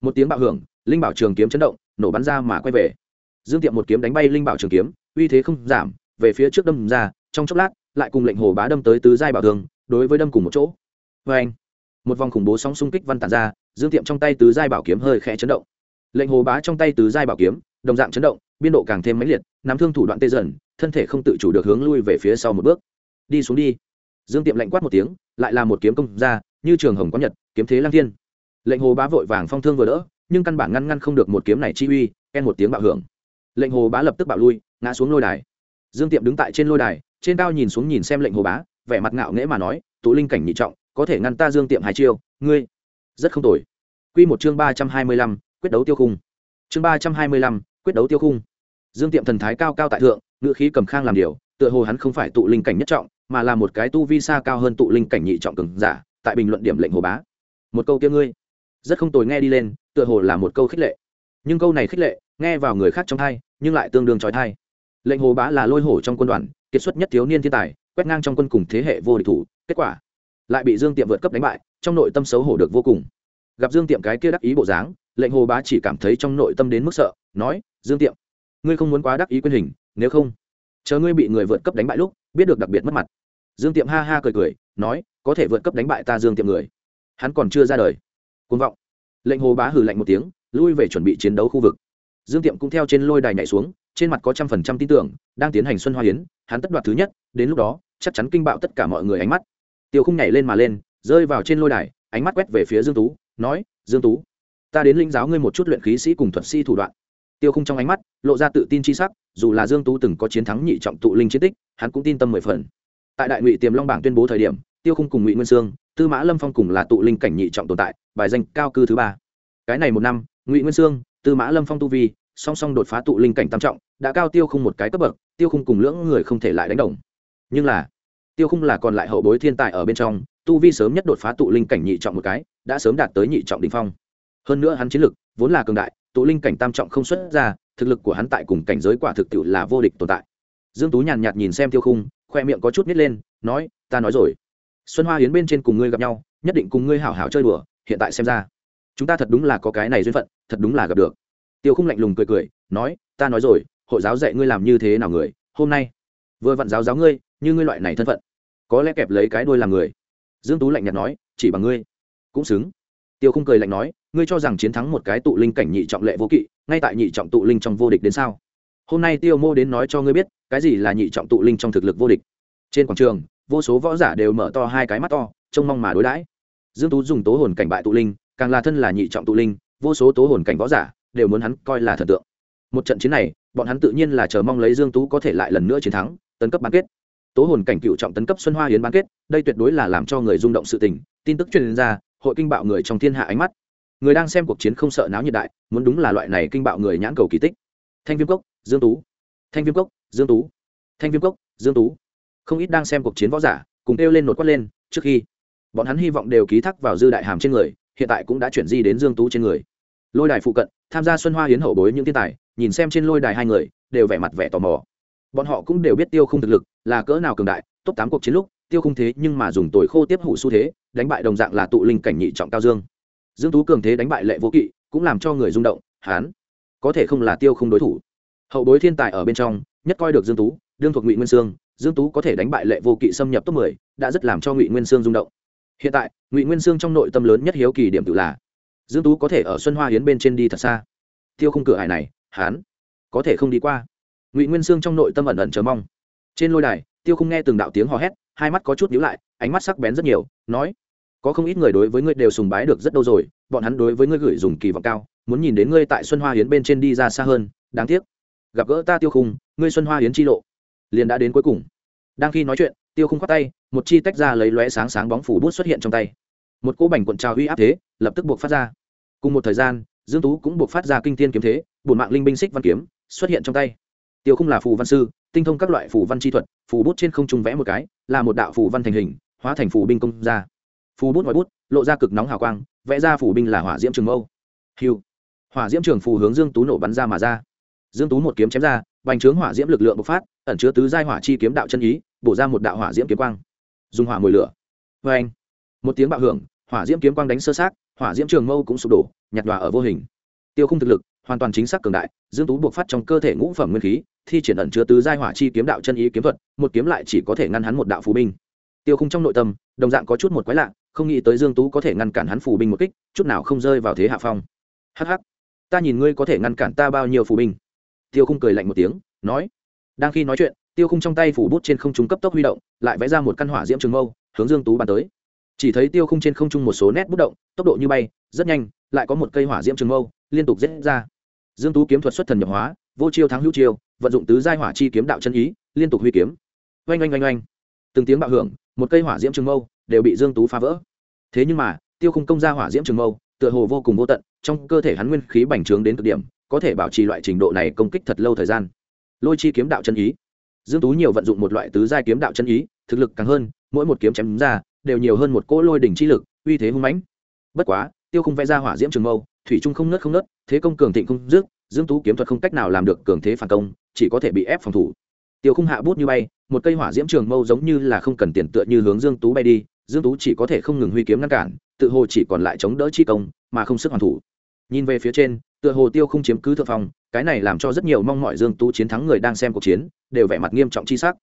Một tiếng bạo hưởng linh bảo trường kiếm chấn động, nổ bắn ra mà quay về. Dương tiệm một kiếm đánh bay linh bảo trường kiếm, uy thế không giảm, về phía trước đâm ra, trong chốc lát, lại cùng lệnh hồ bá đâm tới tứ giai bảo thường, đối với đâm cùng một chỗ. Vê anh, một vòng khủng bố sóng xung kích văn tản ra, dương tiệm trong tay tứ giai bảo kiếm hơi khẽ chấn động. Lệnh hồ bá trong tay tứ giai bảo kiếm, đồng dạng chấn động, biên độ càng thêm mãnh liệt, nắm thương thủ đoạn tê dần, thân thể không tự chủ được hướng lui về phía sau một bước. Đi xuống đi. Dương tiệm lạnh quát một tiếng, lại là một kiếm công ra, như trường hồng có nhật, kiếm thế lang thiên. Lệnh hồ bá vội vàng phong thương vừa đỡ nhưng căn bản ngăn ngăn không được một kiếm này chi uy, ken một tiếng bạo hưởng. Lệnh hồ bá lập tức bạo lui, ngã xuống lôi đài. Dương tiệm đứng tại trên lôi đài, trên cao nhìn xuống nhìn xem lệnh hồ bá, vẻ mặt ngạo nghễ mà nói, tụ linh cảnh nhị trọng, có thể ngăn ta dương tiệm hai chiêu, ngươi rất không tồi. Q một chương ba trăm hai mươi lăm, quyết đấu tiêu khung. Chương ba trăm hai mươi lăm, quyết đấu tiêu khung. Dương tiệm thần thái cao cao tại thượng ngự khí cầm khang làm điều, tựa hồ hắn không phải tụ linh cảnh nhất trọng, mà là một cái tu vi xa cao hơn tụ linh cảnh nhị trọng cường giả, tại bình luận điểm lệnh hồ bá. Một câu kia ngươi, rất không tồi, nghe đi lên tựa hồ là một câu khích lệ. Nhưng câu này khích lệ, nghe vào người khác trong thai, nhưng lại tương đương trói thai. Lệnh hồ bá là lôi hổ trong quân đoàn, kiệt xuất nhất thiếu niên thiên tài, quét ngang trong quân cùng thế hệ vô địch thủ, kết quả lại bị dương tiệm vượt cấp đánh bại, trong nội tâm xấu hổ được vô cùng. Gặp dương tiệm cái kia đắc ý bộ dáng, lệnh hồ bá chỉ cảm thấy trong nội tâm đến mức sợ, nói, dương tiệm, ngươi không muốn quá đắc ý quyền hình, nếu không, chờ ngươi bị người vượt cấp đánh bại lúc, biết được đặc biệt mất mặt. Dương tiệm ha ha cười cười, nói, có thể vượt cấp đánh bại ta dương tiệm người. Hắn còn chưa ra đời. Côn vọng lệnh hồ bá hử lạnh một tiếng, lui về chuẩn bị chiến đấu khu vực. Dương tiệm cũng theo trên lôi đài nhảy xuống, trên mặt có trăm phần trăm tin tưởng, đang tiến hành xuân hoa hiến hắn tất đoạt thứ nhất, đến lúc đó, chắc chắn kinh bạo tất cả mọi người ánh mắt. Tiêu không nhảy lên mà lên, rơi vào trên lôi đài, ánh mắt quét về phía dương tú, nói, dương tú, ta đến linh giáo ngươi một chút luyện khí sĩ cùng thuật sĩ thủ đoạn. Tiêu không trong ánh mắt, lộ ra tự tin chi sắc, dù là dương tú từng có chiến thắng nhị trọng tụ linh chiến tích, hắn cũng tin tâm mười phần. Tại đại ngụy tiềm long bảng tuyên bố thời điểm, tiêu không cùng ngụy nguyên sương tư mã lâm phong cùng là tụ linh cảnh nhị trọng tồn tại, bài danh cao cư thứ ba. Cái này một năm, ngụy nguyên sương, tư mã lâm phong tu vi, song song đột phá tụ linh cảnh tam trọng, đã cao tiêu không một cái cấp bậc, tiêu không cùng lưỡng người không thể lại đánh đồng. Nhưng là, tiêu không là còn lại hậu bối thiên tài ở bên trong, tu vi sớm nhất đột phá tụ linh cảnh nhị trọng một cái, đã sớm đạt tới nhị trọng đ ỉ n h phong. Hơn nữa hắn chiến lực vốn là cường đại, tụ linh cảnh tam trọng không xuất ra, thực lực của hắn tại cùng cảnh giới quả thực tiệu là vô địch tồn tại. Dương tú nhàn nhạt nhìn xem tiêu khung, khoe miệng có chút nít lên, nói, ta nói rồi xuân hoa hiến bên trên cùng ngươi gặp nhau, nhất định cùng ngươi hảo hảo chơi đùa, hiện tại xem ra, chúng ta thật đúng là có cái này duyên phận, thật đúng là gặp được. Tiêu khung lạnh lùng cười cười, nói, ta nói rồi, hội giáo dạy ngươi làm như thế nào người, hôm nay, vừa vặn giáo giáo ngươi, như ngươi loại này thân phận, có lẽ kẹp lấy cái đôi làm người. Dương tú lạnh nhạt nói, chỉ bằng ngươi, cũng xứng. Tiêu khung cười lạnh nói, ngươi cho rằng chiến thắng một cái tụ linh cảnh nhị trọng lệ vô kỵ, ngay tại nhị trọng tụ linh trong vô địch đến sao? Hôm nay tiêu mô đến nói cho ngươi biết, cái gì là nhị trọng tụ linh trong thực lực vô địch? Trên quảng trường vô số võ giả đều mở to hai cái mắt to, trông mong mà đối đãi. Dương tú dùng tố hồn cảnh bại tụ linh, càng là thân là nhị trọng tụ linh, vô số tố hồn cảnh võ giả đều muốn hắn coi là thần tượng. Một trận chiến này, bọn hắn tự nhiên là chờ mong lấy dương tú có thể lại lần nữa chiến thắng, tấn cấp bán kết. Tố hồn cảnh cựu trọng tấn cấp xuân hoa hiến bán kết, đây tuyệt đối là làm cho người rung động sự tình, tin tức truyền ra, hội kinh bạo người trong thiên hạ ánh mắt. Người đang xem cuộc chiến không sợ náo nhiệt đại, muốn đúng là loại này kinh bạo người nhãn cầu kỳ tích. Thanh viêm cốc, dương tú. Thanh viêm cốc, dương tú. Thanh viêm cốc, dương tú không ít đang xem cuộc chiến võ giả cùng kêu lên nột quát lên, trước khi bọn hắn hy vọng đều ký thác vào dư đại hàm trên người, hiện tại cũng đã chuyển di đến dương tú trên người. Lôi đài phụ cận, tham gia xuân hoa hiến hậu bối những thiên tài, nhìn xem trên lôi đài hai người, đều vẻ mặt vẻ tò mò. Bọn họ cũng đều biết tiêu không thực lực, là cỡ nào cường đại, top tám cuộc chiến lúc, tiêu không thế nhưng mà dùng tồi khô tiếp hủ xu thế, đánh bại đồng dạng là tụ linh cảnh nhị trọng cao dương. Dương tú cường thế đánh bại lệ vô kỵ, cũng làm cho người rung động, hán, có thể không là tiêu không đối thủ. Hậu bối thiên tài ở bên trong, nhất coi được dương tú đương thuộc ngụy nguyên sương dương tú có thể đánh bại lệ vô kỵ xâm nhập top 10, đã rất làm cho ngụy nguyên sương rung động. Hiện tại ngụy nguyên sương trong nội tâm lớn nhất hiếu kỳ điểm tự là dương tú có thể ở xuân hoa hiến bên trên đi thật xa. Tiêu Khung cửa hải này hán có thể không đi qua. Ngụy nguyên sương trong nội tâm ẩn ẩn chờ mong. Trên lôi đài tiêu Khung nghe từng đạo tiếng hò hét hai mắt có chút nhíu lại ánh mắt sắc bén rất nhiều nói có không ít người đối với ngươi đều sùng bái được rất đâu rồi bọn hắn đối với ngươi gửi dùng kỳ vọng cao muốn nhìn đến ngươi tại xuân hoa hiến bên trên đi ra xa hơn đáng tiếc. Gặp gỡ ta tiêu khung ngươi xuân hoa hiến chi lộ liền đã đến cuối cùng. Đang khi nói chuyện, tiêu không khoát tay, một chi tách ra lấy lóe sáng sáng bóng phủ bút xuất hiện trong tay. Một cỗ bành cuộn trào uy áp thế, lập tức buộc phát ra. Cùng một thời gian, dương tú cũng buộc phát ra kinh thiên kiếm thế, bổn mạng linh binh xích văn kiếm, xuất hiện trong tay. Tiêu không là phù văn sư, tinh thông các loại phù văn chi thuật, phù bút trên không trung vẽ một cái, là một đạo phù văn thành hình, hóa thành phù binh công ra. Phù bút ngoài bút, lộ ra cực nóng hào quang, vẽ ra phù binh là hỏa diễm trường mâu. Hiu. Hỏa diễm trường phù hướng dương tú nổ bắn ra mà ra. Dương tú một kiếm chém ra bành trướng hỏa diễm lực lượng bộc phát, ẩn chứa tứ giai hỏa chi kiếm đạo chân ý, bổ ra một đạo hỏa diễm kiếm quang. Dùng hỏa mồi lửa. Vê anh một tiếng bạo hưởng, hỏa diễm kiếm quang đánh sơ sát, hỏa diễm trường mâu cũng sụp đổ, nhạt đòa ở vô hình. Tiêu không thực lực, hoàn toàn chính xác cường đại, dương tú buộc phát trong cơ thể ngũ phẩm nguyên khí, thi triển ẩn chứa tứ giai hỏa chi kiếm đạo chân ý kiếm thuật, một kiếm lại chỉ có thể ngăn hắn một đạo phù binh. Tiêu không trong nội tâm, đồng dạng có chút một quái lạ, không nghĩ tới dương tú có thể ngăn cản hắn phù binh một kích, chút nào không rơi vào thế hạ phong. Hắc hắc. Ta nhìn ngươi có thể ngăn cản ta bao nhiêu phù binh? Tiêu khung cười lạnh một tiếng, nói, đang khi nói chuyện, tiêu khung trong tay phủ bút trên không trung cấp tốc huy động, lại vẽ ra một căn hỏa diễm trường mâu, hướng dương tú bàn tới. Chỉ thấy tiêu khung trên không trung một số nét bút động, tốc độ như bay, rất nhanh, lại có một cây hỏa diễm trường mâu liên tục giết ra. Dương tú kiếm thuật xuất thần nhập hóa, vô chiêu thắng hữu chiêu, vận dụng tứ giai hỏa chi kiếm đạo chân ý, liên tục huy kiếm. Oanh oanh oanh oanh. Từng tiếng bạo hưởng, một cây hỏa diễm trường mâu đều bị dương tú phá vỡ. Thế nhưng mà, tiêu khung công ra hỏa diễm trường mâu, tựa hồ vô cùng vô tận, trong cơ thể hắn nguyên khí bành trướng đến cực điểm có thể bảo trì loại trình độ này công kích thật lâu thời gian. Lôi chi kiếm đạo chân ý. Dương tú nhiều vận dụng một loại tứ giai kiếm đạo chân ý, thực lực càng hơn, mỗi một kiếm chém ra, đều nhiều hơn một cỗ lôi đỉnh chi lực, uy thế hung mãnh. Bất quá, tiêu không vẽ ra hỏa diễm trường mâu, thủy trung không nứt không nứt thế công cường thịnh không dứt, dương tú kiếm thuật không cách nào làm được cường thế phản công, chỉ có thể bị ép phòng thủ. Tiêu không hạ bút như bay, một cây hỏa diễm trường mâu giống như là không cần tiền tựa như hướng dương tú bay đi, dương tú chỉ có thể không ngừng huy kiếm ngăn cản, tự hồ chỉ còn lại chống đỡ chi công, mà không sức hoàn thủ nhìn về phía trên tựa hồ tiêu không chiếm cứ thượng phòng, cái này làm cho rất nhiều mong mọi dương tú chiến thắng người đang xem cuộc chiến đều vẻ mặt nghiêm trọng chi sắc.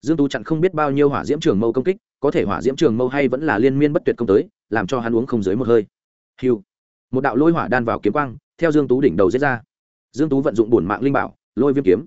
Dương tú chặn không biết bao nhiêu hỏa diễm trường mâu công kích có thể hỏa diễm trường mâu hay vẫn là liên miên bất tuyệt công tới làm cho hắn uống không dưới một hơi. Hiu một đạo lôi hỏa đan vào kiếm quang theo dương tú đỉnh đầu giết ra. Dương tú vận dụng bổn mạng linh bảo lôi viêm kiếm.